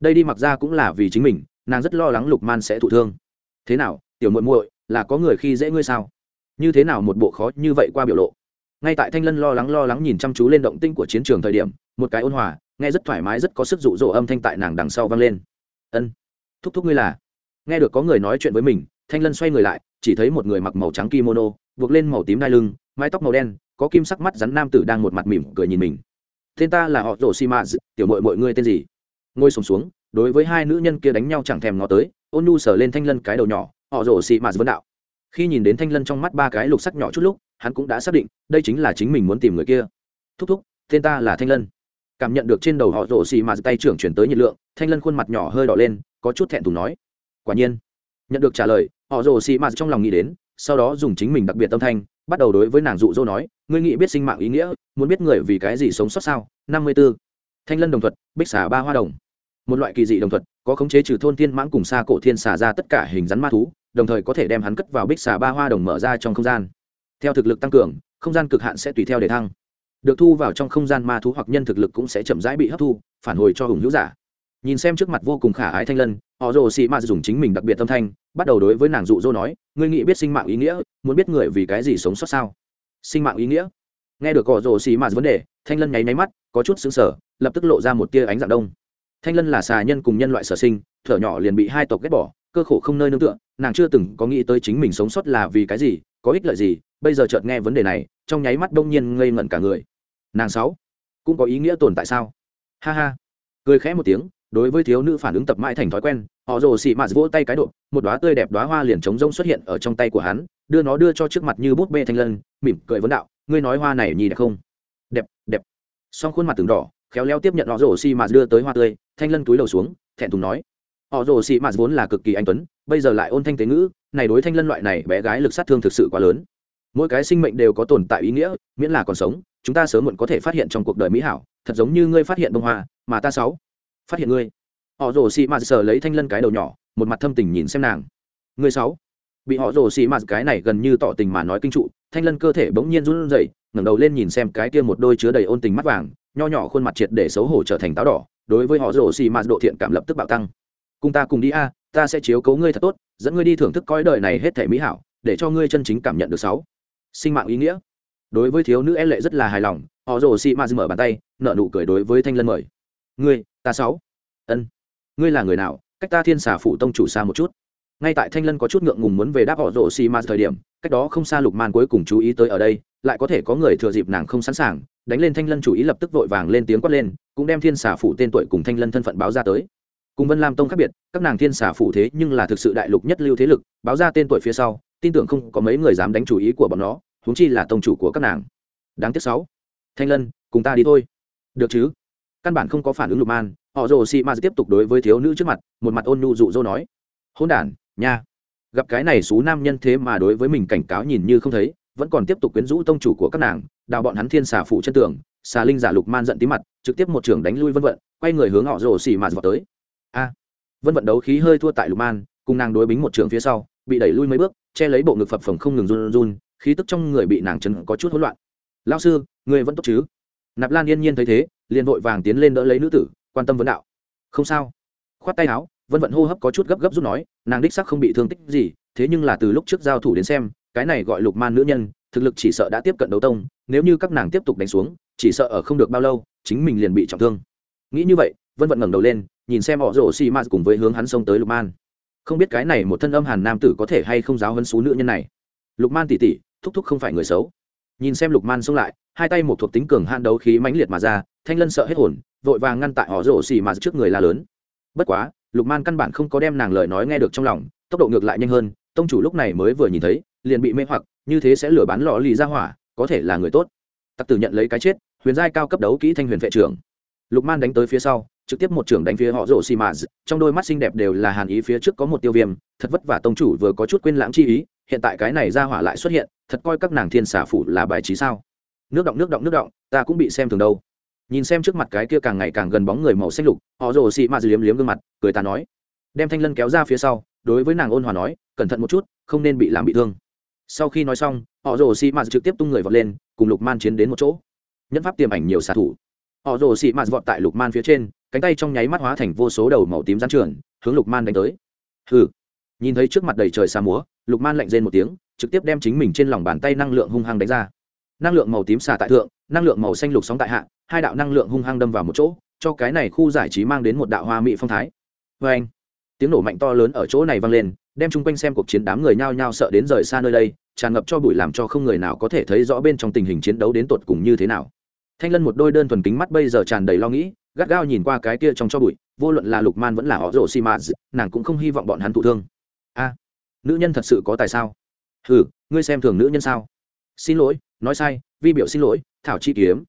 đây đi mặc ra cũng là vì chính mình, nàng rất lo lắng lục man sẽ thụ thương. Thế nào, tiểu muội muội, là có người khi dễ ngươi sao? Như thế nào một bộ khó như vậy qua biểu lộ? Ngay tại thanh lân lo lắng lo lắng nhìn chăm chú lên động tinh của chiến trường thời điểm, một cái ôn hòa, nghe rất thoải mái rất có sức dụ dỗ âm thanh tại nàng đằng sau vang lên. Ân, thúc thúc ngươi là. Nghe được có người nói chuyện với mình, thanh lân xoay người lại, chỉ thấy một người mặc màu trắng kimono, buộc lên màu tím đai lưng, mái tóc màu đen, có kim sắc mắt rắn nam tử đang một mặt mỉm cười nhìn mình. Tên ta là họ rổ xi mã tiểu mội mọi ngươi tên gì? Ngồi sùng xuống, xuống đối với hai nữ nhân kia đánh nhau chẳng thèm ngó tới ôn nu sờ lên thanh lân cái đầu nhỏ họ rổ xị mạt vân đạo. Khi nhìn đến thanh lân trong mắt ba cái lục sắc nhỏ chút lúc hắn cũng đã xác định đây chính là chính mình muốn tìm người kia. Thúc thúc tên ta là thanh lân. Cảm nhận được trên đầu họ rổ xì mà tay trưởng chuyển tới nhiệt lượng thanh lân khuôn mặt nhỏ hơi đỏ lên có chút thẹn thùng nói. Quả nhiên. Nhận được trả lời họ rổ xì mà trong lòng nghĩ đến sau đó dùng chính mình đặc biệt tâm thanh bắt đầu đối với nàng dụ dỗ nói ngươi nghĩ biết sinh mạng ý nghĩa muốn biết người vì cái gì sống sót sao? Năm mươi b ố thanh lân đồng thuật, bích xà ba hoa đồng. Một loại kỳ dị đồng thuật, có khống chế trừ thôn thiên mãng cùng xa cổ thiên xà ra tất cả hình rắn ma thú, đồng thời có thể đem hắn cất vào bích xà ba hoa đồng mở ra trong không gian. Theo thực lực tăng cường, không gian cực hạn sẽ tùy theo để thăng. Được thu vào trong không gian ma thú hoặc nhân thực lực cũng sẽ chậm rãi bị hấp thu, phản hồi cho hùng hữu giả. Nhìn xem trước mặt vô cùng khả ái thanh lân, họ rồ xị ma dùng chính mình đặc biệt tâm thanh, bắt đầu đối với nàng dụ dỗ nói, ngươi nghĩ biết sinh mạng ý nghĩa, muốn biết người vì cái gì sống sót sao? Sinh mạng ý nghĩa? Nghe được họ rồ xì mạt vấn đề, thanh lân nháy nháy mắt, có chút xứng sở lập tức lộ ra một tia ánh dạng đông. Thanh lân là xà nhân cùng nhân loại sở sinh, thở nhỏ liền bị hai tộc ghét bỏ, cơ khổ không nơi nương tựa, nàng chưa từng có nghĩ tới chính mình sống sót là vì cái gì, có ích lợi gì, bây giờ chợt nghe vấn đề này, trong nháy mắt đông nhiên ngây ngẩn cả người. Nàng sáu, cũng có ý nghĩa tồn tại sao? Ha ha. Cười khẽ một tiếng, đối với thiếu nữ phản ứng tập mãi thành thói quen, họ rồ xị mạt vỗ tay cái độ, một đoá tươi đẹp đoá hoa liền trống rông xuất hiện ở trong tay của hắn, đưa nó đưa cho trước mặt như bút bê thanh lân, mỉm cười vấn đạo ngươi nói hoa này nhì đẹp không? Đẹp đẹp. Song khuôn mặt từng đỏ, khéo léo tiếp nhận họ rồ xi mạt đưa tới hoa tươi, thanh lân túi đầu xuống, thẹn thùng nói. Họ rồ xị mạt vốn là cực kỳ anh tuấn, bây giờ lại ôn thanh tế ngữ, này đối thanh lân loại này bé gái lực sát thương thực sự quá lớn. Mỗi cái sinh mệnh đều có tồn tại ý nghĩa, miễn là còn sống, chúng ta sớm muộn có thể phát hiện trong cuộc đời mỹ hảo, thật giống như ngươi phát hiện bông hoa, mà ta sáu phát hiện ngươi. Họ rồ xị mạt sờ lấy thanh lân cái đầu nhỏ, một mặt thâm tình nhìn xem nàng. Ngươi sáu. Bị họ rồ xị mạt cái này gần như tỏ tình mà nói kinh trụ thanh lân cơ thể bỗng nhiên run rẩy, ngẩng đầu lên nhìn xem cái kia một đôi chứa đầy ôn tình mắt vàng, nho nhỏ khuôn mặt triệt để xấu hổ trở thành táo đỏ, đối với họ rồ xì mạt độ thiện cảm lập tức bạo tăng. Cùng ta cùng đi a, ta sẽ chiếu cố ngươi thật tốt, dẫn ngươi đi thưởng thức coi đời này hết thể mỹ hảo, để cho ngươi chân chính cảm nhận được sáu. Sinh mạng ý nghĩa. Đối với thiếu nữ e lệ rất là hài lòng, họ rồ xị ma mở bàn tay nợ nụ cười đối với thanh lân mời. Ngươi, ta sáu. Ân. Ngươi là người nào? Cách ta thiên xà phủ tông chủ xa một chút ngay tại thanh lân có chút ngượng ngùng muốn về đáp họ rồ xị ma thời điểm, cách đó không xa lục man cuối cùng chú ý tới ở đây, lại có thể có người thừa dịp nàng không sẵn sàng, đánh lên thanh lân chủ ý lập tức vội vàng lên tiếng quát lên, cũng đem thiên xà phụ tên tuổi cùng thanh lân thân phận báo ra tới. Cùng vân lam tông khác biệt, các nàng thiên xà phụ thế nhưng là thực sự đại lục nhất lưu thế lực, báo ra tên tuổi phía sau, tin tưởng không có mấy người dám đánh chủ ý của bọn nó, huống chi là tông chủ của các nàng. Đáng tiếc sáu. Thanh lân, cùng ta đi thôi. Được chứ? Căn bản không có phản ứng lục man, họ rồ si ma tiếp tục đối với thiếu nữ trước mặt, một mặt ôn nhu dụ dỗ nói. Hôn đản nha. Gặp cái này xú nam nhân thế mà đối với mình cảnh cáo nhìn như không thấy, vẫn còn tiếp tục quyến rũ tông chủ của các nàng, đào bọn hắn thiên xà phụ chân tường, xà linh giả lục man giận tí mặt, trực tiếp một trưởng đánh lui vân vận, quay người hướng họ rồ xì mạt vào tới. A. Vân vận đấu khí hơi thua tại lục man, cùng nàng đối bính một trưởng phía sau, bị đẩy lui mấy bước, che lấy bộ ngực phập phồng không ngừng run run, khí tức trong người bị nàng chấn có chút hỗn loạn. Lao sư, người vẫn tốt chứ? Nạp lan yên nhiên thấy thế, liền vội vàng tiến lên đỡ lấy nữ tử, quan tâm vấn đạo. Không sao. Khoát tay áo vân vận hô hấp có chút gấp gấp rút nói, nàng đích sắc không bị thương tích gì, thế nhưng là từ lúc trước giao thủ đến xem, cái này gọi lục man nữ nhân, thực lực chỉ sợ đã tiếp cận đấu tông, nếu như các nàng tiếp tục đánh xuống, chỉ sợ ở không được bao lâu, chính mình liền bị trọng thương. Nghĩ như vậy, vân vận ngẩng đầu lên, nhìn xem họ rổ xi m cùng với hướng hắn xông tới lục man. Không biết cái này một thân âm hàn nam tử có thể hay không giáo hân xú nữ nhân này. Lục man tỉ tỉ, thúc thúc không phải người xấu. Nhìn xem lục man xông lại, hai tay một thuộc tính cường han đấu khí mãnh liệt mà ra, thanh lân sợ hết hồn, vội vàng ngăn tại họ rổ xì mà trước người la lớn. Bất quá lục man căn bản không có đem nàng lời nói nghe được trong lòng, tốc độ ngược lại nhanh hơn, tông chủ lúc này mới vừa nhìn thấy, liền bị mê hoặc, như thế sẽ lừa bán lò lì ra hỏa, có thể là người tốt. Tặc tử nhận lấy cái chết, huyền giai cao cấp đấu kỹ thanh huyền vệ trưởng. Lục man đánh tới phía sau, trực tiếp một trưởng đánh phía họ rổ xì mà trong đôi mắt xinh đẹp đều là hàn ý phía trước có một tiêu viêm, thật vất vả tông chủ vừa có chút quên lãng chi ý, hiện tại cái này ra hỏa lại xuất hiện, thật coi các nàng thiên xà phủ là bài trí sao. Nước động nước động nước động, ta cũng bị xem thường đâu nhìn xem trước mặt cái kia càng ngày càng gần bóng người màu xanh lục, họ rồ xị mạt liếm liếm gương mặt, cười ta nói. Đem thanh lân kéo ra phía sau, đối với nàng ôn hòa nói, cẩn thận một chút, không nên bị làm bị thương. Sau khi nói xong, họ rồ xị mạt trực tiếp tung người vọt lên, cùng lục man chiến đến một chỗ. Nhân pháp tiềm ảnh nhiều xạ thủ. Họ rồ xị mạt vọt tại lục man phía trên, cánh tay trong nháy mắt hóa thành vô số đầu màu tím gián trường hướng lục man đánh tới. Hừ. Nhìn thấy trước mặt đầy trời xa múa, lục man lạnh rên một tiếng, trực tiếp đem chính mình trên lòng bàn tay năng lượng hung hăng đánh ra năng lượng màu tím xà tại thượng, năng lượng màu xanh lục sóng tại hạ, hai đạo năng lượng hung hăng đâm vào một chỗ, cho cái này khu giải trí mang đến một đạo hoa mỹ phong thái. Vê anh, tiếng nổ mạnh to lớn ở chỗ này vang lên, đem chung quanh xem cuộc chiến đám người nhao nhao sợ đến rời xa nơi đây, tràn ngập cho bụi làm cho không người nào có thể thấy rõ bên trong tình hình chiến đấu đến tột cùng như thế nào. Thanh lân một đôi đơn thuần kính mắt bây giờ tràn đầy lo nghĩ, gắt gao nhìn qua cái kia trong cho bụi, vô luận là lục man vẫn là họ rổ xi mã nàng cũng không hy vọng bọn hắn thụ thương. A, nữ nhân thật sự có tài sao? Ừ ngươi xem thường nữ nhân sao? Xin lỗi nói sai, vi biểu xin lỗi, thảo chi kiếm.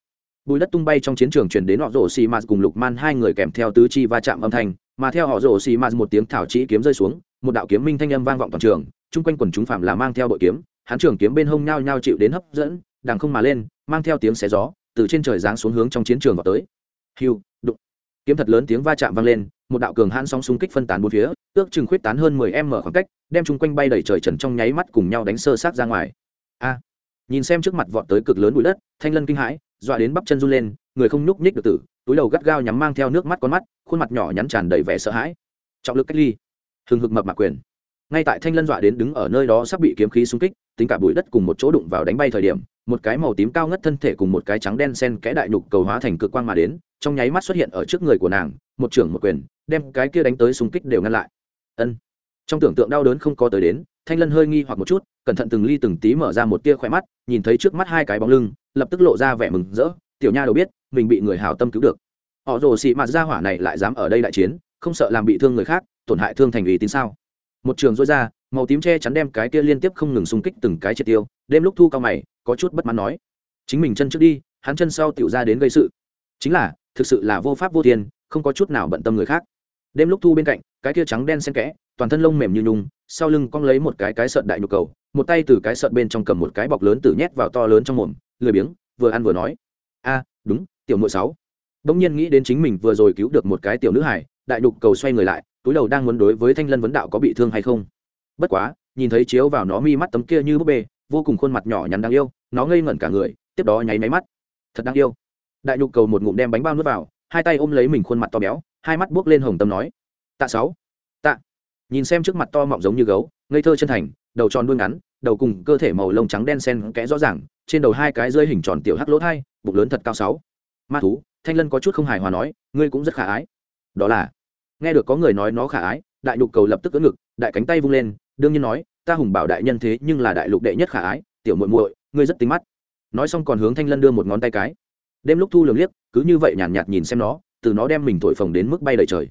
Bùi đất tung bay trong chiến trường chuyển đến họ rổ xì mạt cùng lục man, hai người kèm theo tứ chi va chạm âm thanh, mà theo họ rổ xì mạt một tiếng thảo chi kiếm rơi xuống, một đạo kiếm minh thanh âm vang vọng toàn trường, chung quanh quần chúng phạm là mang theo bội kiếm, hán trường kiếm bên hông nhao nhao chịu đến hấp dẫn, đằng không mà lên, mang theo tiếng xé gió, từ trên trời giáng xuống hướng trong chiến trường vào tới. Hiu đụng. Kiếm thật lớn tiếng va chạm vang lên, một đạo cường hãn sóng xung kích phân tán bốn phía, ước chừng khuyết tán hơn mười m khoảng cách, đem chung quanh bay đầy trời trần trong nháy mắt cùng nhau đánh sơ sát ra ngoài. A nhìn xem trước mặt vọt tới cực lớn bụi đất, thanh lân kinh hãi, dọa đến bắp chân run lên, người không nhúc nhích được tử, túi đầu gắt gao nhắm mang theo nước mắt con mắt, khuôn mặt nhỏ nhắn tràn đầy vẻ sợ hãi. Trọng lực cách ly. Hừng hực mập mạc quyền. Ngay tại thanh lân dọa đến đứng ở nơi đó sắp bị kiếm khí xung kích, tính cả bụi đất cùng một chỗ đụng vào đánh bay thời điểm, một cái màu tím cao ngất thân thể cùng một cái trắng đen sen kẽ đại nhục cầu hóa thành cực quang mà đến, trong nháy mắt xuất hiện ở trước người của nàng, một trưởng một quyền, đem cái kia đánh tới xung kích đều ngăn lại. Ân. Trong tưởng tượng đau đớn không có tới đến, thanh lân hơi nghi hoặc một chút cẩn thận từng ly từng tí mở ra một tia khỏe mắt, nhìn thấy trước mắt hai cái bóng lưng, lập tức lộ ra vẻ mừng rỡ, tiểu nha đâu biết, mình bị người hào tâm cứu được. Họ rồ xị mạt ra hỏa này lại dám ở đây đại chiến, không sợ làm bị thương người khác, tổn hại thương thành ủy tín sao? Một trường dối ra, màu tím che chắn đem cái kia liên tiếp không ngừng xung kích từng cái triệt tiêu, đêm lúc thu cao mày, có chút bất mãn nói, chính mình chân trước đi, hắn chân sau tiểu ra đến gây sự. Chính là, thực sự là vô pháp vô thiên, không có chút nào bận tâm người khác. Đêm lúc thu bên cạnh, cái kia trắng đen xen kẽ, toàn thân lông mềm như nhung sau lưng cong lấy một cái cái sợn đại nhục cầu, một tay từ cái sợn bên trong cầm một cái bọc lớn từ nhét vào to lớn trong mồm, lười biếng, vừa ăn vừa nói. A, đúng, tiểu nội sáu. Bỗng nhiên nghĩ đến chính mình vừa rồi cứu được một cái tiểu nữ hải đại nhục cầu xoay người lại, túi đầu đang muốn đối với thanh lân vấn đạo có bị thương hay không. Bất quá, nhìn thấy chiếu vào nó mi mắt tấm kia như búp bê, vô cùng khuôn mặt nhỏ nhắn đáng yêu, nó ngây ngẩn cả người, tiếp đó nháy máy mắt. Thật đáng yêu. Đại nhục cầu một ngụm đem bánh bao nước vào, hai tay ôm lấy mình khuôn mặt to béo, hai mắt buốc lên hồng tâm nói. Tạ sáu nhìn xem trước mặt to mọng giống như gấu ngây thơ chân thành đầu tròn đuôi ngắn đầu cùng cơ thể màu lông trắng đen sen kẽ rõ ràng trên đầu hai cái rơi hình tròn tiểu hắc lỗ thai bụng lớn thật cao sáu. Ma thú thanh lân có chút không hài hòa nói ngươi cũng rất khả ái. Đó là nghe được có người nói nó khả ái đại nhục cầu lập tức ưỡn ngực đại cánh tay vung lên đương nhiên nói ta hùng bảo đại nhân thế nhưng là đại lục đệ nhất khả ái tiểu muội muội ngươi rất tính mắt. Nói xong còn hướng thanh lân đưa một ngón tay cái. Đêm lúc thu lường liếc cứ như vậy nhàn nhạt, nhạt nhìn xem nó từ nó đem mình thổi phồng đến mức bay đầy trời.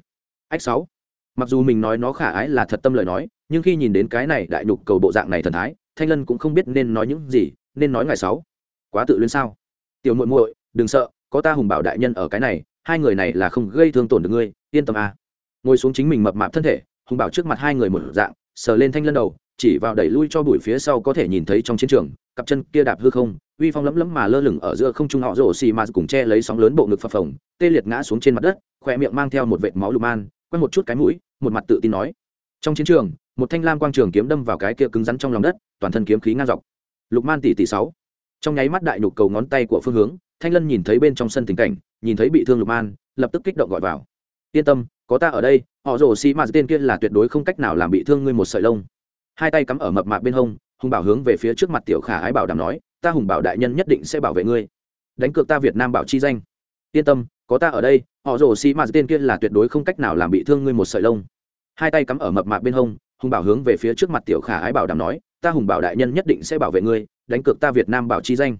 Ách sáu mặc dù mình nói nó khả ái là thật tâm lời nói, nhưng khi nhìn đến cái này đại nhục cầu bộ dạng này thần thái, thanh lân cũng không biết nên nói những gì, nên nói ngày sáu quá tự luyến sao tiểu muội muội, đừng sợ, có ta hùng bảo đại nhân ở cái này, hai người này là không gây thương tổn được ngươi, yên tâm à. ngồi xuống chính mình mập mạp thân thể, hùng bảo trước mặt hai người một dạng, sờ lên thanh lân đầu, chỉ vào đẩy lui cho bụi phía sau có thể nhìn thấy trong chiến trường, cặp chân kia đạp hư không, uy phong lấm lấm mà lơ lửng ở giữa không trung họ rổ xì mà cùng che lấy sóng lớn bộ ngực phập phồng, tê liệt ngã xuống trên mặt đất khỏe miệng mang theo một vệt máu lục man quay một chút cái mũi, một mặt tự tin nói. Trong chiến trường, một thanh lam quang trường kiếm đâm vào cái kia cứng rắn trong lòng đất, toàn thân kiếm khí ngang dọc. Lục man tỷ tỷ sáu. Trong nháy mắt đại nhục cầu ngón tay của phương hướng, thanh lân nhìn thấy bên trong sân tình cảnh, nhìn thấy bị thương lục man lập tức kích động gọi vào. Yên tâm, có ta ở đây, họ rồ xì mạt tên kia là tuyệt đối không cách nào làm bị thương ngươi một sợi lông. Hai tay cắm ở mập mạp bên hông, hùng bảo hướng về phía trước mặt tiểu khả ái bảo đảm nói, ta hùng bảo đại nhân nhất định sẽ bảo vệ ngươi. Đánh cược ta việt nam bảo chi danh. Yên tâm, có ta ở đây họ rồ xì mà tên kia là tuyệt đối không cách nào làm bị thương ngươi một sợi lông. Hai tay cắm ở mập mạp bên hông, hùng bảo hướng về phía trước mặt tiểu khả ái bảo đảm nói, ta hùng bảo đại nhân nhất định sẽ bảo vệ ngươi, đánh cược ta việt nam bảo chi danh.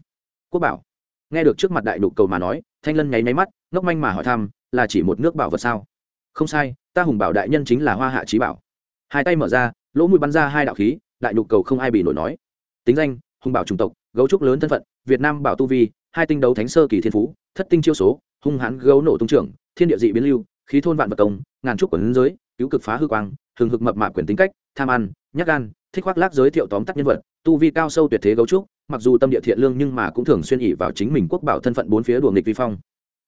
Quốc bảo. Nghe được trước mặt đại đục cầu mà nói, thanh lân nháy máy mắt, ngốc manh mà hỏi thăm, là chỉ một nước bảo vật sao? Không sai, ta hùng bảo đại nhân chính là hoa hạ trí bảo. Hai tay mở ra, lỗ mũi bắn ra hai đạo khí, đại đục cầu không ai bị nổi nói. Tính danh, hùng bảo chủng tộc, gấu trúc lớn thân phận, việt nam bảo tu vi, hai tinh đấu thánh sơ kỳ thiên phú, thất tinh chiêu số hung hãn gấu nổ tung trưởng, thiên địa dị biến lưu, khí thôn vạn vật công, ngàn trúc quần giới, cứu cực phá hư quang thường hực mập mạp quyền tính cách, tham ăn nhắc gan, thích khoác lác giới thiệu tóm tắt nhân vật, tu vi cao sâu tuyệt thế gấu trúc, mặc dù tâm địa thiện lương nhưng mà cũng thường xuyên ỉ vào chính mình quốc bảo thân phận bốn phía đùa nghịch vi phong.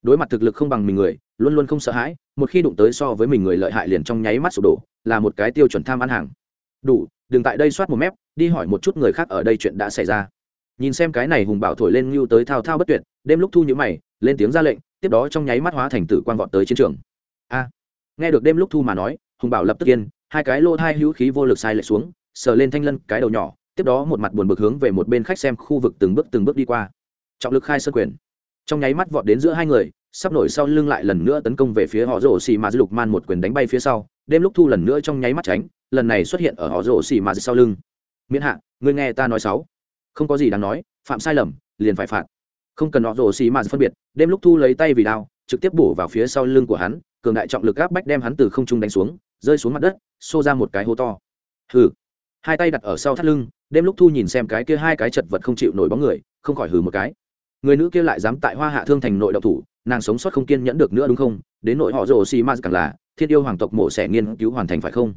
Đối mặt thực lực không bằng mình người, luôn luôn không sợ hãi, một khi đụng tới so với mình người lợi hại liền trong nháy mắt sụp đổ, là một cái tiêu chuẩn tham ăn hàng. Đủ, đừng tại đây soát một mép, đi hỏi một chút người khác ở đây chuyện đã xảy ra. Nhìn xem cái này hùng bảo thổi lên ngưu tới thao thao bất tuyệt, đêm lúc thu nhữ mày, lên tiếng ra lệnh tiếp đó trong nháy mắt hóa thành tử quan vọt tới chiến trường. A! Nghe được đêm lúc thu mà nói, hùng bảo lập tức yên, hai cái lô thai hữu khí vô lực sai lệch xuống, sờ lên thanh lân cái đầu nhỏ, tiếp đó một mặt buồn bực hướng về một bên khách xem khu vực từng bước từng bước đi qua. Trọng lực khai sơ quyền. Trong nháy mắt vọt đến giữa hai người, sắp nổi sau lưng lại lần nữa tấn công về phía họ rổ xì mà lục man một quyền đánh bay phía sau. Đêm lúc thu lần nữa trong nháy mắt tránh, lần này xuất hiện ở họ rổ xì mà sau lưng. Miễn hạ, ngươi nghe ta nói sáu không có gì đáng nói, phạm sai lầm, liền phải phạt không cần họ rổ xì mà phân biệt, đêm lúc thu lấy tay vì đao, trực tiếp bổ vào phía sau lưng của hắn, cường đại trọng lực áp bách đem hắn từ không trung đánh xuống, rơi xuống mặt đất, xô ra một cái hố to. Hừ. Hai tay đặt ở sau thắt lưng, đêm lúc thu nhìn xem cái kia hai cái chật vật không chịu nổi bóng người, không khỏi hừ một cái. Người nữ kia lại dám tại hoa hạ thương thành nội độc thủ, nàng sống sót không kiên nhẫn được nữa đúng không? Đến nội họ rồ xì ma càng là, thiên yêu hoàng tộc mổ xẻ nghiên cứu hoàn thành phải không?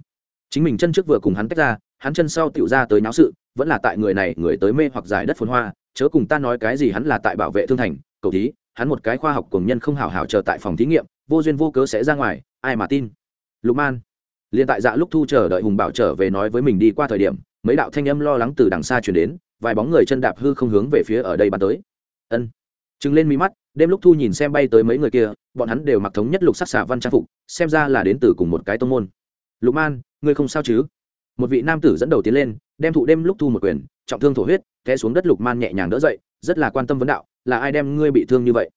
Chính mình chân trước vừa cùng hắn tách ra, hắn chân sau tựu ra tới náo sự, vẫn là tại người này, người tới mê hoặc giải đất phồn hoa chớ cùng ta nói cái gì hắn là tại bảo vệ thương thành cầu thí, hắn một cái khoa học cùng nhân không hào hào chờ tại phòng thí nghiệm, vô duyên vô cớ sẽ ra ngoài, ai mà tin? Lục man, liền tại dạ lúc thu chờ đợi hùng bảo trở về nói với mình đi qua thời điểm, mấy đạo thanh âm lo lắng từ đằng xa chuyển đến, vài bóng người chân đạp hư không hướng về phía ở đây bắn tới. Ân. Chứng lên mí mắt, đêm lúc thu nhìn xem bay tới mấy người kia, bọn hắn đều mặc thống nhất lục sắc xà văn trang phục, xem ra là đến từ cùng một cái tông môn. Lục man, ngươi không sao chứ? Một vị nam tử dẫn đầu tiến lên, đem thụ đêm lúc thu một quyền trọng thương thổ huyết, té xuống đất lục man nhẹ nhàng đỡ dậy, rất là quan tâm vấn đạo, là ai đem ngươi bị thương như vậy?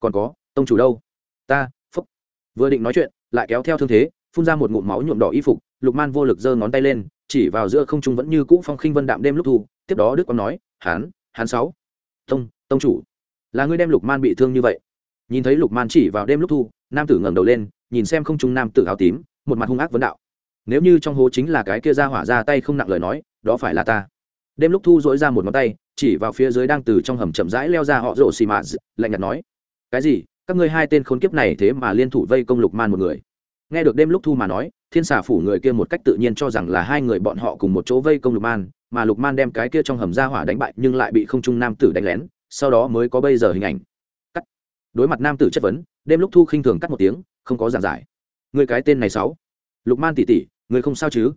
Còn có, tông chủ đâu? Ta, phúc. Vừa định nói chuyện, lại kéo theo thương thế, phun ra một ngụm máu nhuộm đỏ y phục, lục man vô lực giơ ngón tay lên, chỉ vào giữa không trung vẫn như cũ phong khinh vân đạm đêm lúc thu, tiếp đó đức quang nói, hán hán sáu. Tông tông chủ, là ngươi đem lục man bị thương như vậy? Nhìn thấy lục man chỉ vào đêm lúc thu, nam tử ngẩng đầu lên, nhìn xem không trung nam tử áo tím, một mặt hung ác vấn đạo. Nếu như trong hố chính là cái kia ra hỏa ra tay không nặng lời nói, đó phải là ta đêm lúc thu dỗi ra một ngón tay, chỉ vào phía dưới đang từ trong hầm chậm rãi leo ra họ rổ xì mạt, lạnh nhạt nói, cái gì? Các ngươi hai tên khốn kiếp này thế mà liên thủ vây công lục man một người? Nghe được đêm lúc thu mà nói, thiên xà phủ người kia một cách tự nhiên cho rằng là hai người bọn họ cùng một chỗ vây công lục man, mà lục man đem cái kia trong hầm ra hỏa đánh bại nhưng lại bị không trung nam tử đánh lén, sau đó mới có bây giờ hình ảnh. Cắt. Đối mặt nam tử chất vấn, đêm lúc thu khinh thường cắt một tiếng, không có giảng giải. Người cái tên này sáu? Lục man tỉ tỉ người không sao chứ?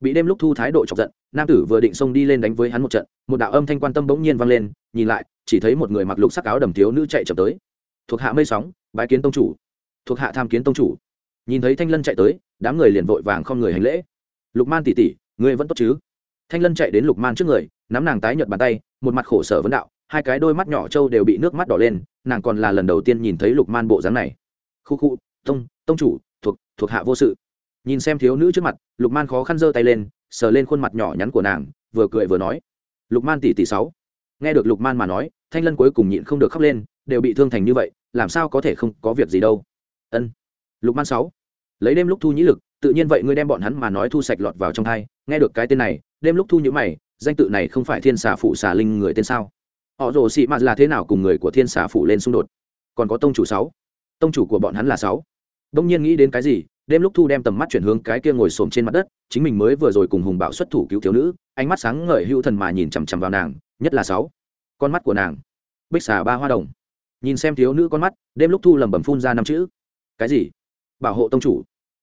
Bị đêm lúc thu thái độ chọc giận nam tử vừa định xông đi lên đánh với hắn một trận, một đạo âm thanh quan tâm bỗng nhiên vang lên, nhìn lại, chỉ thấy một người mặc lục sắc áo đầm thiếu nữ chạy chậm tới. Thuộc hạ mây sóng, bái kiến tông chủ. Thuộc hạ tham kiến tông chủ. Nhìn thấy thanh lân chạy tới, đám người liền vội vàng không người hành lễ. Lục man tỉ tỉ ngươi vẫn tốt chứ? Thanh lân chạy đến lục man trước người, nắm nàng tái nhợt bàn tay, một mặt khổ sở vấn đạo, hai cái đôi mắt nhỏ trâu đều bị nước mắt đỏ lên, nàng còn là lần đầu tiên nhìn thấy lục man bộ dáng này. Khu khu, tông tông chủ, thuộc thuộc hạ vô sự. Nhìn xem thiếu nữ trước mặt, lục man khó khăn giơ tay lên sờ lên khuôn mặt nhỏ nhắn của nàng, vừa cười vừa nói, lục man tỷ tỷ sáu. Nghe được lục man mà nói, thanh lân cuối cùng nhịn không được khóc lên, đều bị thương thành như vậy, làm sao có thể không có việc gì đâu. Ân, lục man sáu. Lấy đêm lúc thu nhĩ lực, tự nhiên vậy ngươi đem bọn hắn mà nói thu sạch lọt vào trong thai, nghe được cái tên này, đêm lúc thu nhữ mày, danh tự này không phải thiên xà phụ xà linh người tên sao? Họ rồ xị mạt là thế nào cùng người của thiên xà phụ lên xung đột? Còn có tông chủ sáu. Tông chủ của bọn hắn là sáu. Đông nhiên nghĩ đến cái gì đêm lúc thu đem tầm mắt chuyển hướng cái kia ngồi xổm trên mặt đất, chính mình mới vừa rồi cùng hùng bảo xuất thủ cứu thiếu nữ, ánh mắt sáng ngời hữu thần mà nhìn chằm chằm vào nàng, nhất là sáu. Con mắt của nàng. Bích xà ba hoa đồng. Nhìn xem thiếu nữ con mắt, đêm lúc thu lẩm bẩm phun ra năm chữ. Cái gì? Bảo hộ tông chủ.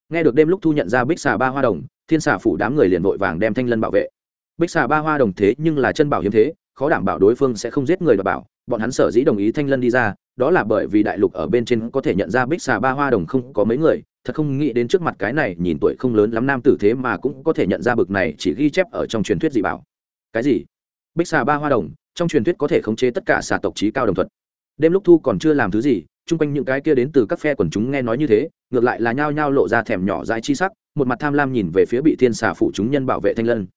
Nghe được đêm lúc thu nhận ra bích xà ba hoa đồng, thiên xà phủ đám người liền vội vàng đem thanh lân bảo vệ. Bích xà ba hoa đồng thế nhưng là chân bảo hiếm thế, khó đảm bảo đối phương sẽ không giết người đoạt bảo. Bọn hắn sở dĩ đồng ý thanh lân đi ra, đó là bởi vì đại lục ở bên trên có thể nhận ra bích xà ba hoa đồng không có mấy người thật không nghĩ đến trước mặt cái này nhìn tuổi không lớn lắm nam tử thế mà cũng có thể nhận ra bực này chỉ ghi chép ở trong truyền thuyết dị bảo. Cái gì? Bích xà ba hoa đồng, trong truyền thuyết có thể khống chế tất cả xà tộc trí cao đồng thuật. Đêm lúc thu còn chưa làm thứ gì, chung quanh những cái kia đến từ các phe quần chúng nghe nói như thế, ngược lại là nhao nhao lộ ra thèm nhỏ dãi chi sắc, một mặt tham lam nhìn về phía bị thiên xà phụ chúng nhân bảo vệ thanh lân.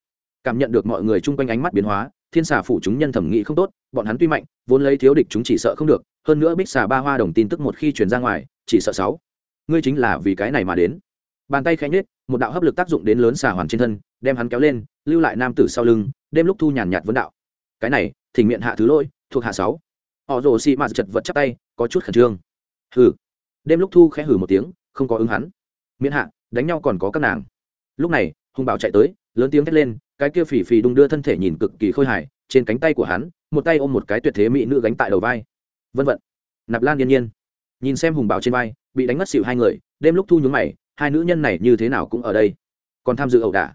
Cảm nhận được mọi người chung quanh ánh mắt biến hóa, thiên xà phụ chúng nhân thẩm nghĩ không tốt, bọn hắn tuy mạnh, vốn lấy thiếu địch chúng chỉ sợ không được, hơn nữa bích xà ba hoa đồng tin tức một khi truyền ra ngoài, chỉ sợ sáu ngươi chính là vì cái này mà đến. Bàn tay khẽ nhết một đạo hấp lực tác dụng đến lớn xà hoàn trên thân, đem hắn kéo lên, lưu lại nam tử sau lưng, đêm lúc thu nhàn nhạt vấn đạo. Cái này, thỉnh miệng hạ thứ lỗi, thuộc hạ sáu. Họ rồ xị mạt chật vật chắc tay, có chút khẩn trương. Hừ. Đêm lúc thu khẽ hừ một tiếng, không có ứng hắn. Miễn hạ, đánh nhau còn có các nàng. Lúc này hùng bảo chạy tới, lớn tiếng thét lên, cái kia phì phì đung đưa thân thể nhìn cực kỳ khôi hài, trên cánh tay của hắn, một tay ôm một cái tuyệt thế mỹ nữ gánh tại đầu vai. Vân vận nạp lan yên nhiên. Nhìn xem hùng bảo trên vai bị đánh mất xỉu hai người, đêm lúc thu nhúng mày, hai nữ nhân này như thế nào cũng ở đây. Còn tham dự ẩu đả.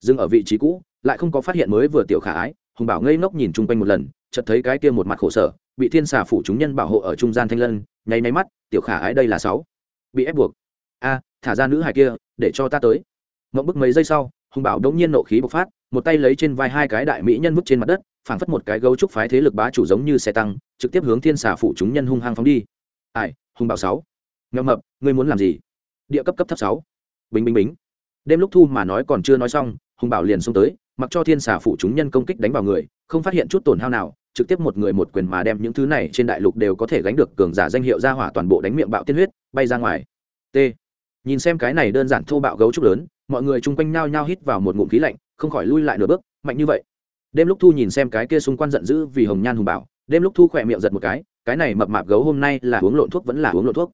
Dừng ở vị trí cũ, lại không có phát hiện mới vừa tiểu khả ái, hùng bảo ngây ngốc nhìn chung quanh một lần, chợt thấy cái kia một mặt khổ sở, bị thiên xà phủ chúng nhân bảo hộ ở trung gian thanh lân, nháy máy mắt, tiểu khả ái đây là sáu. Bị ép buộc. A, thả ra nữ hài kia, để cho ta tới. Mộng bức mấy giây sau, hùng bảo đống nhiên nộ khí bộc phát, một tay lấy trên vai hai cái đại mỹ nhân vứt trên mặt đất, phảng phất một cái gấu trúc phái thế lực bá chủ giống như xe tăng, trực tiếp hướng thiên xà phủ chúng nhân hung hăng phóng đi. Ai, hùng bảo sáu nghèo mập, ngươi muốn làm gì? Địa cấp cấp thấp sáu. Bình bình bình đêm lúc thu mà nói còn chưa nói xong, hùng bảo liền xông tới, mặc cho thiên xà phụ chúng nhân công kích đánh vào người, không phát hiện chút tổn hao nào, trực tiếp một người một quyền mà đem những thứ này trên đại lục đều có thể gánh được cường giả danh hiệu ra hỏa toàn bộ đánh miệng bạo tiên huyết, bay ra ngoài. T. Nhìn xem cái này đơn giản thô bạo gấu trúc lớn, mọi người chung quanh nhao nhao hít vào một ngụm khí lạnh, không khỏi lui lại nửa bước, mạnh như vậy. Đêm lúc thu nhìn xem cái kia xung quanh giận dữ vì hồng nhan hùng bảo, đêm lúc thu khỏe miệng giật một cái cái này mập mạp gấu hôm nay là uống lộn thuốc vẫn là uống lộn thuốc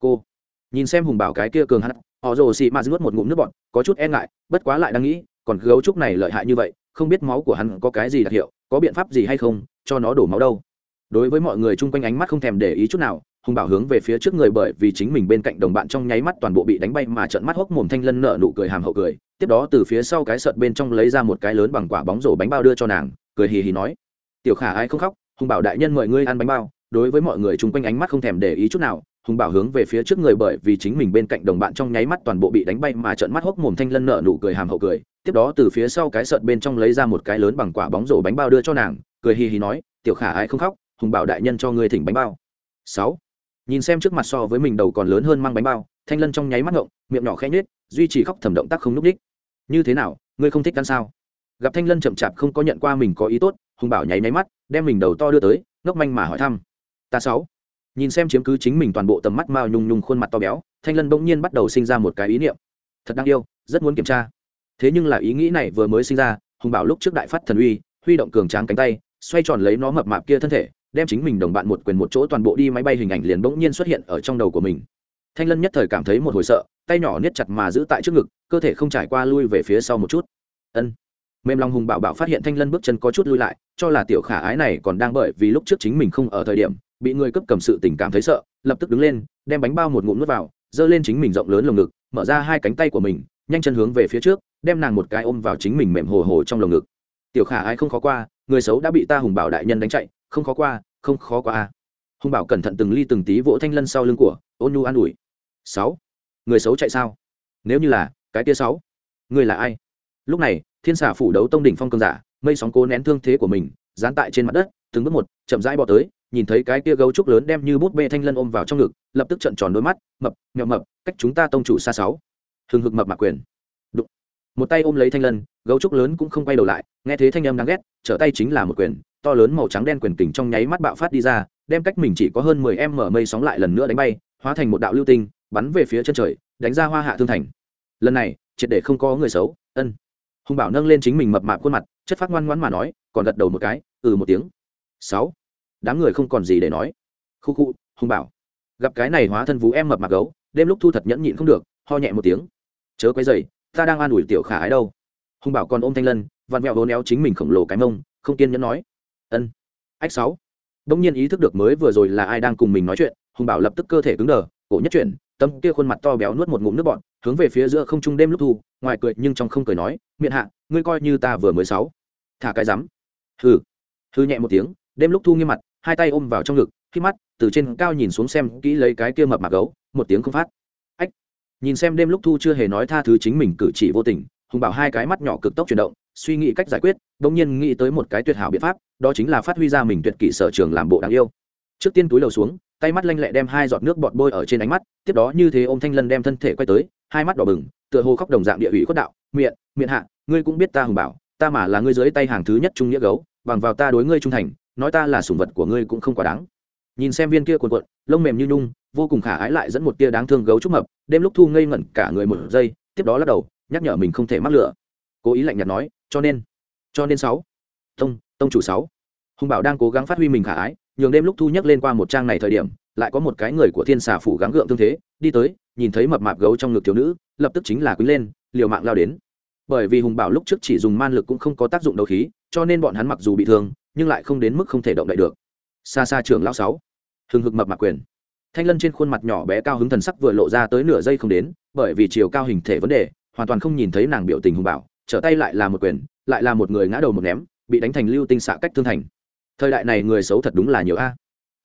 cô, nhìn xem hùng bảo cái kia cường hắn họ rồ xị mạt nuốt một ngụm nước bọt, có chút e ngại, bất quá lại đang nghĩ, còn gấu trúc này lợi hại như vậy, không biết máu của hắn có cái gì đặc hiệu, có biện pháp gì hay không, cho nó đổ máu đâu. Đối với mọi người chung quanh ánh mắt không thèm để ý chút nào, hùng bảo hướng về phía trước người bởi vì chính mình bên cạnh đồng bạn trong nháy mắt toàn bộ bị đánh bay mà trận mắt hốc mồm thanh lân nợ nụ cười hàm hậu cười. Tiếp đó từ phía sau cái sợt bên trong lấy ra một cái lớn bằng quả bóng rổ bánh bao đưa cho nàng, cười hì hì nói, tiểu khả ai không khóc, hùng bảo đại nhân mời ngươi ăn bánh bao. Đối với mọi người chung quanh ánh mắt không thèm để ý chút nào hùng bảo hướng về phía trước người bởi vì chính mình bên cạnh đồng bạn trong nháy mắt toàn bộ bị đánh bay mà trợn mắt hốc mồm thanh lân nợ nụ cười hàm hậu cười. Tiếp đó từ phía sau cái sợt bên trong lấy ra một cái lớn bằng quả bóng rổ bánh bao đưa cho nàng, cười hì hì nói, tiểu khả ai không khóc, hùng bảo đại nhân cho ngươi thỉnh bánh bao. Sáu. Nhìn xem trước mặt so với mình đầu còn lớn hơn mang bánh bao, thanh lân trong nháy mắt ngộng, miệng nhỏ khẽ nhếch, duy trì khóc thầm động tác không núp đích. Như thế nào, ngươi không thích ăn sao? Gặp thanh lân chậm chạp không có nhận qua mình có ý tốt, hùng bảo nháy nháy mắt, đem mình đầu to đưa tới, ngốc manh mà hỏi thăm, ta sáu nhìn xem chiếm cứ chính mình toàn bộ tầm mắt mao nhung nhung khuôn mặt to béo, thanh lân bỗng nhiên bắt đầu sinh ra một cái ý niệm. Thật đáng yêu, rất muốn kiểm tra. Thế nhưng là ý nghĩ này vừa mới sinh ra, hùng bảo lúc trước đại phát thần uy, huy động cường tráng cánh tay, xoay tròn lấy nó mập mạp kia thân thể, đem chính mình đồng bạn một quyền một chỗ toàn bộ đi máy bay hình ảnh liền bỗng nhiên xuất hiện ở trong đầu của mình. Thanh lân nhất thời cảm thấy một hồi sợ, tay nhỏ niết chặt mà giữ tại trước ngực, cơ thể không trải qua lui về phía sau một chút. Ân. Mềm lòng hùng bảo bảo phát hiện thanh lân bước chân có chút lui lại, cho là tiểu khả ái này còn đang bởi vì lúc trước chính mình không ở thời điểm bị người cấp cầm sự tình cảm thấy sợ, lập tức đứng lên, đem bánh bao một ngụm nuốt vào, giơ lên chính mình rộng lớn lồng ngực, mở ra hai cánh tay của mình, nhanh chân hướng về phía trước, đem nàng một cái ôm vào chính mình mềm hồ hồ trong lồng ngực. Tiểu khả ai không khó qua, người xấu đã bị ta hùng bảo đại nhân đánh chạy, không khó qua, không khó qua a. Hùng bảo cẩn thận từng ly từng tí vỗ thanh lân sau lưng của ôn nhu an ủi. Sáu, người xấu chạy sao? Nếu như là, cái tia sáu, người là ai? Lúc này, thiên xà phủ đấu tông đỉnh phong cường giả, mây sóng cố nén thương thế của mình, dán tại trên mặt đất, từng bước một, chậm rãi bỏ tới nhìn thấy cái kia gấu trúc lớn đem như bút bê thanh lân ôm vào trong ngực, lập tức trận tròn đôi mắt, mập mẹo mập, cách chúng ta tông chủ xa sáu. Hừng hực mập mạc quyền. Đụng. một tay ôm lấy thanh lân, gấu trúc lớn cũng không quay đầu lại, nghe thế thanh âm đáng ghét, trở tay chính là một quyền, to lớn màu trắng đen quyền kình trong nháy mắt bạo phát đi ra, đem cách mình chỉ có hơn mười em mở mây sóng lại lần nữa đánh bay, hóa thành một đạo lưu tinh, bắn về phía chân trời, đánh ra hoa hạ thương thành. Lần này, triệt để không có người xấu, ân. Hùng bảo nâng lên chính mình mập mạp khuôn mặt, chất phát ngoan ngoãn mà nói, còn gật đầu một cái ừ một tiếng. Sáu đám người không còn gì để nói. Khu khu, hùng bảo. Gặp cái này hóa thân vú em mập mạp gấu, đêm lúc thu thật nhẫn nhịn không được, ho nhẹ một tiếng. Chớ quấy dày ta đang an ủi tiểu khả ái đâu. Hùng bảo còn ôm thanh lân, vặn vẹo vốn éo chính mình khổng lồ cái mông, không kiên nhẫn nói. Ân. Ách sáu. Đông nhiên ý thức được mới vừa rồi là ai đang cùng mình nói chuyện, hùng bảo lập tức cơ thể cứng đờ, cổ nhất chuyển, tâm kia khuôn mặt to béo nuốt một ngụm nước bọn hướng về phía giữa không trung đêm lúc thu, ngoài cười nhưng trong không cười nói miệng hạ, ngươi coi như ta vừa mới sáu. Thả cái rắm. Hừ. Hừ nhẹ một tiếng, đêm lúc thu nghiêm mặt hai tay ôm vào trong ngực, khi mắt từ trên cao nhìn xuống xem kỹ lấy cái kia mập mạc gấu, một tiếng không phát. Ách! Nhìn xem đêm lúc thu chưa hề nói tha thứ chính mình cử chỉ vô tình, hùng bảo hai cái mắt nhỏ cực tốc chuyển động, suy nghĩ cách giải quyết, bỗng nhiên nghĩ tới một cái tuyệt hảo biện pháp, đó chính là phát huy ra mình tuyệt kỷ sở trường làm bộ đáng yêu. Trước tiên túi đầu xuống, tay mắt lanh lẹ đem hai giọt nước bọt bôi ở trên ánh mắt, tiếp đó như thế ô m thanh lân đem thân thể quay tới, hai mắt đỏ bừng, tựa hồ khóc đồng dạng địa ủy khuất đạo miệng miệng hạ, ngươi cũng biết ta hùng bảo, ta mà là ngươi dưới tay hàng thứ nhất trung nghĩa gấu, bằng vào ta đối ngươi trung thành nói ta là sủng vật của ngươi cũng không quá đáng. Nhìn xem viên kia cuộn cuộn, lông mềm như nhung, vô cùng khả ái lại dẫn một tia đáng thương gấu trúc mập, đêm lúc thu ngây ngẩn cả người một giây, tiếp đó lắc đầu, nhắc nhở mình không thể mắc lửa. Cố ý lạnh nhạt nói, cho nên cho nên sáu, tông tông chủ sáu. Hùng bảo đang cố gắng phát huy mình khả ái, nhường đêm lúc thu nhắc lên qua một trang này thời điểm, lại có một cái người của thiên xà phủ gắng gượng tương thế, đi tới, nhìn thấy mập mạp gấu trong ngực thiếu nữ, lập tức chính là quý lên, liều mạng lao đến. Bởi vì hùng bảo lúc trước chỉ dùng man lực cũng không có tác dụng đấu khí, cho nên bọn hắn mặc dù bị thương nhưng lại không đến mức không thể động đậy được. Xa xa trường lão sáu hừng hực mập mạc quyền. Thanh lân trên khuôn mặt nhỏ bé cao hứng thần sắc vừa lộ ra tới nửa giây không đến bởi vì chiều cao hình thể vấn đề hoàn toàn không nhìn thấy nàng biểu tình hùng bảo trở tay lại là một quyền lại là một người ngã đầu một ném bị đánh thành lưu tinh xạ cách thương thành. Thời đại này người xấu thật đúng là nhiều a.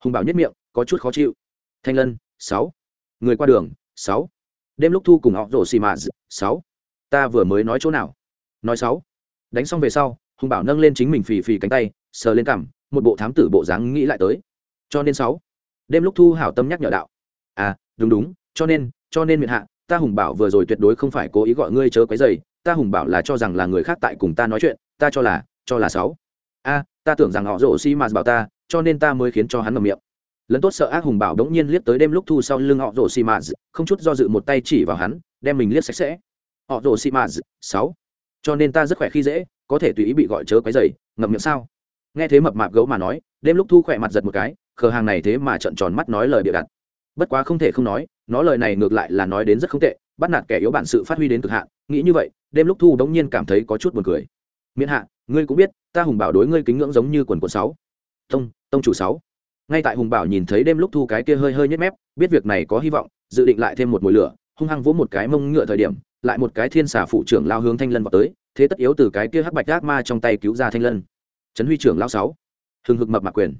Hùng bảo nhất miệng có chút khó chịu. Thanh lân sáu. Người qua đường sáu. Đêm lúc thu cùng họ rổ xì mạ, sáu. Ta vừa mới nói chỗ nào? Nói sáu. Đánh xong về sau hùng bảo nâng lên chính mình phì phì cánh tay sờ lên cằm, một bộ thám tử bộ dáng nghĩ lại tới. Cho nên sáu, đêm lúc thu hảo tâm nhắc nhở đạo. À đúng đúng, cho nên cho nên miệng hạ, ta hùng bảo vừa rồi tuyệt đối không phải cố ý gọi ngươi chớ quấy dày ta hùng bảo là cho rằng là người khác tại cùng ta nói chuyện, ta cho là cho là sáu. A ta tưởng rằng họ rổ xi mà bảo ta, cho nên ta mới khiến cho hắn ngậm miệng. Lấn tốt sợ ác hùng bảo đống nhiên liếc tới đêm lúc thu sau lưng họ rổ xi mà không chút do dự một tay chỉ vào hắn, đem mình liếc sạch sẽ. Họ rổ xi mà sáu, cho nên ta rất khỏe khi dễ, có thể tùy ý bị gọi chớ quấy dày ngậm miệng sao? Nghe thế mập mạp gấu mà nói, đêm lúc thu khỏe mặt giật một cái, khờ hàng này thế mà trận tròn mắt nói lời bịa đặt. Bất quá không thể không nói, nó lời này ngược lại là nói đến rất không tệ, bắt nạt kẻ yếu bản sự phát huy đến cực hạn, nghĩ như vậy, đêm lúc thu đống nhiên cảm thấy có chút buồn cười. Miễn hạ, ngươi cũng biết, ta hùng bảo đối ngươi kính ngưỡng giống như quần quần sáu. Tông tông chủ sáu. Ngay tại hùng bảo nhìn thấy đêm lúc thu cái kia hơi hơi nhếch mép, biết việc này có hy vọng, dự định lại thêm một mùi lửa, hung hăng vỗ một cái mông ngựa thời điểm, lại một cái thiên xà phụ trưởng lao hướng thanh lân vào tới, thế tất yếu từ cái kia hắc bạch ác ma trong tay cứu ra thanh lân trấn huy trưởng lao sáu. Hừng hực mập mạc quyền.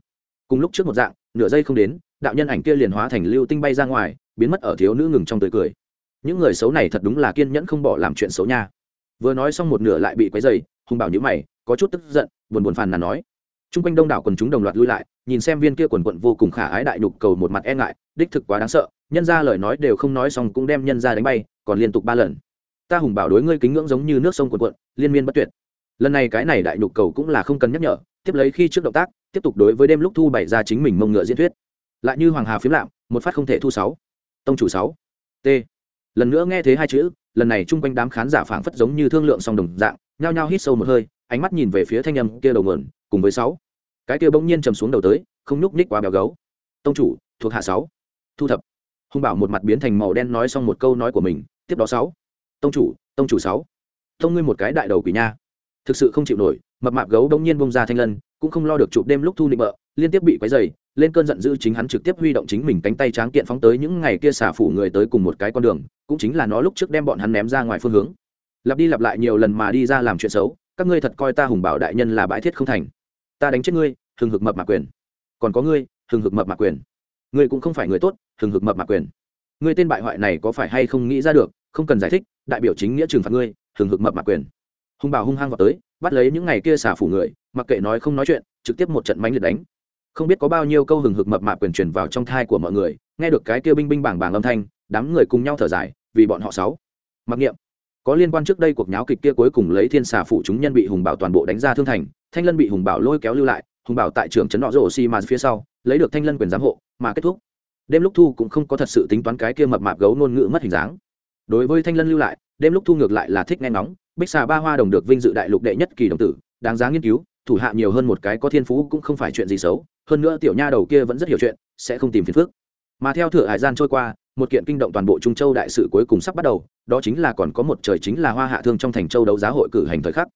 Cùng lúc trước một dạng, nửa giây không đến, đạo nhân ảnh kia liền hóa thành lưu tinh bay ra ngoài, biến mất ở thiếu nữ ngừng trong tươi cười. Những người xấu này thật đúng là kiên nhẫn không bỏ làm chuyện xấu nha. Vừa nói xong một nửa lại bị quấy dày hùng bảo nhữ mày, có chút tức giận, buồn buồn phàn nàn nói. Chung quanh đông đảo quần chúng đồng loạt lui lại, nhìn xem viên kia quần quận vô cùng khả ái đại nhục cầu một mặt e ngại, đích thực quá đáng sợ, nhân ra lời nói đều không nói xong cũng đem nhân ra đánh bay, còn liên tục ba lần. Ta hùng bảo đối ngươi kính ngưỡng giống như nước sông quần quận, liên miên bất tuyệt lần này cái này đại nhục cầu cũng là không cần nhắc nhở, tiếp lấy khi trước động tác, tiếp tục đối với đêm lúc thu bày ra chính mình mông ngựa diễn thuyết. Lại như hoàng hà phiếm lạm, một phát không thể thu sáu. Tông chủ sáu. T. Lần nữa nghe thấy hai chữ, lần này chung quanh đám khán giả phảng phất giống như thương lượng song đồng dạng, nhao nhao hít sâu một hơi, ánh mắt nhìn về phía thanh âm kia đầu nguồn, cùng với sáu. Cái kia bỗng nhiên trầm xuống đầu tới, không nhúc nhích quá béo gấu. Tông chủ, thuộc hạ sáu. Thu thập. Hung bảo một mặt biến thành màu đen nói xong một câu nói của mình, tiếp đó sáu. Tông chủ tông chủ sáu. Tông ngươi một cái đại đầu quỷ nha thực sự không chịu nổi, mập mạp gấu đông nhiên bông ra thanh lân, cũng không lo được chụp đêm lúc thu nịnh bợ, liên tiếp bị quấy dày lên cơn giận dữ chính hắn trực tiếp huy động chính mình cánh tay tráng kiện phóng tới những ngày kia xả phủ người tới cùng một cái con đường, cũng chính là nó lúc trước đem bọn hắn ném ra ngoài phương hướng. Lặp đi lặp lại nhiều lần mà đi ra làm chuyện xấu, các ngươi thật coi ta hùng bảo đại nhân là bãi thiết không thành. Ta đánh chết ngươi, hừng hực mập mạc quyền. Còn có ngươi, hừng hực mập mạc quyền. Ngươi cũng không phải người tốt, hừng hực mập mạc quyền. Ngươi tên bại hoại này có phải hay không nghĩ ra được, không cần giải thích, đại biểu chính nghĩa trừng phạt ngươi, hừng hực mập mạc quyền hùng bảo hung hăng vào tới, bắt lấy những ngày kia xả phủ người, mặc kệ nói không nói chuyện, trực tiếp một trận mánh liệt đánh. Không biết có bao nhiêu câu hừng hực mập mạp quyền truyền vào trong thai của mọi người, nghe được cái kia binh binh bảng bảng âm thanh, đám người cùng nhau thở dài, vì bọn họ sáu. Mặc niệm. Có liên quan trước đây cuộc nháo kịch kia cuối cùng lấy thiên xà phủ chúng nhân bị hùng bảo toàn bộ đánh ra thương thành, thanh lân bị hùng bảo lôi kéo lưu lại hùng bảo tại trường trấn nọ rổ xi mà phía sau, lấy được thanh lân quyền giám hộ, mà kết thúc. Đêm lúc thu cũng không có thật sự tính toán cái kia mập mạp gấu ngôn ngữ mất hình dáng. Đối với thanh lân lưu lại, đêm lúc thu ngược lại là thích nghe ngóng bích xà ba hoa đồng được vinh dự đại lục đệ nhất kỳ đồng tử, đáng giá nghiên cứu, thủ hạ nhiều hơn một cái có thiên phú cũng không phải chuyện gì xấu, hơn nữa tiểu nha đầu kia vẫn rất hiểu chuyện, sẽ không tìm phiền phức. Mà theo thửa hải gian trôi qua, một kiện kinh động toàn bộ trung châu đại sự cuối cùng sắp bắt đầu, đó chính là còn có một trời chính là hoa hạ thương trong thành châu đấu giá hội cử hành thời khắc.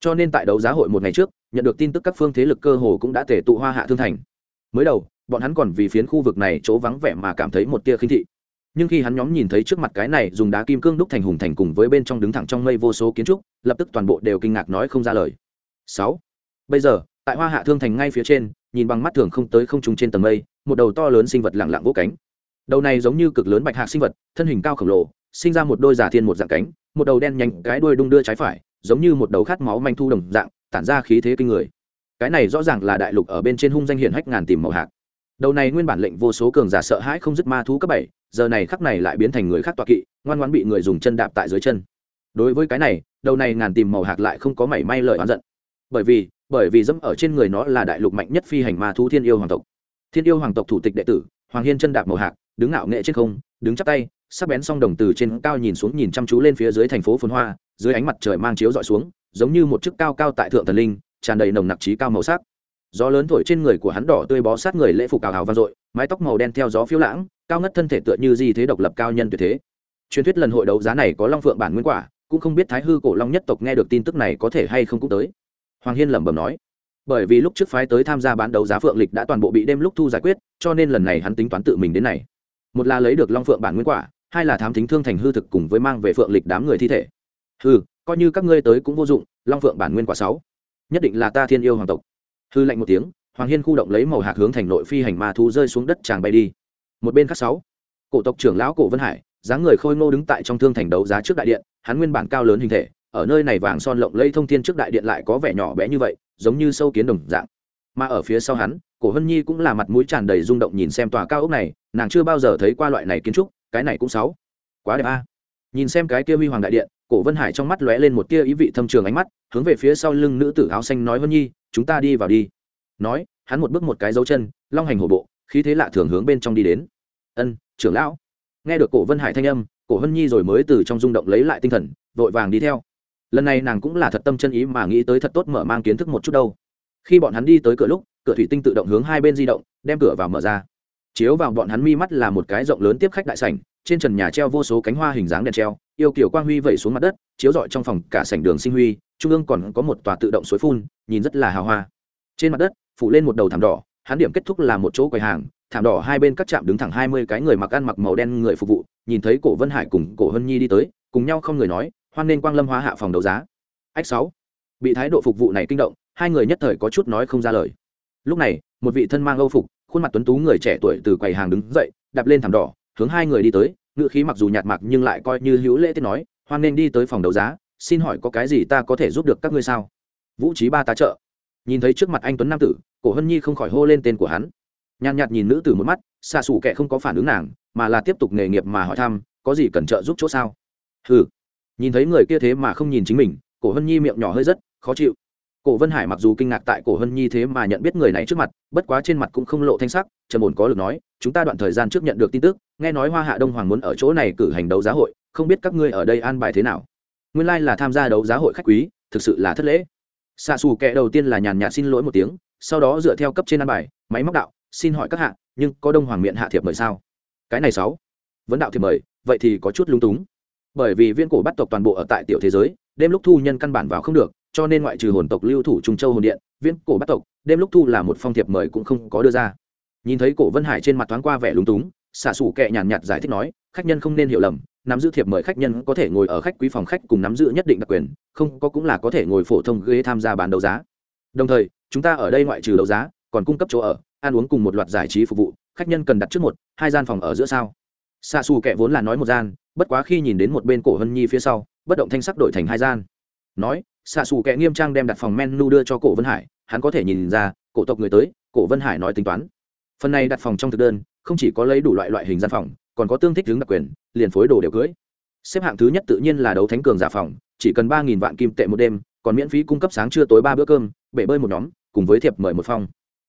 Cho nên tại đấu giá hội một ngày trước, nhận được tin tức các phương thế lực cơ hồ cũng đã tể tụ hoa hạ thương thành. Mới đầu, bọn hắn còn vì phiến khu vực này chỗ vắng vẻ mà cảm thấy một tia khinh thị nhưng khi hắn nhóm nhìn thấy trước mặt cái này dùng đá kim cương đúc thành hùng thành cùng với bên trong đứng thẳng trong mây vô số kiến trúc, lập tức toàn bộ đều kinh ngạc nói không ra lời. Sáu. Bây giờ, tại hoa hạ thương thành ngay phía trên, nhìn bằng mắt thường không tới không trùng trên tầng mây, một đầu to lớn sinh vật lặng lặng vỗ cánh. Đầu này giống như cực lớn bạch hạc sinh vật, thân hình cao khổng lồ, sinh ra một đôi giả thiên một dạng cánh, một đầu đen nhanh cái đuôi đung đưa trái phải, giống như một đầu khát máu manh thu đồng dạng, tản ra khí thế kinh người. Cái này rõ ràng là đại lục ở bên trên hung danh hiển hách ngàn tìm màu hạc. Đầu này nguyên bản lệnh vô số cường giả sợ hãi không dứt ma thú cấp bảy giờ này khắc này lại biến thành người khác tọa kỵ, ngoan ngoãn bị người dùng chân đạp tại dưới chân. Đối với cái này, đầu này ngàn tìm màu hạc lại không có mảy may lời oán giận. Bởi vì bởi vì dẫm ở trên người nó là đại lục mạnh nhất phi hành ma thú thiên yêu hoàng tộc. Thiên yêu hoàng tộc thủ tịch đệ tử, hoàng hiên chân đạp màu hạc, đứng ngạo nghệ trên không, đứng chắp tay, sắc bén song đồng từ trên cao nhìn xuống nhìn chăm chú lên phía dưới thành phố phồn hoa, dưới ánh mặt trời mang chiếu dọi xuống, giống như một chiếc cao cao tại thượng thần linh, tràn đầy nồng nặc trí cao màu sắc. Gió lớn thổi trên người của hắn đỏ tươi bó sát người lễ phục cào hào vang dội mái tóc màu đen theo gió phiêu lãng, cao ngất thân thể tựa như di thế độc lập cao nhân tuyệt thế. Truyền thuyết lần hội đấu giá này có long phượng bản nguyên quả, cũng không biết thái hư cổ long nhất tộc nghe được tin tức này có thể hay không cũng tới. Hoàng hiên lẩm bẩm nói, bởi vì lúc trước phái tới tham gia bán đấu giá phượng lịch đã toàn bộ bị đêm lúc thu giải quyết, cho nên lần này hắn tính toán tự mình đến này. Một là lấy được long phượng bản nguyên quả, hai là thám thính thương thành hư thực cùng với mang về phượng lịch đám người thi thể. Hư coi như các ngươi tới cũng vô dụng, long phượng bản nguyên quả sáu. Nhất định là ta thiên yêu hoàng tộc. Hư lạnh một tiếng hoàng hiên khu động lấy màu hạc hướng thành nội phi hành ma thu rơi xuống đất tràng bay đi. Một bên khác sáu, cổ tộc trưởng lão cổ vân hải, dáng người khôi ngô đứng tại trong thương thành đấu giá trước đại điện, hắn nguyên bản cao lớn hình thể, ở nơi này vàng son lộng lẫy thông thiên trước đại điện lại có vẻ nhỏ bé như vậy, giống như sâu kiến đồng dạng. Mà ở phía sau hắn, cổ hân nhi cũng là mặt mũi tràn đầy rung động nhìn xem tòa cao ốc này, nàng chưa bao giờ thấy qua loại này kiến trúc, cái này cũng sáu. Quá đẹp a. Nhìn xem cái kia huy hoàng đại điện, cổ vân hải trong mắt lóe lên một tia ý vị thâm trường ánh mắt, hướng về phía sau lưng nữ tử áo xanh nói, vân nhi, chúng ta đi vào đi nói, hắn một bước một cái dấu chân, long hành hổ bộ, khí thế lạ thường hướng bên trong đi đến. Ân, trưởng lão. Nghe được cổ vân hải thanh âm, cổ hân nhi rồi mới từ trong rung động lấy lại tinh thần, vội vàng đi theo. Lần này nàng cũng là thật tâm chân ý mà nghĩ tới thật tốt mở mang kiến thức một chút đâu. Khi bọn hắn đi tới cửa lúc, cửa thủy tinh tự động hướng hai bên di động, đem cửa vào mở ra. Chiếu vào bọn hắn mi mắt là một cái rộng lớn tiếp khách đại sảnh, trên trần nhà treo vô số cánh hoa hình dáng đèn treo, yêu kiểu quang huy vẩy xuống mặt đất, chiếu rọi trong phòng cả sảnh đường sinh huy, trung ương còn có một tòa tự động suối phun, nhìn rất là hào hoa. Trên mặt đất phủ lên một đầu thảm đỏ, hắn điểm kết thúc là một chỗ quầy hàng, thảm đỏ hai bên các trạm đứng thẳng hai mươi cái người mặc ăn mặc màu đen người phục vụ, nhìn thấy cổ vân hải cùng cổ hân nhi đi tới, cùng nhau không người nói, hoan nên quang lâm hóa hạ phòng đấu giá. Ách sáu. Bị thái độ phục vụ này kinh động, hai người nhất thời có chút nói không ra lời. Lúc này, một vị thân mang âu phục, khuôn mặt tuấn tú người trẻ tuổi từ quầy hàng đứng dậy, đạp lên thảm đỏ, hướng hai người đi tới ngự khí mặc dù nhạt mặc nhưng lại coi như hữu lễ tiết nói, hoan nên đi tới phòng đấu giá, xin hỏi có cái gì ta có thể giúp được các ngươi sao? Vũ trí ba tá trợ. Nhìn thấy trước mặt anh tuấn nam tử cổ hân nhi không khỏi hô lên tên của hắn. Nhàn nhạt nhìn nữ tử một mắt, xa xù kệ không có phản ứng nàng, mà là tiếp tục nghề nghiệp mà hỏi thăm, có gì cần trợ giúp chỗ sao? Ừ nhìn thấy người kia thế mà không nhìn chính mình, cổ hân nhi miệng nhỏ hơi rất, khó chịu. Cổ vân hải mặc dù kinh ngạc tại cổ hân nhi thế mà nhận biết người này trước mặt, bất quá trên mặt cũng không lộ thanh sắc, trầm ổn có được nói, chúng ta đoạn thời gian trước nhận được tin tức, nghe nói hoa hạ đông hoàng muốn ở chỗ này cử hành đấu giá hội, không biết các ngươi ở đây an bài thế nào? Nguyên lai、like、là tham gia đấu giá hội khách quý, thực sự là thất lễ. Xa xù kệ đầu tiên là nhàn nhạt xin lỗi một tiếng sau đó dựa theo cấp trên an bài, máy móc đạo, xin hỏi các hạ, nhưng có đông hoàng miệng hạ thiệp mời sao? Cái này sáu. Vấn đạo thiệp mời, vậy thì có chút lung túng. Bởi vì viên cổ bắt tộc toàn bộ ở tại tiểu thế giới, đêm lúc thu nhân căn bản vào không được, cho nên ngoại trừ hồn tộc lưu thủ trung châu hồn điện viên cổ bắt tộc, đêm lúc thu là một phong thiệp mời cũng không có đưa ra. Nhìn thấy cổ vân hải trên mặt thoáng qua vẻ lúng túng, xạ xủ kệ nhàn nhạt giải thích nói, khách nhân không nên hiểu lầm, nắm giữ thiệp mời khách nhân có thể ngồi ở khách quý phòng khách cùng nắm giữ nhất định đặc quyền, không có cũng là có thể ngồi phổ thông ghế tham gia bán đấu giá. Đồng thời chúng ta ở đây ngoại trừ đấu giá, còn cung cấp chỗ ở, ăn uống cùng một loạt giải trí phục vụ, khách nhân cần đặt trước một, hai gian phòng ở giữa sao? Xa xù kệ vốn là nói một gian, bất quá khi nhìn đến một bên cổ hân nhi phía sau, bất động thanh sắc đổi thành hai gian. Nói xa xù kệ nghiêm trang đem đặt phòng menu đưa cho cổ vân hải, hắn có thể nhìn ra, cổ tộc người tới, cổ vân hải nói tính toán. Phần này đặt phòng trong thực đơn, không chỉ có lấy đủ loại loại hình gian phòng, còn có tương thích hướng đặc quyền, liền phối đồ đều cưới. Xếp hạng thứ nhất tự nhiên là đấu thánh cường giả phòng, chỉ cần ba nghìn vạn kim tệ một đêm, còn miễn phí cung cấp sáng trưa tối ba bữa cơm, bể bơi một nhóm cùng với thiệp mời một phong.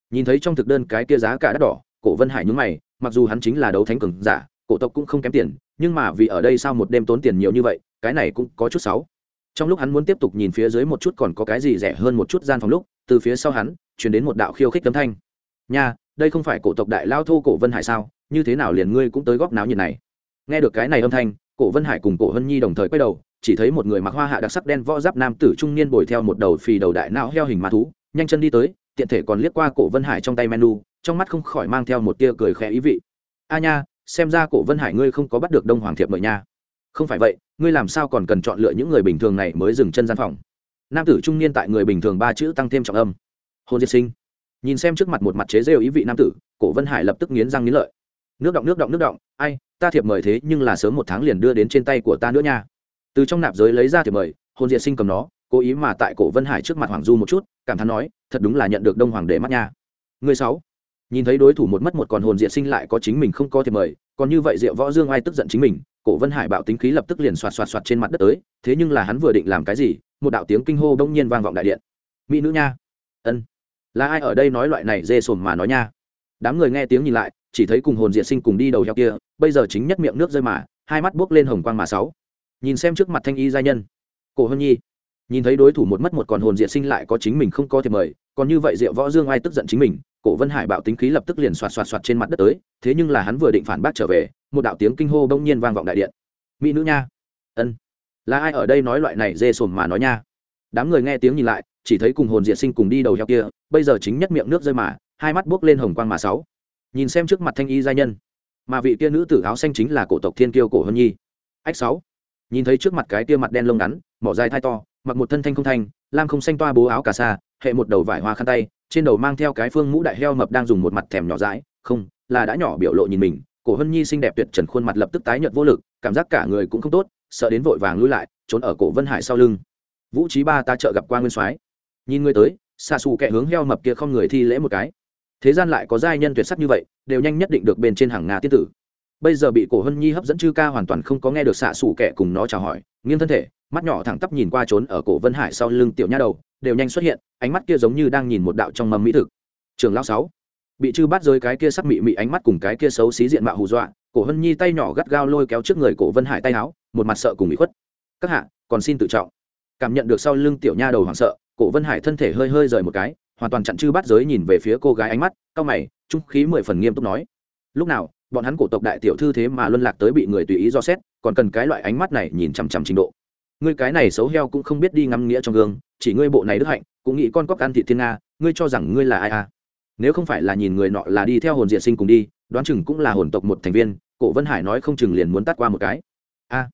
Nhìn thấy trong thực đơn cái kia giá cả đắt đỏ, cổ vân hải nhúng mày, mặc dù hắn chính là đấu thánh cường giả, cổ tộc cũng không kém tiền, nhưng mà vì ở đây sao một đêm tốn tiền nhiều như vậy, cái này cũng có chút xấu. Trong lúc hắn muốn tiếp tục nhìn phía dưới một chút còn có cái gì rẻ hơn một chút gian phòng lúc, từ phía sau hắn chuyển đến một đạo khiêu khích tấm thanh. Nha, đây không phải cổ tộc đại lao thô cổ vân hải sao? Như thế nào liền ngươi cũng tới góp náo nhiệt này? Nghe được cái này âm thanh, cổ vân hải cùng cổ hân nhi đồng thời quay đầu, chỉ thấy một người mặc hoa hạ đặc sắc đen võ giáp nam tử trung niên bồi theo một đầu phì đầu đại não heo hình ma thú nhanh chân đi tới, tiện thể còn liếc qua cổ vân hải trong tay menu, trong mắt không khỏi mang theo một tia cười khẽ ý vị. A nha, xem ra cổ vân hải ngươi không có bắt được đông hoàng thiệp mời nha. Không phải vậy, ngươi làm sao còn cần chọn lựa những người bình thường này mới dừng chân gian phòng? Nam tử trung niên tại người bình thường ba chữ tăng thêm trọng âm. Hôn diệt sinh. Nhìn xem trước mặt một mặt chế rêu ý vị nam tử, cổ vân hải lập tức nghiến răng nghiến lợi. Nước động nước động nước động, ai, ta thiệp mời thế nhưng là sớm một tháng liền đưa đến trên tay của ta nữa nha. Từ trong nạp giới lấy ra thiệp mời, hôn diệt sinh cầm nó cố ý mà tại cổ vân hải trước mặt hoàng du một chút, cảm thán nói, thật đúng là nhận được đông hoàng đệ mắt nha. Người sáu, nhìn thấy đối thủ một mất một còn hồn diệt sinh lại có chính mình không có thể mời, còn như vậy diệu võ dương ai tức giận chính mình, cổ vân hải bạo tính khí lập tức liền xoạt xoạt xoạt trên mặt đất tới, thế nhưng là hắn vừa định làm cái gì, một đạo tiếng kinh hô đông nhiên vang vọng đại điện. Mỹ nữ nha. Ân. Là ai ở đây nói loại này dê sồn mà nói nha? Đám người nghe tiếng nhìn lại, chỉ thấy cùng hồn diệt sinh cùng đi đầu heo kia, bây giờ chính nhất miệng nước rơi mà, hai mắt buốc lên hồng quang mà sáu. Nhìn xem trước mặt thanh y gia nhân. Cổ hân nhi nhìn thấy đối thủ một mất một còn hồn diện sinh lại có chính mình không có thể mời, còn như vậy diệu võ dương ai tức giận chính mình, cổ vân hải bạo tính khí lập tức liền xoạt xoạt xoạt trên mặt đất tới, thế nhưng là hắn vừa định phản bác trở về, một đạo tiếng kinh hô bỗng nhiên vang vọng đại điện. Mỹ nữ nha. Ân. Là ai ở đây nói loại này dê sồn mà nói nha? Đám người nghe tiếng nhìn lại, chỉ thấy cùng hồn diện sinh cùng đi đầu heo kia, bây giờ chính nhất miệng nước rơi mà, hai mắt buốc lên hồng quang mà sáu. Nhìn xem trước mặt thanh y gia nhân, mà vị kia nữ tử áo xanh chính là cổ tộc thiên kiêu cổ hân nhi. Ách sáu. Nhìn thấy trước mặt cái tia mặt đen lông ngắn, mỏ dài thai to mặc một thân thanh không thanh, lam không xanh toa bố áo cà sa, hệ một đầu vải hoa khăn tay, trên đầu mang theo cái phương mũ đại heo mập đang dùng một mặt thèm nhỏ dãi, không, là đã nhỏ biểu lộ nhìn mình, cổ hân nhi xinh đẹp tuyệt trần khuôn mặt lập tức tái nhợt vô lực, cảm giác cả người cũng không tốt, sợ đến vội vàng lui lại, trốn ở cổ vân hải sau lưng. Vũ trí ba ta chợ gặp qua nguyên soái. Nhìn ngươi tới xa xù kẹ hướng heo mập kia không người thi lễ một cái. Thế gian lại có giai nhân tuyệt sắc như vậy, đều nhanh nhất định được bên trên hàng ngà tiên tử bây giờ bị cổ hân nhi hấp dẫn chư ca hoàn toàn không có nghe được xạ xù kẻ cùng nó chào hỏi, nghiêng thân thể, mắt nhỏ thẳng tắp nhìn qua trốn ở cổ vân hải sau lưng tiểu nha đầu, đều nhanh xuất hiện, ánh mắt kia giống như đang nhìn một đạo trong mầm mỹ thực. Trường lao sáu, bị chư bắt rơi cái kia sắc mị mị ánh mắt cùng cái kia xấu xí diện mạo hù dọa, cổ hân nhi tay nhỏ gắt gao lôi kéo trước người cổ vân hải tay áo, một mặt sợ cùng bị khuất. Các hạ, còn xin tự trọng. Cảm nhận được sau lưng tiểu nha đầu hoảng sợ, cổ vân hải thân thể hơi hơi rời một cái, hoàn toàn chặn chư bắt giới nhìn về phía cô gái ánh mắt cao mày, trung khí mười phần nghiêm túc nói, lúc nào bọn hắn cổ tộc đại tiểu thư thế mà luân lạc tới bị người tùy ý do xét, còn cần cái loại ánh mắt này nhìn chằm chằm trình độ. Ngươi cái này xấu heo cũng không biết đi ngắm nghĩa trong gương, chỉ ngươi bộ này đức hạnh, cũng nghĩ con cóc ăn thị thiên nga, ngươi cho rằng ngươi là ai à? Nếu không phải là nhìn người nọ là đi theo hồn diện sinh cùng đi, đoán chừng cũng là hồn tộc một thành viên, cổ vân hải nói không chừng liền muốn tắt qua một cái. A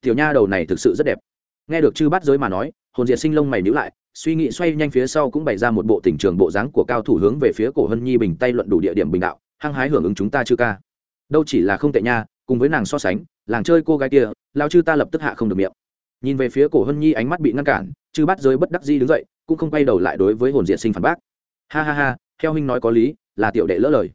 tiểu nha đầu này thực sự rất đẹp. Nghe được chư bắt giới mà nói, hồn diện sinh lông mày níu lại, suy nghĩ xoay nhanh phía sau cũng bày ra một bộ tình trường bộ dáng của cao thủ hướng về phía cổ hân nhi bình tay luận đủ địa điểm bình đạo, hăng hái hưởng ứng chúng ta chưa ca đâu chỉ là không tệ nha, cùng với nàng so sánh, làng chơi cô gái kia, lao chư ta lập tức hạ không được miệng. Nhìn về phía cổ hân nhi ánh mắt bị ngăn cản, chư bắt giới bất đắc di đứng dậy, cũng không quay đầu lại đối với hồn diện sinh phản bác. Ha ha ha theo huynh nói có lý, là tiểu đệ lỡ lời.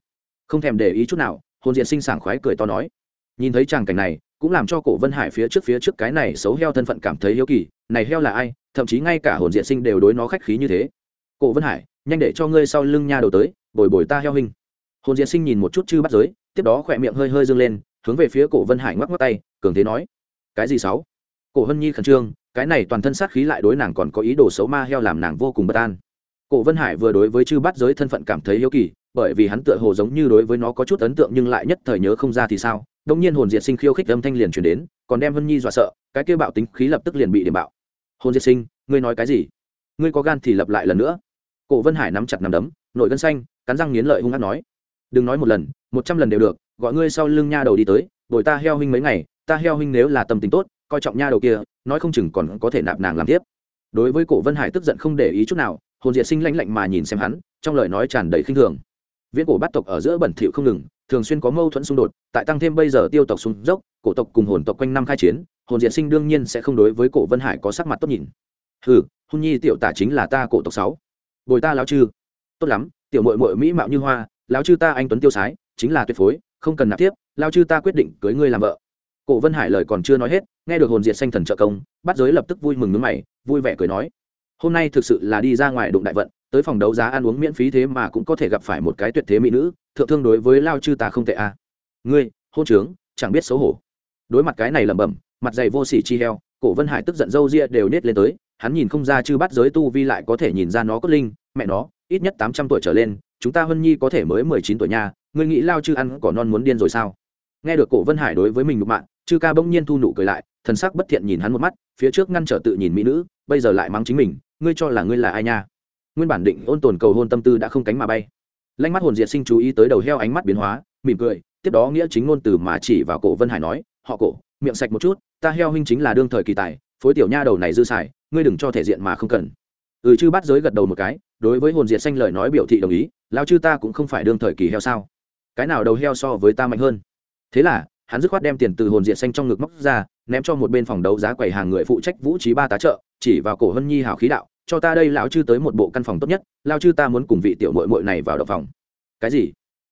Không thèm để ý chút nào, hồn diện sinh sảng khoái cười to nói. Nhìn thấy tràng cảnh này, cũng làm cho cổ vân hải phía trước phía trước cái này xấu heo thân phận cảm thấy hiếu kỳ, này heo là ai, thậm chí ngay cả hồn diện sinh đều đối nó khách khí như thế. Cổ vân hải, nhanh để cho ngươi sau lưng nha đầu tới, bồi bồi ta heo hình hồn diện sinh nhìn một chút chư bắt giới tiếp đó khỏe miệng hơi hơi dâng lên, hướng về phía cổ vân hải ngoắc ngoắc tay, cường thế nói, cái gì sáu? Cổ hân nhi khẩn trương, cái này toàn thân sát khí lại đối nàng còn có ý đồ xấu ma heo làm nàng vô cùng bất an. Cổ vân hải vừa đối với chư bắt giới thân phận cảm thấy hiếu kỳ, bởi vì hắn tựa hồ giống như đối với nó có chút ấn tượng nhưng lại nhất thời nhớ không ra thì sao. Đông nhiên hồn diệt sinh khiêu khích âm thanh liền chuyển đến, còn đem vân nhi dọa sợ, cái kêu bạo tính khí lập tức liền bị điểm bạo. Hồn diệt sinh, ngươi nói cái gì? Ngươi có gan thì lập lại lần nữa. Cổ vân hải nắm chặt nắm đấm, nội gân xanh, cắn răng nghiến lợi hung hát nói, đừng nói một lần một trăm lần đều được, gọi ngươi sau lưng nha đầu đi tới, bồi ta heo huynh mấy ngày, ta heo huynh nếu là tâm tình tốt, coi trọng nha đầu kia, nói không chừng còn có thể nạp nàng làm tiếp. Đối với cổ vân hải tức giận không để ý chút nào, hồn diệt sinh lãnh lạnh mà nhìn xem hắn, trong lời nói tràn đầy khinh thường. Viễn cổ bắt tộc ở giữa bẩn thỉu không ngừng, thường xuyên có mâu thuẫn xung đột, tại tăng thêm bây giờ tiêu tộc xuống dốc, cổ tộc cùng hồn tộc quanh năm khai chiến, hồn diệt sinh đương nhiên sẽ không đối với cổ vân hải có sắc mặt tốt nhìn. Hừ hôn nhi tiểu tả chính là ta cổ tộc sáu. Bồi ta lão chư. Tốt lắm, tiểu mội mội mỹ mạo như hoa, lão chư ta anh tuấn tiêu sái chính là tuyệt phối, không cần nạp tiếp, lao chư ta quyết định cưới ngươi làm vợ cổ vân hải lời còn chưa nói hết, nghe được hồn diệt xanh thần trợ công, bắt giới lập tức vui mừng nước mày, vui vẻ cười nói, hôm nay thực sự là đi ra ngoài đụng đại vận, tới phòng đấu giá ăn uống miễn phí thế mà cũng có thể gặp phải một cái tuyệt thế mỹ nữ, thượng thương đối với lao chư ta không tệ à. ngươi, hôn trướng, chẳng biết xấu hổ đối mặt cái này lẩm bẩm, mặt dày vô sỉ chi heo, cổ vân hải tức giận râu ria đều nết lên tới, hắn nhìn không ra chư bắt giới tu vi lại có thể nhìn ra nó cốt linh, mẹ nó, ít nhất tám trăm tuổi trở lên chúng ta hân nhi có thể mới mười chín tuổi nha, ngươi nghĩ lao chư ăn cỏ non muốn điên rồi sao? Nghe được cổ vân hải đối với mình nhục mạng chư ca bỗng nhiên thu nụ cười lại, thần sắc bất thiện nhìn hắn một mắt, phía trước ngăn trở tự nhìn mỹ nữ, bây giờ lại mắng chính mình, ngươi cho là ngươi là ai nha? Nguyên bản định ôn tồn cầu hôn tâm tư đã không cánh mà bay. Lanh mắt hồn diệt sinh chú ý tới đầu heo ánh mắt biến hóa, mỉm cười, tiếp đó nghĩa chính ngôn từ mà chỉ vào cổ vân hải nói, họ cổ, miệng sạch một chút, ta heo huynh chính là đương thời kỳ tài, phối tiểu nha đầu này dư xài, ngươi đừng cho thể diện mà không cần. Ừ chư bắt giới gật đầu một cái đối với hồn diệt xanh lời nói biểu thị đồng ý lao chư ta cũng không phải đương thời kỳ heo sao? Cái nào đầu heo so với ta mạnh hơn? Thế là, hắn dứt khoát đem tiền từ hồn diệt xanh trong ngực móc ra, ném cho một bên phòng đấu giá quầy hàng người phụ trách vũ trí ba tá trợ, chỉ vào cổ hân nhi hào khí đạo, cho ta đây lão chư tới một bộ căn phòng tốt nhất lao chư ta muốn cùng vị tiểu mội mội này vào đập phòng. Cái gì?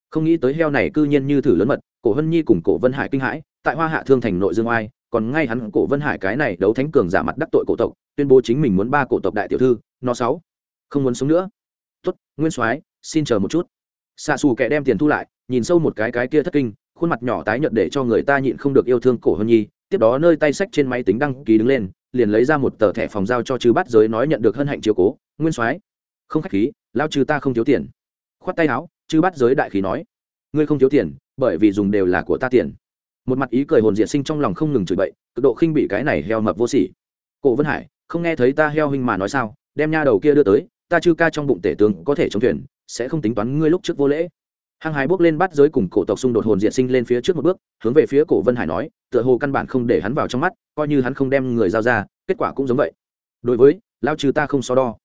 Không nghĩ tới heo này cư nhiên như thử lớn mật, cổ hân nhi cùng cổ vân hải kinh hãi, tại hoa hạ thương thành nội dương oai, còn ngay hắn cổ vân hải cái này đấu thánh cường giả mặt đắc tội cổ tộc, tuyên bố chính mình muốn ba cổ tộc đại tiểu thư, nó sáu không muốn sống nữa. Tuất nguyên soái, xin chờ một chút. Xạ xù kẻ đem tiền thu lại, nhìn sâu một cái cái kia thất kinh, khuôn mặt nhỏ tái nhợt để cho người ta nhịn không được yêu thương cổ hân nhi, tiếp đó nơi tay sách trên máy tính đăng ký đứng lên, liền lấy ra một tờ thẻ phòng giao cho chư bắt giới nói nhận được hân hạnh chiếu cố. Nguyên soái, không khách khí lao trừ ta không thiếu tiền. Khoát tay áo, chư bắt giới đại khí nói, ngươi không thiếu tiền, bởi vì dùng đều là của ta tiền. Một mặt ý cười hồn diệt sinh trong lòng không ngừng chửi bậy, cực độ khinh bị cái này heo mập vô sỉ. Cổ vân hải, không nghe thấy ta heo huynh mà nói sao, đem nha đầu kia đưa tới ta chư ca trong bụng tể tướng có thể chống thuyền, sẽ không tính toán ngươi lúc trước vô lễ. Hăng hái bước lên bắt giới cùng cổ tộc xung đột hồn diệt sinh lên phía trước một bước, hướng về phía cổ vân hải nói, tựa hồ căn bản không để hắn vào trong mắt, coi như hắn không đem người giao ra, kết quả cũng giống vậy. Đối với, lao trừ ta không so đo.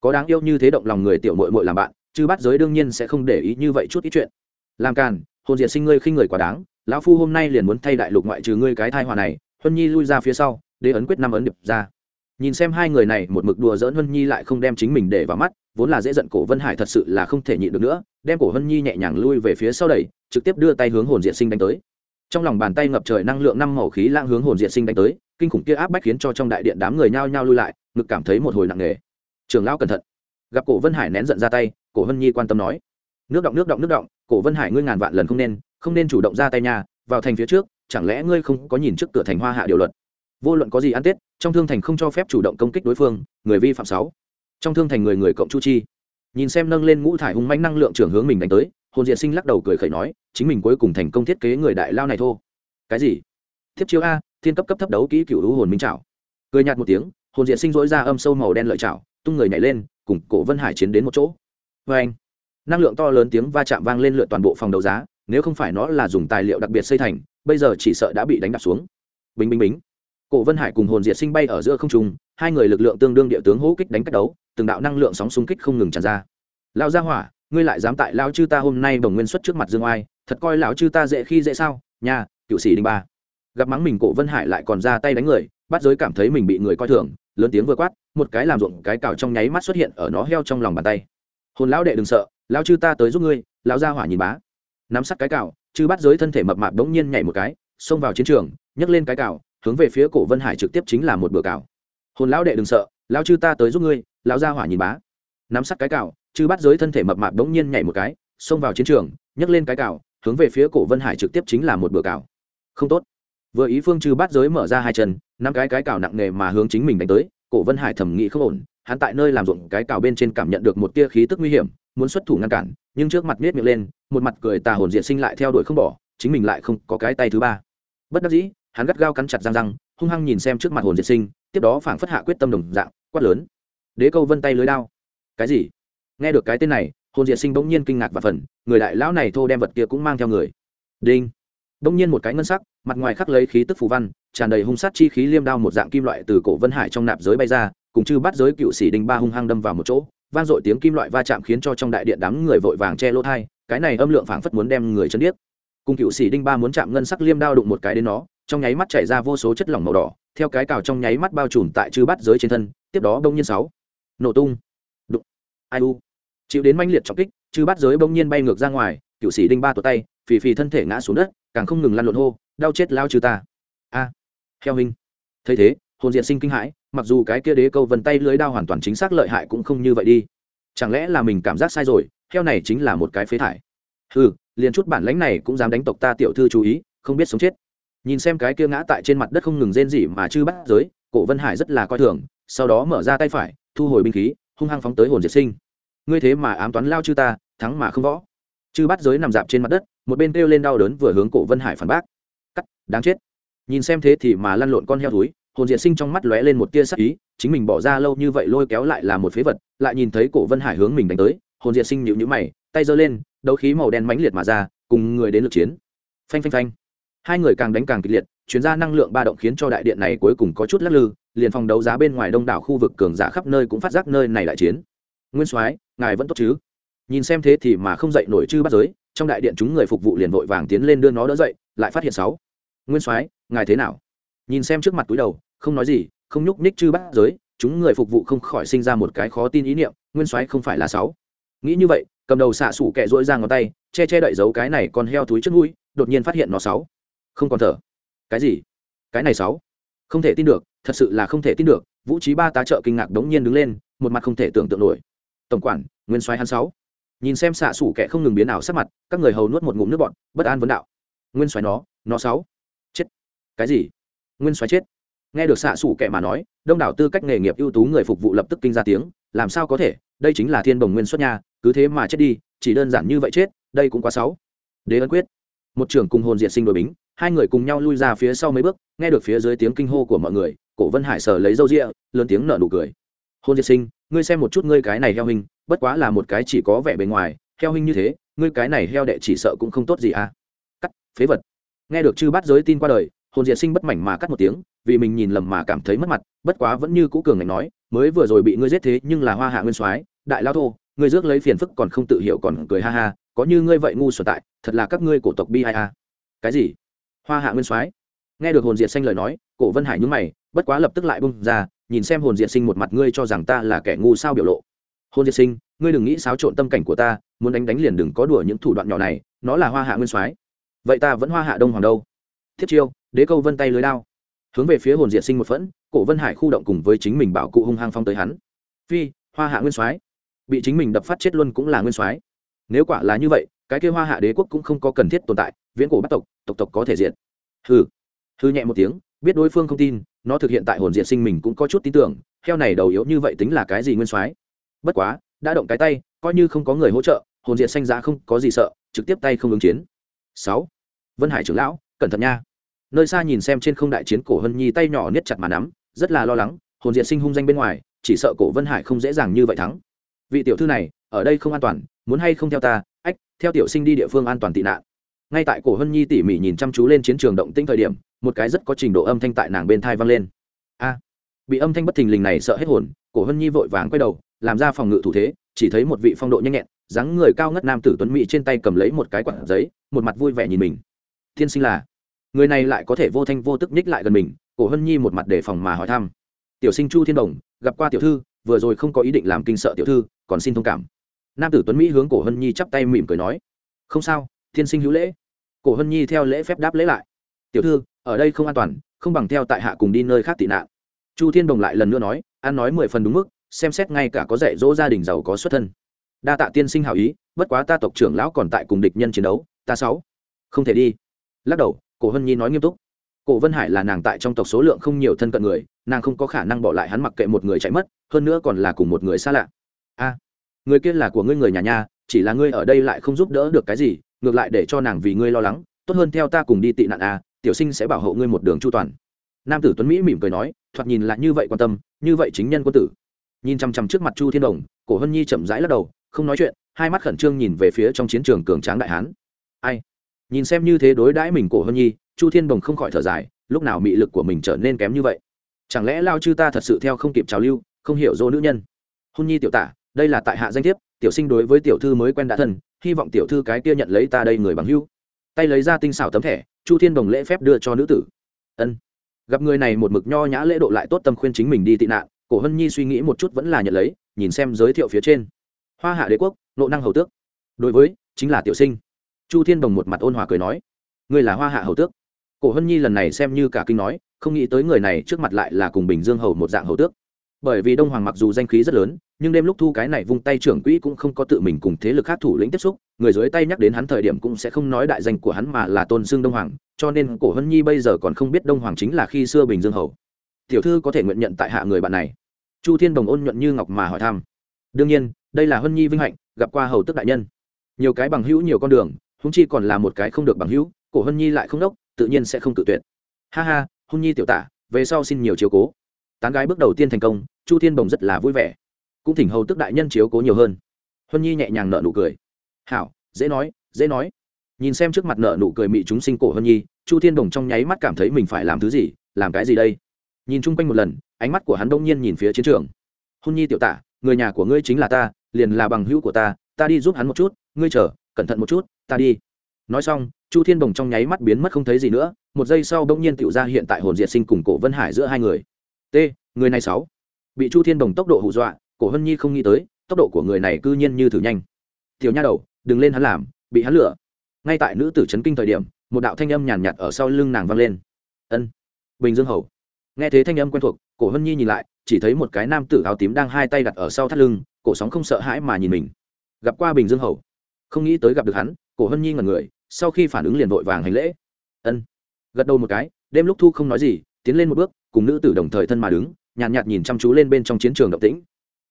Có đáng yêu như thế động lòng người tiểu mội mội làm bạn chứ bắt giới đương nhiên sẽ không để ý như vậy chút ít chuyện. Làm càn, hồn diệt sinh ngươi khinh người quá đáng, lão phu hôm nay liền muốn thay đại lục ngoại trừ ngươi cái thai hòa này, huân nhi lui ra phía sau, đế ấn quyết năm ấn điệp ra nhìn xem hai người này, một mực đùa dỡn hân nhi lại không đem chính mình để vào mắt, vốn là dễ giận cổ vân hải thật sự là không thể nhịn được nữa, đem cổ hân nhi nhẹ nhàng lui về phía sau đẩy, trực tiếp đưa tay hướng hồn diện sinh đánh tới. Trong lòng bàn tay ngập trời năng lượng năm màu khí lang hướng hồn diện sinh đánh tới, kinh khủng kia áp bách khiến cho trong đại điện đám người nhao nhao lui lại, ngực cảm thấy một hồi nặng nề. Trường lão cẩn thận. Gặp cổ vân hải nén giận ra tay, cổ vân nhi quan tâm nói, nước động nước động nước động, cổ vân hải ngươi ngàn vạn lần không nên không nên chủ động ra tay nhà vào thành phía trước, chẳng lẽ ngươi không có nhìn trước cửa thành hoa hạ điều luật? Vô luận có gì ăn tết, trong thương thành không cho phép chủ động công kích đối phương, người vi phạm sáu. Trong thương thành người người cộng chu chi. Nhìn xem nâng lên ngũ thải hung manh năng lượng trưởng hướng mình đánh tới, hồn diện sinh lắc đầu cười khẩy nói, chính mình cuối cùng thành công thiết kế người đại lao này thô. Cái gì? Thiếp chiếu a, thiên cấp cấp thấp đấu kỹ cựu lũ hồn minh trảo. Cười nhạt một tiếng, hồn diện sinh dỗi ra âm sâu màu đen lợi trảo, tung người nhảy lên, cùng cổ vân hải chiến đến một chỗ. Vê anh, năng lượng to lớn tiếng va chạm vang lên lượn toàn bộ phòng đấu giá, nếu không phải nó là dùng tài liệu đặc biệt xây thành, bây giờ chỉ sợ đã bị đánh đập xuống. Bình bình bình cổ vân hải cùng hồn diệt sinh bay ở giữa không trung, hai người lực lượng tương đương địa tướng hỗ kích đánh cách đấu, từng đạo năng lượng sóng xung kích không ngừng tràn ra. Lao ra hỏa, ngươi lại dám tại lao chư ta hôm nay bồng nguyên xuất trước mặt dương oai, thật coi lão chư ta dễ khi dễ sao? Nhà cựu sĩ đinh ba. Gặp mắng mình cổ vân hải lại còn ra tay đánh người, bắt giới cảm thấy mình bị người coi thường, lớn tiếng vừa quát, một cái làm ruộng, cái cào trong nháy mắt xuất hiện ở nó heo trong lòng bàn tay. Hồn lão đệ đừng sợ, lão chư ta tới giúp ngươi, lão ra hỏa nhìn bá. Nắm sắt cái cào, chư bắt giới thân thể mập mạp đống nhiên nhảy một cái, xông vào chiến trường, nhấc lên cái cào hướng về phía cổ vân hải trực tiếp chính là một bữa cào. Hồn lão đệ đừng sợ, lão chư ta tới giúp ngươi, lão ra hỏa nhìn bá. Nắm sắt cái cào, chư bắt giới thân thể mập mạp đống nhiên nhảy một cái, xông vào chiến trường, nhấc lên cái cào, hướng về phía cổ vân hải trực tiếp chính là một bữa cào. Không tốt. Vừa ý phương chư bắt giới mở ra hai chân năm cái cái cào nặng nề mà hướng chính mình đánh tới, cổ vân hải thẩm nghĩ không ổn, hắn tại nơi làm ruộng cái cào bên trên cảm nhận được một tia khí tức nguy hiểm, muốn xuất thủ ngăn cản, nhưng trước mặt miết miệng lên, một mặt cười tà hồn diện sinh lại theo đuổi không bỏ, chính mình lại không có cái tay thứ ba. Bất đắc dĩ hắn gắt gao cắn chặt răng răng, hung hăng nhìn xem trước mặt hồn diệt sinh, tiếp đó phảng phất hạ quyết tâm đồng dạng, quát lớn. Đế câu vân tay lưới đao. Cái gì? Nghe được cái tên này, hồn diệt sinh bỗng nhiên kinh ngạc và phần, người đại lão này thô đem vật kia cũng mang theo người. Đinh. Bỗng nhiên một cái ngân sắc, mặt ngoài khắc lấy khí tức phù văn, tràn đầy hung sát chi khí liêm đao một dạng kim loại từ cổ vân hải trong nạp giới bay ra, cùng chư bắt giới cựu sĩ đinh ba hung hăng đâm vào một chỗ, vang dội tiếng kim loại va chạm khiến cho trong đại điện đám người vội vàng che lỗ thai cái này âm lượng phảng phất muốn đem người chân điếc. Cùng cựu sĩ đinh ba muốn chạm ngân sắc liêm đao đụng một cái đến nó trong nháy mắt chảy ra vô số chất lỏng màu đỏ, theo cái cào trong nháy mắt bao trùm tại chư bát giới trên thân, tiếp đó đông nhiên sáu, nổ tung, đụng, ai u, chịu đến manh liệt trọng kích, chư bát giới bỗng nhiên bay ngược ra ngoài, cựu sĩ đinh ba tuột tay, phì phì thân thể ngã xuống đất, càng không ngừng lăn lộn hô, đau chết lao trừ ta. A, heo hình thấy thế, hồn diện sinh kinh hãi, mặc dù cái kia đế câu vần tay lưới đao hoàn toàn chính xác lợi hại cũng không như vậy đi. Chẳng lẽ là mình cảm giác sai rồi, heo này chính là một cái phế thải? Ừ liền chút bản lãnh này cũng dám đánh tộc ta tiểu thư chú ý, không biết sống chết nhìn xem cái kia ngã tại trên mặt đất không ngừng rên rỉ mà chư bắt giới, cổ vân hải rất là coi thường, sau đó mở ra tay phải, thu hồi binh khí, hung hăng phóng tới hồn diệt sinh. Ngươi thế mà ám toán lao chư ta, thắng mà không võ. Chư bắt giới nằm dạp trên mặt đất, một bên kêu lên đau đớn vừa hướng cổ vân hải phản bác. Cắt, đáng chết. Nhìn xem thế thì mà lăn lộn con heo túi hồn diệt sinh trong mắt lóe lên một tia sắc ý, chính mình bỏ ra lâu như vậy lôi kéo lại là một phế vật, lại nhìn thấy cổ vân hải hướng mình đánh tới, hồn diệt sinh nhịu nhữ mày, tay giơ lên, đấu khí màu đen mãnh liệt mà ra, cùng người đến lực chiến. Phanh phanh phanh hai người càng đánh càng kịch liệt chuyên ra năng lượng ba động khiến cho đại điện này cuối cùng có chút lắc lư, liền phòng đấu giá bên ngoài đông đảo khu vực cường giả khắp nơi cũng phát giác nơi này đại chiến. Nguyên soái, ngài vẫn tốt chứ? Nhìn xem thế thì mà không dậy nổi chư bắt giới, trong đại điện chúng người phục vụ liền vội vàng tiến lên đưa nó đỡ dậy, lại phát hiện sáu. Nguyên soái, ngài thế nào? Nhìn xem trước mặt túi đầu, không nói gì, không nhúc ních chư bắt giới, chúng người phục vụ không khỏi sinh ra một cái khó tin ý niệm, nguyên soái không phải là sáu. Nghĩ như vậy, cầm đầu xạ sủ kẹ rỗi ra ngón tay, che che đậy giấu cái này còn heo túi trước mũi, đột nhiên phát hiện nó sáu không còn thở. Cái gì? Cái này sáu. Không thể tin được, thật sự là không thể tin được, vũ trí ba tá trợ kinh ngạc đống nhiên đứng lên, một mặt không thể tưởng tượng nổi. Tổng quản, nguyên soái hắn sáu. Nhìn xem xạ sủ kẻ không ngừng biến ảo sắc mặt, các người hầu nuốt một ngụm nước bọn bất an vấn đạo. Nguyên soái nó nó sáu. Chết. Cái gì? Nguyên soái chết. Nghe được xạ sủ kẻ mà nói, đông đảo tư cách nghề nghiệp ưu tú người phục vụ lập tức kinh ra tiếng, làm sao có thể? Đây chính là thiên bồng nguyên xuất nha, cứ thế mà chết đi, chỉ đơn giản như vậy chết, đây cũng quá sáu. Đế ấn quyết. Một trưởng cùng hồn diện sinh đội bính hai người cùng nhau lui ra phía sau mấy bước, nghe được phía dưới tiếng kinh hô của mọi người, cổ vân hải sờ lấy râu rịa lớn tiếng nở nụ cười. Hôn diệt sinh, ngươi xem một chút ngươi cái này heo hình, bất quá là một cái chỉ có vẻ bề ngoài, heo hình như thế, ngươi cái này heo đệ chỉ sợ cũng không tốt gì à? Cắt, phế vật. Nghe được chư bát giới tin qua đời hồn diệt sinh bất mảnh mà cắt một tiếng, vì mình nhìn lầm mà cảm thấy mất mặt, bất quá vẫn như cũ cường ngành nói, mới vừa rồi bị ngươi giết thế nhưng là hoa hạ nguyên soái, đại lao thô, ngươi rước lấy phiền phức còn không tự hiểu còn cười ha ha, có như ngươi vậy ngu sở tại, thật là các ngươi cổ tộc bi ai a cái gì? Hoa hạ nguyên soái. Nghe được hồn diệt xanh lời nói, cổ vân hải nhúng mày, bất quá lập tức lại bung ra, nhìn xem hồn diệt sinh một mặt ngươi cho rằng ta là kẻ ngu sao biểu lộ. Hồn diệt sinh, ngươi đừng nghĩ xáo trộn tâm cảnh của ta, muốn đánh đánh liền đừng có đùa những thủ đoạn nhỏ này, nó là hoa hạ nguyên soái. Vậy ta vẫn hoa hạ đông hoàng đâu? Thiết chiêu, đế câu vân tay lưới đao. Hướng về phía hồn diệt sinh một phẫn, cổ vân hải khu động cùng với chính mình bảo cụ hung hăng phong tới hắn. Phi, hoa hạ nguyên soái. Bị chính mình đập phát chết luôn cũng là nguyên soái. Nếu quả là như vậy, cái kêu hoa hạ đế quốc cũng không có cần thiết tồn tại viễn cổ bắt tộc tộc tộc có thể diện hừ. Hư nhẹ một tiếng, biết đối phương không tin, nó thực hiện tại hồn diện sinh mình cũng có chút tin tưởng, heo này đầu yếu như vậy tính là cái gì nguyên soái? Bất quá, đã động cái tay, coi như không có người hỗ trợ, hồn diện xanh giá không có gì sợ, trực tiếp tay không ứng chiến. Sáu. Vân hải trưởng lão, cẩn thận nha. Nơi xa nhìn xem trên không đại chiến cổ hân nhi tay nhỏ niết chặt mà nắm, rất là lo lắng, hồn diện sinh hung danh bên ngoài, chỉ sợ cổ vân hải không dễ dàng như vậy thắng. Vị tiểu thư này, ở đây không an toàn, muốn hay không theo ta, ách, theo tiểu sinh đi địa phương an toàn tị nạn ngay tại cổ hân nhi tỉ mỉ nhìn chăm chú lên chiến trường động tĩnh thời điểm, một cái rất có trình độ âm thanh tại nàng bên thai vang lên. A! Bị âm thanh bất thình lình này sợ hết hồn, cổ hân nhi vội vàng quay đầu, làm ra phòng ngự thủ thế, chỉ thấy một vị phong độ nhanh nhẹn, dáng người cao ngất nam tử tuấn mỹ trên tay cầm lấy một cái quạt giấy, một mặt vui vẻ nhìn mình. Thiên sinh là? Người này lại có thể vô thanh vô tức nhích lại gần mình, cổ hân nhi một mặt đề phòng mà hỏi thăm. Tiểu sinh chu thiên đồng, gặp qua tiểu thư, vừa rồi không có ý định làm kinh sợ tiểu thư, còn xin thông cảm. Nam tử tuấn mỹ hướng cổ hân nhi chắp tay mỉm cười nói. Không sao thiên sinh hữu lễ. Cổ hân nhi theo lễ phép đáp lễ lại. Tiểu thư, ở đây không an toàn, không bằng theo tại hạ cùng đi nơi khác tị nạn. Chu thiên đồng lại lần nữa nói an nói mười phần đúng mức, xem xét ngay cả có dạy dỗ gia đình giàu có xuất thân. Đa tạ tiên sinh hảo ý, bất quá ta tộc trưởng lão còn tại cùng địch nhân chiến đấu, ta sáu. Không thể đi. Lắc đầu, cổ hân nhi nói nghiêm túc. Cổ vân hải là nàng tại trong tộc số lượng không nhiều thân cận người, nàng không có khả năng bỏ lại hắn mặc kệ một người chạy mất, hơn nữa còn là cùng một người xa lạ. A, người kia là của ngươi người nhà nha, chỉ là ngươi ở đây lại không giúp đỡ được cái gì ngược lại để cho nàng vì ngươi lo lắng, tốt hơn theo ta cùng đi tị nạn à? tiểu sinh sẽ bảo hộ ngươi một đường chu toàn. Nam tử tuấn mỹ mỉm cười nói, thoạt nhìn lại như vậy quan tâm, như vậy chính nhân quân tử. Nhìn chằm chằm trước mặt chu thiên đồng, cổ hân nhi chậm rãi lắc đầu, không nói chuyện, hai mắt khẩn trương nhìn về phía trong chiến trường cường tráng đại hán. Ai? Nhìn xem như thế đối đãi mình cổ hân nhi, chu thiên đồng không khỏi thở dài, lúc nào mị lực của mình trở nên kém như vậy? Chẳng lẽ lao chư ta thật sự theo không kịp trào lưu, không hiểu dô nữ nhân? Hôn nhi tiểu tả, đây là tại hạ danh thiếp, tiểu sinh đối với tiểu thư mới quen đã thân hy vọng tiểu thư cái kia nhận lấy ta đây người bằng hữu, tay lấy ra tinh xảo tấm thẻ chu thiên đồng lễ phép đưa cho nữ tử. Ân. Gặp người này một mực nho nhã lễ độ lại tốt tâm khuyên chính mình đi tị nạn cổ hân nhi suy nghĩ một chút vẫn là nhận lấy nhìn xem giới thiệu phía trên. Hoa hạ đế quốc nộ năng hầu tước. Đối với chính là tiểu sinh. Chu thiên đồng một mặt ôn hòa cười nói ngươi là hoa hạ hầu tước? Cổ hân nhi lần này xem như cả kinh nói không nghĩ tới người này trước mặt lại là cùng bình dương hầu một dạng hầu tước bởi vì đông hoàng mặc dù danh khí rất lớn, nhưng đêm lúc thu cái này vung tay trưởng quỹ cũng không có tự mình cùng thế lực khác thủ lĩnh tiếp xúc, người dưới tay nhắc đến hắn thời điểm cũng sẽ không nói đại danh của hắn mà là tôn xưng đông hoàng, cho nên cổ hân nhi bây giờ còn không biết đông hoàng chính là khi xưa bình dương hầu. Tiểu thư có thể nguyện nhận tại hạ người bạn này. Chu thiên đồng ôn nhuận như ngọc mà hỏi thăm. Đương nhiên, đây là hân nhi vinh hạnh, gặp qua hầu tức đại nhân. Nhiều cái bằng hữu, nhiều con đường húng chi còn là một cái không được bằng hữu, cổ hân nhi lại không đốc, tự nhiên sẽ không tự tuyệt. Ha ha, hân nhi tiểu tả, về sau xin nhiều chiếu cố tán gái bước đầu tiên thành công, chu thiên bồng rất là vui vẻ. Cũng thỉnh hầu tức đại nhân chiếu cố nhiều hơn. Huân nhi nhẹ nhàng nợ nụ cười. Hảo, dễ nói dễ nói. Nhìn xem trước mặt nợ nụ cười mị chúng sinh cổ huân nhi, chu thiên đồng trong nháy mắt cảm thấy mình phải làm thứ gì, làm cái gì đây? Nhìn chung quanh một lần, ánh mắt của hắn đông nhiên nhìn phía chiến trường. Huân nhi tiểu tả người nhà của ngươi chính là ta, liền là bằng hữu của ta ta đi giúp hắn một chút, ngươi chờ, cẩn thận một chút, ta đi. Nói xong, chu thiên đồng trong nháy mắt biến mất không thấy gì nữa, một giây sau đông nhiên tiểu ra hiện tại hồn diệt sinh cùng cổ vân hải giữa hai người t, người này sáu. Bị chu thiên đồng tốc độ hù dọa, cổ hân nhi không nghĩ tới, tốc độ của người này cư nhiên như thử nhanh. Tiểu nha đầu, đừng lên hắn làm, bị hắn lửa ngay tại nữ tử c kinh thời điểm, một đạo thanh âm nhàn nhạt ở sau lưng nàng vang lên. Ân, bình dương hầu. Nghe thấy thanh âm quen thuộc, cổ hân nhi nhìn lại, chỉ thấy một cái nam tử áo tím đang hai tay đặt ở sau thắt lưng, cổ sóng không sợ hãi mà nhìn mình. Gặp qua bình dương hầu. Không nghĩ tới gặp được hắn, cổ hân nhi ngần người, sau khi phản ứng liền vội vàng hành lễ. Ân, gật đầu một cái, đêm lúc thu không nói gì, tiến lên một bước cùng nữ tử đồng thời thân mà đứng nhàn nhạt, nhạt nhìn chăm chú lên bên trong chiến trường động tĩnh.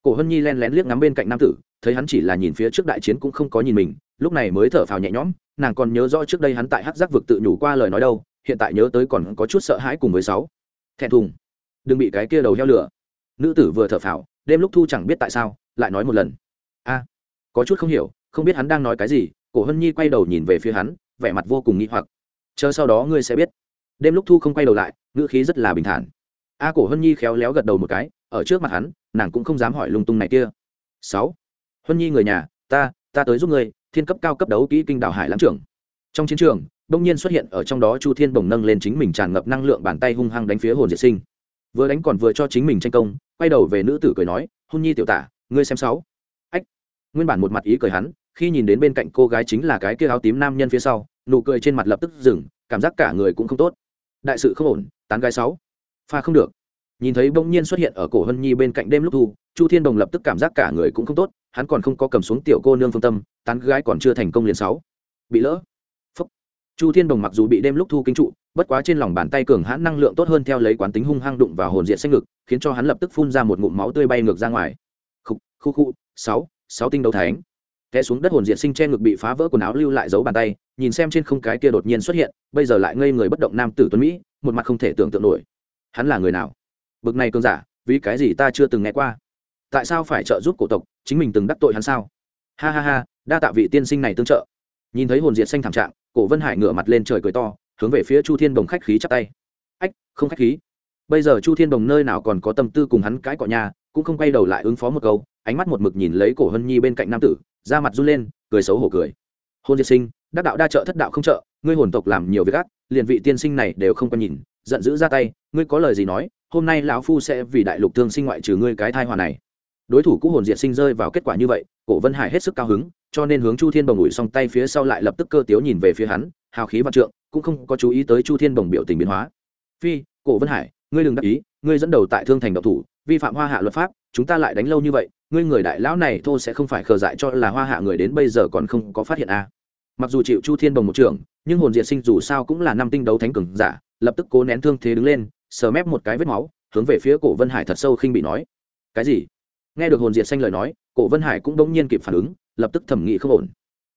Cổ hân nhi len lén liếc ngắm bên cạnh nam tử thấy hắn chỉ là nhìn phía trước đại chiến cũng không có nhìn mình lúc này mới thở phào nhẹ nhõm nàng còn nhớ rõ trước đây hắn tại hát giác vực tự nhủ qua lời nói đâu hiện tại nhớ tới còn có chút sợ hãi cùng với sáu. Thẹn thùng. Đừng bị cái kia đầu heo lửa nữ tử vừa thở phào đêm lúc thu chẳng biết tại sao lại nói một lần. A có chút không hiểu không biết hắn đang nói cái gì cổ hân nhi quay đầu nhìn về phía hắn vẻ mặt vô cùng nghi hoặc. Chờ sau đó ngươi sẽ biết đêm lúc thu không quay đầu lại, ngữ khí rất là bình thản. A cổ hân nhi khéo léo gật đầu một cái, ở trước mặt hắn, nàng cũng không dám hỏi lung tung này kia. Sáu. Hân nhi người nhà, ta ta tới giúp ngươi, thiên cấp cao cấp đấu kỹ kinh đảo hải lãng trưởng. Trong chiến trường đông nhiên xuất hiện ở trong đó chu thiên bồng nâng lên chính mình tràn ngập năng lượng bàn tay hung hăng đánh phía hồn diệt sinh. Vừa đánh còn vừa cho chính mình tranh công, quay đầu về nữ tử cười nói hôn nhi tiểu tả, ngươi xem sáu. Ách. Nguyên bản một mặt ý cười hắn, khi nhìn đến bên cạnh cô gái chính là cái kia áo tím nam nhân phía sau, nụ cười trên mặt lập tức dừng, cảm giác cả người cũng không tốt đại sự không ổn, tán gái sáu. Pha không được. Nhìn thấy bỗng nhiên xuất hiện ở cổ hân nhi bên cạnh đêm lúc thu, chu thiên đồng lập tức cảm giác cả người cũng không tốt, hắn còn không có cầm xuống tiểu cô nương phương tâm, tán gái còn chưa thành công liền sáu. Bị lỡ. Phúc. chu thiên đồng mặc dù bị đêm lúc thu kinh trụ, bất quá trên lòng bàn tay cường hãn năng lượng tốt hơn theo lấy quán tính hung hăng đụng vào hồn diện xanh ngực, khiến cho hắn lập tức phun ra một ngụm máu tươi bay ngược ra ngoài. Khu khu khu, sáu sáu tinh đấu thánh té xuống đất hồn diện sinh che ngực bị phá vỡ quần áo lưu lại dấu bàn tay, nhìn xem trên không cái kia đột nhiên xuất hiện, bây giờ lại ngây người bất động nam tử tuấn mỹ, một mặt không thể tưởng tượng nổi. Hắn là người nào? Bực này cơn giả, vì cái gì ta chưa từng nghe qua? Tại sao phải trợ giúp cổ tộc, chính mình từng đắc tội hắn sao? Ha ha ha, đa tạ vị tiên sinh này tương trợ. Nhìn thấy hồn diệt xanh thảm trạng, cổ vân hải ngửa mặt lên trời cười to, hướng về phía chu thiên đồng khách khí chắp tay. Ách, không khách khí. Bây giờ chu thiên đồng nơi nào còn có tâm tư cùng hắn cãi cọ nhà, cũng không quay đầu lại ứng phó một câu, ánh mắt một mực nhìn lấy cổ hân nhi bên cạnh nam tử da mặt run lên, cười xấu hổ cười. Hôn diệt sinh, đắc đạo đa trợ thất đạo không trợ, ngươi hồn tộc làm nhiều việc ác, liền vị tiên sinh này đều không có nhìn, giận dữ ra tay, ngươi có lời gì nói, hôm nay lão phu sẽ vì đại lục thương sinh ngoại trừ ngươi cái thai hòa này. Đối thủ cũ hồn diệt sinh rơi vào kết quả như vậy, cổ vân hải hết sức cao hứng, cho nên hướng chu thiên bồng ủi xong tay phía sau lại lập tức cơ tiếu nhìn về phía hắn, hào khí văn trượng, cũng không có chú ý tới chu thiên bồng biểu tình biến hóa. Phi, cổ vân hải, ngươi đừng đắc ý, ngươi dẫn đầu tại thương thành độc thủ vi phạm hoa hạ luật pháp, chúng ta lại đánh lâu như vậy, ngươi người đại lão này thô sẽ không phải khờ dại cho là hoa hạ người đến bây giờ còn không có phát hiện a à. mặc dù chịu chu thiên bồng một trưởng, nhưng hồn diệt sinh dù sao cũng là năm tinh đấu thánh cường giả, lập tức cố nén thương thế đứng lên, sờ mép một cái vết máu, hướng về phía cổ vân hải thật sâu khinh bị nói. Cái gì? Nghe được hồn diệt xanh lời nói, cổ vân hải cũng đống nhiên kịp phản ứng, lập tức thẩm nghị không ổn.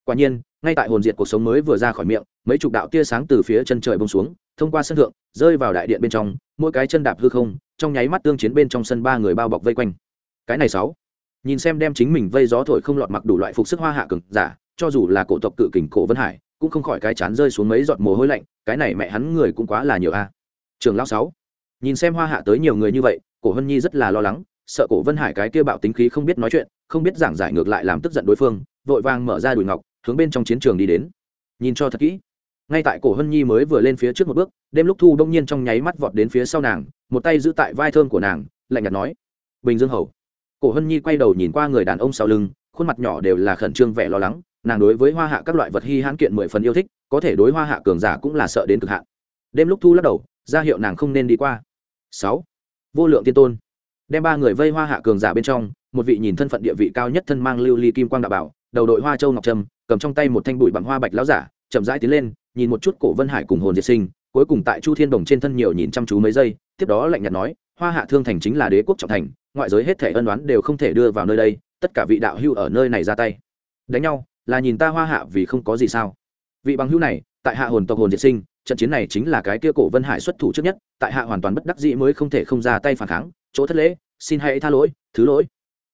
Quả nhiên, ngay tại hồn diệt cuộc sống mới vừa ra khỏi miệng, mấy chục đạo tia sáng từ phía chân trời bông xuống thông qua sân thượng, rơi vào đại điện bên trong, mỗi cái chân đạp hư không, trong nháy mắt tương chiến bên trong sân ba người bao bọc vây quanh. Cái này sáu. Nhìn xem đem chính mình vây gió thổi không lọt mặc đủ loại phục sức hoa hạ cực giả, cho dù là cổ tộc cự kình cổ vân hải, cũng không khỏi cái chán rơi xuống mấy giọt mồ hôi lạnh, cái này mẹ hắn người cũng quá là nhiều a. Trường lão sáu. Nhìn xem hoa hạ tới nhiều người như vậy, cổ hân nhi rất là lo lắng, sợ cổ vân hải cái kia bạo tính khí không biết nói chuyện, không biết giảng giải ngược lại làm tức giận đối phương, vội vàng mở ra đùi ngọc, hướng bên trong chiến trường đi đến. Nhìn cho thật kỹ ngay tại cổ hân nhi mới vừa lên phía trước một bước, đêm lúc thu đông nhiên trong nháy mắt vọt đến phía sau nàng, một tay giữ tại vai thơm của nàng, lạnh nhạt nói, bình dương hầu. Cổ hân nhi quay đầu nhìn qua người đàn ông sau lưng, khuôn mặt nhỏ đều là khẩn trương vẻ lo lắng, nàng đối với hoa hạ các loại vật hy hãn kiện mười phần yêu thích, có thể đối hoa hạ cường giả cũng là sợ đến cực hạn. Đêm lúc thu lắc đầu, ra hiệu nàng không nên đi qua. Sáu. Vô lượng tiên tôn. Đem ba người vây hoa hạ cường giả bên trong, một vị nhìn thân phận địa vị cao nhất thân mang lưu ly kim quang đạo bảo, đầu đội hoa châu ngọc trâm, cầm trong tay một thanh bụi bằng hoa bạch lão giả, chậm rãi tiến lên nhìn một chút cổ vân hải cùng hồn diệt sinh, cuối cùng tại chu thiên đồng trên thân nhiều nhìn chăm chú mấy giây, tiếp đó lạnh nhạt nói, hoa hạ thương thành chính là đế quốc trọng thành, ngoại giới hết thể ân đoán đều không thể đưa vào nơi đây, tất cả vị đạo hưu ở nơi này ra tay. Đánh nhau, là nhìn ta hoa hạ vì không có gì sao? Vị bằng hưu này, tại hạ hồn tộc hồn diệt sinh, trận chiến này chính là cái kia cổ vân hải xuất thủ trước nhất, tại hạ hoàn toàn bất đắc dĩ mới không thể không ra tay phản kháng, chỗ thất lễ, xin hãy tha lỗi, thứ lỗi.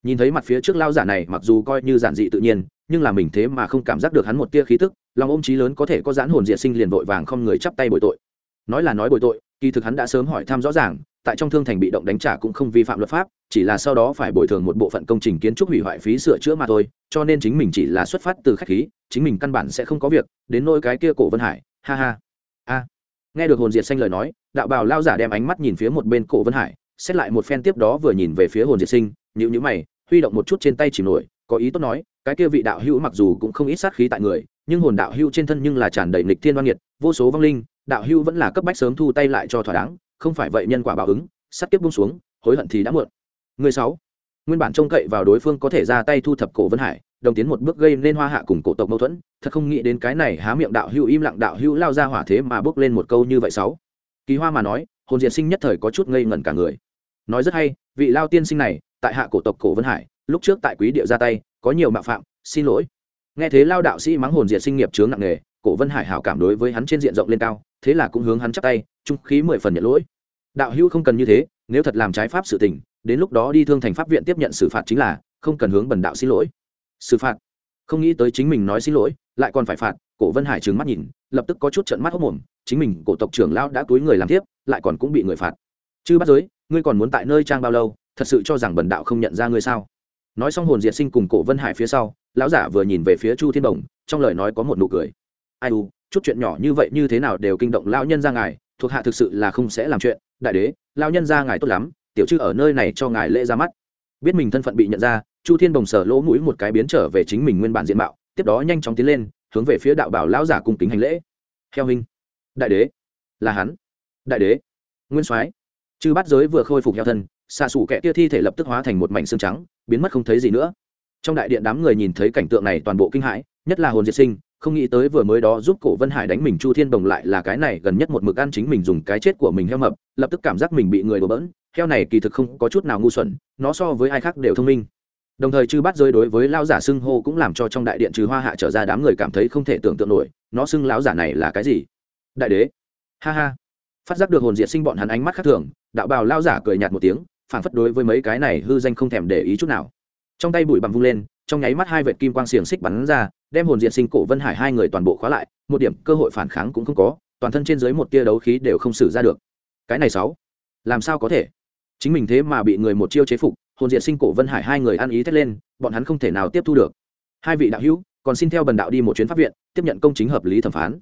Nhìn thấy mặt phía trước lao giả này, mặc dù coi như giản dị tự nhiên nhưng là mình thế mà không cảm giác được hắn một tia khí tức, lòng ôm trí lớn có thể có giãn hồn diệt sinh liền vội vàng không người chắp tay bồi tội. Nói là nói bồi tội, kỳ thực hắn đã sớm hỏi thăm rõ ràng, tại trong thương thành bị động đánh trả cũng không vi phạm luật pháp, chỉ là sau đó phải bồi thường một bộ phận công trình kiến trúc hủy hoại phí sửa chữa mà thôi, cho nên chính mình chỉ là xuất phát từ khách khí, chính mình căn bản sẽ không có việc, đến nỗi cái kia cổ vân hải, ha ha. A. Nghe được hồn diệt xanh lời nói, đạo bào lao giả đem ánh mắt nhìn phía một bên cổ vân hải, xét lại một phen tiếp đó vừa nhìn về phía hồn diệt sinh nhữ nhữ mày, huy động một chút trên tay chìm nổi, có ý tốt nói cái kia vị đạo hữu mặc dù cũng không ít sát khí tại người, nhưng hồn đạo hữu trên thân nhưng là tràn đầy lịch thiên văn nghiệt, vô số vong linh, đạo hữu vẫn là cấp bách sớm thu tay lại cho thỏa đáng, không phải vậy nhân quả báo ứng, sát kiếp bung xuống, hối hận thì đã muộn. Người sáu, nguyên bản trông cậy vào đối phương có thể ra tay thu thập cổ vân hải, đồng tiến một bước gây nên hoa hạ cùng cổ tộc mâu thuẫn, thật không nghĩ đến cái này há miệng đạo hữu im lặng đạo hữu lao ra hỏa thế mà bước lên một câu như vậy sáu. Kỳ hoa mà nói, hồn diệt sinh nhất thời có chút ngây ngẩn cả người. Nói rất hay, vị lao tiên sinh này, tại hạ cổ tộc cổ vân hải, lúc trước tại quý địa ra tay có nhiều mạo phạm, xin lỗi. Nghe thế lao đạo sĩ mắng hồn diệt sinh nghiệp chướng nặng nghề cổ vân hải hảo cảm đối với hắn trên diện rộng lên cao, thế là cũng hướng hắn chắp tay, trung khí mười phần nhận lỗi. Đạo hữu không cần như thế, nếu thật làm trái pháp sự tình, đến lúc đó đi thương thành pháp viện tiếp nhận xử phạt chính là, không cần hướng bần đạo xin lỗi. Xử phạt? Không nghĩ tới chính mình nói xin lỗi, lại còn phải phạt, cổ vân hải trừng mắt nhìn, lập tức có chút trận mắt hốc mồm, chính mình cổ tộc trưởng lão đã túi người làm tiếp lại còn cũng bị người phạt. Chứ bắt giới, ngươi còn muốn tại nơi trang bao lâu, thật sự cho rằng bần đạo không nhận ra ngươi sao? Nói xong hồn diệt sinh cùng cổ vân hải phía sau, lão giả vừa nhìn về phía chu thiên đồng, trong lời nói có một nụ cười. Ai u, chút chuyện nhỏ như vậy như thế nào đều kinh động lão nhân ra ngài, thuộc hạ thực sự là không sẽ làm chuyện. Đại đế, lão nhân ra ngài tốt lắm, tiểu chư ở nơi này cho ngài lễ ra mắt. Biết mình thân phận bị nhận ra, chu thiên đồng sở lỗ mũi một cái biến trở về chính mình nguyên bản diện mạo, tiếp đó nhanh chóng tiến lên, hướng về phía đạo bảo lão giả cung kính hành lễ. Heo hình đại đế, là hắn. Đại đế, nguyên soái. Chư bắt giới vừa khôi phục heo thân, xạ xủ kẻ tia thi thể lập tức hóa thành một mảnh xương trắng biến mất không thấy gì nữa. Trong đại điện đám người nhìn thấy cảnh tượng này toàn bộ kinh hãi, nhất là hồn diệt sinh, không nghĩ tới vừa mới đó giúp cổ vân hải đánh mình chu thiên đồng lại là cái này gần nhất một mực ăn chính mình dùng cái chết của mình heo mập, lập tức cảm giác mình bị người đổ bỡn, heo này kỳ thực không có chút nào ngu xuẩn, nó so với ai khác đều thông minh. Đồng thời chư bắt rơi đối với lao giả xưng hô cũng làm cho trong đại điện trừ hoa hạ trở ra đám người cảm thấy không thể tưởng tượng nổi, nó xưng lão giả này là cái gì? Đại đế. Ha ha. Phát giác được hồn diệt sinh bọn hắn ánh mắt khác thường, đạo bào lao giả cười nhạt một tiếng phản phất đối với mấy cái này hư danh không thèm để ý chút nào. Trong tay bụi bặm vung lên, trong nháy mắt hai vệt kim quang xiềng xích bắn ra, đem hồn diện sinh cổ vân hải hai người toàn bộ khóa lại, một điểm cơ hội phản kháng cũng không có, toàn thân trên dưới một tia đấu khí đều không xử ra được. Cái này sáu, làm sao có thể? Chính mình thế mà bị người một chiêu chế phục, hồn diện sinh cổ vân hải hai người ăn ý thét lên, bọn hắn không thể nào tiếp thu được. Hai vị đạo hữu, còn xin theo bần đạo đi một chuyến pháp viện, tiếp nhận công chính hợp lý thẩm phán.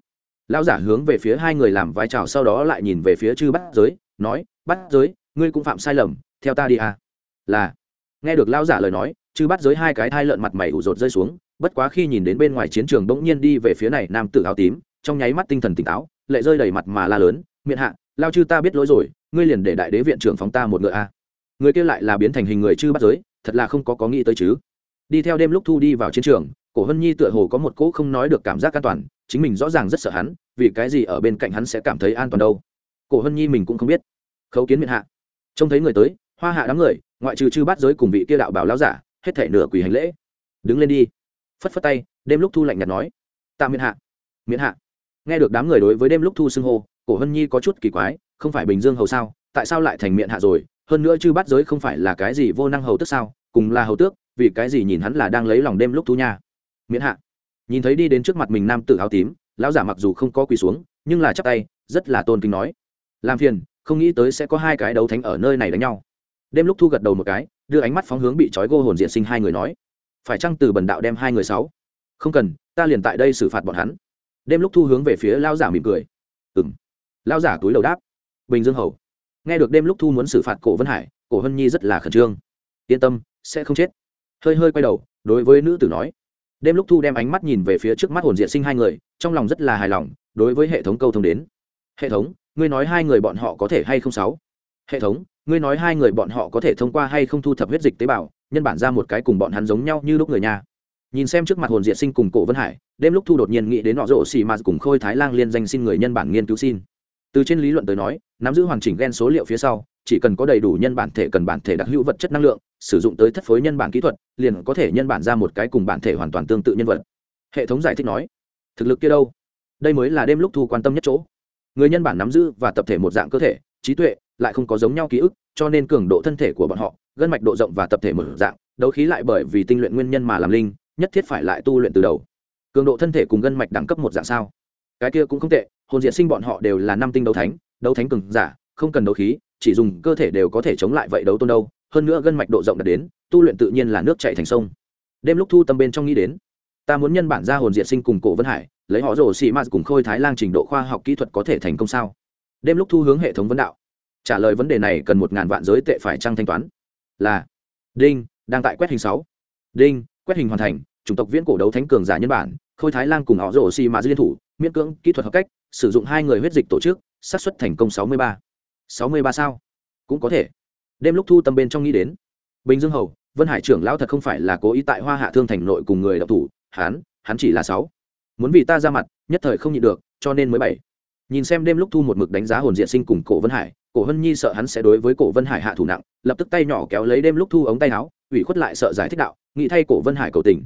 Lão giả hướng về phía hai người làm vai trào sau đó lại nhìn về phía chư bắt giới, nói bắt giới, ngươi cũng phạm sai lầm theo ta đi à? Là. Nghe được lão giả lời nói, chư bắt giới hai cái thai lợn mặt mày ủ rột rơi xuống, bất quá khi nhìn đến bên ngoài chiến trường bỗng nhiên đi về phía này nam tử áo tím, trong nháy mắt tinh thần tỉnh táo, lệ rơi đầy mặt mà la lớn miệng hạ, lao chư ta biết lỗi rồi, ngươi liền để đại đế viện trưởng phóng ta một ngựa a người kia lại là biến thành hình người chư bắt giới, thật là không có có nghĩ tới chứ. Đi theo đêm lúc thu đi vào chiến trường, cổ hân nhi tựa hồ có một cỗ không nói được cảm giác an toàn, chính mình rõ ràng rất sợ hắn, vì cái gì ở bên cạnh hắn sẽ cảm thấy an toàn đâu? Cổ hân nhi mình cũng không biết. Khấu kiến miệng hạ. Trông thấy người tới hoa hạ đám người, ngoại trừ chư bắt giới cùng vị kia đạo bảo lao giả, hết thể nửa quỳ hành lễ. Đứng lên đi. Phất phất tay, đêm lúc thu lạnh nhạt nói. Tạ miễn hạ. Miễn hạ. Nghe được đám người đối với đêm lúc thu xưng hô, cổ hân nhi có chút kỳ quái, không phải bình dương hầu sao? Tại sao lại thành miệng hạ rồi? Hơn nữa chư bắt giới không phải là cái gì vô năng hầu tức sao? Cùng là hầu tước, vì cái gì nhìn hắn là đang lấy lòng đêm lúc thu nha? Miễn hạ. Nhìn thấy đi đến trước mặt mình nam tử áo tím, lão giả mặc dù không có quỳ xuống, nhưng là chắp tay, rất là tôn kính nói. Làm phiền, không nghĩ tới sẽ có hai cái đấu thánh ở nơi này đánh nhau đêm lúc thu gật đầu một cái, đưa ánh mắt phóng hướng bị trói gô hồn diện sinh hai người nói, phải chăng từ bần đạo đem hai người sáu? Không cần, ta liền tại đây xử phạt bọn hắn. Đêm lúc thu hướng về phía lao giả mỉm cười ừng lao giả túi đầu đáp, bình dương hầu. Nghe được đêm lúc thu muốn xử phạt cổ vân hải, cổ hân nhi rất là khẩn trương. Yên tâm, sẽ không chết. Hơi hơi quay đầu, đối với nữ tử nói, đêm lúc thu đem ánh mắt nhìn về phía trước mắt hồn diện sinh hai người, trong lòng rất là hài lòng, đối với hệ thống câu thông đến, hệ thống, ngươi nói hai người bọn họ có thể hay không sáu? Hệ thống, ngươi nói hai người bọn họ có thể thông qua hay không thu thập huyết dịch tế bào, nhân bản ra một cái cùng bọn hắn giống nhau như lúc người nhà. Nhìn xem trước mặt hồn diệt sinh cùng cổ vân hải, đêm lúc thu đột nhiên nghĩ đến họ rộ xì mà cùng khôi thái lang liên danh xin người nhân bản nghiên cứu xin. Từ trên lý luận tới nói, nắm giữ hoàn chỉnh gen số liệu phía sau, chỉ cần có đầy đủ nhân bản thể cần bản thể đặc hữu vật chất năng lượng, sử dụng tới thất phối nhân bản kỹ thuật, liền có thể nhân bản ra một cái cùng bản thể hoàn toàn tương tự nhân vật. Hệ thống giải thích nói, thực lực kia đâu? Đây mới là đêm lúc thu quan tâm nhất chỗ. Người nhân bản nắm giữ và tập thể một dạng cơ thể, trí tuệ lại không có giống nhau ký ức, cho nên cường độ thân thể của bọn họ, gân mạch độ rộng và tập thể mở dạng, đấu khí lại bởi vì tinh luyện nguyên nhân mà làm linh, nhất thiết phải lại tu luyện từ đầu. Cường độ thân thể cùng gân mạch đẳng cấp một dạng sao? Cái kia cũng không tệ, hồn diện sinh bọn họ đều là năm tinh đấu thánh đấu thánh cường giả, không cần đấu khí, chỉ dùng cơ thể đều có thể chống lại vậy đấu tôn đâu, hơn nữa gân mạch độ rộng đạt đến, tu luyện tự nhiên là nước chạy thành sông. Đêm lúc thu tâm bên trong nghĩ đến, ta muốn nhân bản ra hồn diện sinh cùng cổ vân hải, lấy họ rổ xì m cùng khôi thái lang trình độ khoa học kỹ thuật có thể thành công sao? Đêm lúc thu hướng hệ thống vấn đạo trả lời vấn đề này cần một ngàn vạn giới tệ phải trăng thanh toán? Là. Đinh, đang tại quét hình sáu. Đinh, quét hình hoàn thành, chủng tộc viễn cổ đấu thánh cường giả nhân bản, khôi thái lan cùng họ rổ xi mã liên thủ, miễn cưỡng, kỹ thuật hợp cách, sử dụng hai người huyết dịch tổ chức, xác suất thành công sáu mươi ba. Sáu mươi ba sao? Cũng có thể. Đêm lúc thu tâm bên trong nghĩ đến. Bình dương hầu, vân hải trưởng lão thật không phải là cố ý tại hoa hạ thương thành nội cùng người đọc thủ hán hắn chỉ là sáu. Muốn vì ta ra mặt, nhất thời không nhịn được, cho nên mới bảy nhìn xem đêm lúc thu một mực đánh giá hồn diện sinh cùng cổ vân hải cổ hân nhi sợ hắn sẽ đối với cổ vân hải hạ thủ nặng lập tức tay nhỏ kéo lấy đêm lúc thu ống tay áo ủy khuất lại sợ giải thích đạo nghĩ thay cổ vân hải cầu tình.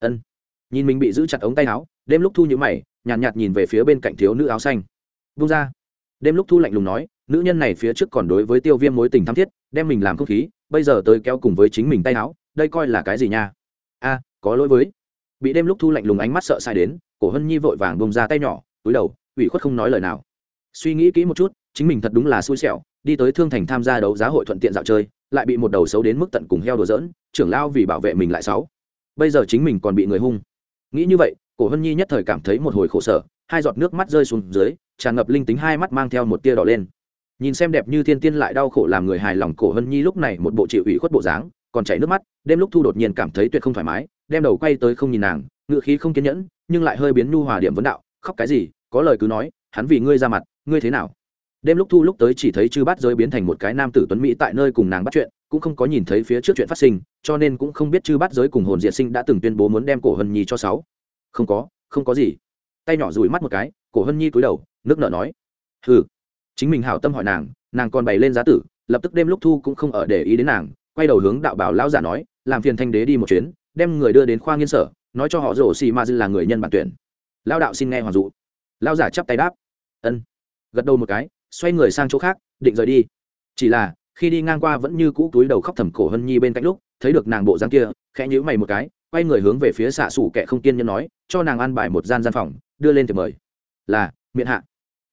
Ân. Nhìn mình bị giữ chặt ống tay áo đêm lúc thu nhữ mày nhàn nhạt, nhạt nhìn về phía bên cạnh thiếu nữ áo xanh. Vung ra. Đêm lúc thu lạnh lùng nói nữ nhân này phía trước còn đối với tiêu viêm mối tình tham thiết đem mình làm không khí bây giờ tới kéo cùng với chính mình tay áo đây coi là cái gì nha? A có lỗi với. Bị đêm lúc thu lạnh lùng ánh mắt sợ sai đến cổ hân nhi vội vàng bông ra tay nhỏ túi đầu ủy khuất không nói lời nào. Suy nghĩ kỹ một chút, chính mình thật đúng là xui xẻo, đi tới thương thành tham gia đấu giá hội thuận tiện dạo chơi, lại bị một đầu xấu đến mức tận cùng heo đùa dỡn trưởng lao vì bảo vệ mình lại sáu bây giờ chính mình còn bị người hung. Nghĩ như vậy, cổ hân nhi nhất thời cảm thấy một hồi khổ sở, hai giọt nước mắt rơi xuống dưới, tràn ngập linh tính hai mắt mang theo một tia đỏ lên. Nhìn xem đẹp như thiên tiên lại đau khổ làm người hài lòng, cổ hân nhi lúc này một bộ chịu ủy khuất bộ dáng, còn chảy nước mắt, đêm lúc thu đột nhiên cảm thấy tuyệt không thoải mái, đem đầu quay tới không nhìn nàng, ngựa khí không kiên nhẫn, nhưng lại hơi biến nhu hòa điểm vấn đạo, khóc cái gì có lời cứ nói, hắn vì ngươi ra mặt, ngươi thế nào? Đêm lúc thu lúc tới chỉ thấy chư bát giới biến thành một cái nam tử tuấn mỹ tại nơi cùng nàng bắt chuyện, cũng không có nhìn thấy phía trước chuyện phát sinh, cho nên cũng không biết chư bát giới cùng hồn diệt sinh đã từng tuyên bố muốn đem cổ hân nhi cho sáu. Không có không có gì. Tay nhỏ rủi mắt một cái, cổ hân nhi cúi đầu, nước nợ nói. Ừ chính mình hảo tâm hỏi nàng nàng còn bày lên giá tử, lập tức đêm lúc thu cũng không ở để ý đến nàng, quay đầu hướng đạo bảo lão giả nói, làm phiền thanh đế đi một chuyến, đem người đưa đến khoa nghiên sở, nói cho họ rổ xì ma dư là người nhân bản tuyển. Lao đạo xin nghe hoàng dụ lao giả chắp tay đáp. Ân. Gật đầu một cái, xoay người sang chỗ khác, định rời đi. Chỉ là, khi đi ngang qua vẫn như cũ túi đầu khóc thầm cổ hân nhi bên cạnh lúc, thấy được nàng bộ dáng kia, khẽ nhíu mày một cái, quay người hướng về phía xạ xủ kẻ không kiên nhân nói, cho nàng ăn bài một gian gian phòng, đưa lên thiệp mời. Là miệng hạ.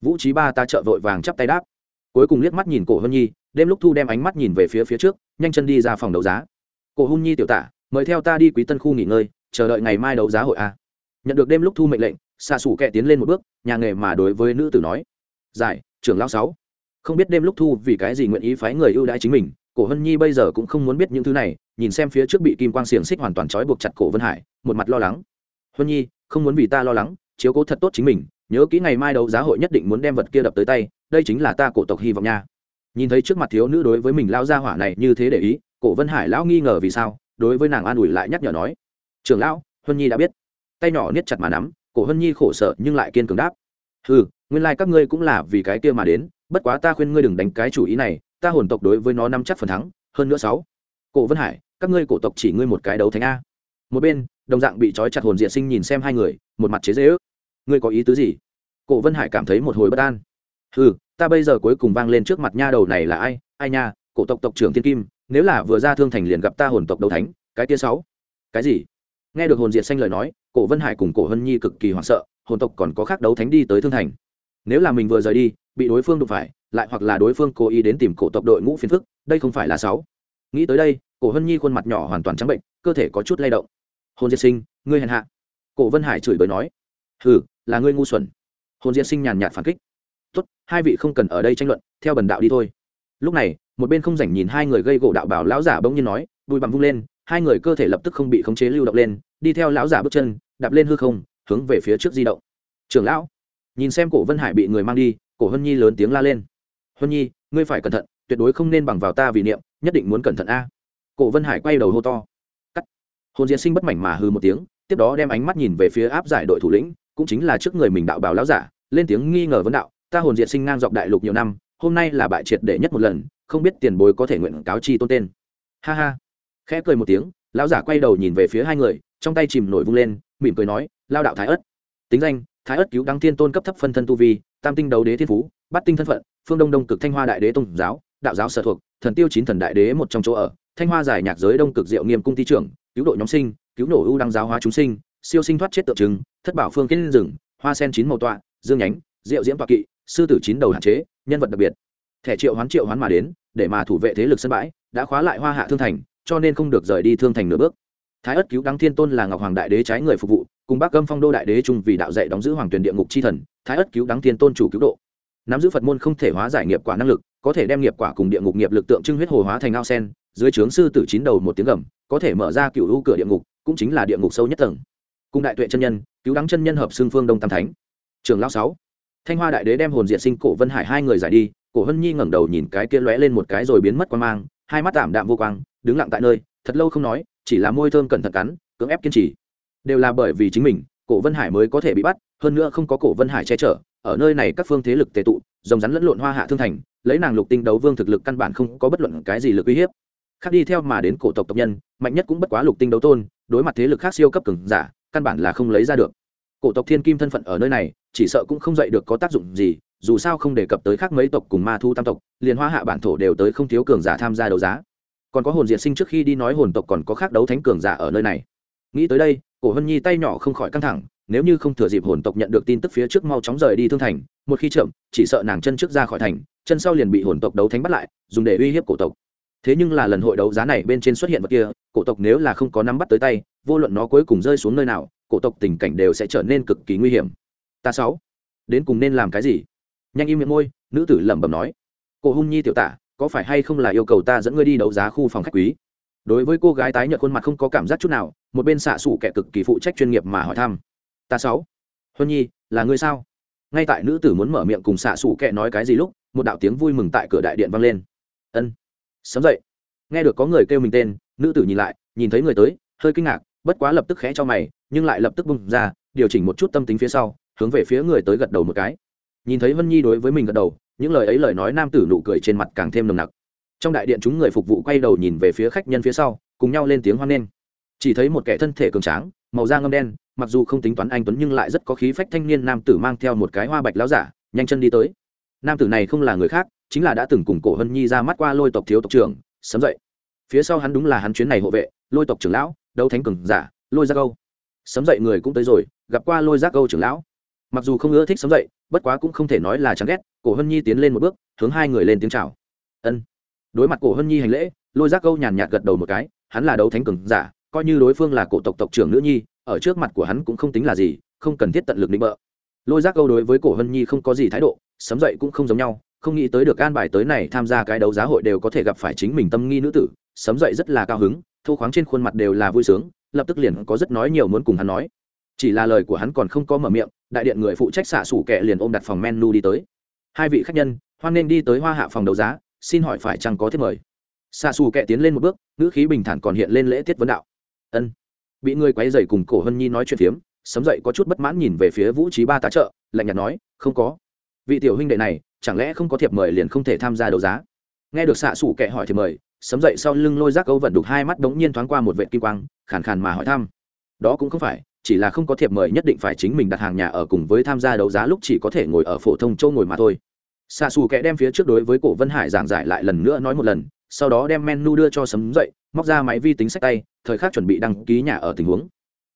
Vũ trí ba ta trợ vội vàng chắp tay đáp. Cuối cùng liếc mắt nhìn cổ hân nhi, đêm lúc thu đem ánh mắt nhìn về phía phía trước, nhanh chân đi ra phòng đấu giá. Cổ hân nhi tiểu tả mời theo ta đi quý tân khu nghỉ ngơi, chờ đợi ngày mai đấu giá hội a. Nhận được đêm lúc thu mệnh lệnh xạ xủ kẹ tiến lên một bước, nhà nghề mà đối với nữ tử nói, giải, trưởng lão sáu, không biết đêm lúc thu vì cái gì nguyện ý phái người ưu đãi chính mình, cổ hân nhi bây giờ cũng không muốn biết những thứ này, nhìn xem phía trước bị kim quang xiềng xích hoàn toàn trói buộc chặt cổ vân hải, một mặt lo lắng. Hân nhi, không muốn vì ta lo lắng, chiếu cố thật tốt chính mình, nhớ kỹ ngày mai đấu giá hội nhất định muốn đem vật kia đập tới tay, đây chính là ta cổ tộc hy vọng nha. Nhìn thấy trước mặt thiếu nữ đối với mình lao ra hỏa này như thế để ý, cổ vân hải lão nghi ngờ vì sao, đối với nàng an ủi lại nhắc nhở nói, trưởng lão, huân nhi đã biết. Tay nhỏ niết chặt mà nắm cổ Hân nhi khổ sở nhưng lại kiên cường đáp. Ừ nguyên lai các ngươi cũng là vì cái kia mà đến, bất quá ta khuyên ngươi đừng đánh cái chủ ý này, ta hồn tộc đối với nó nắm chắc phần thắng, hơn nữa sáu. Cổ vân hải, các ngươi cổ tộc chỉ ngươi một cái đấu thánh a. Một bên, đồng dạng bị trói chặt hồn diện sinh nhìn xem hai người, một mặt chế dễ ước ngươi có ý tứ gì? Cổ vân hải cảm thấy một hồi bất an. Ừ ta bây giờ cuối cùng vang lên trước mặt nha đầu này là ai? Ai nha, cổ tộc tộc trưởng thiên kim, nếu là vừa ra thương thành liền gặp ta hồn tộc đấu thánh, cái tia sáu. Cái gì? Nghe được hồn diệt xanh lời nói, cổ vân hải cùng cổ hân nhi cực kỳ hoảng sợ, hồn tộc còn có khác đấu thánh đi tới thương thành. Nếu là mình vừa rời đi, bị đối phương đụng phải, lại hoặc là đối phương cố ý đến tìm cổ tộc đội ngũ phiền phức, đây không phải là sáu nghĩ tới đây, cổ hân nhi khuôn mặt nhỏ hoàn toàn trắng bệnh, cơ thể có chút lay động. Hồn diệt sinh ngươi hèn hạ. Cổ vân hải chửi bới nói. Hừ, là ngươi ngu xuẩn. Hồn diệt sinh nhàn nhạt phản kích. Tốt, hai vị không cần ở đây tranh luận, theo bần đạo đi thôi. Lúc này, một bên không rảnh nhìn hai người gây gỗ đạo bảo lão giả bỗng nhiên nói bùi bằng vung lên hai người cơ thể lập tức không bị khống chế lưu động lên, đi theo lão giả bước chân, đạp lên hư không, hướng về phía trước di động. Trưởng lão. Nhìn xem cổ vân hải bị người mang đi, cổ hân nhi lớn tiếng la lên. Hân nhi, ngươi phải cẩn thận, tuyệt đối không nên bằng vào ta vì niệm, nhất định muốn cẩn thận a. Cổ vân hải quay đầu hô to. Cắt. Hồn diễn sinh bất mảnh mà hư một tiếng, tiếp đó đem ánh mắt nhìn về phía áp giải đội thủ lĩnh, cũng chính là trước người mình đạo bảo lão giả, lên tiếng nghi ngờ vấn đạo, ta hồn diện sinh ngang dọc đại lục nhiều năm, hôm nay là bại triệt đệ nhất một lần, không biết tiền bối có thể nguyện cáo chi tôn tên. Ha ha khẽ cười một tiếng, lão giả quay đầu nhìn về phía hai người, trong tay chìm nổi vung lên, mỉm cười nói, lao đạo thái ất. Tính danh, thái ất cứu đăng thiên tôn cấp thấp phân thân tu vi, tam tinh đấu đế thiên phú bắt tinh thân phận, phương đông đông cực thanh hoa đại đế tôn giáo, đạo giáo sở thuộc, thần tiêu chín thần đại đế một trong chỗ ở, thanh hoa giải nhạc giới đông cực diệu nghiêm cung ty trưởng, cứu độ nhóm sinh, cứu nổ ưu đăng giáo hóa chúng sinh, siêu sinh thoát chết tượng trưng, thất bảo phương kiến rừng hoa sen chín màu tọa, dương nhánh, diệu diễm tọa kỵ, sư tử chín đầu hạn chế, nhân vật đặc biệt. Thẻ triệu hoán triệu hoán mà đến, để mà thủ vệ thế lực sân bãi, đã khóa lại hoa hạ thương thành cho nên không được rời đi thương thành nửa bước. Thái ất cứu đăng thiên tôn là ngọc hoàng đại đế trái người phục vụ, cùng bác gâm phong đô đại đế chung vì đạo dạy đóng giữ hoàng tuyển địa ngục c h i thần, thái ất cứu đăng thiên tôn chủ cứu độ. Nắm giữ phật môn không thể hóa giải nghiệp quả năng lực, có thể đem nghiệp quả cùng địa ngục nghiệp lực tượng trưng huyết hồ hóa thành ao sen, dưới trướng sư tử chín đầu một tiếng gầm, có thể mở ra cựu u cửa địa ngục, cũng chính là địa ngục sâu nhất tầng. Cùng đại tuệ chân nhân, cứu đắng chân nhân hợp xương phương đông tam thánh. Trường lao sáu. Thanh hoa đại đế đem hồn diện sinh cổ vân hải hai người giải đi, cổ hân nhi ngẩng đầu nhìn cái kia lóe lên một cái rồi biến mất quan mang, hai mắt tảm đạm vô quang đứng lặng tại nơi, thật lâu không nói, chỉ là môi thơm cẩn thận cắn, cưỡng ép kiên trì. Đều là bởi vì chính mình, cổ vân hải mới có thể bị bắt, hơn nữa không có cổ vân hải che chở, ở nơi này các phương thế lực tệ tụ dòng rắn lẫn lộn hoa hạ thương thành, lấy nàng lục tinh đấu vương thực lực căn bản không có bất luận cái gì lực uy hiếp. Khác đi theo mà đến cổ tộc tộc nhân, mạnh nhất cũng bất quá lục tinh đấu tôn, đối mặt thế lực khác siêu cấp cường giả, căn bản là không lấy ra được. Cổ tộc thiên kim thân phận ở nơi này, chỉ sợ cũng không dạy được có tác dụng gì, dù sao không đề cập tới khác mấy tộc cùng ma thu tam tộc, liền hoa hạ bản thổ đều tới không thiếu cường giả tham gia đấu giá còn có hồn diệt sinh trước khi đi nói hồn tộc còn có khác đấu thánh cường giả ở nơi này. Nghĩ tới đây, cổ hân nhi tay nhỏ không khỏi căng thẳng, nếu như không thừa dịp hồn tộc nhận được tin tức phía trước mau chóng rời đi thương thành, một khi chậm, chỉ sợ nàng chân trước ra khỏi thành, chân sau liền bị hồn tộc đấu thánh bắt lại, dùng để uy hiếp cổ tộc. Thế nhưng là lần hội đấu giá này bên trên xuất hiện vật kia, cổ tộc nếu là không có nắm bắt tới tay, vô luận nó cuối cùng rơi xuống nơi nào, cổ tộc tình cảnh đều sẽ trở nên cực kỳ nguy hiểm. Ta sáu, đến cùng nên làm cái gì? Nhanh im miệng môi, nữ tử lẩm bẩm nói. Cổ hung nhi tiểu tả có phải hay không là yêu cầu ta dẫn ngươi đi đấu giá khu phòng khách quý? Đối với cô gái tái nhợt khuôn mặt không có cảm giác chút nào, một bên xạ xủ kẻ cực kỳ phụ trách chuyên nghiệp mà hỏi thăm. Ta sáu. Huân nhi, là ngươi sao? Ngay tại nữ tử muốn mở miệng cùng xạ xủ kẻ nói cái gì lúc, một đạo tiếng vui mừng tại cửa đại điện vang lên. Ân. Sớm dậy. Nghe được có người kêu mình tên, nữ tử nhìn lại, nhìn thấy người tới, hơi kinh ngạc, bất quá lập tức khẽ cho mày, nhưng lại lập tức bung ra, điều chỉnh một chút tâm tính phía sau, hướng về phía người tới gật đầu một cái. Nhìn thấy vân nhi đối với mình gật đầu những lời ấy lời nói nam tử nụ cười trên mặt càng thêm nồng nặc. Trong đại điện chúng người phục vụ quay đầu nhìn về phía khách nhân phía sau, cùng nhau lên tiếng hoan nghênh. Chỉ thấy một kẻ thân thể cường tráng, màu da ngâm đen, mặc dù không tính toán anh tuấn nhưng lại rất có khí phách thanh niên nam tử mang theo một cái hoa bạch láo giả, nhanh chân đi tới. Nam tử này không là người khác, chính là đã từng cùng cổ hân nhi ra mắt qua lôi tộc thiếu tộc trưởng, sấm dậy. Phía sau hắn đúng là hắn chuyến này hộ vệ, lôi tộc trưởng lão, đấu thánh cường giả, lôi ra câu sấm dậy người cũng tới rồi, gặp qua lôi giác câu trưởng lão mặc dù không ưa thích sớm dậy, bất quá cũng không thể nói là chán ghét, cổ hân nhi tiến lên một bước, hướng hai người lên tiếng chào. Ân. Đối mặt cổ hân nhi hành lễ, lôi giác câu nhàn nhạt gật đầu một cái, hắn là đấu thánh cường giả, coi như đối phương là cổ tộc tộc trưởng nữ nhi, ở trước mặt của hắn cũng không tính là gì, không cần thiết tận lực định bợ. Lôi giác câu đối với cổ hân nhi không có gì thái độ, sấm dậy cũng không giống nhau, không nghĩ tới được an bài tới này tham gia cái đấu giá hội đều có thể gặp phải chính mình tâm nghi nữ tử, sấm dậy rất là cao hứng thu khoáng trên khuôn mặt đều là vui sướng, lập tức liền có rất nói nhiều muốn cùng hắn nói chỉ là lời của hắn còn không có mở miệng, đại điện người phụ trách xạ sủ kệ liền ôm đặt phòng menu đi tới. Hai vị khách nhân, hoan nên đi tới hoa hạ phòng đấu giá, xin hỏi phải chăng có thiết mời? Xạ xù kệ tiến lên một bước, ngữ khí bình thản còn hiện lên lễ tiết vấn đạo. Ân. Bị người quấy dày cùng cổ hân nhi nói chuyện phiếm, sấm dậy có chút bất mãn nhìn về phía vũ trí ba tá trợ, lạnh nhạt nói, không có. Vị tiểu huynh đệ này, chẳng lẽ không có thiệp mời liền không thể tham gia đấu giá? Nghe được xạ xủ kệ hỏi thì mời, sấm dậy sau lưng lôi rác câu vận đục hai mắt đống nhiên thoáng qua một vệ kim quang, khàn khàn mà hỏi thăm. Đó cũng không phải chỉ là không có thiệp mời nhất định phải chính mình đặt hàng nhà ở cùng với tham gia đấu giá lúc chỉ có thể ngồi ở phổ thông châu ngồi mà thôi. Xạ xù kẽ đem phía trước đối với cổ vân hải giảng giải lại lần nữa nói một lần, sau đó đem menu đưa cho sấm dậy, móc ra máy vi tính sách tay, thời khắc chuẩn bị đăng ký nhà ở tình huống.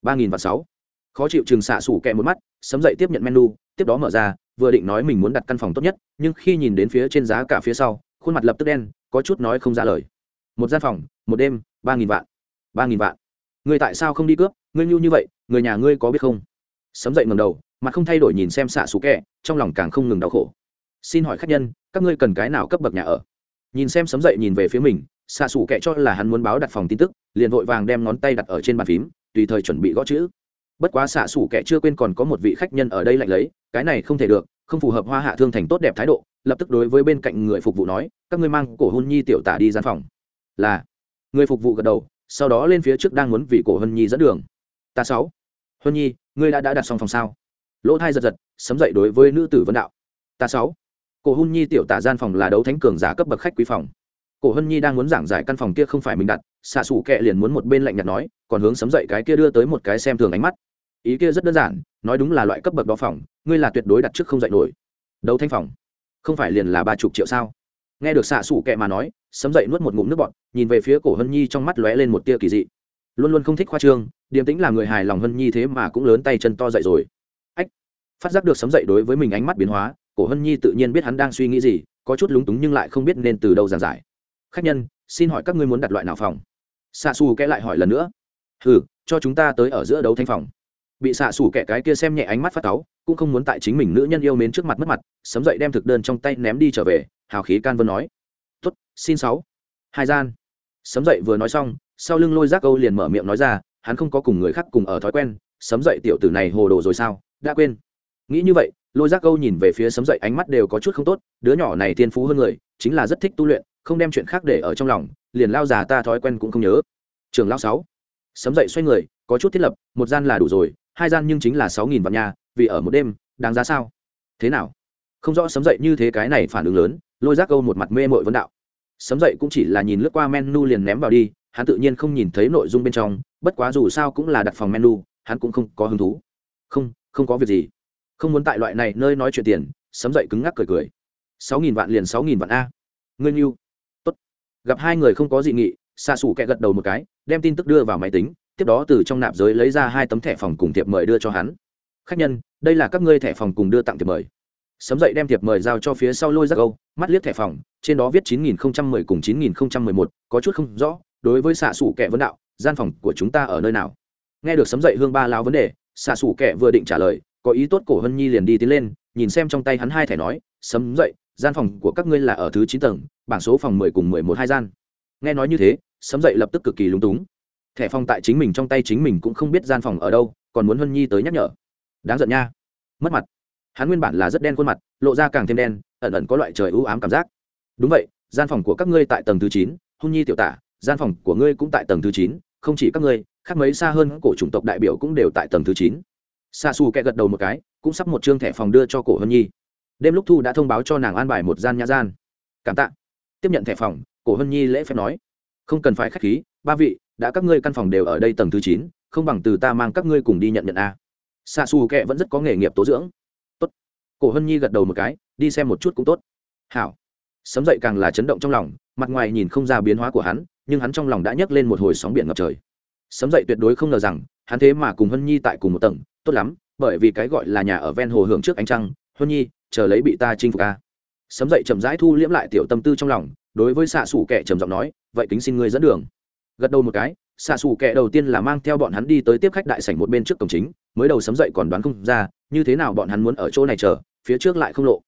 Ba nghìn và sáu. Khó chịu chừng xạ xù kẹ một mắt, sấm dậy tiếp nhận menu, tiếp đó mở ra, vừa định nói mình muốn đặt căn phòng tốt nhất, nhưng khi nhìn đến phía trên giá cả phía sau, khuôn mặt lập tức đen, có chút nói không ra lời. Một gian phòng, một đêm, ba nghìn vạn. Ba nghìn vạn. Người tại sao không đi cướp? Ngươi nhu như vậy, người nhà ngươi có biết không? Sấm dậy ngầm đầu, mặt không thay đổi nhìn xem xạ xù kẹ, trong lòng càng không ngừng đau khổ. Xin hỏi khách nhân, các ngươi cần cái nào cấp bậc nhà ở? Nhìn xem sấm dậy nhìn về phía mình, xạ xù kẹ cho là hắn muốn báo đặt phòng tin tức, liền vội vàng đem ngón tay đặt ở trên bàn phím, tùy thời chuẩn bị gõ chữ. Bất quá xạ xù kẹ chưa quên còn có một vị khách nhân ở đây lạnh lấy, cái này không thể được, không phù hợp hoa hạ thương thành tốt đẹp thái độ, lập tức đối với bên cạnh người phục vụ nói, các ngươi mang cổ hôn nhi tiểu tả đi gian phòng. Là, người phục vụ gật đầu, sau đó lên phía trước đang muốn vì cổ hân nhi dẫn đường ta sáu. Hân nhi, ngươi đã đã đặt xong phòng sao? Lỗ thai giật giật, sấm dậy đối với nữ tử vấn đạo. Ta sáu. Cổ hân nhi tiểu tả gian phòng là đấu thánh cường giả cấp bậc khách quý phòng. Cổ hân nhi đang muốn giảng giải căn phòng kia không phải mình đặt, xạ xủ kệ liền muốn một bên lạnh nhạt nói, còn hướng sấm dậy cái kia đưa tới một cái xem thường ánh mắt. Ý kia rất đơn giản, nói đúng là loại cấp bậc đó phòng, ngươi là tuyệt đối đặt trước không dạy nổi. Đấu thanh phòng? Không phải liền là ba chục triệu sao? Nghe được xạ xủ kệ mà nói, sấm dậy nuốt một ngụm nước bọt, nhìn về phía cổ hân nhi trong mắt lóe lên một tia kỳ dị luôn luôn không thích khoa trương điềm tĩnh là người hài lòng hân nhi thế mà cũng lớn tay chân to dậy rồi. Ách phát giác được sấm dậy đối với mình ánh mắt biến hóa cổ hân nhi tự nhiên biết hắn đang suy nghĩ gì có chút lúng túng nhưng lại không biết nên từ đâu giảng giải. Khách nhân xin hỏi các ngươi muốn đặt loại nào phòng? Xạ xù kẽ lại hỏi lần nữa. Ừ cho chúng ta tới ở giữa đấu thanh phòng. Bị xạ xù kẻ cái kia xem nhẹ ánh mắt phát táo, cũng không muốn tại chính mình nữ nhân yêu mến trước mặt mất mặt sấm dậy đem thực đơn trong tay ném đi trở về hào khí can vân nói. Tuất xin sáu. Hai gian. Sấm dậy vừa nói xong sau lưng lôi giác câu liền mở miệng nói ra, hắn không có cùng người khác cùng ở thói quen, sấm dậy tiểu tử này hồ đồ rồi sao, đã quên. Nghĩ như vậy, lôi giác câu nhìn về phía sấm dậy ánh mắt đều có chút không tốt, đứa nhỏ này tiên phú hơn người, chính là rất thích tu luyện, không đem chuyện khác để ở trong lòng, liền lao già ta thói quen cũng không nhớ. Trường lao sáu, sấm dậy xoay người, có chút thiết lập, một gian là đủ rồi, hai gian nhưng chính là sáu nghìn vạn nhà, vì ở một đêm, đáng giá sao? Thế nào? Không rõ sấm dậy như thế cái này phản ứng lớn, lôi giác câu một mặt mê mội vấn đạo. Sấm dậy cũng chỉ là nhìn lướt qua menu liền ném vào đi hắn tự nhiên không nhìn thấy nội dung bên trong, bất quá dù sao cũng là đặt phòng menu, hắn cũng không có hứng thú. Không không có việc gì. Không muốn tại loại này nơi nói chuyện tiền, sấm dậy cứng ngắc cười cười. Sáu nghìn vạn liền sáu nghìn vạn a. Ngươi yêu tốt. Gặp hai người không có dị nghị xa xù kẹ gật đầu một cái, đem tin tức đưa vào máy tính, tiếp đó từ trong nạp giới lấy ra hai tấm thẻ phòng cùng thiệp mời đưa cho hắn. Khách nhân, đây là các ngươi thẻ phòng cùng đưa tặng thiệp mời. Sấm dậy đem thiệp mời giao cho phía sau lôi ra câu, mắt liếc thẻ phòng, trên đó viết chín nghìn cùng chín nghìn một, có chút không rõ đối với xạ xủ kẻ vấn đạo, gian phòng của chúng ta ở nơi nào? Nghe được sấm dậy hương ba lao vấn đề, xạ xủ kẻ vừa định trả lời, có ý tốt cổ hân nhi liền đi tiến lên, nhìn xem trong tay hắn hai thẻ nói, sấm dậy, gian phòng của các ngươi là ở thứ chín tầng, bảng số phòng mười cùng mười một hai gian. Nghe nói như thế, sấm dậy lập tức cực kỳ lúng túng. Thẻ phòng tại chính mình trong tay chính mình cũng không biết gian phòng ở đâu, còn muốn hân nhi tới nhắc nhở. Đáng giận nha. Mất mặt. Hắn nguyên bản là rất đen khuôn mặt, lộ ra càng thêm đen, ẩn ẩn có loại trời ưu ám cảm giác. Đúng vậy, gian phòng của các ngươi tại tầng thứ chín hôn nhi tiểu tả gian phòng của ngươi cũng tại tầng thứ chín, không chỉ các ngươi, khác mấy xa hơn, cổ chủng tộc đại biểu cũng đều tại tầng thứ chín. Xa xù kẹ gật đầu một cái, cũng sắp một chương thẻ phòng đưa cho cổ hân nhi. Đêm lúc thu đã thông báo cho nàng an bài một gian nhã gian. Cảm tạ. Tiếp nhận thẻ phòng, cổ hân nhi lễ phép nói. Không cần phải k h á c h khí, ba vị, đã các ngươi căn phòng đều ở đây tầng thứ chín, không bằng từ ta mang các ngươi cùng đi nhận nhận a. Xa xù kẹ vẫn rất có nghề nghiệp tố dưỡng. Tốt. Cổ hân nhi gật đầu một cái, đi xem một chút cũng tốt. Hảo. Sấm dậy càng là chấn động trong lòng mặt ngoài nhìn không ra biến hóa của hắn, nhưng hắn trong lòng đã nhấc lên một hồi sóng biển ngập trời. Sấm dậy tuyệt đối không ngờ rằng, hắn thế mà cùng hân nhi tại cùng một tầng, tốt lắm, bởi vì cái gọi là nhà ở ven hồ hưởng trước ánh trăng hân nhi, chờ lấy bị ta chinh phục a. Sấm dậy chậm rãi thu liễm lại tiểu tâm tư trong lòng, đối với xạ xủ kẻ trầm giọng nói, vậy kính xin ngươi dẫn đường. Gật đầu một cái, xạ xù kẻ đầu tiên là mang theo bọn hắn đi tới tiếp khách đại sảnh một bên trước cổng chính, mới đầu sấm dậy còn đoán không ra, như thế nào bọn hắn muốn ở chỗ này chờ, phía trước lại không lộ.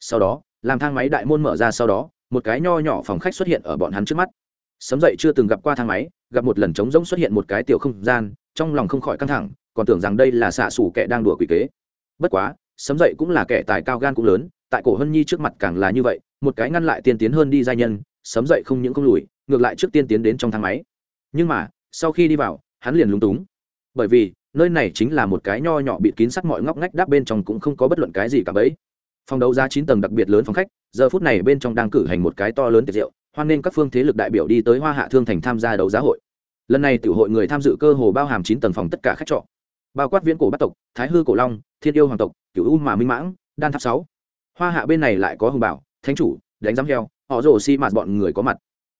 Sau đó, làm thang máy đại môn mở ra sau đó một cái nho nhỏ phòng khách xuất hiện ở bọn hắn trước mắt. Sấm dậy chưa từng gặp qua thang máy, gặp một lần trống rỗng xuất hiện một cái tiểu không gian, trong lòng không khỏi căng thẳng, còn tưởng rằng đây là xạ xù kẻ đang đùa quỷ kế. Bất quá, sấm dậy cũng là kẻ tài cao gan cũng lớn, tại cổ hân nhi trước mặt càng là như vậy, một cái ngăn lại tiên tiến hơn đi giai nhân, sấm dậy không những không lùi, ngược lại trước tiên tiến đến trong thang máy. Nhưng mà, sau khi đi vào, hắn liền lúng túng. Bởi vì, nơi này chính là một cái nho nhỏ bịt kín sắc mọi ngóc ngách đáp bên trong cũng không có bất luận cái gì cả bấy phòng đấu giá chín tầng đặc biệt lớn phòng khách giờ phút này bên trong đang cử hành một cái to lớn tiệc rượu, hoan nên các phương thế lực đại biểu đi tới hoa hạ thương thành tham gia đấu giá hội. Lần này tiểu hội người tham dự cơ hồ bao hàm chín tầng phòng tất cả khách trọ. Bao quát viễn cổ bắc tộc, thái hư cổ long, thiên yêu hoàng tộc, cửu u mà minh mãng, đan tháp sáu. Hoa hạ bên này lại có hùng bảo, thánh chủ, đánh giám heo, họ rồ xi mạt bọn người có mặt.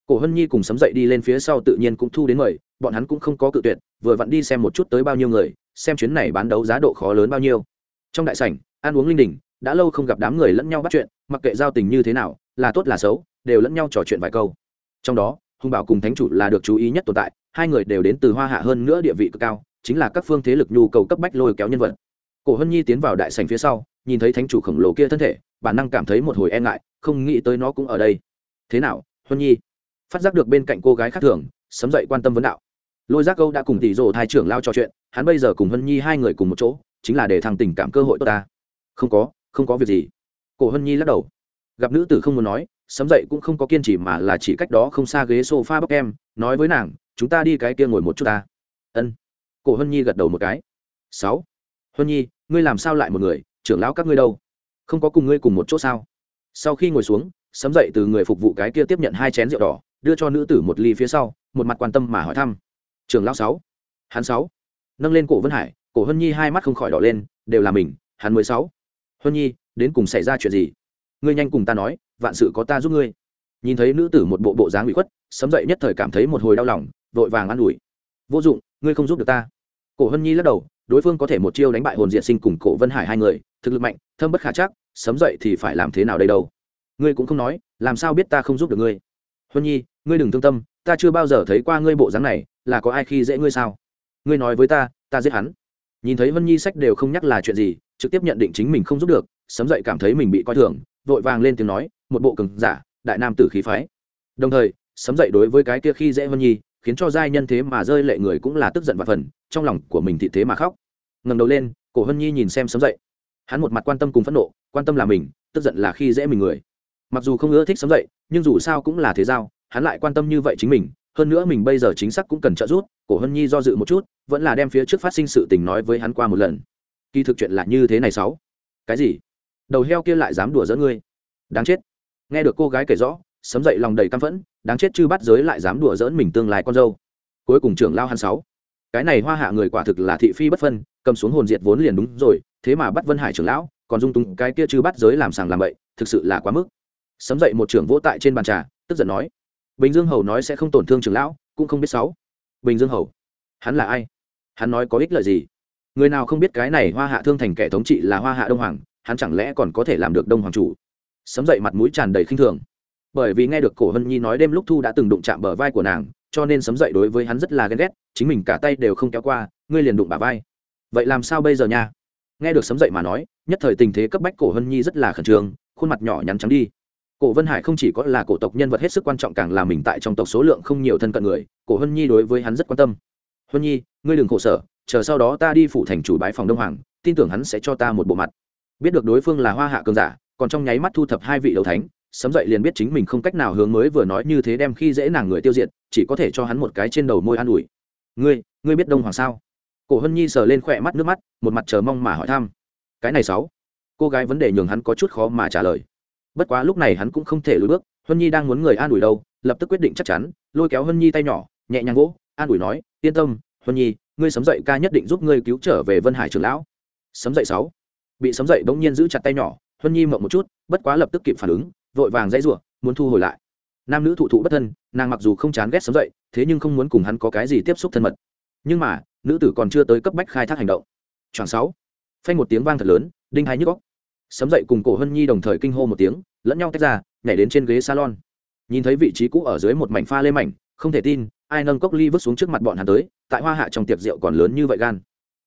Cổ hân nhi cùng sấm dậy đi lên phía sau tự nhiên cũng thu đến mời, bọn hắn cũng không có cự tuyệt, vừa vặn đi xem một chút tới bao nhiêu người, xem chuyến này bán đấu giá độ khó lớn bao nhiêu. Trong đại sảnh, ăn uống linh đình đã lâu không gặp đám người lẫn nhau bắt chuyện, mặc kệ giao tình như thế nào, là tốt là xấu, đều lẫn nhau trò chuyện vài câu. Trong đó, hùng bảo cùng thánh chủ là được chú ý nhất tồn tại, hai người đều đến từ hoa hạ hơn nữa địa vị cực cao, chính là các phương thế lực nhu cầu cấp bách lôi kéo nhân vật. Cổ hân nhi tiến vào đại sảnh phía sau, nhìn thấy thánh chủ khổng lồ kia thân thể, bản năng cảm thấy một hồi e ngại, không nghĩ tới nó cũng ở đây. Thế nào, hân nhi? Phát giác được bên cạnh cô gái khác thường, sấm dậy quan tâm vấn đạo. Lôi giác câu đã cùng tỷ rồ thai trưởng lao trò chuyện, hắn bây giờ cùng hân nhi hai người cùng một chỗ, chính là để thằng tình cảm cơ hội tốt ta. Không có không có việc gì. Cổ hân nhi lắc đầu. Gặp nữ tử không muốn nói, sấm dậy cũng không có kiên trì mà là chỉ cách đó không xa ghế s o f a bóc em, nói với nàng, chúng ta đi cái kia ngồi một chút ta. Ân. Cổ hân nhi gật đầu một cái. Sáu. Hân nhi, ngươi làm sao lại một người? Trưởng lão các ngươi đâu? Không có cùng ngươi cùng một chỗ sao? Sau khi ngồi xuống, sấm dậy từ người phục vụ cái kia tiếp nhận hai chén rượu đỏ, đưa cho nữ tử một ly phía sau, một mặt quan tâm mà hỏi thăm. Trường lão sáu. Hắn sáu. Nâng lên cổ vân hải, cổ hân nhi hai mắt không khỏi đỏ lên, đều là mình, hắn mười sáu huân nhi, đến cùng xảy ra chuyện gì? Ngươi nhanh cùng ta nói, vạn sự có ta giúp ngươi. Nhìn thấy nữ tử một bộ bộ dáng bị khuất, sấm dậy nhất thời cảm thấy một hồi đau lòng, vội vàng an ủi. Vô dụng, ngươi không giúp được ta. Cổ hân nhi lắc đầu, đối phương có thể một chiêu đánh bại hồn diện sinh cùng cổ vân hải hai người, thực lực mạnh, thâm bất khả chắc, sấm dậy thì phải làm thế nào đây đâu? Ngươi cũng không nói, làm sao biết ta không giúp được ngươi? Huân nhi, ngươi đừng thương tâm, ta chưa bao giờ thấy qua ngươi bộ dáng này, là có ai khi dễ ngươi sao? Ngươi nói với ta ta giết hắn. Nhìn thấy huân nhi sách đều không nhắc là chuyện gì trực tiếp nhận định chính mình không giúp được, sấm dậy cảm thấy mình bị coi thường, vội vàng lên tiếng nói, một bộ cừng giả, đại nam tử khí phái. Đồng thời, sấm dậy đối với cái kia khi dễ hơn nhi, khiến cho giai nhân thế mà rơi lệ người cũng là tức giận và phần, trong lòng của mình thị thế mà khóc. Ngầm đầu lên, cổ hân nhi nhìn xem sấm dậy. Hắn một mặt quan tâm cùng phẫn nộ, quan tâm là mình, tức giận là khi dễ mình người. Mặc dù không ưa thích sớm dậy, nhưng dù sao cũng là thế giao, hắn lại quan tâm như vậy chính mình, hơn nữa mình bây giờ chính xác cũng cần trợ giúp, cổ hân nhi do dự một chút, vẫn là đem phía trước phát sinh sự tình nói với hắn qua một lần kỳ thực chuyện là như thế này sáu. Cái gì? Đầu heo kia lại dám đùa dẫn ngươi. Đáng chết. Nghe được cô gái kể rõ, sấm dậy lòng đầy căm phẫn, đáng chết chư bắt giới lại dám đùa dỡn mình tương lai con dâu. Cuối cùng trưởng lao hắn sáu. Cái này hoa hạ người quả thực là thị phi bất phân, cầm xuống hồn diệt vốn liền đúng rồi, thế mà bắt vân hải trưởng lão, còn dung túng cái kia chư bắt giới làm sàng làm bậy, thực sự là quá mức. Sấm dậy một trưởng vỗ tại trên bàn trà, tức giận nói. Bình dương hầu nói sẽ không tổn thương trưởng lão, cũng không biết sáu. Bình dương hầu, hắn là ai? Hắn nói có ích lợi gì? Người nào không biết cái này hoa hạ thương thành kẻ thống trị là hoa hạ đông hoàng, hắn chẳng lẽ còn có thể làm được đông hoàng chủ? Sấm dậy mặt mũi tràn đầy khinh thường. Bởi vì nghe được cổ hân nhi nói đêm lúc thu đã từng đụng chạm bờ vai của nàng, cho nên sấm dậy đối với hắn rất là ghen ghét, chính mình cả tay đều không kéo qua, ngươi liền đụng bà vai. Vậy làm sao bây giờ nha? Nghe được sấm dậy mà nói, nhất thời tình thế cấp bách cổ hân nhi rất là khẩn trương, khuôn mặt nhỏ nhắn trắng đi. Cổ vân hải không chỉ có là cổ tộc nhân vật hết sức quan trọng càng là mình tại trong tộc số lượng không nhiều thân cận người, cổ hân nhi đối với hắn rất quan tâm. Hân nhi, ngươi đừng khổ sở chờ sau đó ta đi phủ thành chủ bái phòng đông hoàng, tin tưởng hắn sẽ cho ta một bộ mặt. Biết được đối phương là hoa hạ cường giả, còn trong nháy mắt thu thập hai vị đầu thánh, sấm dậy liền biết chính mình không cách nào hướng mới vừa nói như thế đem khi dễ nàng người tiêu diệt, chỉ có thể cho hắn một cái trên đầu môi an ủi. Ngươi ngươi biết đông hoàng sao? Cổ hân nhi sờ lên khỏe mắt nước mắt, một mặt chờ mong mà hỏi thăm. Cái này sáu. Cô gái vấn đề nhường hắn có chút khó mà trả lời. Bất quá lúc này hắn cũng không thể lùi bước, hân nhi đang muốn người an ủi đâu, lập tức quyết định chắc chắn, lôi kéo hân nhi tay nhỏ, nhẹ nhàng gỗ an ủi nói, yên tâm, hân nhi ngươi sấm dậy ca nhất định giúp ngươi cứu trở về vân hải trường lão. Sấm dậy sáu. Bị sấm dậy bỗng nhiên giữ chặt tay nhỏ huân nhi mộng một chút bất quá lập tức kịp phản ứng vội vàng dãy rủa muốn thu hồi lại. Nam nữ thụ thụ bất thân nàng mặc dù không chán ghét sấm dậy thế nhưng không muốn cùng hắn có cái gì tiếp xúc thân mật. Nhưng mà nữ tử còn chưa tới cấp bách khai thác hành động. Choảng sáu, phanh một tiếng vang thật lớn, đinh hai nhức góc Sấm dậy cùng Cổ Hân Nhi đồng thời kinh hô một tiếng, lẫn nhau tách ra, nhảy đến trên ghế salon. Nhìn thấy vị trí cũ ở dưới một mảnh pha lê mảnh, không thể tin, ai nâng cốc ly vứt xuống trước mặt bọn hắn tới, tại hoa hạ trong tiệc rượu còn lớn như vậy gan.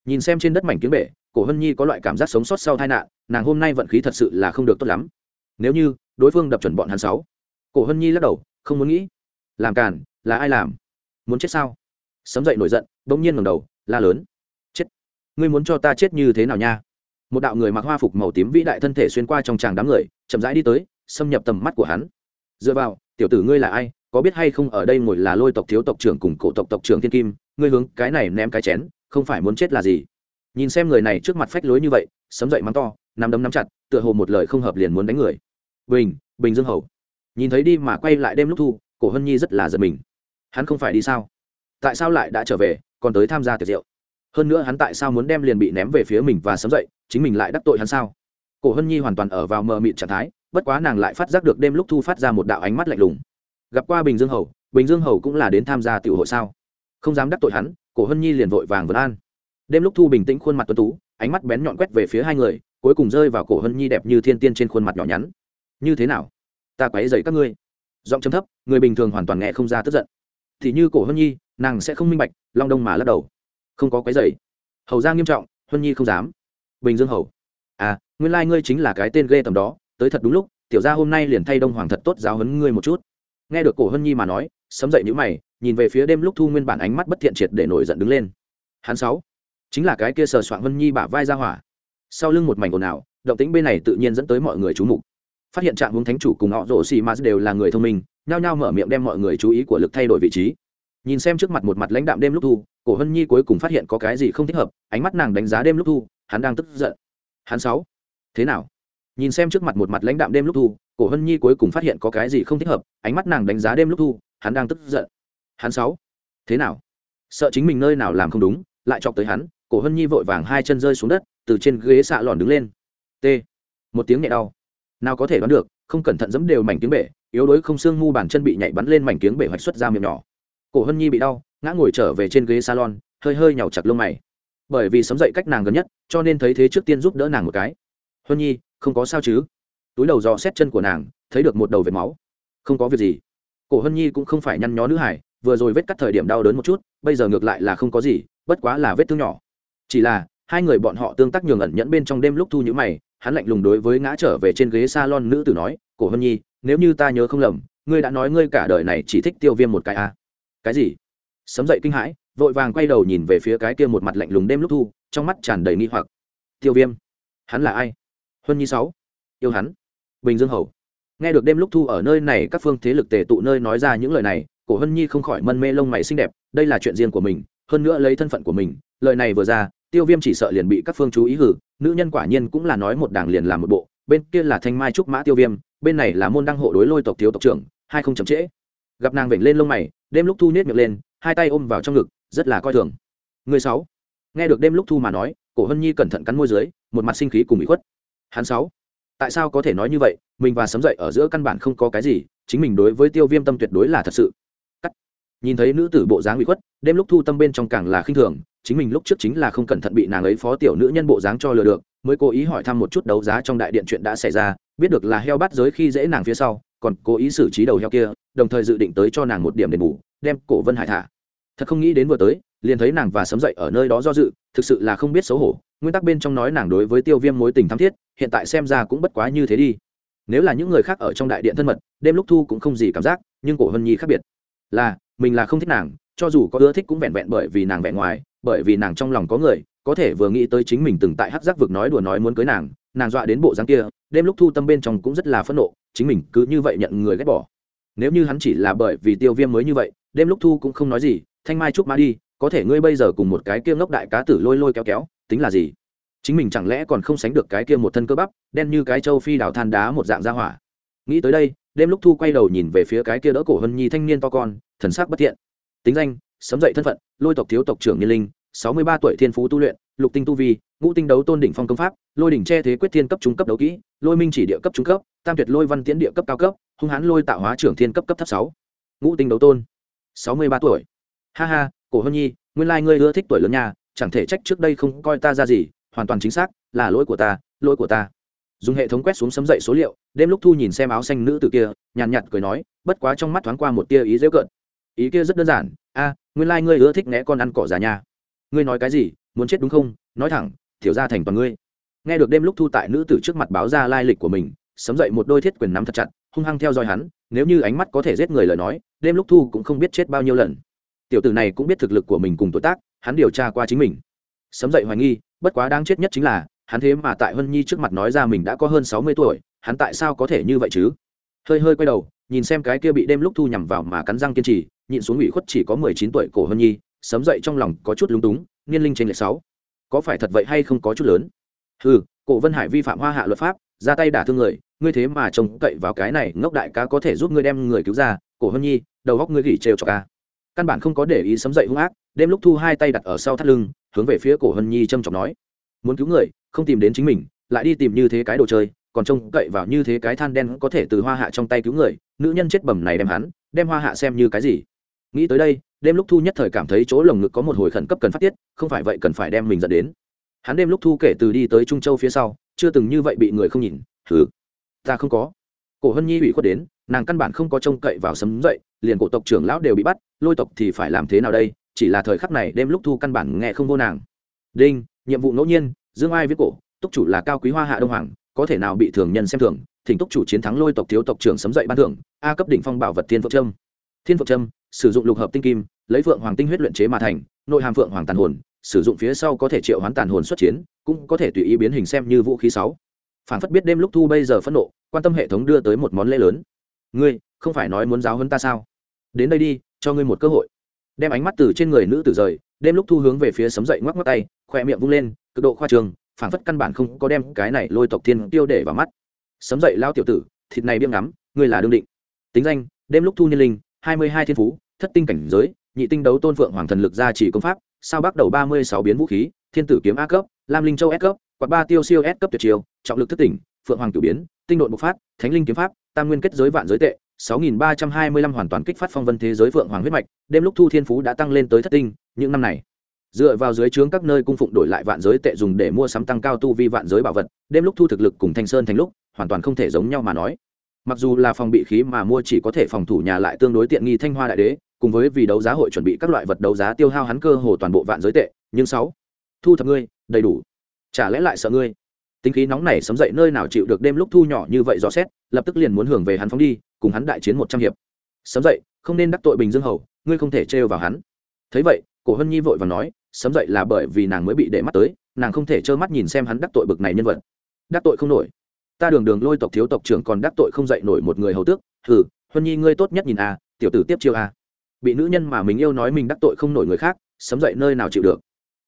Nhìn xem trên đất mảnh kiếm bể, Cổ Hân Nhi có loại cảm giác sống sót sau tai nạn, nàng hôm nay vận khí thật sự là không được tốt lắm. Nếu như đối phương đập chuẩn bọn hắn sáu. Cổ Hân Nhi lắc đầu, không muốn nghĩ. Làm càn, là ai làm? Muốn chết sao? Sấm dậy nổi giận, bỗng nhiên ngầm đầu, la lớn chết ngươi muốn cho ta chết như thế nào nha một đạo người mặc hoa phục màu tím vĩ đại thân thể xuyên qua trong tràng đám người chậm rãi đi tới xâm nhập tầm mắt của hắn dựa vào tiểu tử ngươi là ai có biết hay không ở đây ngồi là lôi tộc thiếu tộc trưởng cùng cổ tộc tộc trưởng thiên kim, ngươi hướng cái này ném cái chén, không phải muốn chết là gì? Nhìn xem người này trước mặt phách lối như vậy, sấm dậy mắng to, nắm đấm nắm chặt, tựa hồ một lời không hợp liền muốn đánh người. Bình bình dương hầu. Nhìn thấy đi mà quay lại đêm lúc thu, cổ hân nhi rất là giật mình. Hắn không phải đi sao? Tại sao lại đã trở về, còn tới tham gia tiệc rượu? Hơn nữa hắn tại sao muốn đem liền bị ném về phía mình và sấm dậy, chính mình lại đắc tội hắn sao? Cổ hân nhi hoàn toàn ở vào mờ mịt trạng thái, bất quá nàng lại phát giác được đêm lúc thu phát ra một đạo ánh mắt lạnh lùng gặp qua bình dương hầu, bình dương hầu cũng là đến tham gia tiểu hội sao? Không dám đắc tội hắn, cổ hân nhi liền vội vàng vấn an. Đêm lúc thu bình tĩnh khuôn mặt tuấn tú, ánh mắt bén nhọn quét về phía hai người, cuối cùng rơi vào cổ hân nhi đẹp như thiên tiên trên khuôn mặt nhỏ nhắn. Như thế nào? Ta quấy dậy các ngươi. Giọng chấm thấp, người bình thường hoàn toàn nghe không ra tức giận. Thì như cổ hân nhi, nàng sẽ không minh bạch, long đông mà lắc đầu. Không có quấy dậy hầu ra nghiêm trọng, hân nhi không dám. Bình dương hầu. À nguyên lai、like、ngươi chính là cái tên ghê tầm đó, tới thật đúng lúc, tiểu ra hôm nay liền thay đông hoàng thật tốt giáo hấn ngươi một chút nghe được cổ hân nhi mà nói, sấm dậy nhữ mày, nhìn về phía đêm lúc thu nguyên bản ánh mắt bất thiện triệt để nổi giận đứng lên. Hắn sáu, chính là cái kia sờ soạn hân nhi bả vai ra hỏa. Sau lưng một mảnh ồn ào, động tính bên này tự nhiên dẫn tới mọi người chú mục. Phát hiện trạng hướng thánh chủ cùng họ rổ xì ma đều là người thông minh, nhao nhao mở miệng đem mọi người chú ý của lực thay đổi vị trí. Nhìn xem trước mặt một mặt lãnh đạm đêm lúc thu, cổ hân nhi cuối cùng phát hiện có cái gì không thích hợp, ánh mắt nàng đánh giá đêm lúc thu, hắn đang tức giận. Hắn sáu, thế nào? Nhìn xem trước mặt một mặt lãnh đạm đêm lúc thu cổ hân nhi cuối cùng phát hiện có cái gì không thích hợp, ánh mắt nàng đánh giá đêm lúc thu, hắn đang tức giận. Hắn sáu. Thế nào? Sợ chính mình nơi nào làm không đúng, lại chọc tới hắn, cổ hân nhi vội vàng hai chân rơi xuống đất, từ trên ghế xạ lòn đứng lên. T. Một tiếng nhẹ đau. Nào có thể đoán được, không cẩn thận dẫm đều mảnh tiếng bể, yếu đuối không xương mu bàn chân bị nhảy bắn lên mảnh tiếng bể hoạch xuất ra miệng nhỏ. Cổ hân nhi bị đau, ngã ngồi trở về trên ghế salon, hơi hơi nhàu chặt lông mày. Bởi vì sấm dậy cách nàng gần nhất, cho nên thấy thế trước tiên giúp đỡ nàng một cái. Hân nhi, không có sao chứ? Túi đầu dò xét chân của nàng, thấy được một đầu vệt máu. Không có việc gì. Cổ hân nhi cũng không phải nhăn nhó nữ hải, vừa rồi vết cắt thời điểm đau đớn một chút, bây giờ ngược lại là không có gì, bất quá là vết thương nhỏ. Chỉ là, hai người bọn họ tương tác nhường ẩn nhẫn bên trong đêm lúc thu nhữ mày, hắn lạnh lùng đối với ngã trở về trên ghế salon nữ tử nói, cổ hân nhi, nếu như ta nhớ không lầm, ngươi đã nói ngươi cả đời này chỉ thích tiêu viêm một cái à. Cái gì? Sấm dậy kinh hãi, vội vàng quay đầu nhìn về phía cái kia một mặt lạnh lùng đêm lúc thu, trong mắt tràn đầy nghi hoặc. Tiêu viêm? Hắn là ai? Huân nhi sáu yêu hắn. Bình dương hầu. Nghe được đêm lúc thu ở nơi này, các phương thế lực tề tụ nơi nói ra những lời này, cổ hân nhi không khỏi mân mê lông mày xinh đẹp, đây là chuyện riêng của mình, hơn nữa lấy thân phận của mình, lời này vừa ra, tiêu viêm chỉ sợ liền bị các phương chú ý hử, nữ nhân quả nhiên cũng là nói một đảng liền làm một bộ, bên kia là thanh mai trúc mã tiêu viêm, bên này là môn đăng hộ đối lôi tộc thiếu tộc trưởng, hai không chậm trễ. Gặp nàng vểnh lên lông mày, đêm lúc thu nết miệng lên, hai tay ôm vào trong ngực, rất là coi thường. Người sáu. Nghe được đêm lúc thu mà nói, cổ hân nhi cẩn thận cắn môi dưới, một mặt sinh khí cùng bị khuất. Hắn sáu tại sao có thể nói như vậy? Mình và sấm dậy ở giữa căn bản không có cái gì, chính mình đối với tiêu viêm tâm tuyệt đối là thật sự. Cắt. Nhìn thấy nữ tử bộ dáng bị khuất, đêm lúc thu tâm bên trong càng là khinh thường, chính mình lúc trước chính là không cẩn thận bị nàng ấy phó tiểu nữ nhân bộ dáng cho lừa được, mới cố ý hỏi thăm một chút đấu giá trong đại điện chuyện đã xảy ra, biết được là heo bắt giới khi dễ nàng phía sau, còn cố ý xử trí đầu heo kia, đồng thời dự định tới cho nàng một điểm đền bù, đem cổ vân hải thả. Thật không nghĩ đến vừa tới, liền thấy nàng và sấm dậy ở nơi đó do dự, thực sự là không biết xấu hổ, nguyên tắc bên trong nói nàng đối với tiêu viêm mối tình thắm thiết hiện tại xem ra cũng bất quá như thế đi. Nếu là những người khác ở trong đại điện thân mật, đêm lúc thu cũng không gì cảm giác, nhưng cổ hân nhi khác biệt. Là, mình là không thích nàng, cho dù có ưa thích cũng vẹn vẹn bởi vì nàng vẹn ngoài, bởi vì nàng trong lòng có người, có thể vừa nghĩ tới chính mình từng tại hát giác vực nói đùa nói muốn cưới nàng nàng dọa đến bộ dáng kia, đêm lúc thu tâm bên trong cũng rất là phẫn nộ, chính mình cứ như vậy nhận người ghét bỏ. Nếu như hắn chỉ là bởi vì tiêu viêm mới như vậy, đêm lúc thu cũng không nói gì, thanh mai chúc mã đi, có thể ngươi bây giờ cùng một cái kia ngốc đại cá tử lôi lôi kéo kéo, tính là gì? Chính mình chẳng lẽ còn không sánh được cái kia một thân cơ bắp, đen như cái châu phi đào than đá một dạng ra hỏa. Nghĩ tới đây, đêm lúc thu quay đầu nhìn về phía cái kia đỡ cổ hân nhi thanh niên to con, thần sắc bất thiện. Tính danh, sấm dậy thân phận, lôi tộc thiếu tộc trưởng niên linh, sáu mươi ba tuổi thiên phú tu luyện, lục tinh tu vi, ngũ tinh đấu tôn đỉnh phong công pháp, lôi đỉnh che thế quyết thiên cấp trung cấp đấu kỹ, lôi minh chỉ địa cấp trung cấp, tam tuyệt lôi văn tiến địa cấp cao cấp, hung hãn lôi tạo hóa trưởng thiên cấp cấp thấp sáu. Ngũ tinh đấu tôn, sáu mươi ba tuổi. Ha ha, cổ hân nhi, nguyên lai ngươi ưa thích tuổi lớn nhà, chẳng thể trách trước đây không coi ta ra gì hoàn toàn chính xác, là lỗi của ta, lỗi của ta. Dùng hệ thống quét xuống sấm dậy số liệu, đêm lúc thu nhìn xem áo xanh nữ từ kia, nhàn nhạt cười nói, bất quá trong mắt thoáng qua một tia ý dễ cợt. Ý kia rất đơn giản, a, nguyên lai、like、ngươi ưa thích né con ăn cỏ già nhà ngươi nói cái gì, muốn chết đúng không? Nói thẳng, thiểu ra thành toàn ngươi. Nghe được đêm lúc thu tại nữ tử trước mặt báo ra lai lịch của mình, sấm dậy một đôi thiết quyền nắm thật chặt, hung hăng theo dõi hắn, nếu như ánh mắt có thể giết người lời nói, đêm lúc thu cũng không biết chết bao nhiêu lần. Tiểu tử này cũng biết thực lực của mình cùng tuổi tác, hắn điều tra qua chính mình. Sấm dậy hoài nghi bất quá đáng chết nhất chính là, hắn thế mà tại hân nhi trước mặt nói ra mình đã có hơn sáu mươi tuổi, hắn tại sao có thể như vậy chứ? Hơi hơi quay đầu, nhìn xem cái kia bị đêm lúc thu nhằm vào mà cắn răng kiên trì, nhịn xuống ủy khuất chỉ có mười chín tuổi cổ hân nhi, sấm dậy trong lòng có chút lúng túng, niên linh trên lệ sáu. Có phải thật vậy hay không có chút lớn? Ừ cổ vân hải vi phạm hoa hạ luật pháp, ra tay đả thương người, ngươi thế mà trông cậy vào cái này, ngốc đại ca có thể giúp ngươi đem người cứu ra, cổ hân nhi, đầu góc ngươi gỉ trêu cho ca căn bản không có để ý sấm dậy hung ác, đêm lúc thu hai tay đặt ở sau thắt lưng, hướng về phía cổ hân nhi trâm trọng nói, muốn cứu người, không tìm đến chính mình, lại đi tìm như thế cái đồ chơi, còn trông cậy vào như thế cái than đen có thể từ hoa hạ trong tay cứu người, nữ nhân chết bầm này đem hắn, đem hoa hạ xem như cái gì? Nghĩ tới đây, đêm lúc thu nhất thời cảm thấy chỗ lồng ngực có một hồi khẩn cấp cần phát tiết, không phải vậy cần phải đem mình dẫn đến. Hắn đêm lúc thu kể từ đi tới trung châu phía sau, chưa từng như vậy bị người không nhìn. Thử ta không có. Cổ hân nhi bị khuất đến nàng căn bản không có trông cậy vào sấm dậy, liền cổ tộc trưởng lão đều bị bắt, lôi tộc thì phải làm thế nào đây? Chỉ là thời khắc này, đêm lúc thu căn bản nghe không vô nàng. Đinh, nhiệm vụ ngẫu nhiên, dương ai viết cổ, túc chủ là cao quý hoa hạ đông hoàng, có thể nào bị thường nhân xem thường? Thỉnh túc chủ chiến thắng lôi tộc thiếu tộc trưởng sấm dậy ban thưởng, a cấp đỉnh phong bảo vật thiên phượng trâm. Thiên phượng trâm, sử dụng lục hợp tinh kim, lấy phượng hoàng tinh huyết luyện chế mà thành, nội hàm phượng hoàng tàn hồn, sử dụng phía sau có thể triệu hoán tàn hồn xuất chiến, cũng có thể tùy ý biến hình xem như vũ khí sáu. Phản phất biết đêm lúc thu bây giờ phẫn nộ, quan tâm hệ thống đưa tới một món lễ lớn ngươi không phải nói muốn giáo hơn ta sao? Đến đây đi, cho ngươi một cơ hội. Đem ánh mắt từ trên người nữ tử rời đêm lúc thu hướng về phía sấm dậy ngoắc ngoắc tay khoe miệng vung lên, cực độ khoa trường phản phất căn bản không có đem cái này lôi tộc thiên tiêu để vào mắt. Sấm dậy lao tiểu tử, thịt này biếng ngắm, ngươi là đương định. Tính danh, đêm lúc thu niên linh, hai mươi hai thiên phú, thất tinh cảnh giới, nhị tinh đấu tôn phượng hoàng thần lực gia chỉ công pháp, sao bắt đầu ba mươi sáu biến vũ khí, thiên tử kiếm a cấp, lam linh châu s cấp, quạt ba tiêu siêu s cấp tuyệt chiêu, trọng lực thất tỉnh, phượng hoàng cửu biến, tinh độn bộc phát, thánh linh kiếm pháp tam nguyên kết giới vạn giới tệ 6325 hoàn toàn kích phát phong vân thế giới vượng hoàng huyết mạch, đêm lúc thu thiên phú đã tăng lên tới thất tinh, những năm này. Dựa vào dưới trướng các nơi cung phụng đổi lại vạn giới tệ dùng để mua sắm tăng cao tu vi vạn giới bảo vật, đêm lúc thu thực lực cùng Thanh Sơn thành lúc, hoàn toàn không thể giống nhau mà nói. Mặc dù là phòng bị khí mà mua chỉ có thể phòng thủ nhà lại tương đối tiện nghi Thanh Hoa đại đế, cùng với vì đấu giá hội chuẩn bị các loại vật đấu giá tiêu hao hắn cơ hồ toàn bộ vạn giới tệ, nhưng sáu, thu thập ngươi, đầy đủ. Chả lẽ lại sợ ngươi? Tính khí nóng này sấm dậy nơi nào chịu được đêm lúc thu nhỏ như vậy rõ xét, lập tức liền muốn hưởng về hắn phóng đi, cùng hắn đại chiến một trăm hiệp. Sấm dậy, không nên đắc tội bình dương hầu, ngươi không thể trêu vào hắn. Thấy vậy, cổ hân nhi vội và nói, sấm dậy là bởi vì nàng mới bị để mắt tới, nàng không thể trơ mắt nhìn xem hắn đắc tội bực này nhân vật. Đắc tội không nổi. Ta đường đường lôi tộc thiếu tộc trưởng còn đắc tội không dậy nổi một người hầu tước ừ huân nhi ngươi tốt nhất nhìn a, tiểu tử tiếp chiêu a. Bị nữ nhân mà mình yêu nói mình đắc tội không nổi người khác, sấm dậy nơi nào chịu được.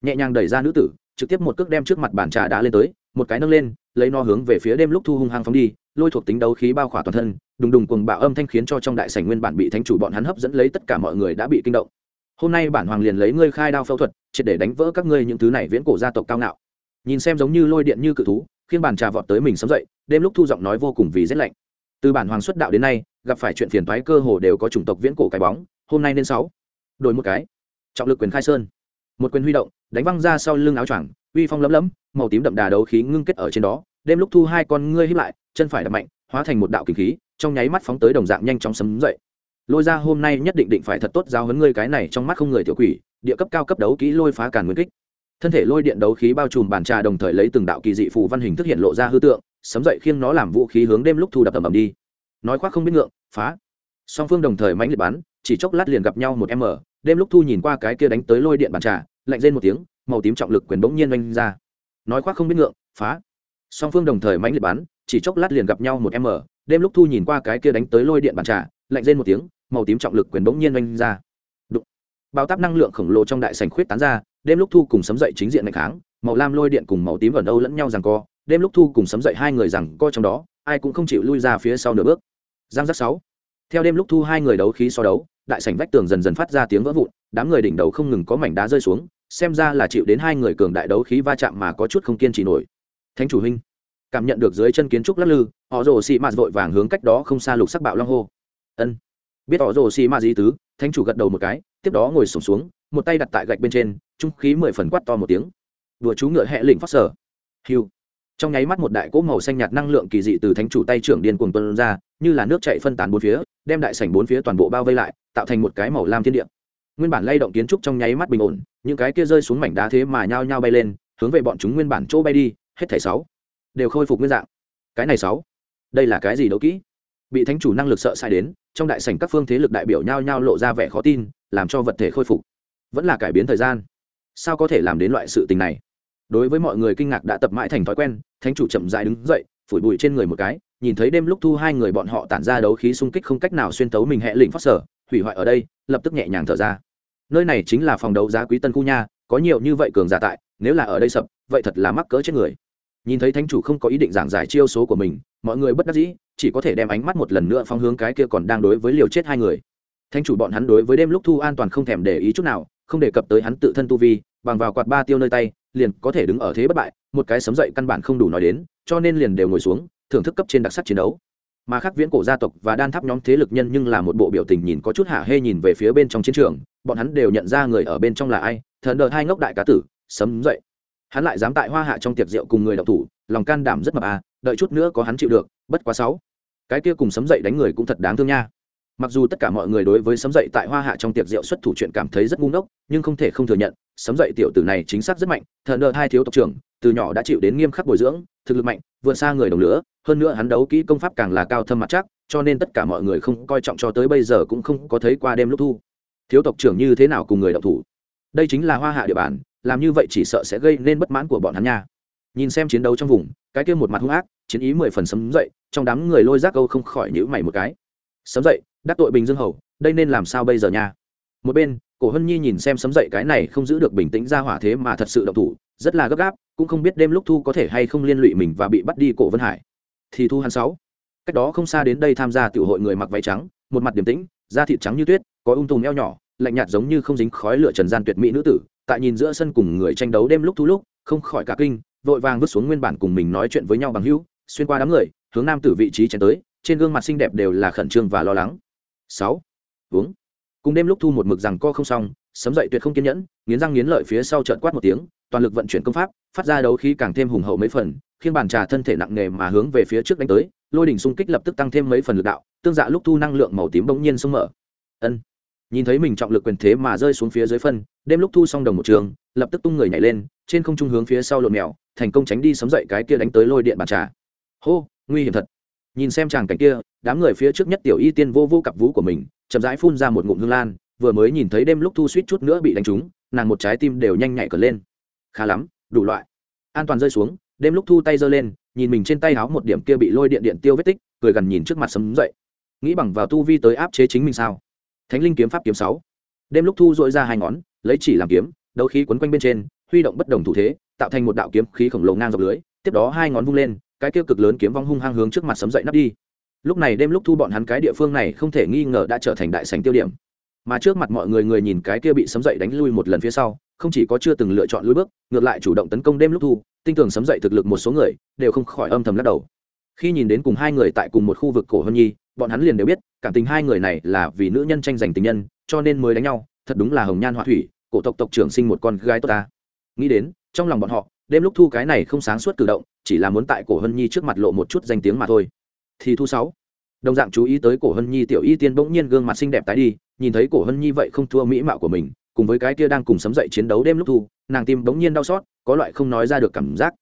Nhẹ nhàng đẩy ra nữ tử, trực tiếp một cước đem trước mặt bàn trà đã lên tới một cái nâng lên, lấy nó hướng về phía đêm lúc thu hung hăng phóng đi, lôi thuộc tính đấu khí bao khỏa toàn thân, đùng đùng cùng bạo âm thanh khiến cho trong đại sảnh nguyên bản bị thánh chủ bọn hắn hấp dẫn lấy tất cả mọi người đã bị kinh động. Hôm nay bản hoàng liền lấy ngươi khai đao phẫu thuật, triệt để đánh vỡ các ngươi những thứ này viễn cổ gia tộc cao ngạo. Nhìn xem giống như lôi điện như cự thú khiến bản trà vọt tới mình sớm dậy, đêm lúc thu giọng nói vô cùng vì rét lạnh. Từ bản hoàng xuất đạo đến nay, gặp phải chuyện phiền toái cơ hồ đều có chủng tộc viễn cổ cái bóng, hôm nay nên sáu. Đổi một cái. Trọng lực quyền khai sơn. Một quyền huy động, đánh văng ra sau lưng áo choàng uy phong lấm lấm, màu tím đậm đà đấu khí ngưng kết ở trên đó, đêm lúc thu hai con ngươi hiếp lại, chân phải đập mạnh, hóa thành một đạo kinh khí, trong nháy mắt phóng tới đồng dạng nhanh chóng sấm dậy. Lôi ra hôm nay nhất định định phải thật tốt giao hấn ngươi cái này trong mắt không người tiểu quỷ, địa cấp cao cấp đấu kỹ lôi phá càn nguyên kích. Thân thể lôi điện đấu khí bao trùm bàn trà đồng thời lấy từng đạo kỳ dị phù văn hình thức hiện lộ ra hư tượng, sấm dậy khiêng nó làm vũ khí hướng đêm lúc thu đập ầm ầm đi. Nói khoác không biết ngượng, phá. Song phương đồng thời mãnh liệt bắn, chỉ chốc lát liền gặp nhau một m, đêm lúc thu nhìn qua cái kia đánh tới lôi điện bàn trà lạnh rên một tiếng, màu tím trọng lực quyền bỗng nhiên oanh ra. Nói khoác không biết ngượng, phá. Song phương đồng thời mãnh liệt bắn, chỉ chốc lát liền gặp nhau một m. Đêm lúc thu nhìn qua cái kia đánh tới lôi điện bàn trà, lạnh rên một tiếng, màu tím trọng lực quyền bỗng nhiên oanh ra. Đụng. bao táp năng lượng khổng lồ trong đại sành khuyết tán ra, đêm lúc thu cùng sấm dậy chính diện ngày kháng, màu lam lôi điện cùng màu tím ẩn âu lẫn nhau rằng co, đêm lúc thu cùng sấm dậy hai người rằng co trong đó, ai cũng không chịu lui ra phía sau nửa bước. Giang giác sáu. Theo đêm lúc thu hai người đấu khí so đấu, đại sảnh vách tường dần dần phát ra tiếng vỡ vụn đám người đỉnh đầu không ngừng có mảnh đá rơi xuống xem ra là chịu đến hai người cường đại đấu khí va chạm mà có chút không kiên trì nổi. Thánh chủ huynh cảm nhận được dưới chân kiến trúc lắc lư họ rồ xị mạt vội vàng hướng cách đó không xa lục sắc bạo long hô. Ân. Biết họ rồ xị mạt gì tứ thánh chủ gật đầu một cái tiếp đó ngồi sổm xuống, xuống một tay đặt tại gạch bên trên trung khí mười phần quát to một tiếng. Đùa chú ngựa hẹ lịnh phát sở. Hiu. Trong nháy mắt một đại cỗ màu xanh nhạt năng lượng kỳ dị từ thánh chủ tay trưởng điên cuồng tuân ra như là nước chạy phân tán bốn phía đem đại sảnh bốn phía toàn bộ bao vây lại tạo thành một cái màu lam thiên địa nguyên bản lay động kiến trúc trong nháy mắt bình ổn, những cái kia rơi xuống mảnh đá thế mà nhao nhao bay lên, hướng về bọn chúng nguyên bản chỗ bay đi, hết thảy sáu đều khôi phục nguyên dạng. Cái này sáu, đây là cái gì đấu kỹ? Bị thánh chủ năng lực sợ sai đến, trong đại sảnh các phương thế lực đại biểu nhao nhao lộ ra vẻ khó tin, làm cho vật thể khôi phục. Vẫn là cải biến thời gian. Sao có thể làm đến loại sự tình này? Đối với mọi người kinh ngạc đã tập mãi thành thói quen, thánh chủ chậm dại đứng dậy, phủi bụi trên người một cái, nhìn thấy đêm lúc thu hai người bọn họ tản ra đấu khí xung kích không cách nào xuyên tấu mình hẹ lĩnh phát sở, hủy hoại ở đây, lập tức nhẹ nhàng thở ra nơi này chính là phòng đấu giá quý tân khu nha, có nhiều như vậy cường giả tại, nếu là ở đây sập, vậy thật là mắc cỡ chết người. Nhìn thấy thánh chủ không có ý định giảng giải chiêu số của mình, mọi người bất đắc dĩ, chỉ có thể đem ánh mắt một lần nữa phóng hướng cái kia còn đang đối với liều chết hai người. Thánh chủ bọn hắn đối với đêm lúc thu an toàn không thèm để ý chút nào, không đề cập tới hắn tự thân tu vi, bằng vào quạt ba tiêu nơi tay, liền có thể đứng ở thế bất bại, một cái sấm dậy căn bản không đủ nói đến, cho nên liền đều ngồi xuống, thưởng thức cấp trên đặc sắc chiến đấu. Mà khắc viễn cổ gia tộc và đan tháp nhóm thế lực nhân nhưng là một bộ biểu tình nhìn có chút hạ hê nhìn về phía bên trong chiến trường bọn hắn đều nhận ra người ở bên trong là ai, thần đờ hai ngốc đại cá tử, sấm dậy. Hắn lại dám tại hoa hạ trong tiệc rượu cùng người đọc thủ, lòng can đảm rất mập à đợi chút nữa có hắn chịu được, bất quá sáu. Cái kia cùng sấm dậy đánh người cũng thật đáng thương nha. Mặc dù tất cả mọi người đối với sấm dậy tại hoa hạ trong tiệc rượu xuất thủ chuyện cảm thấy rất ngu ngốc, nhưng không thể không thừa nhận, sấm dậy tiểu tử này chính xác rất mạnh thợ nợ hai thiếu tộc trưởng, từ nhỏ đã chịu đến nghiêm khắc bồi dưỡng, thực lực mạnh, vượt xa người đồng lửa, hơn nữa hắn đấu kỹ công pháp càng là cao thâm mặt chắc, cho nên tất cả mọi người không coi trọng cho tới bây giờ cũng không có thấy qua đêm lúc thu thiếu tộc trưởng như thế nào cùng người đọc thủ? Đây chính là hoa hạ địa bàn, làm như vậy chỉ sợ sẽ gây nên bất mãn của bọn hắn nha. Nhìn xem chiến đấu trong vùng, cái kia một mặt hung ác, chiến ý mười phần sấm dậy, trong đám người lôi rác câu không khỏi nhữ mày một cái. Sấm dậy, đắc tội bình dương hầu, đây nên làm sao bây giờ nha? Một bên, cổ hân nhi nhìn xem sấm dậy cái này không giữ được bình tĩnh ra hỏa thế mà thật sự độc thủ, rất là gấp gáp, cũng không biết đêm lúc thu có thể hay không liên lụy mình và bị bắt đi cổ vân hải. Thì thu hắn sáu. Cách đó không xa đến đây tham gia tiểu hội người mặc váy trắng, một mặt điềm tĩnh, da thịt trắng như tuyết, có ung tùm eo nhỏ lạnh nhạt giống như không dính khói lửa trần gian tuyệt mỹ nữ tử, tại nhìn giữa sân cùng người tranh đấu đêm lúc thu lúc, không khỏi cả kinh, vội vàng vứt xuống nguyên bản cùng mình nói chuyện với nhau bằng hữu, xuyên qua đám người, hướng nam tử vị trí chen tới, trên gương mặt xinh đẹp đều là khẩn trương và lo lắng. Sáu, uống. Cùng đêm lúc thu một mực rằng co không xong, sấm dậy tuyệt không kiên nhẫn, nghiến răng nghiến lợi phía sau trận quát một tiếng, toàn lực vận chuyển công pháp, phát ra đấu khí càng thêm hùng hậu mấy phần, khiến bàn trà thân thể nặng nề mà hướng về phía trước đánh tới, lôi đỉnh xung kích lập tức tăng thêm mấy phần lực đạo, tương dạ lúc thu năng lượng màu tím bỗng nhiên sông mở. Ân nhìn thấy mình trọng lực quyền thế mà rơi xuống phía dưới phân, đêm lúc thu xong đồng một trường, lập tức tung người nhảy lên, trên không trung hướng phía sau lộn mèo, thành công tránh đi sấm dậy cái kia đánh tới lôi điện bàn trà. Hô, nguy hiểm thật. Nhìn xem chàng cảnh kia, đám người phía trước nhất tiểu y tiên vô vô cặp vú của mình, chậm rãi phun ra một ngụm hương lan, vừa mới nhìn thấy đêm lúc thu suýt chút nữa bị đánh trúng, nàng một trái tim đều nhanh nhạy cờ lên. Khá lắm, đủ loại. An toàn rơi xuống, đêm lúc thu tay giơ lên, nhìn mình trên tay háo một điểm kia bị lôi điện điện tiêu vết tích, cười gần nhìn trước mặt sấm dậy. Nghĩ bằng vào tu vi tới áp chế chính mình sao? Thánh linh kiếm pháp kiếm sáu. Đêm lúc thu dội ra hai ngón, lấy chỉ làm kiếm, đấu khí quấn quanh bên trên, huy động bất đồng thủ thế, tạo thành một đạo kiếm khí khổng lồ ngang dọc lưới, tiếp đó hai ngón vung lên, cái kia cực lớn kiếm vong hung hăng hướng trước mặt sấm dậy nắp đi. Lúc này đêm lúc thu bọn hắn cái địa phương này không thể nghi ngờ đã trở thành đại sành tiêu điểm. Mà trước mặt mọi người người nhìn cái kia bị sấm dậy đánh lui một lần phía sau, không chỉ có chưa từng lựa chọn lui bước, ngược lại chủ động tấn công đêm lúc thu, tinh tường sấm dậy thực lực một số người đều không khỏi âm thầm lắc đầu. Khi nhìn đến cùng hai người tại cùng một khu vực cổ hân nhi bọn hắn liền đều biết, cảm tình hai người này là vì nữ nhân tranh giành tình nhân, cho nên mới đánh nhau, thật đúng là hồng nhan họa thủy, cổ tộc tộc trưởng sinh một con gái tốt ta. Nghĩ đến, trong lòng bọn họ, đêm lúc thu cái này không sáng suốt cử động, chỉ là muốn tại cổ hân nhi trước mặt lộ một chút danh tiếng mà thôi. Thì thu sáu. Đồng dạng chú ý tới cổ hân nhi tiểu y tiên bỗng nhiên gương mặt xinh đẹp tái đi, nhìn thấy cổ hân nhi vậy không thua mỹ mạo của mình, cùng với cái kia đang cùng sấm dậy chiến đấu đêm lúc thu, nàng tim bỗng nhiên đau xót, có loại không nói ra được cảm giác.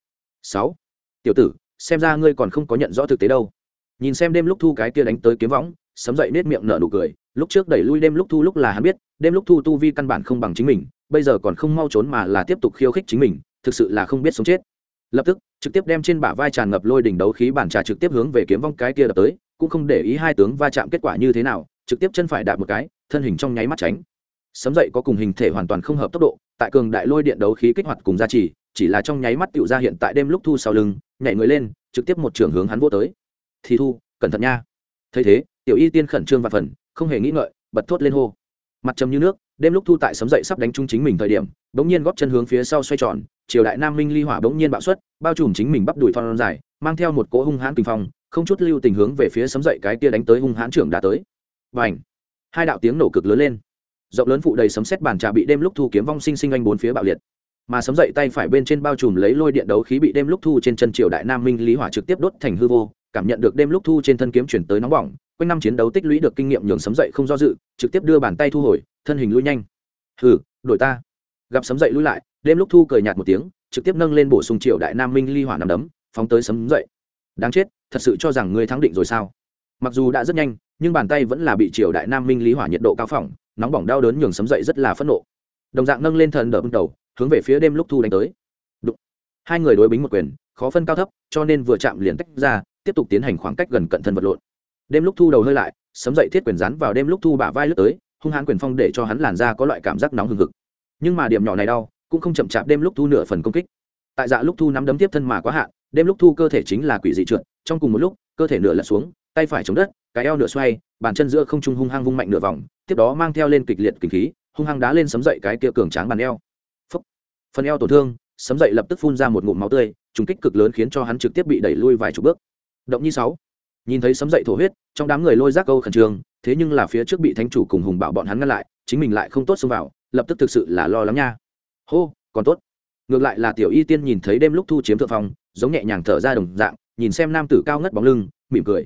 Sáu. Tiểu tử, xem ra ngươi còn không có nhận rõ thực tế đâu nhìn xem đêm lúc thu cái kia đánh tới kiếm võng, sấm dậy nết miệng nở nụ cười. Lúc trước đẩy lui đêm lúc thu lúc là hắn biết, đêm lúc thu tu vi căn bản không bằng chính mình, bây giờ còn không mau trốn mà là tiếp tục khiêu khích chính mình, thực sự là không biết sống chết. Lập tức, trực tiếp đem trên bả vai tràn ngập lôi đỉnh đấu khí bản trà trực tiếp hướng về kiếm vong cái kia đập tới, cũng không để ý hai tướng va chạm kết quả như thế nào, trực tiếp chân phải đạp một cái, thân hình trong nháy mắt tránh. Sấm dậy có cùng hình thể hoàn toàn không hợp tốc độ, tại cường đại lôi điện đấu khí kích hoạt cùng gia trì, chỉ là trong nháy mắt tựu ra hiện tại đêm lúc thu sau lưng, nhảy người lên, trực tiếp một trường hướng hắn vô tới thì thu, cẩn thận nha. Thấy thế, tiểu y tiên khẩn trương và phần, không hề nghĩ ngợi, bật thốt lên hô. Mặt trầm như nước, đêm lúc thu tại sấm dậy sắp đánh trúng chính mình thời điểm, bỗng nhiên góp chân hướng phía sau xoay tròn, triều đại nam minh ly hỏa bỗng nhiên bạo xuất, bao trùm chính mình bắp đùi thon dài, mang theo một cỗ hung hãn kinh phong, không chút lưu tình hướng về phía sấm dậy cái kia đánh tới hung hãn trưởng đã tới. Và ảnh hai đạo tiếng nổ cực lớn lên. Rộng lớn phụ đầy sấm xét bàn trà bị đêm lúc thu kiếm vong sinh sinh anh bốn phía bạo liệt. Mà sấm dậy tay phải bên trên bao trùm lấy lôi điện đấu khí bị đêm lúc thu trên chân triều đại nam minh lý hỏa trực tiếp đốt thành hư vô cảm nhận được đêm lúc thu trên thân kiếm chuyển tới nóng bỏng, quanh năm chiến đấu tích lũy được kinh nghiệm nhường sấm dậy không do dự, trực tiếp đưa bàn tay thu hồi, thân hình lui nhanh. Hừ, đổi ta. Gặp sấm dậy lui lại, đêm lúc thu cười nhạt một tiếng, trực tiếp nâng lên bổ sung triệu đại nam minh ly hỏa nằm đấm, phóng tới sấm dậy. Đáng chết, thật sự cho rằng ngươi thắng định rồi sao? Mặc dù đã rất nhanh, nhưng bàn tay vẫn là bị triều đại nam minh lý hỏa nhiệt độ cao phỏng, nóng bỏng đau đớn nhường sấm dậy rất là phẫn nộ. Đồng dạng nâng lên thần đỡ bưng đầu, hướng về phía đêm lúc thu đánh tới. Đụng. hai người đối bính một quyền, khó phân cao thấp, cho nên vừa chạm liền tách ra tiếp tục tiến hành khoảng cách gần cận thân vật lộn. Đêm lúc thu đầu hơi lại, sấm dậy thiết quyền rắn vào đêm lúc thu bả vai lướt tới, hung hãn quyền phong để cho hắn làn ra có loại cảm giác nóng hừng hực. Nhưng mà điểm nhỏ này đau, cũng không chậm chạp đêm lúc thu nửa phần công kích. Tại dạ lúc thu nắm đấm tiếp thân mà quá hạn, đêm lúc thu cơ thể chính là quỷ dị trượt, trong cùng một lúc, cơ thể nửa lật xuống, tay phải chống đất, cái eo nửa xoay, bàn chân giữa không trung hung hăng vung mạnh nửa vòng, tiếp đó mang theo lên kịch liệt kinh khí, hung hăng đá lên sấm dậy cái kia cường tráng bàn eo. Phúc. phần eo tổn thương, sấm dậy lập tức phun ra một ngụm máu tươi, trùng kích cực lớn khiến cho hắn trực tiếp bị đẩy lui vài chục bước động như sáu. Nhìn thấy sấm dậy thổ huyết, trong đám người lôi rác câu khẩn trương, thế nhưng là phía trước bị thánh chủ cùng hùng bảo bọn hắn ngăn lại, chính mình lại không tốt xông vào, lập tức thực sự là lo lắng nha. Hô, còn tốt. Ngược lại là tiểu y tiên nhìn thấy đêm lúc thu chiếm thượng phong giống nhẹ nhàng thở ra đồng dạng, nhìn xem nam tử cao ngất bóng lưng, mỉm cười.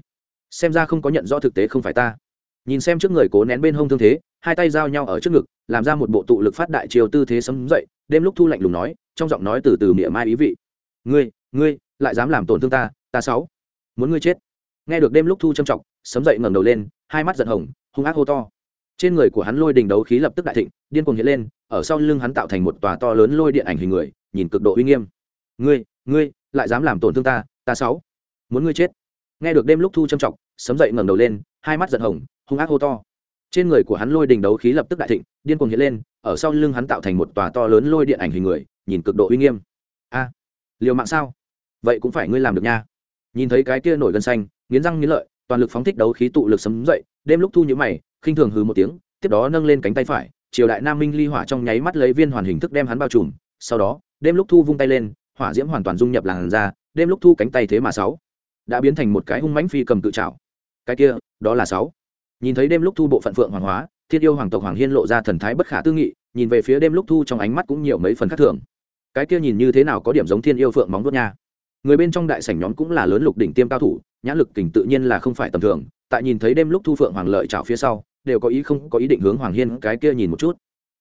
Xem ra không có nhận rõ thực tế không phải ta. Nhìn xem trước người cố nén bên hông thương thế, hai tay giao nhau ở trước ngực, làm ra một bộ tụ lực phát đại chiều tư thế sấm dậy, đêm lúc thu lạnh lùng nói, trong giọng nói từ từ mỉa mai ý vị. Ngươi ngươi, lại dám làm tổn thương ta ta sáu muốn ngươi chết. Nghe được đêm lúc thu trầm trọng, sấm dậy ngẩng đầu lên, hai mắt giận hồng, hung ác hô to. Trên người của hắn lôi đình đấu khí lập tức đại thịnh, điên cuồng hiện lên, ở sau lưng hắn tạo thành một tòa to lớn lôi điện ảnh hình người, nhìn cực độ uy nghiêm. Ngươi ngươi, lại dám làm tổn thương ta ta sáu, muốn ngươi chết. Nghe được đêm lúc thu trầm trọng, sấm dậy ngẩng đầu lên, hai mắt giận hồng, hung ác hô to. Trên người của hắn lôi đình đấu khí lập tức đại thịnh, điên cuồng hiện lên, ở sau lưng hắn tạo thành một tòa to lớn lôi điện ảnh hình người, nhìn cực độ uy nghiêm. A, liều mạng sao? Vậy cũng phải ngươi làm được nha nhìn thấy cái kia nổi gân xanh, nghiến răng nghiến lợi, toàn lực phóng thích đấu khí tụ lực sấm dậy, đêm lúc thu nhữ mày, khinh thường hừ một tiếng, tiếp đó nâng lên cánh tay phải, triều đại nam minh ly hỏa trong nháy mắt lấy viên hoàn hình thức đem hắn bao trùm, sau đó, đêm lúc thu vung tay lên, hỏa diễm hoàn toàn dung nhập làn ra đêm lúc thu cánh tay thế mà sáu, đã biến thành một cái hung mãnh phi cầm tự trảo. Cái kia, đó là sáu. Nhìn thấy đêm lúc thu bộ phận phượng hoàng hóa, thiên yêu hoàng tộc hoàng hiên lộ ra thần thái bất khả tư nghị, nhìn về phía đêm lúc thu trong ánh mắt cũng nhiều mấy phần khác thường. Cái kia nhìn như thế nào có điểm giống thiên yêu phượng móng đốt nha người bên trong đại sảnh nhóm cũng là lớn lục đỉnh tiêm cao thủ nhãn lực kình tự nhiên là không phải tầm thường, tại nhìn thấy đêm lúc thu phượng hoàng lợi trào phía sau, đều có ý không có ý định hướng hoàng hiên cái kia nhìn một chút.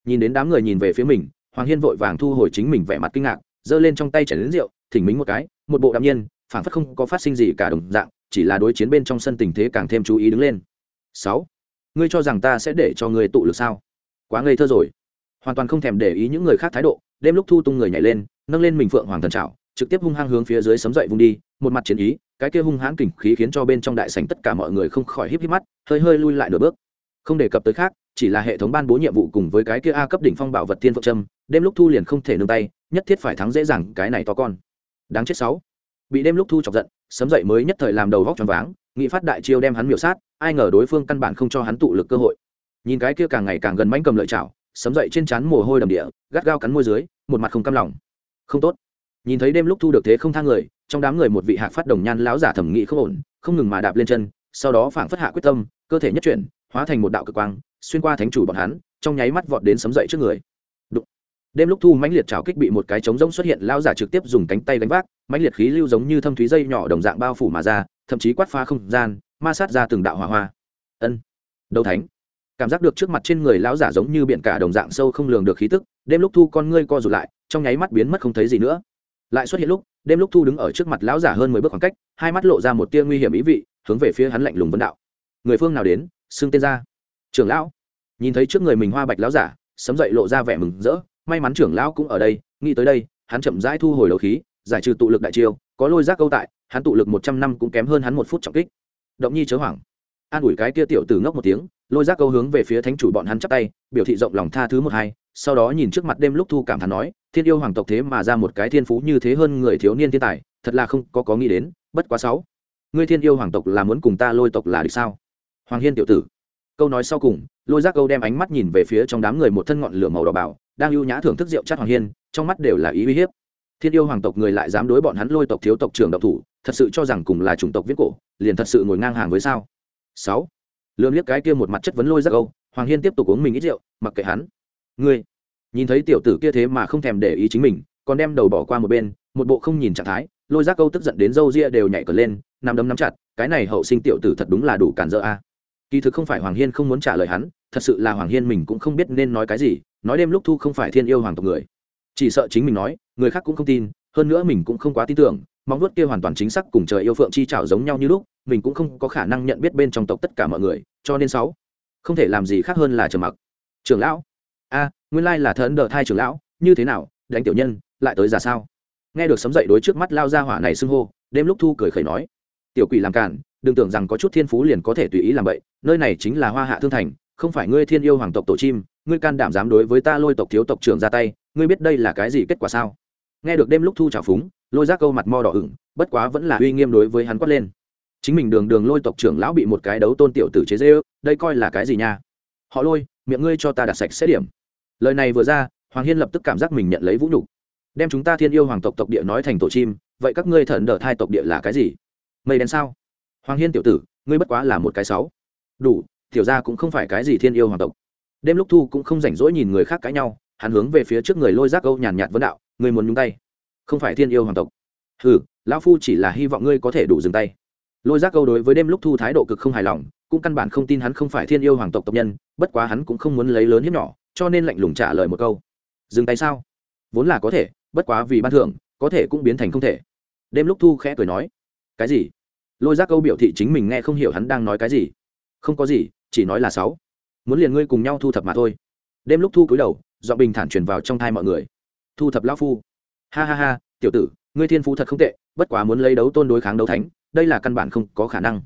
Nhìn đến đám người nhìn về phía mình, hoàng hiên vội vàng thu hồi chính mình vẻ mặt kinh ngạc, giơ lên trong tay chảy đến rượu, thỉnh mính một cái, một bộ đạm nhiên phản phất không có phát sinh gì cả đồng dạng, chỉ là đối chiến bên trong sân tình thế càng thêm chú ý đứng lên. Sáu, ngươi cho rằng ta sẽ để cho ngươi tụ lực sao? Quá ngây thơ rồi. Hoàn toàn không thèm để ý những người khác thái độ, đêm lúc thu tung người nhảy lên, nâng lên mình phượng hoàng thần trào trực tiếp hung hăng hướng phía dưới sấm dậy vung đi, một mặt chiến ý, cái kia hung hãn kỉnh khí khiến cho bên trong đại sảnh tất cả mọi người không khỏi híp híp mắt, hơi hơi lui lại nửa bước. Không đề cập tới khác, chỉ là hệ thống ban bố nhiệm vụ cùng với cái kia a cấp đỉnh phong bảo vật thiên phượng trâm, đêm lúc thu liền không thể nương tay, nhất thiết phải thắng dễ dàng, cái này to con. Đáng chết sáu. Bị đêm lúc thu chọc giận, sấm dậy mới nhất thời làm đầu vóc tròn váng, nghị phát đại chiêu đem hắn miểu sát, ai ngờ đối phương căn bản không cho hắn tụ lực cơ hội. Nhìn cái kia càng ngày càng gần mánh cầm lợi chảo, sấm dậy trên trán mồ hôi đầm địa, gắt gao cắn môi dưới, một mặt không cam lòng. Không tốt nhìn thấy đêm lúc thu được thế không thang người, trong đám người một vị hạc phát đồng nhan lão giả thẩm nghị không ổn, không ngừng mà đạp lên chân, sau đó phảng phất hạ quyết tâm, cơ thể nhất chuyển, hóa thành một đạo cực quang, xuyên qua thánh chủ bọn hắn, trong nháy mắt vọt đến sấm dậy trước người. Đụng. đêm lúc thu mãnh liệt trào kích bị một cái trống rỗng xuất hiện, lão giả trực tiếp dùng cánh tay đánh vác, mãnh liệt khí lưu giống như thâm thúy dây nhỏ đồng dạng bao phủ mà ra, thậm chí quát phá không gian, ma sát ra từng đạo hỏa hoa. Ân. Đấu thánh. Cảm giác được trước mặt trên người lão giả giống như biển cả đồng dạng sâu không lường được khí tức, đêm lúc thu con ngươi co rụt lại, trong nháy mắt biến mất không thấy gì nữa lại xuất hiện lúc, đêm lúc thu đứng ở trước mặt lão giả hơn mười bước khoảng cách, hai mắt lộ ra một tia nguy hiểm ý vị, hướng về phía hắn lạnh lùng vấn đạo. Người phương nào đến, xưng tên ra. Trưởng lão. Nhìn thấy trước người mình hoa bạch lão giả, sấm dậy lộ ra vẻ mừng rỡ. May mắn trưởng lão cũng ở đây, nghĩ tới đây, hắn chậm rãi thu hồi đầu khí, giải trừ tụ lực đại chiêu, có lôi giác câu tại, hắn tụ lực một trăm năm cũng kém hơn hắn một phút trọng kích. Động nhi chớ hoảng. An ủi cái kia tiểu tử ngốc một tiếng, lôi giác câu hướng về phía thánh chủ bọn hắn chắp tay, biểu thị rộng lòng tha thứ một hai, sau đó nhìn trước mặt đêm lúc thu cảm thán nói thiên yêu hoàng tộc thế mà ra một cái thiên phú như thế hơn người thiếu niên thiên tài, thật là không có có nghĩ đến, bất quá sáu. Ngươi thiên yêu hoàng tộc là muốn cùng ta lôi tộc là được sao? Hoàng hiên tiểu tử. Câu nói sau cùng, lôi giác câu đem ánh mắt nhìn về phía trong đám người một thân ngọn lửa màu đỏ bảo đang ưu nhã thưởng thức rượu chát hoàng hiên, trong mắt đều là ý uy hiếp. Thiên yêu hoàng tộc người lại dám đối bọn hắn lôi tộc thiếu tộc trưởng độc thủ, thật sự cho rằng cùng là chủng tộc viết cổ, liền thật sự ngồi ngang hàng với sao? Sáu. Lương liếc cái kia một mặt chất vấn lôi giác câu, hoàng hiên tiếp tục uống mình ít rượu, mặc kệ hắn. Ngươi nhìn thấy tiểu tử kia thế mà không thèm để ý chính mình, còn đem đầu bỏ qua một bên, một bộ không nhìn trạng thái, lôi giác câu tức giận đến râu ria đều nhảy cờ lên nằm đấm nắm chặt, cái này hậu sinh tiểu tử thật đúng là đủ cản dỡ a. À. Kỳ thực không phải hoàng hiên không muốn trả lời hắn, thật sự là hoàng hiên mình cũng không biết nên nói cái gì, nói đêm lúc thu không phải thiên yêu hoàng tộc người. Chỉ sợ chính mình nói, người khác cũng không tin, hơn nữa mình cũng không quá tin tưởng mong vuốt kia hoàn toàn chính xác cùng trời yêu phượng chi trảo giống nhau như lúc, mình cũng không có khả năng nhận biết bên trong tộc tất cả mọi người, cho nên sáu, không thể làm gì khác hơn là trầm mặc. Trưởng lão a, nguyên lai là thần đờ thai trưởng lão, như thế nào, đánh tiểu nhân, lại tới ra sao? Nghe được sấm dậy đối trước mắt lao ra hỏa này xưng hô, đêm lúc thu cười khẩy nói, tiểu quỷ làm cản đừng tưởng rằng có chút thiên phú liền có thể tùy ý làm vậy nơi này chính là hoa hạ thương thành, không phải ngươi thiên yêu hoàng tộc tổ chim, ngươi can đảm dám đối với ta lôi tộc thiếu tộc trưởng ra tay, ngươi biết đây là cái gì kết quả sao? Nghe được đêm lúc thu trào phúng, lôi giác câu mặt mo đỏ ửng, bất quá vẫn là uy nghiêm đối với hắn quát lên. Chính mình đường đường lôi tộc trưởng lão bị một cái đấu tôn tiểu tử chế dê ư đây coi là cái gì nha? Họ lôi, miệng ngươi cho ta đặt sạch xét điểm lời này vừa ra, hoàng hiên lập tức cảm giác mình nhận lấy vũ nhục. Đem chúng ta thiên yêu hoàng tộc tộc địa nói thành tổ chim, vậy các ngươi thần đờ thai tộc địa là cái gì? Mây đen sao? Hoàng hiên tiểu tử, ngươi bất quá là một cái sáu. Đủ, tiểu ra cũng không phải cái gì thiên yêu hoàng tộc. Đêm lúc thu cũng không rảnh rỗi nhìn người khác cãi nhau, hắn hướng về phía trước người lôi giác câu nhàn nhạt vấn đạo, ngươi muốn nhúng tay? Không phải thiên yêu hoàng tộc. Ừ lão phu chỉ là hy vọng ngươi có thể đủ dừng tay. Lôi giác câu đối với đêm lúc thu thái độ cực không hài lòng, cũng căn bản không tin hắn không phải thiên yêu hoàng tộc tộc nhân, bất quá hắn cũng không muốn lấy lớn hiếp nhỏ cho nên lạnh lùng trả lời một câu. Dừng tay sao? Vốn là có thể, bất quá vì ban thưởng, có thể cũng biến thành không thể. Đêm lúc thu khẽ cười nói. Cái gì? Lôi giác câu biểu thị chính mình nghe không hiểu hắn đang nói cái gì. Không có gì, chỉ nói là sáu. Muốn liền ngươi cùng nhau thu thập mà thôi. Đêm lúc thu cúi đầu dọn bình thản truyền vào trong thai mọi người. Thu thập lão phu. Ha ha ha, tiểu tử, ngươi thiên phú thật không tệ, bất quá muốn lấy đấu tôn đối kháng đấu thánh, đây là căn bản không có khả năng.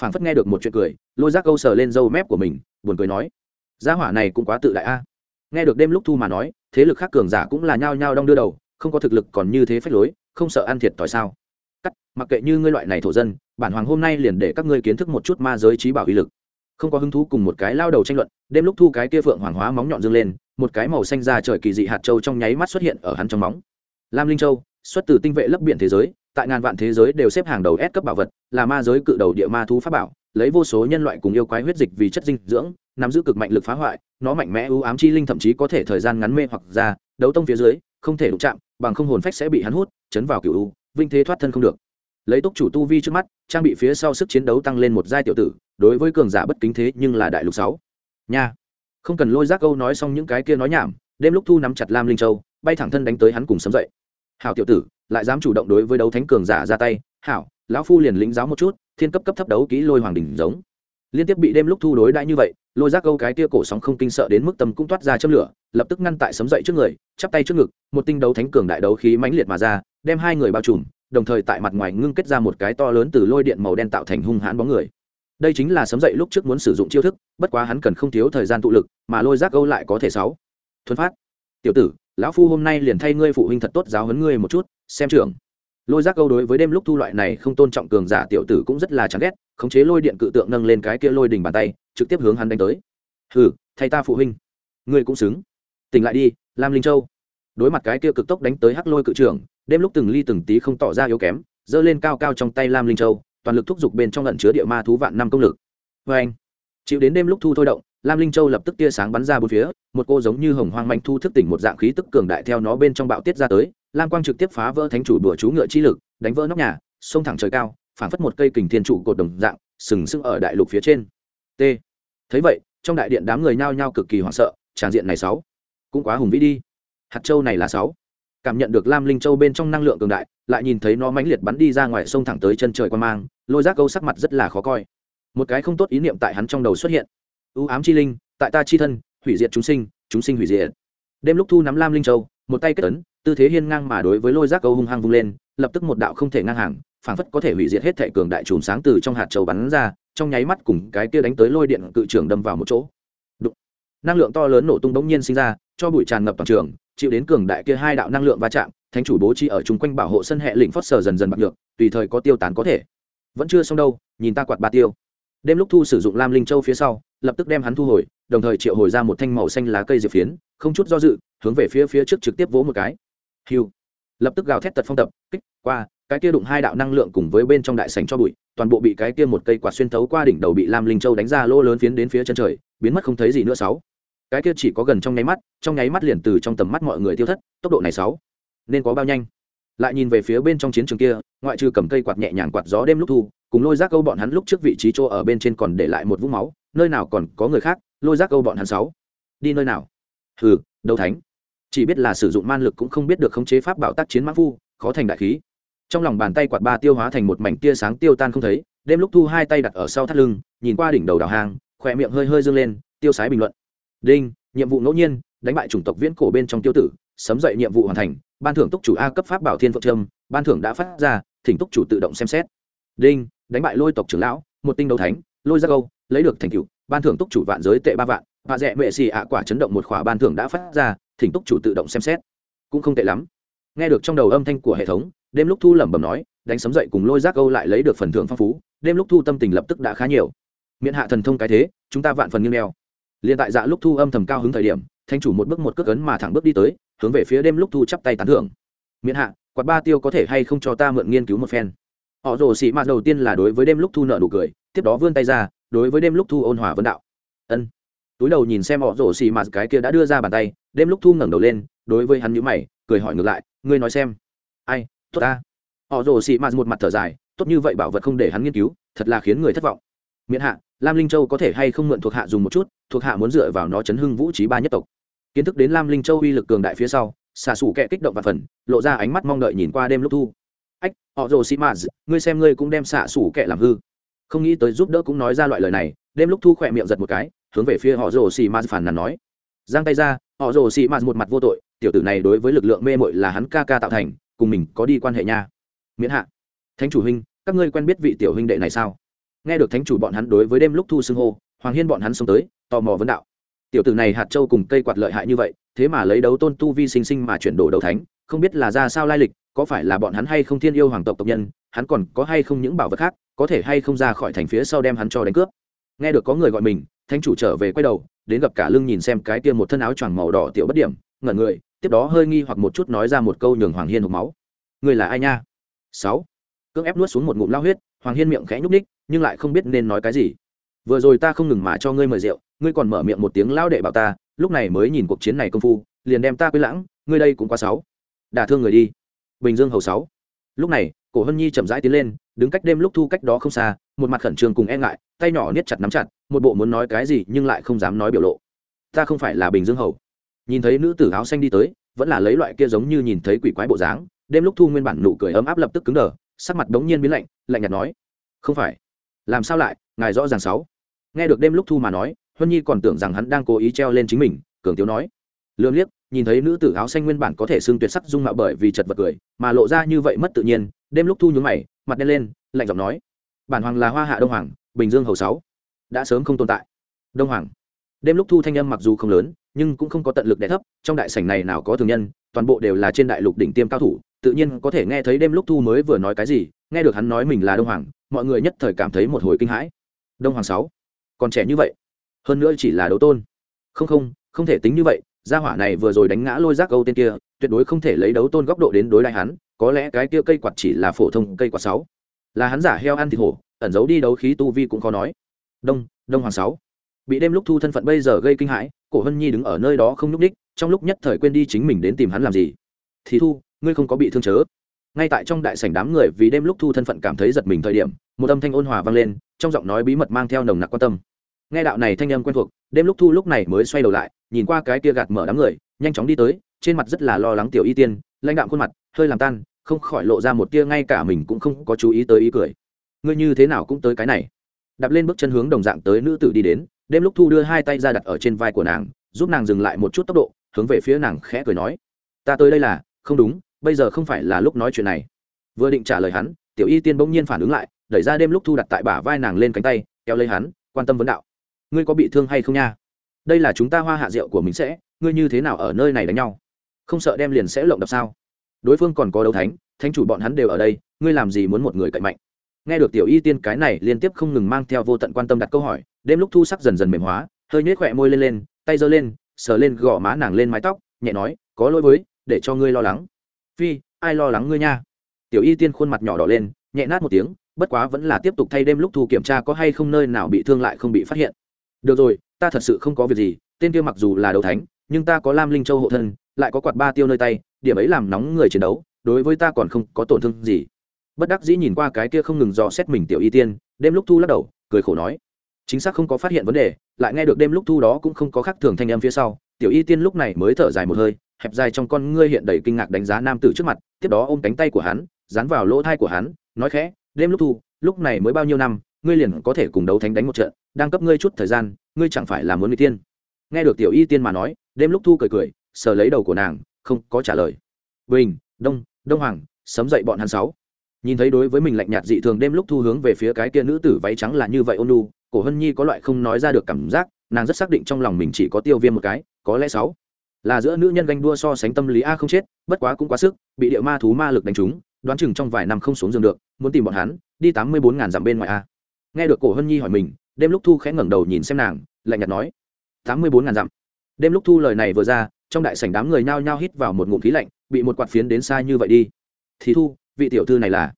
Phảng phất nghe được một chuyện cười, lôi giác câu sờ lên râu mép của mình, buồn cười nói gia hỏa này cũng quá tự đại a. Nghe được đêm lúc thu mà nói, thế lực khác cường giả cũng là nhao nhao đong đưa đầu, không có thực lực còn như thế phách lối, không sợ ăn thiệt tỏi sao. Cắt, mặc kệ như ngươi loại này thổ dân, bản hoàng hôm nay liền để các ngươi kiến thức một chút ma giới trí bảo uy lực. Không có hứng thú cùng một cái lao đầu tranh luận, đêm lúc thu cái kia phượng hoàng hóa móng nhọn dương lên, một cái màu xanh ra trời kỳ dị hạt châu trong nháy mắt xuất hiện ở hắn trong móng. Lam linh châu, xuất từ tinh vệ lấp biển thế giới, tại ngàn vạn thế giới đều xếp hàng đầu S cấp bảo vật, là ma giới cự đầu địa ma thú pháp bảo, lấy vô số nhân loại cùng yêu quái huyết dịch vì chất dinh dưỡng nắm giữ cực mạnh lực phá hoại, nó mạnh mẽ ưu ám chi linh thậm chí có thể thời gian ngắn mê hoặc ra, đấu tông phía dưới, không thể đụng chạm, bằng không hồn phách sẽ bị hắn hút, chấn vào cựu u, vinh thế thoát thân không được. Lấy túc chủ tu vi trước mắt, trang bị phía sau sức chiến đấu tăng lên một giai tiểu tử, đối với cường giả bất kính thế nhưng là đại lục sáu. Nha. Không cần lôi giác câu nói xong những cái kia nói nhảm, đêm lúc thu nắm chặt lam linh châu, bay thẳng thân đánh tới hắn cùng sấm dậy. Hảo tiểu tử, lại dám chủ động đối với đấu thánh cường giả ra tay. Hảo, lão phu liền lĩnh giáo một chút, thiên cấp cấp thấp đấu kỹ lôi hoàng đỉnh giống liên tiếp bị đêm lúc thu đối đãi như vậy, lôi giác câu cái tia cổ sóng không kinh sợ đến mức tâm cũng toát ra châm lửa, lập tức ngăn tại sấm dậy trước người, chắp tay trước ngực, một tinh đấu thánh cường đại đấu khí mãnh liệt mà ra, đem hai người bao trùm, đồng thời tại mặt ngoài ngưng kết ra một cái to lớn từ lôi điện màu đen tạo thành hung hãn bóng người. Đây chính là sấm dậy lúc trước muốn sử dụng chiêu thức, bất quá hắn cần không thiếu thời gian tụ lực, mà lôi giác câu lại có thể sáu. Thuần phát. Tiểu tử, lão phu hôm nay liền thay ngươi phụ huynh thật tốt giáo huấn ngươi một chút, xem trưởng lôi giác câu đối với đêm lúc thu loại này không tôn trọng cường giả tiểu tử cũng rất là chán ghét, khống chế lôi điện cự tượng nâng lên cái kia lôi đỉnh bàn tay, trực tiếp hướng hắn đánh tới. Hừ, thay ta phụ huynh. Ngươi cũng xứng. Tỉnh lại đi, lam linh châu. Đối mặt cái kia cực tốc đánh tới hắc lôi cự trưởng, đêm lúc từng ly từng tí không tỏ ra yếu kém, giơ lên cao cao trong tay lam linh châu, toàn lực thúc giục bên trong lận chứa địa ma thú vạn năm công lực. Vê anh, chịu đến đêm lúc thu thôi động, lam linh châu lập tức tia sáng bắn ra bốn phía, một cô giống như hồng hoang manh thu thức tỉnh một dạng khí tức cường đại theo nó bên trong bạo tiết ra tới lam quang trực tiếp phá vỡ thánh chủ đùa chú ngựa chi lực, đánh vỡ nóc nhà, xông thẳng trời cao, phảng phất một cây kình thiên trụ cột đồng dạng, sừng sững ở đại lục phía trên. T. Thấy vậy, trong đại điện đám người nhao nhao cực kỳ hoảng sợ, tràng diện này sáu cũng quá hùng vĩ đi. Hạt châu này là sáu cảm nhận được lam linh châu bên trong năng lượng cường đại, lại nhìn thấy nó mãnh liệt bắn đi ra ngoài sông thẳng tới chân trời quan mang, lôi giác câu sắc mặt rất là khó coi. Một cái không tốt ý niệm tại hắn trong đầu xuất hiện. Ưu ám chi linh, tại ta chi thân, hủy diệt chúng sinh chúng sinh hủy diệt. Đêm lúc thu nắm lam linh châu, một tay kết ấn tư thế hiên ngang mà đối với lôi giác câu hung hăng vung lên, lập tức một đạo không thể ngang hàng, phảng phất có thể hủy diệt hết thệ cường đại chùm sáng từ trong hạt châu bắn ra, trong nháy mắt cùng cái kia đánh tới lôi điện cự trường đâm vào một chỗ. Đụng. năng lượng to lớn nổ tung bỗng nhiên sinh ra, cho bụi tràn ngập toàn trường, chịu đến cường đại kia hai đạo năng lượng va chạm, thánh chủ bố trí ở chung quanh bảo hộ sân hệ lĩnh phất sờ dần dần bạc được tùy thời có tiêu tán có thể. Vẫn chưa xong đâu, nhìn ta quạt ba tiêu. Đêm lúc thu sử dụng lam linh châu phía sau, lập tức đem hắn thu hồi, đồng thời triệu hồi ra một thanh màu xanh lá cây diệp phiến, không chút do dự, hướng về phía phía trước trực tiếp vỗ một cái hiu. Lập tức gào thét tật phong tập, kích, qua, cái kia đụng hai đạo năng lượng cùng với bên trong đại sảnh cho bụi, toàn bộ bị cái kia một cây quạt xuyên thấu qua đỉnh đầu bị lam linh châu đánh ra lỗ lớn phiến đến phía chân trời, biến mất không thấy gì nữa sáu. Cái kia chỉ có gần trong nháy mắt, trong nháy mắt liền từ trong tầm mắt mọi người tiêu thất, tốc độ này sáu. Nên có bao nhanh? Lại nhìn về phía bên trong chiến trường kia, ngoại trừ cầm cây quạt nhẹ nhàng quạt gió đêm lúc thu, cùng lôi giác câu bọn hắn lúc trước vị trí chỗ ở bên trên còn để lại một vũng máu, nơi nào còn có người khác, lôi giác câu bọn hắn sáu. Đi nơi nào? Hừ đâu thánh chỉ biết là sử dụng man lực cũng không biết được khống chế pháp bảo tác chiến mãn phu, khó thành đại khí. Trong lòng bàn tay quạt ba tiêu hóa thành một mảnh tia sáng tiêu tan không thấy, đêm lúc thu hai tay đặt ở sau thắt lưng, nhìn qua đỉnh đầu đào hang, khỏe miệng hơi hơi dương lên, tiêu sái bình luận. Đinh, nhiệm vụ ngẫu nhiên, đánh bại chủng tộc viễn cổ bên trong tiêu tử, sấm dậy nhiệm vụ hoàn thành, ban thưởng túc chủ a cấp pháp bảo thiên phượng trâm, ban thưởng đã phát ra, thỉnh túc chủ tự động xem xét. Đinh, đánh bại lôi tộc trưởng lão, một tinh đấu thánh, lôi ra câu, lấy được thành cựu ban thưởng túc chủ vạn giới tệ ba vạn, và rẻ mệ xì ạ quả chấn động một khỏa ban thưởng đã phát ra thỉnh túc chủ tự động xem xét. Cũng không tệ lắm. Nghe được trong đầu âm thanh của hệ thống, đêm lúc thu lẩm bẩm nói, đánh sấm dậy cùng lôi giác câu lại lấy được phần thưởng phong phú, đêm lúc thu tâm tình lập tức đã khá nhiều. Miễn hạ thần thông cái thế, chúng ta vạn phần nghiêng đeo liền tại dạ lúc thu âm thầm cao hứng thời điểm, thanh chủ một bước một cước ấn mà thẳng bước đi tới, hướng về phía đêm lúc thu chắp tay tán thưởng. Miễn hạ, quạt ba tiêu có thể hay không cho ta mượn nghiên cứu một phen? Họ rồ xị mạt đầu tiên là đối với đêm lúc thu nợ nụ cười, tiếp đó vươn tay ra, đối với đêm lúc thu ôn hòa vân đạo. Ân. Túi đầu nhìn xem họ rồ xị mạt cái kia đã đưa ra bàn tay đêm lúc thu ngẩng đầu lên, đối với hắn nhữ mày, cười hỏi ngược lại, ngươi nói xem. Ai, tốt ta. Họ rồ xị mạt một mặt thở dài, tốt như vậy bảo vật không để hắn nghiên cứu, thật là khiến người thất vọng. Miễn hạ, lam linh châu có thể hay không mượn thuộc hạ dùng một chút, thuộc hạ muốn dựa vào nó chấn hưng vũ trí ba nhất tộc. Kiến thức đến lam linh châu uy lực cường đại phía sau xả sủ kẹ kích động và phần, lộ ra ánh mắt mong đợi nhìn qua đêm lúc thu. Ách, họ rồ xị mạt ngươi xem ngươi cũng đem xả sủ kẹ làm hư. Không nghĩ tới giúp đỡ cũng nói ra loại lời này, đêm lúc thu khỏe miệng giật một cái, hướng về phía họ rồ xị mạt phản nàn nói giang tay ra, họ rồ xị mạt một mặt vô tội, tiểu tử này đối với lực lượng mê mội là hắn ca ca tạo thành, cùng mình có đi quan hệ nha. Miễn hạ. Thánh chủ huynh, các ngươi quen biết vị tiểu huynh đệ này sao? Nghe được thánh chủ bọn hắn đối với đêm lúc thu xưng hô, hoàng hiên bọn hắn xông tới, tò mò vấn đạo. Tiểu tử này hạt châu cùng cây quạt lợi hại như vậy, thế mà lấy đấu tôn tu vi sinh sinh mà chuyển đổi đấu thánh, không biết là ra sao lai lịch, có phải là bọn hắn hay không thiên yêu hoàng tộc tộc nhân, hắn còn có hay không những bảo vật khác, có thể hay không ra khỏi thành phía sau đem hắn cho đánh cướp. Nghe được có người gọi mình thánh chủ trở về quay đầu, đến gặp cả lưng nhìn xem cái kia một thân áo choàng màu đỏ tiểu bất điểm, ngẩn người, tiếp đó hơi nghi hoặc một chút nói ra một câu nhường hoàng hiên hộp máu. Người là ai nha? Sáu. Cưỡng ép nuốt xuống một ngụm lao huyết, hoàng hiên miệng khẽ nhúc ních nhưng lại không biết nên nói cái gì. Vừa rồi ta không ngừng mà cho ngươi mời rượu, ngươi còn mở miệng một tiếng lao đệ bảo ta, lúc này mới nhìn cuộc chiến này công phu, liền đem ta quên lãng, ngươi đây cũng quá sáu đả thương người đi. Bình dương hầu sáu. Lúc này, cổ hân nhi chậm rãi tiến lên, đứng cách đêm lúc thu cách đó không xa một mặt khẩn trương cùng e ngại, tay nhỏ niết chặt nắm chặt, một bộ muốn nói cái gì nhưng lại không dám nói biểu lộ. Ta không phải là bình dương hầu. Nhìn thấy nữ tử áo xanh đi tới, vẫn là lấy loại kia giống như nhìn thấy quỷ quái bộ dáng, đêm lúc thu nguyên bản nụ cười ấm áp lập tức cứng đờ, sắc mặt đống nhiên biến lạnh lạnh nhạt nói, không phải. Làm sao lại? Ngài rõ ràng sáu. Nghe được đêm lúc thu mà nói, huân nhi còn tưởng rằng hắn đang cố ý treo lên chính mình, cường tiếu nói, lương liếc, nhìn thấy nữ tử áo xanh nguyên bản có thể xưng tuyệt sắc dung mạo bởi vì chật vật cười, mà lộ ra như vậy mất tự nhiên, đêm lúc thu nhướng mày, mặt đen lên, lạnh giọng nói bản hoàng là hoa hạ đông hoàng, bình dương hầu sáu, đã sớm không tồn tại. Đông hoàng. Đêm lúc thu thanh âm mặc dù không lớn, nhưng cũng không có tận lực đẻ thấp, trong đại sảnh này nào có thường nhân, toàn bộ đều là trên đại lục đỉnh tiêm cao thủ, tự nhiên có thể nghe thấy đêm lúc thu mới vừa nói cái gì, nghe được hắn nói mình là đông hoàng, mọi người nhất thời cảm thấy một hồi kinh hãi. Đông hoàng sáu, còn trẻ như vậy, hơn nữa chỉ là đấu tôn. Không không không thể tính như vậy, gia hỏa này vừa rồi đánh ngã lôi giác câu tên kia, tuyệt đối không thể lấy đấu tôn góc độ đến đối lại hắn, có lẽ cái kia cây quạt chỉ là phổ thông cây quạt sáu là hắn giả heo ăn thịt hổ, ẩn giấu đi đấu khí tu vi cũng khó nói. Đông đông hoàng sáu. Bị đêm lúc thu thân phận bây giờ gây kinh hãi, cổ hân nhi đứng ở nơi đó không nhúc ních trong lúc nhất thời quên đi chính mình đến tìm hắn làm gì. Thì thu, ngươi không có bị thương chớ. Ngay tại trong đại sảnh đám người vì đêm lúc thu thân phận cảm thấy giật mình thời điểm, một âm thanh ôn hòa vang lên, trong giọng nói bí mật mang theo nồng nặc quan tâm. Nghe đạo này thanh âm quen thuộc, đêm lúc thu lúc này mới xoay đầu lại, nhìn qua cái kia gạt mở đám người, nhanh chóng đi tới, trên mặt rất là lo lắng tiểu y tiên, lãnh đạm khuôn mặt, hơi làm tan không khỏi lộ ra một tia ngay cả mình cũng không có chú ý tới ý cười. Ngươi như thế nào cũng tới cái này. Đạp lên bước chân hướng đồng dạng tới nữ tử đi đến, đêm lúc thu đưa hai tay ra đặt ở trên vai của nàng, giúp nàng dừng lại một chút tốc độ, hướng về phía nàng khẽ cười nói, ta tới đây là, không đúng, bây giờ không phải là lúc nói chuyện này. Vừa định trả lời hắn, tiểu y tiên bỗng nhiên phản ứng lại, đẩy ra đêm lúc thu đặt tại bả vai nàng lên cánh tay, kéo lấy hắn, quan tâm vấn đạo, ngươi có bị thương hay không nha? Đây là chúng ta hoa hạ rượu của mình sẽ, ngươi như thế nào ở nơi này đánh nhau? Không sợ đem liền sẽ lộng đập sao? Đối phương còn có đấu thánh thánh chủ bọn hắn đều ở đây, ngươi làm gì muốn một người cậy mạnh? Nghe được tiểu y tiên cái này liên tiếp không ngừng mang theo vô tận quan tâm đặt câu hỏi, đêm lúc thu sắc dần dần mềm hóa, hơi nhếch khỏe môi lên lên, tay giơ lên, sờ lên gò má nàng lên mái tóc, nhẹ nói, có lỗi với, để cho ngươi lo lắng. Phi, ai lo lắng ngươi nha? Tiểu y tiên khuôn mặt nhỏ đỏ lên, nhẹ nát một tiếng, bất quá vẫn là tiếp tục thay đêm lúc thu kiểm tra có hay không nơi nào bị thương lại không bị phát hiện. Được rồi, ta thật sự không có việc gì, tên kia mặc dù là đấu thánh, nhưng ta có lam linh châu hộ thân, lại có quạt ba tiêu nơi tay điểm ấy làm nóng người chiến đấu, đối với ta còn không có tổn thương gì. Bất đắc dĩ nhìn qua cái kia không ngừng dò xét mình tiểu y tiên, đêm lúc thu lắc đầu, cười khổ nói, chính xác không có phát hiện vấn đề, lại nghe được đêm lúc thu đó cũng không có khác thường thanh âm phía sau, tiểu y tiên lúc này mới thở dài một hơi, hẹp dài trong con ngươi hiện đầy kinh ngạc đánh giá nam tử trước mặt, tiếp đó ôm cánh tay của hắn, dán vào lỗ thai của hắn, nói khẽ, đêm lúc thu, lúc này mới bao nhiêu năm, ngươi liền có thể cùng đấu thánh đánh một trận, đang cấp ngươi chút thời gian, ngươi chẳng phải là muốn người tiên. Nghe được tiểu y tiên mà nói, đêm lúc thu cười cười, sờ lấy đầu của nàng không có trả lời. Bình, đông đông hoàng, sấm dậy bọn hắn sáu. Nhìn thấy đối với mình lạnh nhạt dị thường đêm lúc thu hướng về phía cái kia nữ tử váy trắng là như vậy ôn nu cổ hân nhi có loại không nói ra được cảm giác, nàng rất xác định trong lòng mình chỉ có tiêu viêm một cái, có lẽ sáu. Là giữa nữ nhân ganh đua so sánh tâm lý a không chết, bất quá cũng quá sức, bị địa ma thú ma lực đánh trúng, đoán chừng trong vài năm không xuống giường được, muốn tìm bọn hắn, đi tám mươi bốn ngàn dặm bên ngoài a. Nghe được cổ hân nhi hỏi mình, đêm lúc thu khẽ ngẩng đầu nhìn xem nàng, lạnh nhạt nói, tám mươi bốn ngàn dặm. Đêm lúc thu lời này vừa ra trong đại sảnh đám người nhao nhao hít vào một ngụm khí lạnh, bị một quạt phiến đến xa như vậy đi. Thì thu, vị tiểu thư này là?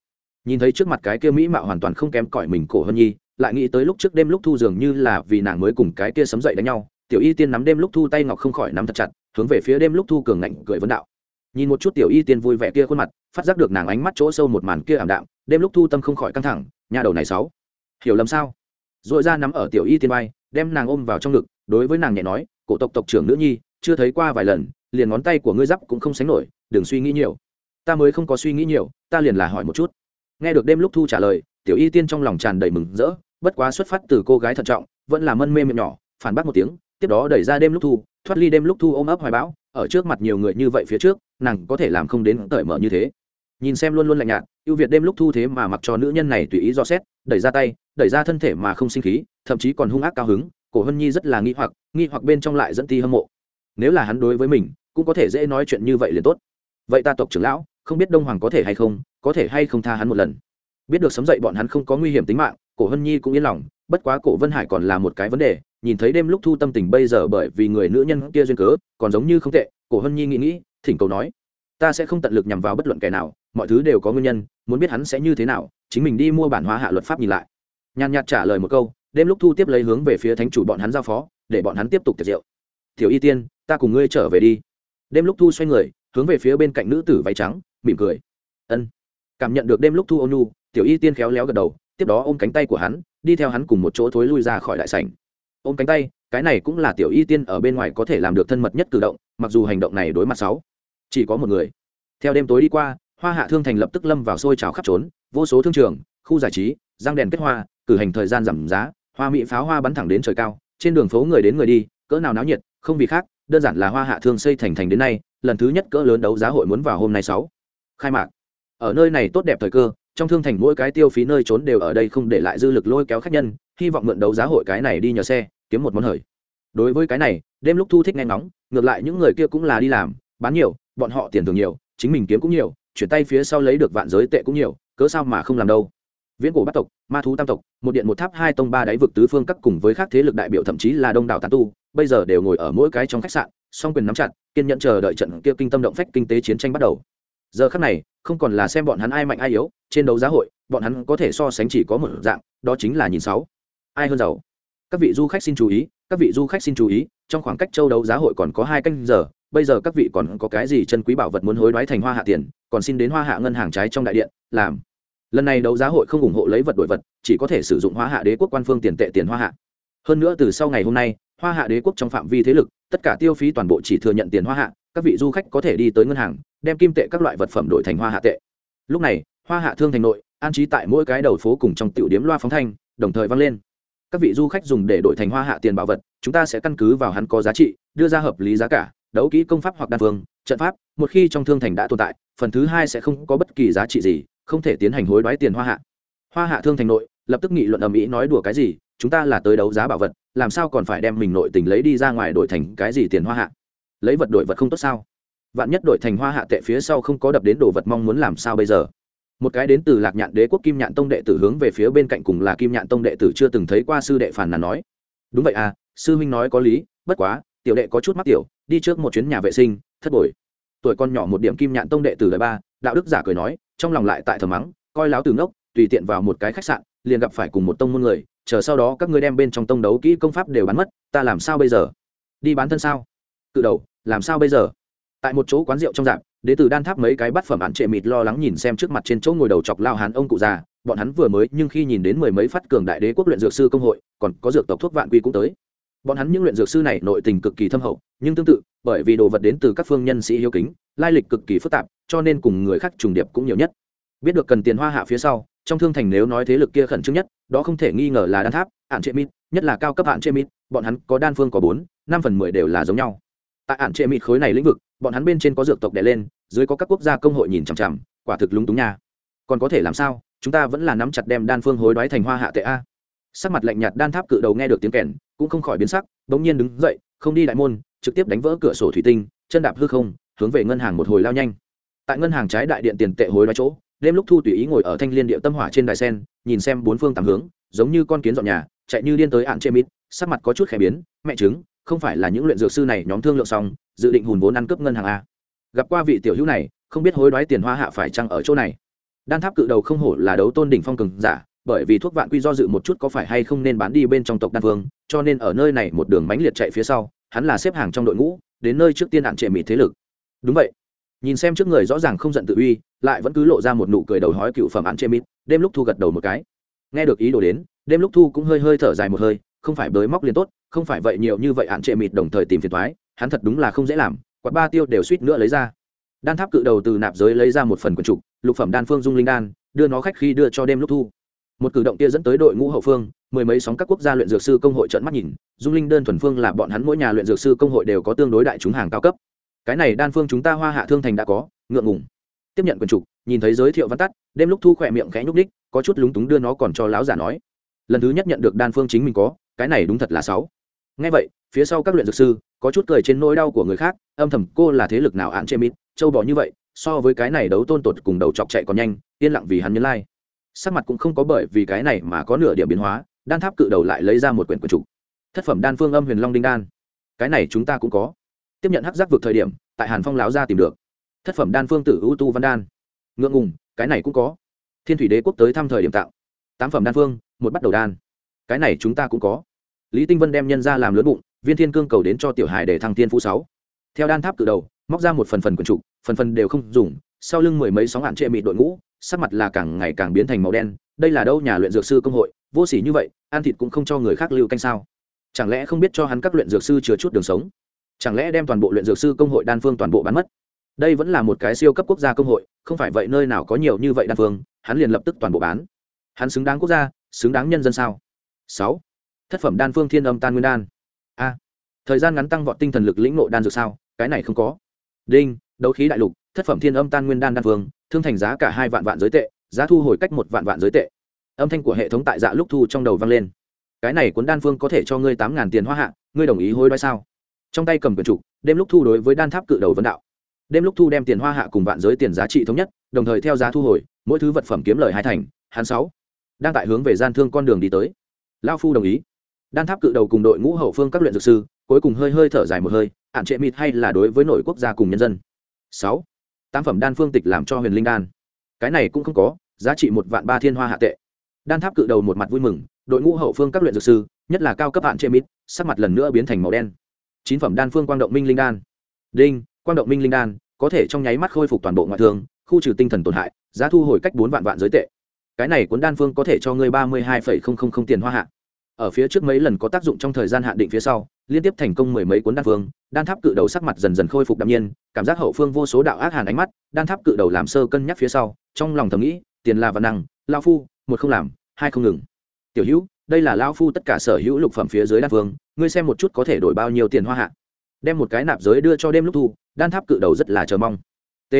Nhìn thấy trước mặt cái kia mỹ mạo hoàn toàn không kém cỏi mình cổ hân nhi, lại nghĩ tới lúc trước đêm lúc thu dường như là vì nàng mới cùng cái kia sấm dậy đánh nhau, tiểu y tiên nắm đêm lúc thu tay ngọc không khỏi nắm thật chặt, hướng về phía đêm lúc thu cường ngạnh cười vấn đạo. Nhìn một chút tiểu y tiên vui vẻ kia khuôn mặt, phát giác được nàng ánh mắt chỗ sâu một màn kia ảm đạm, đêm lúc thu tâm không khỏi căng thẳng, nhà đầu này sáu, hiểu lầm sao? Dội ra nắm ở tiểu y tiên bay đem nàng ôm vào trong ngực, đối với nàng nhẹ nói, cổ tộc tộc trưởng nữ nhi chưa thấy qua vài lần, liền ngón tay của ngươi giáp cũng không sánh nổi, đừng suy nghĩ nhiều. Ta mới không có suy nghĩ nhiều, ta liền là hỏi một chút. Nghe được đêm lúc thu trả lời, tiểu y tiên trong lòng tràn đầy mừng rỡ, bất quá xuất phát từ cô gái thận trọng, vẫn là mân mê miệng nhỏ, phản bác một tiếng, tiếp đó đẩy ra đêm lúc thu, thoát ly đêm lúc thu ôm ấp hoài bão, ở trước mặt nhiều người như vậy phía trước, nàng có thể làm không đến cởi mở như thế. Nhìn xem luôn luôn lạnh nhạt, ưu việt đêm lúc thu thế mà mặc cho nữ nhân này tùy ý do xét, đẩy ra tay, đẩy ra thân thể mà không sinh khí, thậm chí còn hung ác cao hứng, cổ hân nhi rất là nghi hoặc nghi hoặc bên trong lại dẫn ti hâm mộ nếu là hắn đối với mình, cũng có thể dễ nói chuyện như vậy liền tốt. Vậy ta tộc trưởng lão, không biết đông hoàng có thể hay không, có thể hay không tha hắn một lần? Biết được sấm dậy bọn hắn không có nguy hiểm tính mạng, cổ hân nhi cũng yên lòng, bất quá cổ vân hải còn là một cái vấn đề, nhìn thấy đêm lúc thu tâm tình bây giờ bởi vì người nữ nhân kia duyên cớ, còn giống như không tệ, cổ hân nhi nghĩ nghĩ, thỉnh cầu nói, ta sẽ không tận lực nhằm vào bất luận kẻ nào, mọi thứ đều có nguyên nhân, muốn biết hắn sẽ như thế nào, chính mình đi mua bản hóa hạ luật pháp nhìn lại. Nhàn nhạt trả lời một câu, đêm lúc thu tiếp lấy hướng về phía thánh chủ bọn hắn giao phó, để bọn hắn tiếp tục tiệc rượu. Thiểu y tiên ta cùng ngươi trở về đi. Đêm lúc thu xoay người, hướng về phía bên cạnh nữ tử váy trắng, mỉm cười. Ân. Cảm nhận được đêm lúc thu ôn nhu, tiểu y tiên khéo léo gật đầu, tiếp đó ôm cánh tay của hắn, đi theo hắn cùng một chỗ thối lui ra khỏi đại sảnh. Ôm cánh tay, cái này cũng là tiểu y tiên ở bên ngoài có thể làm được thân mật nhất cử động, mặc dù hành động này đối mặt sáu. Chỉ có một người. Theo đêm tối đi qua, hoa hạ thương thành lập tức lâm vào sôi trào khắp trốn, vô số thương trường, khu giải trí, răng đèn kết hoa, cử hành thời gian giảm giá, hoa mỹ pháo hoa bắn thẳng đến trời cao, trên đường phố người đến người đi, cỡ nào náo nhiệt, không vì khác đơn giản là hoa hạ thương xây thành thành đến nay, lần thứ nhất cỡ lớn đấu giá hội muốn vào hôm nay sáu. Khai mạc. Ở nơi này tốt đẹp thời cơ, trong thương thành mỗi cái tiêu phí nơi trốn đều ở đây không để lại dư lực lôi kéo khách nhân, hy vọng mượn đấu giá hội cái này đi nhờ xe, kiếm một món hời. Đối với cái này, đêm lúc thu thích nghe ngóng, ngược lại những người kia cũng là đi làm, bán nhiều, bọn họ tiền thường nhiều, chính mình kiếm cũng nhiều, chuyển tay phía sau lấy được vạn giới tệ cũng nhiều, cớ sao mà không làm đâu viễn cổ bắt tộc, ma thú tam tộc, một điện một tháp, hai tông ba đáy vực tứ phương các cùng với các thế lực đại biểu thậm chí là đông đảo tán tu, bây giờ đều ngồi ở mỗi cái trong khách sạn, song quyền nắm chặt, kiên nhẫn chờ đợi trận kia kinh tâm động phách kinh tế chiến tranh bắt đầu. Giờ khắc này, không còn là xem bọn hắn ai mạnh ai yếu, trên đấu giá hội, bọn hắn có thể so sánh chỉ có một dạng, đó chính là nhìn sáu. Ai hơn giàu? Các vị du khách xin chú ý, các vị du khách xin chú ý, trong khoảng cách châu đấu giá hội còn có hai canh giờ, bây giờ các vị còn có cái gì chân quý bảo vật muốn hối đoái thành hoa hạ tiền, còn xin đến hoa hạ ngân hàng trái trong đại điện, làm lần này đấu giá hội không ủng hộ lấy vật đổi vật, chỉ có thể sử dụng hoa hạ đế quốc quan phương tiền tệ tiền hoa hạ. Hơn nữa từ sau ngày hôm nay, hoa hạ đế quốc trong phạm vi thế lực, tất cả tiêu phí toàn bộ chỉ thừa nhận tiền hoa hạ, các vị du khách có thể đi tới ngân hàng, đem kim tệ các loại vật phẩm đổi thành hoa hạ tệ. Lúc này, hoa hạ thương thành nội, an trí tại mỗi cái đầu phố cùng trong tiểu điếm loa phóng thanh, đồng thời vang lên. Các vị du khách dùng để đổi thành hoa hạ tiền bảo vật, chúng ta sẽ căn cứ vào hắn có giá trị, đưa ra hợp lý giá cả, đấu kỹ công pháp hoặc đan phương, trận pháp, một khi trong thương thành đã tồn tại, phần thứ hai sẽ không có bất kỳ giá trị gì không thể tiến hành hối đoái tiền hoa hạ. Hoa hạ thương thành nội, lập tức nghị luận ầm ĩ nói đùa cái gì, chúng ta là tới đấu giá bảo vật, làm sao còn phải đem mình nội tình lấy đi ra ngoài đổi thành cái gì tiền hoa hạ? Lấy vật đổi vật không tốt sao? Vạn nhất đổi thành hoa hạ tệ phía sau không có đập đến đồ vật mong muốn làm sao bây giờ? Một cái đến từ lạc nhạn đế quốc kim nhạn tông đệ tử hướng về phía bên cạnh cùng là kim nhạn tông đệ tử chưa từng thấy qua sư đệ phản là nói. Đúng vậy à sư huynh nói có lý, bất quá, tiểu đệ có chút mắc tiểu, đi trước một chuyến nhà vệ sinh, thất bội tuổi con nhỏ một điểm kim nhạn tông đệ tử đời ba, đạo đức giả cười nói trong lòng lại tại thờ mắng, coi láo từ ngốc, tùy tiện vào một cái khách sạn, liền gặp phải cùng một tông môn người, chờ sau đó các ngươi đem bên trong tông đấu kỹ công pháp đều bán mất, ta làm sao bây giờ? Đi bán thân sao? Cự đầu, làm sao bây giờ? Tại một chỗ quán rượu trong dạp, đế tử đan tháp mấy cái bát phẩm ạn trệ mịt lo lắng nhìn xem trước mặt trên chỗ ngồi đầu chọc lao hán ông cụ già, bọn hắn vừa mới, nhưng khi nhìn đến mười mấy phát cường đại đế quốc luyện dược sư công hội, còn có dược tộc thuốc vạn quy cũng tới bọn hắn những luyện dược sư này nội tình cực kỳ thâm hậu, nhưng tương tự, bởi vì đồ vật đến từ các phương nhân sĩ hiếu kính, lai lịch cực kỳ phức tạp, cho nên cùng người khác trùng điệp cũng nhiều nhất. Biết được cần tiền hoa hạ phía sau, trong thương thành nếu nói thế lực kia khẩn trương nhất, đó không thể nghi ngờ là đan tháp, ạn trệ mít nhất là cao cấp ạn trệ mít bọn hắn có đan phương có bốn, năm phần mười đều là giống nhau. Tại ạn trệ mít khối này lĩnh vực, bọn hắn bên trên có dược tộc đè lên, dưới có các quốc gia công hội nhìn chằm chằm, quả thực lúng túng nha. Còn có thể làm sao? Chúng ta vẫn là nắm chặt đem đan phương hối đoái thành hoa hạ tệ a sắc mặt lạnh nhạt đan tháp cự đầu nghe được tiếng kèn, cũng không khỏi biến sắc, bỗng nhiên đứng dậy, không đi đại môn, trực tiếp đánh vỡ cửa sổ thủy tinh, chân đạp hư không, hướng về ngân hàng một hồi lao nhanh. Tại ngân hàng trái đại điện tiền tệ hối đoái chỗ, đêm lúc thu tùy ý ngồi ở thanh liên địa tâm hỏa trên đài sen, nhìn xem bốn phương tám hướng, giống như con kiến dọn nhà, chạy như điên tới ạn chê mít, sắc mặt có chút khẽ biến, mẹ chứng không phải là những luyện dược sư này nhóm thương lượng xong, dự định hùn vốn ăn cướp ngân hàng a gặp qua vị tiểu hữu này, không biết hối đoái tiền hoa hạ phải chăng ở chỗ này? Đan tháp cự đầu không hổ là đấu tôn đỉnh phong cường giả bởi vì thuốc vạn quy do dự một chút có phải hay không nên bán đi bên trong tộc đan vương, cho nên ở nơi này một đường bánh liệt chạy phía sau, hắn là xếp hàng trong đội ngũ, đến nơi trước tiên hạn trệ mỹ thế lực. Đúng vậy. Nhìn xem trước người rõ ràng không giận tự uy, lại vẫn cứ lộ ra một nụ cười đầu hói cựu phẩm án chê mít đêm lúc thu gật đầu một cái. Nghe được ý đồ đến, đêm lúc thu cũng hơi hơi thở dài một hơi, không phải bới móc liền tốt, không phải vậy nhiều như vậy án chê mịt đồng thời tìm phiền thoái hắn thật đúng là không dễ làm, quạt ba tiêu đều suýt nữa lấy ra. Đan tháp cự đầu từ nạp giới lấy ra một phần quần trục, lục phẩm đan phương dung linh đan, đưa nó khách khi đưa cho đêm lúc thu một cử động kia dẫn tới đội ngũ hậu phương, mười mấy sóng các quốc gia luyện dược sư công hội trận mắt nhìn, dung linh đơn thuần phương là bọn hắn mỗi nhà luyện dược sư công hội đều có tương đối đại chúng hàng cao cấp. Cái này đan phương chúng ta hoa hạ thương thành đã có, ngượng ngùng. Tiếp nhận quần trục nhìn thấy giới thiệu văn tắt, đêm lúc thu khỏe miệng khẽ nhúc ních có chút lúng túng đưa nó còn cho láo giả nói. Lần thứ nhất nhận được đan phương chính mình có, cái này đúng thật là sáu. Ngay vậy, phía sau các luyện dược sư, có chút cười trên nỗi đau của người khác, âm thầm, cô là thế lực nào án chê mít châu bò như vậy, so với cái này đấu tôn tột cùng đầu chọc chạy còn nhanh, yên lặng vì hắn nhấn lai、like sắc mặt cũng không có bởi vì cái này mà có nửa điểm biến hóa, đan tháp cự đầu lại lấy ra một quyển quần trục. Thất phẩm đan phương âm huyền long đinh đan. Cái này chúng ta cũng có. Tiếp nhận hắc giác vực thời điểm, tại hàn phong láo ra tìm được. Thất phẩm đan phương tử ưu tu văn đan. Ngượng ngùng, cái này cũng có. Thiên thủy đế quốc tới thăm thời điểm tạo. Tám phẩm đan phương, một bắt đầu đan. Cái này chúng ta cũng có. Lý tinh vân đem nhân ra làm lớn bụng, viên thiên cương cầu đến cho tiểu Hải để thăng Thiên phú sáu. Theo đan tháp cự đầu, móc ra một phần phần quần trục, phần phần đều không dùng, sau lưng mười mấy sóng hạn trệ mị đội ngũ sắc mặt là càng ngày càng biến thành màu đen, đây là đâu nhà luyện dược sư công hội, vô sỉ như vậy, ăn thịt cũng không cho người khác lưu canh sao. Chẳng lẽ không biết cho hắn các luyện dược sư chừa chút đường sống? Chẳng lẽ đem toàn bộ luyện dược sư công hội đan phương toàn bộ bán mất? Đây vẫn là một cái siêu cấp quốc gia công hội, không phải vậy nơi nào có nhiều như vậy đan phương, hắn liền lập tức toàn bộ bán. Hắn xứng đáng quốc gia, xứng đáng nhân dân sao? Sáu. Thất phẩm đan phương thiên âm tan nguyên đan. A. Thời gian ngắn tăng vọt tinh thần lực lĩnh nộ đan dược sao? Cái này không có. Đinh đấu khí đại lục, thất phẩm thiên âm tan nguyên đan đan phương thương thành giá cả hai vạn vạn giới tệ, giá thu hồi cách một vạn vạn giới tệ. Âm thanh của hệ thống tại dạ lúc thu trong đầu vang lên. Cái này cuốn đan phương có thể cho ngươi tám ngàn tiền hoa hạ, ngươi đồng ý hối đoái sao? Trong tay cầm quyển trục, đêm lúc thu đối với đan tháp cự đầu vấn đạo. Đêm lúc thu đem tiền hoa hạ cùng vạn giới tiền giá trị thống nhất, đồng thời theo giá thu hồi, mỗi thứ vật phẩm kiếm lời hai thành Hán sáu. Đang tại hướng về gian thương con đường đi tới. Lao phu đồng ý. Đan tháp cự đầu cùng đội ngũ hậu phương các luyện dược sư, cuối cùng hơi hơi thở dài một hơi ạn trệ mịt hay là đối với nội quốc gia cùng nhân dân sáu. Tam phẩm đan phương tịch làm cho huyền linh đan. Cái này cũng không có, giá trị một vạn ba thiên hoa hạ tệ. Đan tháp cự đầu một mặt vui mừng, đội ngũ hậu phương các luyện dược sư, nhất là cao cấp hạn chế mít, sắc mặt lần nữa biến thành màu đen. Chín phẩm đan phương quang động minh linh đan. Đinh, quang động minh linh đan, có thể trong nháy mắt khôi phục toàn bộ ngoại thương, khu trừ tinh thần tổn hại, giá thu hồi cách bốn vạn vạn giới tệ. Cái này cuốn đan phương có thể cho ngươi ba mươi hai phẩy không không không tiền hoa hạ. Ở phía trước mấy lần có tác dụng trong thời gian hạn định phía sau liên tiếp thành công mười mấy cuốn đan phương, đan tháp cự đầu sắc mặt dần dần khôi phục đạm nhiên, cảm giác hậu phương vô số đạo ác hàn ánh mắt, đan tháp cự đầu làm sơ cân nhắc phía sau, trong lòng thầm nghĩ, tiền là văn năng, lao phu, một không làm, hai không ngừng. Tiểu hữu, đây là lao phu tất cả sở hữu lục phẩm phía dưới đan phương, ngươi xem một chút có thể đổi bao nhiêu tiền hoa hạ. Đem một cái nạp giới đưa cho đêm lúc thu, đan tháp cự đầu rất là chờ mong. T.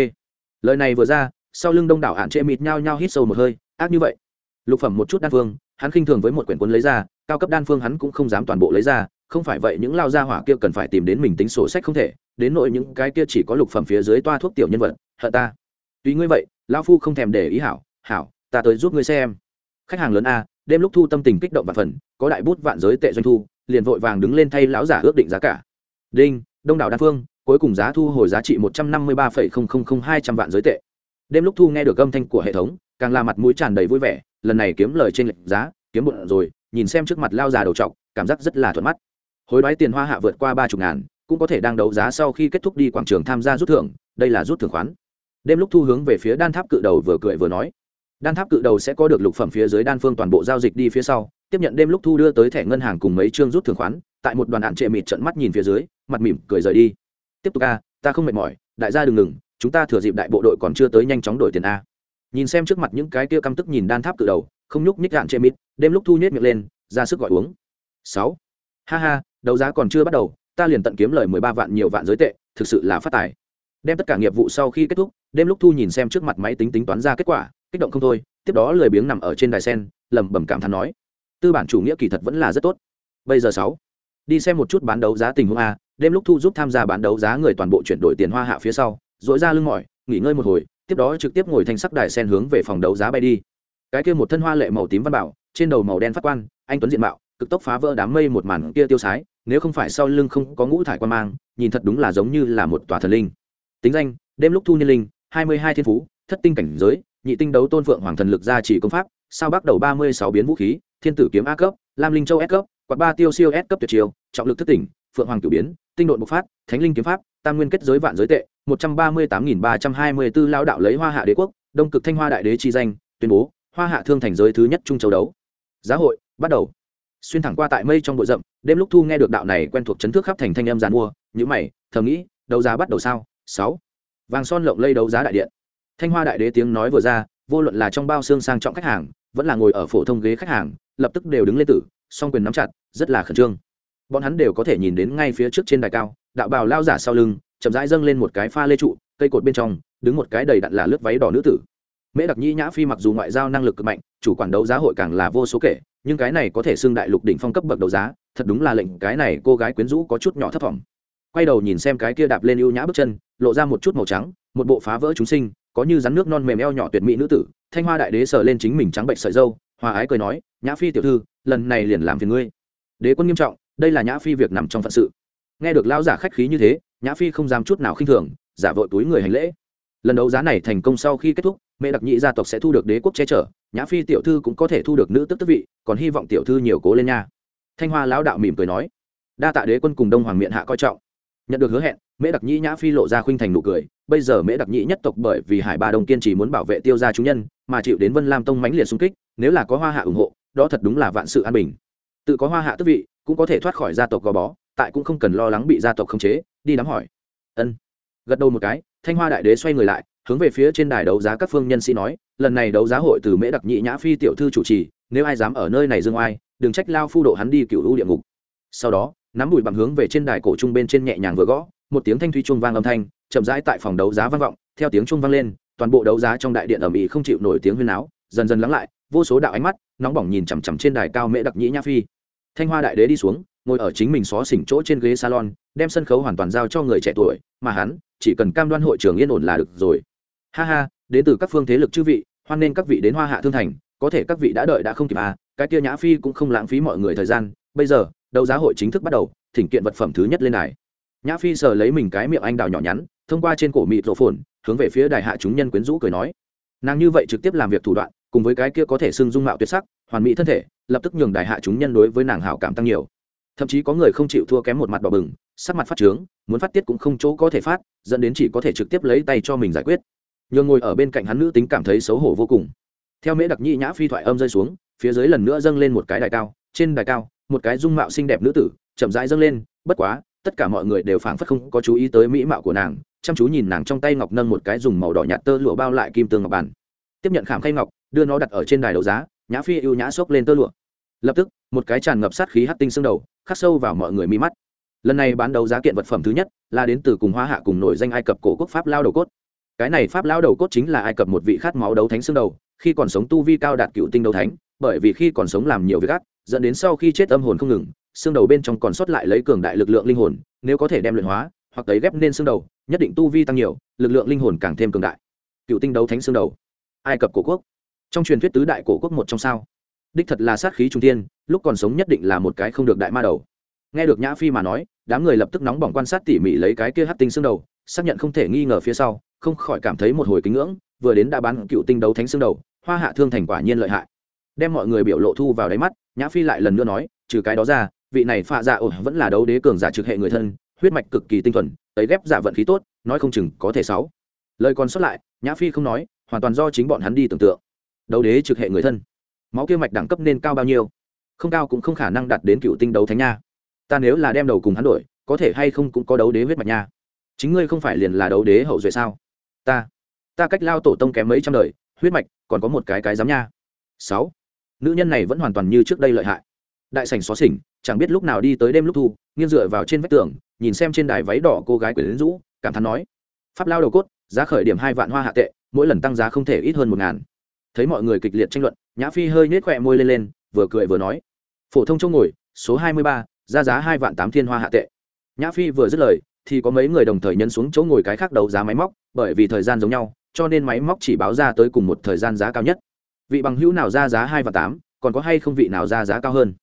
Lời này vừa ra, sau lưng đông đảo hạn trệ mịt nhao nhao hít sâu một hơi, ác như vậy. Lục phẩm một chút đan phương, hắn khinh thường với một quyển cuốn lấy ra, cao cấp đan phương hắn cũng không dám toàn bộ lấy ra không phải vậy những lao gia hỏa kia cần phải tìm đến mình tính sổ sách không thể, đến nội những cái kia chỉ có lục phẩm phía dưới toa thuốc tiểu nhân vật, hận ta. Tuy ngươi vậy lao phu không thèm để ý hảo hảo, ta tới giúp ngươi xem. Khách hàng lớn a, đêm lúc thu tâm tình kích động và phần, có đại bút vạn giới tệ doanh thu, liền vội vàng đứng lên thay lão giả ước định giá cả. Đinh, đông đảo đa phương, cuối cùng giá thu hồi giá trị một trăm năm mươi ba hai trăm vạn giới tệ. Đêm lúc thu nghe được âm thanh của hệ thống, càng là mặt mũi tràn đầy vui vẻ, lần này kiếm lời trên lệnh giá, kiếm bụng rồi, nhìn xem trước mặt lao già đầu trọc, cảm giác rất là thuận mắt hối đoái tiền hoa hạ vượt qua ba chục ngàn, cũng có thể đang đấu giá sau khi kết thúc đi quảng trường tham gia rút thưởng, đây là rút thưởng khoán. Đêm lúc thu hướng về phía đan tháp cự đầu vừa cười vừa nói. Đan tháp cự đầu sẽ có được lục phẩm phía dưới đan phương toàn bộ giao dịch đi phía sau, tiếp nhận đêm lúc thu đưa tới thẻ ngân hàng cùng mấy chương rút thưởng khoán, tại một đoàn hạn trệ mịt trận mắt nhìn phía dưới, mặt mỉm cười rời đi. Tiếp tục a, ta không mệt mỏi, đại gia đừng ngừng, chúng ta thừa dịp đại bộ đội còn chưa tới nhanh chóng đổi tiền a. Nhìn xem trước mặt những cái kia căm tức nhìn đan tháp cự đầu, không nhúc nhích hạn trệ mịt, đêm lúc thu nhét miệng lên, ra sức gọi uống. Sáu. Ha ha đấu giá còn chưa bắt đầu, ta liền tận kiếm lời mười ba vạn nhiều vạn giới tệ, thực sự là phát tài. Đem tất cả nghiệp vụ sau khi kết thúc, đêm lúc thu nhìn xem trước mặt máy tính tính toán ra kết quả, kích động không thôi, tiếp đó lười biếng nằm ở trên đài sen, lẩm bẩm cảm thán nói, tư bản chủ nghĩa kỳ thật vẫn là rất tốt. Bây giờ sáu, đi xem một chút bán đấu giá tình huống a, đêm lúc thu giúp tham gia bán đấu giá người toàn bộ chuyển đổi tiền hoa hạ phía sau dội ra lưng mỏi, nghỉ ngơi một hồi, tiếp đó trực tiếp ngồi thành sắc đài sen hướng về phòng đấu giá bay đi. Cái kia một thân hoa lệ màu tím văn bảo, trên đầu màu đen phát quan, anh tuấn diện mạo, cực tốc phá vỡ đám mây một màn kia tiêu sái nếu không phải sau lưng không có ngũ thải quan mang, nhìn thật đúng là giống như là một tòa thần linh. Tính danh, đêm lúc thu niên linh, hai mươi hai thiên phú, thất tinh cảnh giới, nhị tinh đấu tôn phượng hoàng thần lực gia trì công pháp, sao bắt đầu ba mươi sáu biến vũ khí, thiên tử kiếm a cấp, lam linh châu s cấp, quạt ba tiêu siêu s cấp tuyệt chiêu, trọng lực thất tỉnh, phượng hoàng cửu biến, tinh độn bộc phát, thánh linh kiếm pháp, tam nguyên kết giới vạn giới tệ, một trăm ba mươi tám nghìn ba trăm hai mươi b ố lao đạo lấy hoa hạ đế quốc, đông cực thanh hoa đại đế chi danh, tuyên bố, hoa hạ thương thành giới thứ nhất trung châu đấu. Giá hội bắt đầu. Xuyên thẳng qua tại mây trong bụi rậm đêm lúc thu nghe được đạo này quen thuộc chấn thước khắp thành thanh em giàn mua, nhữ mày, thầm nghĩ, đấu giá bắt đầu sao? Sáu. Vàng son lộng lây đấu giá đại điện. Thanh hoa đại đế tiếng nói vừa ra, vô luận là trong bao xương sang trọng khách hàng, vẫn là ngồi ở phổ thông ghế khách hàng, lập tức đều đứng lên tử, song quyền nắm chặt, rất là khẩn trương. Bọn hắn đều có thể nhìn đến ngay phía trước trên đài cao, đạo bào lao giả sau lưng, chậm rãi dâng lên một cái pha lê trụ, cây cột bên trong, đứng một cái đầy đặn là lướt váy đỏ nữ tử mễ đặc nhĩ nhã phi mặc dù ngoại giao năng lực cực mạnh, chủ quản đấu giá hội càng là vô số kể, nhưng cái này có thể xưng đại lục đỉnh phong cấp bậc đấu giá, thật đúng là lệnh cái này cô gái quyến rũ có chút nhỏ thấp thỏm. Quay đầu nhìn xem cái kia đạp lên ưu nhã bước chân, lộ ra một chút màu trắng, một bộ phá vỡ chúng sinh, có như rắn nước non mềm eo nhỏ tuyệt mỹ nữ tử, thanh hoa đại đế sờ lên chính mình trắng bệnh sợi dâu hòa ái cười nói, nhã phi tiểu thư, lần này liền làm phiền ngươi. Đế quân nghiêm trọng, đây là nhã phi việc nằm trong phận sự. Nghe được lao giả khách khí như thế, nhã phi không dám chút nào khinh thường, giả vội túi người hành lễ lần đấu giá này thành công sau khi kết thúc, mẹ đặc nhị gia tộc sẽ thu được đế quốc che chở, nhã phi tiểu thư cũng có thể thu được nữ tức tức vị, còn hy vọng tiểu thư nhiều cố lên nha. Thanh hoa lão đạo mỉm cười nói. Đa tạ đế quân cùng đông hoàng miện hạ coi trọng. Nhận được hứa hẹn mễ đặc nhĩ nhã phi lộ ra khuynh thành nụ cười. Bây giờ mễ đặc nhĩ nhất tộc bởi vì hải ba đông kiên trì muốn bảo vệ tiêu gia chúng nhân, mà chịu đến vân lam tông mãnh liệt xung kích, nếu là có hoa hạ ủng hộ, đó thật đúng là vạn sự an bình. Tự có hoa hạ tức vị, cũng có thể thoát khỏi gia tộc gò bó, tại cũng không cần lo lắng bị gia tộc khống chế, đi đám hỏi. Ân gật đầu một cái, thanh hoa đại đế xoay người lại, hướng về phía trên đài đấu giá các phương nhân sĩ nói, lần này đấu giá hội từ mễ đặc nhị nhã phi tiểu thư chủ trì, nếu ai dám ở nơi này dương oai, đừng trách lao phu độ hắn đi cựu lũ địa ngục. Sau đó, nắm bụi bằng hướng về trên đài cổ trung bên trên nhẹ nhàng vừa gõ, một tiếng thanh thuy chuông vang âm thanh, chậm rãi tại phòng đấu giá vang vọng, theo tiếng chuông vang lên, toàn bộ đấu giá trong đại điện ở mỹ không chịu nổi tiếng huyên áo dần dần lắng lại, vô số đạo ánh mắt, nóng bỏng nhìn chằm chằm trên đài cao mễ đặc nhĩ nhã phi. Thanh hoa đại đế đi xuống, ngồi ở chính mình xó xỉnh chỗ trên ghế salon, đem sân khấu hoàn toàn giao cho người trẻ tuổi, mà hắn chỉ cần cam đoan hội trường yên ổn là được rồi. Ha ha, đến từ các phương thế lực chư vị, hoan nên các vị đến hoa hạ thương thành, có thể các vị đã đợi đã không kịp à cái kia nhã phi cũng không lãng phí mọi người thời gian, bây giờ, đấu giá hội chính thức bắt đầu, thỉnh kiện vật phẩm thứ nhất lên đài. Nhã phi sờ lấy mình cái miệng anh đào nhỏ nhắn, thông qua trên cổ mịt rộ phồn, hướng về phía đài hạ chúng nhân quyến rũ cười nói. Nàng như vậy trực tiếp làm việc thủ đoạn, cùng với cái kia có thể xưng dung mạo tuyệt sắc, hoàn mỹ thân thể, lập tức nhường đài hạ chúng nhân đối với nàng hảo cảm tăng nhiều thậm chí có người không chịu thua kém một mặt đỏ bừng, sắc mặt phát trướng, muốn phát tiết cũng không chỗ có thể phát, dẫn đến chỉ có thể trực tiếp lấy tay cho mình giải quyết. Nhường ngồi ở bên cạnh hắn nữ tính cảm thấy xấu hổ vô cùng. Theo mễ đặc nhĩ nhã phi thoại âm rơi xuống, phía dưới lần nữa dâng lên một cái đài cao, trên đài cao, một cái dung mạo xinh đẹp nữ tử, chậm rãi dâng lên, bất quá, tất cả mọi người đều phảng phất không có chú ý tới mỹ mạo của nàng, chăm chú nhìn nàng trong tay ngọc nâng một cái dùng màu đỏ nhạt tơ lụa bao lại kim tương ngọc bàn. Tiếp nhận khảm khay ngọc, đưa nó đặt ở trên đài đấu giá, nhã phi ưu nhã xốc lên tơ lụa lập tức, một cái tràn ngập sát khí hát tinh xương đầu, khắc sâu vào mọi người mi mắt. Lần này bán đấu giá kiện vật phẩm thứ nhất là đến từ cùng hoa hạ cùng nổi danh ai cập cổ quốc pháp lao đầu cốt. Cái này pháp lao đầu cốt chính là ai cập một vị khát máu đấu thánh xương đầu, khi còn sống tu vi cao đạt cựu tinh đấu thánh, bởi vì khi còn sống làm nhiều việc ác, dẫn đến sau khi chết âm hồn không ngừng, xương đầu bên trong còn sót lại lấy cường đại lực lượng linh hồn, nếu có thể đem luyện hóa, hoặc tấy ghép nên xương đầu, nhất định tu vi tăng nhiều, lực lượng linh hồn càng thêm cường đại. Cựu tinh đấu thánh xương đầu. Ai cập cổ quốc. Trong truyền thuyết tứ đại cổ quốc một trong sao đích thật là sát khí trung tiên lúc còn sống nhất định là một cái không được đại ma đầu. Nghe được nhã phi mà nói, đám người lập tức nóng bỏng quan sát tỉ mỉ lấy cái kia hát tinh xương đầu, xác nhận không thể nghi ngờ phía sau, không khỏi cảm thấy một hồi kính ngưỡng, vừa đến đã bán cựu tinh đấu thánh xương đầu, hoa hạ thương thành quả nhiên lợi hại. Đem mọi người biểu lộ thu vào đáy mắt, nhã phi lại lần nữa nói, trừ cái đó ra, vị này pha dạ ổ vẫn là đấu đế cường giả trực hệ người thân, huyết mạch cực kỳ tinh thuần ấy ghép giả vận khí tốt, nói không chừng có thể sáu. Lời còn sót lại, nhã phi không nói, hoàn toàn do chính bọn hắn đi tưởng tượng. Đấu đế trực hệ người thân máu kia mạch đẳng cấp nên cao bao nhiêu? Không cao cũng không khả năng đạt đến cựu tinh đấu thánh nha. Ta nếu là đem đầu cùng hắn đổi, có thể hay không cũng có đấu đế huyết mạch nha. Chính ngươi không phải liền là đấu đế hậu duệ sao? Ta ta cách lao tổ tông kém mấy trăm đời, huyết mạch còn có một cái cái giám nha. Sáu, nữ nhân này vẫn hoàn toàn như trước đây lợi hại. Đại sảnh xó xỉnh, chẳng biết lúc nào đi tới đêm lúc thu, nghiêng dựa vào trên vách tường, nhìn xem trên đài váy đỏ cô gái quyển rũ, cảm thán nói, pháp lao đầu cốt, giá khởi điểm hai vạn hoa hạ tệ, mỗi lần tăng giá không thể ít hơn một ngàn thấy mọi người kịch liệt tranh luận, nhã phi hơi nhếch khỏe môi lên lên, vừa cười vừa nói, phổ thông chỗ ngồi, số hai mươi ba, ra giá hai vạn tám thiên hoa hạ tệ. Nhã phi vừa dứt lời, thì có mấy người đồng thời nhấn xuống chỗ ngồi cái khác đấu giá máy móc, bởi vì thời gian giống nhau, cho nên máy móc chỉ báo ra tới cùng một thời gian giá cao nhất. Vị bằng hữu nào ra giá hai và tám, còn có hay không vị nào ra giá cao hơn?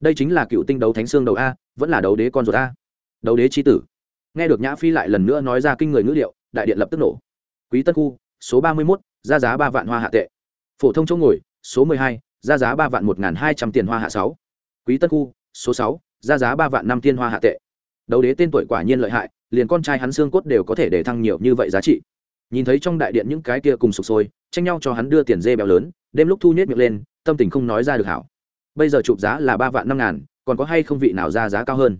Đây chính là cựu tinh đấu thánh xương đầu a, vẫn là đấu đế con ruột a. Đấu đế trí tử. Nghe được nhã phi lại lần nữa nói ra kinh người ngữ liệu đại điện lập tức nổ. Quý tân khu, số ba mươi mốt, ra giá ba vạn hoa hạ tệ phổ thông chỗ ngồi, số mười hai, ra giá ba vạn một n g h n hai trăm tiền hoa hạ sáu. Quý tân khu, số sáu, ra giá ba vạn năm tiên hoa hạ tệ. Đấu đế tên tuổi quả nhiên lợi hại, liền con trai hắn xương cốt đều có thể để thăng nhiều như vậy giá trị. Nhìn thấy trong đại điện những cái kia cùng sụp sôi, tranh nhau cho hắn đưa tiền dê béo lớn, đêm lúc thu nhét miệng lên, tâm tình không nói ra được hảo. Bây giờ chụp giá là ba vạn năm ngàn, còn có hay không vị nào ra giá cao hơn?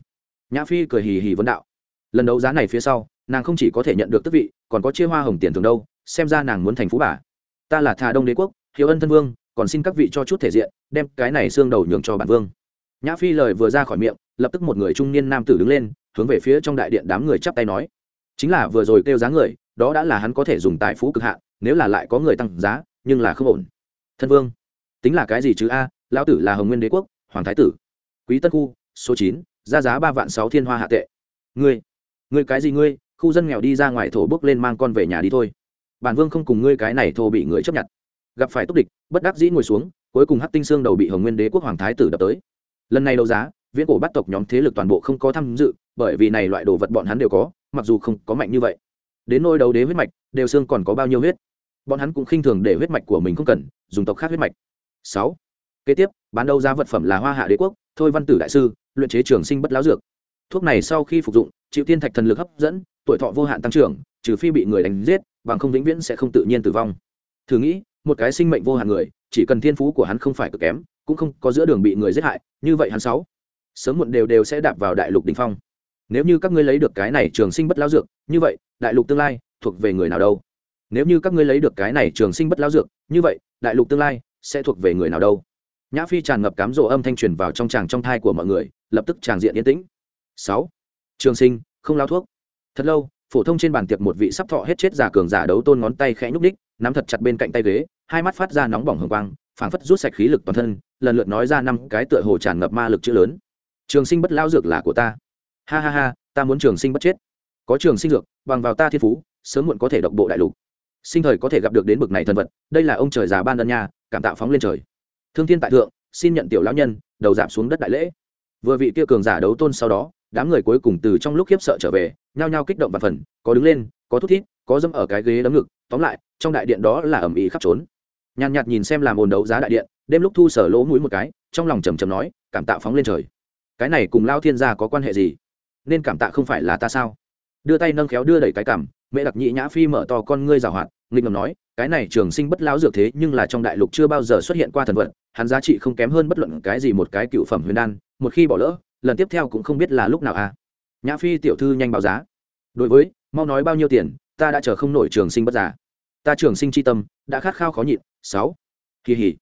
Nhã phi cười hì hì vấn đạo. Lần đấu giá này phía sau, nàng không chỉ có thể nhận được tức vị, còn có chia hoa hồng tiền thường đâu, xem ra nàng muốn thành phú bà. Ta là thà đông đế quốc khiếu ân thân vương, còn xin các vị cho chút thể diện, đem cái này xương đầu nhường cho bản vương. Nhã phi lời vừa ra khỏi miệng, lập tức một người trung niên nam tử đứng lên, hướng về phía trong đại điện đám người chắp tay nói. Chính là vừa rồi kêu giá người, đó đã là hắn có thể dùng tài phú cực hạn, nếu là lại có người tăng giá, nhưng là không ổn. Thân vương, tính là cái gì chứ a? Lão tử là hồng nguyên đế quốc, hoàng thái tử. Quý tân khu, số chín ra giá ba vạn sáu thiên hoa hạ tệ. Ngươi ngươi cái gì ngươi? Khu dân nghèo đi ra ngoài thổ bước lên mang con về nhà đi thôi. Bản vương không cùng ngươi cái này thô bị người chấp nhận gặp phải túc địch, bất đắc dĩ ngồi xuống, cuối cùng hát tinh xương đầu bị hồng nguyên đế quốc hoàng thái tử đập tới. Lần này đấu giá, viễn cổ bắt tộc nhóm thế lực toàn bộ không có tham dự, bởi vì này loại đồ vật bọn hắn đều có, mặc dù không có mạnh như vậy. Đến nôi đấu đế huyết mạch, đều xương còn có bao nhiêu huyết? Bọn hắn cũng khinh thường để huyết mạch của mình không cần, dùng tộc khác huyết mạch. Sáu. Kế tiếp, bán đấu giá vật phẩm là hoa hạ đế quốc, thôi văn tử đại sư, luyện chế trường sinh bất lão dược. Thuốc này sau khi phục dụng, chịu tiên thạch thần lực hấp dẫn, tuổi thọ vô hạn tăng trưởng, trừ phi bị người đánh giết, bằng không vĩnh viễn sẽ không tự nhiên tử vong. Thử nghĩ một cái sinh mệnh vô hạn người, chỉ cần thiên phú của hắn không phải cực kém, cũng không có giữa đường bị người giết hại, như vậy hắn sáu sớm muộn đều đều sẽ đạp vào đại lục đ ỉ n h phong. Nếu như các ngươi lấy được cái này trường sinh bất lao dược, như vậy, đại lục tương lai thuộc về người nào đâu? Nếu như các ngươi lấy được cái này trường sinh bất lao dược, như vậy, đại lục tương lai sẽ thuộc về người nào đâu? Nhã phi tràn ngập cám rỗ âm thanh truyền vào trong tràng trong thai của mọi người, lập tức tràng diện yên tĩnh. Sáu trường sinh, không lao thuốc. Thật lâu, phổ thông trên bàn tiệc một vị sắp thọ hết chết giả cường giả đấu tôn ngón tay khẽ nhúc đích nắm thật chặt bên cạnh tay ghế, hai mắt phát ra nóng bỏng hồng quang, phảng phất rút sạch khí lực toàn thân, lần lượt nói ra năm cái tựa hồ tràn ngập ma lực chữ lớn. Trường sinh bất lao dược là của ta. Ha ha ha, ta muốn trường sinh bất chết. Có trường sinh dược, bằng vào ta thiên phú, sớm muộn có thể độc bộ đại lục. Sinh thời có thể gặp được đến bực này thần vật, đây là ông trời già ban đân nha, cảm tạo phóng lên trời. Thương thiên tại thượng, xin nhận tiểu lão nhân, đầu giảm xuống đất đại lễ. Vừa vị kia cường giả đấu tôn sau đó, đám người cuối cùng từ trong lúc khiếp sợ trở về, nhao nhao kích động và phần, có đứng lên, có thút thít, có dâm ở cái ghế đấm ngực, tóm lại trong đại điện đó là ẩm ý khắp trốn. Nhàn nhạt nhìn xem làm ồn đấu giá đại điện, đêm lúc thu sở lỗ mũi một cái, trong lòng trầm trầm nói, cảm tạ phóng lên trời. Cái này cùng lao thiên gia có quan hệ gì? Nên cảm tạ không phải là ta sao? Đưa tay nâng khéo đưa đẩy cái cảm mẹ đặc nhị nhã phi mở to con ngươi rào hoạt, nghịch ngầm nói, cái này trường sinh bất lão dược thế, nhưng là trong đại lục chưa bao giờ xuất hiện qua thần vật, hắn giá trị không kém hơn bất luận cái gì một cái cựu phẩm huyền đan, một khi bỏ lỡ, lần tiếp theo cũng không biết là lúc nào à. Nhã phi tiểu thư nhanh báo giá, đối với, mau nói bao nhiêu tiền, ta đã chờ không nổi trường sinh bất giả ta trường sinh chi tâm, đã khát khao khó nhịn. Sáu. Kỳ hỉ.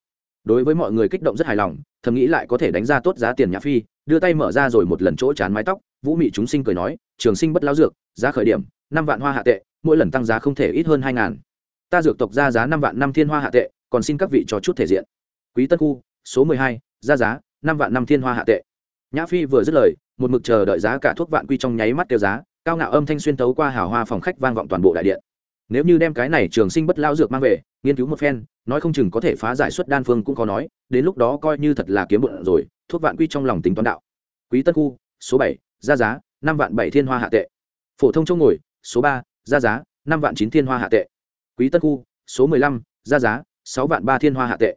Đối với mọi người kích động rất hài lòng, thầm nghĩ lại có thể đánh ra tốt giá tiền nhã phi, đưa tay mở ra rồi một lần chỗ chán mái tóc, vũ mị chúng sinh cười nói, trường sinh bất lao dược, giá khởi điểm, năm vạn hoa hạ tệ, mỗi lần tăng giá không thể ít hơn hai ngàn. Ta dược tộc ra giá năm vạn năm thiên hoa hạ tệ, còn xin các vị cho chút thể diện. Quý tân khu, số mười hai, ra giá, năm vạn năm thiên hoa hạ tệ. Nhã phi vừa dứt lời, một mực chờ đợi giá cả thuốc vạn quy trong nháy mắt tiêu giá, cao ngạo âm thanh xuyên tấu qua hào hoa phòng khách vang vọng toàn bộ đại điện nếu như đem cái này trường sinh bất lao dược mang về, nghiên cứu một phen, nói không chừng có thể phá giải suất đan phương cũng có nói, đến lúc đó coi như thật là kiếm bụng rồi, thuốc vạn quy trong lòng tính toán đạo. Quý tân khu, số bảy ra giá, năm vạn bảy thiên hoa hạ tệ. Phổ thông chỗ ngồi, số ba ra giá, năm vạn chín thiên hoa hạ tệ. Quý tân khu, số mười lăm ra giá, sáu vạn ba thiên hoa hạ tệ.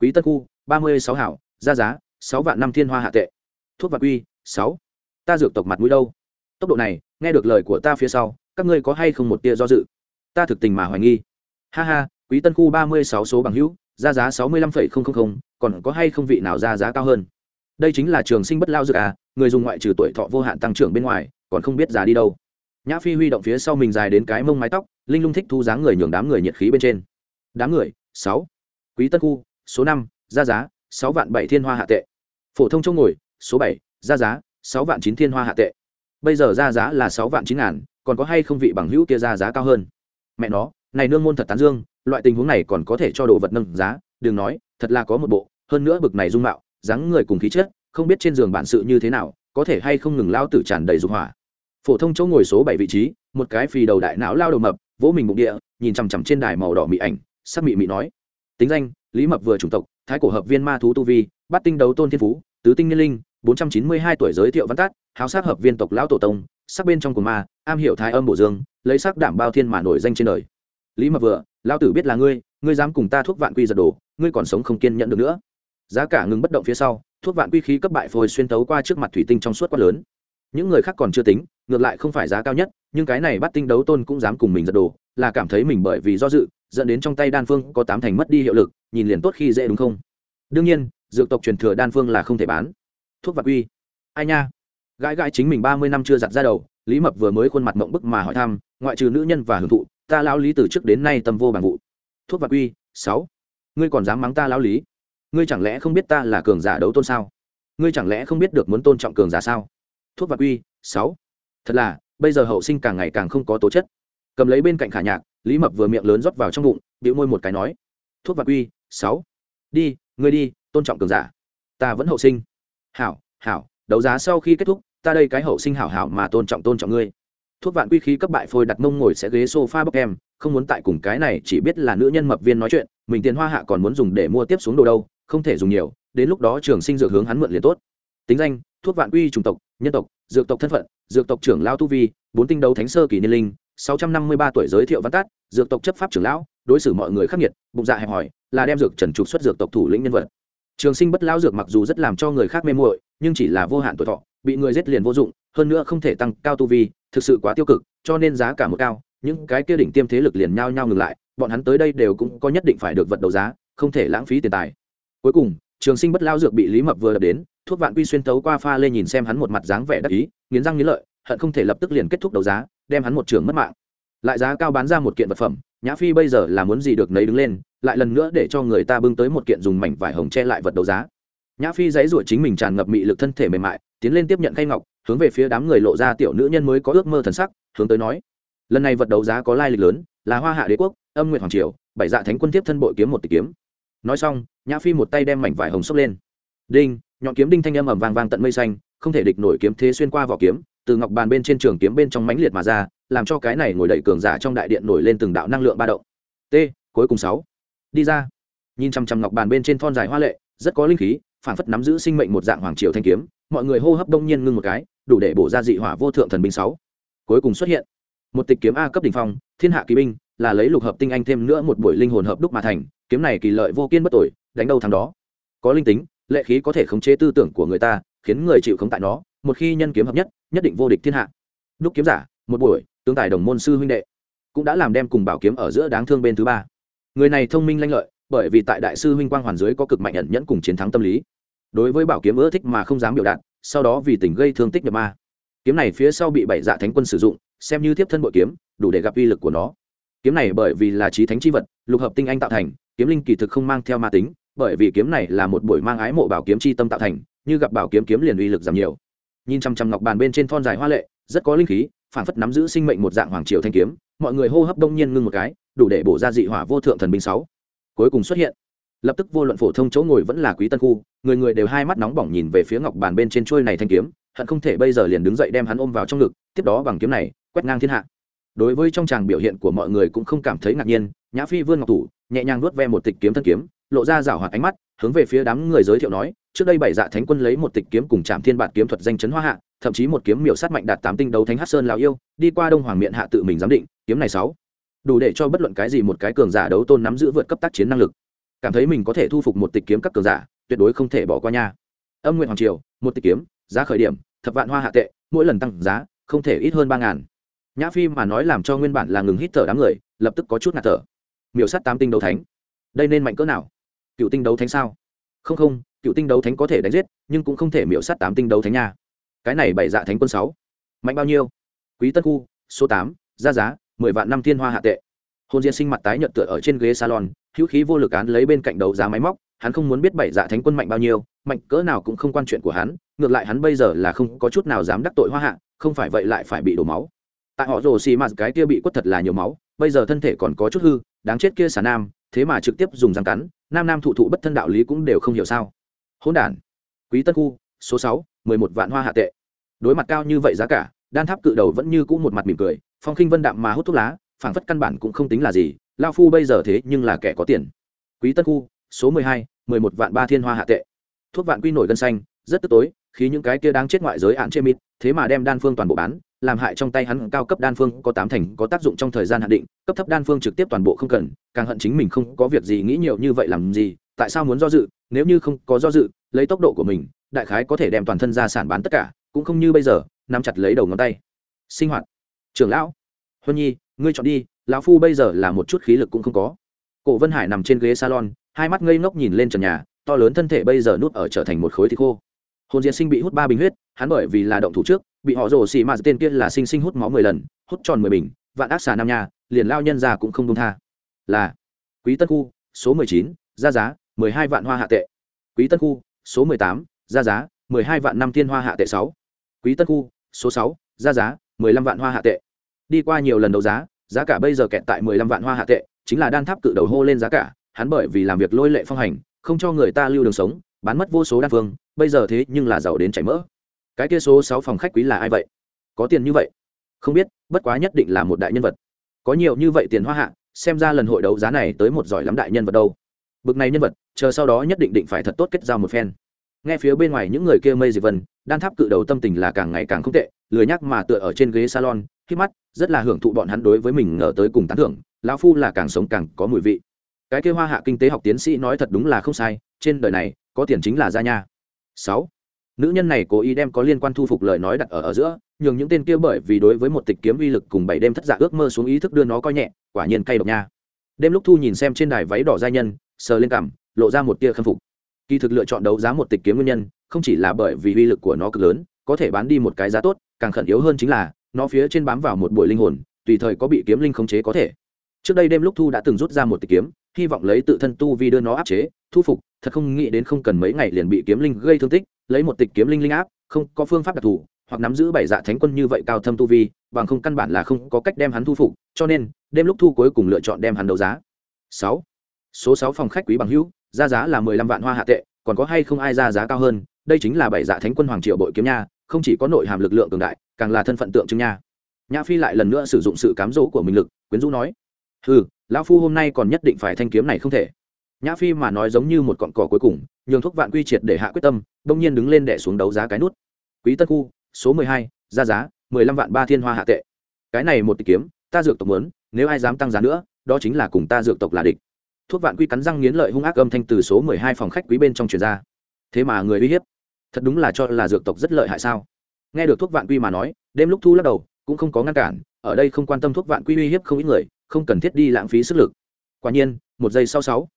Quý tân khu, ba mươi sáu hảo ra giá, sáu vạn năm thiên hoa hạ tệ. Thuốc vạn quy, sáu. Ta dược tộc mặt mũi đâu? Tốc độ này, nghe được lời của ta phía sau, các ngươi có hay không một tia do dự? Ta thực tình mà hoài nghi. Ha ha, quý tân khu ba mươi sáu số bằng hữu, ra giá sáu mươi lăm phẩy không không không, còn có hay không vị nào ra giá cao hơn? Đây chính là trường sinh bất lao dược à người dùng ngoại trừ tuổi thọ vô hạn tăng trưởng bên ngoài, còn không biết giá đi đâu. Nhã phi huy động phía sau mình dài đến cái mông mái tóc, linh lung thích thu dáng người nhường đám người nhiệt khí bên trên. Đám người, sáu. Quý tân khu, số năm, ra giá, sáu vạn bảy thiên hoa hạ tệ. Phổ thông châu ngồi, số bảy, ra giá, sáu vạn chín thiên hoa hạ tệ. Bây giờ ra giá là sáu vạn chín ngàn, còn có hay không vị bằng hữu kia ra giá cao hơn? Mẹ nó, này nương môn thật tán dương, loại tình huống này còn có thể cho đồ vật nâng giá, đừng nói, thật là có một bộ, hơn nữa bực này dung mạo, dáng người cùng khí chất, không biết trên giường bản sự như thế nào, có thể hay không ngừng lao tử tràn đầy dục hỏa. Phổ thông chỗ ngồi số bảy vị trí, một cái phì đầu đại não lao đầu mập, vỗ mình bụng địa, nhìn chằm chằm trên đài màu đỏ mị ảnh, sắc mị mị nói. Tính danh, lý mập vừa chủng tộc, thái cổ hợp viên ma thú tu vi, bắt tinh đấu tôn thiên phú, tứ tinh niên linh, bốn trăm chín mươi hai tuổi giới thiệu văn tát háo sát hợp viên tộc lão tổ tông, sắc bên trong của ma, am hiểu thái âm bổ dương lấy sắc đảm bao thiên mà nổi danh trên đời. Lý mập vừa lao tử biết là ngươi ngươi dám cùng ta thuốc vạn quy giật đồ ngươi còn sống không kiên nhẫn được nữa. Giá cả ngừng bất động phía sau, thuốc vạn quy khí cấp bại phôi xuyên tấu qua trước mặt thủy tinh trong suốt quá lớn. Những người khác còn chưa tính, ngược lại không phải giá cao nhất, nhưng cái này bắt tinh đấu tôn cũng dám cùng mình giật đồ là cảm thấy mình bởi vì do dự, dẫn đến trong tay đan phương có tám thành mất đi hiệu lực, nhìn liền tốt khi dễ đúng không? Đương nhiên, dược tộc truyền thừa đan phương là không thể bán. Thuốc vạn quy. Ai nha? Gãi gãi chính mình ba mươi năm chưa giặt ra đầu, lý mập vừa mới khuôn mặt mộng bức mà hỏi thăm, ngoại trừ nữ nhân và hưởng thụ, ta lão lý từ trước đến nay tâm vô bằng vụ. Thuốc và quy, sáu. Ngươi còn dám mắng ta lão lý? Ngươi chẳng lẽ không biết ta là cường giả đấu tôn sao? Ngươi chẳng lẽ không biết được muốn tôn trọng cường giả sao? Thuốc và quy, sáu. Thật là, bây giờ hậu sinh càng ngày càng không có tố chất. Cầm lấy bên cạnh khả nhạc, lý mập vừa miệng lớn rót vào trong bụng bịu môi một cái nói. Thuốc và quy, sáu. Đi, ngươi đi, tôn trọng cường giả. Ta vẫn hậu sinh. Hảo hảo, đấu giá sau khi kết thúc ta đây cái hậu sinh hảo hảo mà tôn trọng tôn trọng ngươi. Thuốc vạn quy khí cấp bại phôi đặt mông ngồi sẽ ghế sofa bốc em, không muốn tại cùng cái này, chỉ biết là nữ nhân mập viên nói chuyện, mình tiền hoa hạ còn muốn dùng để mua tiếp xuống đồ đâu, không thể dùng nhiều, đến lúc đó trường sinh dược hướng hắn mượn liền tốt. Tính danh, thuốc vạn quy chủng tộc, nhân tộc, dược tộc thân phận, dược tộc trưởng lao tu vi, bốn tinh đấu thánh sơ kỳ niên linh, sáu trăm năm mươi ba tuổi giới thiệu văn tát, dược tộc chấp pháp trưởng lão, đối xử mọi người khắc nghiệt, bụng dạ hẹp hòi, là đem dược trần trục xuất dược tộc thủ lĩnh nhân vật. Trường sinh bất lão dược mặc dù rất làm cho người khác mê muội nhưng chỉ là vô hạn tuổi thọ, bị người giết liền vô dụng, hơn nữa không thể tăng cao tu vi, thực sự quá tiêu cực, cho nên giá cả một cao, những cái kia đỉnh tiêm thế lực liền nhao nhao ngừng lại, bọn hắn tới đây đều cũng có nhất định phải được vật đấu giá, không thể lãng phí tiền tài. Cuối cùng, trường sinh bất lao dược bị lý mập vừa đập đến, thuốc vạn quy xuyên tấu qua pha lê nhìn xem hắn một mặt dáng vẻ đắc ý, nghiến răng nghiến lợi, hận không thể lập tức liền kết thúc đấu giá, đem hắn một trường mất mạng. Lại giá cao bán ra một kiện vật phẩm, nhã phi bây giờ là muốn gì được nấy đứng lên, lại lần nữa để cho người ta bưng tới một kiện dùng mảnh vải hồng che lại vật đấu giá nhã phi dãy ruổi chính mình tràn ngập mị lực thân thể mềm mại, tiến lên tiếp nhận khay ngọc, hướng về phía đám người lộ ra tiểu nữ nhân mới có ước mơ thần sắc, hướng tới nói, lần này vật đấu giá có lai lịch lớn, là hoa hạ đế quốc, âm nguyệt hoàng triều, bảy dạ thánh quân tiếp thân bội kiếm một tỷ kiếm. Nói xong, nhã phi một tay đem mảnh vải hồng xốc lên. Đinh, nhọn kiếm đinh thanh âm ầm vang vang tận mây xanh, không thể địch nổi kiếm thế xuyên qua vỏ kiếm, từ ngọc bàn bên trên trường kiếm bên trong mãnh liệt mà ra, làm cho cái này ngồi đẩy cường giả trong đại điện nổi lên từng đạo năng lượng ba động. T, cuối cùng sáu. Đi ra. Nhìn chăm chăm ngọc bàn bên trên thon dài hoa lệ, rất có linh khí phản phất nắm giữ sinh mệnh một dạng hoàng triều thanh kiếm, mọi người hô hấp đông nhiên ngưng một cái, đủ để bổ ra dị hỏa vô thượng thần binh sáu. Cuối cùng xuất hiện, một tịch kiếm a cấp đỉnh phong, thiên hạ kỳ binh, là lấy lục hợp tinh anh thêm nữa một buổi linh hồn hợp đúc mà thành, kiếm này kỳ lợi vô kiên bất tội, đánh đâu thằng đó. Có linh tính, lệ khí có thể khống chế tư tưởng của người ta, khiến người chịu khống tại nó, một khi nhân kiếm hợp nhất nhất định vô địch thiên hạ. Đúc kiếm giả, một buổi tương tài đồng môn sư huynh đệ, cũng đã làm đem cùng bảo kiếm ở giữa đáng thương bên thứ ba. Người này thông minh lanh lợi bởi vì tại đại sư huynh quang hoàn dưới có cực mạnh ẩn nhẫn cùng chiến thắng tâm lý. Đối với bảo kiếm ưa thích mà không dám biểu đạt, sau đó vì tình gây thương tích nhập ma. Kiếm này phía sau bị bảy dạ thánh quân sử dụng, xem như tiếp thân bội kiếm, đủ để gặp uy lực của nó. Kiếm này bởi vì là trí thánh chi vật, lục hợp tinh anh tạo thành, kiếm linh kỳ thực không mang theo ma tính, bởi vì kiếm này là một buổi mang ái mộ bảo kiếm chi tâm tạo thành, như gặp bảo kiếm kiếm liền uy lực giảm nhiều. Nhìn chăm chăm ngọc bàn bên trên thon dài hoa lệ, rất có linh khí, phản phất nắm giữ sinh mệnh một dạng hoàng triều thanh kiếm, mọi người hô hấp đông nhiên ngưng một cái, đủ để bổ ra dị hỏa vô thượng thần binh sáu cuối cùng xuất hiện. Lập tức vô luận phổ thông chỗ ngồi vẫn là quý tân khu, người người đều hai mắt nóng bỏng nhìn về phía ngọc bàn bên trên trôi này thanh kiếm, hận không thể bây giờ liền đứng dậy đem hắn ôm vào trong ngực, tiếp đó bằng kiếm này, quét ngang thiên hạ. Đối với trong tràng biểu hiện của mọi người cũng không cảm thấy ngạc nhiên, nhã phi vươn ngọc thủ, nhẹ nhàng nuốt ve một tịch kiếm thân kiếm, lộ ra rảo hoạt ánh mắt, hướng về phía đám người giới thiệu nói, trước đây bảy dạ thánh quân lấy một tịch kiếm cùng trạm thiên bản kiếm thuật danh chấn hoa hạ, thậm chí một kiếm miểu sát mạnh đạt tám tinh đấu thánh hát sơn lào yêu, đi qua đông hoàng miện hạ tự mình giám định, kiếm này sáu đủ để cho bất luận cái gì một cái cường giả đấu tôn nắm giữ vượt cấp tác chiến năng lực. Cảm thấy mình có thể thu phục một tịch kiếm các cường giả, tuyệt đối không thể bỏ qua nha. Âm nguyện hoàng triều, một tịch kiếm, giá khởi điểm, thập vạn hoa hạ tệ, mỗi lần tăng giá, không thể ít hơn ba ngàn. Nhã phi mà nói làm cho nguyên bản là ngừng hít thở đám người, lập tức có chút ngạt thở. Miểu sát tám tinh đấu thánh. Đây nên mạnh cỡ nào? Cựu tinh đấu thánh sao? Không không, cựu tinh đấu thánh có thể đánh giết, nhưng cũng không thể miểu sát tám tinh đấu thánh nha. Cái này bảy dạ thánh quân sáu. Mạnh bao nhiêu? Quý tân khu, số tám ra giá mười vạn năm thiên hoa hạ tệ. Hôn diên sinh mặt tái nhợt tựa ở trên ghế salon, hữu khí vô lực án lấy bên cạnh đấu giá máy móc, hắn không muốn biết bảy dạ thánh quân mạnh bao nhiêu, mạnh cỡ nào cũng không quan chuyện của hắn, ngược lại hắn bây giờ là không có chút nào dám đắc tội hoa hạ, không phải vậy lại phải bị đổ máu. Tại họ rồ xì mạt cái kia bị quất thật là nhiều máu, bây giờ thân thể còn có chút hư, đáng chết kia xà nam, thế mà trực tiếp dùng răng cắn, nam nam thụ thụ bất thân đạo lý cũng đều không hiểu sao. Hỗn đản, quý tân khu, số sáu, mười một vạn hoa hạ tệ. Đối mặt cao như vậy giá cả, đan tháp cự đầu vẫn như cũ một mặt mỉm cười phong khinh vân đạm mà hút thuốc lá, phảng phất căn bản cũng không tính là gì lao phu bây giờ thế nhưng là kẻ có tiền. Quý tân khu, số mười hai, mười một vạn ba thiên hoa hạ tệ. Thuốc vạn quy nổi gân xanh, rất tức tối khi những cái kia đáng chết ngoại giới hạn chê mít thế mà đem đan phương toàn bộ bán, làm hại trong tay hắn cao cấp đan phương có tám thành có tác dụng trong thời gian hạn định, cấp thấp đan phương trực tiếp toàn bộ không cần, càng hận chính mình không có việc gì nghĩ nhiều như vậy làm gì, tại sao muốn do dự, nếu như không có do dự, lấy tốc độ của mình, đại khái có thể đem toàn thân gia sản bán tất cả, cũng không như bây giờ, nắm chặt lấy đầu ngón tay. Sinh hoạt trưởng lão, huân nhi, ngươi chọn đi, lão phu bây giờ là một chút khí lực cũng không có. Cổ vân hải nằm trên ghế salon, hai mắt ngây ngốc nhìn lên trần nhà, to lớn thân thể bây giờ nút ở trở thành một khối thịt khô. Hồn diễn sinh bị hút ba bình huyết, hắn bởi vì là động thủ trước, bị họ rồ xì mạt tên kia là sinh sinh hút máu mười lần, hút tròn mười bình, vạn ác xà nam nha, liền lao nhân ra cũng không công tha. Là quý tân khu, số mười chín ra giá, mười hai vạn hoa hạ tệ. Quý tân khu, số mười tám ra giá, mười hai vạn năm thiên hoa hạ tệ sáu. Quý tân khu, số sáu ra giá mười lăm vạn hoa hạ tệ. Đi qua nhiều lần đấu giá giá cả bây giờ kẹt tại mười lăm vạn hoa hạ tệ, chính là đan tháp cự đầu hô lên giá cả, hắn bởi vì làm việc lôi lệ phong hành, không cho người ta lưu đường sống, bán mất vô số đan phương bây giờ thế nhưng là giàu đến chảy mỡ. Cái kia số sáu phòng khách quý là ai vậy? Có tiền như vậy? Không biết, bất quá nhất định là một đại nhân vật. Có nhiều như vậy tiền hoa hạ, xem ra lần hội đấu giá này tới một giỏi lắm đại nhân vật đâu. Bực này nhân vật, chờ sau đó nhất định định phải thật tốt kết giao một phen. Nghe phía bên ngoài những người kia mây dị vân, đan tháp cự đầu tâm tình là càng ngày càng không tệ lười nhắc mà tựa ở trên ghế salon, khi mắt rất là hưởng thụ bọn hắn đối với mình ngờ tới cùng tán thưởng, lão phu là càng sống càng có mùi vị. Cái kia hoa hạ kinh tế học tiến sĩ nói thật đúng là không sai, trên đời này, có tiền chính là gia nha. Sáu, nữ nhân này cố ý đem có liên quan thu phục lời nói đặt ở ở giữa, nhường những tên kia bởi vì đối với một tịch kiếm uy lực cùng bảy đêm thất giả ước mơ xuống ý thức đưa nó coi nhẹ, quả nhiên cay độc nha. Đêm lúc thu nhìn xem trên đài váy đỏ giai nhân, sờ lên cằm, lộ ra một tia khâm phục. Kỳ thực lựa chọn đấu giá một tịch kiếm nguyên nhân, không chỉ là bởi vì uy lực của nó cực lớn có thể bán đi một cái giá tốt, càng khẩn yếu hơn chính là, nó phía trên bám vào một buổi linh hồn, tùy thời có bị kiếm linh khống chế có thể. Trước đây đêm lúc thu đã từng rút ra một tịch kiếm, hy vọng lấy tự thân tu vi đưa nó áp chế, thu phục, thật không nghĩ đến không cần mấy ngày liền bị kiếm linh gây thương tích, lấy một tịch kiếm linh linh áp, không có phương pháp đặc thù, hoặc nắm giữ bảy dạ thánh quân như vậy cao thâm tu vi, bằng không căn bản là không có cách đem hắn thu phục, cho nên, đêm lúc thu cuối cùng lựa chọn đem hắn đấu giá. Sáu. Số sáu phòng khách quý bằng hữu ra giá là mười lăm vạn hoa hạ tệ còn có hay không ai ra giá cao hơn, đây chính là bảy dạ thánh quân hoàng triệu bội kiếm nha, không chỉ có nội hàm lực lượng cường đại, càng là thân phận tượng trưng nha. Nhã phi lại lần nữa sử dụng sự cám dỗ của mình lực, quyến rũ nói ừ lão phu hôm nay còn nhất định phải thanh kiếm này không thể. Nhã phi mà nói giống như một cọn cỏ cuối cùng, nhường thuốc vạn quy triệt để hạ quyết tâm, đông nhiên đứng lên để xuống đấu giá cái nút. Quý tân khu, số mười hai, ra giá, mười lăm vạn ba thiên hoa hạ tệ. Cái này một tỷ kiếm, ta dược tộc muốn, nếu ai dám tăng giá nữa, đó chính là cùng ta dược tộc là địch thuốc vạn quy cắn răng nghiến lợi hung ác âm thanh từ số mười hai phòng khách quý bên trong truyền ra. Thế mà người uy hiếp, thật đúng là cho là dược tộc rất lợi hại sao? Nghe được thuốc vạn quy mà nói, đêm lúc thu lắc đầu, cũng không có ngăn cản, ở đây không quan tâm thuốc vạn quy uy hiếp không ít người, không cần thiết đi lãng phí sức lực. Quả nhiên, một giây sau sáu,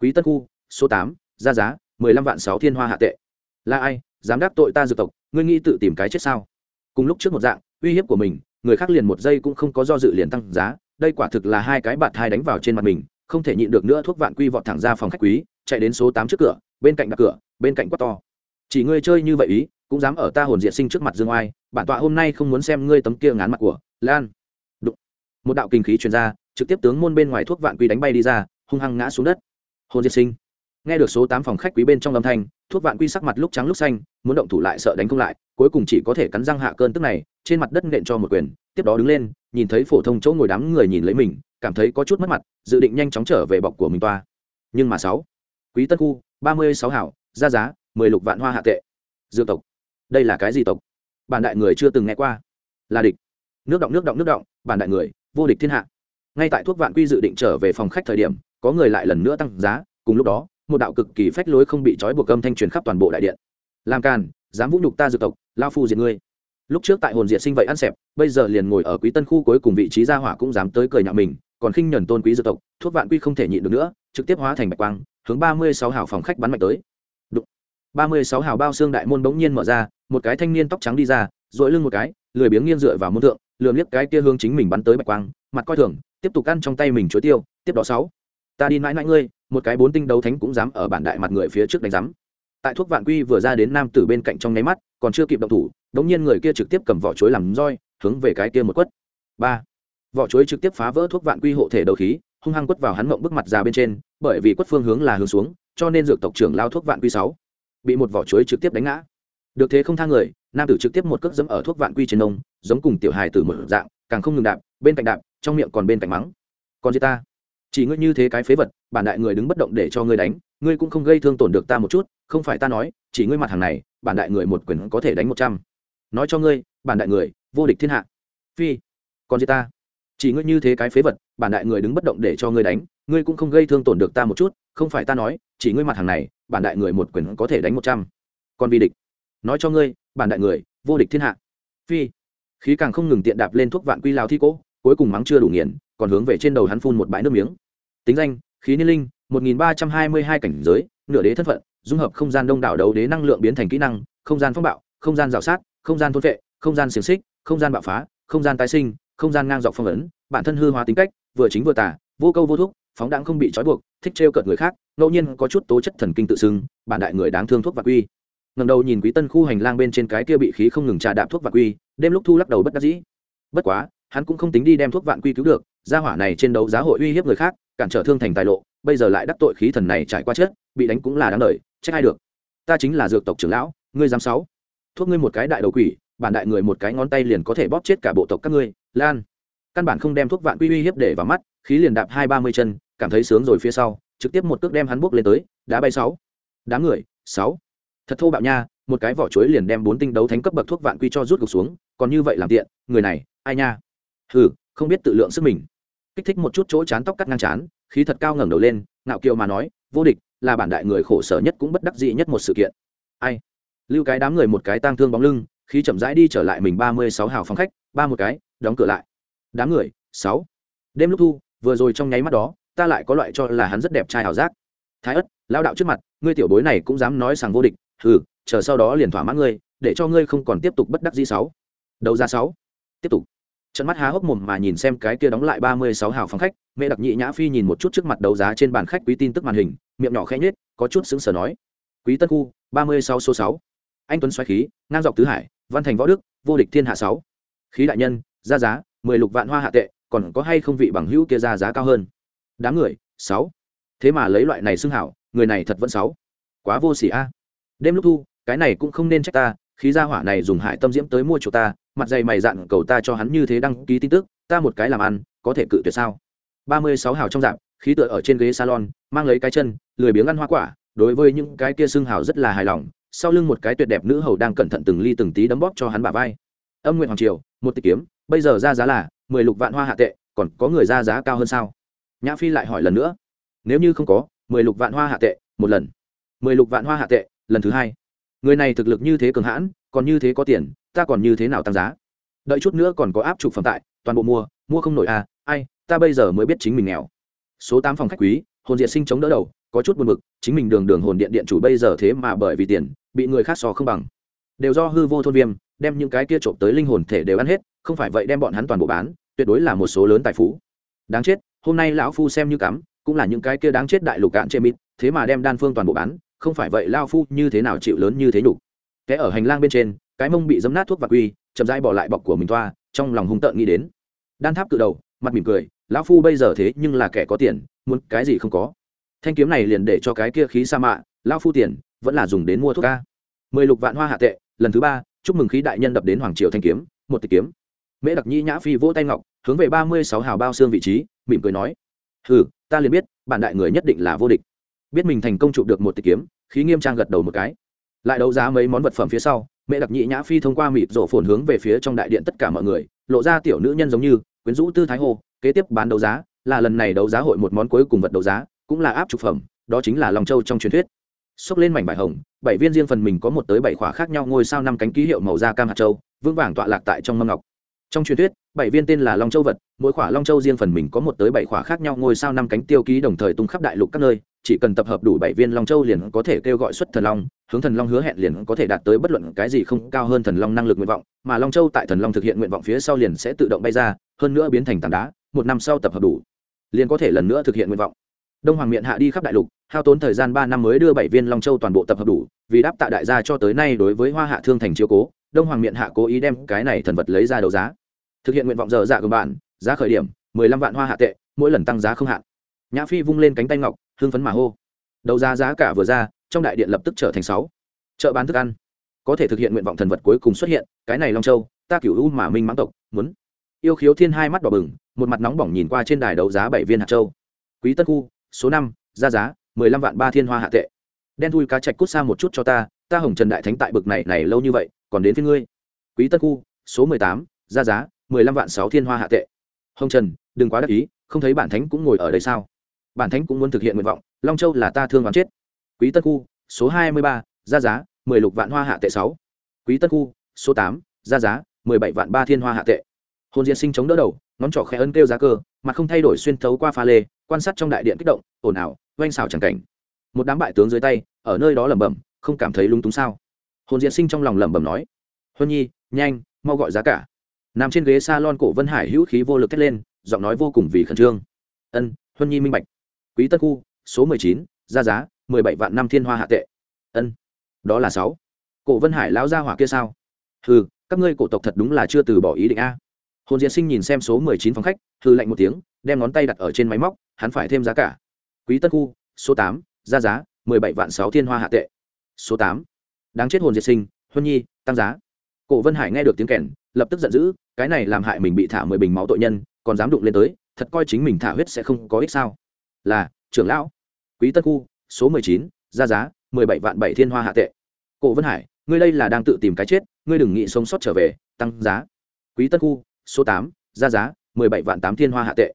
quý tân khu, số tám, ra giá, mười lăm vạn sáu thiên hoa hạ tệ. Là ai, dám đắc tội ta dược tộc, ngươi nghĩ tự tìm cái chết sao? Cùng lúc trước một dạng, uy hiếp của mình, người khác liền một giây cũng không có do dự liền tăng giá, đây quả thực là hai cái bạt thai đánh vào trên mặt mình không thể nhịn được nữa thuốc vạn quy vọt thẳng ra phòng khách quý, chạy đến số tám trước cửa, bên cạnh đặt cửa, bên cạnh quát to. Chỉ ngươi chơi như vậy ý, cũng dám ở ta hồn diệt sinh trước mặt dương oai, bản tọa hôm nay không muốn xem ngươi tấm kia ngán mặt của lan. Đụng. một đạo kinh khí truyền ra, trực tiếp tướng môn bên ngoài thuốc vạn quy đánh bay đi ra, hung hăng ngã xuống đất. Hồn diệt sinh. Nghe được số tám phòng khách quý bên trong âm thanh, thuốc vạn quy sắc mặt lúc trắng lúc xanh, muốn động thủ lại sợ đánh không lại, cuối cùng chỉ có thể cắn răng hạ cơn tức này, trên mặt đất nện cho một quyền, tiếp đó đứng lên, nhìn thấy phổ thông chỗ ngồi đám người nhìn lấy mình cảm thấy có chút mất mặt, dự định nhanh chóng trở về bọc của mình toa. Nhưng mà sáu, quý tân khu, ba mươi sáu hảo, ra giá, mười lục vạn hoa hạ tệ. Dược tộc. Đây là cái gì tộc? Bản đại người chưa từng nghe qua. Là địch. Nước động nước động nước động, bản đại người, vô địch thiên hạ. Ngay tại thuốc vạn quy dự định trở về phòng khách thời điểm, có người lại lần nữa tăng giá, cùng lúc đó, một đạo cực kỳ phách lối không bị trói buộc âm thanh truyền khắp toàn bộ đại điện. Làm càn, dám vũ nhục ta dược tộc, lao phu diệt ngươi. Lúc trước tại hồn diệt sinh vậy ăn xẹp, bây giờ liền ngồi ở quý tân khu cuối cùng vị trí gia hỏa cũng dám tới cười nhạo mình còn khinh nhẫn tôn quý dược tộc, thuốc vạn quy không thể nhịn được nữa, trực tiếp hóa thành bạch quang, hướng ba mươi sáu hào phòng khách bắn mạnh tới. Đụng. ba mươi sáu hào bao xương đại môn bỗng nhiên mở ra, một cái thanh niên tóc trắng đi ra dội lưng một cái, lười biếng nghiêng dựa vào môn thượng, lườm liếc cái kia hướng chính mình bắn tới bạch quang, mặt coi thường, tiếp tục ăn trong tay mình chuối tiêu, tiếp đó sáu. Ta đi mãi mãi ngươi, một cái bốn tinh đấu thánh cũng dám ở bản đại mặt người phía trước đánh dám tại thuốc vạn quy vừa ra đến nam tử bên cạnh trong nháy mắt, còn chưa kịp động thủ, đống nhiên người kia trực tiếp cầm vỏ chuối làm roi, hướng về cái kia một quất. Ba vỏ chuối trực tiếp phá vỡ thuốc vạn quy hộ thể đầu khí, hung hăng quất vào hắn mộng bức mặt ra bên trên, bởi vì quất phương hướng là hướng xuống, cho nên dược tộc trưởng lao thuốc vạn quy sáu bị một vỏ chuối trực tiếp đánh ngã. Được thế không thang người, nam tử trực tiếp một cước dẫm ở thuốc vạn quy trên nông, giống cùng tiểu hài tử một dạng, càng không ngừng đạp, bên cạnh đạp, trong miệng còn bên cạnh mắng. Còn gì ta. Chỉ ngươi như thế cái phế vật, bản đại người đứng bất động để cho ngươi đánh, ngươi cũng không gây thương tổn được ta một chút, không phải ta nói, chỉ ngươi mặt hàng này, bản đại người một quyền có thể đánh một trăm. Nói cho ngươi, bản đại người, vô địch thiên hạ. Phi còn gì ta chỉ ngươi như thế cái phế vật, bản đại người đứng bất động để cho ngươi đánh, ngươi cũng không gây thương tổn được ta một chút, không phải ta nói, chỉ ngươi mặt hàng này, bản đại người một quyền có thể đánh một trăm. Còn vì địch. Nói cho ngươi, bản đại người, vô địch thiên hạ. Phi. Khí càng không ngừng tiện đạp lên thuốc vạn quy lao thi cỗ, cuối cùng mắng chưa đủ nghiền, còn hướng về trên đầu hắn phun một bãi nước miếng. Tính danh, khí niên linh, một nghìn ba trăm hai mươi hai cảnh giới, nửa đế thân phận, dung hợp không gian đông đảo đấu đế năng lượng biến thành kỹ năng, không gian phong bạo, không gian rào sát, không gian thôn vệ không gian xiềng xích, không gian bạo phá, không gian tái sinh không gian ngang dọc phong ấn, bản thân hư hóa tính cách, vừa chính vừa tả vô câu vô thúc, phóng đãng không bị trói buộc, thích trêu cợt người khác, ngẫu nhiên có chút tố chất thần kinh tự xưng, bản đại người đáng thương thuốc và quy. Ngầm đầu nhìn quý tân khu hành lang bên trên cái kia bị khí không ngừng trà đạp thuốc và quy, đêm lúc thu lắc đầu bất đắc dĩ. Bất quá, hắn cũng không tính đi đem thuốc vạn quy cứu được, gia hỏa này trên đấu giá hội uy hiếp người khác, cản trở thương thành tài lộ, bây giờ lại đắc tội khí thần này trải qua chết, bị đánh cũng là đáng đời, trách ai được. Ta chính là dược tộc trưởng lão, ngươi dám sáu. Thuốc ngươi một cái đại đầu quỷ, bản đại người một cái ngón tay liền có thể bóp chết cả bộ tộc các ngươi lan. Căn bản không đem thuốc vạn quy uy hiếp để vào mắt, khí liền đạp hai ba mươi chân, cảm thấy sướng rồi phía sau, trực tiếp một cước đem hắn buốc lên tới, đá bay sáu. Đám người, sáu. Thật thô bạo nha, một cái vỏ chuối liền đem bốn tinh đấu thánh cấp bậc thuốc vạn quy cho rút gục xuống, còn như vậy làm tiện, người này, ai nha? Hừ, không biết tự lượng sức mình. Kích thích một chút chỗ chán tóc cắt ngang chán, khí thật cao ngẩng đầu lên, ngạo kiều mà nói, vô địch, là bản đại người khổ sở nhất cũng bất đắc dĩ nhất một sự kiện. Ai? Lưu cái đám người một cái tang thương bóng lưng, khí chậm rãi đi trở lại mình ba mươi sáu hào phòng khách, ba một cái đóng cửa lại. Đám người, sáu. Đêm lúc thu, vừa rồi trong nháy mắt đó, ta lại có loại cho là hắn rất đẹp trai ảo giác. Thái ất, lao đạo trước mặt, ngươi tiểu bối này cũng dám nói rằng vô địch ừ chờ sau đó liền thỏa mãn ngươi, để cho ngươi không còn tiếp tục bất đắc dĩ sáu. Đầu ra sáu. Tiếp tục. Trận mắt há hốc mồm mà nhìn xem cái kia đóng lại ba mươi sáu hào phòng khách, mẹ đặc nhị nhã phi nhìn một chút trước mặt đấu giá trên bàn khách quý tin tức màn hình, miệng nhỏ khẽ nhết có chút xứng sở nói. Quý tân khu, ba mươi sáu số sáu. Anh tuấn xoáy khí, ngang dọc tứ hải, văn thành võ đức, vô địch thiên hạ sáu. Khí đại nhân ra giá, mười lục vạn hoa hạ tệ, còn có hay không vị bằng hữu kia ra giá cao hơn? Đám người, sáu. Thế mà lấy loại này xưng hảo, người này thật vẫn sáu. Quá vô sỉ a. Đêm lúc thu, cái này cũng không nên trách ta, khí gia hỏa này dùng hại tâm diễm tới mua chỗ ta, mặt dày mày dặn cầu ta cho hắn như thế đăng ký tin tức, ta một cái làm ăn, có thể cự tuyệt sao? Ba mươi sáu hào trong dạng khí tựa ở trên ghế salon, mang lấy cái chân, lười biếng ăn hoa quả, đối với những cái kia xương hào rất là hài lòng, sau lưng một cái tuyệt đẹp nữ hầu đang cẩn thận từng ly từng tí đấm bóp cho hắn bả vai. Âm nguyện hoàng triều, một tịch kiếm bây giờ ra giá là mười lục vạn hoa hạ tệ, còn có người ra giá cao hơn sao? Nhã phi lại hỏi lần nữa. Nếu như không có, mười lục vạn hoa hạ tệ, một lần. Mười lục vạn hoa hạ tệ, lần thứ hai. Người này thực lực như thế cường hãn, còn như thế có tiền, ta còn như thế nào tăng giá? Đợi chút nữa còn có áp trục phẩm tại, toàn bộ mua mua không nổi à ai, ta bây giờ mới biết chính mình nghèo. Số tám phòng khách quý, hồn diệt sinh chống đỡ đầu, có chút buồn bực, chính mình đường đường hồn điện điện chủ bây giờ thế mà bởi vì tiền, bị người khác so không bằng. Đều do hư vô thôn viêm, đem những cái kia trộm tới linh hồn thể đều ăn hết không phải vậy đem bọn hắn toàn bộ bán, tuyệt đối là một số lớn tài phú. Đáng chết, hôm nay lão phu xem như cắm, cũng là những cái kia đáng chết đại lục cạn chê mít thế mà đem đan phương toàn bộ bán, không phải vậy lao phu như thế nào chịu lớn như thế nhục. Cái ở hành lang bên trên, cái mông bị dấm nát thuốc và quy, chậm rãi bỏ lại bọc của mình toa trong lòng hung tợn nghĩ đến. Đan tháp cự đầu, mặt mỉm cười, lão phu bây giờ thế nhưng là kẻ có tiền, muốn cái gì không có. Thanh kiếm này liền để cho cái kia khí sa mạ, lão phu tiền, vẫn là dùng đến mua thuốc ca mười lục vạn hoa hạ tệ, lần thứ ba, chúc mừng khí đại nhân đập đến hoàng triều thanh kiếm, một tịch kiếm mễ đặc Nhi nhã phi vỗ tay ngọc, hướng về ba mươi sáu hào bao xương vị trí, mỉm cười nói, hừ, ta liền biết, bản đại người nhất định là vô địch. Biết mình thành công chụp được một tịch kiếm, khí nghiêm trang gật đầu một cái. Lại đấu giá mấy món vật phẩm phía sau mẹ đặc nhị nhã phi thông qua mịt rổ phồn hướng về phía trong đại điện tất cả mọi người, lộ ra tiểu nữ nhân giống như, quyến rũ tư thái hồ kế tiếp bán đấu giá, là lần này đấu giá hội một món cuối cùng vật đấu giá, cũng là áp trục phẩm, đó chính là lòng châu trong truyền thuyết. Xốc lên mảnh bài hồng, bảy viên riêng phần mình có một tới bảy khỏa khác nhau ngôi sao năm cánh ký hiệu màu da cam hạt châu, vững vàng tọa lạc tại trong mâm ngọc trong truyền thuyết, bảy viên tên là long châu vật, mỗi khỏa long châu riêng phần mình có một tới bảy khỏa khác nhau ngôi sao năm cánh tiêu ký đồng thời tung khắp đại lục các nơi. Chỉ cần tập hợp đủ bảy viên long châu liền có thể kêu gọi xuất thần long, hướng thần long hứa hẹn liền có thể đạt tới bất luận cái gì không cao hơn thần long năng lực nguyện vọng, mà long châu tại thần long thực hiện nguyện vọng phía sau liền sẽ tự động bay ra, hơn nữa biến thành tảng đá, một năm sau tập hợp đủ, liền có thể lần nữa thực hiện nguyện vọng. Đông hoàng miện hạ đi khắp đại lục, hao tốn thời gian ba năm mới đưa bảy viên long châu toàn bộ tập hợp đủ, vì đáp tạ đại gia cho tới nay đối với hoa hạ thương thành chiếu cố, đông hoàng miện hạ cố ý đem cái này thần vật lấy ra đấu giá thực hiện nguyện vọng giờ dạ của bạn, giá khởi điểm, mười lăm vạn hoa hạ tệ, mỗi lần tăng giá không hạn. Nhã phi vung lên cánh tay ngọc hương phấn mà hô. Đầu giá giá cả vừa ra, trong đại điện lập tức trở thành sáu. Chợ bán thức ăn. Có thể thực hiện nguyện vọng thần vật cuối cùng xuất hiện, cái này long châu, ta cửu u mà minh mãng tộc, muốn. Yêu khiếu thiên hai mắt đỏ bừng, một mặt nóng bỏng nhìn qua trên đài đấu giá bảy viên hạt châu. Quý tân khu, số năm, ra giá, mười lăm vạn ba thiên hoa hạ tệ. Đen thui cá chạch cút xa một chút cho ta ta hồng trần đại thánh tại bực này này lâu như vậy, còn đến với ngươi. Quý tân khu, số mười tám, ra giá mười lăm vạn sáu thiên hoa hạ tệ. Hồng trần, đừng quá đắc ý, không thấy bản thánh cũng ngồi ở đây sao? Bản thánh cũng muốn thực hiện nguyện vọng, long châu là ta thương đoán chết. Quý tân khu, số hai mươi ba, ra giá, mười lục vạn hoa hạ tệ sáu. Quý tân khu, số tám, ra giá, mười bảy vạn ba thiên hoa hạ tệ. Hồn Diên sinh chống đỡ đầu, ngón trỏ khẽ ân kêu giá cơ mặt không thay đổi xuyên thấu qua pha lê, quan sát trong đại điện kích động, ồn ào, oanh xào chẳng cảnh. Một đám bại tướng dưới tay, ở nơi đó lẩm bẩm, không cảm thấy lung túng sao? Hồn Diên sinh trong lòng lẩm bẩm nói, huân nhi, nhanh, mau gọi giá cả nằm trên ghế s a lon cổ vân hải hữu khí vô lực thét lên, giọng nói vô cùng vì khẩn trương. Ân, huân nhi minh bạch. Quý tân khu, số mười chín ra giá, mười bảy vạn năm thiên hoa hạ tệ. Ân, đó là sáu. Cổ vân hải lão gia hỏa kia sao? Ừ các ngươi cổ tộc thật đúng là chưa từ bỏ ý định a. Hồn diệt sinh nhìn xem số mười chín phòng khách hư lạnh một tiếng, đem ngón tay đặt ở trên máy móc, hắn phải thêm giá cả. Quý tân khu, số tám ra giá, mười bảy vạn sáu thiên hoa hạ tệ. Số tám. Đáng chết hồn diệt sinh, huân nhi, tăng giá. Cổ vân hải nghe được tiếng kèn, lập tức giận dữ cái này làm hại mình bị thả mười bình máu tội nhân, còn dám đụng lên tới, thật coi chính mình thả huyết sẽ không có ích sao? Là, trưởng lão. Quý tân khu, số mười chín ra giá, mười bảy vạn bảy thiên hoa hạ tệ. Cổ vân hải, ngươi đây là đang tự tìm cái chết, ngươi đừng nghĩ sống sót trở về, tăng giá. Quý tân khu, số tám ra giá, mười bảy vạn tám thiên hoa hạ tệ.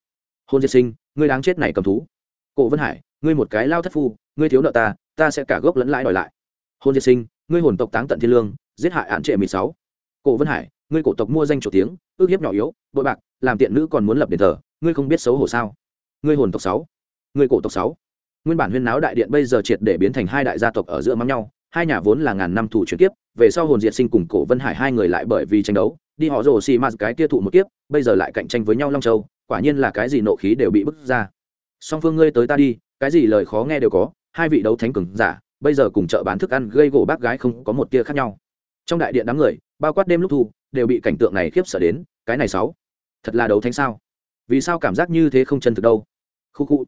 Hôn diệt sinh, ngươi đáng chết này cầm thú. Cổ vân hải, ngươi một cái lao thất phu, ngươi thiếu nợ ta ta sẽ cả gốc lẫn lãi đòi lại. Hôn diệt sinh, ngươi hồn tộc táng tận thiên lương, giết hại hạn trệ mười sáu. Cổ vân hải ngươi cổ tộc mua danh chủ tiếng, ước hiếp nhỏ yếu, bội bạc, làm tiện nữ còn muốn lập đền thờ, ngươi không biết xấu hổ sao? Ngươi hồn tộc sáu, ngươi cổ tộc sáu. Nguyên bản huyên náo đại điện bây giờ triệt để biến thành hai đại gia tộc ở giữa mắm nhau, hai nhà vốn là ngàn năm thủ chuyển kiếp, về sau hồn diệt sinh cùng cổ vân hải hai người lại bởi vì tranh đấu, đi họ rồ xì m cái kia thụ một kiếp, bây giờ lại cạnh tranh với nhau long châu, quả nhiên là cái gì nộ khí đều bị bức ra. Song phương ngươi tới ta đi, cái gì lời khó nghe đều có, hai vị đấu thánh cường giả, bây giờ cùng chợ bán thức ăn gây gỗ bác gái không có một tia khác nhau trong đại điện đám người, bao quát đêm lúc thu, đều bị cảnh tượng này khiếp sợ đến, cái này sáu, thật là đấu thánh sao? Vì sao cảm giác như thế không chân thực đâu? Khu khu.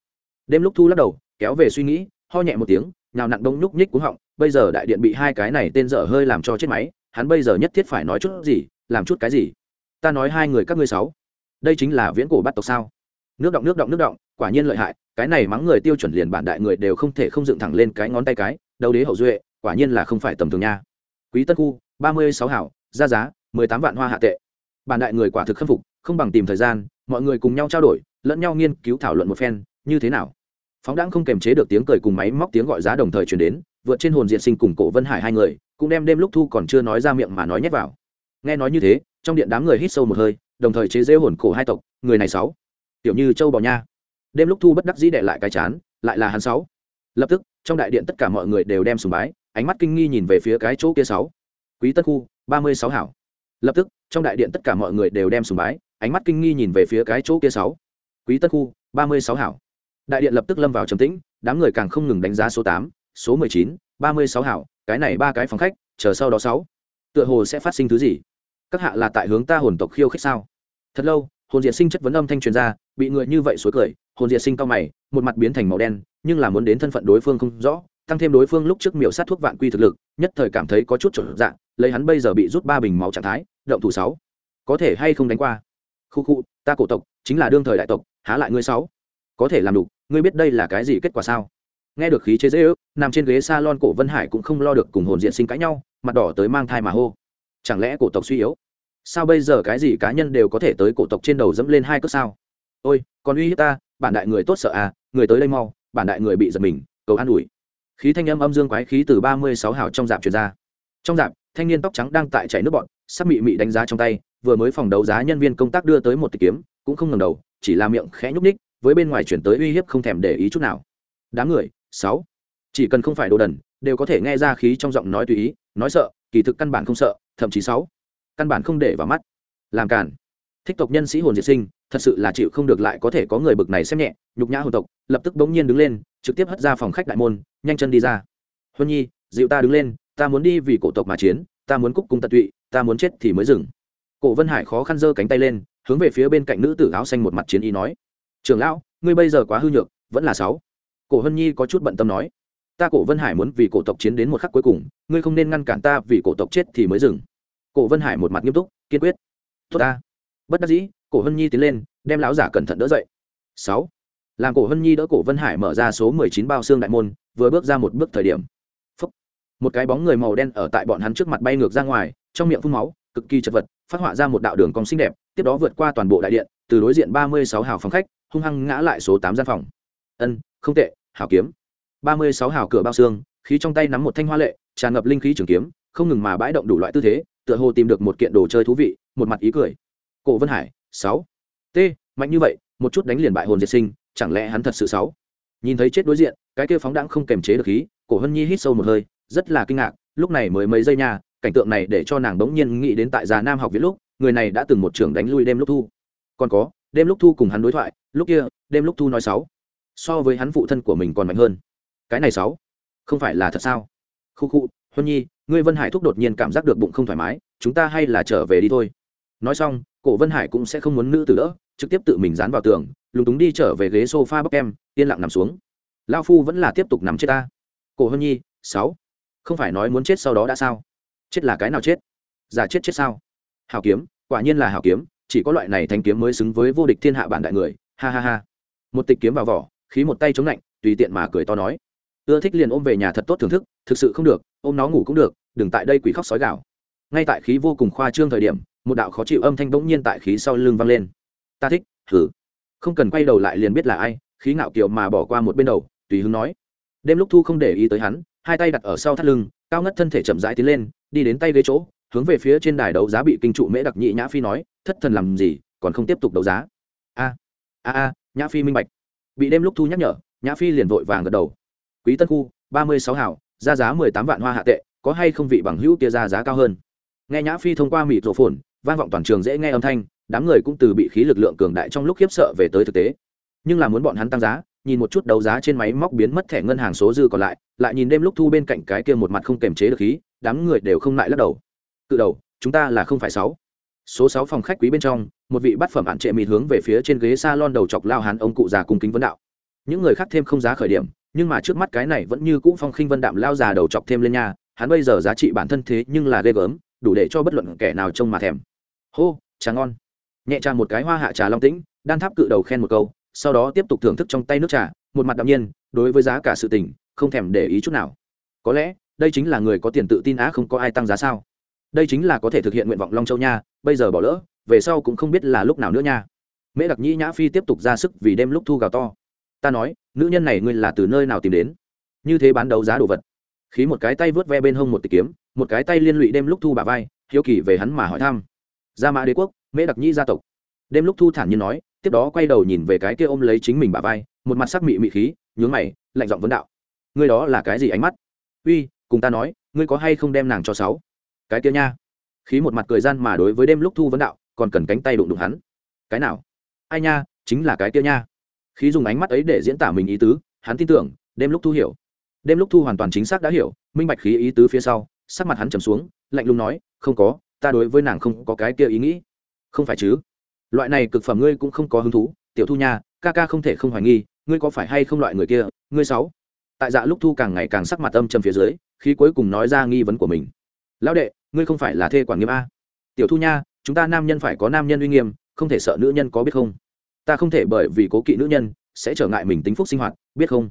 Đêm lúc thu lắc đầu, kéo về suy nghĩ, ho nhẹ một tiếng, nhào nặng đông nhúc nhích cuống họng, bây giờ đại điện bị hai cái này tên dở hơi làm cho chết máy, hắn bây giờ nhất thiết phải nói chút gì, làm chút cái gì? Ta nói hai người các ngươi sáu, đây chính là viễn cổ bắt tộc sao? Nước động nước động nước động, quả nhiên lợi hại, cái này mắng người tiêu chuẩn liền bản đại người đều không thể không dựng thẳng lên cái ngón tay cái đâu đế hậu duệ, quả nhiên là không phải tầm thường nha. Quý tân khu ba mươi sáu hảo, ra giá, mười tám vạn hoa hạ tệ. Bản đại người quả thực khâm phục, không bằng tìm thời gian, mọi người cùng nhau trao đổi, lẫn nhau nghiên cứu thảo luận một phen, như thế nào. Phóng đãng không kềm chế được tiếng cười cùng máy móc tiếng gọi giá đồng thời chuyển đến, vượt trên hồn diện sinh cùng cổ vân hải hai người, cũng đem đêm lúc thu còn chưa nói ra miệng mà nói nhét vào. Nghe nói như thế, trong điện đám người hít sâu một hơi, đồng thời chế dễ hồn cổ hai tộc, người này sáu. Tiểu như châu bò nha. Đêm lúc thu bất đắc dĩ đệ lại cái chán, lại là hắn sáu. Lập tức, trong đại điện tất cả mọi người đều đem sùng bái, ánh mắt kinh nghi nhìn về phía cái chỗ kia sáu quý tân khu, ba mươi sáu hảo. Lập tức, trong đại điện tất cả mọi người đều đem sùng bái, ánh mắt kinh nghi nhìn về phía cái chỗ kia sáu. Quý tân khu, ba mươi sáu hảo. Đại điện lập tức lâm vào trầm tĩnh, đám người càng không ngừng đánh giá số tám, số mười chín, ba mươi sáu hảo, cái này ba cái phòng khách, chờ sau đó sáu. Tựa hồ sẽ phát sinh thứ gì? Các hạ là tại hướng ta hồn tộc khiêu khích sao? Thật lâu, hồn diệt sinh chất vấn âm thanh truyền ra, bị người như vậy suối cười, hồn diệt sinh cao mày, một mặt biến thành màu đen, nhưng là muốn đến thân phận đối phương không rõ, tăng thêm đối phương lúc trước miểu sát thuốc vạn quy thực lực, nhất thời cảm thấy có chút trở dạng lấy hắn bây giờ bị rút ba bình máu trạng thái, động thủ sáu. Có thể hay không đánh qua? Khu khu, ta cổ tộc, chính là đương thời đại tộc, há lại ngươi sáu? Có thể làm đủ, ngươi biết đây là cái gì kết quả sao? Nghe được khí chế dễ ước, nằm trên ghế salon cổ vân hải cũng không lo được cùng hồn diện sinh cãi nhau, mặt đỏ tới mang thai mà hô. Chẳng lẽ cổ tộc suy yếu? Sao bây giờ cái gì cá nhân đều có thể tới cổ tộc trên đầu dẫm lên hai cước sao? Ôi, còn uy hiếp ta, bản đại người tốt sợ à người tới đây mau, bản đại người bị giật mình, cầu an ủi. Khí thanh âm âm dương quái khí từ ba mươi sáu hào trong dạp truyền ra. Trong dạp thanh niên tóc trắng đang tại chảy nước bọn sắp mị mị đánh giá trong tay, vừa mới phòng đấu giá nhân viên công tác đưa tới một tịch kiếm, cũng không ngầm đầu, chỉ là miệng khẽ nhúc ních với bên ngoài chuyển tới uy hiếp không thèm để ý chút nào. Đám người, sáu. Chỉ cần không phải đồ đần, đều có thể nghe ra khí trong giọng nói tùy ý, nói sợ, kỳ thực căn bản không sợ, thậm chí sáu. Căn bản không để vào mắt. Làm cản thích tộc nhân sĩ hồn diệt sinh, thật sự là chịu không được lại có thể có người bực này xem nhẹ, nhục nhã hồn tộc, lập tức bỗng nhiên đứng lên, trực tiếp hất ra phòng khách đại môn, nhanh chân đi ra. Huân nhi, dịu ta đứng lên ta muốn đi vì cổ tộc mà chiến, ta muốn cúc cung tận tụy, ta muốn chết thì mới dừng. Cổ vân hải khó khăn giơ cánh tay lên, hướng về phía bên cạnh nữ tử áo xanh một mặt chiến ý nói trường lão, ngươi bây giờ quá hư nhược, vẫn là sáu. Cổ hân nhi có chút bận tâm nói, ta cổ vân hải muốn vì cổ tộc chiến đến một khắc cuối cùng, ngươi không nên ngăn cản ta vì cổ tộc chết thì mới dừng. Cổ vân hải một mặt nghiêm túc, kiên quyết, tốt ta. Bất đắc dĩ, cổ hân nhi tiến lên, đem lão giả cẩn thận đỡ dậy. Sáu. Làm cổ hân nhi đỡ cổ vân hải mở ra số mười chín bao xương đại môn, vừa bước ra một bước thời điểm một cái bóng người màu đen ở tại bọn hắn trước mặt bay ngược ra ngoài, trong miệng phun máu, cực kỳ chật vật, phát họa ra một đạo đường cong xinh đẹp, tiếp đó vượt qua toàn bộ đại điện, từ đối diện ba mươi sáu hào phòng khách, hung hăng ngã lại số tám gian phòng. Ân, không tệ hào kiếm. ba mươi sáu hào cửa bao xương, khí trong tay nắm một thanh hoa lệ, tràn ngập linh khí trường kiếm, không ngừng mà bãi động đủ loại tư thế, tựa hồ tìm được một kiện đồ chơi thú vị, một mặt ý cười. Cổ vân hải, sáu. T, mạnh như vậy, một chút đánh liền bại hồn diệt sinh, chẳng lẽ hắn thật sự sáu? Nhìn thấy chết đối diện, cái kia phóng đãng không kềm chế được khí, cổ hân nhi hít sâu một hơi rất là kinh ngạc, lúc này mới mấy giây nha, cảnh tượng này để cho nàng đống nhiên nghĩ đến tại già nam học viện lúc, người này đã từng một trường đánh lui đêm lúc thu. Còn có, đêm lúc thu cùng hắn đối thoại, lúc kia, đêm lúc thu nói sáu. So với hắn phụ thân của mình còn mạnh hơn. Cái này sáu. Không phải là thật sao? Khu khu, huân nhi, ngươi vân hải thúc đột nhiên cảm giác được bụng không thoải mái, chúng ta hay là trở về đi thôi. Nói xong, cổ vân hải cũng sẽ không muốn nữ tử đỡ, trực tiếp tự mình dán vào tường, lúng túng đi trở về ghế s o f a bắp em, yên lặng nằm xuống. Lao phu vẫn là tiếp tục nằm chết ta. Cổ hân nhi, sáu không phải nói muốn chết sau đó đã sao? Chết là cái nào chết? Giả chết chết sao? Hào kiếm, quả nhiên là hào kiếm, chỉ có loại này thanh kiếm mới xứng với vô địch thiên hạ bản đại người, ha ha ha. Một tịch kiếm vào vỏ, khí một tay chống lạnh, tùy tiện mà cười to nói. Ưa thích liền ôm về nhà thật tốt thưởng thức, thực sự không được, ôm nó ngủ cũng được, đừng tại đây quỷ khóc sói gạo ngay tại khí vô cùng khoa trương thời điểm, một đạo khó chịu âm thanh bỗng nhiên tại khí sau lưng vang lên. Ta thích thử không cần quay đầu lại liền biết là ai, khí ngạo kiều mà bỏ qua một bên đầu, tùy hứng nói. Đêm lúc thu không để ý tới hắn hai tay đặt ở sau thắt lưng, cao ngất thân thể chậm rãi tiến lên, đi đến tay ghế chỗ, hướng về phía trên đài đấu giá bị kinh trụ mễ đặc nhị nhã phi nói, thất thần làm gì, còn không tiếp tục đấu giá? A a a, nhã phi minh bạch. Bị đêm lúc thu nhắc nhở, nhã phi liền vội vàng gật đầu. Quý tân khu, ba mươi sáu hảo ra giá mười tám vạn hoa hạ tệ, có hay không vị bằng hữu kia ra giá cao hơn? Nghe nhã phi thông qua mịt rổ phồn, vang vọng toàn trường dễ nghe âm thanh, đám người cũng từ bị khí lực lượng cường đại trong lúc khiếp sợ về tới thực tế. Nhưng là muốn bọn hắn tăng giá nhìn một chút đấu giá trên máy móc biến mất thẻ ngân hàng số dư còn lại lại nhìn đêm lúc thu bên cạnh cái kia một mặt không kềm chế được khí, đám người đều không lại lắc đầu. Cự đầu, chúng ta là không phải sáu. Số sáu phòng khách quý bên trong, một vị bát phẩm bạn trệ mịt hướng về phía trên ghế salon đầu chọc lao hán ông cụ già cùng kính vấn đạo. Những người khác thêm không giá khởi điểm, nhưng mà trước mắt cái này vẫn như cũ phong khinh vân đạm lao già đầu chọc thêm lên nha, hắn bây giờ giá trị bản thân thế nhưng là ghê gớm, đủ để cho bất luận kẻ nào trông mà thèm. Hô, trà ngon. Nhẹ trà một cái hoa hạ trà long tĩnh, đan tháp cự đầu khen một câu sau đó tiếp tục thưởng thức trong tay nước trà, một mặt đạm nhiên, đối với giá cả sự tình, không thèm để ý chút nào. Có lẽ, đây chính là người có tiền tự tin á không có ai tăng giá sao? Đây chính là có thể thực hiện nguyện vọng long châu nha, bây giờ bỏ lỡ, về sau cũng không biết là lúc nào nữa nha. Mễ đặc nhĩ nhã phi tiếp tục ra sức vì đêm lúc thu gào to. Ta nói, nữ nhân này ngươi là từ nơi nào tìm đến? Như thế bán đấu giá đồ vật. Khí một cái tay vớt ve bên hông một tịch kiếm, một cái tay liên lụy đêm lúc thu bà vai, hiếu kỳ về hắn mà hỏi thăm. Gia mã đế quốc, mễ đặc nhĩ gia tộc. Đêm lúc thu thản nhiên nói tiếp đó quay đầu nhìn về cái kia ôm lấy chính mình bà vai, một mặt sắc mị mị khí, nhướng mày, lạnh giọng vấn đạo. Ngươi đó là cái gì ánh mắt? Uy, cùng ta nói, ngươi có hay không đem nàng cho sáu? Cái kia nha. Khí một mặt cười gian mà đối với đêm lúc thu vấn đạo, còn cần cánh tay đụng đụng hắn. Cái nào? Ai nha, chính là cái kia nha. Khí dùng ánh mắt ấy để diễn tả mình ý tứ, hắn tin tưởng, đêm lúc thu hiểu. Đêm lúc thu hoàn toàn chính xác đã hiểu, minh bạch khí ý tứ phía sau, sắc mặt hắn trầm xuống, lạnh lùng nói, không có, ta đối với nàng không có cái kia ý nghĩ. Không phải chứ? Loại này cực phẩm ngươi cũng không có hứng thú, tiểu thu nha, ca ca không thể không hoài nghi, ngươi có phải hay không loại người kia, ngươi sáu? Tại dạ lúc thu càng ngày càng sắc mặt âm trầm phía dưới, khi cuối cùng nói ra nghi vấn của mình. Lão đệ, ngươi không phải là thê quản nghiêm a. Tiểu thu nha, chúng ta nam nhân phải có nam nhân uy nghiêm, không thể sợ nữ nhân có biết không? Ta không thể bởi vì cố kỵ nữ nhân, sẽ trở ngại mình tính phúc sinh hoạt, biết không?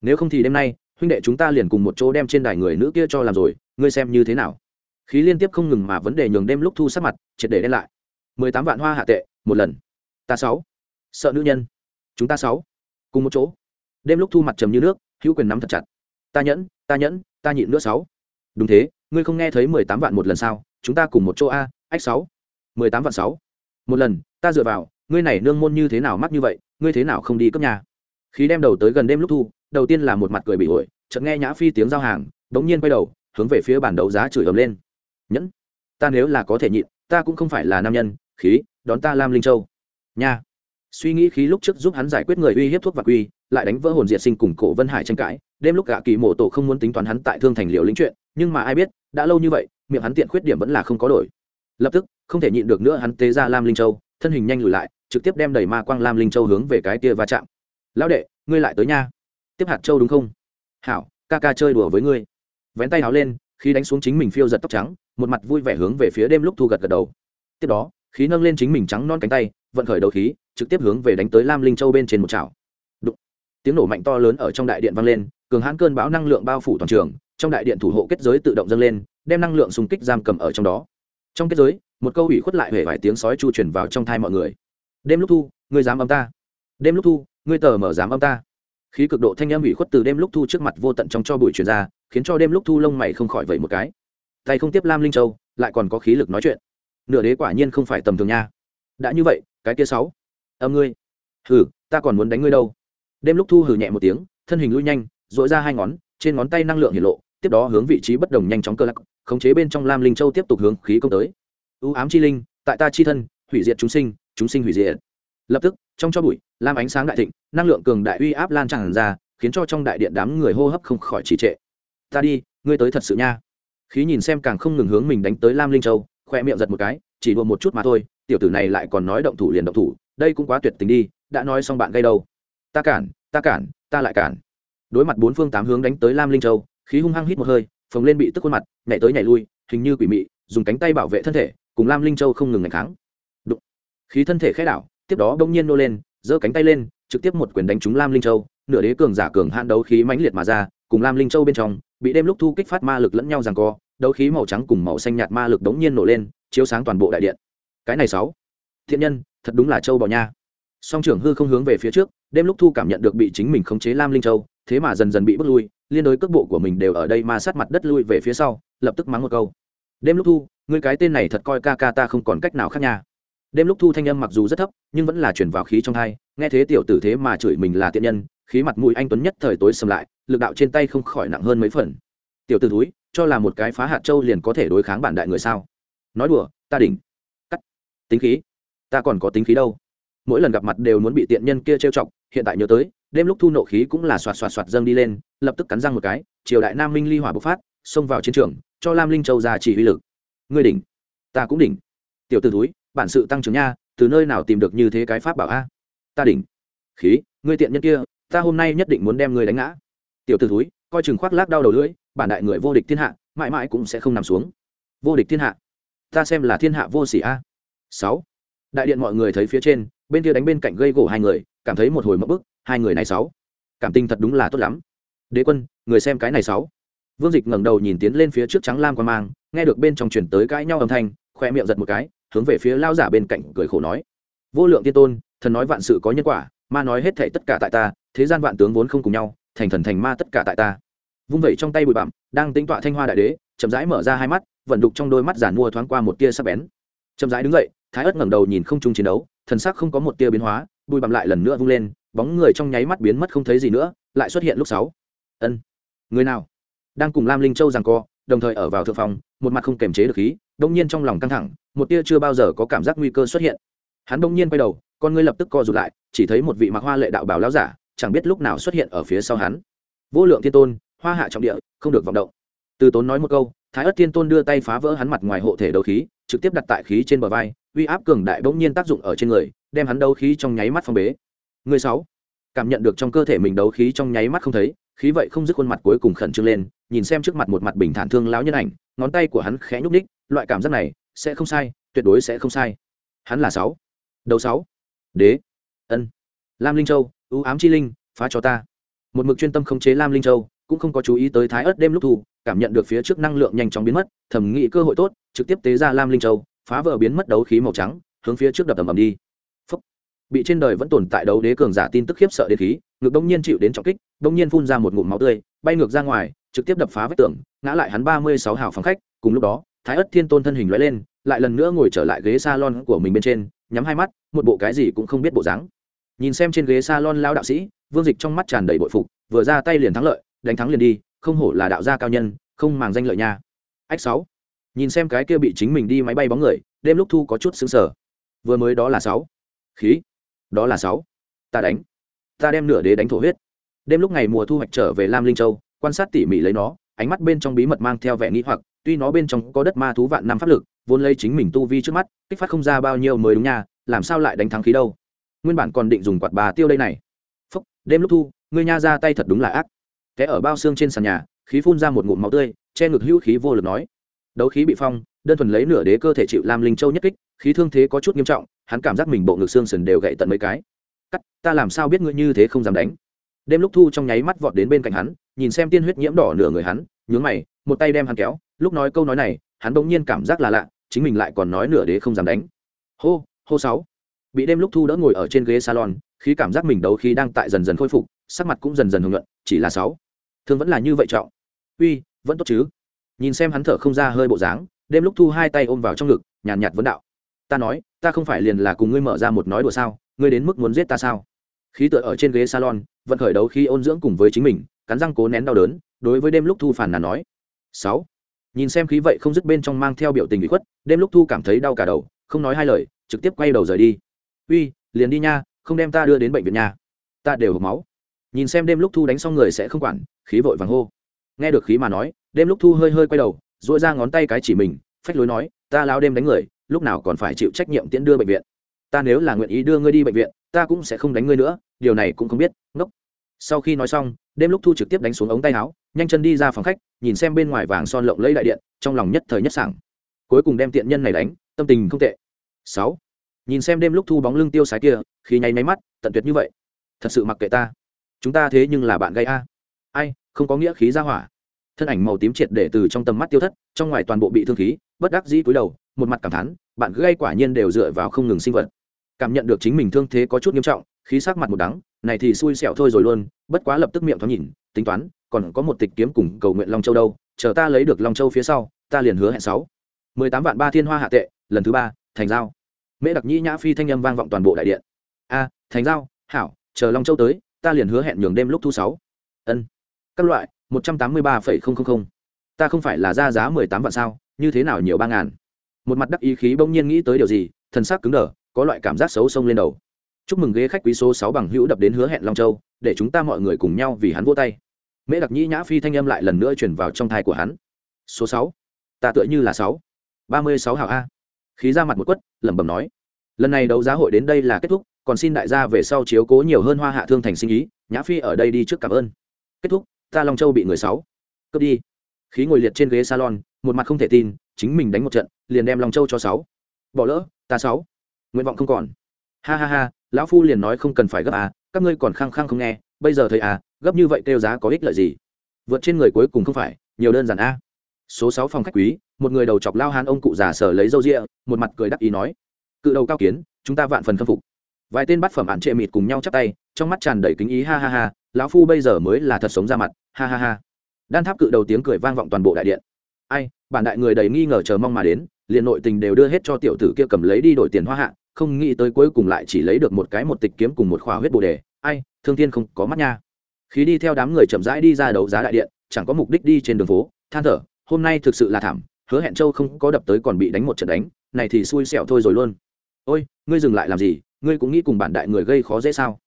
Nếu không thì đêm nay, huynh đệ chúng ta liền cùng một chỗ đem trên đài người nữ kia cho làm rồi, ngươi xem như thế nào? Khí liên tiếp không ngừng mà vấn đề nhường đêm lúc thu sắc mặt, triệt để đen lại mười tám vạn hoa hạ tệ, một lần. Ta sáu. Sợ nữ nhân. Chúng ta sáu. Cùng một chỗ. Đêm lúc thu mặt trầm như nước, hữu quyền nắm thật chặt. Ta nhẫn ta nhẫn, ta nhịn nữa sáu. Đúng thế, ngươi không nghe thấy mười tám vạn một lần sao? Chúng ta cùng một chỗ a, ách sáu. mười tám vạn sáu. Một lần, ta dựa vào, ngươi này nương môn như thế nào mắc như vậy, ngươi thế nào không đi cấp nhà? Khi đem đầu tới gần đêm lúc thu, đầu tiên là một mặt cười bị ổi, chợt nghe nhã phi tiếng giao hàng, bỗng nhiên quay đầu, hướng về phía bản đấu giá chửi ầm lên. Nhẫn, ta nếu là có thể nhịn, ta cũng không phải là nam nhân khí, đón ta lam linh châu. Nha. Suy nghĩ khí lúc trước giúp hắn giải quyết người uy hiếp thuốc và quy, lại đánh vỡ hồn diệt sinh cùng cổ vân hải tranh cãi. Đêm lúc gạ kỳ mộ tổ không muốn tính toán hắn tại thương thành liều lĩnh chuyện, nhưng mà ai biết, đã lâu như vậy, miệng hắn tiện khuyết điểm vẫn là không có đổi. Lập tức, không thể nhịn được nữa hắn tế ra lam linh châu, thân hình nhanh lùi lại, trực tiếp đem đẩy ma quang lam linh châu hướng về cái kia va chạm. Lão đệ, ngươi lại tới nha. Tiếp hạt châu đúng không? Hảo, ca ca chơi đùa với ngươi. Vén tay háo lên khi đánh xuống chính mình phiêu giật tóc trắng, một mặt vui vẻ hướng về phía đêm lúc thu gật gật đầu. Tiếp đó khí nâng lên chính mình trắng non cánh tay, vận khởi đầu khí, trực tiếp hướng về đánh tới lam linh châu bên trên một chảo. Đụng. tiếng nổ mạnh to lớn ở trong đại điện vang lên, cường hãn cơn bão năng lượng bao phủ toàn trường, trong đại điện thủ hộ kết giới tự động dâng lên, đem năng lượng xung kích giam cầm ở trong đó. Trong kết giới, một câu ủy khuất lại hề vài tiếng sói chu truyền vào trong thai mọi người. Đêm lúc thu, ngươi dám âm ta? Đêm lúc thu, ngươi tờ mở dám âm ta? Khí cực độ thanh âm ủy khuất từ đêm lúc thu trước mặt vô tận trong cho bụi truyền ra, khiến cho đêm lúc thu lông mày không khỏi vậy một cái. Tay không tiếp lam linh châu, lại còn có khí lực nói chuyện nửa đế quả nhiên không phải tầm thường nha. Đã như vậy, cái kia sáu. Âm ngươi. Hừ, ta còn muốn đánh ngươi đâu. Đêm lúc thu hừ nhẹ một tiếng, thân hình lui nhanh dội ra hai ngón, trên ngón tay năng lượng hiển lộ, tiếp đó hướng vị trí bất đồng nhanh chóng cơ lắc khống chế bên trong lam linh châu tiếp tục hướng khí công tới. Ưu ám chi linh, tại ta chi thân, hủy diệt chúng sinh chúng sinh hủy diệt. Lập tức, trong cho bụi, lam ánh sáng đại thịnh, năng lượng cường đại uy áp lan tràn ra, khiến cho trong đại điện đám người hô hấp không khỏi trì trệ. Ta đi, ngươi tới thật sự nha. Khí nhìn xem càng không ngừng hướng mình đánh tới lam linh châu khoe miệng giật một cái, chỉ đùa một chút mà thôi, tiểu tử này lại còn nói động thủ liền động thủ, đây cũng quá tuyệt tình đi, đã nói xong bạn gây đâu. Ta cản ta cản, ta lại cản. Đối mặt bốn phương tám hướng đánh tới lam linh châu, khí hung hăng hít một hơi, phồng lên bị tức khuôn mặt, nhảy tới nhảy lui, hình như quỷ mị, dùng cánh tay bảo vệ thân thể, cùng lam linh châu không ngừng ngày kháng. Đụng. khí thân thể khẽ đảo, tiếp đó đông nhiên nô lên, giơ cánh tay lên, trực tiếp một quyền đánh trúng lam linh châu, nửa đế cường giả cường hạn đấu khí mãnh liệt mà ra, cùng lam linh châu bên trong, bị đêm lúc thu kích phát ma lực lẫn nhau rằng co đấu khí màu trắng cùng màu xanh nhạt ma lực đống nhiên nổ lên, chiếu sáng toàn bộ đại điện. Cái này sáu. Thiện nhân, thật đúng là châu bò nha. Song trưởng hư không hướng về phía trước, đêm lúc thu cảm nhận được bị chính mình khống chế lam linh châu, thế mà dần dần bị bước lui, liên đối cước bộ của mình đều ở đây ma sát mặt đất lui về phía sau, lập tức mắng một câu. Đêm lúc thu, ngươi cái tên này thật coi ca ca ta không còn cách nào khác nha. Đêm lúc thu thanh âm mặc dù rất thấp, nhưng vẫn là chuyển vào khí trong hai, nghe thế tiểu tử thế mà chửi mình là tiện nhân, khí mặt mũi anh tuấn nhất thời tối sầm lại, lực đạo trên tay không khỏi nặng hơn mấy phần. Tiểu tử túi cho là một cái phá hạt châu liền có thể đối kháng bản đại người sao? Nói đùa, ta đỉnh. Cắt. Tính khí. Ta còn có tính khí đâu? Mỗi lần gặp mặt đều muốn bị tiện nhân kia trêu chọc, hiện tại nhớ tới, đêm lúc thu nộ khí cũng là xoạt xoạt xoạt dâng đi lên, lập tức cắn răng một cái, triều đại nam minh ly hỏa bộc phát, xông vào chiến trường, cho lam linh châu ra chỉ huy lực. Ngươi đỉnh. Ta cũng đỉnh. Tiểu t ử túi bản sự tăng trưởng nha, từ nơi nào tìm được như thế cái pháp bảo a? Ta đỉnh. Khí, ngươi tiện nhân kia, ta hôm nay nhất định muốn đem ngươi đánh ngã. Tiểu t ử túi coi chừng khoác lác đau đầu lưỡi bản đại người vô địch thiên hạ, mãi mãi cũng sẽ không nằm xuống. Vô địch thiên hạ? Ta xem là thiên hạ vô sỉ a. Sáu. Đại điện mọi người thấy phía trên, bên kia đánh bên cạnh gây gỗ hai người, cảm thấy một hồi mất bức, hai người này sáu. Cảm tình thật đúng là tốt lắm. Đế quân, người xem cái này sáu. Vương dịch ngẩng đầu nhìn tiến lên phía trước trắng lam quan mang, nghe được bên trong chuyển tới cãi nhau âm thanh khoe miệng giật một cái, hướng về phía lao giả bên cạnh cười khổ nói. Vô lượng tiên tôn, thần nói vạn sự có nhân quả, ma nói hết thảy tất cả tại ta, thế gian vạn tướng vốn không cùng nhau, thành thần thành ma tất cả tại ta vung vẩy trong tay bụi bặm, đang tính tọa thanh hoa đại đế, chậm rãi mở ra hai mắt, vận đục trong đôi mắt giản mua thoáng qua một tia sắc bén. Chậm rãi đứng dậy, thái ớt ngẩng đầu nhìn không trung chiến đấu, thần sắc không có một tia biến hóa bùi bặm lại lần nữa vung lên, bóng người trong nháy mắt biến mất không thấy gì nữa, lại xuất hiện lúc sáu. Ân, người nào? Đang cùng lam linh châu rằng co, đồng thời ở vào thượng phòng, một mặt không kềm chế được khí đông nhiên trong lòng căng thẳng, một tia chưa bao giờ có cảm giác nguy cơ xuất hiện. Hắn đông nhiên quay đầu, con ngươi lập tức co rụt lại, chỉ thấy một vị mặc hoa lệ đạo bảo lão giả, chẳng biết lúc nào xuất hiện ở phía sau hắn. Vô lượng thiên tôn hoa hạ trọng địa, không được vọng động. Từ tốn nói một câu, thái ất thiên tôn đưa tay phá vỡ hắn mặt ngoài hộ thể đấu khí, trực tiếp đặt tại khí trên bờ vai, uy áp cường đại bỗng nhiên tác dụng ở trên người, đem hắn đấu khí trong nháy mắt phong bế. Người sáu, cảm nhận được trong cơ thể mình đấu khí trong nháy mắt không thấy, khí vậy không dứt khuôn mặt cuối cùng khẩn trương lên, nhìn xem trước mặt một mặt bình thản thương lão nhân ảnh, ngón tay của hắn khẽ nhúc ních loại cảm giác này sẽ không sai, tuyệt đối sẽ không sai. Hắn là sáu, đầu sáu, đế, ân, lam linh châu, ưu ám chi linh, phá cho ta. Một mực chuyên tâm khống chế lam linh châu cũng không có chú ý tới thái ớt đêm lúc thu, cảm nhận được phía trước năng lượng nhanh chóng biến mất thẩm nghĩ cơ hội tốt, trực tiếp tế ra lam linh châu, phá vỡ biến mất đấu khí màu trắng, hướng phía trước đập tầm ầm đi. Phúc. bị trên đời vẫn tồn tại đấu đế cường giả tin tức khiếp sợ đến khí, ngực đông nhiên chịu đến trọng kích đông nhiên phun ra một ngụm máu tươi, bay ngược ra ngoài, trực tiếp đập phá vách tường, ngã lại hắn ba mươi sáu hào phòng khách, cùng lúc đó, thái ất thiên tôn thân hình lóe lên, lại lần nữa ngồi trở lại ghế salon của mình bên trên, nhắm hai mắt, một bộ cái gì cũng không biết bộ dáng. Nhìn xem trên ghế salon lao đạo sĩ, vương dịch trong mắt tràn đầy bội phục, vừa ra tay liền thắng lợi đánh thắng liền đi, không hổ là đạo gia cao nhân, không màng danh lợi nha. Ách sáu. Nhìn xem cái kia bị chính mình đi máy bay bóng người, đêm lúc thu có chút xứng sở vừa mới đó là sáu. Khí. Đó là sáu. Ta đánh. Ta đem nửa đế đánh thổ huyết. Đêm lúc ngày mùa thu hoạch trở về lam linh châu, quan sát tỉ mỉ lấy nó, ánh mắt bên trong bí mật mang theo vẻ nghĩ hoặc, tuy nó bên trong có đất ma thú vạn năm pháp lực, vốn lấy chính mình tu vi trước mắt, kích phát không ra bao nhiêu mới đúng nha, làm sao lại đánh thắng khí đâu? Nguyên bản còn định dùng quạt bà tiêu đây này. Phúc, đêm lúc thu, ngươi nha ra tay thật đúng là ác té ở bao xương trên sàn nhà, khí phun ra một ngụm máu tươi, che ngực hữu khí vô lực nói. Đấu khí bị phong, đơn thuần lấy nửa đế cơ thể chịu lam linh châu nhất kích, khí thương thế có chút nghiêm trọng, hắn cảm giác mình bộ ngực xương sần đều gậy tận mấy cái. Cắt, ta làm sao biết ngươi như thế không dám đánh? Đêm lúc thu trong nháy mắt vọt đến bên cạnh hắn, nhìn xem tiên huyết nhiễm đỏ nửa người hắn, nhướng mày, một tay đem hắn kéo, lúc nói câu nói này, hắn bỗng nhiên cảm giác là lạ, chính mình lại còn nói nửa đế không dám đánh. Hô hô sáu. Bị đêm lúc thu đỡ ngồi ở trên ghế salon khí cảm giác mình đấu khí đang tại dần dần khôi phục, sắc mặt cũng dần dần hưởng luận chỉ là sáu. Thương vẫn là như vậy trọng. Uy, vẫn tốt chứ? Nhìn xem hắn thở không ra hơi bộ dáng, đêm lúc thu hai tay ôm vào trong ngực, nhàn nhạt vấn đạo. Ta nói, ta không phải liền là cùng ngươi mở ra một nói đùa sao? Ngươi đến mức muốn giết ta sao? Khí tựa ở trên ghế salon, vận khởi đấu khi ôn dưỡng cùng với chính mình, cắn răng cố nén đau đớn, đối với đêm lúc thu phản nàn nói. Sáu. Nhìn xem khí vậy không dứt bên trong mang theo biểu tình bị khuất, đêm lúc thu cảm thấy đau cả đầu, không nói hai lời, trực tiếp quay đầu rời đi. Uy, liền đi nha không đem ta đưa đến bệnh viện nha ta đều hộp máu. Nhìn xem đêm lúc thu đánh xong người sẽ không quản, khí vội vàng hô. Nghe được khí mà nói, đêm lúc thu hơi hơi quay đầu dội ra ngón tay cái chỉ mình, phách lối nói, ta lao đêm đánh người, lúc nào còn phải chịu trách nhiệm tiễn đưa bệnh viện. Ta nếu là nguyện ý đưa ngươi đi bệnh viện, ta cũng sẽ không đánh ngươi nữa, điều này cũng không biết, ngốc. Sau khi nói xong, đêm lúc thu trực tiếp đánh xuống ống tay áo, nhanh chân đi ra phòng khách, nhìn xem bên ngoài vàng son lộng lấy đại điện, trong lòng nhất thời nhất sảng. Cuối cùng đem tiện nhân này đánh, tâm tình không tệ. Sáu. Nhìn xem đêm lúc thu bóng lưng tiêu sái kia khi nháy máy mắt, tận tuyệt như vậy. Thật sự mặc kệ ta. Chúng ta thế nhưng là bạn gây a. Ai, không có nghĩa khí ra hỏa. Thân ảnh màu tím triệt để từ trong tầm mắt tiêu thất, trong ngoài toàn bộ bị thương khí, bất đắc dĩ cúi đầu, một mặt cảm thán, bạn gây quả nhiên đều dựa vào không ngừng sinh vật. Cảm nhận được chính mình thương thế có chút nghiêm trọng, khí sắc mặt một đắng, này thì xui xẻo thôi rồi luôn, bất quá lập tức miệng thoáng nhìn, tính toán, còn có một tịch kiếm cùng cầu nguyện long châu đâu, chờ ta lấy được long châu phía sau, ta liền hứa hẹn sáu. Mười tám vạn ba thiên hoa hạ tệ, lần thứ ba, thành giao. Mễ đặc nhĩ nhã phi thanh âm vang vọng toàn bộ đại điện a thành giao, hảo, chờ long châu tới, ta liền hứa hẹn nhường đêm lúc thu sáu. Ân. Các loại, một trăm tám mươi ba phẩy không không không. Ta không phải là ra giá mười tám vạn sao, như thế nào nhiều ba ngàn? Một mặt đắc ý khí bỗng nhiên nghĩ tới điều gì, thần sắc cứng đờ, có loại cảm giác xấu xông lên đầu. Chúc mừng ghế khách quý số sáu bằng hữu đập đến hứa hẹn long châu, để chúng ta mọi người cùng nhau vì hắn vô tay. Mễ đặc nhĩ nhã phi thanh âm lại lần nữa chuyển vào trong thai của hắn. Số sáu. Ta tựa như là sáu. Ba mươi sáu hảo a. Khí ra mặt một quất, lẩm bẩm nói. Lần này đấu giá hội đến đây là kết thúc còn xin đại gia về sau chiếu cố nhiều hơn hoa hạ thương thành sinh ý, nhã phi ở đây đi trước cảm ơn. Kết thúc, ta long châu bị người sáu. Cướp đi. Khí ngồi liệt trên ghế salon, một mặt không thể tin, chính mình đánh một trận, liền đem long châu cho sáu. Bỏ lỡ, ta sáu. Nguyện vọng không còn. Ha ha ha, lão phu liền nói không cần phải gấp à các ngươi còn khăng khăng không nghe, bây giờ thấy à gấp như vậy kêu giá có ích lợi gì? Vượt trên người cuối cùng không phải, nhiều đơn giản a số sáu phòng khách quý, một người đầu chọc lao hán ông cụ già sở lấy râu rịa một mặt cười đắc ý nói. Cự đầu cao kiến, chúng ta vạn phần khâm phục vài tên bắt phẩm ạn trệ mịt cùng nhau chắp tay, trong mắt tràn đầy kính ý, ha ha ha, lão phu bây giờ mới là thật sống ra mặt, ha ha ha. Đan tháp cự đầu tiếng cười vang vọng toàn bộ đại điện. Ai, bản đại người đầy nghi ngờ chờ mong mà đến, liền nội tình đều đưa hết cho tiểu tử kia cầm lấy đi đổi tiền hoa hạ, không nghĩ tới cuối cùng lại chỉ lấy được một cái một tịch kiếm cùng một khỏa huyết bồ đề. Ai, thương thiên không có mắt nha. Khí đi theo đám người chậm rãi đi ra đấu giá đại điện, chẳng có mục đích đi trên đường phố, than thở, hôm nay thực sự là thảm, hứa hẹn châu không có đập tới còn bị đánh một trận đánh, này thì xui xẻo thôi rồi luôn. Ôi, ngươi dừng lại làm gì? Ngươi cũng nghĩ cùng bản đại người gây khó dễ sao?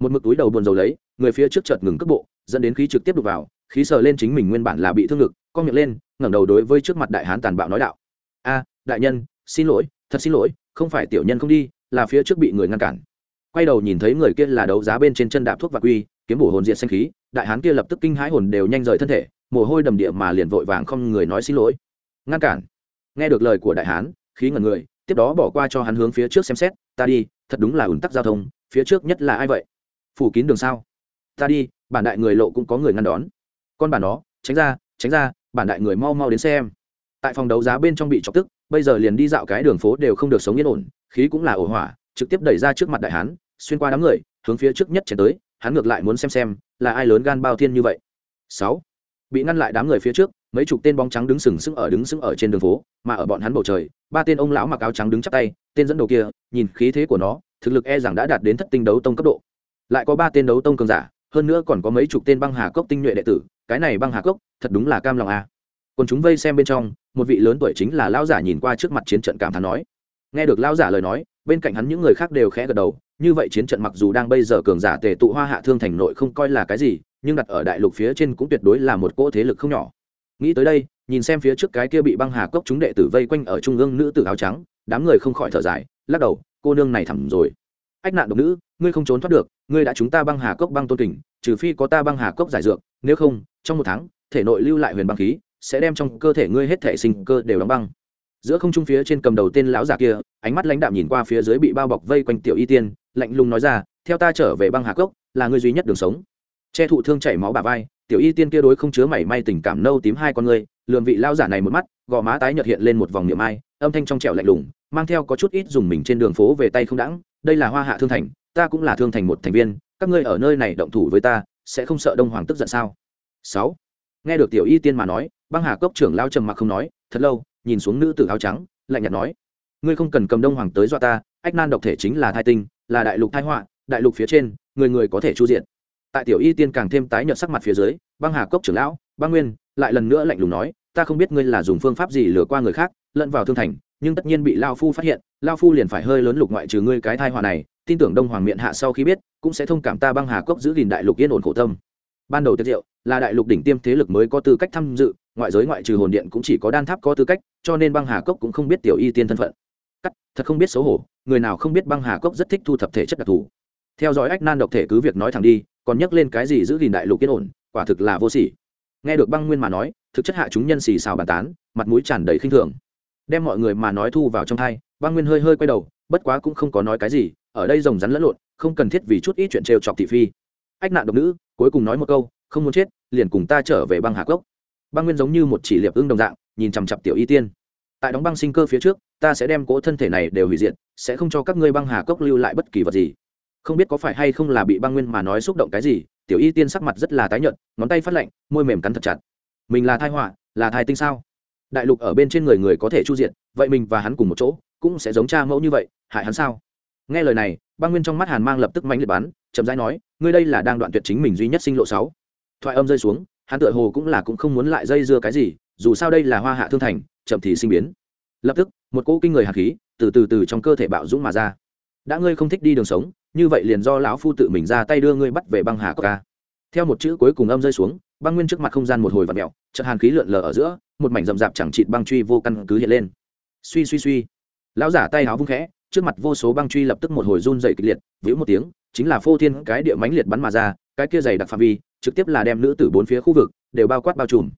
Một mực túi đầu buồn rầu lấy, người phía trước chợt ngừng cước bộ, dẫn đến khí trực tiếp đục vào, khí sờ lên chính mình nguyên bản là bị thương ngực con miệng lên, ngẩng đầu đối với trước mặt đại hán tàn bạo nói đạo. A, đại nhân, xin lỗi, thật xin lỗi, không phải tiểu nhân không đi, là phía trước bị người ngăn cản. Quay đầu nhìn thấy người kia là đấu giá bên trên chân đạp thuốc và quy, kiếm bổ hồn diện xanh khí, đại hán kia lập tức kinh hãi hồn đều nhanh rời thân thể, mồ hôi đầm địa mà liền vội vàng không người nói xin lỗi. Ngăn cản. Nghe được lời của đại hán, khí ngẩn người, tiếp đó bỏ qua cho hắn hướng phía trước xem xét, ta đi thật đúng là ủn tắc giao thông, phía trước nhất là ai vậy? Phủ kín đường sao? Ta đi, bản đại người lộ cũng có người ngăn đón. Con bản đó tránh ra tránh ra, bản đại người mau mau đến xem. Tại phòng đấu giá bên trong bị chọc tức, bây giờ liền đi dạo cái đường phố đều không được sống yên ổn, khí cũng là ổ hỏa, trực tiếp đẩy ra trước mặt đại hán, xuyên qua đám người, hướng phía trước nhất chạy tới, hắn ngược lại muốn xem xem, là ai lớn gan bao thiên như vậy. Sáu. Bị ngăn lại đám người phía trước, mấy chục tên bóng trắng đứng sừng sững ở, đứng sững ở trên đường phố, mà ở bọn hắn bầu trời, ba tên ông lão mặc áo trắng đứng chắp tay tên dẫn đầu kia, nhìn khí thế của nó, thực lực e rằng đã đạt đến thất tinh đấu tông cấp độ. Lại có ba tên đấu tông cường giả, hơn nữa còn có mấy chục tên băng hà cốc tinh nhuệ đệ tử, cái này băng hà cốc, thật đúng là cam lòng a. À. còn chúng vây xem bên trong, một vị lớn tuổi chính là lão giả nhìn qua trước mặt chiến trận cảm thán nói. Nghe được lão giả lời nói, bên cạnh hắn những người khác đều khẽ gật đầu, như vậy chiến trận mặc dù đang bây giờ cường giả tề tụ hoa hạ thương thành nội không coi là cái gì, nhưng đặt ở đại lục phía trên cũng tuyệt đối là một cỗ thế lực không nhỏ. Nghĩ tới đây, nhìn xem phía trước cái kia bị băng hà cốc chúng đệ tử vây quanh ở trung ương nữ tử áo trắng đám người không khỏi thở dài, lắc đầu, cô nương này thẳm rồi. Ách nạn độc nữ, ngươi không trốn thoát được, ngươi đã chúng ta băng hà cốc băng tôn kình, trừ phi có ta băng hà cốc giải dược, nếu không, trong một tháng, thể nội lưu lại huyền băng khí, sẽ đem trong cơ thể ngươi hết thể sinh cơ đều đóng băng. Giữa không trung phía trên cầm đầu tên lão già kia, ánh mắt lãnh đạm nhìn qua phía dưới bị bao bọc vây quanh tiểu y tiên, lạnh lùng nói ra, theo ta trở về băng hà cốc, là ngươi duy nhất đường sống. Che thụ thương chảy máu bà vai, tiểu y tiên kia đối không chứa mảy may tình cảm nâu tím hai con ngươi lượm vị lao giả này một mắt, gò má tái nhợt hiện lên một vòng niệm ai, âm thanh trong trẻo lạnh lùng, mang theo có chút ít dùng mình trên đường phố về tay không đãng, đây là hoa hạ thương thành, ta cũng là thương thành một thành viên, các ngươi ở nơi này động thủ với ta, sẽ không sợ đông hoàng tức giận sao? Sáu. Nghe được tiểu y tiên mà nói, băng hà cốc trưởng lao trầm mặc không nói, thật lâu, nhìn xuống nữ tử áo trắng, lạnh nhạt nói, ngươi không cần cầm đông hoàng tới dọa ta, ách nan độc thể chính là thai tinh, là đại lục thai họa, đại lục phía trên, người người có thể chu diện. Tại tiểu y tiên càng thêm tái nhợt sắc mặt phía dưới, băng hà cốc trưởng lão băng nguyên lại lần nữa lạnh lùng nói, ta không biết ngươi là dùng phương pháp gì lừa qua người khác, lẫn vào thương thành, nhưng tất nhiên bị lao phu phát hiện, lao phu liền phải hơi lớn lục ngoại trừ ngươi cái thai họa này, tin tưởng đông hoàng miệng hạ sau khi biết, cũng sẽ thông cảm ta băng hà cốc giữ gìn đại lục yên ổn khổ tâm. Ban đầu tiết diệu là đại lục đỉnh tiêm thế lực mới có tư cách tham dự, ngoại giới ngoại trừ hồn điện cũng chỉ có đan tháp có tư cách, cho nên băng hà cốc cũng không biết tiểu y tiên thân phận. Cắt, thật không biết xấu hổ, người nào không biết băng hà cốc rất thích thu thập thể chất đặc thù. Theo dõi ách nan độc thể cứ việc nói thẳng đi, còn nhắc lên cái gì giữ gìn đại lục yên ổn, quả thực là vô sỉ nghe được băng nguyên mà nói, thực chất hạ chúng nhân xì xào bàn tán, mặt mũi tràn đầy khinh thường. Đem mọi người mà nói thu vào trong thai, băng nguyên hơi hơi quay đầu, bất quá cũng không có nói cái gì, ở đây rồng rắn lẫn lộn, không cần thiết vì chút ít chuyện trêu chọc thị phi. Ách nạn độc nữ, cuối cùng nói một câu, không muốn chết, liền cùng ta trở về băng hà cốc. Băng nguyên giống như một chỉ liệp ưng đồng dạng, nhìn chằm chặp tiểu y tiên. Tại đóng băng sinh cơ phía trước, ta sẽ đem cỗ thân thể này đều hủy diệt, sẽ không cho các ngươi băng hà cốc lưu lại bất kỳ vật gì. Không biết có phải hay không là bị băng nguyên mà nói xúc động cái gì tiểu y tiên sắc mặt rất là tái nhợt, ngón tay phát lạnh, môi mềm cắn thật chặt. Mình là thai họa, là thai tinh sao? Đại lục ở bên trên người người có thể chu diện vậy mình và hắn cùng một chỗ, cũng sẽ giống cha mẫu như vậy, hại hắn sao? Nghe lời này, băng nguyên trong mắt hàn mang lập tức mánh liệt bắn, chậm rãi nói, ngươi đây là đang đoạn tuyệt chính mình duy nhất sinh lộ sáu. Thoại âm rơi xuống, hắn tựa hồ cũng là cũng không muốn lại dây dưa cái gì, dù sao đây là hoa hạ thương thành, chậm thì sinh biến. Lập tức, một cỗ kinh người hạt khí từ từ từ trong cơ thể bạo dũng mà ra. Đã ngươi không thích đi đường sống như vậy liền do lão phu tự mình ra tay đưa ngươi bắt về băng hà ca. Theo một chữ cuối cùng âm rơi xuống, băng nguyên trước mặt không gian một hồi vặn mẹo chợt hàn khí lượn lờ ở giữa, một mảnh rậm rạp chẳng chịt băng truy vô căn cứ hiện lên. Suy suy suy. Lão giả tay háo vung khẽ, trước mặt vô số băng truy lập tức một hồi run dày kịch liệt vĩu một tiếng, chính là phô thiên cái địa mánh liệt bắn mà ra, cái kia dày đặc phạm vi, trực tiếp là đem nữ tử bốn phía khu vực, đều bao quát bao trùm.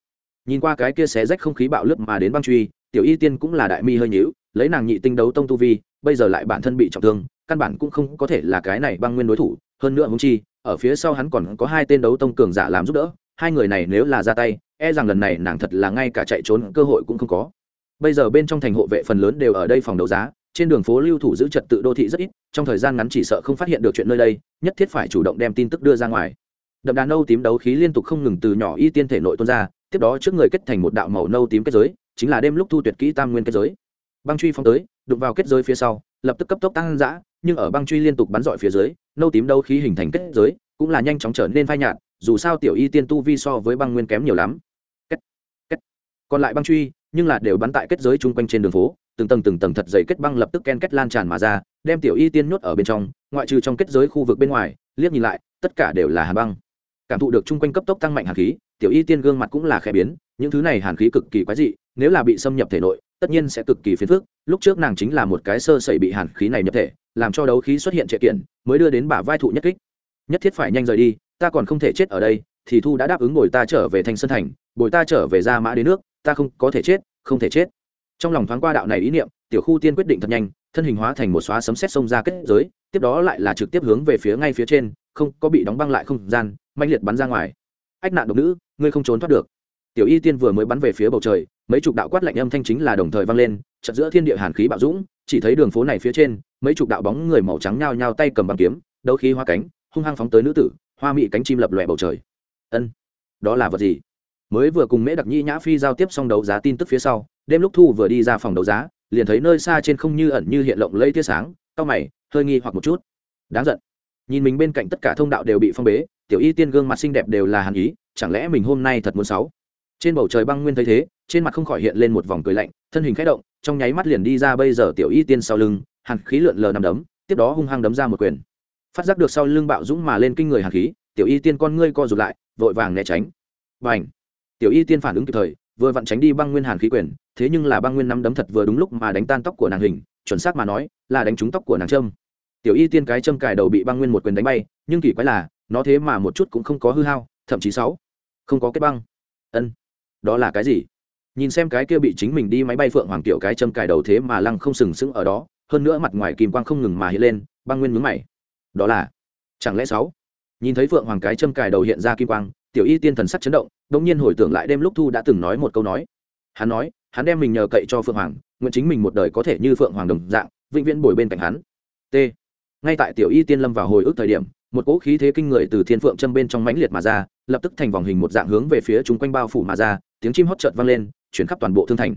Nhìn qua cái kia xé rách không khí bạo lướt mà đến băng truy, tiểu y tiên cũng là đại mi hơi nhữu lấy nàng nhị tinh đấu tông tu vi, bây giờ lại bản thân bị trọng thương căn bản cũng không có thể là cái này băng nguyên đối thủ, hơn nữa húng chi, ở phía sau hắn còn có hai tên đấu tông cường giả làm giúp đỡ, hai người này nếu là ra tay e rằng lần này nàng thật là ngay cả chạy trốn cơ hội cũng không có. Bây giờ bên trong thành hộ vệ phần lớn đều ở đây phòng đấu giá, trên đường phố lưu thủ giữ trật tự đô thị rất ít, trong thời gian ngắn chỉ sợ không phát hiện được chuyện nơi đây, nhất thiết phải chủ động đem tin tức đưa ra ngoài. Đậm đà nâu tím đấu khí liên tục không ngừng từ nhỏ y tiên thể nội tuôn ra, tiếp đó trước người kết thành một đạo màu nâu tím kết giới, chính là đêm lúc thu tuyệt kỹ tam nguyên kết giới. Băng truy phong tới, đụng vào kết giới phía sau, lập tức cấp tốc tăng giã nhưng ở băng truy liên tục bắn dọi phía dưới nâu tím đâu khí hình thành kết giới cũng là nhanh chóng trở nên phai nhạt dù sao tiểu y tiên tu vi so với băng nguyên kém nhiều lắm kết, kết. còn lại băng truy nhưng là đều bắn tại kết giới chung quanh trên đường phố từng tầng từng tầng thật dày kết băng lập tức ken kết lan tràn mà ra đem tiểu y tiên nhốt ở bên trong ngoại trừ trong kết giới khu vực bên ngoài liếc nhìn lại tất cả đều là hàn băng cảm thụ được chung quanh cấp tốc tăng mạnh hàn khí tiểu y tiên gương mặt cũng là khẽ biến những thứ này hàn khí cực kỳ quái dị nếu là bị xâm nhập thể nội tất nhiên sẽ cực kỳ phiền phức, lúc trước nàng chính là một cái sơ sẩy bị hàn khí này nhập thể, làm cho đấu khí xuất hiện trệ kiện, mới đưa đến bả vai thụ nhất kích. Nhất thiết phải nhanh rời đi, ta còn không thể chết ở đây, thì thu đã đáp ứng bồi ta trở về thanh sơn thành, bồi ta trở về ra mã đến nước, ta không có thể chết, không thể chết. Trong lòng thoáng qua đạo này ý niệm, tiểu khu tiên quyết định thật nhanh, thân hình hóa thành một xóa sấm sét xông ra kết giới, tiếp đó lại là trực tiếp hướng về phía ngay phía trên, không có bị đóng băng lại không gian manh liệt bắn ra ngoài. Ách nạn độc nữ, ngươi không trốn thoát được tiểu y tiên vừa mới bắn về phía bầu trời, mấy chục đạo quát lạnh âm thanh chính là đồng thời vang lên, chợt giữa thiên địa hàn khí bạo dũng, chỉ thấy đường phố này phía trên, mấy chục đạo bóng người màu trắng nhao nhao tay cầm bằng kiếm, đấu khí hoa cánh, hung hăng phóng tới nữ tử, hoa mị cánh chim lập lòe bầu trời. Ân, đó là vật gì? Mới vừa cùng mễ đặc nhi nhã phi giao tiếp xong đấu giá tin tức phía sau, đêm lúc thu vừa đi ra phòng đấu giá, liền thấy nơi xa trên không như ẩn như hiện lộng lẫy tia sáng, cau mày, hơi nghi hoặc một chút. Đáng giận. Nhìn mình bên cạnh tất cả thông đạo đều bị phong bế, tiểu y tiên gương mặt xinh đẹp đều là hàn ý, chẳng lẽ mình hôm nay thật muốn sáu? Trên bầu trời băng nguyên thấy thế, trên mặt không khỏi hiện lên một vòng cười lạnh, thân hình khẽ động, trong nháy mắt liền đi ra bây giờ tiểu y tiên sau lưng, hàn khí lượn lờ nằm đấm, tiếp đó hung hăng đấm ra một quyền. Phát giác được sau lưng bạo dũng mà lên kinh người hàn khí, tiểu y tiên con ngươi co rụt lại, vội vàng né tránh. Và ảnh tiểu y tiên phản ứng kịp thời, vừa vặn tránh đi băng nguyên hàn khí quyền, thế nhưng là băng nguyên nắm đấm thật vừa đúng lúc mà đánh tan tóc của nàng hình, chuẩn xác mà nói, là đánh trúng tóc của nàng trâm tiểu y tiên cái châm cài đầu bị băng nguyên một quyền đánh bay, nhưng kỳ quái là, nó thế mà một chút cũng không có hư hao, thậm chí sáu. Không có kết băng. Ân đó là cái gì? Nhìn xem cái kia bị chính mình đi máy bay phượng hoàng tiểu cái châm cài đầu thế mà lăng không sừng sững ở đó, hơn nữa mặt ngoài kim quang không ngừng mà hiện lên, băng nguyên mướn mày. Đó là, chẳng lẽ sáu? Nhìn thấy phượng hoàng cái châm cài đầu hiện ra kim quang, tiểu y tiên thần sắc chấn động đ ỗ n g nhiên hồi tưởng lại đêm lúc thu đã từng nói một câu nói. Hắn nói, hắn đem mình nhờ cậy cho phượng hoàng, nguyện chính mình một đời có thể như phượng hoàng đồng dạng, vĩnh viễn bồi bên cạnh hắn. T. Ngay tại tiểu y tiên lâm vào hồi ức thời điểm, một cỗ khí thế kinh người từ thiên phượng châm bên trong mãnh liệt mà ra, lập tức thành vòng hình một dạng hướng về phía chúng quanh bao phủ mà ra tiếng chim hót chợt vang lên, chuyển khắp toàn bộ thương thành.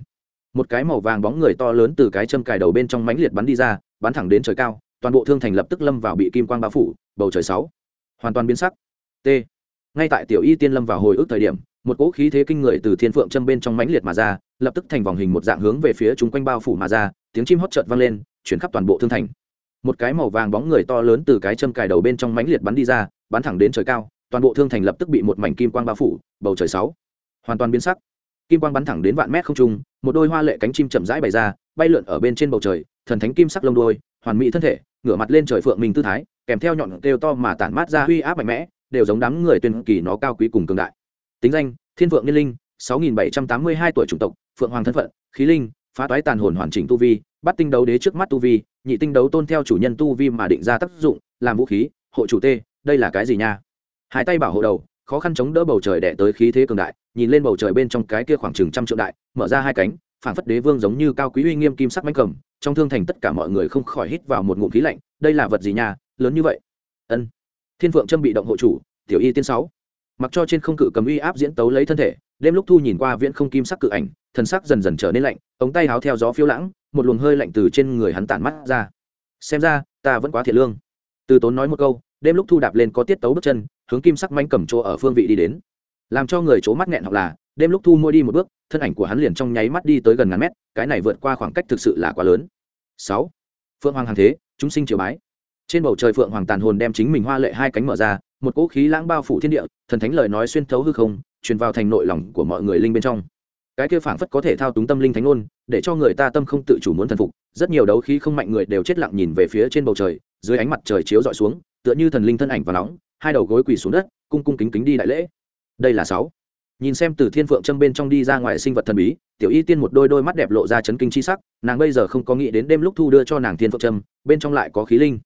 Một cái màu vàng bóng người to lớn từ cái châm cài đầu bên trong mãnh liệt bắn đi ra, bắn thẳng đến trời cao, toàn bộ thương thành lập tức lâm vào bị kim quang bao phủ, bầu trời sáu. Hoàn toàn biến sắc. T. Ngay tại tiểu y tiên lâm vào hồi ức thời điểm, một cỗ khí thế kinh người từ thiên phượng châm bên trong mãnh liệt mà ra, lập tức thành vòng hình một dạng hướng về phía chúng quanh bao phủ mà ra, tiếng chim hót chợt vang lên, chuyển khắp toàn bộ thương thành. Một cái màu vàng bóng người to lớn từ cái châm cài đầu bên trong mãnh liệt bắn đi ra, bắn thẳng đến trời cao, toàn bộ thương thành lập tức bị một mảnh kim quang bao phủ, bầu trời sáu hoàn toàn biến sắc. Kim quang bắn thẳng đến vạn mét không trung, một đôi hoa lệ cánh chim chậm rãi bày ra, bay lượn ở bên trên bầu trời, thần thánh kim sắc lông đôi hoàn mỹ thân thể, ngửa mặt lên trời phượng mình tư thái, kèm theo nhọn kêu to mà tản mát ra uy áp mạnh mẽ, đều giống đám người tuyên kỳ nó cao quý cùng cường đại. Tính danh, thiên phượng niên linh, sáu nghìn bảy trăm tám mươi hai tuổi chủng tộc, phượng hoàng thân phận, khí linh, phá toái tàn hồn hoàn chỉnh tu vi, bắt tinh đấu đế trước mắt tu vi, nhị tinh đấu tôn theo chủ nhân tu vi mà định ra tác dụng, làm vũ khí, hộ chủ tê, đây là cái gì nha? Hai tay bảo hộ đầu khó khăn chống đỡ bầu trời đẻ tới khí thế cường đại, nhìn lên bầu trời bên trong cái kia khoảng chừng trăm triệu đại, mở ra hai cánh, phảng phất đế vương giống như cao quý uy nghiêm kim sắc mánh cầm, trong thương thành tất cả mọi người không khỏi hít vào một ngụm khí lạnh, đây là vật gì nhà lớn như vậy. Ân. Thiên phượng trâm bị động hộ chủ, tiểu y tiên sáu. Mặc cho trên không cự cầm uy áp diễn tấu lấy thân thể, đêm lúc thu nhìn qua viễn không kim sắc cự ảnh, thần sắc dần dần trở nên lạnh, ống tay háo theo gió phiêu lãng, một luồng hơi lạnh từ trên người hắn tản mắt ra. Xem ra, ta vẫn quá thiệt lương. Từ tốn nói một câu đêm lúc thu đạp lên có tiết tấu bước chân, hướng kim sắc manh cầm chỗ ở phương vị đi đến. Làm cho người c mắt nghẹn hoặc là, đêm lúc thu môi đi một bước, thân ảnh của hắn liền trong nháy mắt đi tới gần ngàn mét, cái này vượt qua khoảng cách thực sự là quá lớn. Sáu, phượng hoàng hàng thế, chúng sinh triều bái. Trên bầu trời phượng hoàng tàn hồn đem chính mình hoa lệ hai cánh mở ra, một cỗ khí lãng bao phủ thiên địa, thần thánh lời nói xuyên thấu hư không, truyền vào thành nội lòng của mọi người linh bên trong. Cái kia phảng phất có thể thao túng tâm linh thánh ngôn, để cho người ta tâm không tự chủ muốn thần phục, rất nhiều đấu khí không mạnh người đều chết lặng nhìn về phía trên bầu trời, dưới ánh mặt trời chiếu dọi xuống tựa như thần linh thân ảnh và nóng, hai đầu gối quỳ xuống đất, cung cung kính kính đi đại lễ. Đây là sáu. Nhìn xem từ thiên phượng châm bên trong đi ra ngoài sinh vật thần bí, tiểu y tiên một đôi đôi mắt đẹp lộ ra chấn kinh chi sắc, nàng bây giờ không có nghĩ đến đêm lúc thu đưa cho nàng thiên phượng châm, bên trong lại có khí linh.